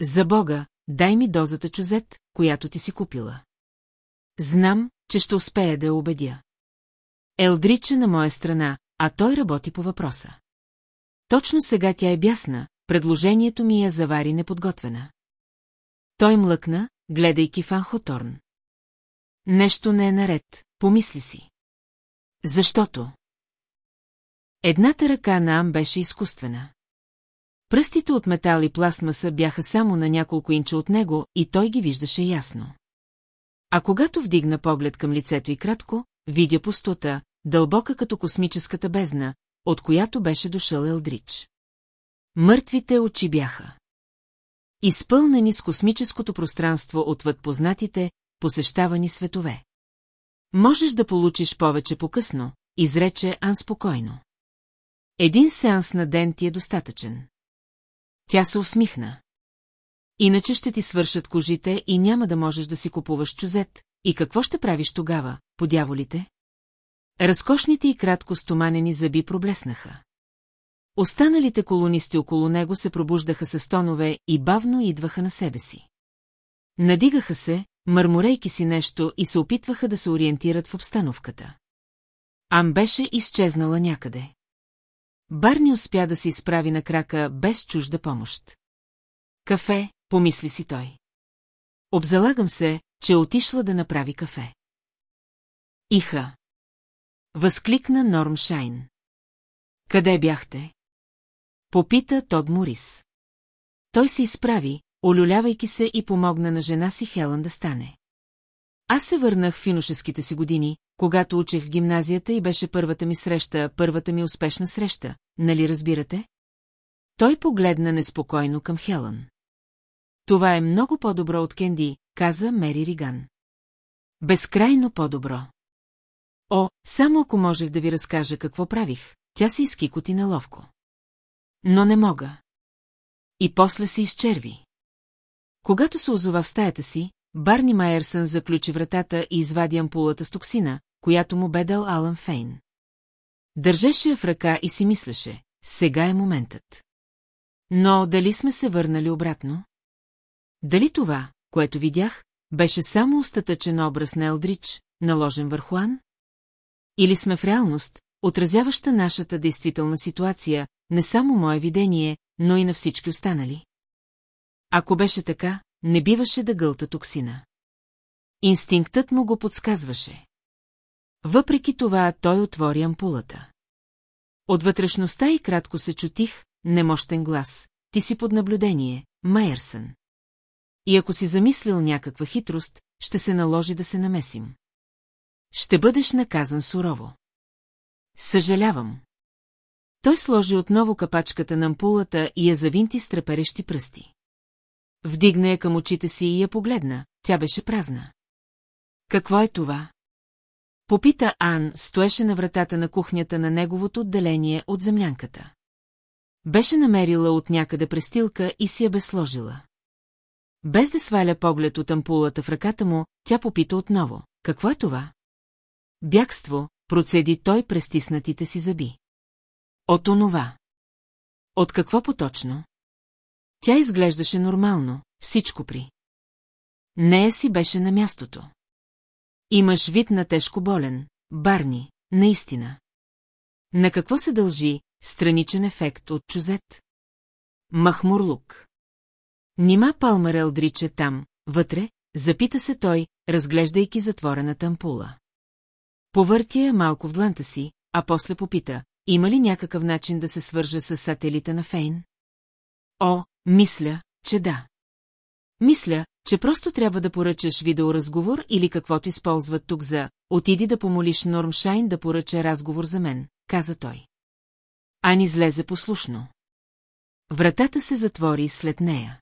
За Бога, дай ми дозата чузет, която ти си купила. Знам, че ще успея да я убедя. Елдрич е на моя страна, а той работи по въпроса. Точно сега тя е бясна, предложението ми я завари неподготвена. Той млъкна, гледайки Фанхоторн. Нещо не е наред, помисли си. Защото? Едната ръка на Ам беше изкуствена. Пръстите от метал и пластмаса бяха само на няколко инча от него и той ги виждаше ясно. А когато вдигна поглед към лицето и кратко, видя пустота, дълбока като космическата бездна, от която беше дошъл Елдрич. Мъртвите очи бяха. Изпълнени с космическото пространство отвъд познатите, посещавани светове. Можеш да получиш повече по-късно, изрече Ан спокойно. Един сеанс на ден ти е достатъчен. Тя се усмихна. Иначе ще ти свършат кожите и няма да можеш да си купуваш чузет. И какво ще правиш тогава, по дяволите? Разкошните и кратко стоманени зъби проблеснаха. Останалите колонисти около него се пробуждаха с тонове и бавно идваха на себе си. Надигаха се, мърморейки си нещо и се опитваха да се ориентират в обстановката. Ам беше изчезнала някъде. Барни успя да се изправи на крака без чужда помощ. Кафе, помисли си той. Обзалагам се, че е отишла да направи кафе. Иха. Възкликна Норм Шайн. Къде бяхте? Попита Тод Морис. Той се изправи, олюлявайки се и помогна на жена си Хелън да стане. Аз се върнах в юношеските си години, когато учех в гимназията и беше първата ми среща, първата ми успешна среща, нали разбирате? Той погледна неспокойно към Хелън. Това е много по-добро от Кенди, каза Мери Риган. Безкрайно по-добро. О, само ако можех да ви разкажа какво правих, тя се изкикоти неловко. Но не мога. И после се изчерви. Когато се озова в стаята си, Барни Майерсън заключи вратата и извади ампулата с токсина, която му бе дал Алан Фейн. Държеше я в ръка и си мислеше, сега е моментът. Но дали сме се върнали обратно? Дали това, което видях, беше само остатъчен образ на Елдрич, наложен върху Ан? Или сме в реалност, отразяваща нашата действителна ситуация, не само мое видение, но и на всички останали? Ако беше така, не биваше да гълта токсина. Инстинктът му го подсказваше. Въпреки това той отвори ампулата. От вътрешността и кратко се чутих, немощен глас. Ти си под наблюдение, Майерсън. И ако си замислил някаква хитрост, ще се наложи да се намесим. Ще бъдеш наказан сурово. Съжалявам. Той сложи отново капачката на ампулата и я завинти с треперещи пръсти. Вдигна я към очите си и я погледна, тя беше празна. Какво е това? Попита Ан, стоеше на вратата на кухнята на неговото отделение от землянката. Беше намерила от някъде престилка и си я бе сложила. Без да сваля поглед от ампулата в ръката му, тя попита отново. Какво е това? Бягство, процеди той през стиснатите си зъби. От онова. От какво поточно? Тя изглеждаше нормално, всичко при. Нея си беше на мястото. Имаш вид на тежко болен, Барни, наистина. На какво се дължи страничен ефект от чузет? Махмурлук. Нима Палмер Елдрич е там, вътре, запита се той, разглеждайки затворената ампула. Повъртя я малко в дланта си, а после попита, има ли някакъв начин да се свържа с сателита на Фейн? О, мисля, че да. Мисля, че просто трябва да поръчаш видеоразговор или каквото използват тук за «Отиди да помолиш Нормшайн да поръча разговор за мен», каза той. Ан излезе послушно. Вратата се затвори след нея.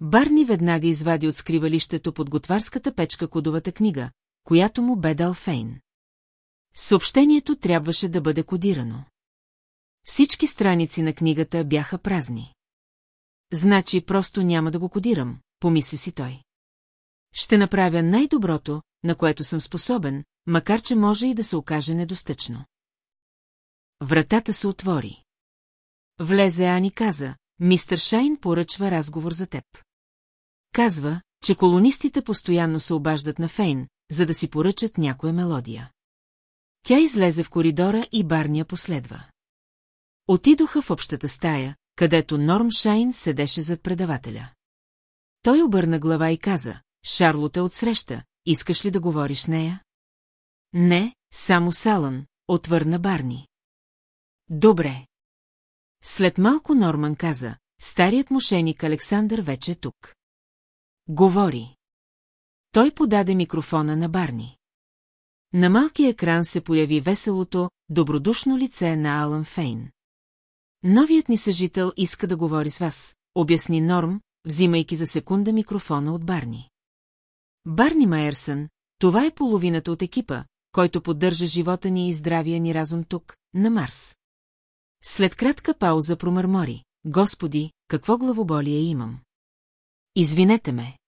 Барни веднага извади от скривалището под готварската печка кодовата книга, която му бе дал Фейн. Съобщението трябваше да бъде кодирано. Всички страници на книгата бяха празни. Значи просто няма да го кодирам, помисли си той. Ще направя най-доброто, на което съм способен, макар че може и да се окаже недостъчно. Вратата се отвори. Влезе Ани каза, мистер Шайн поръчва разговор за теб. Казва, че колонистите постоянно се обаждат на Фейн, за да си поръчат някоя мелодия. Тя излезе в коридора и Барния последва. Отидоха в общата стая, където Норм Шайн седеше зад предавателя. Той обърна глава и каза, Шарлота отсреща, искаш ли да говориш с нея? Не, само Салън, отвърна Барни. Добре. След малко Норман каза, старият мошеник Александър вече е тук. Говори. Той подаде микрофона на Барни. На малкия екран се появи веселото, добродушно лице на Алън Фейн. Новият ни съжител иска да говори с вас, обясни Норм, взимайки за секунда микрофона от Барни. Барни Майерсън, това е половината от екипа, който поддържа живота ни и здравия ни разум тук, на Марс. След кратка пауза промърмори. Господи, какво главоболие имам. Извинете ме.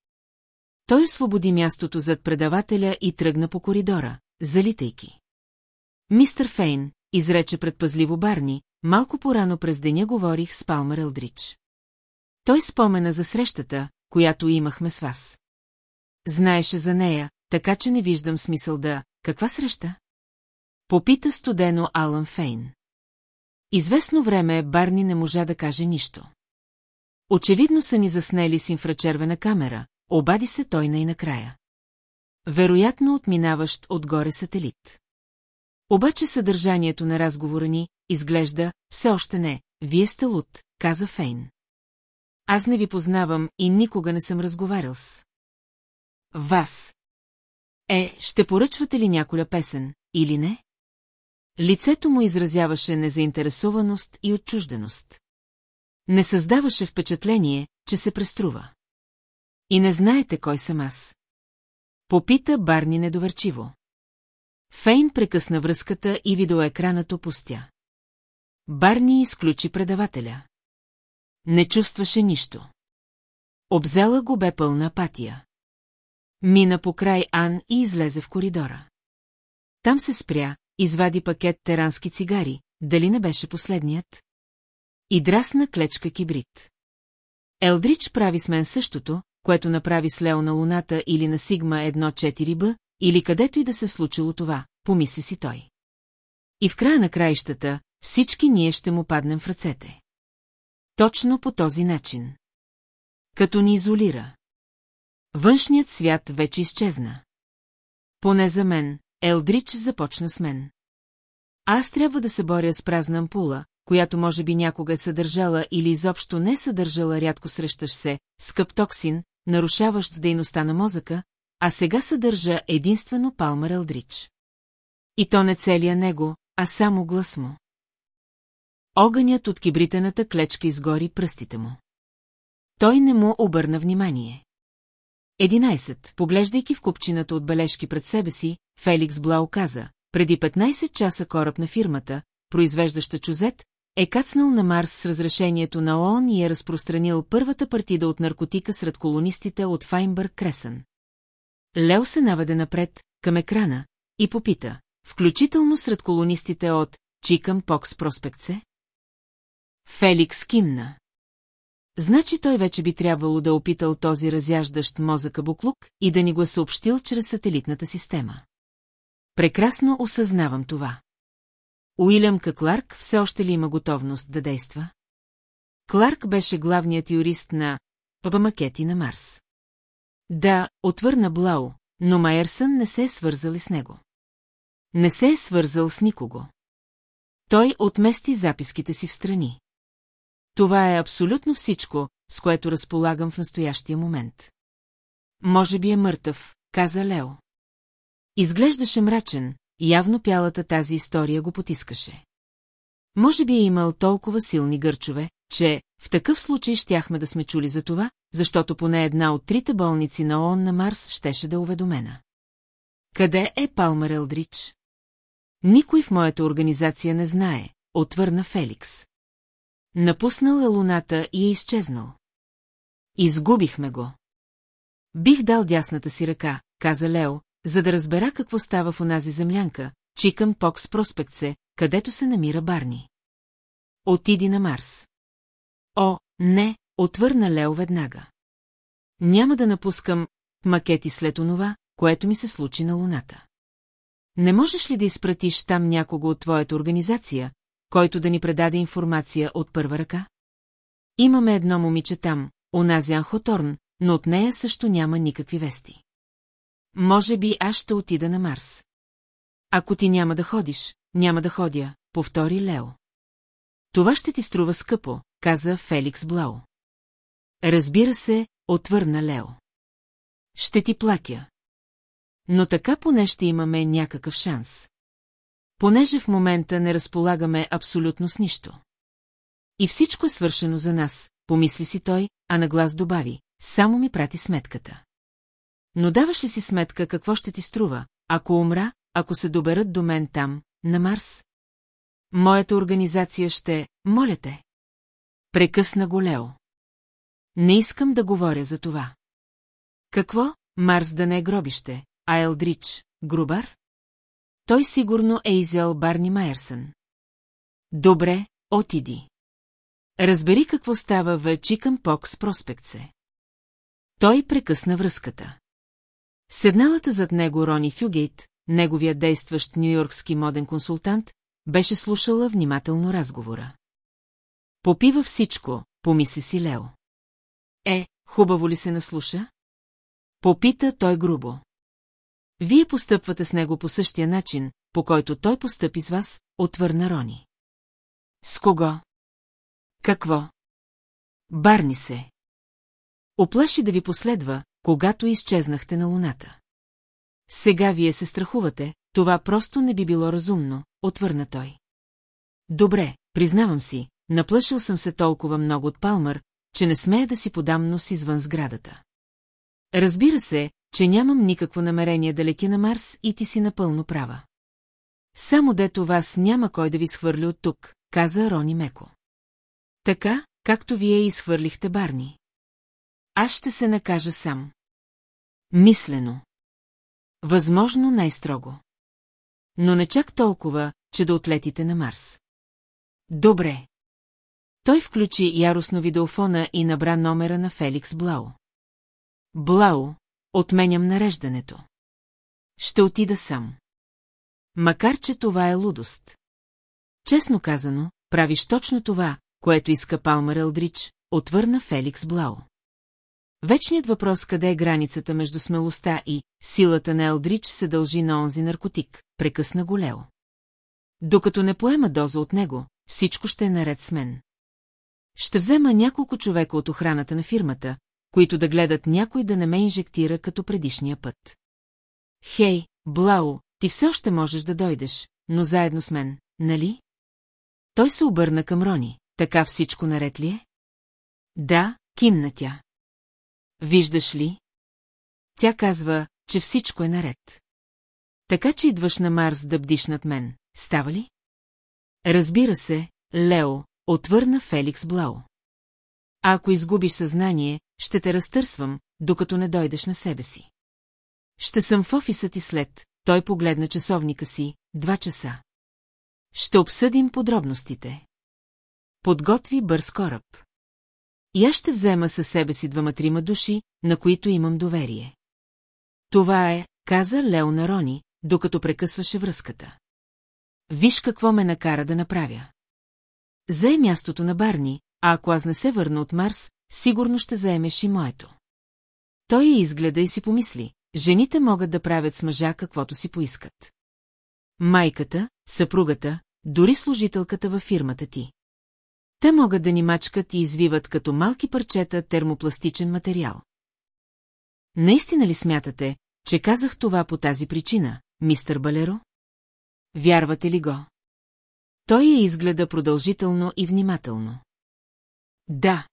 Той освободи мястото зад предавателя и тръгна по коридора, залитайки. Мистер Фейн, изрече предпазливо Барни, малко порано през деня говорих с Палмер Елдрич. Той спомена за срещата, която имахме с вас. Знаеше за нея, така че не виждам смисъл да... Каква среща? Попита студено Алън Фейн. Известно време Барни не можа да каже нищо. Очевидно са ни заснели с инфрачервена камера, обади се той най-накрая. Вероятно отминаващ отгоре сателит. Обаче съдържанието на разговора ни, изглежда, все още не. Вие сте луд, каза Фейн. Аз не ви познавам и никога не съм разговарял с. Вас. Е, ще поръчвате ли няколя песен, или не? Лицето му изразяваше незаинтересованост и отчужденост. Не създаваше впечатление, че се преструва. И не знаете кой съм аз. Попита Барни недоверчиво. Фейн прекъсна връзката и видеоекранът опустя. Барни изключи предавателя. Не чувстваше нищо. Обзела го бе пълна апатия. Мина по край Ан и излезе в коридора. Там се спря, извади пакет терански цигари, дали не беше последният? И драсна клечка кибрид. Елдрич прави с мен същото, което направи с Лео на Луната или на Сигма 1-4Б, или където и да се случило това, помисли си той. И в края на краищата, всички ние ще му паднем в ръцете. Точно по този начин. Като ни изолира. Външният свят вече изчезна. Поне за мен, Елдрич започна с мен. Аз трябва да се боря с празна ампула, която може би някога е съдържала или изобщо не е съдържала рядко срещаш се, скъп токсин, нарушаващ дейността на мозъка, а сега съдържа единствено Палмар Елдрич. И то не целия него, а само глас му. Огънят от кибритената клечка изгори пръстите му. Той не му обърна внимание. Единайсет, поглеждайки в купчината от бележки пред себе си, Феликс Блау каза, преди 15 часа кораб на фирмата, произвеждаща чузет, е кацнал на Марс с разрешението на ООН и е разпространил първата партида от наркотика сред колонистите от Файнбърг Кресън. Лео се наведе напред, към екрана, и попита, включително сред колонистите от Чикъм Покс Проспектсе? Феликс кимна. Значи той вече би трябвало да опитал този разяждащ мозъка буклук и да ни го е съобщил чрез сателитната система. Прекрасно осъзнавам това. Уилям К. Кларк все още ли има готовност да действа? Кларк беше главният юрист на Папамакети на Марс. Да, отвърна Блау, но Майерсън не се е свързал с него. Не се е свързал с никого. Той отмести записките си в страни. Това е абсолютно всичко, с което разполагам в настоящия момент. Може би е мъртъв, каза Лео. Изглеждаше мрачен, явно пялата тази история го потискаше. Може би е имал толкова силни гърчове, че в такъв случай щяхме да сме чули за това, защото поне една от трите болници на ООН на Марс щеше да е уведомена. Къде е Палмер Елдрич? Никой в моята организация не знае, отвърна Феликс. Напуснал е луната и е изчезнал. Изгубихме го. Бих дал дясната си ръка, каза Лео, за да разбера какво става в онази землянка, чикам Покс Проспектсе, където се намира Барни. Отиди на Марс. О, не, отвърна Лео веднага. Няма да напускам макети след онова, което ми се случи на Луната. Не можеш ли да изпратиш там някого от твоята организация, който да ни предаде информация от първа ръка? Имаме едно момиче там, онази Анхоторн, но от нея също няма никакви вести. Може би аз ще отида на Марс. Ако ти няма да ходиш, няма да ходя, повтори Лео. Това ще ти струва скъпо, каза Феликс Блау. Разбира се, отвърна Лео. Ще ти платя. Но така поне ще имаме някакъв шанс. Понеже в момента не разполагаме абсолютно с нищо. И всичко е свършено за нас, помисли си той, а на глас добави, само ми прати сметката. Но даваш ли си сметка какво ще ти струва, ако умра, ако се доберат до мен там, на Марс? Моята организация ще, моля те. Прекъсна го Лео. Не искам да говоря за това. Какво, Марс да не е гробище, а Елдрич, грубар? Той сигурно е изял Барни Майерсън. Добре, отиди. Разбери какво става в Чикън Покс проспектсе. Той прекъсна връзката. Седналата зад него Рони Фюгейт, неговия действащ нюйоркски моден консултант, беше слушала внимателно разговора. Попива всичко, помисли си Лео. Е, хубаво ли се наслуша? Попита той грубо. Вие постъпвате с него по същия начин, по който той постъпи с вас, отвърна Рони. С кого? Какво? Барни се. Оплаши да ви последва, когато изчезнахте на луната. Сега вие се страхувате, това просто не би било разумно, отвърна той. Добре, признавам си, наплашил съм се толкова много от Палмър, че не смея да си подам нос извън сградата. Разбира се, че нямам никакво намерение да лети на Марс и ти си напълно права. Само дето вас няма кой да ви схвърли от тук, каза Рони меко. Така, както вие изхвърлихте Барни. Аз ще се накажа сам. Мислено. Възможно най-строго. Но не чак толкова, че да отлетите на Марс. Добре. Той включи яростно видеофона и набра номера на Феликс Блау. Блау, отменям нареждането. Ще отида сам. Макар, че това е лудост. Честно казано, правиш точно това, което иска Палмър Елдрич, отвърна Феликс Блау. Вечният въпрос къде е границата между смелостта и силата на Елдрич се дължи на онзи наркотик, прекъсна го Лео. Докато не поема доза от него, всичко ще е наред с мен. Ще взема няколко човека от охраната на фирмата, които да гледат някой да не ме инжектира като предишния път. Хей, Блау, ти все още можеш да дойдеш, но заедно с мен, нали? Той се обърна към Рони. Така всичко наред ли е? Да, кимна тя. Виждаш ли? Тя казва, че всичко е наред. Така че идваш на Марс да бдиш над мен, става ли? Разбира се, Лео, отвърна Феликс Блау. А ако изгубиш съзнание, ще те разтърсвам, докато не дойдеш на себе си. Ще съм в офиса ти след, той погледна часовника си, два часа. Ще обсъдим подробностите. Подготви бърз кораб. И аз ще взема със себе си двама-трима души, на които имам доверие. Това е, каза Лео на Рони, докато прекъсваше връзката. Виж какво ме накара да направя. Зае мястото на Барни, а ако аз не се върна от Марс, сигурно ще заемеш и моето. Той я изгледа и си помисли, жените могат да правят с мъжа каквото си поискат. Майката, съпругата, дори служителката във фирмата ти. Те могат да ни мачкат и извиват като малки парчета термопластичен материал. Наистина ли смятате, че казах това по тази причина, мистър Балеро? Вярвате ли го? Той я изгледа продължително и внимателно. Да.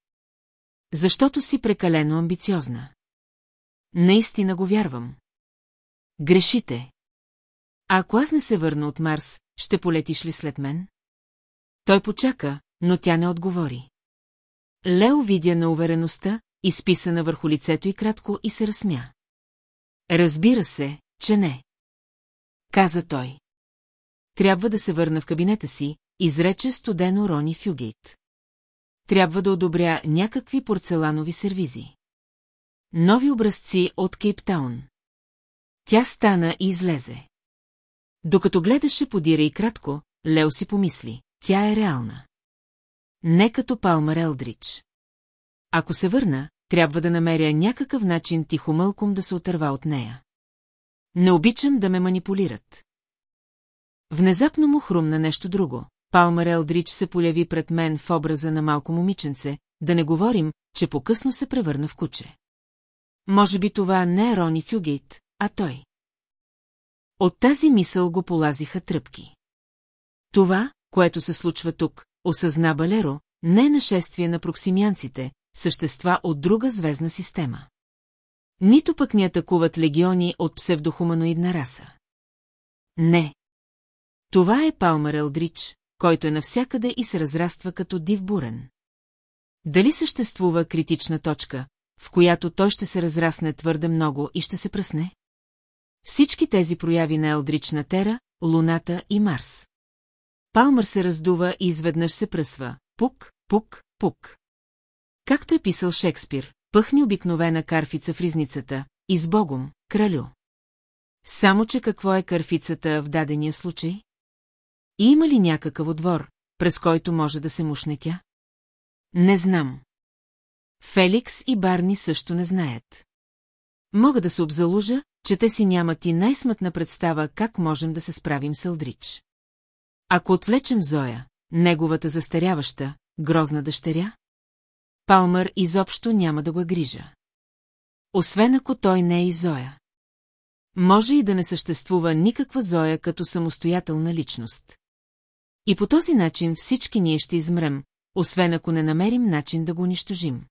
Защото си прекалено амбициозна. Наистина го вярвам. Грешите. А ако аз не се върна от Марс, ще полетиш ли след мен? Той почака, но тя не отговори. Лео видя на увереността, изписана върху лицето и кратко и се разсмя. Разбира се, че не. Каза той. Трябва да се върна в кабинета си, изрече студено Рони Фюгейт. Трябва да одобря някакви порцеланови сервизи. Нови образци от Кейптаун. Тя стана и излезе. Докато гледаше подира и кратко, Лео си помисли, тя е реална. Не като Палмар Елдрич. Ако се върна, трябва да намеря някакъв начин тихомълком да се отърва от нея. Не обичам да ме манипулират. Внезапно му хрумна нещо друго. Палмър Елдрич се поляви пред мен в образа на малко момиченце, да не говорим, че по-късно се превърна в куче. Може би това не е Рони Фюгейт, а той. От тази мисъл го полазиха тръпки. Това, което се случва тук, осъзна Балеро, не е нашествие на проксимянците, същества от друга звездна система. Нито пък ни атакуват легиони от псевдохуманоидна раса. Не. Това е Палмер Елдрич, който е навсякъде и се разраства като див бурен. Дали съществува критична точка, в която той ще се разрасне твърде много и ще се пръсне? Всички тези прояви на Елдрич на Тера, Луната и Марс. Палмър се раздува и изведнъж се пръсва. Пук, пук, пук. Както е писал Шекспир, пъхни обикновена карфица в ризницата, и с Богом, кралю. Само, че какво е карфицата в дадения случай? И има ли някакъв отвор, през който може да се мушне тя? Не знам. Феликс и Барни също не знаят. Мога да се обзалужа, че те си нямат и най-смътна представа как можем да се справим с Елдрич. Ако отвлечем Зоя, неговата застаряваща, грозна дъщеря, Палмър изобщо няма да го грижа. Освен ако той не е и Зоя. Може и да не съществува никаква Зоя като самостоятелна личност. И по този начин всички ние ще измрем, освен ако не намерим начин да го унищожим.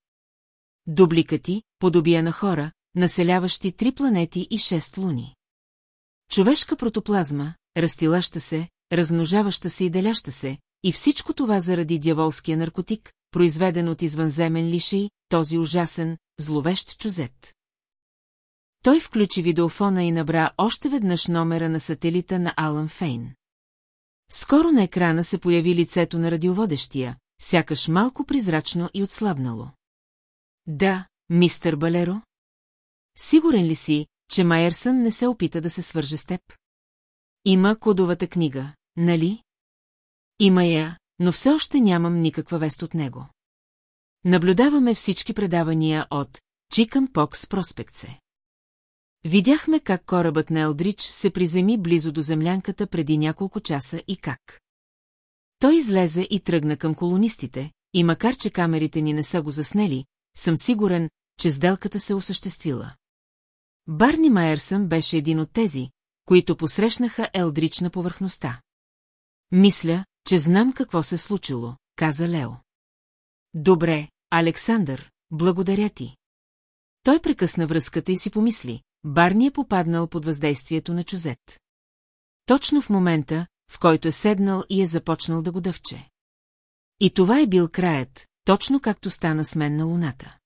Дубликати, подобия на хора, населяващи три планети и шест луни. Човешка протоплазма, растилаща се, размножаваща се и деляща се, и всичко това заради дяволския наркотик, произведен от извънземен лишей, този ужасен, зловещ чузет. Той включи видеофона и набра още веднъж номера на сателита на Алън Фейн. Скоро на екрана се появи лицето на радиоводещия, сякаш малко призрачно и отслабнало. Да, мистер Балеро? Сигурен ли си, че Майерсън не се опита да се свърже с теб? Има кодовата книга, нали? Има я, но все още нямам никаква вест от него. Наблюдаваме всички предавания от Чикъм Покс Проспектсе. Видяхме как корабът на Елдрич се приземи близо до землянката преди няколко часа и как. Той излезе и тръгна към колонистите, и макар че камерите ни не са го заснели, съм сигурен, че сделката се осъществила. Барни Майерсън беше един от тези, които посрещнаха Елдрич на повърхността. Мисля, че знам какво се случило, каза Лео. Добре, Александър, благодаря ти. Той прекъсна връзката и си помисли, Барни е попаднал под въздействието на чузет. Точно в момента, в който е седнал и е започнал да го дъвче. И това е бил краят, точно както стана с мен на луната.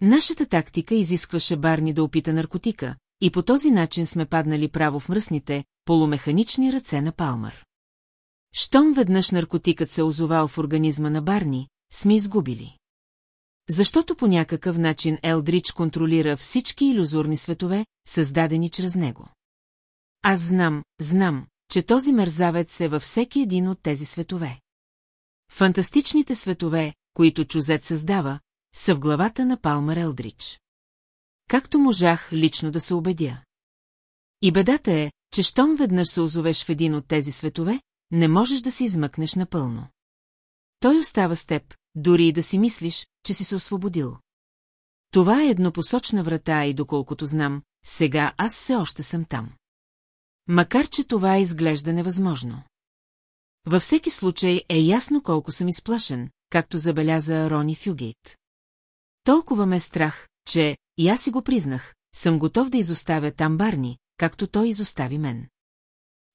Нашата тактика изискваше Барни да опита наркотика, и по този начин сме паднали право в мръсните, полумеханични ръце на Палмър. Щом веднъж наркотикът се озовал в организма на Барни, сме изгубили. Защото по някакъв начин Елдрич контролира всички иллюзорни светове, създадени чрез него. Аз знам, знам, че този мерзавец е във всеки един от тези светове. Фантастичните светове, които Чузет създава, са в главата на Палмър Елдрич. Както можах лично да се убедя. И бедата е, че щом веднъж се озовеш в един от тези светове, не можеш да се измъкнеш напълно. Той остава с теб, дори и да си мислиш, че си се освободил. Това е еднопосочна врата и доколкото знам, сега аз все още съм там. Макар, че това изглежда невъзможно. Във всеки случай е ясно колко съм изплашен, както забеляза Рони Фюгейт. Толкова ме е страх, че, и аз си го признах, съм готов да изоставя там Барни, както той изостави мен.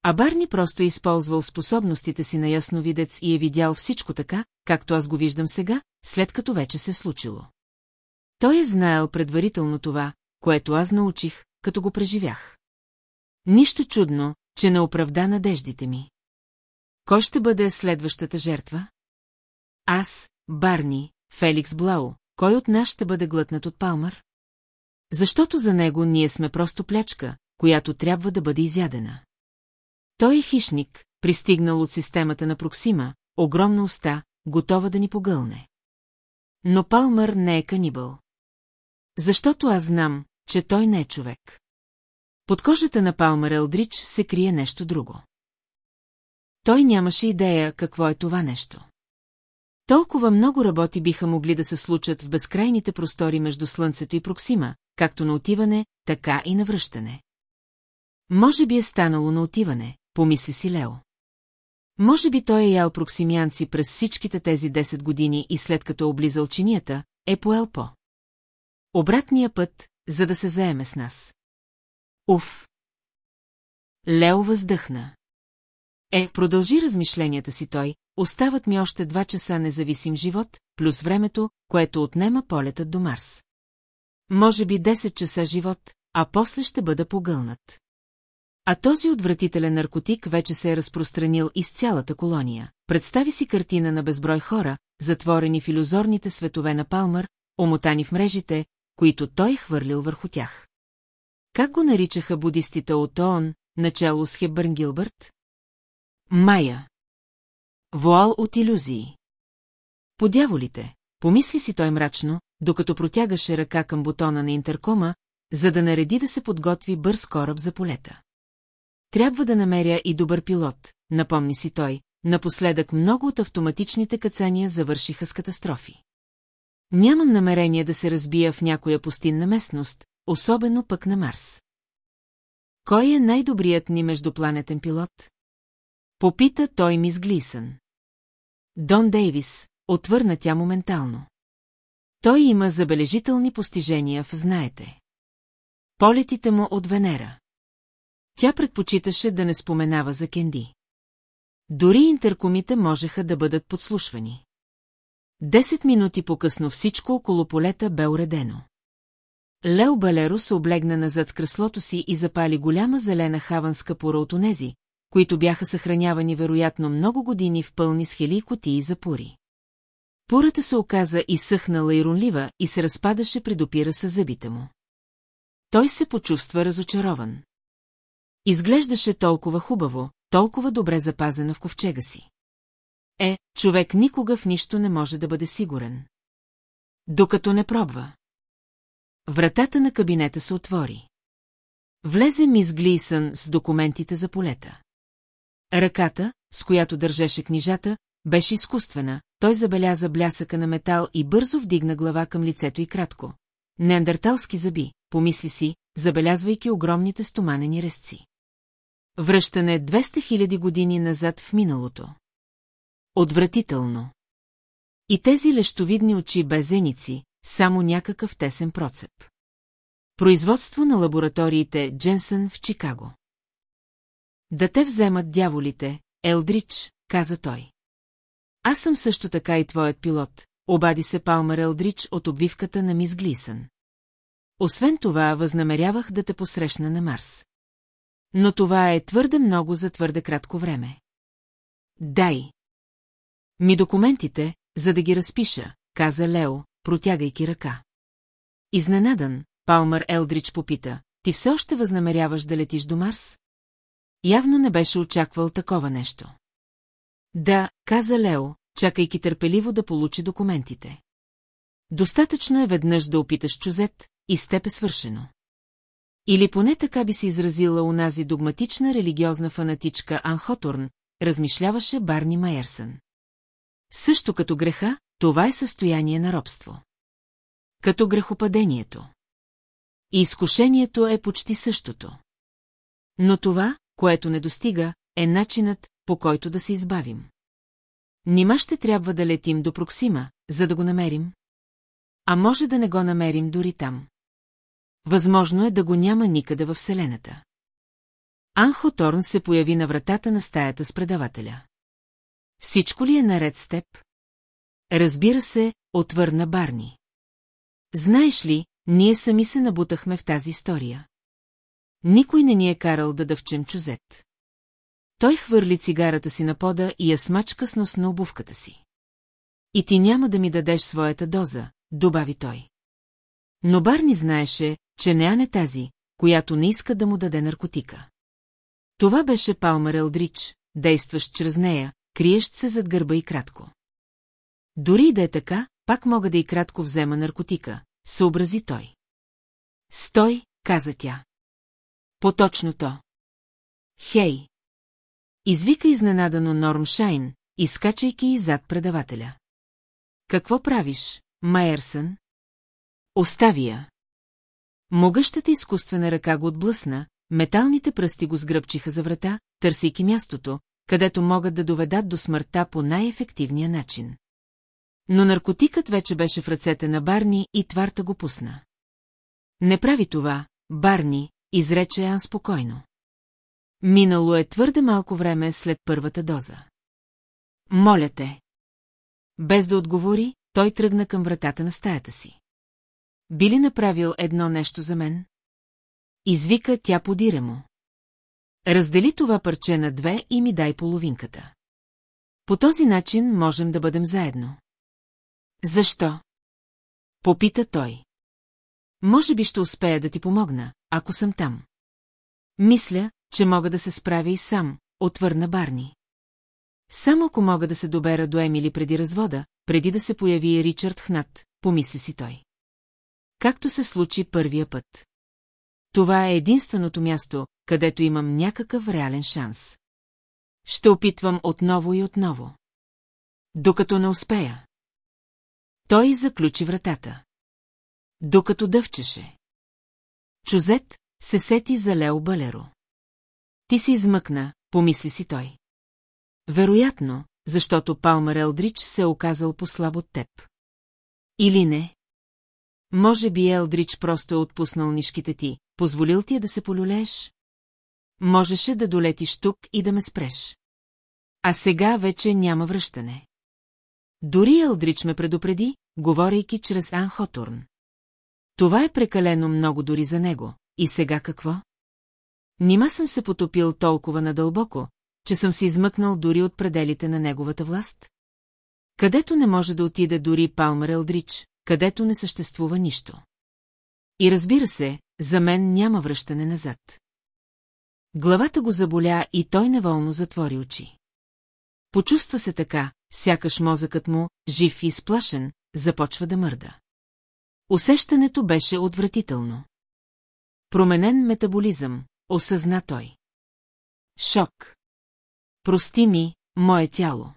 А Барни просто е използвал способностите си на ясновидец и е видял всичко така, както аз го виждам сега, след като вече се случило. Той е знаел предварително това, което аз научих, като го преживях. Нищо чудно, че не оправда надеждите ми. Кой ще бъде следващата жертва? Аз, Барни, Феликс Блау, кой от нас ще бъде глътнат от Палмър? Защото за него ние сме просто плячка, която трябва да бъде изядена. Той е хищник, пристигнал от системата на Проксима, огромна уста, готова да ни погълне. Но Палмър не е канибъл. Защото аз знам, че той не е човек. Под кожата на Палмър Елдрич се крие нещо друго. той нямаше идея какво е това нещо. Толкова много работи биха могли да се случат в безкрайните простори между Слънцето и Проксима, както на отиване, така и на връщане. Може би е станало на отиване, помисли си Лео. Може би той е ял проксимянци през всичките тези 10 години и след като е облизал чинията, е поел по. Обратния път, за да се заеме с нас. Уф! Лео въздъхна. Е, продължи размишленията си той, остават ми още два часа независим живот, плюс времето, което отнема полетът до Марс. Може би 10 часа живот, а после ще бъда погълнат. А този отвратителен наркотик вече се е разпространил из цялата колония. Представи си картина на безброй хора, затворени в иллюзорните светове на Палмър, омотани в мрежите, които той е хвърлил върху тях. Как го наричаха будистите от ООН, начало с Хебърн Гилбърт? Майя. Вуал от иллюзии. Подяволите, помисли си той мрачно, докато протягаше ръка към бутона на интеркома, за да нареди да се подготви бърз кораб за полета. Трябва да намеря и добър пилот, напомни си той, напоследък много от автоматичните кацания завършиха с катастрофи. Нямам намерение да се разбия в някоя пустинна местност, особено пък на Марс. Кой е най-добрият ни междупланетен пилот? Попита той мис Глисън. Дон Дейвис, отвърна тя моментално. Той има забележителни постижения в знаете. Полетите му от Венера. Тя предпочиташе да не споменава за Кенди. Дори интеркомите можеха да бъдат подслушвани. Десет минути по-късно всичко около полета бе уредено. Лео Балеро се облегна назад креслото си и запали голяма зелена хаванска пора от онези, които бяха съхранявани вероятно много години в пълни с хели котии за. Пурата се оказа и съхнала и ронлива и се разпадаше при допира с зъбите му. Той се почувства разочарован. Изглеждаше толкова хубаво, толкова добре запазена в ковчега си. Е, човек никога в нищо не може да бъде сигурен. Докато не пробва. Вратата на кабинета се отвори. Влезе мис Глисън с документите за полета. Ръката, с която държеше книжата, беше изкуствена, той забеляза блясъка на метал и бързо вдигна глава към лицето и кратко. Неандерталски зъби, помисли си, забелязвайки огромните стоманени резци. Връщане 200 000 години назад в миналото. Отвратително. И тези лещовидни очи без зеници, само някакъв тесен процеп. Производство на лабораториите Дженсън в Чикаго. Да те вземат дяволите, Елдрич, каза той. Аз съм също така и твоят пилот, обади се Палмер Елдрич от обвивката на мис Глисън. Освен това, възнамерявах да те посрещна на Марс. Но това е твърде много за твърде кратко време. Дай. Ми документите, за да ги разпиша, каза Лео, протягайки ръка. Изненадан, Палмър Елдрич попита, ти все още възнамеряваш да летиш до Марс? Явно не беше очаквал такова нещо. Да, каза Лео, чакайки търпеливо да получи документите. Достатъчно е веднъж да опиташ чузет, и с теб е свършено. Или поне така би се изразила унази догматична религиозна фанатичка Анхотурн, размишляваше Барни Майерсън. Също като греха, това е състояние на робство. Като грехопадението. И изкушението е почти същото. Но това, което не достига, е начинът, по който да се избавим. Нима ще трябва да летим до Проксима, за да го намерим? А може да не го намерим дори там. Възможно е да го няма никъде във Вселената. Анхо Торн се появи на вратата на стаята с предавателя. Всичко ли е наред с теб? Разбира се, отвърна Барни. Знаеш ли, ние сами се набутахме в тази история. Никой не ни е карал да дъвчем чузет. Той хвърли цигарата си на пода и я смачка с нос на обувката си. И ти няма да ми дадеш своята доза, добави той. Но Барни знаеше, че не е тази, която не иска да му даде наркотика. Това беше Палмер Елдрич, действащ чрез нея, криещ се зад гърба и кратко. Дори да е така, пак мога да и кратко взема наркотика, съобрази той. Стой, каза тя. Поточно то. Хей! Извика изненадано Норм Шайн, изкачайки и зад предавателя. Какво правиш, Майерсън? Остави я. Могъщата изкуствена ръка го отблъсна, металните пръсти го сгръбчиха за врата, търсейки мястото, където могат да доведат до смъртта по най-ефективния начин. Но наркотикът вече беше в ръцете на Барни и тварта го пусна. Не прави това, Барни, изрече Ан спокойно. Минало е твърде малко време след първата доза. Моля те. Без да отговори, той тръгна към вратата на стаята си. Би ли направил едно нещо за мен? Извика тя подире. Раздели това парче на две и ми дай половинката. По този начин можем да бъдем заедно. Защо? Попита той. Може би ще успея да ти помогна, ако съм там. Мисля, че мога да се справя и сам, отвърна Барни. Само ако мога да се добера до Емили преди развода, преди да се появи Ричард Хнат, помисли си той. Както се случи първия път. Това е единственото място, където имам някакъв реален шанс. Ще опитвам отново и отново. Докато не успея. Той заключи вратата. Докато дъвчеше. Чузет се сети за Лео Балеро. Ти си измъкна, помисли си той. Вероятно, защото Палмар Елдрич се е оказал по-слаб от теб. Или не? Може би Елдрич просто е отпуснал нишките ти, позволил ти е да се полюлееш? Можеше да долетиш тук и да ме спреш. А сега вече няма връщане. Дори Елдрич ме предупреди, говорейки чрез Ан Хотурн. Това е прекалено много дори за него. И сега какво? Нима съм се потопил толкова надълбоко, че съм се измъкнал дори от пределите на неговата власт? Където не може да отиде дори Палмер Елдрич, където не съществува нищо. И разбира се, за мен няма връщане назад. Главата го заболя и той неволно затвори очи. Почувства се така, сякаш мозъкът му, жив и сплашен, започва да мърда. Усещането беше отвратително. Променен метаболизъм, осъзна той. Шок. Прости ми, мое тяло.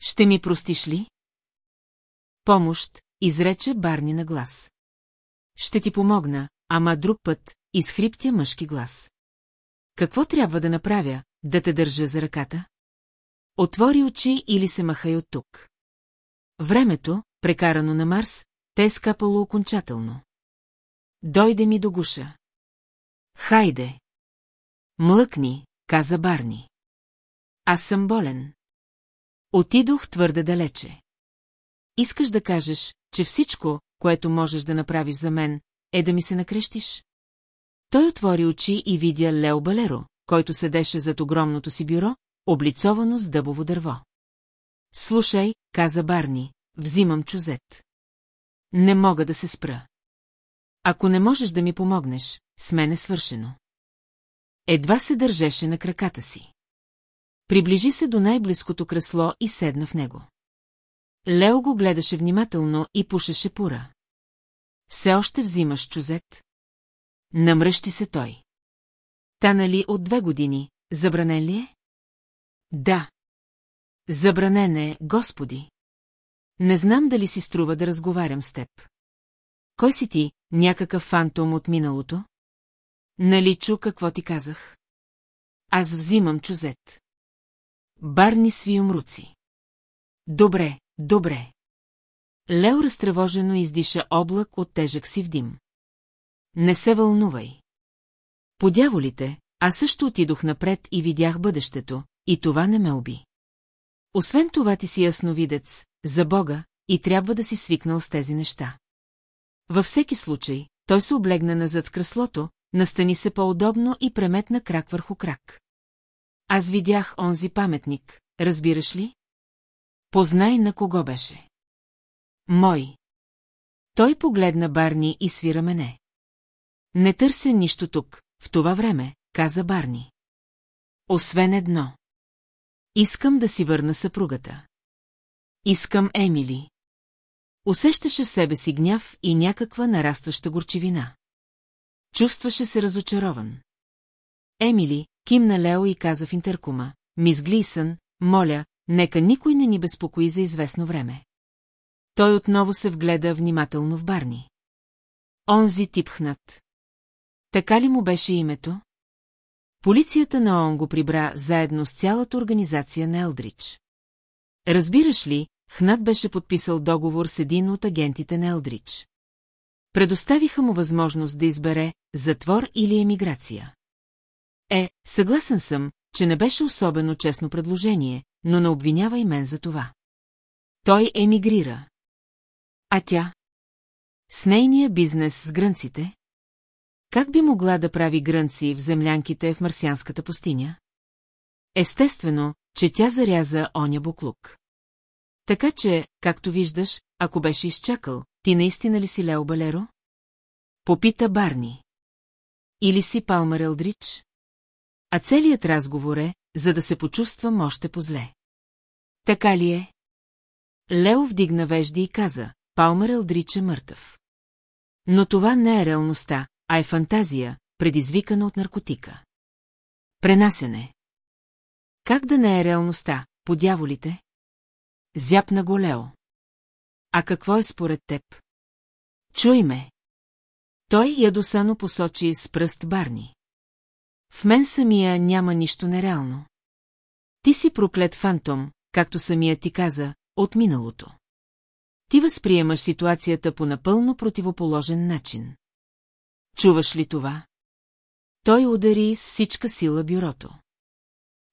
Ще ми простиш ли? Помощ, изрече Барни на глас. Ще ти помогна, ама друг път, изхриптя мъжки глас. Какво трябва да направя, да те държа за ръката? Отвори очи или се махай от тук. Времето, прекарано на Марс, те е скапало окончателно. Дойде ми до гуша. Хайде. Млъкни, каза Барни. Аз съм болен. Отидох твърде далече. Искаш да кажеш, че всичко, което можеш да направиш за мен, е да ми се накрещиш? Той отвори очи и видя Лео Балеро, който седеше зад огромното си бюро, облицовано с дъбово дърво. Слушай, каза Барни, взимам чузет. Не мога да се спра. Ако не можеш да ми помогнеш, с мен е свършено. Едва се държеше на краката си. Приближи се до най-близкото кресло и седна в него. Лео го гледаше внимателно и пушеше пура. Все още взимаш чузет? Намръщи се той. Та нали от две години, забранен ли е? Да. Забранен е, господи. Не знам дали си струва да разговарям с теб. Кой си ти, някакъв фантом от миналото? Нали чу какво ти казах? Аз взимам чузет. Барни сви умруци. Добре, добре. Лео разтревожено издиша облак от тежък си в дим. Не се вълнувай. Подяволите, аз също отидох напред и видях бъдещето, и това не ме уби. Освен това ти си ясновидец, за Бога, и трябва да си свикнал с тези неща. Във всеки случай, той се облегна назад креслото, настани се по-удобно и преметна крак върху крак. Аз видях онзи паметник, разбираш ли? Познай на кого беше. Мой. Той погледна Барни и свира мене. Не търся нищо тук, в това време, каза Барни. Освен едно. Искам да си върна съпругата. Искам Емили. Усещаше в себе си гняв и някаква нарастваща горчивина. Чувстваше се разочарован. Емили, кимна Лео и каза в интеркума, мис Глисън, моля, нека никой не ни безпокои за известно време. Той отново се вгледа внимателно в Барни. Онзи типхнат. Така ли му беше името? Полицията на ООН го прибра заедно с цялата организация на Елдрич. Разбираш ли, Хнат беше подписал договор с един от агентите на Елдрич. Предоставиха му възможност да избере затвор или емиграция. Е, съгласен съм, че не беше особено честно предложение, но не обвинява и мен за това. Той емигрира. А тя? С нейния бизнес с грънците? Как би могла да прави грънци в землянките в марсианската пустиня? Естествено, че тя заряза оня буклук. Така че, както виждаш, ако беше изчакал, ти наистина ли си Лео Балеро? Попита Барни. Или си Палмар Елдрич? А целият разговор е, за да се почувствам още по-зле. Така ли е? Лео вдигна вежди и каза, Палмар Елдрич е мъртъв. Но това не е реалността, а е фантазия, предизвикана от наркотика. Пренасене. Как да не е реалността, по дяволите? Зяпна го Лео. А какво е според теб? Чуй ме. Той ядосано посочи с пръст Барни. В мен самия няма нищо нереално. Ти си проклет фантом, както самия ти каза, от миналото. Ти възприемаш ситуацията по напълно противоположен начин. Чуваш ли това? Той удари с всичка сила бюрото.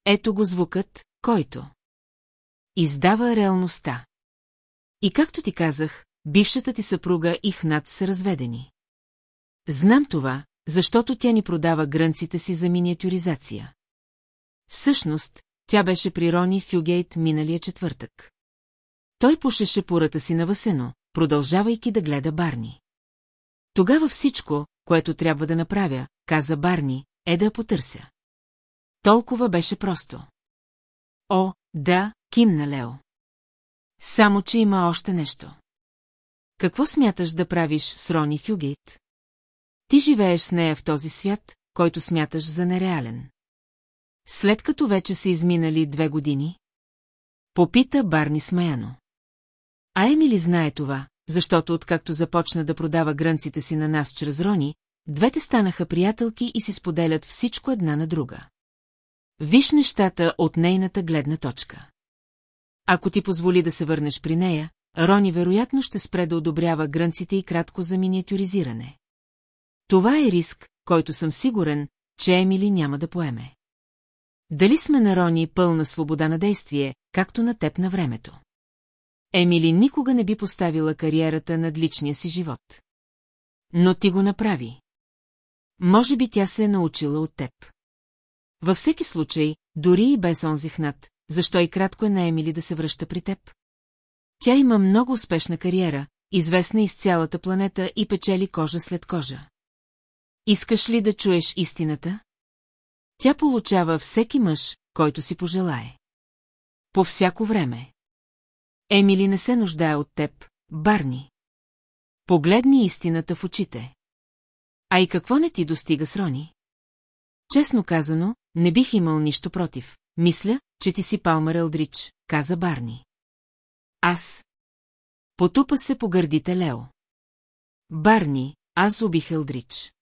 Ето го звукът, който издава реалността. И както ти казах, бившата ти съпруга и Хнат са разведени. Знам това, защото тя ни продава грънците си за миниатюризация. Всъщност, тя беше при Рони Фюгейт миналия четвъртък. Той пушеше пората си навъсено, продължавайки да гледа Барни. Тогава всичко, което трябва да направя, каза Барни, е да я потърся. Толкова беше просто. О, да, кимна Лео. Само, че има още нещо. Какво смяташ да правиш с Рони Фюгейт? Ти живееш с нея в този свят, който смяташ за нереален. След като вече са изминали две години? Попита Барни смаяно. А Емили знае това, защото откакто започна да продава грънците си на нас чрез Рони, двете станаха приятелки и си споделят всичко една на друга. Виж нещата от нейната гледна точка. Ако ти позволи да се върнеш при нея, Рони вероятно ще спре да одобрява грънците и кратко за миниатюризиране. Това е риск, който съм сигурен, че Емили няма да поеме. Дали сме на Рони пълна свобода на действие, както на теб на времето? Емили никога не би поставила кариерата над личния си живот. Но ти го направи. Може би тя се е научила от теб. Във всеки случай, дори и без онзи хнат, защо и кратко е на Емили да се връща при теб? Тя има много успешна кариера, известна из цялата планета и печели кожа след кожа. Искаш ли да чуеш истината? Тя получава всеки мъж, който си пожелае. По всяко време. Емили не се нуждае от теб, Барни. Погледни истината в очите. А и какво не ти достига с Рони? Честно казано, не бих имал нищо против. Мисля, че ти си Палмер Елдрич, каза Барни. Аз. Потупа се по гърдите Лео. Барни, аз убих Елдрич.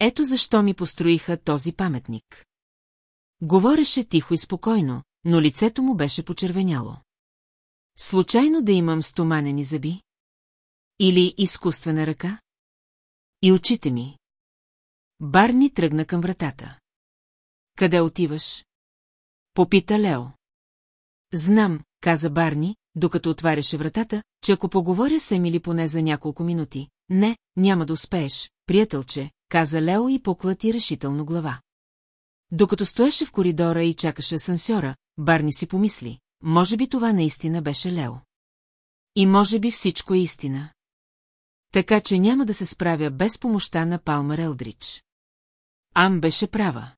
Ето защо ми построиха този паметник. Говореше тихо и спокойно, но лицето му беше почервеняло. Случайно да имам стоманени зъби? Или изкуствена ръка? И очите ми. Барни тръгна към вратата. Къде отиваш? Попита Лео. Знам, каза Барни, докато отваряше вратата, че ако поговоря с Емили поне за няколко минути, не, няма да успееш, приятелче, каза Лео и поклати решително глава. Докато стоеше в коридора и чакаше асансьора, Барни си помисли, може би това наистина беше Лео. И може би всичко е истина. Така че няма да се справя без помощта на Палмар Елдрич. Ам беше права.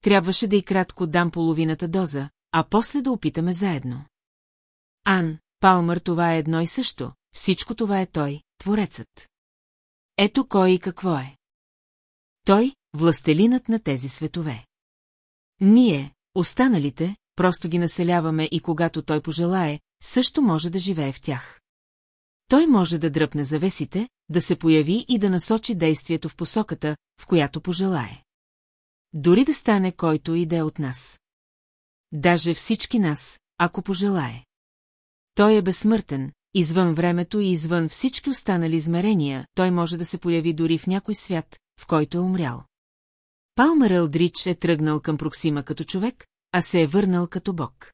Трябваше да и кратко дам половината доза, а после да опитаме заедно. Ан, Палмър това е едно и също, всичко това е той, творецът. Ето кой и какво е. Той, властелинът на тези светове. Ние, останалите, просто ги населяваме и когато той пожелае, също може да живее в тях. Той може да дръпне завесите, да се появи и да насочи действието в посоката, в която пожелае. Дори да стане който и да е от нас. Даже всички нас, ако пожелае. Той е безсмъртен, извън времето и извън всички останали измерения, той може да се появи дори в някой свят, в който е умрял. Палмер Елдрич е тръгнал към Проксима като човек, а се е върнал като бог.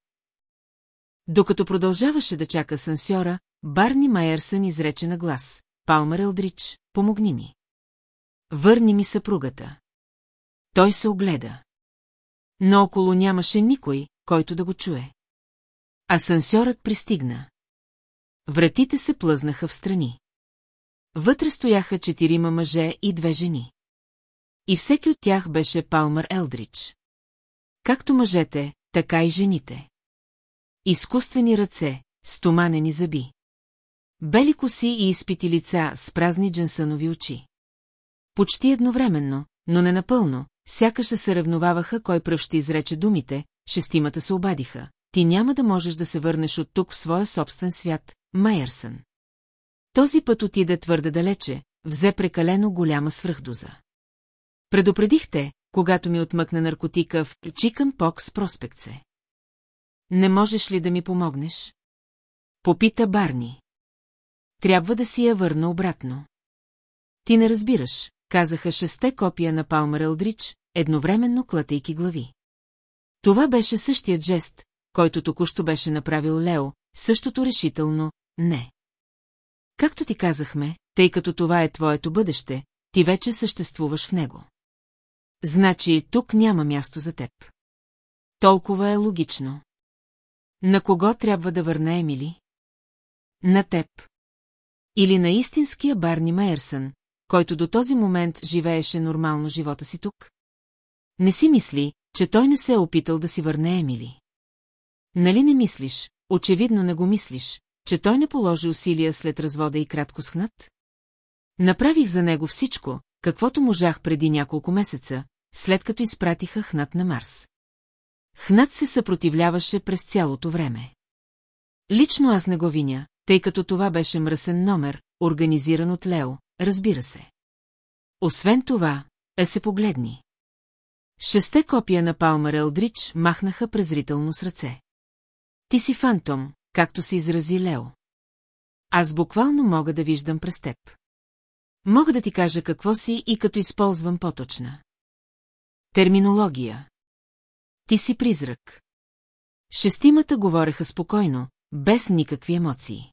Докато продължаваше да чака сансьора, Барни Майерсън изрече на глас. Палмер Елдрич, помогни ми. Върни ми съпругата. Той се огледа. Но около нямаше никой, който да го чуе. Асансьорът пристигна. Вратите се плъзнаха в страни. Вътре стояха четирима мъже и две жени. И всеки от тях беше Палмър Елдрич. Както мъжете, така и жените. Изкуствени ръце, стоманени зъби. Бели коси и изпити лица с празни дженсънови очи. Почти едновременно, но не напълно, сякаш се съревноваваха кой пръв ще изрече думите, шестимата се обадиха. Ти няма да можеш да се върнеш от тук в своя собствен свят, Майерсън. Този път отиде твърде далече, взе прекалено голяма свръхдоза. Предупредихте, когато ми отмъкна наркотика в Чикън Покс проспектце. Не можеш ли да ми помогнеш? Попита Барни. Трябва да си я върна обратно. Ти не разбираш, казаха шесте копия на Палмер Елдрич, едновременно клатейки глави. Това беше същият жест, който току-що беше направил Лео, същото решително «не». Както ти казахме, тъй като това е твоето бъдеще, ти вече съществуваш в него. Значи тук няма място за теб. Толкова е логично. На кого трябва да върне Емили? На теб. Или на истинския Барни Мейерсън, който до този момент живееше нормално живота си тук? Не си мисли, че той не се е опитал да си върне Емили. Нали не мислиш, очевидно не го мислиш, че той не положи усилия след развода и кратко схнат? Направих за него всичко, каквото можах преди няколко месеца, след като изпратиха Хнат на Марс. Хнат се съпротивляваше през цялото време. Лично аз не го виня, тъй като това беше мръсен номер, организиран от Лео, разбира се. Освен това, е се погледни. Шесте копия на Палмар Елдрич махнаха презрително с ръце. Ти си фантом, както се изрази Лео. Аз буквално мога да виждам през теб. Мога да ти кажа какво си и като използвам поточна. Терминология. Ти си призрак. Шестимата говореха спокойно, без никакви емоции.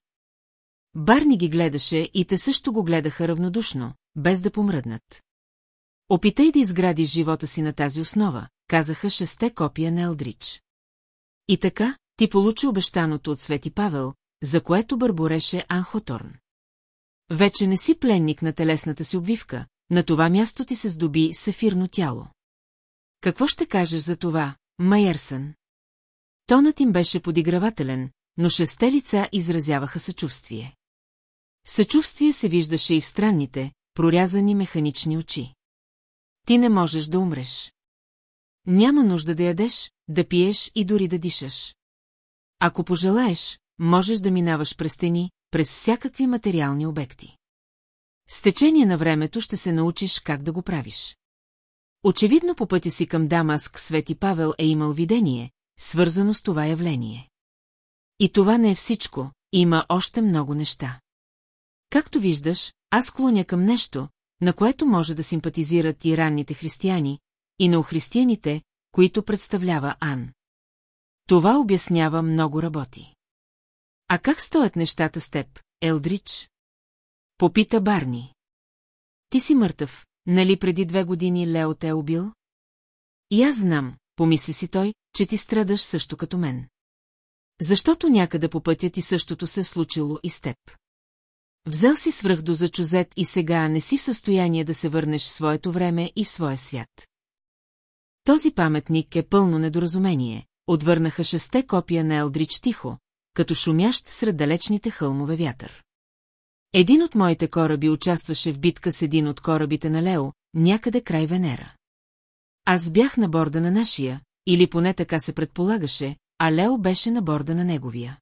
Барни ги гледаше и те също го гледаха равнодушно, без да помръднат. Опитай да изградиш живота си на тази основа, казаха шесте копия на Елдрич. И така, ти получи обещаното от Свети Павел, за което бърбореше Анхоторн. Вече не си пленник на телесната си обвивка, на това място ти се здоби сефирно тяло. Какво ще кажеш за това, Майерсън? Тонът им беше подигравателен, но шесте лица изразяваха съчувствие. Съчувствие се виждаше и в странните, прорязани механични очи. Ти не можеш да умреш. Няма нужда да ядеш, да пиеш и дори да дишаш. Ако пожелаеш, можеш да минаваш през стени, през всякакви материални обекти. С течение на времето ще се научиш как да го правиш. Очевидно по пътя си към Дамаск Свети Павел е имал видение, свързано с това явление. И това не е всичко, има още много неща. Както виждаш, аз клоня към нещо, на което може да симпатизират и ранните християни, и неохристияните, които представлява Ан. Това обяснява много работи. А как стоят нещата с теб, Елдрич? Попита Барни. Ти си мъртъв, нали преди две години Лео те е убил? И аз знам, помисли си той, че ти страдаш също като мен. Защото някъде по пътя ти същото се случило и с теб. Взел си свръхдо за чузет и сега не си в състояние да се върнеш в своето време и в своя свят. Този паметник е пълно недоразумение, отвърнаха шесте копия на Елдрич тихо, като шумящ сред далечните хълмове вятър. Един от моите кораби участваше в битка с един от корабите на Лео, някъде край Венера. Аз бях на борда на нашия, или поне така се предполагаше, а Лео беше на борда на неговия.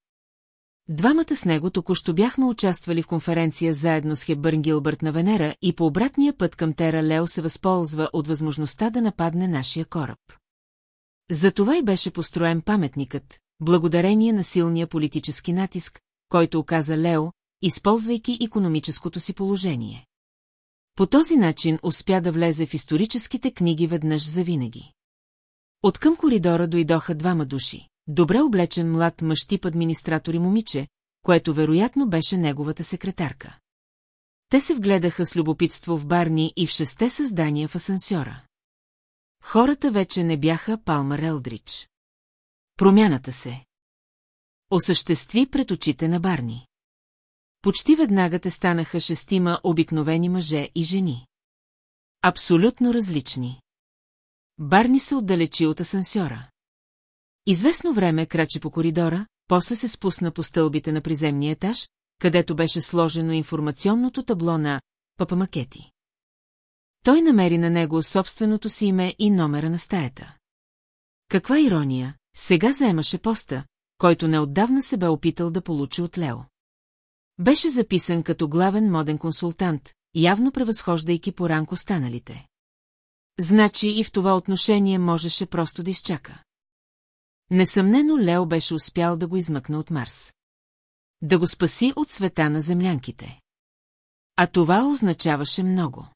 Двамата с него току-що бяхме участвали в конференция заедно с Хебърн Гилбърт на Венера и по обратния път към Тера Лео се възползва от възможността да нападне нашия кораб. Затова и беше построен паметникът, благодарение на силния политически натиск, който оказа Лео, използвайки економическото си положение. По този начин успя да влезе в историческите книги веднъж завинаги. От към коридора дойдоха двама души. Добре облечен млад мъж тип администратор и момиче, което вероятно беше неговата секретарка. Те се вгледаха с любопитство в барни и в шесте създания в асансьора. Хората вече не бяха Палмар Елдрич. Промяната се. Осъществи пред очите на Барни. Почти веднага те станаха шестима обикновени мъже и жени. Абсолютно различни. Барни се отдалечи от асансьора. Известно време крачи по коридора, после се спусна по стълбите на приземния етаж, където беше сложено информационното табло на Папамакети. Той намери на него собственото си име и номера на стаята. Каква ирония, сега заемаше поста, който неотдавна се бе опитал да получи от Лео. Беше записан като главен моден консултант, явно превъзхождайки по ранг останалите. Значи и в това отношение можеше просто да изчака. Несъмнено Лео беше успял да го измъкне от Марс. Да го спаси от света на землянките. А това означаваше много.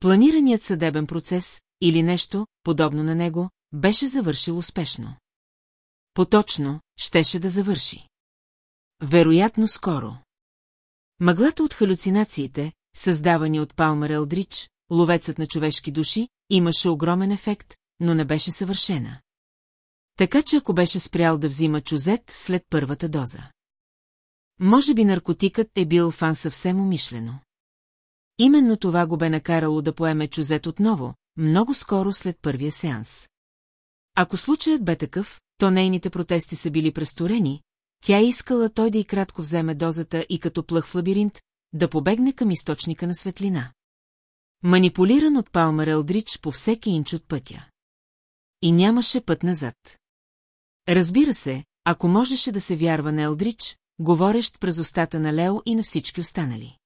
Планираният съдебен процес, или нещо, подобно на него, беше завършил успешно. Поточно, щеше да завърши. Вероятно скоро. Мъглата от халюцинациите, създавани от Палмар Елдрич, ловецът на човешки души, имаше огромен ефект, но не беше съвършена. Така че ако беше спрял да взима чузет след първата доза. Може би наркотикът е бил фан съвсем умишлено. Именно това го бе накарало да поеме чузет отново, много скоро след първия сеанс. Ако случаят бе такъв, то нейните протести са били престорени, тя искала той да и кратко вземе дозата и като плъх в лабиринт, да побегне към източника на светлина. Манипулиран от Палмар Елдрич по всеки инч от пътя. И нямаше път назад. Разбира се, ако можеше да се вярва на Елдрич, говорещ през устата на Лео и на всички останали.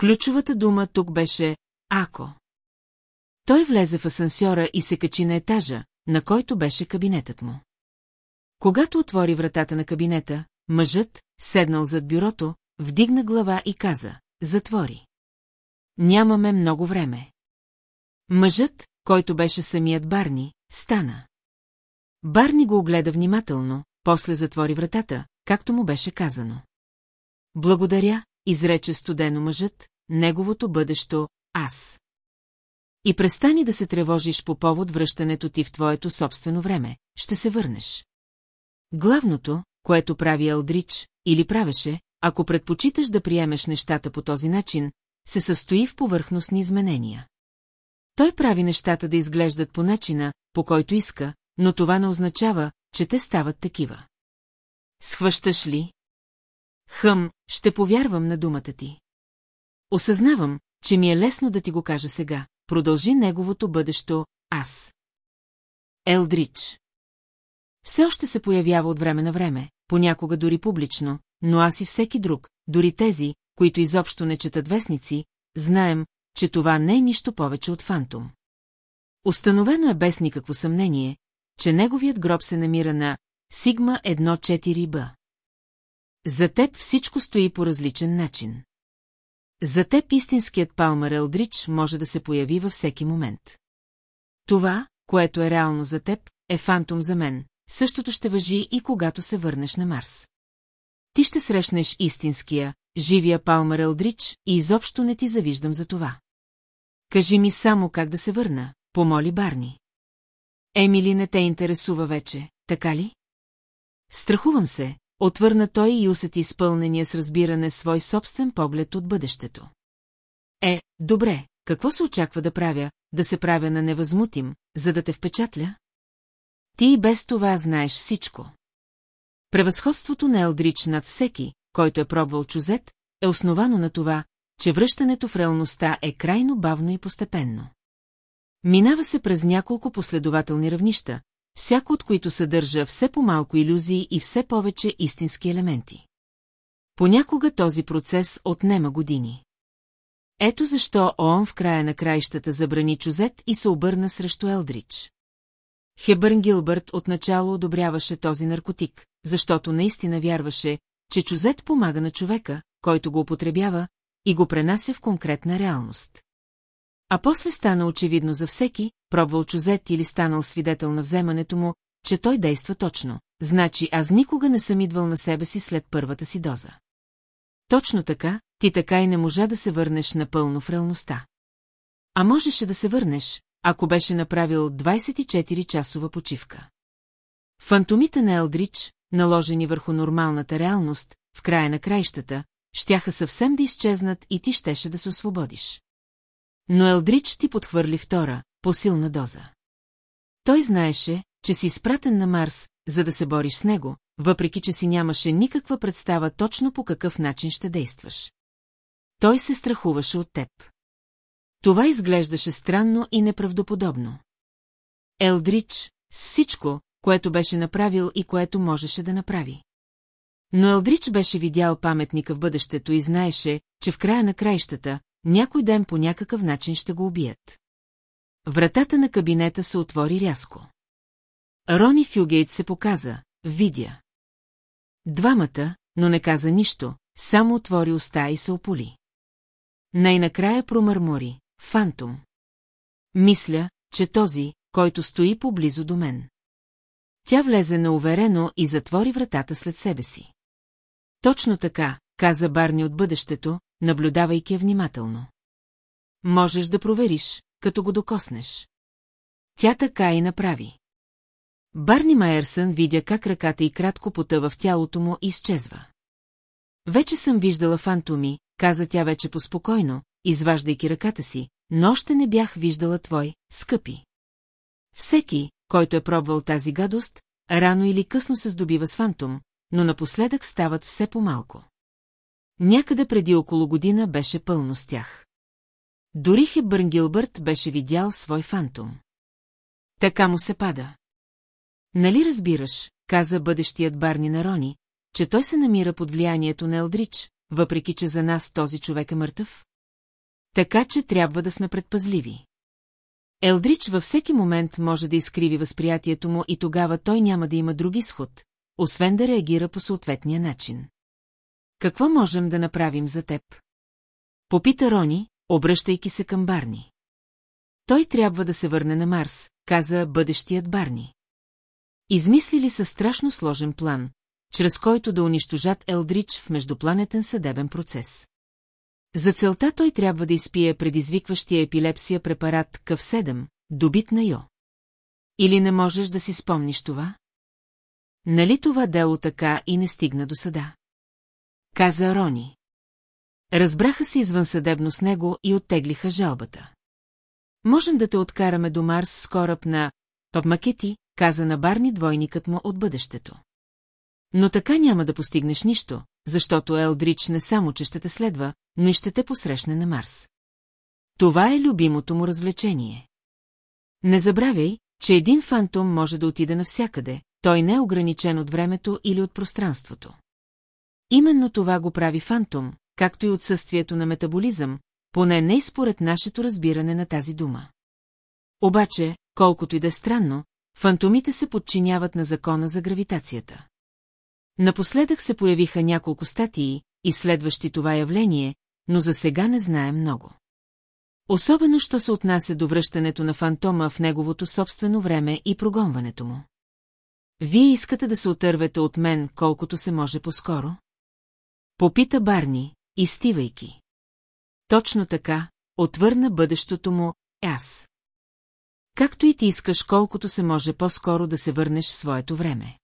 Ключовата дума тук беше «ако». Той влезе в асансьора и се качи на етажа, на който беше кабинетът му. Когато отвори вратата на кабинета, мъжът, седнал зад бюрото, вдигна глава и каза «Затвори». Нямаме много време. Мъжът, който беше самият Барни, стана. Барни го огледа внимателно, после затвори вратата, както му беше казано. Благодаря, изрече студено мъжът, неговото бъдещо аз. И престани да се тревожиш по повод връщането ти в твоето собствено време, ще се върнеш. Главното, което прави Елдрич, или правеше, ако предпочиташ да приемеш нещата по този начин, се състои в повърхностни изменения. Той прави нещата да изглеждат по начина, по който иска, но това не означава, че те стават такива. Схващаш ли? Хъм, ще повярвам на думата ти. Осъзнавам, че ми е лесно да ти го кажа сега. Продължи неговото бъдещо аз. Елдрич. Все още се появява от време на време, понякога дори публично, но аз и всеки друг, дори тези, които изобщо не четат вестници, знаем, че това не е нищо повече от фантом. Установено е без никакво съмнение, че неговият гроб се намира на Сигма 1-4Б. За теб всичко стои по различен начин. За теб истинският Палмар Елдрич може да се появи във всеки момент. Това, което е реално за теб, е фантом за мен, същото ще въжи и когато се върнеш на Марс. Ти ще срещнеш истинския, живия Палмар Елдрич и изобщо не ти завиждам за това. Кажи ми само как да се върна, помоли Барни. Емили не те интересува вече, така ли? Страхувам се, отвърна той и усети изпълнения с разбиране свой собствен поглед от бъдещето. Е, добре, какво се очаква да правя, да се правя на невъзмутим, за да те впечатля? Ти и без това знаеш всичко. Превъзходството на Елдрич над всеки, който е пробвал чузет, е основано на това, че връщането в реалността е крайно бавно и постепенно. Минава се през няколко последователни равнища, всяко от които съдържа все по-малко иллюзии и все повече истински елементи. Понякога този процес отнема години. Ето защо ООН в края на краищата забрани Чузет и се обърна срещу Елдрич. Хебърн Гилбърт отначало одобряваше този наркотик, защото наистина вярваше, че Чузет помага на човека, който го употребява, и го пренася в конкретна реалност. А после стана очевидно за всеки, пробвал Чузет или станал свидетел на вземането му, че той действа точно. Значи аз никога не съм идвал на себе си след първата си доза. Точно така, ти така и не можа да се върнеш напълно в реалността. А можеше да се върнеш, ако беше направил 24-часова почивка. Фантомите на Елдрич, наложени върху нормалната реалност, в края на краищата, щяха съвсем да изчезнат и ти щеше да се освободиш. Но Елдрич ти подхвърли втора, по-силна доза. Той знаеше, че си изпратен на Марс, за да се бориш с него, въпреки че си нямаше никаква представа точно по какъв начин ще действаш. Той се страхуваше от теб. Това изглеждаше странно и неправдоподобно. Елдрич, с всичко, което беше направил и което можеше да направи. Но Елдрич беше видял паметника в бъдещето и знаеше, че в края на краищата, някой ден по някакъв начин ще го убият. Вратата на кабинета се отвори рязко. Рони Фюгейт се показа, видя. Двамата, но не каза нищо, само отвори уста и се ополи. Най-накрая промърмори, фантом. Мисля, че този, който стои поблизо до мен. Тя влезе науверено и затвори вратата след себе си. Точно така, каза Барни от бъдещето, наблюдавайки я внимателно. Можеш да провериш, като го докоснеш. Тя така и направи. Барни Майерсън видя как ръката й кратко потъва в тялото му и изчезва. Вече съм виждала фантоми, каза тя вече поспокойно, изваждайки ръката си, но още не бях виждала твой, скъпи. Всеки, който е пробвал тази гадост, рано или късно се здобива с фантом, но напоследък стават все по-малко. Някъде преди около година беше пълно с тях. Дори Хебърн Гилбърт беше видял свой фантом. Така му се пада. Нали разбираш, каза бъдещият Барни на Рони, че той се намира под влиянието на Елдрич, въпреки че за нас този човек е мъртъв? Така че трябва да сме предпазливи. Елдрич във всеки момент може да изкриви възприятието му и тогава той няма да има други сход, освен да реагира по съответния начин. Какво можем да направим за теб? Попита Рони, обръщайки се към Барни. Той трябва да се върне на Марс, каза бъдещият Барни. Измислили са страшно сложен план, чрез който да унищожат Елдрич в междупланетен съдебен процес. За целта той трябва да изпие предизвикващия епилепсия препарат КъВ-7, добит на Йо. Или не можеш да си спомниш това? Нали това дело така и не стигна до съда? Каза Рони. Разбраха се извънсъдебно с него и оттеглиха жалбата. Можем да те откараме до Марс с кораб на Папмакети, каза на Барни двойникът му от бъдещето. Но така няма да постигнеш нищо, защото Елдрич не само, че ще те следва, но и ще те посрещне на Марс. Това е любимото му развлечение. Не забравяй, че един фантом може да отиде навсякъде, той не е ограничен от времето или от пространството. Именно това го прави фантом, както и отсъствието на метаболизъм, поне не и според нашето разбиране на тази дума. Обаче, колкото и да е странно, фантомите се подчиняват на закона за гравитацията. Напоследък се появиха няколко статии, изследващи това явление, но за сега не знаем много. Особено, що се отнася до връщането на фантома в неговото собствено време и прогонването му. Вие искате да се отървете от мен колкото се може по-скоро? Попита Барни, изтивайки. Точно така, отвърна бъдещото му, аз. Както и ти искаш колкото се може по-скоро да се върнеш в своето време.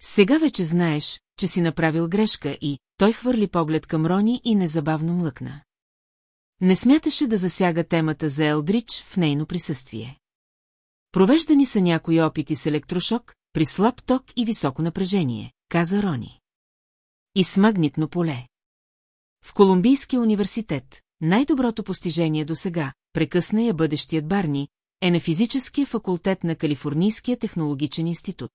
Сега вече знаеш, че си направил грешка и той хвърли поглед към Рони и незабавно млъкна. Не смяташе да засяга темата за Елдрич в нейно присъствие. Провеждани са някои опити с електрошок, при слаб ток и високо напрежение, каза Рони. И с магнитно поле. В Колумбийския университет, най-доброто постижение до сега, прекъсна я бъдещият Барни, е на физическия факултет на Калифорнийския технологичен институт.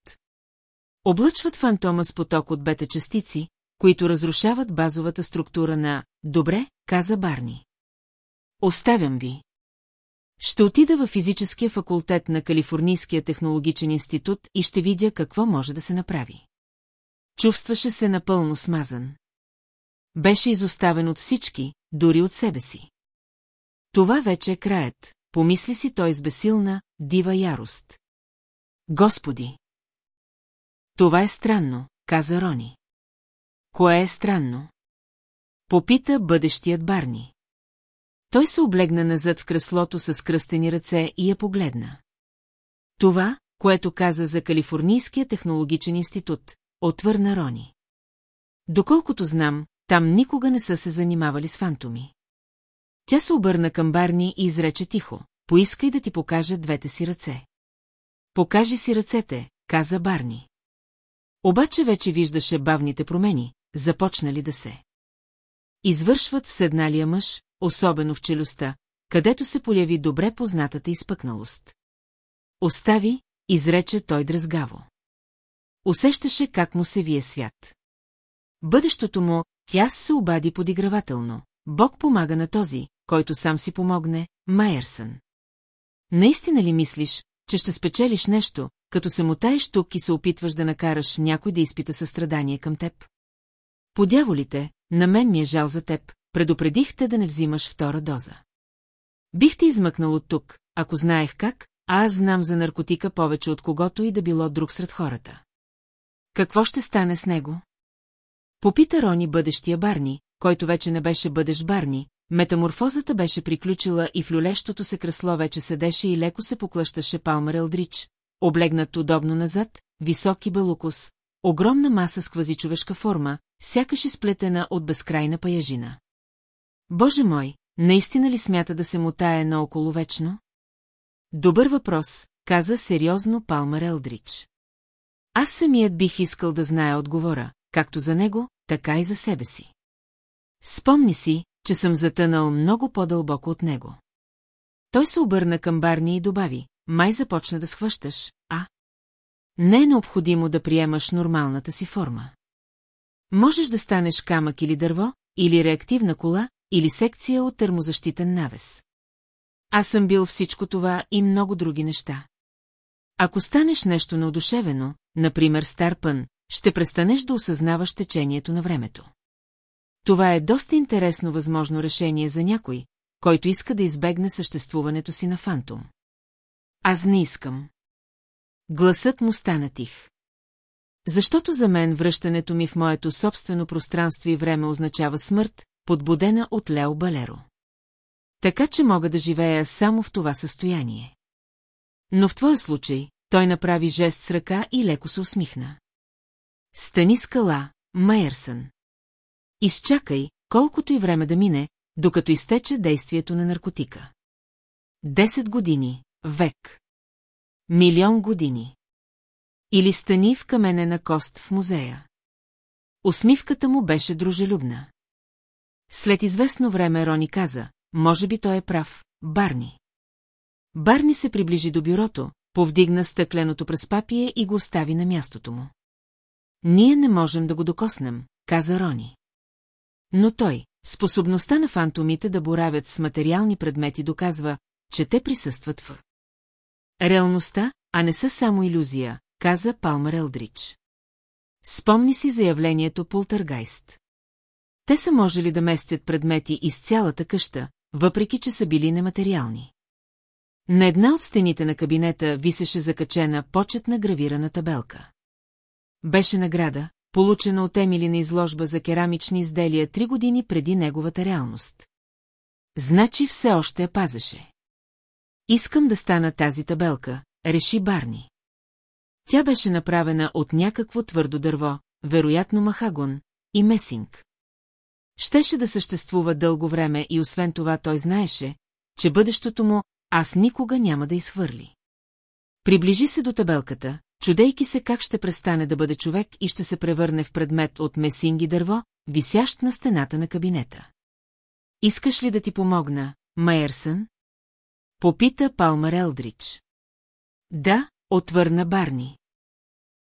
Облъчват фантома с поток от бета-частици, които разрушават базовата структура на «Добре», каза Барни. Оставям ви. Ще отида във физическия факултет на Калифорнийския технологичен институт и ще видя какво може да се направи. Чувстваше се напълно смазан. Беше изоставен от всички, дори от себе си. Това вече е краят, помисли си той с бесилна, дива ярост. Господи! Това е странно, каза Рони. Кое е странно? Попита бъдещият Барни. Той се облегна назад в креслото с кръстени ръце и я погледна. Това, което каза за Калифорнийския технологичен институт, отвърна Рони. Доколкото знам, там никога не са се занимавали с фантоми. Тя се обърна към Барни и изрече тихо. Поискай да ти покажа двете си ръце. Покажи си ръцете, каза Барни. Обаче вече виждаше бавните промени, започнали да се. Извършват в седналия мъж, особено в челюстта, където се появи добре познатата изпъкналост. Остави, изрече той дразгаво. Усещаше как му се вие свят. Бъдещото му, тя се обади подигравателно. Бог помага на този, който сам си помогне, Майерсън. Наистина ли мислиш, че ще спечелиш нещо, като се мутаеш тук и се опитваш да накараш някой да изпита състрадание към теб? Подяволите, на мен ми е жал за теб, предупредихте да не взимаш втора доза. Бих те измъкнал от тук, ако знаех как, а аз знам за наркотика повече от когото и да било друг сред хората. Какво ще стане с него? Попита Рони бъдещия Барни, който вече не беше бъдещ Барни, метаморфозата беше приключила и в люлещото се кресло вече седеше и леко се поклъщаше Палмер Елдрич, облегнат удобно назад, високи белукус, огромна маса с квазичовешка форма, сякаш изплетена от безкрайна паяжина. Боже мой, наистина ли смята да се мутае наоколо вечно? Добър въпрос, каза сериозно Палмер Елдрич. Аз самият бих искал да зная отговора, както за него, така и за себе си. Спомни си, че съм затънал много по-дълбоко от него. Той се обърна към Барни и добави, май започна да схващаш, а? Не е необходимо да приемаш нормалната си форма. Можеш да станеш камък или дърво, или реактивна кола, или секция от термозащитен навес. Аз съм бил всичко това и много други неща. Ако станеш нещо неодушевено, например стар пън, ще престанеш да осъзнаваш течението на времето. Това е доста интересно възможно решение за някой, който иска да избегне съществуването си на фантом. Аз не искам. Гласът му стана тих. Защото за мен връщането ми в моето собствено пространство и време означава смърт, подбудена от Лео Балеро. Така че мога да живея само в това състояние. Но в твоя случай, той направи жест с ръка и леко се усмихна. Стани скала, Майерсън. Изчакай, колкото и време да мине, докато изтече действието на наркотика. Десет години, век. Милион години. Или стани в каменена кост в музея. Усмивката му беше дружелюбна. След известно време Рони каза, може би той е прав, Барни. Барни се приближи до бюрото, повдигна стъкленото през папие и го остави на мястото му. Ние не можем да го докоснем, каза Рони. Но той, способността на фантомите да боравят с материални предмети доказва, че те присъстват в реалността, а не са само иллюзия, каза Палмер Елдрич. Спомни си заявлението Полтергайст. Те са можели да местят предмети из цялата къща, въпреки че са били нематериални. На една от стените на кабинета висеше закачена почетна гравирана табелка. Беше награда, получена от Емили на изложба за керамични изделия три години преди неговата реалност. Значи все още я пазеше. Искам да стана тази табелка, реши Барни. Тя беше направена от някакво твърдо дърво, вероятно махагон, и месинг. Щеше да съществува дълго време и освен това той знаеше, че бъдещето му аз никога няма да изхвърли. Приближи се до табелката, чудейки се как ще престане да бъде човек и ще се превърне в предмет от месинги дърво, висящ на стената на кабинета. Искаш ли да ти помогна, Майерсън? Попита Палмар Елдрич. Да, отвърна Барни.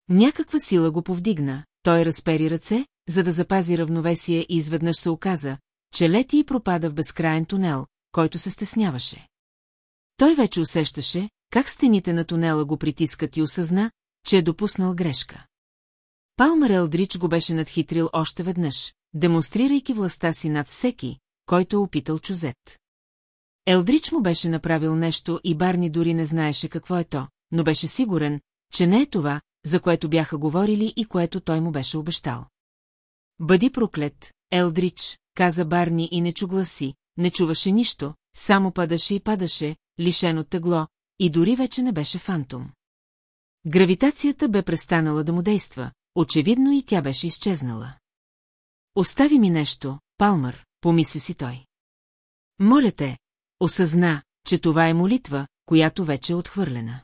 Някаква сила го повдигна, той разпери ръце, за да запази равновесие и изведнъж се оказа, че лети и пропада в безкрайен тунел, който се стесняваше. Той вече усещаше, как стените на тунела го притискат и осъзна, че е допуснал грешка. Палмер Елдрич го беше надхитрил още веднъж, демонстрирайки властта си над всеки, който е опитал чузет. Елдрич му беше направил нещо и Барни дори не знаеше какво е то, но беше сигурен, че не е това, за което бяха говорили и което той му беше обещал. Бъди проклет, Елдрич, каза Барни и не чу гласи, не чуваше нищо, само падаше и падаше, лишен от тегло, и дори вече не беше фантом. Гравитацията бе престанала да му действа, очевидно и тя беше изчезнала. Остави ми нещо, Палмър, помисли си той. Моля те, осъзна, че това е молитва, която вече е отхвърлена.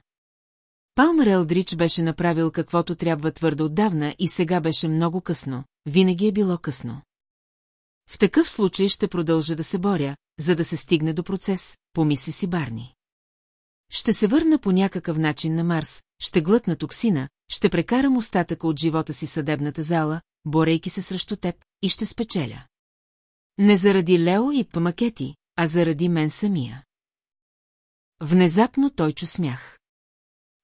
Палмър Елдрич беше направил каквото трябва твърдо отдавна и сега беше много късно, винаги е било късно. В такъв случай ще продължа да се боря, за да се стигне до процес, помисли си Барни. Ще се върна по някакъв начин на Марс, ще глътна токсина, ще прекарам остатъка от живота си съдебната зала, борейки се срещу теб, и ще спечеля. Не заради Лео и Памакети, а заради мен самия. Внезапно той чу смях.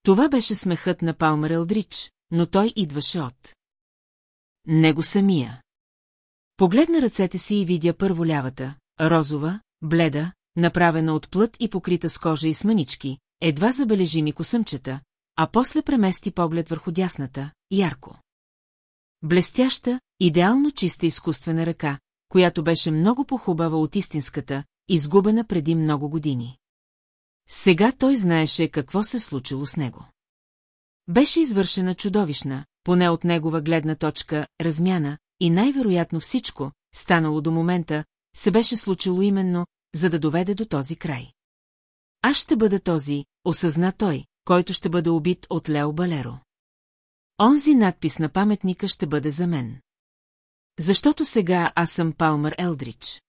Това беше смехът на Палмер Елдрич, но той идваше от. Него самия. Погледна ръцете си и видя първо лявата, розова, бледа, направена от плът и покрита с кожа и с манички, едва забележими косъмчета, а после премести поглед върху дясната, ярко. Блестяща, идеално чиста изкуствена ръка, която беше много похубава от истинската, изгубена преди много години. Сега той знаеше какво се случило с него. Беше извършена чудовищна, поне от негова гледна точка, размяна, и най-вероятно всичко, станало до момента, се беше случило именно, за да доведе до този край. Аз ще бъда този, осъзна той, който ще бъде убит от Лео Балеро. Онзи надпис на паметника ще бъде за мен. Защото сега аз съм Палмър Елдрич.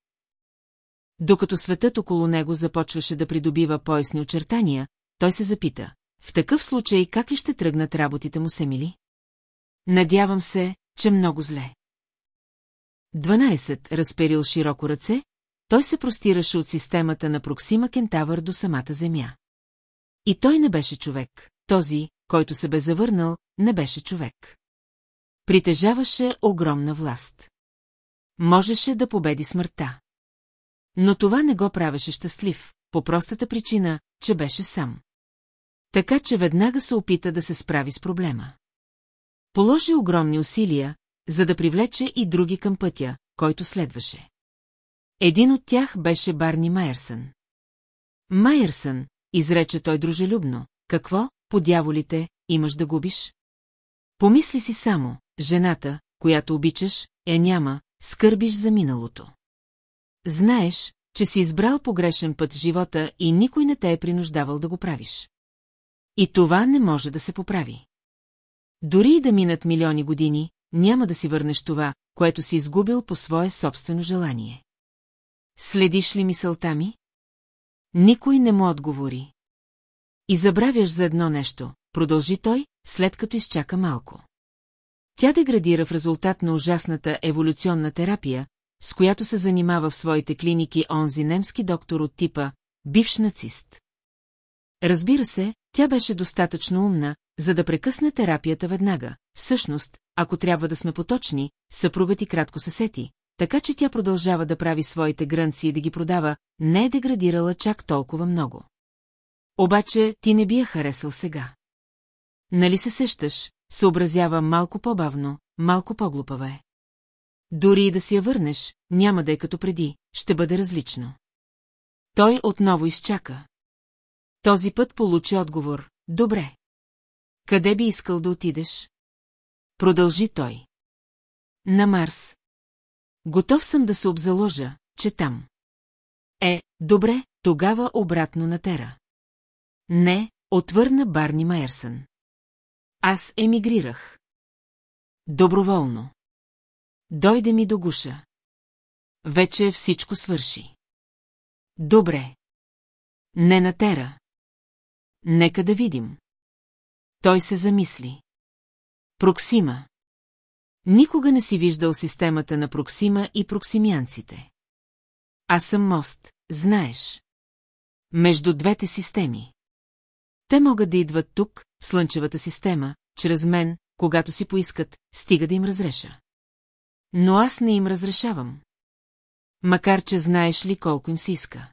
Докато светът около него започваше да придобива поясни очертания, той се запита. В такъв случай как ли ще тръгнат работите му, Семили? Надявам се, че много зле. 12. Разперил широко ръце, той се простираше от системата на Проксима Кентавър до самата Земя. И той не беше човек, този, който се бе завърнал, не беше човек. Притежаваше огромна власт. Можеше да победи смъртта. Но това не го правеше щастлив, по простата причина, че беше сам. Така че веднага се опита да се справи с проблема. Положи огромни усилия, за да привлече и други към пътя, който следваше. Един от тях беше Барни Майерсън. Майерсън, изрече той дружелюбно, какво, по дяволите, имаш да губиш? Помисли си само, жената, която обичаш, е няма, скърбиш за миналото. Знаеш, че си избрал погрешен път в живота и никой не те е принуждавал да го правиш. И това не може да се поправи. Дори и да минат милиони години, няма да си върнеш това, което си изгубил по свое собствено желание. Следиш ли мисълта ми? Никой не му отговори. И забравяш за едно нещо, продължи той, след като изчака малко. Тя деградира в резултат на ужасната еволюционна терапия, с която се занимава в своите клиники онзи немски доктор от типа бивш нацист. Разбира се, тя беше достатъчно умна, за да прекъсне терапията веднага. Всъщност, ако трябва да сме поточни, съпругът и кратко се сети, така че тя продължава да прави своите грънци и да ги продава, не е деградирала чак толкова много. Обаче ти не би я харесал сега. Нали се сещаш, съобразява малко по-бавно, малко по-глупава е. Дори и да си я върнеш, няма да е като преди, ще бъде различно. Той отново изчака. Този път получи отговор. Добре. Къде би искал да отидеш? Продължи той. На Марс. Готов съм да се обзаложа, че там. Е, добре, тогава обратно на Тера. Не, отвърна Барни Майерсън. Аз емигрирах. Доброволно. Дойде ми до гуша. Вече всичко свърши. Добре. Не на Тера. Нека да видим. Той се замисли. Проксима. Никога не си виждал системата на Проксима и проксимианците. Аз съм мост, знаеш. Между двете системи. Те могат да идват тук, в Слънчевата система, чрез мен, когато си поискат, стига да им разреша. Но аз не им разрешавам. Макар, че знаеш ли колко им се иска.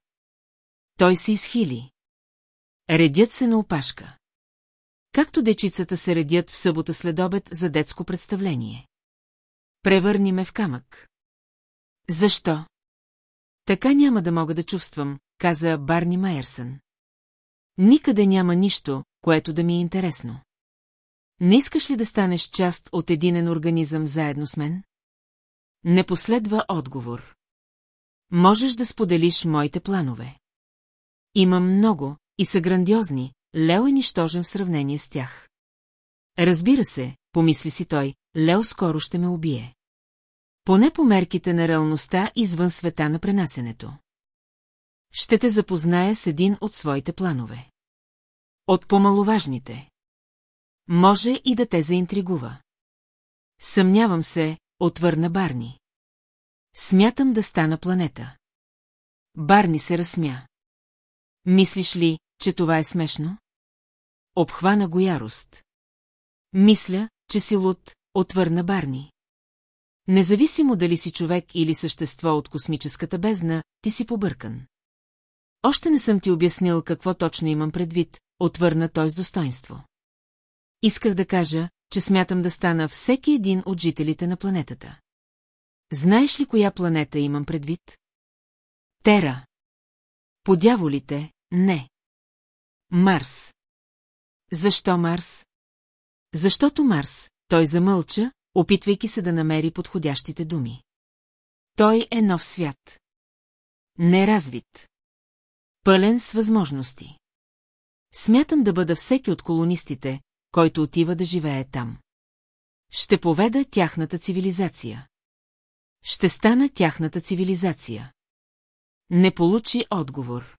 Той се изхили. Редят се на опашка. Както дечицата се редят в събота след обед за детско представление. Превърни ме в камък. Защо? Така няма да мога да чувствам, каза Барни Майерсън. Никъде няма нищо, което да ми е интересно. Не искаш ли да станеш част от единен организъм заедно с мен? Не последва отговор. Можеш да споделиш моите планове. Имам много и са грандиозни, Лео е нищожен в сравнение с тях. Разбира се, помисли си той, Лео скоро ще ме убие. Поне по мерките на реалността извън света на пренасенето. Ще те запозная с един от своите планове. От помаловажните. Може и да те заинтригува. Съмнявам се, отвърна Барни. Смятам да стана планета. Барни се разсмя. Мислиш ли, че това е смешно? Обхвана го ярост. Мисля, че си луд, отвърна Барни. Независимо дали си човек или същество от космическата бездна, ти си побъркан. Още не съм ти обяснил какво точно имам предвид, отвърна той с достоинство. Исках да кажа, че смятам да стана всеки един от жителите на планетата. Знаеш ли коя планета имам предвид? Тера. Подяволите, не. Марс. Защо Марс? Защото Марс, той замълча, опитвайки се да намери подходящите думи. Той е нов свят. Неразвит. Пълен с възможности. Смятам да бъда всеки от колонистите, който отива да живее там. Ще поведа тяхната цивилизация. Ще стана тяхната цивилизация. Не получи отговор.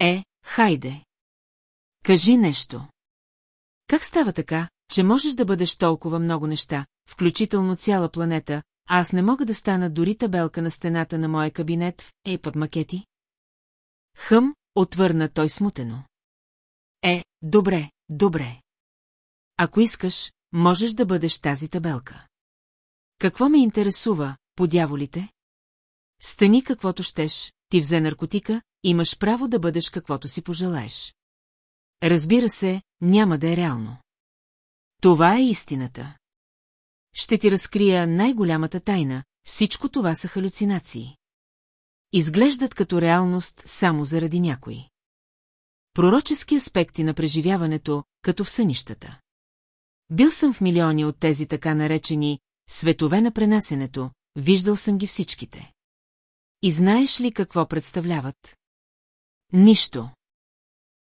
Е, хайде. Кажи нещо. Как става така, че можеш да бъдеш толкова много неща, включително цяла планета, а аз не мога да стана дори табелка на стената на моя кабинет в Ейпъп макети? Хъм, отвърна той смутено. Е, добре, добре. Ако искаш, можеш да бъдеш тази табелка. Какво ме интересува, по дяволите? Стани каквото щеш, ти взе наркотика, имаш право да бъдеш каквото си пожелаеш. Разбира се, няма да е реално. Това е истината. Ще ти разкрия най-голямата тайна, всичко това са халюцинации. Изглеждат като реалност само заради някои. Пророчески аспекти на преживяването, като в сънищата. Бил съм в милиони от тези така наречени светове на пренасенето, виждал съм ги всичките. И знаеш ли какво представляват? Нищо.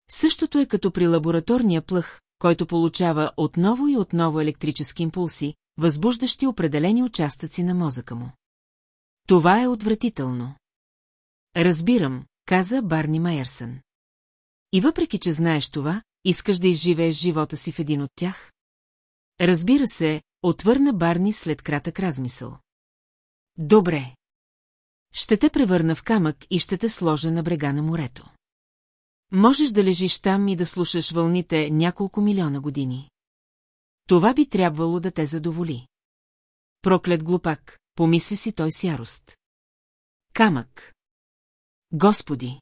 Същото е като при лабораторния плъх, който получава отново и отново електрически импулси, възбуждащи определени участъци на мозъка му. Това е отвратително. Разбирам, каза Барни Майерсън. И въпреки, че знаеш това, искаш да изживееш живота си в един от тях? Разбира се, отвърна Барни след кратък размисъл. Добре. Ще те превърна в камък и ще те сложа на брега на морето. Можеш да лежиш там и да слушаш вълните няколко милиона години. Това би трябвало да те задоволи. Проклет глупак, помисли си той с ярост. Камък. Господи!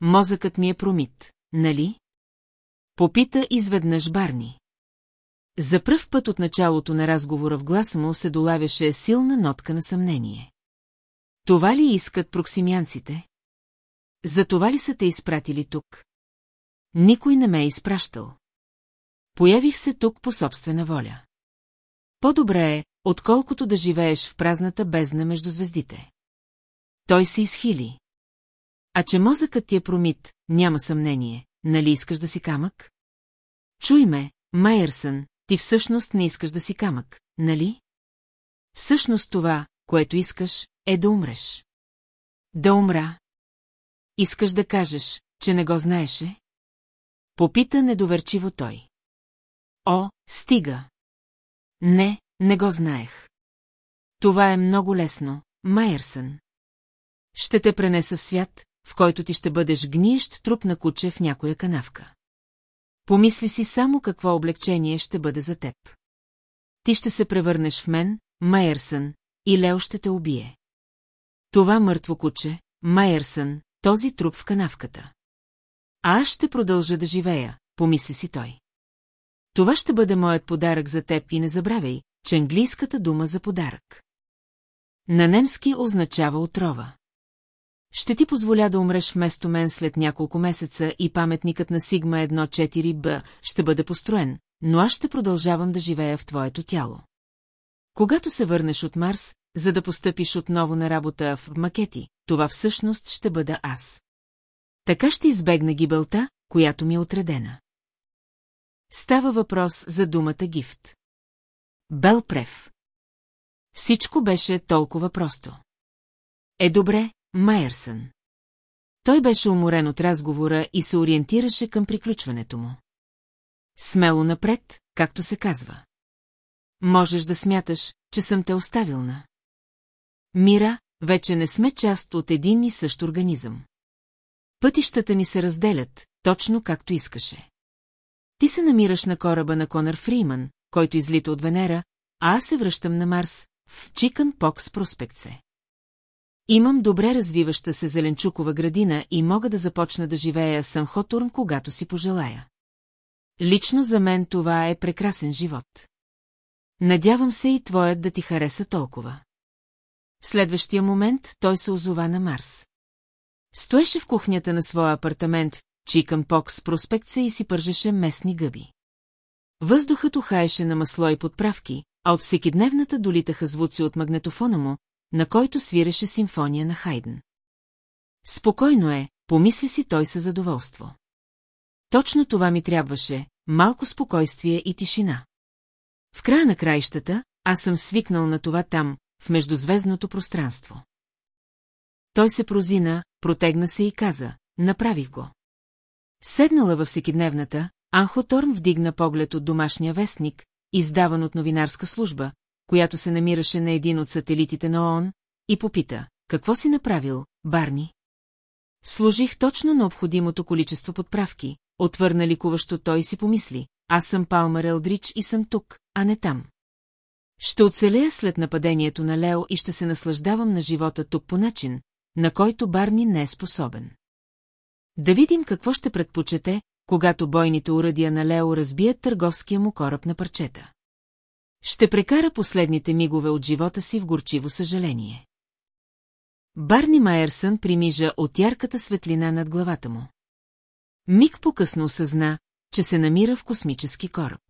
Мозъкът ми е промит, нали? Попита изведнъж Барни. За пръв път от началото на разговора в гласа му се долавяше силна нотка на съмнение. Това ли искат проксимянците? За това ли са те изпратили тук? Никой не ме е изпращал. Появих се тук по собствена воля. По-добре е, отколкото да живееш в празната бездна между звездите. Той се изхили. А че мозъкът ти е промит, няма съмнение, нали искаш да си камък? Чуй ме, Майерсън, ти всъщност не искаш да си камък, нали? Всъщност това, което искаш, е да умреш. Да умра. Искаш да кажеш, че не го знаеше? Попита недоверчиво той. О, стига! Не, не го знаех. Това е много лесно, Майерсън. Ще те пренеса в свят, в който ти ще бъдеш гниещ труп на куче в някоя канавка. Помисли си само какво облегчение ще бъде за теб. Ти ще се превърнеш в мен, Майерсън, и Лео ще те убие. Това мъртво куче, Майерсън, този труп в канавката. А аз ще продължа да живея, помисли си той. Това ще бъде моят подарък за теб и не забравяй, че английската дума за подарък. На немски означава отрова. Ще ти позволя да умреш вместо мен след няколко месеца и паметникът на Сигма 1-4Б ще бъде построен, но аз ще продължавам да живея в твоето тяло. Когато се върнеш от Марс, за да постъпиш отново на работа в макети, това всъщност ще бъда аз. Така ще избегна гибелта, която ми е отредена. Става въпрос за думата гифт. Белпрев. Всичко беше толкова просто. Е добре, Майерсън. Той беше уморен от разговора и се ориентираше към приключването му. Смело напред, както се казва. Можеш да смяташ, че съм те оставил на. Мира, вече не сме част от един и същ организъм. Пътищата ни се разделят, точно както искаше. Ти се намираш на кораба на Конър Фриман, който излита от Венера, а аз се връщам на Марс, в Чикън Покс Проспектсе. Имам добре развиваща се зеленчукова градина и мога да започна да живея Сънхотурн, когато си пожелая. Лично за мен това е прекрасен живот. Надявам се и твоят да ти хареса толкова. В следващия момент той се озова на Марс. Стоеше в кухнята на своя апартамент в Чикън Покс проспекция и си пържеше местни гъби. Въздухът ухаеше на масло и подправки, а от всекидневната долитаха звуци от магнетофона му, на който свиреше симфония на Хайден. Спокойно е, помисли си той със задоволство. Точно това ми трябваше, малко спокойствие и тишина. В края на краищата, аз съм свикнал на това там, в междузвездното пространство. Той се прозина, протегна се и каза, направих го. Седнала във всекидневната, Анхоторн вдигна поглед от домашния вестник, издаван от новинарска служба, която се намираше на един от сателитите на ООН, и попита, какво си направил, Барни? Служих точно необходимото количество подправки, отвърна ликуващо той си помисли, аз съм Палмар Елдрич и съм тук, а не там. Ще оцелея след нападението на Лео и ще се наслаждавам на живота тук по начин, на който Барни не е способен. Да видим какво ще предпочете, когато бойните уръдия на Лео разбият търговския му кораб на парчета. Ще прекара последните мигове от живота си в горчиво съжаление. Барни Майерсън примижа от ярката светлина над главата му. Миг по-късно осъзна, че се намира в космически кораб.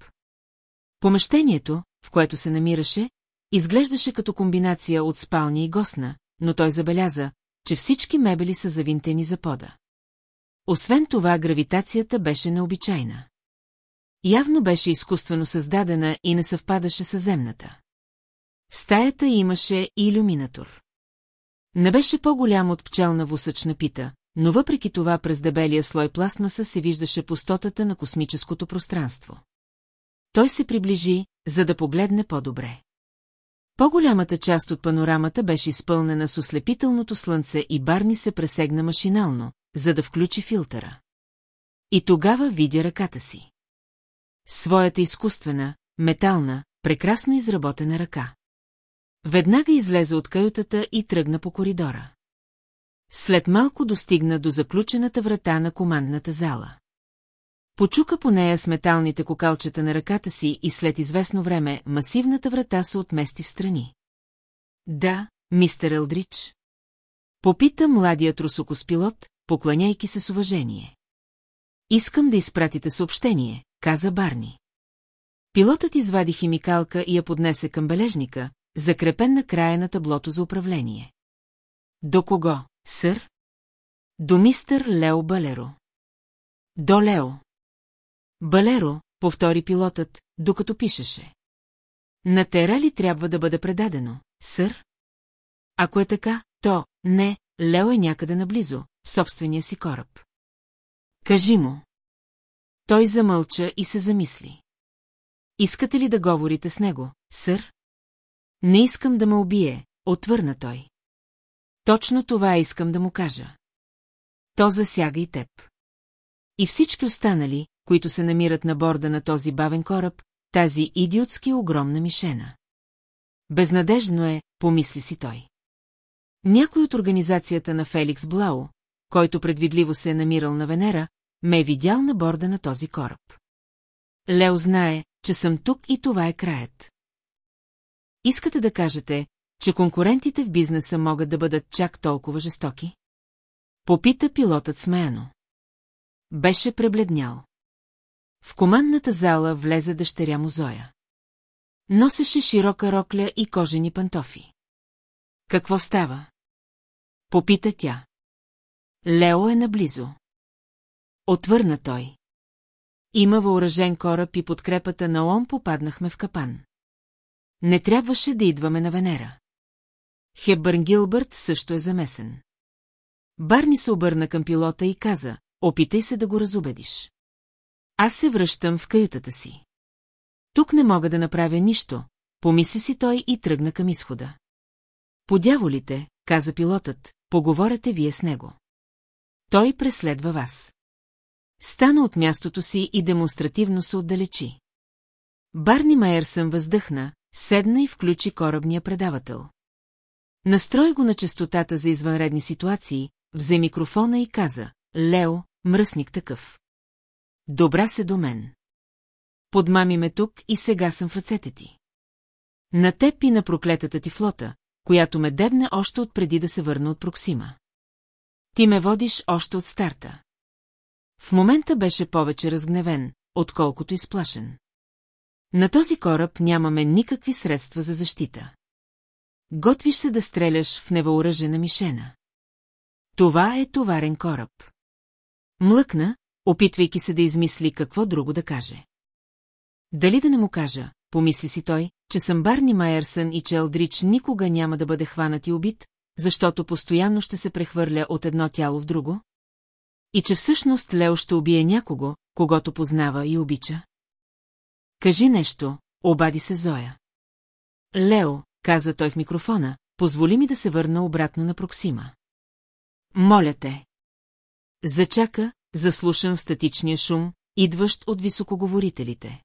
Помещението, в което се намираше, изглеждаше като комбинация от спалня и госна, но той забеляза, че всички мебели са завинтени за пода. Освен това, гравитацията беше необичайна. Явно беше изкуствено създадена и не съвпадаше с земната. В стаята имаше и иллюминатор. Не беше по-голям от пчелна вусъчна пита, но въпреки това през дебелия слой пластмаса се виждаше пустотата на космическото пространство. Той се приближи, за да погледне по-добре. По-голямата част от панорамата беше изпълнена с ослепителното слънце и Барни се пресегна машинално, за да включи филтъра. И тогава видя ръката си. Своята изкуствена, метална, прекрасно изработена ръка. Веднага излезе от каютата и тръгна по коридора. След малко достигна до заключената врата на командната зала. Почука по нея с металните кокалчета на ръката си и след известно време масивната врата се отмести в страни. Да, мистер Елдрич. Попита младият русокоспилот, покланяйки се с уважение. Искам да изпратите съобщение, каза Барни. Пилотът извади химикалка и я поднесе към бележника, закрепен на края на таблото за управление. До кого, сър? До мистър Лео Балеро. До Лео. Балеро, повтори пилотът, докато пишеше. На Тера ли трябва да бъде предадено, сър? Ако е така, то, не, Лео е някъде наблизо, в собствения си кораб. Кажи му. Той замълча и се замисли. Искате ли да говорите с него, сър? Не искам да ме убие, отвърна той. Точно това искам да му кажа. То засяга и теб. И всички останали, които се намират на борда на този бавен кораб, тази идиотски огромна мишена. Безнадежно е, помисли си той. Някой от организацията на Феликс Блау, който предвидливо се е намирал на Венера, ме е видял на борда на този кораб. Лео знае, че съм тук и това е краят. Искате да кажете, че конкурентите в бизнеса могат да бъдат чак толкова жестоки? Попита пилотът смеяно. Беше пребледнял. В командната зала влезе дъщеря му Зоя. Носеше широка рокля и кожени пантофи. Какво става? Попита тя. Лео е наблизо. Отвърна той. Има въоръжен кораб и подкрепата на ОМ попаднахме в капан. Не трябваше да идваме на Венера. Хебърн Гилбърт също е замесен. Барни се обърна към пилота и каза, опитай се да го разубедиш. Аз се връщам в каютата си. Тук не мога да направя нищо, помисли си той и тръгна към изхода. Подяволите, каза пилотът, поговорете вие с него. Той преследва вас. Стана от мястото си и демонстративно се отдалечи. Барни Майерсън въздъхна, седна и включи корабния предавател. Настрой го на частотата за извънредни ситуации, взе микрофона и каза, Лео, мръсник такъв. Добра се до мен. Подмами ме тук и сега съм в ръцете ти. На теб и на проклетата ти флота, която ме дебне още от преди да се върна от Проксима. Ти ме водиш още от старта. В момента беше повече разгневен, отколкото изплашен. На този кораб нямаме никакви средства за защита. Готвиш се да стреляш в невъоръжена мишена. Това е товарен кораб. Млъкна, опитвайки се да измисли какво друго да каже. Дали да не му кажа, помисли си той, че съм Барни Майерсън и че Елдрич никога няма да бъде хванат и убит, защото постоянно ще се прехвърля от едно тяло в друго? И че всъщност Лео ще убие някого, когато познава и обича? Кажи нещо, обади се Зоя. Лео, каза той в микрофона, позволи ми да се върна обратно на Проксима. Моля те. Зачака, заслушан в статичния шум, идващ от високоговорителите.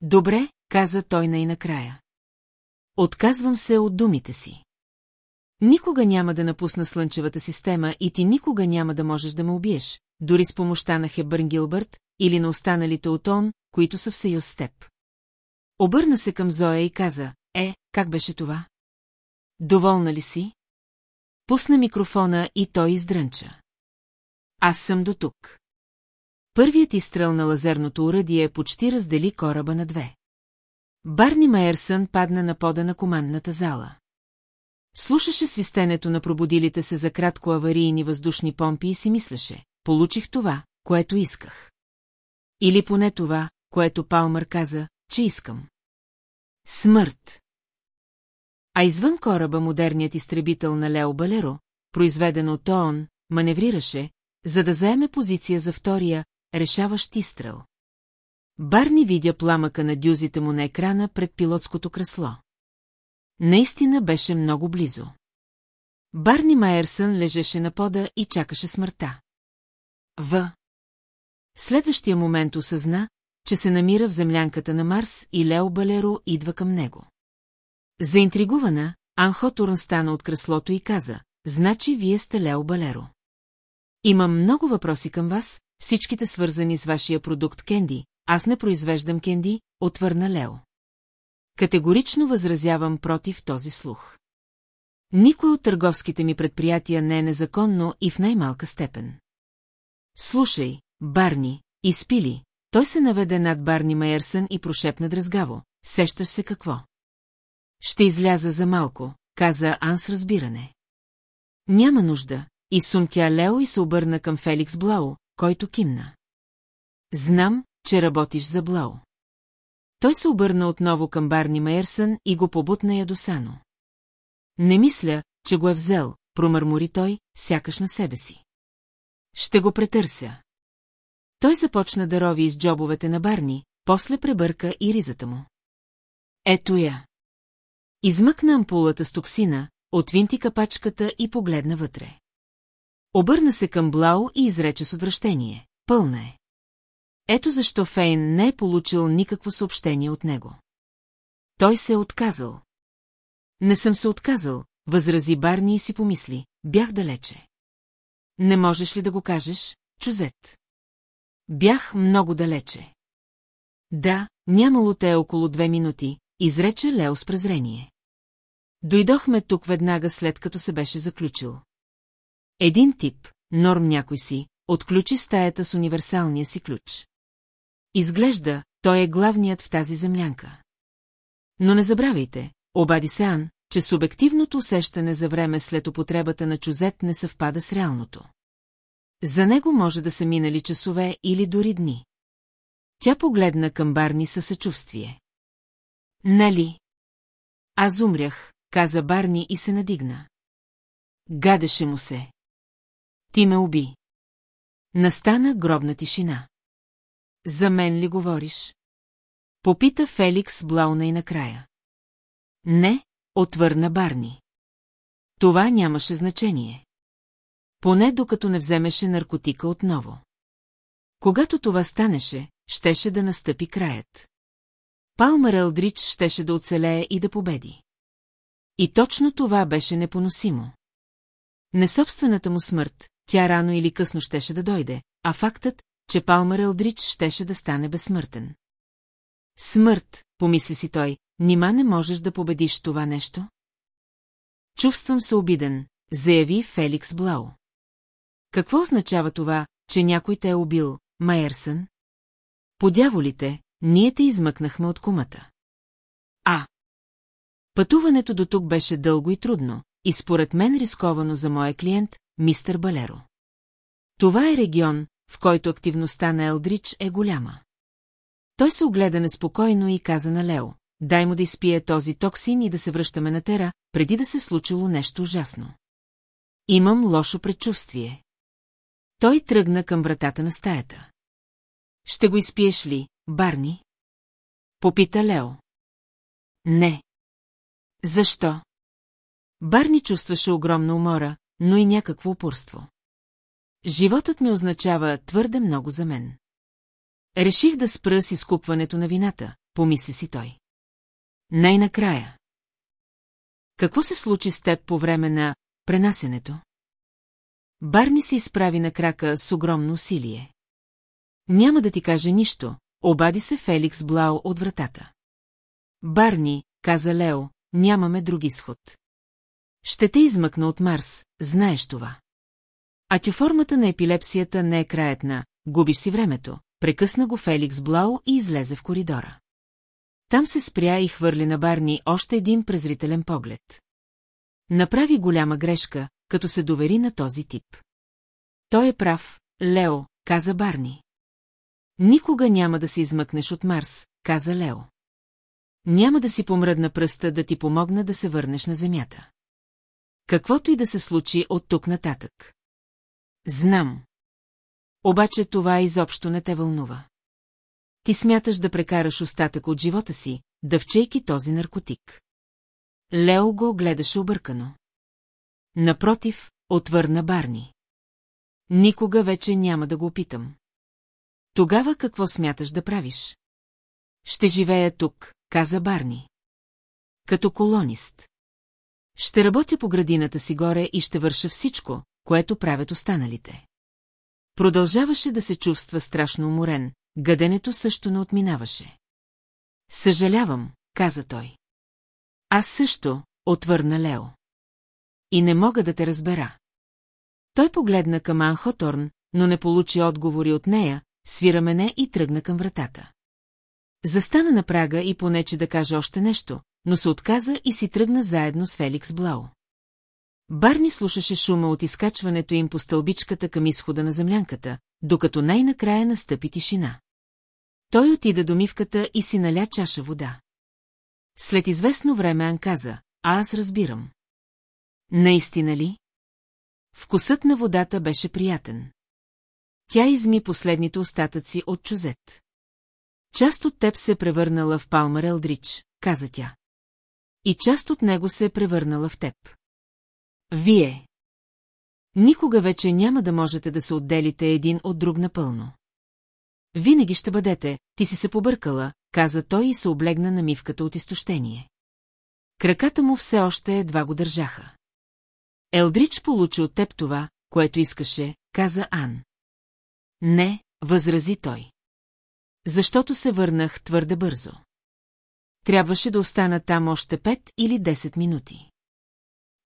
Добре, каза той най-накрая. Отказвам се от думите си. Никога няма да напусна Слънчевата система и ти никога няма да можеш да ме убиеш, дори с помощта на Хебърн Гилбърт или на останалите от он, които са в съюз с теб. Обърна се към Зоя и каза, е, как беше това? Доволна ли си? Пусна микрофона и той издрънча. Аз съм до тук. Първият изстрел на лазерното уръдие почти раздели кораба на две. Барни Майерсън падна на пода на командната зала. Слушаше свистенето на пробудилите се за кратко аварийни въздушни помпи и си мислеше, получих това, което исках. Или поне това, което Палмър каза, че искам. Смърт. А извън кораба модерният изтребител на Лео Балеро, произведен от ООН, маневрираше, за да заеме позиция за втория, решаващ изстрел. Барни видя пламъка на дюзите му на екрана пред пилотското кресло. Наистина беше много близо. Барни Майерсън лежеше на пода и чакаше смъртта. В. Следващия момент осъзна, че се намира в землянката на Марс и Лео Балеро идва към него. Заинтригувана, Анхо Турн стана от креслото и каза, значи вие сте Лео Балеро. Имам много въпроси към вас, всичките свързани с вашия продукт Кенди. Аз не произвеждам Кенди, отвърна Лео. Категорично възразявам против този слух. Никой от търговските ми предприятия не е незаконно и в най-малка степен. Слушай, Барни, изпили, той се наведе над Барни Майерсън и прошепна дразгаво. Сещаш се какво? Ще изляза за малко, каза Анс разбиране. Няма нужда, и сумтя Лео и се обърна към Феликс Блау, който кимна. Знам, че работиш за Блау. Той се обърна отново към Барни Майерсън и го побутна ядосано. Не мисля, че го е взел, промърмори той, сякаш на себе си. Ще го претърся. Той започна да рови из джобовете на Барни, после пребърка и ризата му. Ето я. Измъкна ампулата с токсина, отвинти капачката и погледна вътре. Обърна се към Блау и изрече с отвращение. Пълна е. Ето защо Фейн не е получил никакво съобщение от него. Той се е отказал. Не съм се отказал, възрази Барни и си помисли. Бях далече. Не можеш ли да го кажеш, Чузет? Бях много далече. Да, нямало те около две минути, изрече Лео с презрение. Дойдохме тук веднага след като се беше заключил. Един тип, норм някой си, отключи стаята с универсалния си ключ. Изглежда, той е главният в тази землянка. Но не забравяйте, обади се Ан, че субективното усещане за време след употребата на чузет не съвпада с реалното. За него може да са минали часове или дори дни. Тя погледна към Барни със съчувствие. Нали? Аз умрях, каза Барни и се надигна. Гадеше му се. Ти ме уби. Настана гробна тишина. За мен ли говориш? Попита Феликс Блауна и накрая. Не, отвърна Барни. Това нямаше значение. Поне докато не вземеше наркотика отново. Когато това станеше, щеше да настъпи краят. Палмър Елдрич щеше да оцелее и да победи. И точно това беше непоносимо. Не собствената му смърт, тя рано или късно щеше да дойде, а фактът, че Палмър Елдрич щеше да стане безсмъртен. Смърт, помисли си той, нима не можеш да победиш това нещо? Чувствам се обиден, заяви Феликс Блау. Какво означава това, че някой те е убил, Майерсън? Подяволите, ние те измъкнахме от кумата. А. Пътуването до тук беше дълго и трудно, и според мен рисковано за моя клиент, мистер Балеро. Това е регион, в който активността на Елдрич е голяма. Той се огледа неспокойно и каза на Лео, дай му да изпие този токсин и да се връщаме на тера, преди да се случило нещо ужасно. Имам лошо предчувствие. Той тръгна към вратата на стаята. Ще го изпиеш ли, Барни? Попита Лео. Не. Защо? Барни чувстваше огромна умора, но и някакво упорство. Животът ми означава твърде много за мен. Реших да спра с изкупването на вината, помисли си той. Най-накрая. Какво се случи с теб по време на пренасенето? Барни се изправи на крака с огромно усилие. Няма да ти каже нищо, обади се Феликс Блау от вратата. Барни, каза Лео, нямаме друг изход. Ще те измъкна от Марс, знаеш това. А тюформата на епилепсията не е краят на «губиш си времето», прекъсна го Феликс Блау и излезе в коридора. Там се спря и хвърли на Барни още един презрителен поглед. Направи голяма грешка, като се довери на този тип. Той е прав, Лео, каза Барни. Никога няма да се измъкнеш от Марс, каза Лео. Няма да си помръдна пръста да ти помогна да се върнеш на Земята. Каквото и да се случи от тук нататък. Знам. Обаче това изобщо не те вълнува. Ти смяташ да прекараш остатък от живота си, да вчейки този наркотик. Лео го гледаше объркано. Напротив, отвърна Барни. Никога вече няма да го опитам. Тогава какво смяташ да правиш? Ще живея тук, каза Барни. Като колонист. Ще работя по градината си горе и ще върша всичко, което правят останалите. Продължаваше да се чувства страшно уморен, гъденето също не отминаваше. Съжалявам, каза той. Аз също, отвърна Лео. И не мога да те разбера. Той погледна към Анхоторн, но не получи отговори от нея, свира мене и тръгна към вратата. Застана на прага и понече да каже още нещо, но се отказа и си тръгна заедно с Феликс Блау. Барни слушаше шума от изкачването им по стълбичката към изхода на землянката, докато най-накрая настъпи тишина. Той отида до мивката и си наля чаша вода. След известно време Ан каза, а аз разбирам. Наистина ли? Вкусът на водата беше приятен. тя изми последните остатъци от чузет. Част от теб се превърнала в Палмар Елдрич, каза тя. И част от него се е превърнала в теб. Вие. Никога вече няма да можете да се отделите един от друг напълно. Винаги ще бъдете, ти си се побъркала, каза той и се облегна на мивката от изтощение. Краката му все още едва го държаха. Елдрич получи от теб това, което искаше, каза Ан. Не, възрази той. Защото се върнах твърде бързо. Трябваше да остана там още пет или 10 минути.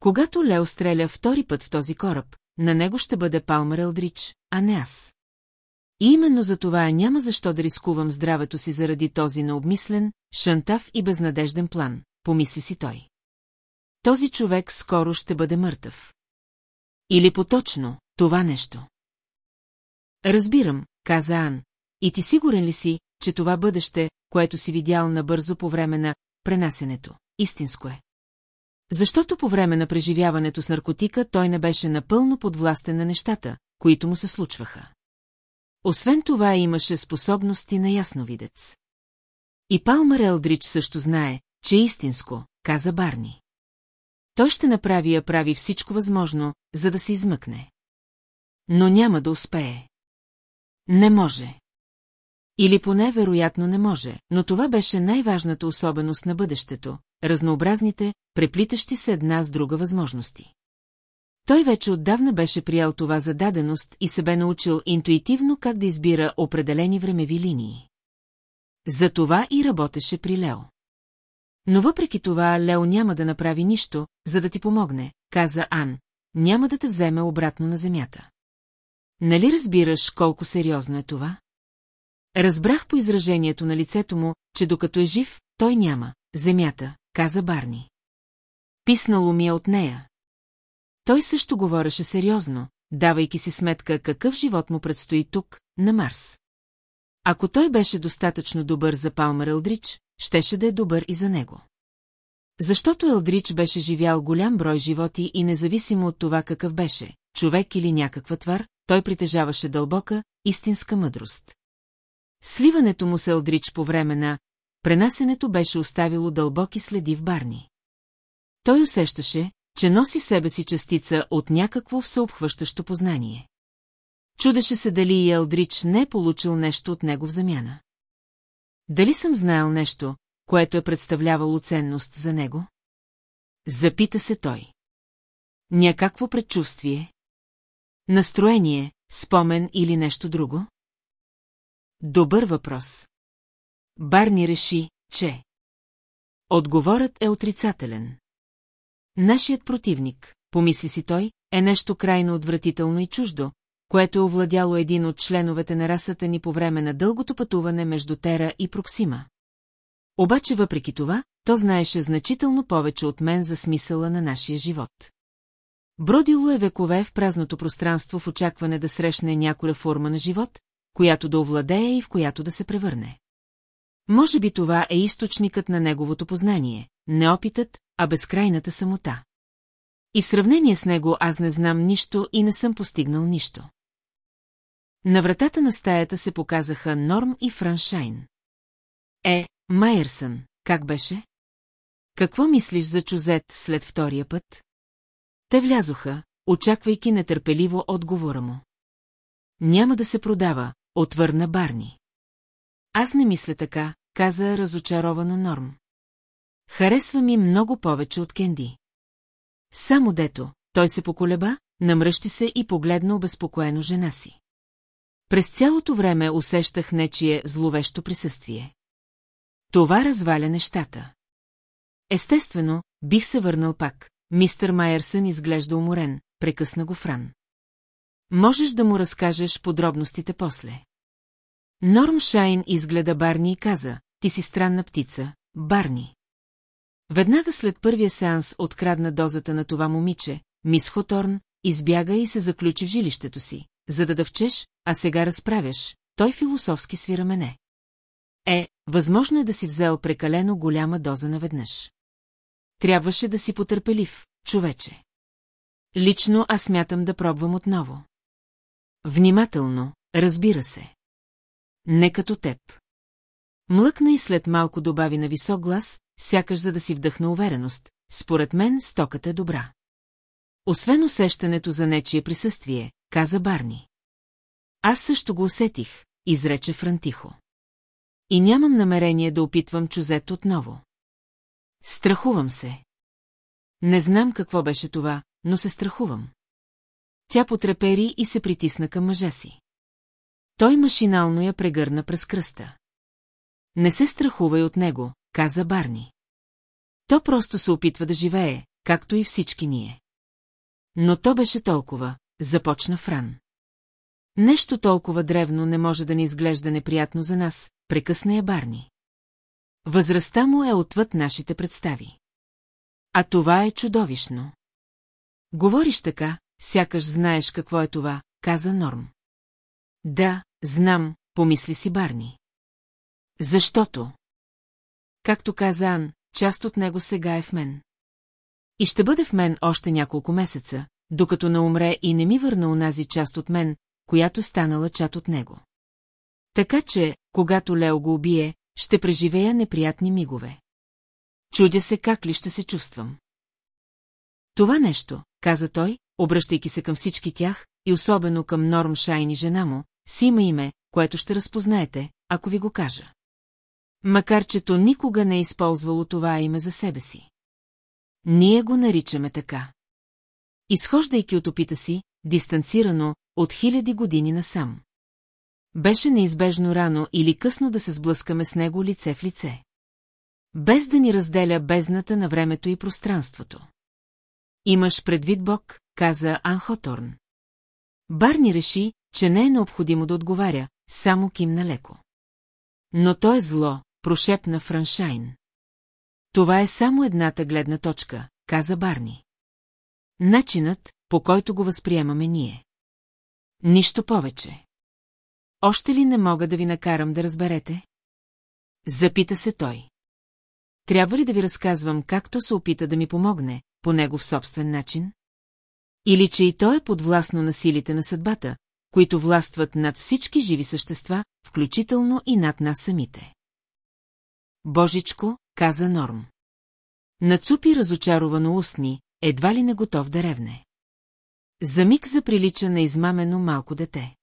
Когато Лео стреля втори път в този кораб, на него ще бъде Палмер Елдрич, а не аз. И именно за това няма защо да рискувам здравето си заради този необмислен, шантав и безнадежден план, помисли си той. Този човек скоро ще бъде мъртъв. Или поточно, това нещо. Разбирам, каза Ан. И ти сигурен ли си, че това бъдеще, което си видял набързо по време на пренасенето, истинско е? Защото по време на преживяването с наркотика той не беше напълно подвластен на нещата, които му се случваха. Освен това имаше способности на ясновидец. И Палмар Елдрич също знае, че е истинско, каза Барни. Той ще направи я прави всичко възможно, за да се измъкне. Но няма да успее. Не може. Или поне вероятно не може, но това беше най-важната особеност на бъдещето, разнообразните, преплитащи се една с друга възможности. Той вече отдавна беше приял това за даденост и се бе научил интуитивно как да избира определени времеви линии. За това и работеше при Лео. Но въпреки това Лео няма да направи нищо, за да ти помогне, каза Ан. Няма да те вземе обратно на земята. Нали разбираш колко сериозно е това? Разбрах по изражението на лицето му, че докато е жив, той няма. Земята, каза Барни. Писнало ми е от нея. Той също говореше сериозно, давайки си сметка какъв живот му предстои тук, на Марс. Ако той беше достатъчно добър за Палмер Елдрич, щеше да е добър и за него. Защото Елдрич беше живял голям брой животи и независимо от това какъв беше, човек или някаква твар, той притежаваше дълбока, истинска мъдрост. Сливането му с Елдрич по време на пренасенето беше оставило дълбоки следи в Барни. Той усещаше, че носи себе си частица от някакво всеобхващащо познание. Чудеше се дали и Елдрич не е получил нещо от него в замяна. Дали съм знаел нещо, което е представлявало ценност за него? Запита се той. Някакво предчувствие? Настроение, спомен или нещо друго? Добър въпрос. Барни реши, че... Отговорът е отрицателен. Нашият противник, помисли си той, е нещо крайно отвратително и чуждо, което е овладяло един от членовете на расата ни по време на дългото пътуване между Тера и Проксима. Обаче въпреки това, то знаеше значително повече от мен за смисъла на нашия живот. Бродило е векове в празното пространство в очакване да срещне някоя форма на живот, която да овладее и в която да се превърне. Може би това е източникът на неговото познание, не опитът, а безкрайната самота. И в сравнение с него аз не знам нищо и не съм постигнал нищо. На вратата на стаята се показаха Норм и Франшайн. Е, Майерсън, как беше? Какво мислиш за Чузет след втория път? Те влязоха, очаквайки нетърпеливо отговора му. Няма да се продава, отвърна Барни. Аз не мисля така, каза разочаровано Норм. Харесва ми много повече от Кенди. Само дето, той се поколеба, намръщи се и погледна обезпокоено жена си. През цялото време усещах нечие зловещо присъствие. Това разваля нещата. Естествено, бих се върнал пак. Мистър Майерсън изглежда уморен, прекъсна го Фран. Можеш да му разкажеш подробностите после. Норм Шайн изгледа Барни и каза, ти си странна птица, Барни. Веднага след първия сеанс открадна дозата на това момиче, мис Хоторн, избяга и се заключи в жилището си, за да дъвчеш, а сега разправяш, той философски свира мене. Е, възможно е да си взел прекалено голяма доза наведнъж. Трябваше да си потърпелив, човече. Лично аз смятам да пробвам отново. Внимателно, разбира се. Не като теб. Млъкна и след малко добави на висок глас, сякаш за да си вдъхна увереност. Според мен стоката е добра. Освен усещането за нечие присъствие, каза Барни. Аз също го усетих, изрече Франтихо. И нямам намерение да опитвам чузет отново. Страхувам се. Не знам какво беше това, но се страхувам. Тя потрепери и се притисна към мъжа си. Той машинално я прегърна през кръста. Не се страхувай от него, каза Барни. То просто се опитва да живее, както и всички ние. Но то беше толкова, започна Фран. Нещо толкова древно не може да ни изглежда неприятно за нас, прекъсна я Барни. Възрастта му е отвъд нашите представи. А това е чудовищно. Говориш така, сякаш знаеш какво е това, каза Норм. Да, знам, помисли си Барни. Защото? Както каза Ан, част от него сега е в мен. И ще бъде в мен още няколко месеца, докато не умре и не ми върна унази част от мен, която станала чат от него. Така че, когато Лео го убие, ще преживея неприятни мигове. Чудя се как ли ще се чувствам. Това нещо, каза той, обръщайки се към всички тях, и особено към Норм Шайн и жена му, си има име, което ще разпознаете, ако ви го кажа. Макар че то никога не е използвало това име за себе си. Ние го наричаме така. Изхождайки от опита си, дистанцирано, от хиляди години насам. Беше неизбежно рано или късно да се сблъскаме с него лице в лице. Без да ни разделя бездната на времето и пространството. Имаш предвид Бог, каза Анхоторн. Барни реши, че не е необходимо да отговаря, само кимна леко. Но то е зло, прошепна Франшайн. Това е само едната гледна точка, каза Барни. Начинът, по който го възприемаме ние. Нищо повече. Още ли не мога да ви накарам да разберете? Запита се той. Трябва ли да ви разказвам както се опита да ми помогне, по него в собствен начин? Или че и той е подвластно на силите на съдбата, които властват над всички живи същества, включително и над нас самите. Божичко, каза Норм. Нацупи разочаровано устни, едва ли не готов да ревне. За миг заприлича на измамено малко дете.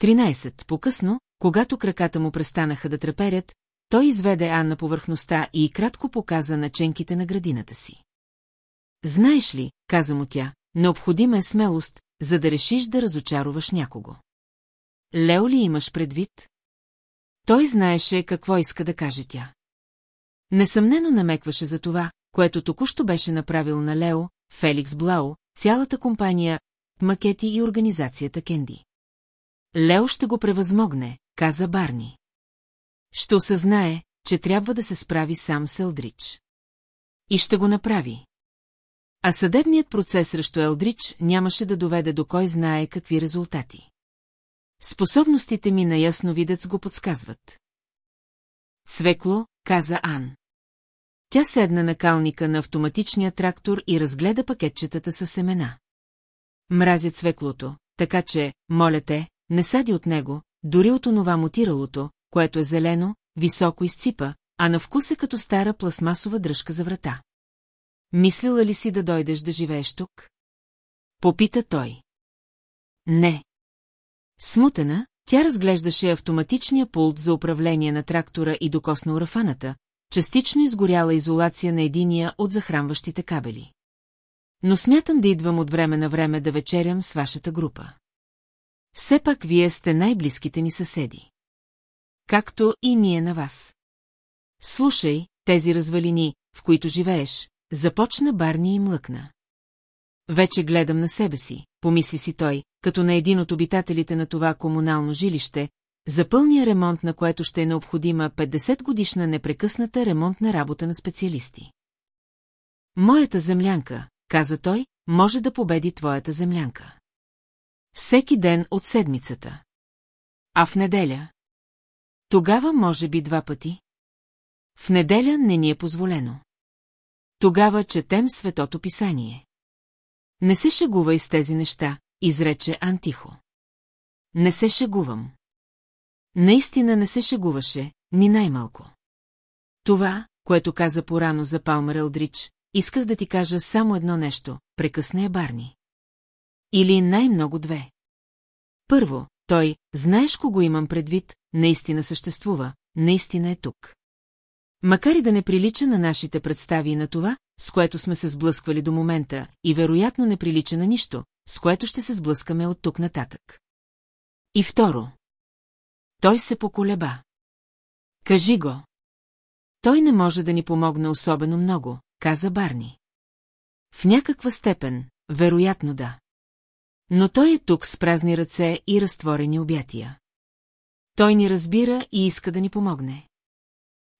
13. По-късно, когато краката му престанаха да треперят, той изведе Ан на повърхността и кратко показа наченките на градината си. Знаеш ли, каза му тя, необходима е смелост, за да решиш да разочароваш някого. Лео ли имаш предвид? Той знаеше какво иска да каже тя. Несъмнено намекваше за това, което току-що беше направил на Лео, Феликс Блау, цялата компания, макети и организацията Кенди. Лео ще го превъзмогне, каза Барни. Ще осъзнае, че трябва да се справи сам с Елдрич. И ще го направи. А съдебният процес срещу Елдрич нямаше да доведе до кой знае какви резултати. Способностите ми на ясно видец го подсказват. Цвекло, каза Ан. Тя седна на калника на автоматичния трактор и разгледа пакетчетата с семена. Мразя цвеклото, така че, моля те, не сади от него, дори от онова мутиралото, което е зелено, високо изципа, а на вкус е като стара пластмасова дръжка за врата. Мислила ли си да дойдеш да живееш тук? Попита той. Не. Смутена, тя разглеждаше автоматичния пулт за управление на трактора и докосна урафаната, частично изгоряла изолация на единия от захранващите кабели. Но смятам да идвам от време на време да вечерям с вашата група. Все пак вие сте най-близките ни съседи. Както и ние на вас. Слушай, тези развалини, в които живееш, започна Барни и млъкна. Вече гледам на себе си, помисли си той, като на един от обитателите на това комунално жилище, за пълния ремонт на което ще е необходима 50 годишна непрекъсната ремонтна работа на специалисти. Моята землянка, каза той, може да победи твоята землянка. Всеки ден от седмицата. А в неделя? Тогава може би два пъти. В неделя не ни е позволено. Тогава четем Светото писание. Не се шегува и с тези неща, изрече Антихо. Не се шегувам. Наистина не се шегуваше, ни най-малко. Това, което каза порано за Палмер Елдрич, исках да ти кажа само едно нещо, прекъсна я Барни. Или най-много две. Първо, той, знаеш кого имам предвид, наистина съществува, наистина е тук. Макар и да не прилича на нашите представи и на това, с което сме се сблъсквали до момента, и вероятно не прилича на нищо, с което ще се сблъскаме от тук нататък. И второ. Той се поколеба. Кажи го. Той не може да ни помогне особено много, каза Барни. В някаква степен, вероятно да. Но той е тук с празни ръце и разтворени обятия. Той ни разбира и иска да ни помогне.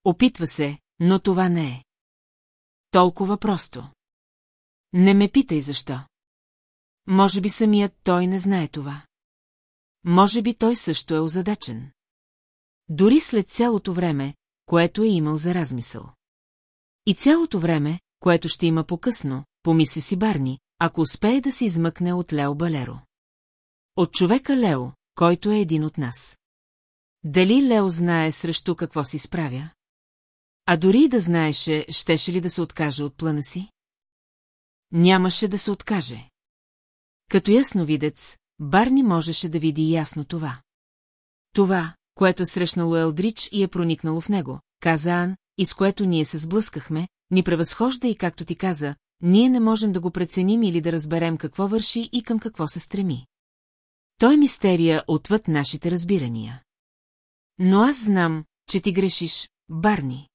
Опитва се, но това не е. Толкова просто. Не ме питай защо. Може би самият той не знае това. Може би той също е озадачен. Дори след цялото време, което е имал за размисъл. И цялото време, което ще има по-късно, помисли си Барни, ако успее да се измъкне от Лео Балеро. От човека Лео, който е един от нас. Дали Лео знае срещу какво си справя? А дори и да знаеше, щеше ли да се откаже от плана си? Нямаше да се откаже. Като ясновидец, Барни можеше да види ясно това. Това, което е срещнало Елдрич и е проникнало в него, каза Ан, и с което ние се сблъскахме, ни превъзхожда и както ти каза, ние не можем да го преценим или да разберем какво върши и към какво се стреми. Той е мистерия отвъд нашите разбирания. Но аз знам, че ти грешиш, Барни.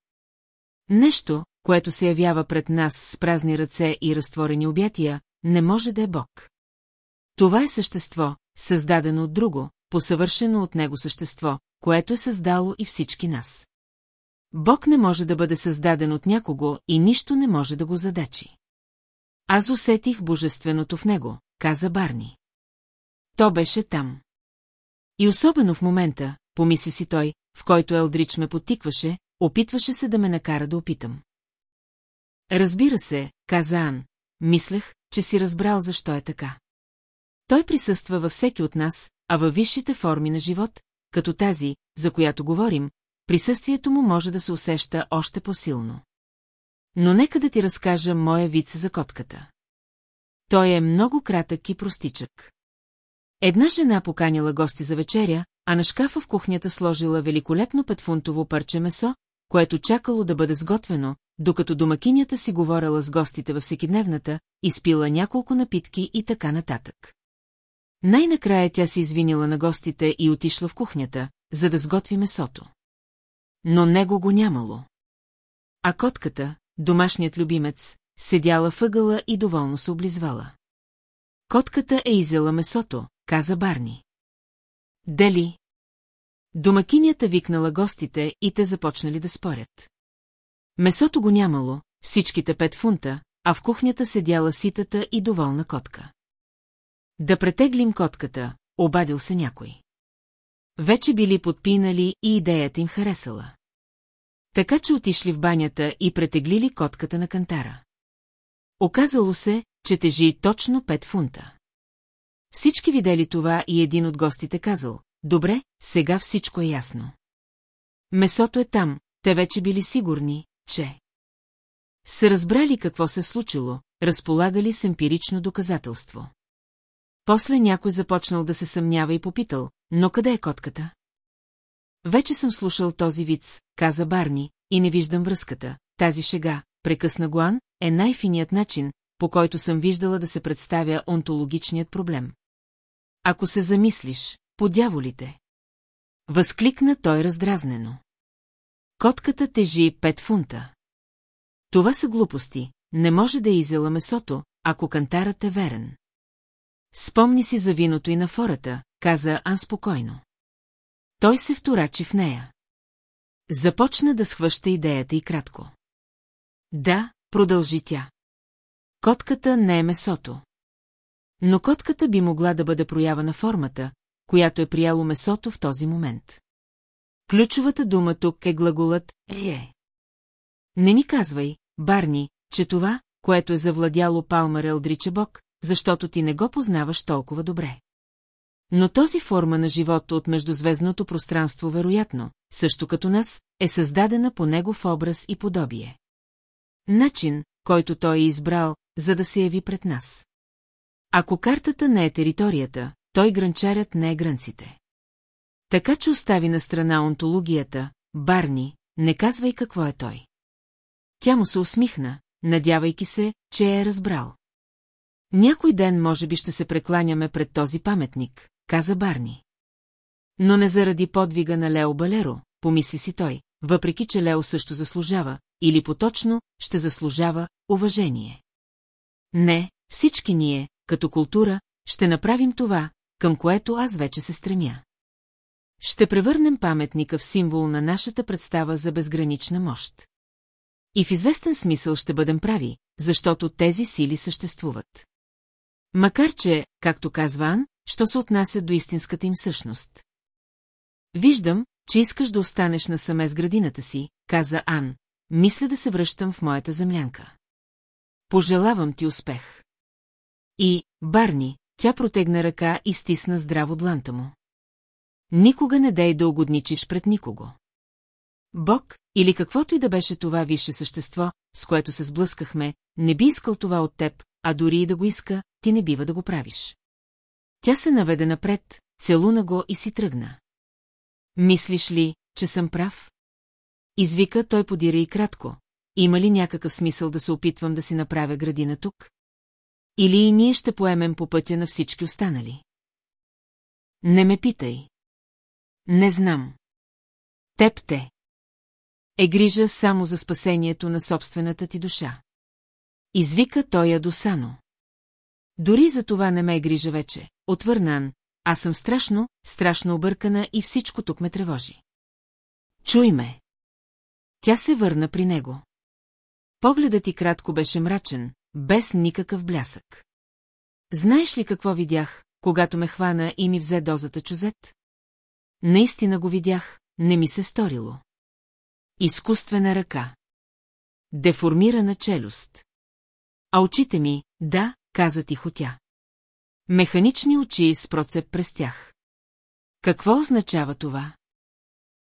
Нещо, което се явява пред нас с празни ръце и разтворени обятия, не може да е Бог. Това е същество, създадено от друго, посъвършено от него същество, което е създало и всички нас. Бог не може да бъде създаден от някого и нищо не може да го задачи. Аз усетих божественото в него, каза Барни. То беше там. И особено в момента, помисли си той, в който Елдрич ме потикваше, опитваше се да ме накара да опитам. Разбира се, каза Ан, мислех, че си разбрал защо е така. Той присъства във всеки от нас, а във висшите форми на живот, като тази, за която говорим, присъствието му може да се усеща още по-силно. Но нека да ти разкажа моя виц за котката. Той е много кратък и простичък. Една жена поканила гости за вечеря, а на шкафа в кухнята сложила великолепно петфунтово парче месо, което чакало да бъде сготвено, докато домакинята си говорила с гостите във всекидневната, изпила няколко напитки и така нататък. Най-накрая тя се извинила на гостите и отишла в кухнята, за да сготви месото. Но него го нямало. А котката, домашният любимец, седяла въгъла и доволно се облизвала. Котката е изела месото, каза Барни. Дали? Домакинята викнала гостите и те започнали да спорят. Месото го нямало, всичките пет фунта, а в кухнята седяла ситата и доволна котка. Да претеглим котката, обадил се някой. Вече били подпинали и идеята им харесала. Така че отишли в банята и претеглили котката на кантара. Оказало се, че тежи точно 5 фунта. Всички видели това и един от гостите казал, добре, сега всичко е ясно. Месото е там, те вече били сигурни, че... Са разбрали какво се случило, разполагали с емпирично доказателство. После някой започнал да се съмнява и попитал, но къде е котката? Вече съм слушал този виц, каза Барни, и не виждам връзката. Тази шега, прекъсна Гуан, е най-финият начин, по който съм виждала да се представя онтологичният проблем. Ако се замислиш, по дяволите. Възкликна той раздразнено. Котката тежи 5 фунта. Това са глупости, не може да е изяла месото, ако кантарът е верен. Спомни си за виното и на фората, каза Ан спокойно. Той се вторачи в нея. Започна да схваща идеята и кратко. Да, продължи тя. Котката не е месото. Но котката би могла да бъде проява на формата, която е прияло месото в този момент. Ключовата дума тук е глаголът «е». Не ни казвай, Барни, че това, което е завладяло Палмар Елдриче Бог, защото ти не го познаваш толкова добре. Но този форма на живота от междузвездното пространство вероятно, също като нас, е създадена по негов образ и подобие. Начин, който той е избрал, за да се яви пред нас. Ако картата не е територията, той гранчарят не е гранците. Така че остави на страна онтологията, Барни, не казвай какво е той. Тя му се усмихна, надявайки се, че е разбрал. Някой ден може би ще се прекланяме пред този паметник, каза Барни. Но не заради подвига на Лео Балеро, помисли си той, въпреки че Лео също заслужава, или поточно, ще заслужава уважение. Не, всички ние, като култура, ще направим това, към което аз вече се стремя. Ще превърнем паметника в символ на нашата представа за безгранична мощ. И в известен смисъл ще бъдем прави, защото тези сили съществуват. Макар че, както казва Ан, що се отнася до истинската им същност. Виждам, че искаш да останеш насаме с градината си, каза Ан. Мисля да се връщам в моята землянка. Пожелавам ти успех. И, Барни, тя протегна ръка и стисна здраво дланта му. Никога не дей да угодничиш пред никого. Бог, или каквото и да беше това висше същество, с което се сблъскахме, не би искал това от теб, а дори и да го иска, ти не бива да го правиш. Тя се наведе напред, целуна го и си тръгна. Мислиш ли, че съм прав? Извика той подира и кратко. Има ли някакъв смисъл да се опитвам да си направя градина тук? Или и ние ще поемем по пътя на всички останали? Не ме питай. Не знам. Теб те. Е грижа само за спасението на собствената ти душа. Извика той ядосано. Дори за това не ме е грижа вече. Отвърнан, аз съм страшно, страшно объркана и всичко тук ме тревожи. Чуй ме. Тя се върна при него. Погледът ти кратко беше мрачен, без никакъв блясък. Знаеш ли какво видях, когато ме хвана и ми взе дозата чузет? Наистина го видях, не ми се сторило. Изкуствена ръка. Деформирана челюст. А очите ми, да, каза тихо тя. Механични очи с процеп през тях. Какво означава това?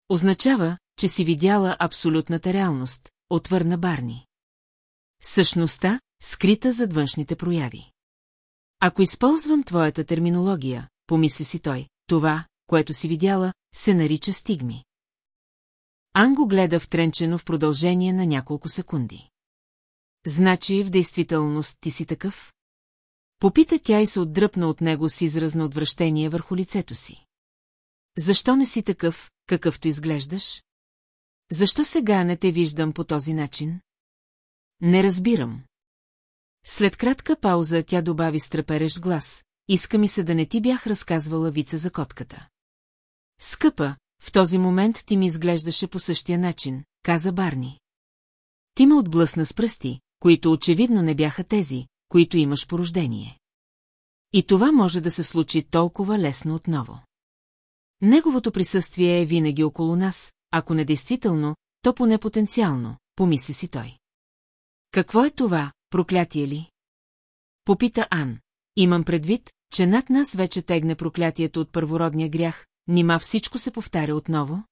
Означава, че си видяла абсолютната реалност, отвърна Барни. Същността, скрита зад външните прояви. Ако използвам твоята терминология, помисли си той, това, което си видяла, се нарича стигми. Анго гледа втренчено в продължение на няколко секунди. Значи в действителност ти си такъв? Попита тя и се отдръпна от него с израз на отвращение върху лицето си. Защо не си такъв, какъвто изглеждаш? Защо сега не те виждам по този начин? Не разбирам. След кратка пауза тя добави с треперещ глас. Иска ми се да не ти бях разказвала вица за котката. Скъпа, в този момент ти ми изглеждаше по същия начин, каза Барни. Ти ме отблъсна с пръсти, които очевидно не бяха тези, които имаш по рождение. И това може да се случи толкова лесно отново. Неговото присъствие е винаги около нас, ако не действително, то поне потенциално, помисли си той. Какво е това, проклятие ли? Попита Ан. Имам предвид, че над нас вече тегне проклятието от първородния грях, нима всичко се повтаря отново?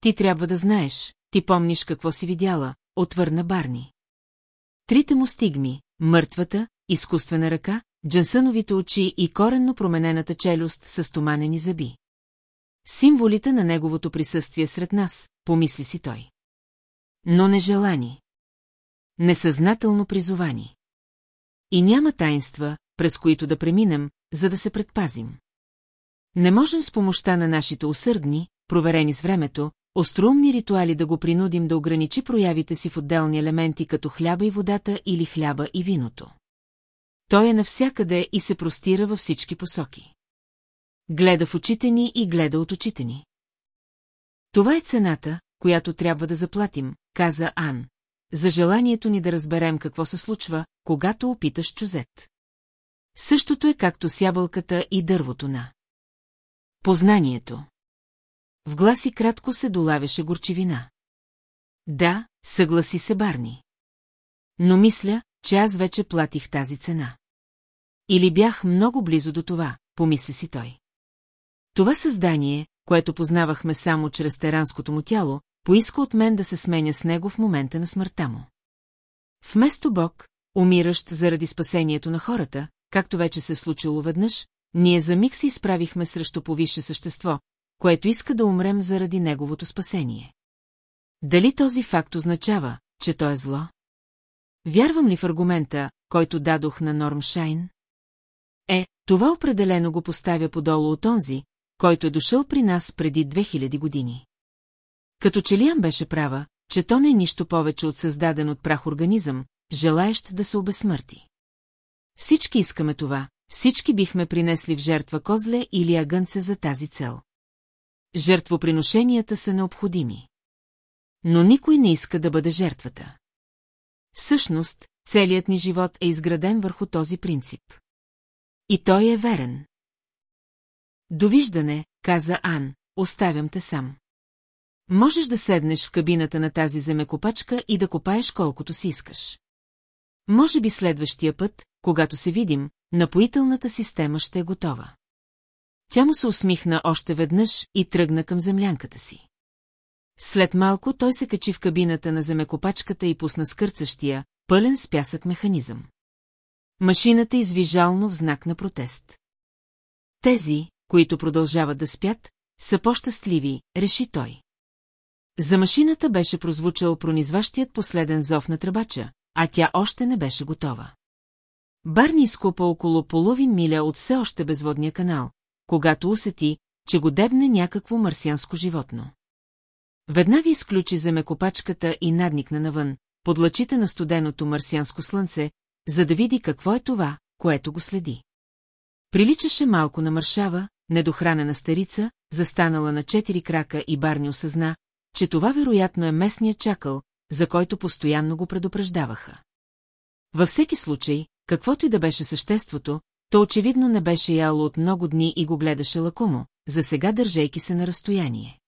Ти трябва да знаеш, ти помниш какво си видяла, отвърна Барни. Трите му стигми, мъртвата, изкуствена ръка, джансъновите очи и коренно променената челюст с стоманени зъби. Символите на неговото присъствие сред нас, помисли си той. Но нежелани. Несъзнателно призовани. И няма таинства, през които да преминем, за да се предпазим. Не можем с помощта на нашите усърдни, проверени с времето, остроумни ритуали да го принудим да ограничи проявите си в отделни елементи като хляба и водата или хляба и виното. Той е навсякъде и се простира във всички посоки. Гледа в очите ни и гледа от очите ни. Това е цената, която трябва да заплатим, каза Ан, за желанието ни да разберем какво се случва, когато опиташ чузет. Същото е както с ябълката и дървото на. Познанието. В гласи кратко се долавяше горчивина. Да, съгласи се Барни. Но мисля, че аз вече платих тази цена. Или бях много близо до това, помисли си той. Това създание, което познавахме само чрез теранското му тяло, поиска от мен да се сменя с него в момента на смъртта му. Вместо Бог, умиращ заради спасението на хората, както вече се случило веднъж, ние за миг се изправихме срещу повисше същество, което иска да умрем заради неговото спасение. Дали този факт означава, че то е зло? Вярвам ли в аргумента, който дадох на Норм Шайн? Е, това определено го поставя подолу от онзи, който е дошъл при нас преди 2000 години. Като че Лиан беше права, че то не е нищо повече от създаден от прах организъм, желаещ да се обесмърти. Всички искаме това, всички бихме принесли в жертва козле или агънце за тази цел. Жертвоприношенията са необходими. Но никой не иска да бъде жертвата. Всъщност, целият ни живот е изграден върху този принцип. И той е верен. Довиждане, каза Ан, оставям те сам. Можеш да седнеш в кабината на тази земекопачка и да копаеш колкото си искаш. Може би следващия път, когато се видим, напоителната система ще е готова. Тя му се усмихна още веднъж и тръгна към землянката си. След малко той се качи в кабината на земекопачката и пусна скърцащия, пълен с пясък механизъм. Машината изви жално в знак на протест. Тези, които продължават да спят, са по-щастливи, реши той. За машината беше прозвучал пронизващият последен зов на тръбача, а тя още не беше готова. Барни изкупа около половин миля от все още безводния канал, когато усети, че го дебне някакво марсианско животно. Веднага изключи земекопачката и надникна навън, под лъчите на студеното марсианско слънце, за да види какво е това, което го следи. Приличаше малко на мършава, недохранена старица, застанала на четири крака и Барни осъзна, че това вероятно е местният чакъл, за който постоянно го предупреждаваха. Във всеки случай, каквото и да беше съществото, то очевидно не беше яло от много дни и го гледаше лакомо, за сега държейки се на разстояние.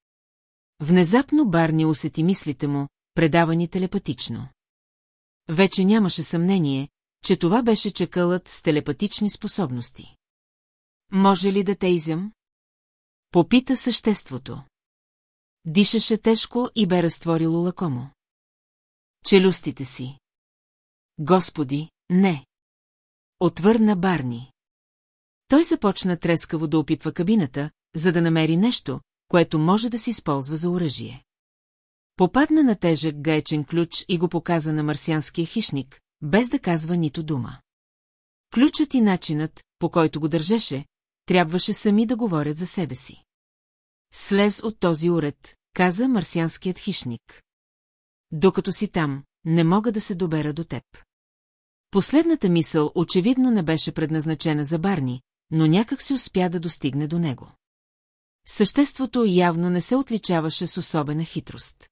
Внезапно Барни усети мислите му, предавани телепатично. Вече нямаше съмнение, че това беше чакълът с телепатични способности. Може ли да те изям? Попита съществото. Дишаше тежко и бе разтворило лакомо. Челюстите си. Господи, не. Отвърна Барни. Той започна трескаво да опитва кабината, за да намери нещо, което може да се използва за оръжие. Попадна на тежък гаечен ключ и го показа на марсианския хищник, без да казва нито дума. Ключът и начинът, по който го държеше, трябваше сами да говорят за себе си. Слез от този уред, каза марсианският хищник. Докато си там, не мога да се добера до теб. Последната мисъл очевидно не беше предназначена за Барни, но някак си успя да достигне до него. Съществото явно не се отличаваше с особена хитрост.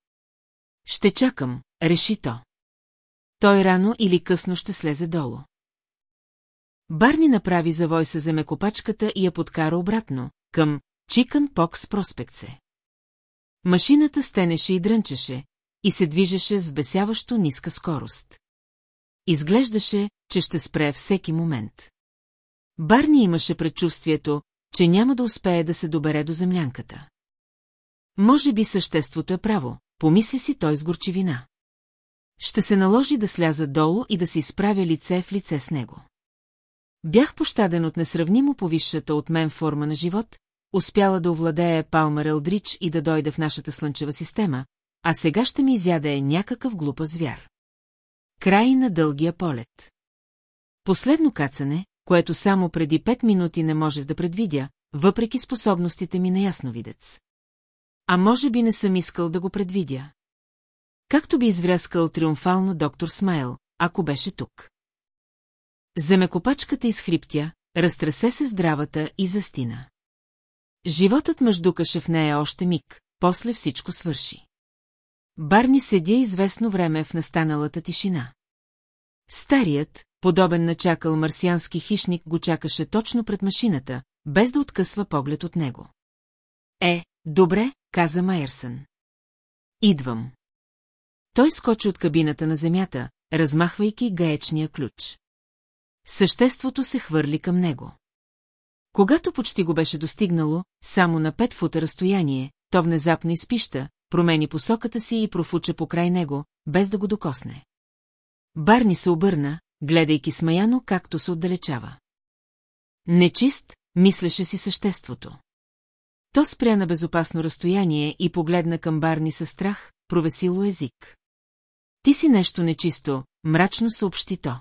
Ще чакам, реши то. Той рано или късно ще слезе долу. Барни направи завой с земекопачката и я подкара обратно, към Чикън Покс Проспектсе. Машината стенеше и дрънчеше, и се движеше с бесяващо ниска скорост. Изглеждаше, че ще спре всеки момент. Барни имаше предчувствието, че няма да успее да се добере до землянката. Може би съществото е право, помисли си той с горчивина. Ще се наложи да сляза долу и да се изправя лице в лице с него. Бях пощаден от несравнимо повисшата от мен форма на живот, успяла да овладее Палмер Елдрич и да дойде в нашата слънчева система, а сега ще ми изяде някакъв глупа звяр. Край на дългия полет. Последно кацане, което само преди пет минути не можех да предвидя, въпреки способностите ми на ясновидец. А може би не съм искал да го предвидя. Както би извряскал триумфално доктор Смайл, ако беше тук. Земекопачката изхриптя, разтресе се здравата и застина. Животът мъждукаше в нея още миг, после всичко свърши. Барни седя известно време в настаналата тишина. Старият, подобен на чакал марсиански хищник, го чакаше точно пред машината, без да откъсва поглед от него. Е, добре, каза Майерсън. Идвам. Той скочи от кабината на земята, размахвайки гаечния ключ. Съществото се хвърли към него. Когато почти го беше достигнало, само на пет фута разстояние, то внезапно изпища, промени посоката си и профуча покрай него, без да го докосне. Барни се обърна, гледайки смаяно, както се отдалечава. Нечист, мислеше си съществото. То спря на безопасно разстояние и погледна към Барни със страх, провесило език. Ти си нещо нечисто, мрачно съобщи то.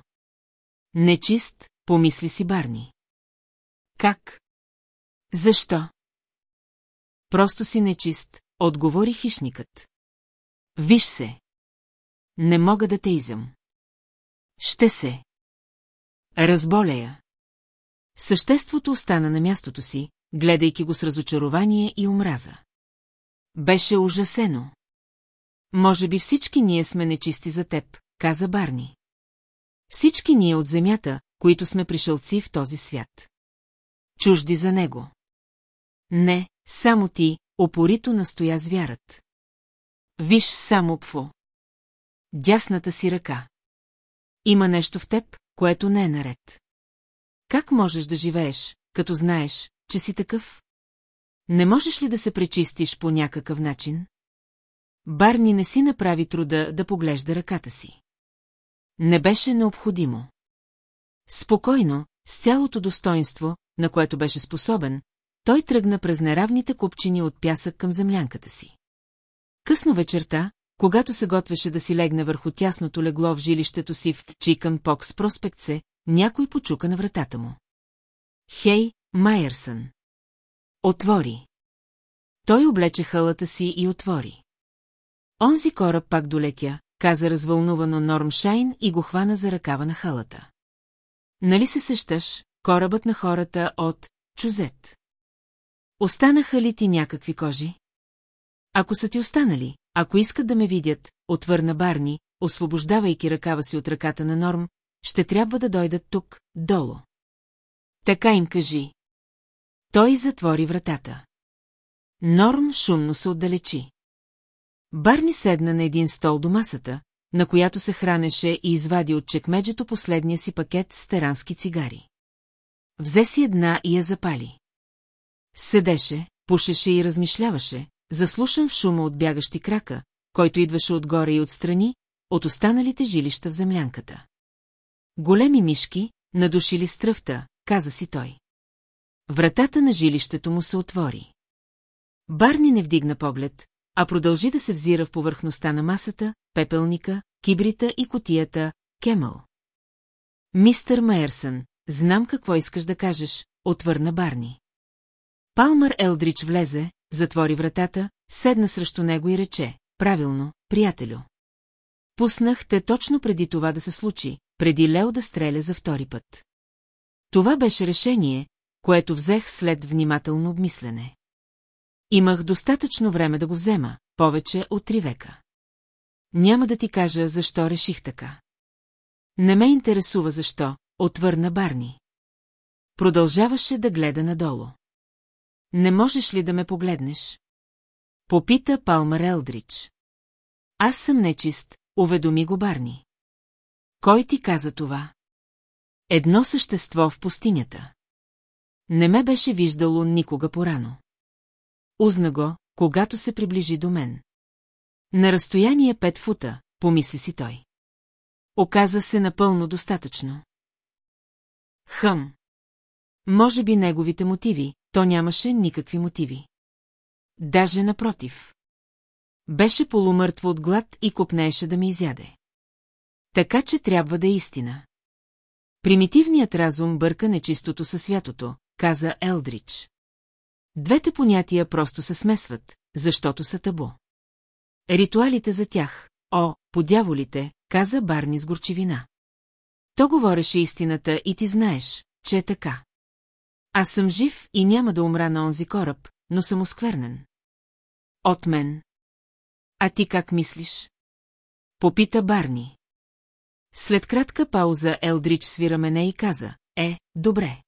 Нечист, помисли си Барни. Как? Защо? Просто си нечист, отговори хищникът. Виж се. Не мога да те изям. Ще се. Разболея. Съществото остана на мястото си, гледайки го с разочарование и омраза. Беше ужасено. Може би всички ние сме нечисти за теб, каза Барни. Всички ние от земята, които сме пришълци в този свят. Чужди за него. Не, само ти, опорито настоя звярат. Виж само пфо. Дясната си ръка. Има нещо в теб, което не е наред. Как можеш да живееш, като знаеш, че си такъв? Не можеш ли да се пречистиш по някакъв начин? Барни не си направи труда да поглежда ръката си. Не беше необходимо. Спокойно, с цялото достоинство, на което беше способен, той тръгна през неравните купчини от пясък към землянката си. Късно вечерта, когато се готвеше да си легне върху тясното легло в жилището си в Чикън Покс проспектце, някой почука на вратата му. Хей, Майерсън. Отвори. Той облече халата си и отвори. Онзи кораб пак долетя, каза развълнувано Норм Шайн и го хвана за ръкава на халата. Нали се сещаш, корабът на хората от Чузет? Останаха ли ти някакви кожи? Ако са ти останали, ако искат да ме видят, отвърна Барни, освобождавайки ръкава си от ръката на Норм, ще трябва да дойдат тук, долу. Така им кажи. Той затвори вратата. Норм шумно се отдалечи. Барни седна на един стол до масата, на която се хранеше и извади от чекмеджето последния си пакет с терански цигари. Взе си една и я запали. Седеше, пушеше и размишляваше, заслушан в шума от бягащи крака, който идваше отгоре и отстрани, от останалите жилища в землянката. Големи мишки, надушили стръвта, каза си той. Вратата на жилището му се отвори. Барни не вдигна поглед, а продължи да се взира в повърхността на масата, пепелника, кибрита и котията Кемъл. Мистър Майерсън, знам какво искаш да кажеш, отвърна Барни. Палмър Елдрич влезе, затвори вратата, седна срещу него и рече, правилно, приятелю. Пуснах те точно преди това да се случи, преди Лео да стреля за втори път. Това беше решение, което взех след внимателно обмислене. Имах достатъчно време да го взема, повече от три века. Няма да ти кажа, защо реших така. Не ме интересува защо, отвърна Барни. Продължаваше да гледа надолу. Не можеш ли да ме погледнеш? Попита Палмар Елдрич. Аз съм нечист, уведоми го Барни. Кой ти каза това? Едно същество в пустинята. Не ме беше виждало никога порано. Узна го, когато се приближи до мен. На разстояние пет фута, помисли си той. Оказа се напълно достатъчно. Хъм. Може би неговите мотиви, то нямаше никакви мотиви. Даже напротив. Беше полумъртво от глад и копнееше да ме изяде. Така че трябва да е истина. Примитивният разум бърка нечистото със святото, каза Елдрич. Двете понятия просто се смесват, защото са табу. Ритуалите за тях, о, подяволите, каза Барни с горчивина. То говореше истината и ти знаеш, че е така. Аз съм жив и няма да умра на онзи кораб, но съм осквернен. От мен. А ти как мислиш? Попита Барни. След кратка пауза Елдрич свира мене и каза, е, добре.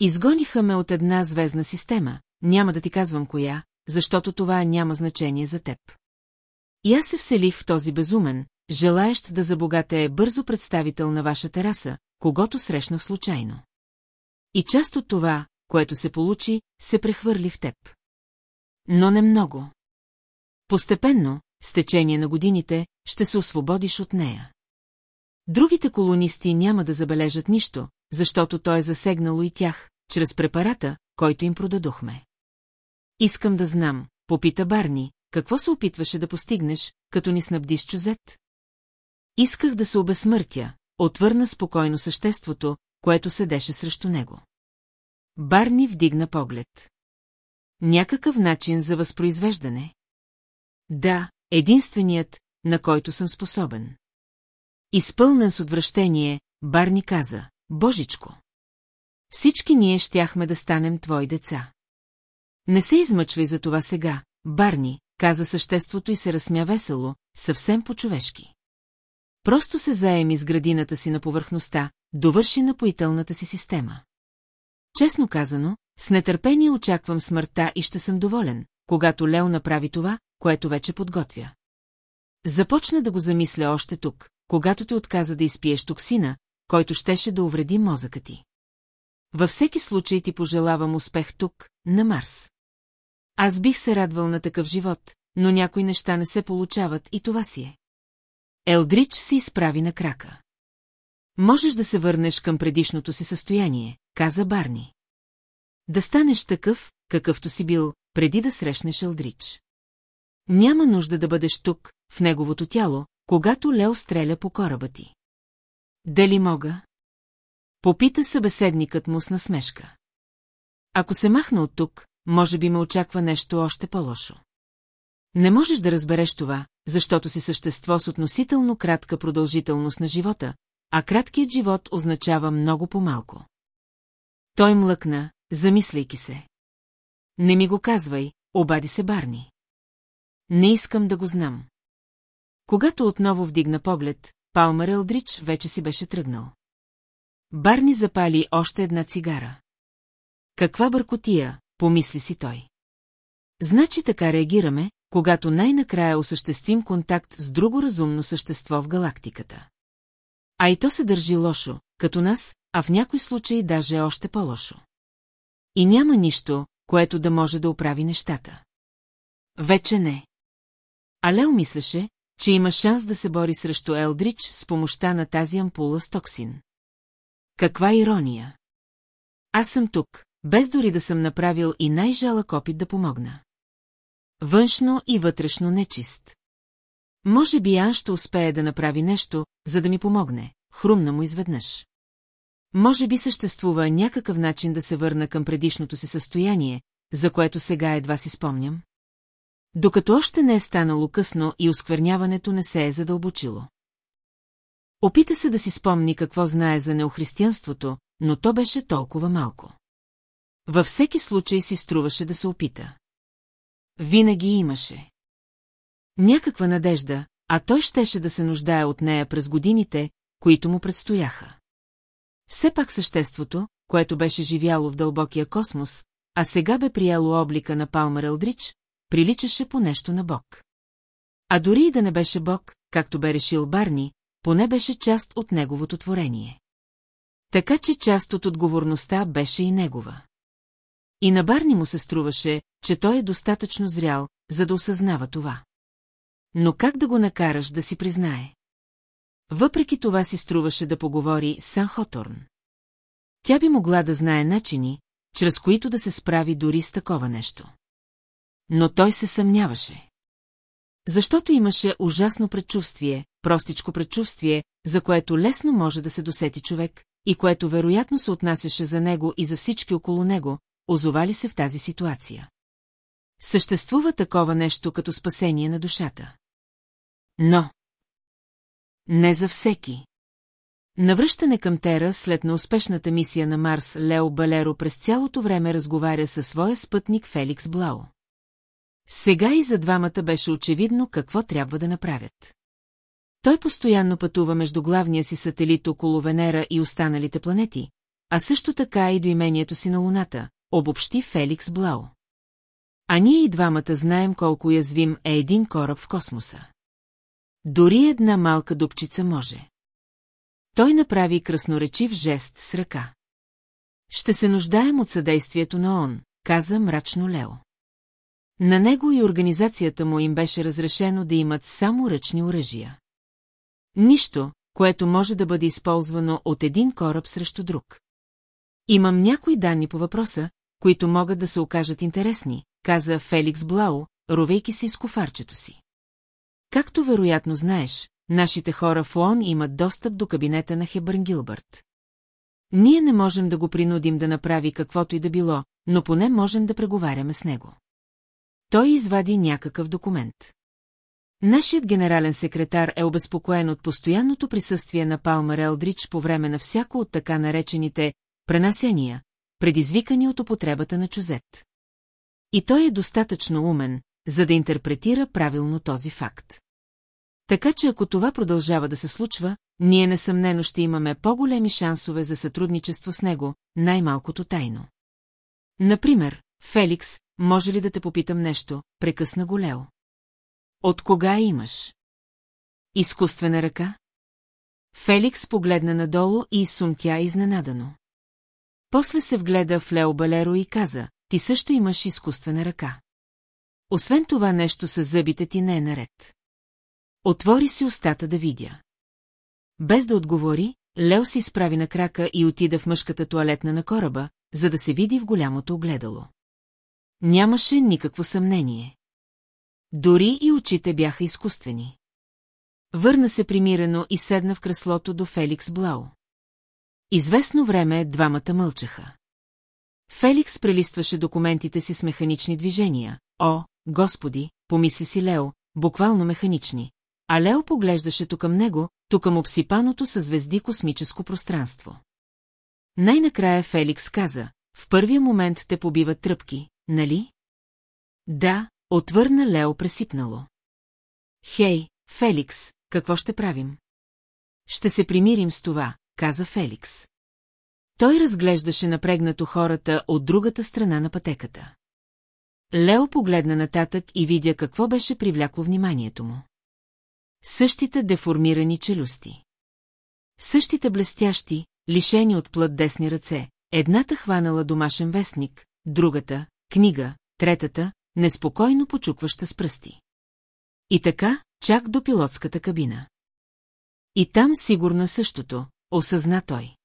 Изгониха ме от една звездна система, няма да ти казвам коя, защото това няма значение за теб. И аз се вселих в този безумен, желаещ да забогате бързо представител на вашата раса, когато срещнах случайно. И част от това, което се получи, се прехвърли в теб. Но не много. Постепенно, с течение на годините, ще се освободиш от нея. Другите колонисти няма да забележат нищо, защото той е засегнало и тях, чрез препарата, който им продадохме. Искам да знам, попита Барни, какво се опитваше да постигнеш, като ни снабдиш чузет? Исках да се обесмъртя, отвърна спокойно съществото, което седеше срещу него. Барни вдигна поглед. Някакъв начин за възпроизвеждане? Да, единственият, на който съм способен. Изпълнен с отвращение, Барни каза, Божичко. Всички ние щяхме да станем твои деца. Не се измъчвай за това сега, Барни, каза съществото и се разсмя весело, съвсем по-човешки. Просто се заеми с градината си на повърхността, довърши напоителната си система. Честно казано, с нетърпение очаквам смъртта и ще съм доволен, когато Лео направи това, което вече подготвя. Започна да го замисля още тук, когато те отказа да изпиеш токсина, който щеше да увреди мозъка ти. Във всеки случай ти пожелавам успех тук, на Марс. Аз бих се радвал на такъв живот, но някои неща не се получават и това си е. Елдрич се изправи на крака. Можеш да се върнеш към предишното си състояние, каза Барни. Да станеш такъв, какъвто си бил, преди да срещнеш Елдрич. Няма нужда да бъдеш тук, в неговото тяло, когато Лео стреля по кораба ти. Дали мога? Попита събеседникът му с насмешка. Ако се махна от тук, може би ме очаква нещо още по-лошо. Не можеш да разбереш това, защото си същество с относително кратка продължителност на живота, а краткият живот означава много по-малко. Той млъкна, замисляйки се. Не ми го казвай, обади се Барни. Не искам да го знам. Когато отново вдигна поглед, Палмър Елдрич вече си беше тръгнал. Барни запали още една цигара. Каква бъркотия, помисли си той. Значи така реагираме, когато най-накрая осъществим контакт с друго разумно същество в галактиката. А и то се държи лошо, като нас, а в някой случаи даже още по-лошо. И няма нищо, което да може да оправи нещата. Вече не. А Лео мислеше, че има шанс да се бори срещу Елдрич с помощта на тази ампула с токсин. Каква ирония! Аз съм тук, без дори да съм направил и най-жалък опит да помогна. Външно и вътрешно нечист. Може би Ан ще успее да направи нещо, за да ми помогне, хрумна му изведнъж. Може би съществува някакъв начин да се върна към предишното си състояние, за което сега едва си спомням. Докато още не е станало късно и оскверняването не се е задълбочило. Опита се да си спомни какво знае за неохристиянството, но то беше толкова малко. Във всеки случай си струваше да се опита. Винаги имаше. Някаква надежда, а той щеше да се нуждае от нея през годините, които му предстояха. Все пак съществото, което беше живяло в дълбокия космос, а сега бе приело облика на Палмер Елдрич, приличаше по нещо на Бог. А дори и да не беше Бог, както бе решил Барни, поне беше част от неговото творение. Така че част от отговорността беше и негова. И на Барни му се струваше, че той е достатъчно зрял, за да осъзнава това. Но как да го накараш да си признае? Въпреки това си струваше да поговори Сан Хоторн. Тя би могла да знае начини, чрез които да се справи дори с такова нещо. Но той се съмняваше. Защото имаше ужасно предчувствие, простичко предчувствие, за което лесно може да се досети човек, и което вероятно се отнасяше за него и за всички около него, озовали се в тази ситуация. Съществува такова нещо като спасение на душата. Но... Не за всеки. Навръщане към Тера след неуспешната мисия на Марс Лео Балеро през цялото време разговаря със своя спътник Феликс Блао. Сега и за двамата беше очевидно какво трябва да направят. Той постоянно пътува между главния си сателит около Венера и останалите планети, а също така и до имението си на Луната, обобщи Феликс Блао. А ние и двамата знаем колко язвим е един кораб в космоса. Дори една малка дупчица може. Той направи красноречив жест с ръка. Ще се нуждаем от съдействието на ООН, каза мрачно Лео. На него и организацията му им беше разрешено да имат само ръчни оръжия. Нищо, което може да бъде използвано от един кораб срещу друг. Имам някои данни по въпроса, които могат да се окажат интересни, каза Феликс Блау, ровейки си с кофарчето си. Както вероятно знаеш, нашите хора в ООН имат достъп до кабинета на Хебърн Гилбърт. Ние не можем да го принудим да направи каквото и да било, но поне можем да преговаряме с него. Той извади някакъв документ. Нашият генерален секретар е обезпокоен от постоянното присъствие на Палмер Елдрич по време на всяко от така наречените пренасяния, предизвикани от употребата на чузет. И той е достатъчно умен, за да интерпретира правилно този факт. Така че ако това продължава да се случва, ние несъмнено ще имаме по-големи шансове за сътрудничество с него, най-малкото тайно. Например, Феликс, може ли да те попитам нещо, прекъсна го Лео. От кога имаш? Изкуствена ръка? Феликс погледна надолу и сумтя изненадано. После се вгледа в Лео Балеро и каза, ти също имаш изкуствена ръка. Освен това нещо с зъбите ти не е наред. Отвори си устата да видя. Без да отговори, Лео си изправи на крака и отида в мъжката туалетна на кораба, за да се види в голямото огледало. Нямаше никакво съмнение. Дори и очите бяха изкуствени. Върна се примирено и седна в креслото до Феликс Блау. Известно време двамата мълчаха. Феликс прелистваше документите си с механични движения. О, господи, помисли си Лео, буквално механични. А Лео поглеждаше то към него, то към обсипаното със звезди космическо пространство. Най-накрая Феликс каза, в първия момент те побиват тръпки, нали? Да, отвърна Лео пресипнало. Хей, Феликс, какво ще правим? Ще се примирим с това, каза Феликс. Той разглеждаше напрегнато хората от другата страна на пътеката. Лео погледна нататък и видя какво беше привлякло вниманието му. Същите деформирани челюсти. Същите блестящи, лишени от плът десни ръце, едната хванала домашен вестник, другата – книга, третата – неспокойно почукваща с пръсти. И така, чак до пилотската кабина. И там сигурно същото, осъзна той.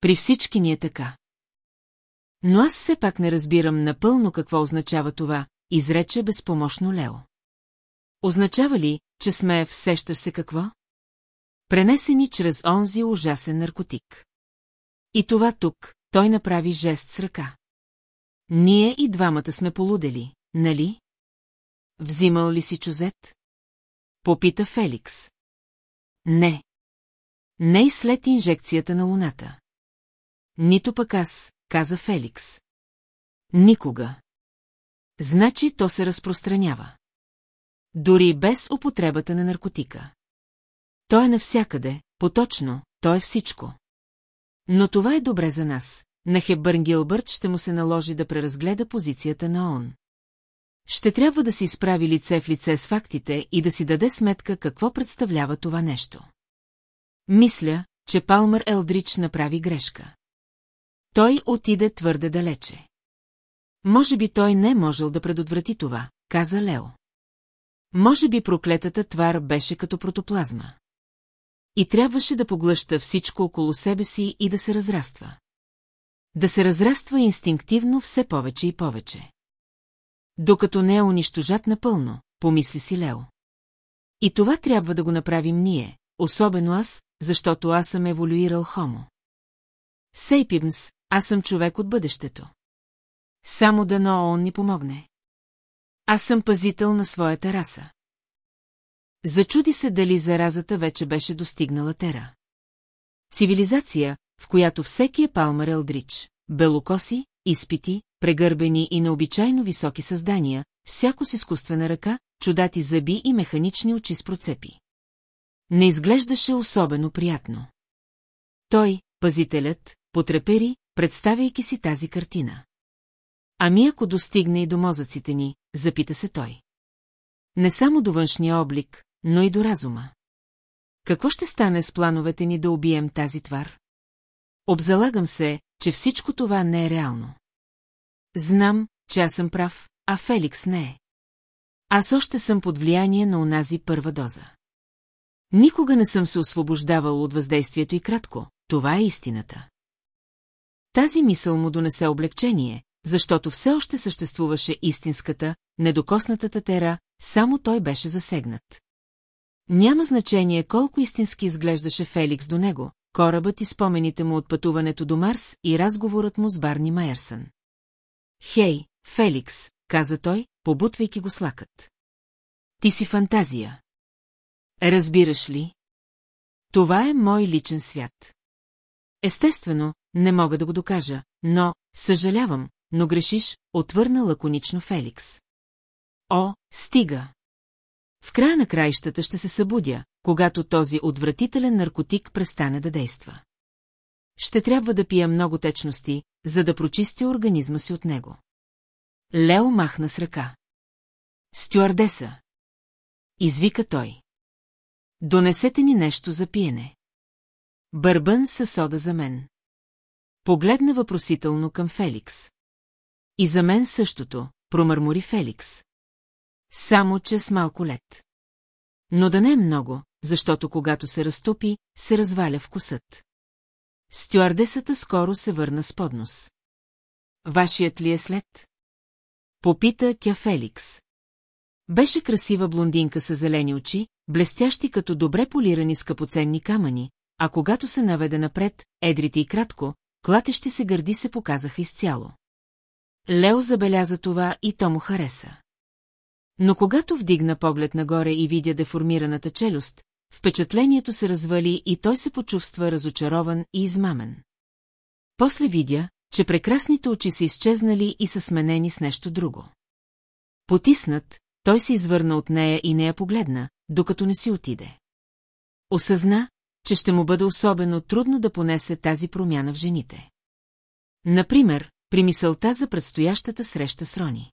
При всички ни е така. Но аз все пак не разбирам напълно какво означава това, изрече безпомощно Лео. Означава ли, че сме всещаш се какво? Пренесени чрез онзи ужасен наркотик. И това тук, той направи жест с ръка. Ние и двамата сме полудели, нали? Взимал ли си чузет? Попита Феликс. Не. Не и след инжекцията на луната. Нито пък аз, каза Феликс. Никога. Значи то се разпространява. Дори без употребата на наркотика. То е навсякъде, поточно, то е всичко. Но това е добре за нас. На Хебърн Гилбърт ще му се наложи да преразгледа позицията на ООН. Ще трябва да си изправи лице в лице с фактите и да си даде сметка какво представлява това нещо. Мисля, че Палмър Елдрич направи грешка. Той отиде твърде далече. Може би той не можел да предотврати това, каза Лео. Може би проклетата твар беше като протоплазма. И трябваше да поглъща всичко около себе си и да се разраства. Да се разраства инстинктивно все повече и повече. Докато не е унищожат напълно, помисли си Лео. И това трябва да го направим ние, особено аз, защото аз съм еволюирал хомо. Сейпибнс, аз съм човек от бъдещето. Само да но он ни помогне. Аз съм пазител на своята раса. Зачуди се дали заразата вече беше достигнала Тера. Цивилизация, в която всеки е Палмар Елдрич, белокоси, изпити, прегърбени и необичайно високи създания, всяко с изкуствена ръка, чудати зъби и механични очи с процепи. Не изглеждаше особено приятно. Той, пазителят, потрепери, представяйки си тази картина. Ами ако достигне и до мозъците ни, запита се той. Не само до външния облик, но и до разума. Какво ще стане с плановете ни да убием тази твар? Обзалагам се, че всичко това не е реално. Знам, че аз съм прав, а Феликс не е. Аз още съм под влияние на онази първа доза. Никога не съм се освобождавал от въздействието и кратко, това е истината. Тази мисъл му донесе облегчение, защото все още съществуваше истинската, недокоснатата тера, само той беше засегнат. Няма значение колко истински изглеждаше Феликс до него, корабът и спомените му от пътуването до Марс и разговорът му с Барни Майерсън. Хей, Феликс, каза той, побутвайки го слакът. Ти си фантазия. Разбираш ли? Това е мой личен свят. Естествено, не мога да го докажа, но, съжалявам, но грешиш, отвърна лаконично Феликс. О, стига! В края на краищата ще се събудя, когато този отвратителен наркотик престане да действа. Ще трябва да пия много течности, за да прочистя организма си от него. Лео махна с ръка. Стюардеса. Извика той. Донесете ни нещо за пиене. Бърбън със сода за мен. Погледна въпросително към Феликс. И за мен същото, промърмори Феликс. Само, че с малко лед. Но да не е много, защото когато се разтопи, се разваля вкусът. Стюардесата скоро се върна с поднос. Вашият ли е след? Попита тя Феликс. Беше красива блондинка с зелени очи, блестящи като добре полирани скъпоценни камъни, а когато се наведе напред, едрите и кратко, клатещи се гърди се показаха изцяло. Лео забеляза това и то му хареса. Но когато вдигна поглед нагоре и видя деформираната челюст, впечатлението се развали и той се почувства разочарован и измамен. После видя, че прекрасните очи са изчезнали и са сменени с нещо друго. Потиснат, той се извърна от нея и нея погледна, докато не си отиде. Осъзна, че ще му бъде особено трудно да понесе тази промяна в жените. Например, при мисълта за предстоящата среща с Рони.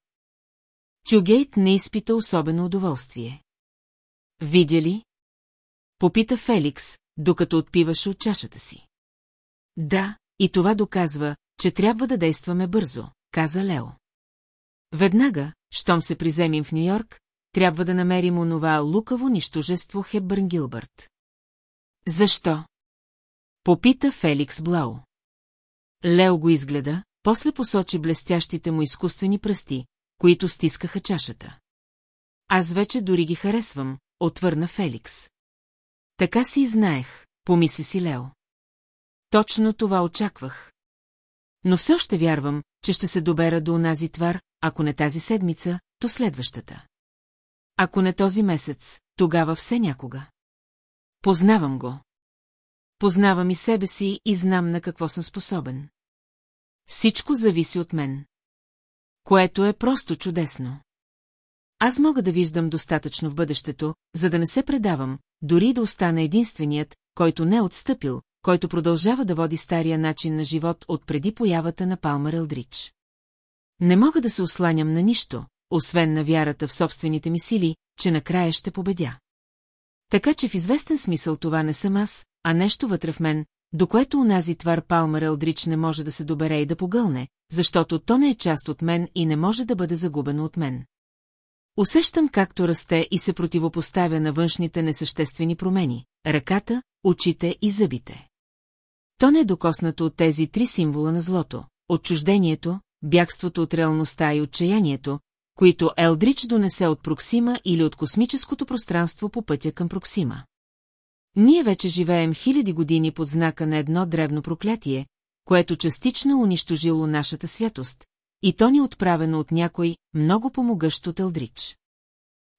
Тюгейт не изпита особено удоволствие. Видя ли? Попита Феликс, докато отпиваше от чашата си. Да, и това доказва, че трябва да действаме бързо, каза Лео. Веднага, щом се приземим в Нью-Йорк, трябва да намерим онова лукаво нищожество Хепбърн Гилбърт. Защо? Попита Феликс Блау. Лео го изгледа, после посочи блестящите му изкуствени пръсти, които стискаха чашата. Аз вече дори ги харесвам, отвърна Феликс. Така си и знаех, помисли си Лео. Точно това очаквах. Но все още вярвам, че ще се добера до онази твар, ако не тази седмица, то следващата. Ако не този месец, тогава все някога. Познавам го. Познавам и себе си и знам на какво съм способен. Всичко зависи от мен. Което е просто чудесно. Аз мога да виждам достатъчно в бъдещето, за да не се предавам, дори да остана единственият, който не е отстъпил, който продължава да води стария начин на живот от преди появата на Палмар Елдрич. Не мога да се осланям на нищо, освен на вярата в собствените ми сили, че накрая ще победя. Така че в известен смисъл това не съм аз, а нещо вътре в мен, до което унази твар Палмар Елдрич не може да се добере и да погълне, защото то не е част от мен и не може да бъде загубено от мен. Усещам както расте и се противопоставя на външните несъществени промени – ръката, очите и зъбите. То не е докоснато от тези три символа на злото – отчуждението, бягството от реалността и отчаянието, които Елдрич донесе от Проксима или от космическото пространство по пътя към Проксима. Ние вече живеем хиляди години под знака на едно древно проклятие, което частично унищожило нашата святост, и то ни е отправено от някой много помогъщ от Елдрич.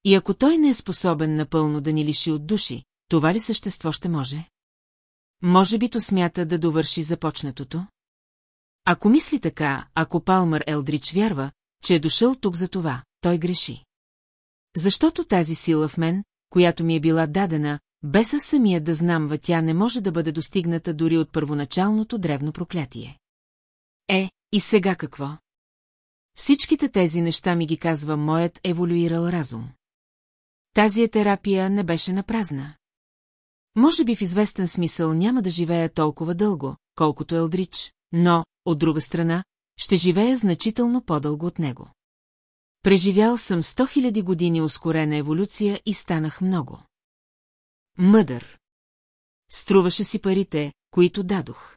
И ако той не е способен напълно да ни лиши от души, това ли същество ще може? Може би то смята да довърши започнатото? Ако мисли така, ако Палмър Елдрич вярва, че е дошъл тук за това, той греши. Защото тази сила в мен, която ми е била дадена, без аз самия да знам, тя не може да бъде достигната дори от първоначалното древно проклятие. Е, и сега какво? Всичките тези неща ми ги казва моят еволюирал разум. Тази терапия не беше на празна. Може би в известен смисъл няма да живея толкова дълго, колкото Елдрич, но, от друга страна, ще живея значително по-дълго от него. Преживял съм 100 000 години ускорена еволюция и станах много. Мъдър. Струваше си парите, които дадох.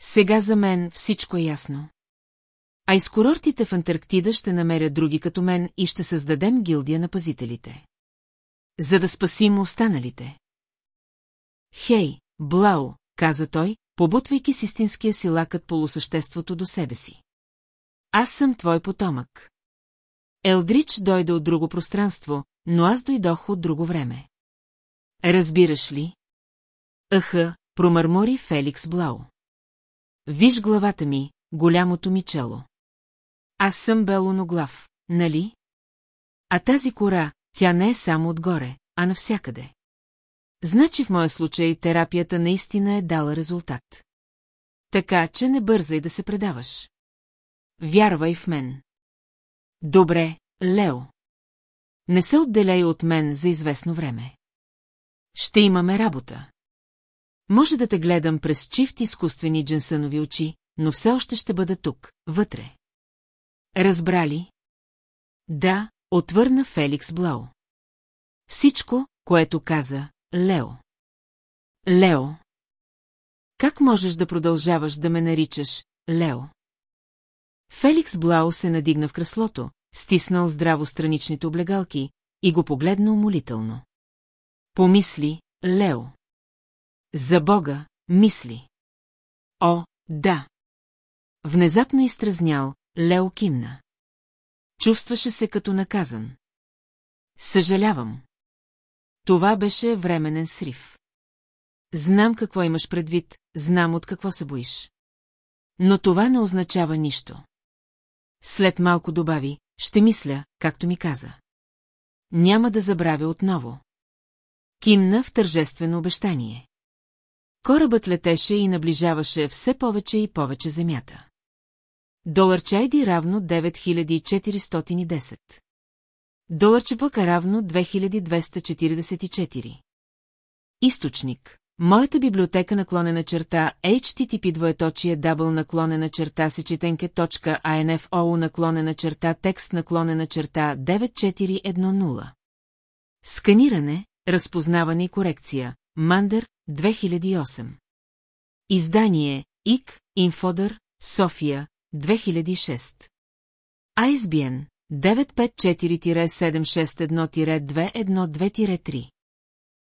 Сега за мен всичко е ясно. А из курортите в Антарктида ще намеря други като мен и ще създадем гилдия на пазителите. За да спасим останалите. Хей, Блау, каза той, побутвайки с истинския си лакът полусъществото до себе си. Аз съм твой потомък. Елдрич дойде от друго пространство, но аз дойдох от друго време. Разбираш ли? Аха, промърмори Феликс Блау. Виж главата ми, голямото ми чело. Аз съм белоноглав, нали? А тази кора, тя не е само отгоре, а навсякъде. Значи в моя случай терапията наистина е дала резултат. Така, че не бързай да се предаваш. Вярвай в мен. Добре, Лео. Не се отделяй от мен за известно време. Ще имаме работа. Може да те гледам през чифт изкуствени дженсънови очи, но все още ще бъда тук, вътре. Разбрали? Да, отвърна Феликс Блау. Всичко, което каза, Лео. Лео. Как можеш да продължаваш да ме наричаш Лео? Феликс Блау се надигна в креслото, стиснал здраво страничните облегалки и го погледна умолително. Помисли, Лео. За Бога, мисли. О, да. Внезапно изтразнял, Лео кимна. Чувстваше се като наказан. Съжалявам. Това беше временен срив. Знам какво имаш предвид, знам от какво се боиш. Но това не означава нищо. След малко добави, ще мисля, както ми каза. Няма да забравя отново. Кимна в тържествено обещание. Корабът летеше и наближаваше все повече и повече земята. Долар чайди равно 9410. Доларче пък е равно 2244. Източник. Моята библиотека наклонена черта http двоеточие дабл наклонена черта сечетенке.info наклонена черта текст наклонена черта 9410. Сканиране, разпознаване и корекция. Мандър, 2008. Издание ИК, Инфодър, София, 2006. ISBN 954-761-212-3